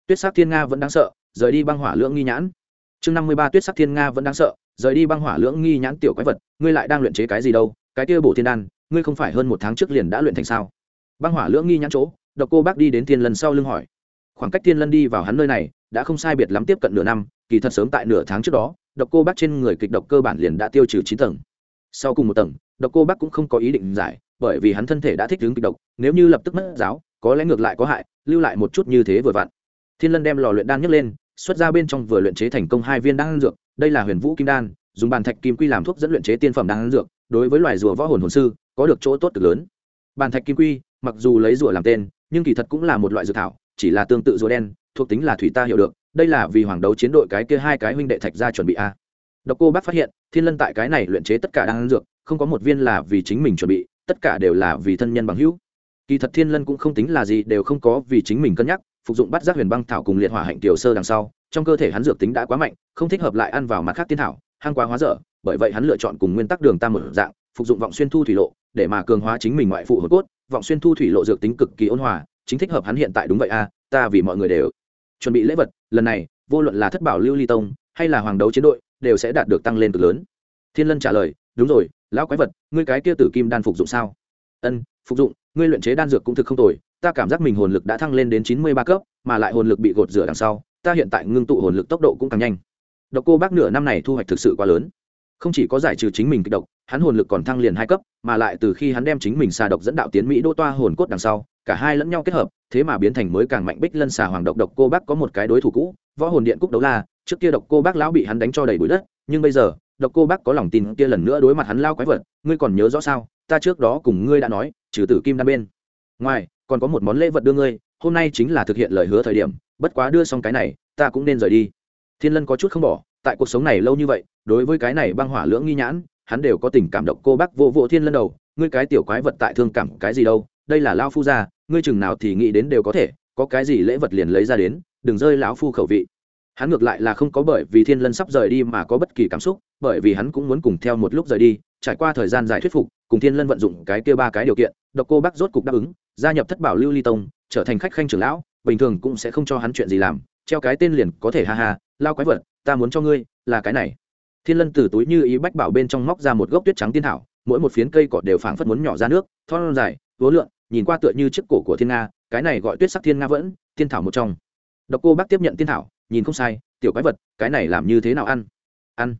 tuyết sắc thiên nga vẫn đáng sợ, rời đi băng hỏa lưỡng nghi nhãn. Chương năm mươi ba, tuyết sắc thiên nga vẫn đáng sợ, rời đi băng hỏa lưỡng nghi nhãn tiểu quái vật, ngươi lại đang luyện chế cái gì đâu, cái kia bổ thiên đan, ngươi không phải hơn một tháng trước liền đã luyện thành sao? Băng hỏa lưỡng nghi nhãn chỗ, độc cô bác đi đến thiên lần sau lưng hỏi. Khoảng cách thiên lân đi vào hắn nơi này, đã không sai biệt lắm tiếp cận nửa năm, kỳ thật sớm tại nửa tháng trước đó, độc cô bác trên người kịch độc cơ bản liền đã tiêu trừ chín tầng. Sau cùng một tầng, độc cô bác cũng không có ý định giải bởi vì hắn thân thể đã thích ứng kịch độc, nếu như lập tức mất giáo, có lẽ ngược lại có hại, lưu lại một chút như thế vừa vặn. Thiên lân đem lò luyện đan nhấc lên, xuất ra bên trong vừa luyện chế thành công hai viên đan dược, đây là huyền vũ kim đan, dùng bàn thạch kim quy làm thuốc dẫn luyện chế tiên phẩm đan dược, đối với loài rùa võ hồn hồn sư, có được chỗ tốt cực lớn. Bàn thạch kim quy, mặc dù lấy rùa làm tên, nhưng kỳ thật cũng là một loại dược thảo, chỉ là tương tự rùa đen, thuộc tính là thủy ta hiểu được, đây là vì hoàng đấu chiến đội cái kia hai cái huynh đệ thạch ra chuẩn bị a. Độc cô bác phát hiện, thiên lân tại cái này luyện chế tất cả đan dược, không có một viên là vì chính mình chuẩn bị tất cả đều là vì thân nhân bằng hữu. Kỳ thật thiên lân cũng không tính là gì, đều không có vì chính mình cân nhắc, phục dụng bắt giác huyền băng thảo cùng liệt hỏa hạnh tiểu sơ đằng sau, trong cơ thể hắn dược tính đã quá mạnh, không thích hợp lại ăn vào mặt khác tiên thảo hang quá hóa dở, bởi vậy hắn lựa chọn cùng nguyên tắc đường tam một dạng, phục dụng vọng xuyên thu thủy lộ, để mà cường hóa chính mình ngoại phụ hồn cốt, vọng xuyên thu thủy lộ dược tính cực kỳ ôn hòa, chính thích hợp hắn hiện tại đúng vậy a, ta vì mọi người đều chuẩn bị lễ vật, lần này, vô luận là thất bảo lưu ly tông, hay là hoàng đấu chiến đội, đều sẽ đạt được tăng lên cực lớn. Thiên lân trả lời, đúng rồi lão quái vật, ngươi cái kia tử kim đan phục dụng sao? Ân, phục dụng, ngươi luyện chế đan dược cũng thực không tồi, ta cảm giác mình hồn lực đã thăng lên đến chín mươi ba cấp, mà lại hồn lực bị gột rửa đằng sau, ta hiện tại ngưng tụ hồn lực tốc độ cũng càng nhanh. Độc cô bác nửa năm này thu hoạch thực sự quá lớn. Không chỉ có giải trừ chính mình kịch độc, hắn hồn lực còn thăng liền hai cấp, mà lại từ khi hắn đem chính mình xà độc dẫn đạo tiến mỹ đô toa hồn cốt đằng sau, cả hai lẫn nhau kết hợp, thế mà biến thành mới càng mạnh bích lân xà hoàng độc. Độc cô bác có một cái đối thủ cũ, võ hồn điện cúc đấu la, trước kia độc cô bác lão bị hắn đánh cho đầy bụi đất, nhưng bây giờ độc cô bác có lòng tin kia lần nữa đối mặt hắn lao quái vật, ngươi còn nhớ rõ sao? Ta trước đó cùng ngươi đã nói, trừ tử kim đan bên ngoài, còn có một món lễ vật đưa ngươi, hôm nay chính là thực hiện lời hứa thời điểm, bất quá đưa xong cái này, ta cũng nên rời đi. Thiên lân có chút không bỏ, tại cuộc sống này lâu như vậy, đối với cái này băng hỏa lưỡng nghi nhãn, hắn đều có tình cảm động cô bác vô vô thiên lân đầu, ngươi cái tiểu quái vật tại thương cảm cái gì đâu, đây là lao phu gia, ngươi chừng nào thì nghĩ đến đều có thể, có cái gì lễ vật liền lấy ra đến, đừng rơi lão phu khẩu vị hắn ngược lại là không có bởi vì thiên lân sắp rời đi mà có bất kỳ cảm xúc, bởi vì hắn cũng muốn cùng theo một lúc rời đi, trải qua thời gian dài thuyết phục, cùng thiên lân vận dụng cái kia ba cái điều kiện, độc cô bác rốt cục đáp ứng, gia nhập thất bảo lưu ly tông, trở thành khách khanh trưởng lão, bình thường cũng sẽ không cho hắn chuyện gì làm, treo cái tên liền có thể ha ha, lao quái vật, ta muốn cho ngươi, là cái này. Thiên lân từ túi như ý bách bảo bên trong móc ra một gốc tuyết trắng tiên thảo, mỗi một phiến cây cỏ đều phảng phất muốn nhỏ ra nước, thon dài vố lượn nhìn qua tựa như chiếc cổ của thiên nga, cái này gọi tuyết sắc thiên nga vẫn, tiên thảo một trong. Độc cô bác tiếp nhận tiên thảo nhìn không sai, tiểu quái vật, cái này làm như thế nào ăn? Ăn.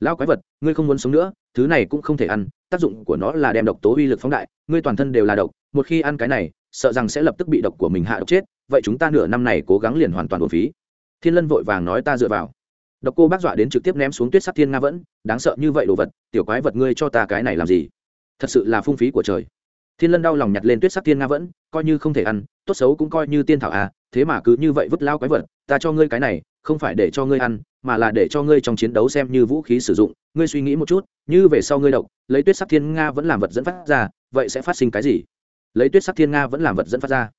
Lão quái vật, ngươi không muốn sống nữa, thứ này cũng không thể ăn, tác dụng của nó là đem độc tố uy lực phóng đại, ngươi toàn thân đều là độc, một khi ăn cái này, sợ rằng sẽ lập tức bị độc của mình hạ độc chết, vậy chúng ta nửa năm này cố gắng liền hoàn toàn bổ phí. Thiên lân vội vàng nói ta dựa vào. Độc cô bác dọa đến trực tiếp ném xuống tuyết sắc thiên nga vẫn, đáng sợ như vậy đồ vật, tiểu quái vật ngươi cho ta cái này làm gì? Thật sự là phung phí của trời. Thiên lân đau lòng nhặt lên tuyết sắc thiên nga vẫn, coi như không thể ăn, tốt xấu cũng coi như tiên thảo à thế mà cứ như vậy vứt lao quái vật ta cho ngươi cái này, không phải để cho ngươi ăn, mà là để cho ngươi trong chiến đấu xem như vũ khí sử dụng. Ngươi suy nghĩ một chút, như về sau ngươi độc, lấy tuyết sắc thiên nga vẫn làm vật dẫn phát ra, vậy sẽ phát sinh cái gì? Lấy tuyết sắc thiên nga vẫn làm vật dẫn phát ra.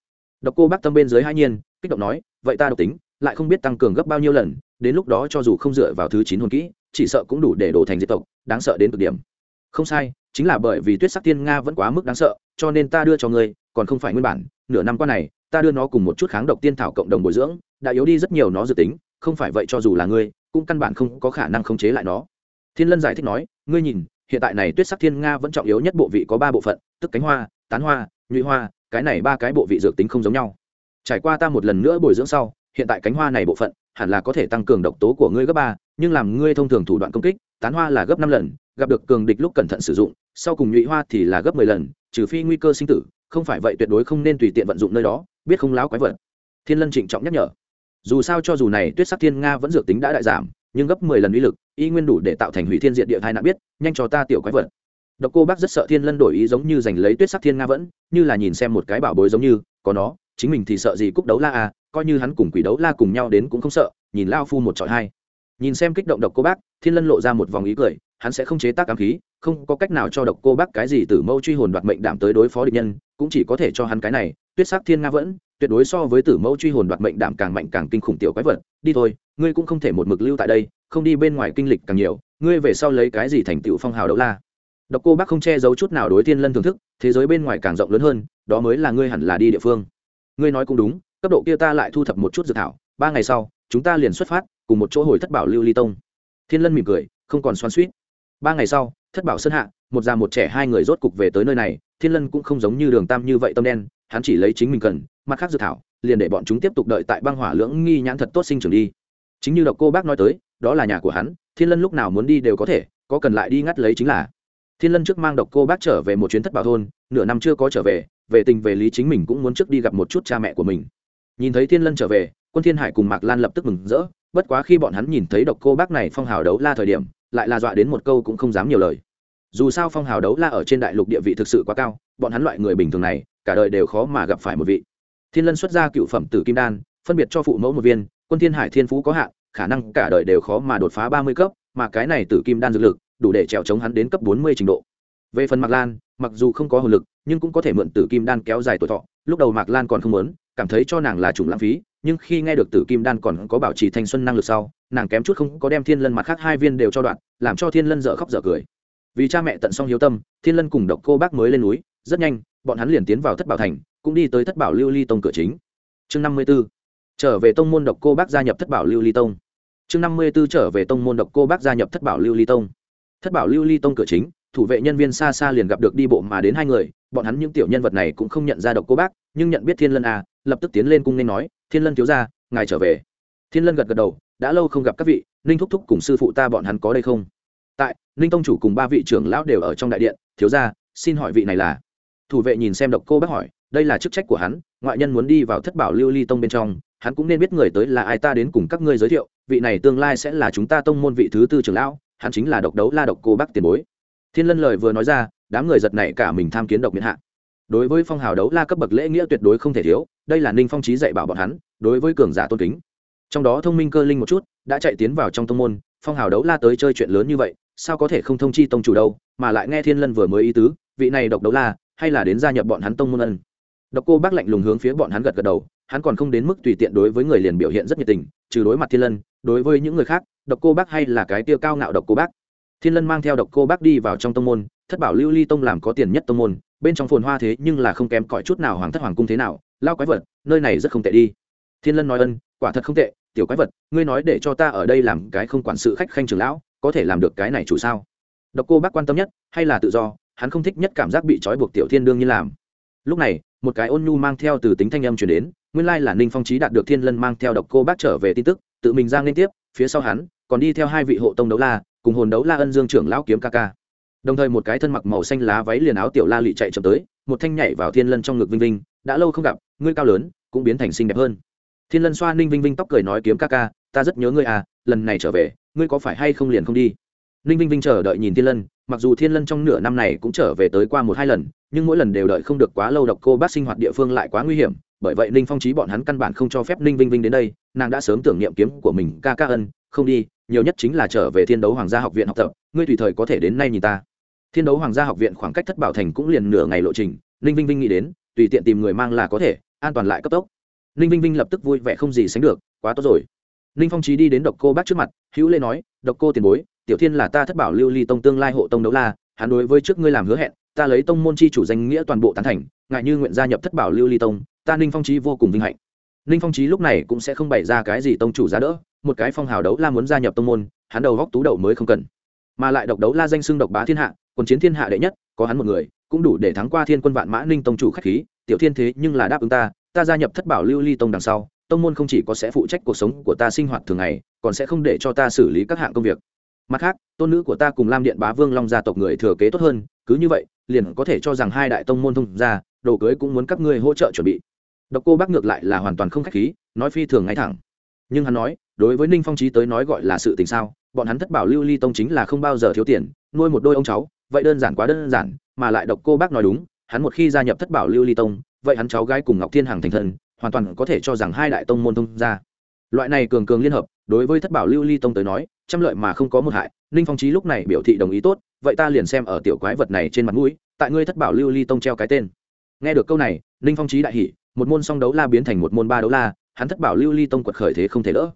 Độc cô bác tâm bên dưới hai nhiên, kích động nói, vậy ta độc tính, lại không biết tăng cường gấp bao nhiêu lần, đến lúc đó cho dù không dựa vào thứ chín hồn kỹ, chỉ sợ cũng đủ để đổ thành diệt tộc, đáng sợ đến cực điểm. Không sai, chính là bởi vì tuyết sắc thiên nga vẫn quá mức đáng sợ, cho nên ta đưa cho ngươi, còn không phải nguyên bản, nửa năm qua này ta đưa nó cùng một chút kháng độc tiên thảo cộng đồng bồi dưỡng, đã yếu đi rất nhiều nó dự tính, không phải vậy cho dù là ngươi, cũng căn bản không có khả năng khống chế lại nó. Thiên lân giải thích nói, ngươi nhìn, hiện tại này tuyết sắc thiên nga vẫn trọng yếu nhất bộ vị có ba bộ phận, tức cánh hoa, tán hoa, nhụy hoa, cái này ba cái bộ vị dược tính không giống nhau. Trải qua ta một lần nữa bồi dưỡng sau, hiện tại cánh hoa này bộ phận, hẳn là có thể tăng cường độc tố của ngươi gấp ba, nhưng làm ngươi thông thường thủ đoạn công kích, tán hoa là gấp năm lần, gặp được cường địch lúc cẩn thận sử dụng, sau cùng nhụy hoa thì là gấp mười lần, trừ phi nguy cơ sinh tử không phải vậy tuyệt đối không nên tùy tiện vận dụng nơi đó, biết không láo quái vật. Thiên lân trịnh trọng nhắc nhở. Dù sao cho dù này tuyết sắc thiên nga vẫn dược tính đã đại giảm, nhưng gấp mười lần uy lực, y nguyên đủ để tạo thành hủy thiên diện địa thai nạn biết, nhanh cho ta tiểu quái vật. Độc cô bác rất sợ thiên lân đổi ý giống như giành lấy tuyết sắc thiên nga vẫn, như là nhìn xem một cái bảo bối giống như, có nó, chính mình thì sợ gì cúc đấu la à coi như hắn cùng quỷ đấu la cùng nhau đến cũng không sợ, nhìn lao phu một trọi hai. Nhìn xem kích động độc cô bác, thiên lân lộ ra một vòng ý cười hắn sẽ không chế tác ám khí, không có cách nào cho độc cô bác cái gì từ mâu truy hồn đoạt mệnh đảm tới đối phó địch nhân, cũng chỉ có thể cho hắn cái này, tuyết sắc thiên nga vẫn, tuyệt đối so với tử mẫu truy hồn đoạt mệnh đảm càng mạnh càng kinh khủng tiểu quái vật, đi thôi, ngươi cũng không thể một mực lưu tại đây, không đi bên ngoài kinh lịch càng nhiều, ngươi về sau lấy cái gì thành tựu phong hào đấu la? Độc cô bác không che giấu chút nào đối tiên lân thưởng thức, thế giới bên ngoài càng rộng lớn hơn, đó mới là ngươi hẳn là đi địa phương. Ngươi nói cũng đúng, cấp độ kia ta lại thu thập một chút dự thảo, ba ngày sau, chúng ta liền xuất phát, cùng một chỗ hồi thất bảo lưu ly tông. Thiên lân mỉm cười, không còn xoan suýt ba ngày sau, thất bảo sơn hạ, một già một trẻ hai người rốt cục về tới nơi này, thiên lân cũng không giống như đường tam như vậy tâm đen, hắn chỉ lấy chính mình cần, mặt khác dự thảo, liền để bọn chúng tiếp tục đợi tại băng hỏa lưỡng nghi nhãn thật tốt sinh trưởng đi. Chính như độc cô bác nói tới, đó là nhà của hắn, thiên lân lúc nào muốn đi đều có thể, có cần lại đi ngắt lấy chính là. Thiên lân trước mang độc cô bác trở về một chuyến thất bảo thôn, nửa năm chưa có trở về về tình về lý chính mình cũng muốn trước đi gặp một chút cha mẹ của mình. Nhìn thấy thiên lân trở về, quân thiên hải cùng mạc lan lập tức mừng rỡ, bất quá khi bọn hắn nhìn thấy độc cô bác này phong hào đấu la thời điểm lại là dọa đến một câu cũng không dám nhiều lời. Dù sao phong hào đấu la ở trên đại lục địa vị thực sự quá cao, bọn hắn loại người bình thường này, cả đời đều khó mà gặp phải một vị. Thiên lân xuất ra cựu phẩm tử kim đan, phân biệt cho phụ mẫu một viên, quân thiên hải thiên phú có hạn, khả năng cả đời đều khó mà đột phá ba mươi cấp, mà cái này tử kim đan dược lực, đủ để trèo chống hắn đến cấp bốn mươi trình độ. Về phần mạc lan, mặc dù không có hồn lực, nhưng cũng có thể mượn tử kim đan kéo dài tuổi thọ, lúc đầu mạc lan còn không muốn, cảm thấy cho nàng là chủng lãng phí nhưng khi nghe được tử kim đan còn có bảo trì thanh xuân năng lực sau, nàng kém chút không có đem thiên lân mặt khác hai viên đều cho đoạn, làm cho thiên lân dở khóc dở cười. Vì cha mẹ tận song hiếu tâm, thiên lân cùng độc cô bác mới lên núi, rất nhanh, bọn hắn liền tiến vào thất bảo thành, cũng đi tới thất bảo lưu ly tông cửa chính. Chương năm mươi b ố trở về tông môn độc cô bác gia nhập thất bảo lưu ly tông. Chương năm mươi b ố trở về tông môn độc cô bác gia nhập thất bảo lưu ly tông. Thất bảo lưu ly tông cửa chính, thủ vệ nhân viên xa xa liền gặp được đi bộ mà đến hai người, bọn hắn những tiểu nhân vật này cũng không nhận ra độc cô bác, nhưng nhận biết thiên lân à lập tức tiến lên cung nên nói, thiên lân thiếu ra ngài trở về. Thiên lân gật gật đầu, đã lâu không gặp các vị, ninh thúc thúc cùng sư phụ ta bọn hắn có đây không? Tại, ninh tông chủ cùng ba vị trưởng lão đều ở trong đại điện, thiếu ra xin hỏi vị này là? Thủ vệ nhìn xem độc cô bác hỏi, đây là chức trách của hắn, ngoại nhân muốn đi vào thất bảo lưu ly tông bên trong, hắn cũng nên biết người tới là ai ta đến cùng các ngươi giới thiệu, vị này tương lai sẽ là chúng ta tông môn vị thứ tư trưởng lão, hắn chính là độc đấu la độc cô bác tiền bối. Thiên lân lời vừa nói ra, đám người giật này cả mình tham kiến độc miễn hạ. Đối với phong hào đấu la cấp bậc lễ nghĩa tuyệt đối không thể thiếu đây là ninh phong trí dạy bảo bọn hắn, đối với cường giả tôn kính. Trong đó thông minh cơ linh một chút, đã chạy tiến vào trong tông môn, phong hào đấu la tới chơi chuyện lớn như vậy, sao có thể không thông chi tông chủ đâu, mà lại nghe thiên lân vừa mới ý tứ, vị này độc đấu la, hay là đến gia nhập bọn hắn tông môn ân. Độc cô bác lạnh lùng hướng phía bọn hắn gật gật đầu, hắn còn không đến mức tùy tiện đối với người liền biểu hiện rất nhiệt tình, trừ đối mặt thiên lân, đối với những người khác, độc cô bác hay là cái tiêu cao ngạo độc cô bác. Thiên lân mang theo độc cô bác đi vào trong tông môn, thất bảo lưu ly tông làm có tiền nhất tông môn, bên trong phồn hoa thế nhưng là không kém cỏi chút nào hoàng thất hoàng cung thế nào lao quái vật, nơi này rất không tệ đi. Thiên lân nói ân, quả thật không tệ, tiểu quái vật, ngươi nói để cho ta ở đây làm cái không quản sự khách khanh trường lão, có thể làm được cái này chủ sao? Độc cô bác quan tâm nhất, hay là tự do, hắn không thích nhất cảm giác bị trói buộc tiểu thiên đương như làm. Lúc này, một cái ôn nhu mang theo từ tính thanh âm chuyển đến, nguyên lai là ninh phong trí đạt được thiên lân mang theo độc cô bác trở về tin tức, tự mình ra liên tiếp, phía sau hắn, còn đi theo hai vị hộ tông đấu la, cùng hồn đấu la ân dương trưởng lão kiếm ca ca. Đồng thời một cái thân mặc màu xanh lá váy liền áo tiểu la lị chạy chậm tới, một thanh nhảy vào thiên lân trong ngực vinh vinh, đã lâu không gặp ngươi cao lớn, cũng biến thành xinh đẹp hơn. Thiên lân xoa ninh vinh vinh tóc cười nói kiếm ca ca, ta rất nhớ ngươi à lần này trở về, ngươi có phải hay không liền không đi? Ninh vinh vinh chờ đợi nhìn thiên lân, mặc dù thiên lân trong nửa năm này cũng trở về tới qua một hai lần, nhưng mỗi lần đều đợi không được quá lâu độc cô bác sinh hoạt địa phương lại quá nguy hiểm, bởi vậy ninh phong trí bọn hắn căn bản không cho phép ninh vinh vinh đến đây, nàng đã sớm tưởng niệm kiếm của mình, ca ca ân, không đi, nhiều nhất chính là trở về thiên đấu hoàng gia học viện học tập, ngươi tùy thời có thể đến nay nhìn ta. Thiên đấu hoàng gia học viện khoảng cách thất bảo thành cũng liền nửa ngày lộ trình, ninh vinh vinh nghĩ đến tùy tiện tìm người mang là có thể, an toàn lại cấp tốc. Ninh vinh vinh lập tức vui vẻ không gì sánh được, quá tốt rồi. Ninh phong trí đi đến độc cô bác trước mặt, hữu lê nói, độc cô tiền bối, tiểu thiên là ta thất bảo lưu ly tông tương lai hộ tông đấu la, hắn đối với trước ngươi làm hứa hẹn, ta lấy tông môn chi chủ danh nghĩa toàn bộ tán thành, ngại như nguyện gia nhập thất bảo lưu ly tông, ta ninh phong trí vô cùng vinh hạnh. Ninh phong trí lúc này cũng sẽ không bày ra cái gì tông chủ giá đỡ, một cái phong hào đấu la muốn gia nhập tông môn, hắn đầu góc tú đầu mới không cần. Mà lại độc đấu la danh xưng độc bá thiên hạ quân chiến thiên hạ đệ nhất, có hắn một người cũng đủ để thắng qua thiên quân vạn mã ninh tông chủ khách khí, tiểu thiên thế nhưng là đáp ứng ta ta gia nhập thất bảo lưu ly tông đằng sau, tông môn không chỉ có sẽ phụ trách cuộc sống của ta sinh hoạt thường ngày, còn sẽ không để cho ta xử lý các hạng công việc. Mặt khác, tôn nữ của ta cùng lam điện bá vương long gia tộc người thừa kế tốt hơn, cứ như vậy, liền có thể cho rằng hai đại tông môn thông ra đồ cưới cũng muốn các ngươi hỗ trợ chuẩn bị. Độc cô bác ngược lại là hoàn toàn không khách khí, nói phi thường ngay thẳng. Nhưng hắn nói, đối với ninh phong trí tới nói gọi là sự tình sao, bọn hắn thất bảo lưu ly tông chính là không bao giờ thiếu tiền, nuôi một đôi ông cháu vậy đơn giản quá đơn giản, mà lại độc cô bác nói đúng, hắn một khi gia nhập thất bảo lưu ly tông, vậy hắn cháu gái cùng ngọc thiên hằng thành thân, hoàn toàn có thể cho rằng hai đại tông môn thông ra loại này cường cường liên hợp, đối với thất bảo lưu ly tông tới nói, trăm lợi mà không có một hại, ninh phong trí lúc này biểu thị đồng ý tốt, vậy ta liền xem ở tiểu quái vật này trên mặt mũi, tại ngươi thất bảo lưu ly tông treo cái tên. Nghe được câu này, ninh phong trí đại hỉ, một môn song đấu la biến thành một môn ba đấu la, hắn thất bảo lưu ly tông quật khởi thế không thể đỡ.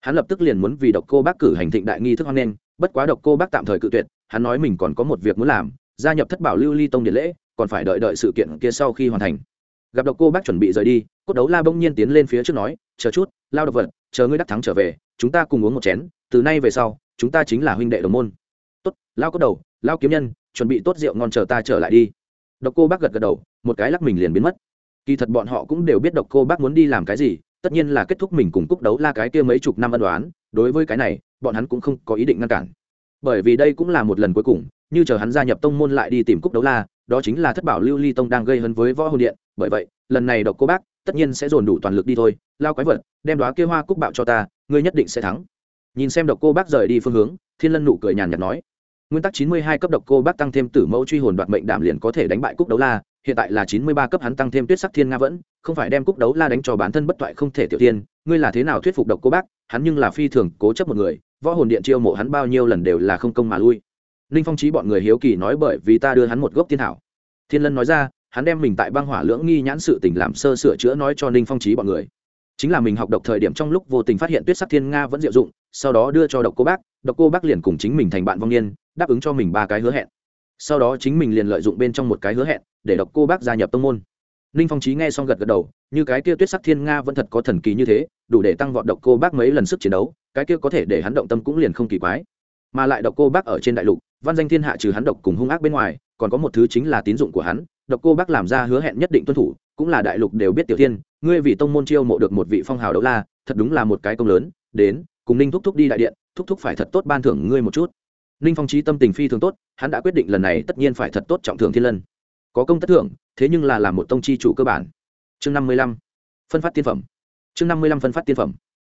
Hắn lập tức liền muốn vì độc cô bác cử hành thịnh đại nghi thức hoan nghênh, bất quá độc cô bác tạm thời cự tuyệt hắn nói mình còn có một việc muốn làm, gia nhập thất bảo lưu ly tông điện lễ, còn phải đợi đợi sự kiện kia sau khi hoàn thành. Gặp độc cô bác chuẩn bị rời đi, cốt đấu la bỗng nhiên tiến lên phía trước nói, chờ chút, lao độc vật, chờ ngươi đắc thắng trở về, chúng ta cùng uống một chén, từ nay về sau, chúng ta chính là huynh đệ đồng môn. Tốt, lao cốt đầu, lao kiếm nhân, chuẩn bị tốt rượu ngon chờ ta trở lại đi. Độc cô bác gật gật đầu, một cái lắc mình liền biến mất. Kỳ thật bọn họ cũng đều biết độc cô bác muốn đi làm cái gì, tất nhiên là kết thúc mình cùng cúc đấu la cái kia mấy chục năm ân đoán đối với cái này, bọn hắn cũng không có ý định ngăn cản bởi vì đây cũng là một lần cuối cùng, như chờ hắn gia nhập tông môn lại đi tìm cúc đấu la, đó chính là thất bảo lưu ly tông đang gây hấn với võ hồn điện, bởi vậy, lần này độc cô bác, tất nhiên sẽ dồn đủ toàn lực đi thôi, lao quái vật, đem đoá kia hoa cúc bạo cho ta, ngươi nhất định sẽ thắng. Nhìn xem độc cô bác rời đi phương hướng, thiên lân nụ cười nhàn nhạt nói, nguyên tắc chín mươi hai cấp độc cô bác tăng thêm tử mẫu truy hồn đoạt mệnh đảm liền có thể đánh bại cúc đấu la, hiện tại là chín mươi ba cấp hắn tăng thêm tuyết sắc thiên nga vẫn, không phải đem cúc đấu la đánh cho bản thân bất toại không thể tiểu tiên, ngươi là thế nào thuyết phục độc cô bác, hắn nhưng là phi thường cố chấp một người võ hồn điện chiêu mộ hắn bao nhiêu lần đều là không công mà lui. Ninh phong trí bọn người hiếu kỳ nói bởi vì ta đưa hắn một gốc thiên thảo. Thiên lân nói ra, hắn đem mình tại băng hỏa lưỡng nghi nhãn sự tình làm sơ sửa chữa nói cho ninh phong trí bọn người. Chính là mình học độc thời điểm trong lúc vô tình phát hiện tuyết sắc thiên nga vẫn diệu dụng, sau đó đưa cho độc cô bác, độc cô bác liền cùng chính mình thành bạn vong niên, đáp ứng cho mình ba cái hứa hẹn. Sau đó chính mình liền lợi dụng bên trong một cái hứa hẹn, để độc cô bác gia nhập tông môn ninh phong trí nghe xong gật gật đầu, như cái kia tuyết sắc thiên nga vẫn thật có thần kỳ như thế, đủ để tăng vọt độc cô bác mấy lần sức chiến đấu, cái kia có thể để hắn động tâm cũng liền không kỳ quái. Mà lại độc cô bác ở trên đại lục, văn danh thiên hạ trừ hắn độc cùng hung ác bên ngoài, còn có một thứ chính là tín dụng của hắn, độc cô bác làm ra hứa hẹn nhất định tuân thủ, cũng là đại lục đều biết tiểu thiên, ngươi vì tông môn chiêu mộ được một vị phong hào đấu la, thật đúng là một cái công lớn, đến, cùng ninh thúc thúc đi đại điện, thúc thúc phải thật tốt ban thưởng ngươi một chút. Ninh phong trí tâm tình phi thường tốt, hắn đã quyết định lần này tất nhiên phải thật tốt trọng thưởng thiên lân. Có công tất thưởng thế nhưng là làm một tông chi chủ cơ bản. Chương năm mươi lăm, phân phát tiên phẩm. Chương năm mươi lăm phân phát tiên phẩm.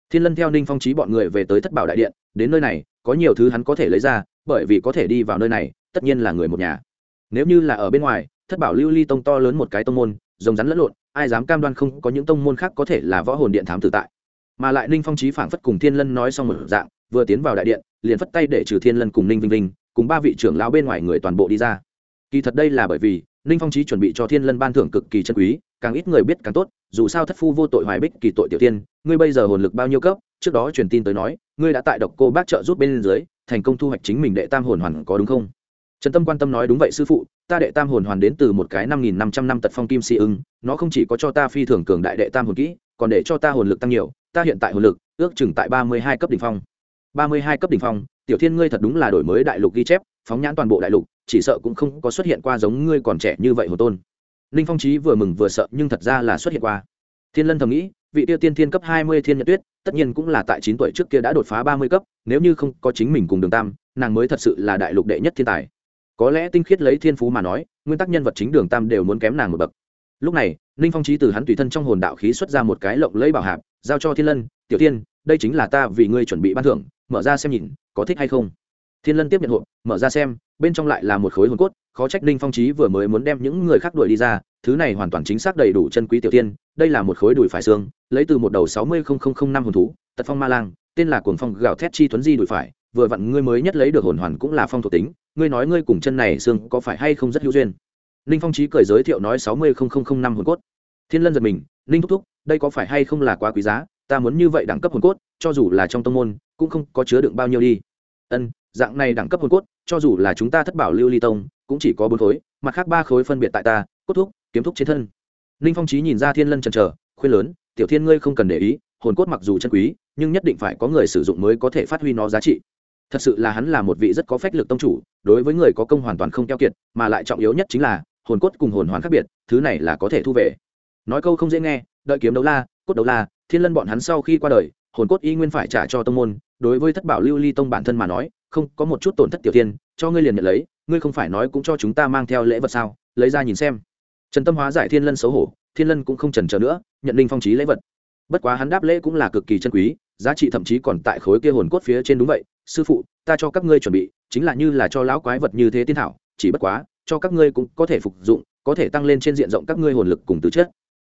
Thiên lân theo ninh phong trí bọn người về tới thất bảo đại điện, đến nơi này, có nhiều thứ hắn có thể lấy ra, bởi vì có thể đi vào nơi này, tất nhiên là người một nhà. Nếu như là ở bên ngoài, thất bảo lưu ly tông to lớn một cái tông môn, rồng rắn lẫn lộn, ai dám cam đoan không có những tông môn khác có thể là võ hồn điện thám tử tại. Mà lại ninh phong trí phảng phất cùng thiên lân nói xong một dạng, vừa tiến vào đại điện, liền phất tay để trừ thiên lân cùng ninh vinh vinh, cùng ba vị trưởng lão bên ngoài người toàn bộ đi ra. Kỳ thật đây là bởi vì ninh phong trí chuẩn bị cho thiên lân ban thưởng cực kỳ chân quý, càng ít người biết càng tốt, dù sao thất phu vô tội hoài bích kỳ tội tiểu tiên, ngươi bây giờ hồn lực bao nhiêu cấp, trước đó truyền tin tới nói, ngươi đã tại độc cô bác trợ giúp bên dưới, thành công thu hoạch chính mình đệ tam hồn hoàn có đúng không? Trần tâm quan tâm nói đúng vậy sư phụ, ta đệ tam hồn hoàn đến từ một cái năm nghìn năm trăm năm tật phong kim si ưng, nó không chỉ có cho ta phi thường cường đại đệ tam hồn kỹ, còn để cho ta hồn lực tăng nhiều, ta hiện tại hồn lực ước chừng tại ba mươi hai cấp đ ỉ n h phong. Ba mươi hai cấp đ ỉ n h phong, tiểu thiên ngươi thật đúng là đổi mới đại lục ghi chép, phóng nhãn toàn bộ đại lục chỉ sợ cũng không có xuất hiện qua giống ngươi còn trẻ như vậy hồ tôn. Ninh phong trí vừa mừng vừa sợ, nhưng thật ra là xuất hiện qua. Thiên lân thầm nghĩ, vị tiêu tiên thiên cấp hai mươi thiên nhật tuyết, tất nhiên cũng là tại chín tuổi trước kia đã đột phá ba mươi cấp, nếu như không có chính mình cùng đường tam, nàng mới thật sự là đại lục đệ nhất thiên tài. Có lẽ tinh khiết lấy thiên phú mà nói, nguyên tắc nhân vật chính đường tam đều muốn kém nàng một bậc. Lúc này ninh phong trí từ hắn tùy thân trong hồn đạo khí xuất ra một cái lộng lẫy bảo hạp, giao cho thiên lân, tiểu tiên, đây chính là ta vì ngươi chuẩn bị ban thưởng, mở ra xem nhìn, có thích hay không? Thiên lân tiếp nhận hộp, mở ra xem, bên trong lại là một khối hồn cốt, khó trách ninh phong trí vừa mới muốn đem những người khác đuổi đi ra, thứ này hoàn toàn chính xác đầy đủ chân quý tiểu tiên, đây là một khối đùi phải xương, lấy từ một đầu sáu mươi năm hồn thú, tật phong ma lang, tên là cuồng phong gạo thét chi Thuấn di đùi phải, vừa vặn ngươi mới nhất lấy được hồn hoàn cũng là phong thuộc tính, ngươi nói ngươi cùng chân này xương có phải hay không rất hữu duyên? Ninh phong trí cười giới thiệu nói sáu mươi năm hồn cốt. Thiên lân giật mình, ninh thúc thúc, đây có phải hay không là quá quý giá, ta muốn như vậy đẳng cấp hồn cốt, cho dù là trong tông môn, cũng không có chứa đựng bao nhiêu đi. Ân dạng này đẳng cấp hồn cốt, cho dù là chúng ta thất bảo lưu ly tông, cũng chỉ có bốn khối, mặt khác ba khối phân biệt tại ta, cốt thúc, kiếm thúc trên thân. Ninh phong trí nhìn ra thiên lân chần chờ, khuyên lớn, tiểu thiên ngươi không cần để ý, hồn cốt mặc dù chân quý, nhưng nhất định phải có người sử dụng mới có thể phát huy nó giá trị. Thật sự là hắn là một vị rất có phách lực tông chủ, đối với người có công hoàn toàn không keo kiệt, mà lại trọng yếu nhất chính là, hồn cốt cùng hồn hoàn khác biệt, thứ này là có thể thu về. Nói câu không dễ nghe, đợi kiếm đấu la, cốt đấu la, thiên lân bọn hắn sau khi qua đời, hồn cốt y nguyên phải trả cho tông môn. Đối với thất bảo lưu ly tông bản thân mà nói không có một chút tổn thất tiểu tiên, cho ngươi liền nhận lấy, ngươi không phải nói cũng cho chúng ta mang theo lễ vật sao? Lấy ra nhìn xem. Trần tâm hóa giải thiên lân xấu hổ, thiên lân cũng không trần trở nữa, nhận linh phong trí lễ vật. Bất quá hắn đáp lễ cũng là cực kỳ chân quý, giá trị thậm chí còn tại khối kia hồn cốt phía trên đúng vậy. Sư phụ, ta cho các ngươi chuẩn bị, chính là như là cho lão quái vật như thế tiên thảo, chỉ bất quá, cho các ngươi cũng có thể phục dụng, có thể tăng lên trên diện rộng các ngươi hồn lực cùng tứ chất.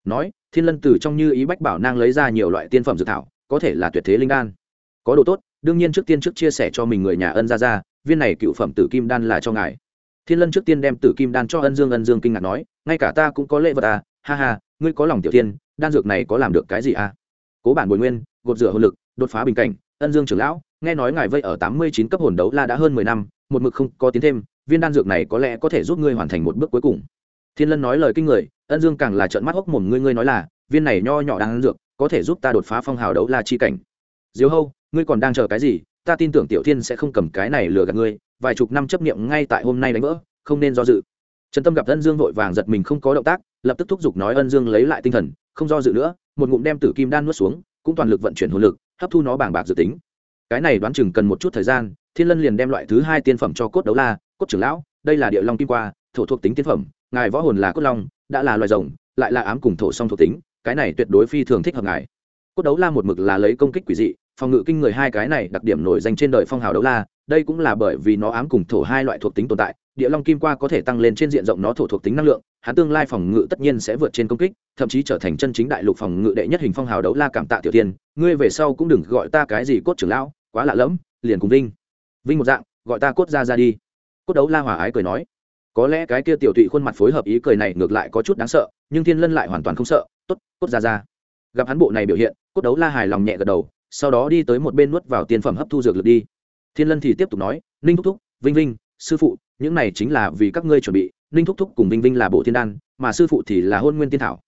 Nói, thiên lân từ trong như ý bách bảo nang lấy ra nhiều loại tiên phẩm dự thảo, có thể là tuyệt thế linh đan. Có đồ tốt đương nhiên trước tiên trước chia sẻ cho mình người nhà ân ra ra viên này cựu phẩm tử kim đan là cho ngài. Thiên lân trước tiên đem tử kim đan cho ân dương ân dương kinh ngạc nói, ngay cả ta cũng có lễ vật à ha ha, ngươi có lòng tiểu tiên, đan dược này có làm được cái gì à? Cố bản bồi nguyên, gột rửa hồn lực, đột phá bình cảnh, ân dương trưởng lão, nghe nói ngài vây ở tám mươi chín cấp hồn đấu la đã hơn mười năm, một mực không có tiến thêm, viên đan dược này có lẽ có thể giúp ngươi hoàn thành một bước cuối cùng. Thiên lân nói lời kinh người, ân dương càng là trợn mắt hốc mồm, ngươi ngươi nói là, viên này nho nhỏ đan dược, có thể giúp ta đột phá phong hào đấu la chi cảnh. Diếu hâu ngươi còn đang chờ cái gì? Ta tin tưởng tiểu thiên sẽ không cầm cái này lừa gạt ngươi. Vài chục năm chấp niệm ngay tại hôm nay đánh vỡ, không nên do dự. Trần tâm gặp ân dương vội vàng giật mình không có động tác, lập tức thúc giục nói ân dương lấy lại tinh thần, không do dự nữa, một ngụm đem tử kim đan nuốt xuống, cũng toàn lực vận chuyển hồn lực, hấp thu nó bảng bạc dự tính. Cái này đoán chừng cần một chút thời gian, thiên lân liền đem loại thứ hai tiên phẩm cho cốt đấu la, cốt trưởng lão, đây là địa long kim qua, thổ thuộc tính tiên phẩm, ngài võ hồn là cốt long, đã là loài rồng, lại là ám cùng thổ song thuộc tính, cái này tuyệt đối phi thường thích hợp ngài. Cốt đấu la một mực là lấy công kích quỷ dị phòng ngự kinh người hai cái này đặc điểm nổi danh trên đời phong hào đấu la, đây cũng là bởi vì nó ám cùng thổ hai loại thuộc tính tồn tại, địa long kim qua có thể tăng lên trên diện rộng nó thổ thuộc tính năng lượng, hắn tương lai phòng ngự tất nhiên sẽ vượt trên công kích, thậm chí trở thành chân chính đại lục phòng ngự đệ nhất hình phong hào đấu la cảm tạ tiểu tiên, ngươi về sau cũng đừng gọi ta cái gì cốt trưởng lão, quá lạ lẫm, liền cùng vinh. Vinh một dạng, gọi ta cốt ra ra đi. Cốt đấu la hòa ái cười nói. Có lẽ cái kia tiểu thụy khuôn mặt phối hợp ý cười này ngược lại có chút đáng sợ, nhưng thiên lân lại hoàn toàn không sợ. Tốt, cốt ra ra. Gặp hắn bộ này biểu hiện, cốt đấu la hài lòng nhẹ gật đầu sau đó đi tới một bên nuốt vào tiên phẩm hấp thu dược lực đi. Thiên lân thì tiếp tục nói, ninh thúc thúc, vinh vinh, sư phụ, những này chính là vì các ngươi chuẩn bị, ninh thúc thúc cùng vinh vinh là bộ thiên đan, mà sư phụ thì là hôn nguyên tiên thảo.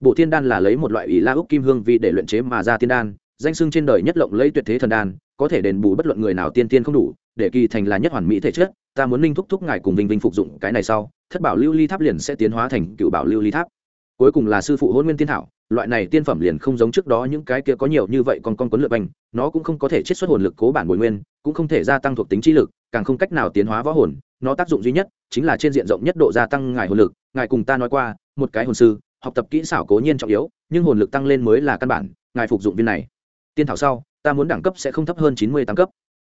Bộ thiên đan là lấy một loại ủy la úc kim hương vì để luyện chế mà ra tiên đan, danh sưng trên đời nhất lộng lấy tuyệt thế thần đan, có thể đền bù bất luận người nào tiên tiên không đủ, để kỳ thành là nhất hoàn mỹ thể chất, ta muốn ninh thúc thúc ngài cùng vinh vinh phục dụng cái này sau, thất bảo lưu ly tháp liền sẽ tiến hóa thành cựu bảo lưu ly tháp. Cuối cùng là sư phụ hôn nguyên tiên thảo loại này tiên phẩm liền không giống trước đó những cái kia có nhiều như vậy còn con quấn lượt banh nó cũng không có thể chiết xuất hồn lực cố bản bồi nguyên, cũng không thể gia tăng thuộc tính trí lực, càng không cách nào tiến hóa võ hồn. Nó tác dụng duy nhất chính là trên diện rộng nhất độ gia tăng ngài hồn lực. Ngài cùng ta nói qua, một cái hồn sư, học tập kỹ xảo cố nhiên trọng yếu, nhưng hồn lực tăng lên mới là căn bản, ngài phục dụng viên này. Tiên thảo sau, ta muốn đẳng cấp sẽ không thấp hơn chín mươi tám cấp.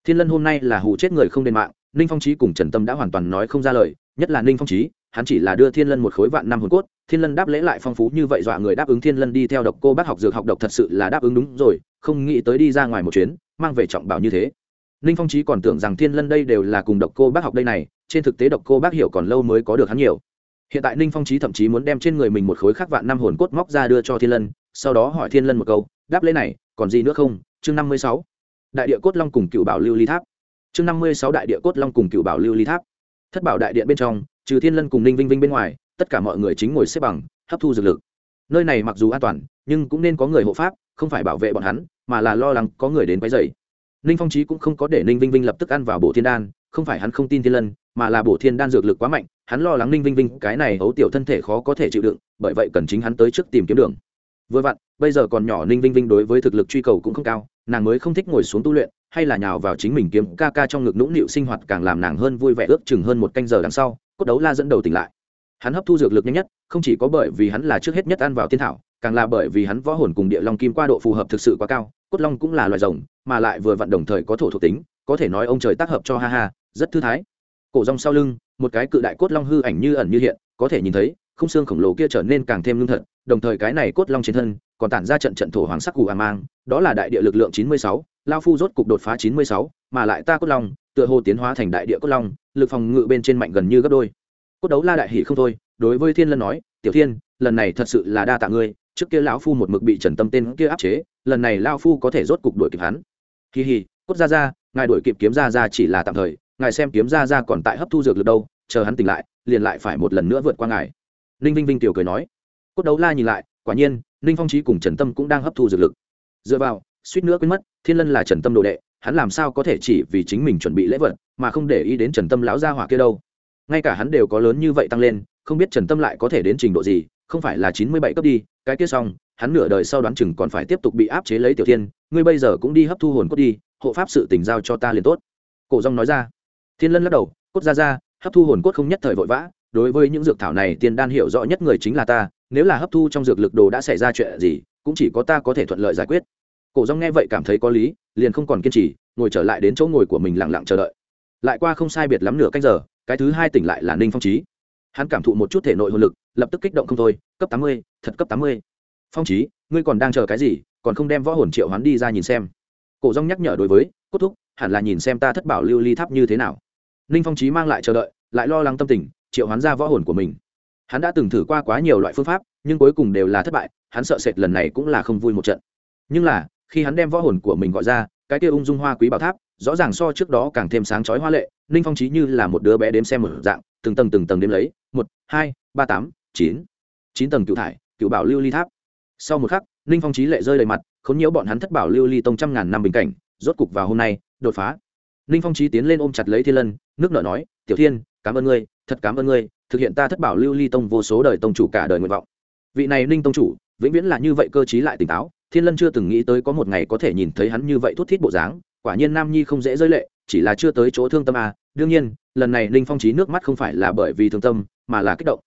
Thiên lân hôm nay là hù chết người không đền mạng, ninh phong trí cùng trần tâm đã hoàn toàn nói không ra lời, nhất là ninh phong trí hắn chỉ là đưa thiên lân một khối vạn năm hồn cốt, thiên lân đáp lễ lại phong phú như vậy, dọa người đáp ứng thiên lân đi theo độc cô bác học dược học độc thật sự là đáp ứng đúng rồi, không nghĩ tới đi ra ngoài một chuyến, mang về trọng bảo như thế. Ninh phong trí còn tưởng rằng thiên lân đây đều là cùng độc cô bác học đây này, trên thực tế độc cô bác hiểu còn lâu mới có được hắn nhiều. Hiện tại ninh phong trí thậm chí muốn đem trên người mình một khối khắc vạn năm hồn cốt móc ra đưa cho thiên lân, sau đó hỏi thiên lân một câu, đáp lễ này, còn gì nữa không? Chương năm mươi sáu. Đại địa cốt long cùng cựu bảo lưu ly tháp. Chương năm mươi sáu đại địa cốt long cùng cựu bảo lưu ly tháp. Thất bảo đại điện bên trong trừ thiên lân cùng ninh vinh vinh bên ngoài, tất cả mọi người chính ngồi xếp bằng, hấp thu dược lực. Nơi này mặc dù an toàn, nhưng cũng nên có người hộ pháp, không phải bảo vệ bọn hắn, mà là lo lắng có người đến quấy dày ninh phong trí cũng không có để ninh vinh vinh lập tức ăn vào bộ thiên đan, không phải hắn không tin thiên lân, mà là bổ thiên đan dược lực quá mạnh, hắn lo lắng ninh vinh vinh cái này ấu tiểu thân thể khó có thể chịu đựng, bởi vậy cần chính hắn tới trước tìm kiếm đường. Vừa vặn, bây giờ còn nhỏ ninh vinh vinh đối với thực lực truy cầu cũng không cao, nàng mới không thích ngồi xuống tu luyện, hay là nhào vào chính mình kiếm ca ca trong ngực nũng nịu sinh hoạt càng làm nàng hơn vui vẻ ước chừng hơn một canh giờ đằng sau cốt đấu la dẫn đầu tỉnh lại. Hắn hấp thu dược lực nhanh nhất, không chỉ có bởi vì hắn là trước hết nhất ăn vào thiên thảo, càng là bởi vì hắn võ hồn cùng địa long kim qua độ phù hợp thực sự quá cao, cốt long cũng là loài rồng, mà lại vừa vặn đồng thời có thổ thuộc tính, có thể nói ông trời tác hợp cho ha ha, rất thư thái. Cổ rong sau lưng, một cái cự đại cốt long hư ảnh như ẩn như hiện, có thể nhìn thấy không xương khổng lồ kia trở nên càng thêm lương thật, đồng thời cái này cốt long trên thân, còn tản ra trận trận thổ hoàng sắc cù à mang, đó là đại địa lực lượng chín mươi sáu, lao phu rốt cục đột phá chín mươi sáu mà lại ta cốt long, tựa hồ tiến hóa thành đại địa cốt long, lực phòng ngự bên trên mạnh gần như gấp đôi. Cốt đấu la đại hỷ không thôi, đối với thiên lân nói, tiểu thiên, lần này thật sự là đa tạ ngươi, trước kia lão phu một mực bị trần tâm tên kia áp chế, lần này lao phu có thể rốt cục đuổi kịp hắn. Kỳ hì, cốt ra ra ngài đuổi kịp kiếm ra ra chỉ là tạm thời, ngài xem kiếm ra ra còn tại hấp thu dược lực đâu, chờ hắn tỉnh lại, liền lại phải một lần nữa vượt qua ngài. Ninh vinh vinh tiểu cười nói. Cốt đấu la nhìn lại, quả nhiên, ninh phong trí cùng trần tâm cũng đang hấp thu dược lực. Dựa vào, suýt nữa quên mất, thiên lân là trần tâm đồ đệ hắn làm sao có thể chỉ vì chính mình chuẩn bị lễ vật mà không để ý đến trần tâm lão gia hỏa kia đâu? Ngay cả hắn đều có lớn như vậy tăng lên, không biết trần tâm lại có thể đến trình độ gì, không phải là chín mươi bảy cấp đi, cái kia xong, hắn nửa đời sau đoán chừng còn phải tiếp tục bị áp chế lấy tiểu thiên, ngươi bây giờ cũng đi hấp thu hồn cốt đi, hộ pháp sự tình giao cho ta liền tốt. Cổ rong nói ra. Thiên lân lắc đầu, cốt ra ra, hấp thu hồn cốt không nhất thời vội vã, đối với những dược thảo này tiên đan hiểu rõ nhất người chính là ta, nếu là hấp thu trong dược lực đồ đã xảy ra chuyện gì, cũng chỉ có ta có thể thuận lợi giải quyết. Cổ rong nghe vậy cảm thấy có lý liền không còn kiên trì, ngồi trở lại đến chỗ ngồi của mình lặng lặng chờ đợi. Lại qua không sai biệt lắm nửa canh giờ, cái thứ hai tỉnh lại là ninh phong trí hắn cảm thụ một chút thể nội hồn lực, lập tức kích động không thôi, cấp tám mươi, thật cấp tám mươi. Phong trí ngươi còn đang chờ cái gì? Còn không đem võ hồn triệu hắn đi ra nhìn xem. Cổ rong nhắc nhở đối với, cốt thúc, hẳn là nhìn xem ta thất bảo lưu ly tháp như thế nào. Ninh phong trí mang lại chờ đợi, lại lo lắng tâm tình, triệu hắn ra võ hồn của mình. Hắn đã từng thử qua quá nhiều loại phương pháp, nhưng cuối cùng đều là thất bại, hắn sợ sệt lần này cũng là không vui một trận. Nhưng là khi hắn đem võ hồn của mình gọi ra, cái kia ung dung hoa quý bảo tháp, rõ ràng so trước đó càng thêm sáng chói hoa lệ, ninh phong trí như là một đứa bé đếm xem một dạng, từng tầng từng tầng đếm lấy, một, hai, ba, tám, chín. Chín tầng cựu thải cựu bảo lưu ly tháp. Sau một khắc, ninh phong trí lệ rơi đầy mặt, khốn nhiễu bọn hắn thất bảo lưu ly tông trăm ngàn năm bình cảnh, rốt cục vào hôm nay, đột phá. Ninh phong trí tiến lên ôm chặt lấy thiên lân, nước nở nói, tiểu thiên, cảm ơn ngươi, thật cảm ơn ngươi, thực hiện ta thất bảo lưu ly tông vô số đời tông chủ cả đời nguyện vọng. Vị này ninh tông chủ, vĩnh viễn là như vậy cơ t lại tỉnh táo thiên lân chưa từng nghĩ tới có một ngày có thể nhìn thấy hắn như vậy thút thít bộ dáng, quả nhiên nam nhi không dễ rơi lệ, chỉ là chưa tới chỗ thương tâm à. đương nhiên, lần này ninh phong trí nước mắt không phải là bởi vì thương tâm, mà là kích động.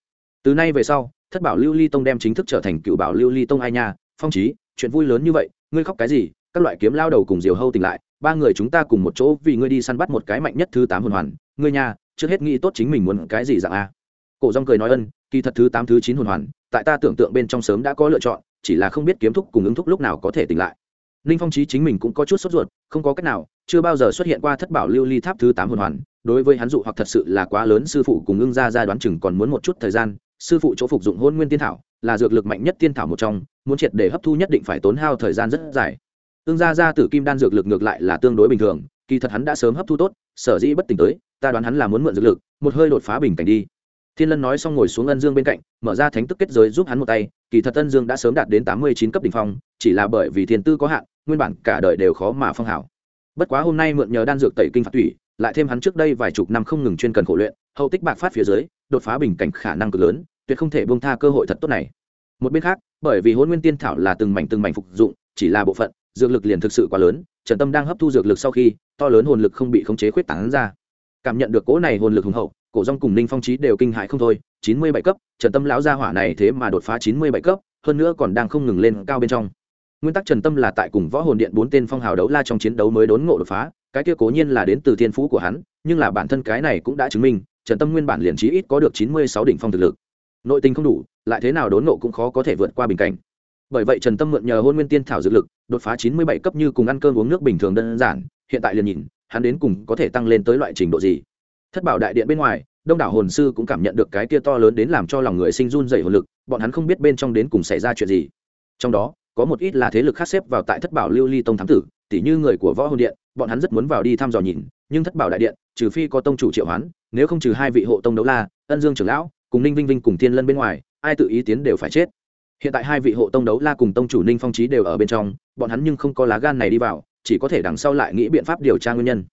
Từ nay về sau, thất bảo lưu ly tông đem chính thức trở thành cựu bảo lưu ly tông ai nha. Phong trí, chuyện vui lớn như vậy, ngươi khóc cái gì? Các loại kiếm lao đầu cùng diều hâu tỉnh lại, ba người chúng ta cùng một chỗ vì ngươi đi săn bắt một cái mạnh nhất thứ tám hồn hoàn. Ngươi nha, trước hết nghĩ tốt chính mình muốn cái gì dạng a? Cổ rong cười nói ân, kỳ thật thứ tám thứ chín hồn hoàn, tại ta tưởng tượng bên trong sớm đã có lựa chọn chỉ là không biết kiếm thúc cùng ứng thúc lúc nào có thể tỉnh lại. Ninh phong trí chính mình cũng có chút sốt ruột, không có cách nào, chưa bao giờ xuất hiện qua thất bảo lưu ly tháp thứ tám hồn hoàn, đối với hắn dụ hoặc thật sự là quá lớn, sư phụ cùng ưng ra ra đoán chừng còn muốn một chút thời gian, sư phụ chỗ phục dụng hôn nguyên tiên thảo, là dược lực mạnh nhất tiên thảo một trong, muốn triệt để hấp thu nhất định phải tốn hao thời gian rất dài. Ưng ra ra tử kim đan dược lực ngược lại là tương đối bình thường, kỳ thật hắn đã sớm hấp thu tốt, sở dĩ bất tỉnh tới, ta đoán hắn là muốn mượn dược lực, một hơi đột phá bình cảnh đi. Thiên lân nói xong ngồi xuống ân dương bên cạnh, mở ra thánh tức kết giới giúp hắn một tay kỳ thật tân dương đã sớm đạt đến tám mươi chín cấp đ ỉ n h phong, chỉ là bởi vì thiên tư có hạn, nguyên bản cả đời đều khó mà phong hảo bất quá hôm nay mượn nhờ đan dược tẩy kinh phạt thủy lại thêm hắn trước đây vài chục năm không ngừng chuyên cần khổ luyện, hậu tích bạc phát phía dưới, đột phá bình cảnh khả năng cực lớn, tuyệt không thể bông tha cơ hội thật tốt này. Một bên khác, bởi vì hôn nguyên tiên thảo là từng mảnh từng mảnh phục dụng, chỉ là bộ phận, dược lực liền thực sự quá lớn, trần tâm đang hấp thu dược lực sau khi, to lớn hồn lực không bị khống chế khuyết tảng ra. Cảm nhận được cỗ này hồn lực hùng hậu cổ rong cùng ninh phong trí đều kinh hại không thôi, chín mươi bảy cấp, trần tâm lão gia hỏa này thế mà đột phá chín mươi bảy cấp, hơn nữa còn đang không ngừng lên cao bên trong. Nguyên tắc trần tâm là tại cùng võ hồn điện bốn tên phong hào đấu la trong chiến đấu mới đốn ngộ đột phá, cái kia cố nhiên là đến từ thiên phú của hắn, nhưng là bản thân cái này cũng đã chứng minh, trần tâm nguyên bản liền trí ít có được chín mươi sáu đỉnh phong thực lực. Nội tình không đủ, lại thế nào đốn ngộ cũng khó có thể vượt qua bình cảnh. Bởi vậy trần tâm mượn nhờ hôn nguyên tiên thảo dược lực, đột phá chín mươi bảy cấp như cùng ăn cơm uống nước bình thường đơn giản, hiện tại liền nhìn, hắn đến cùng có thể tăng lên tới loại trình độ gì thất bảo đại điện bên ngoài, đông đảo hồn sư cũng cảm nhận được cái kia to lớn đến làm cho lòng người sinh run dày hồn lực, bọn hắn không biết bên trong đến cùng xảy ra chuyện gì. Trong đó, có một ít là thế lực khác xếp vào tại thất bảo lưu ly tông thám tử tỷ như người của võ hồn điện, bọn hắn rất muốn vào đi thăm dò nhìn, nhưng thất bảo đại điện, trừ phi có tông chủ triệu hoán, nếu không trừ hai vị hộ tông đấu la, ân dương trưởng lão, cùng ninh vinh vinh cùng thiên lân bên ngoài, ai tự ý tiến đều phải chết. Hiện tại hai vị hộ tông đấu la cùng tông chủ ninh phong trí đều ở bên trong, bọn hắn nhưng không có lá gan này đi vào, chỉ có thể đằng sau lại nghĩ biện pháp điều tra nguyên nhân.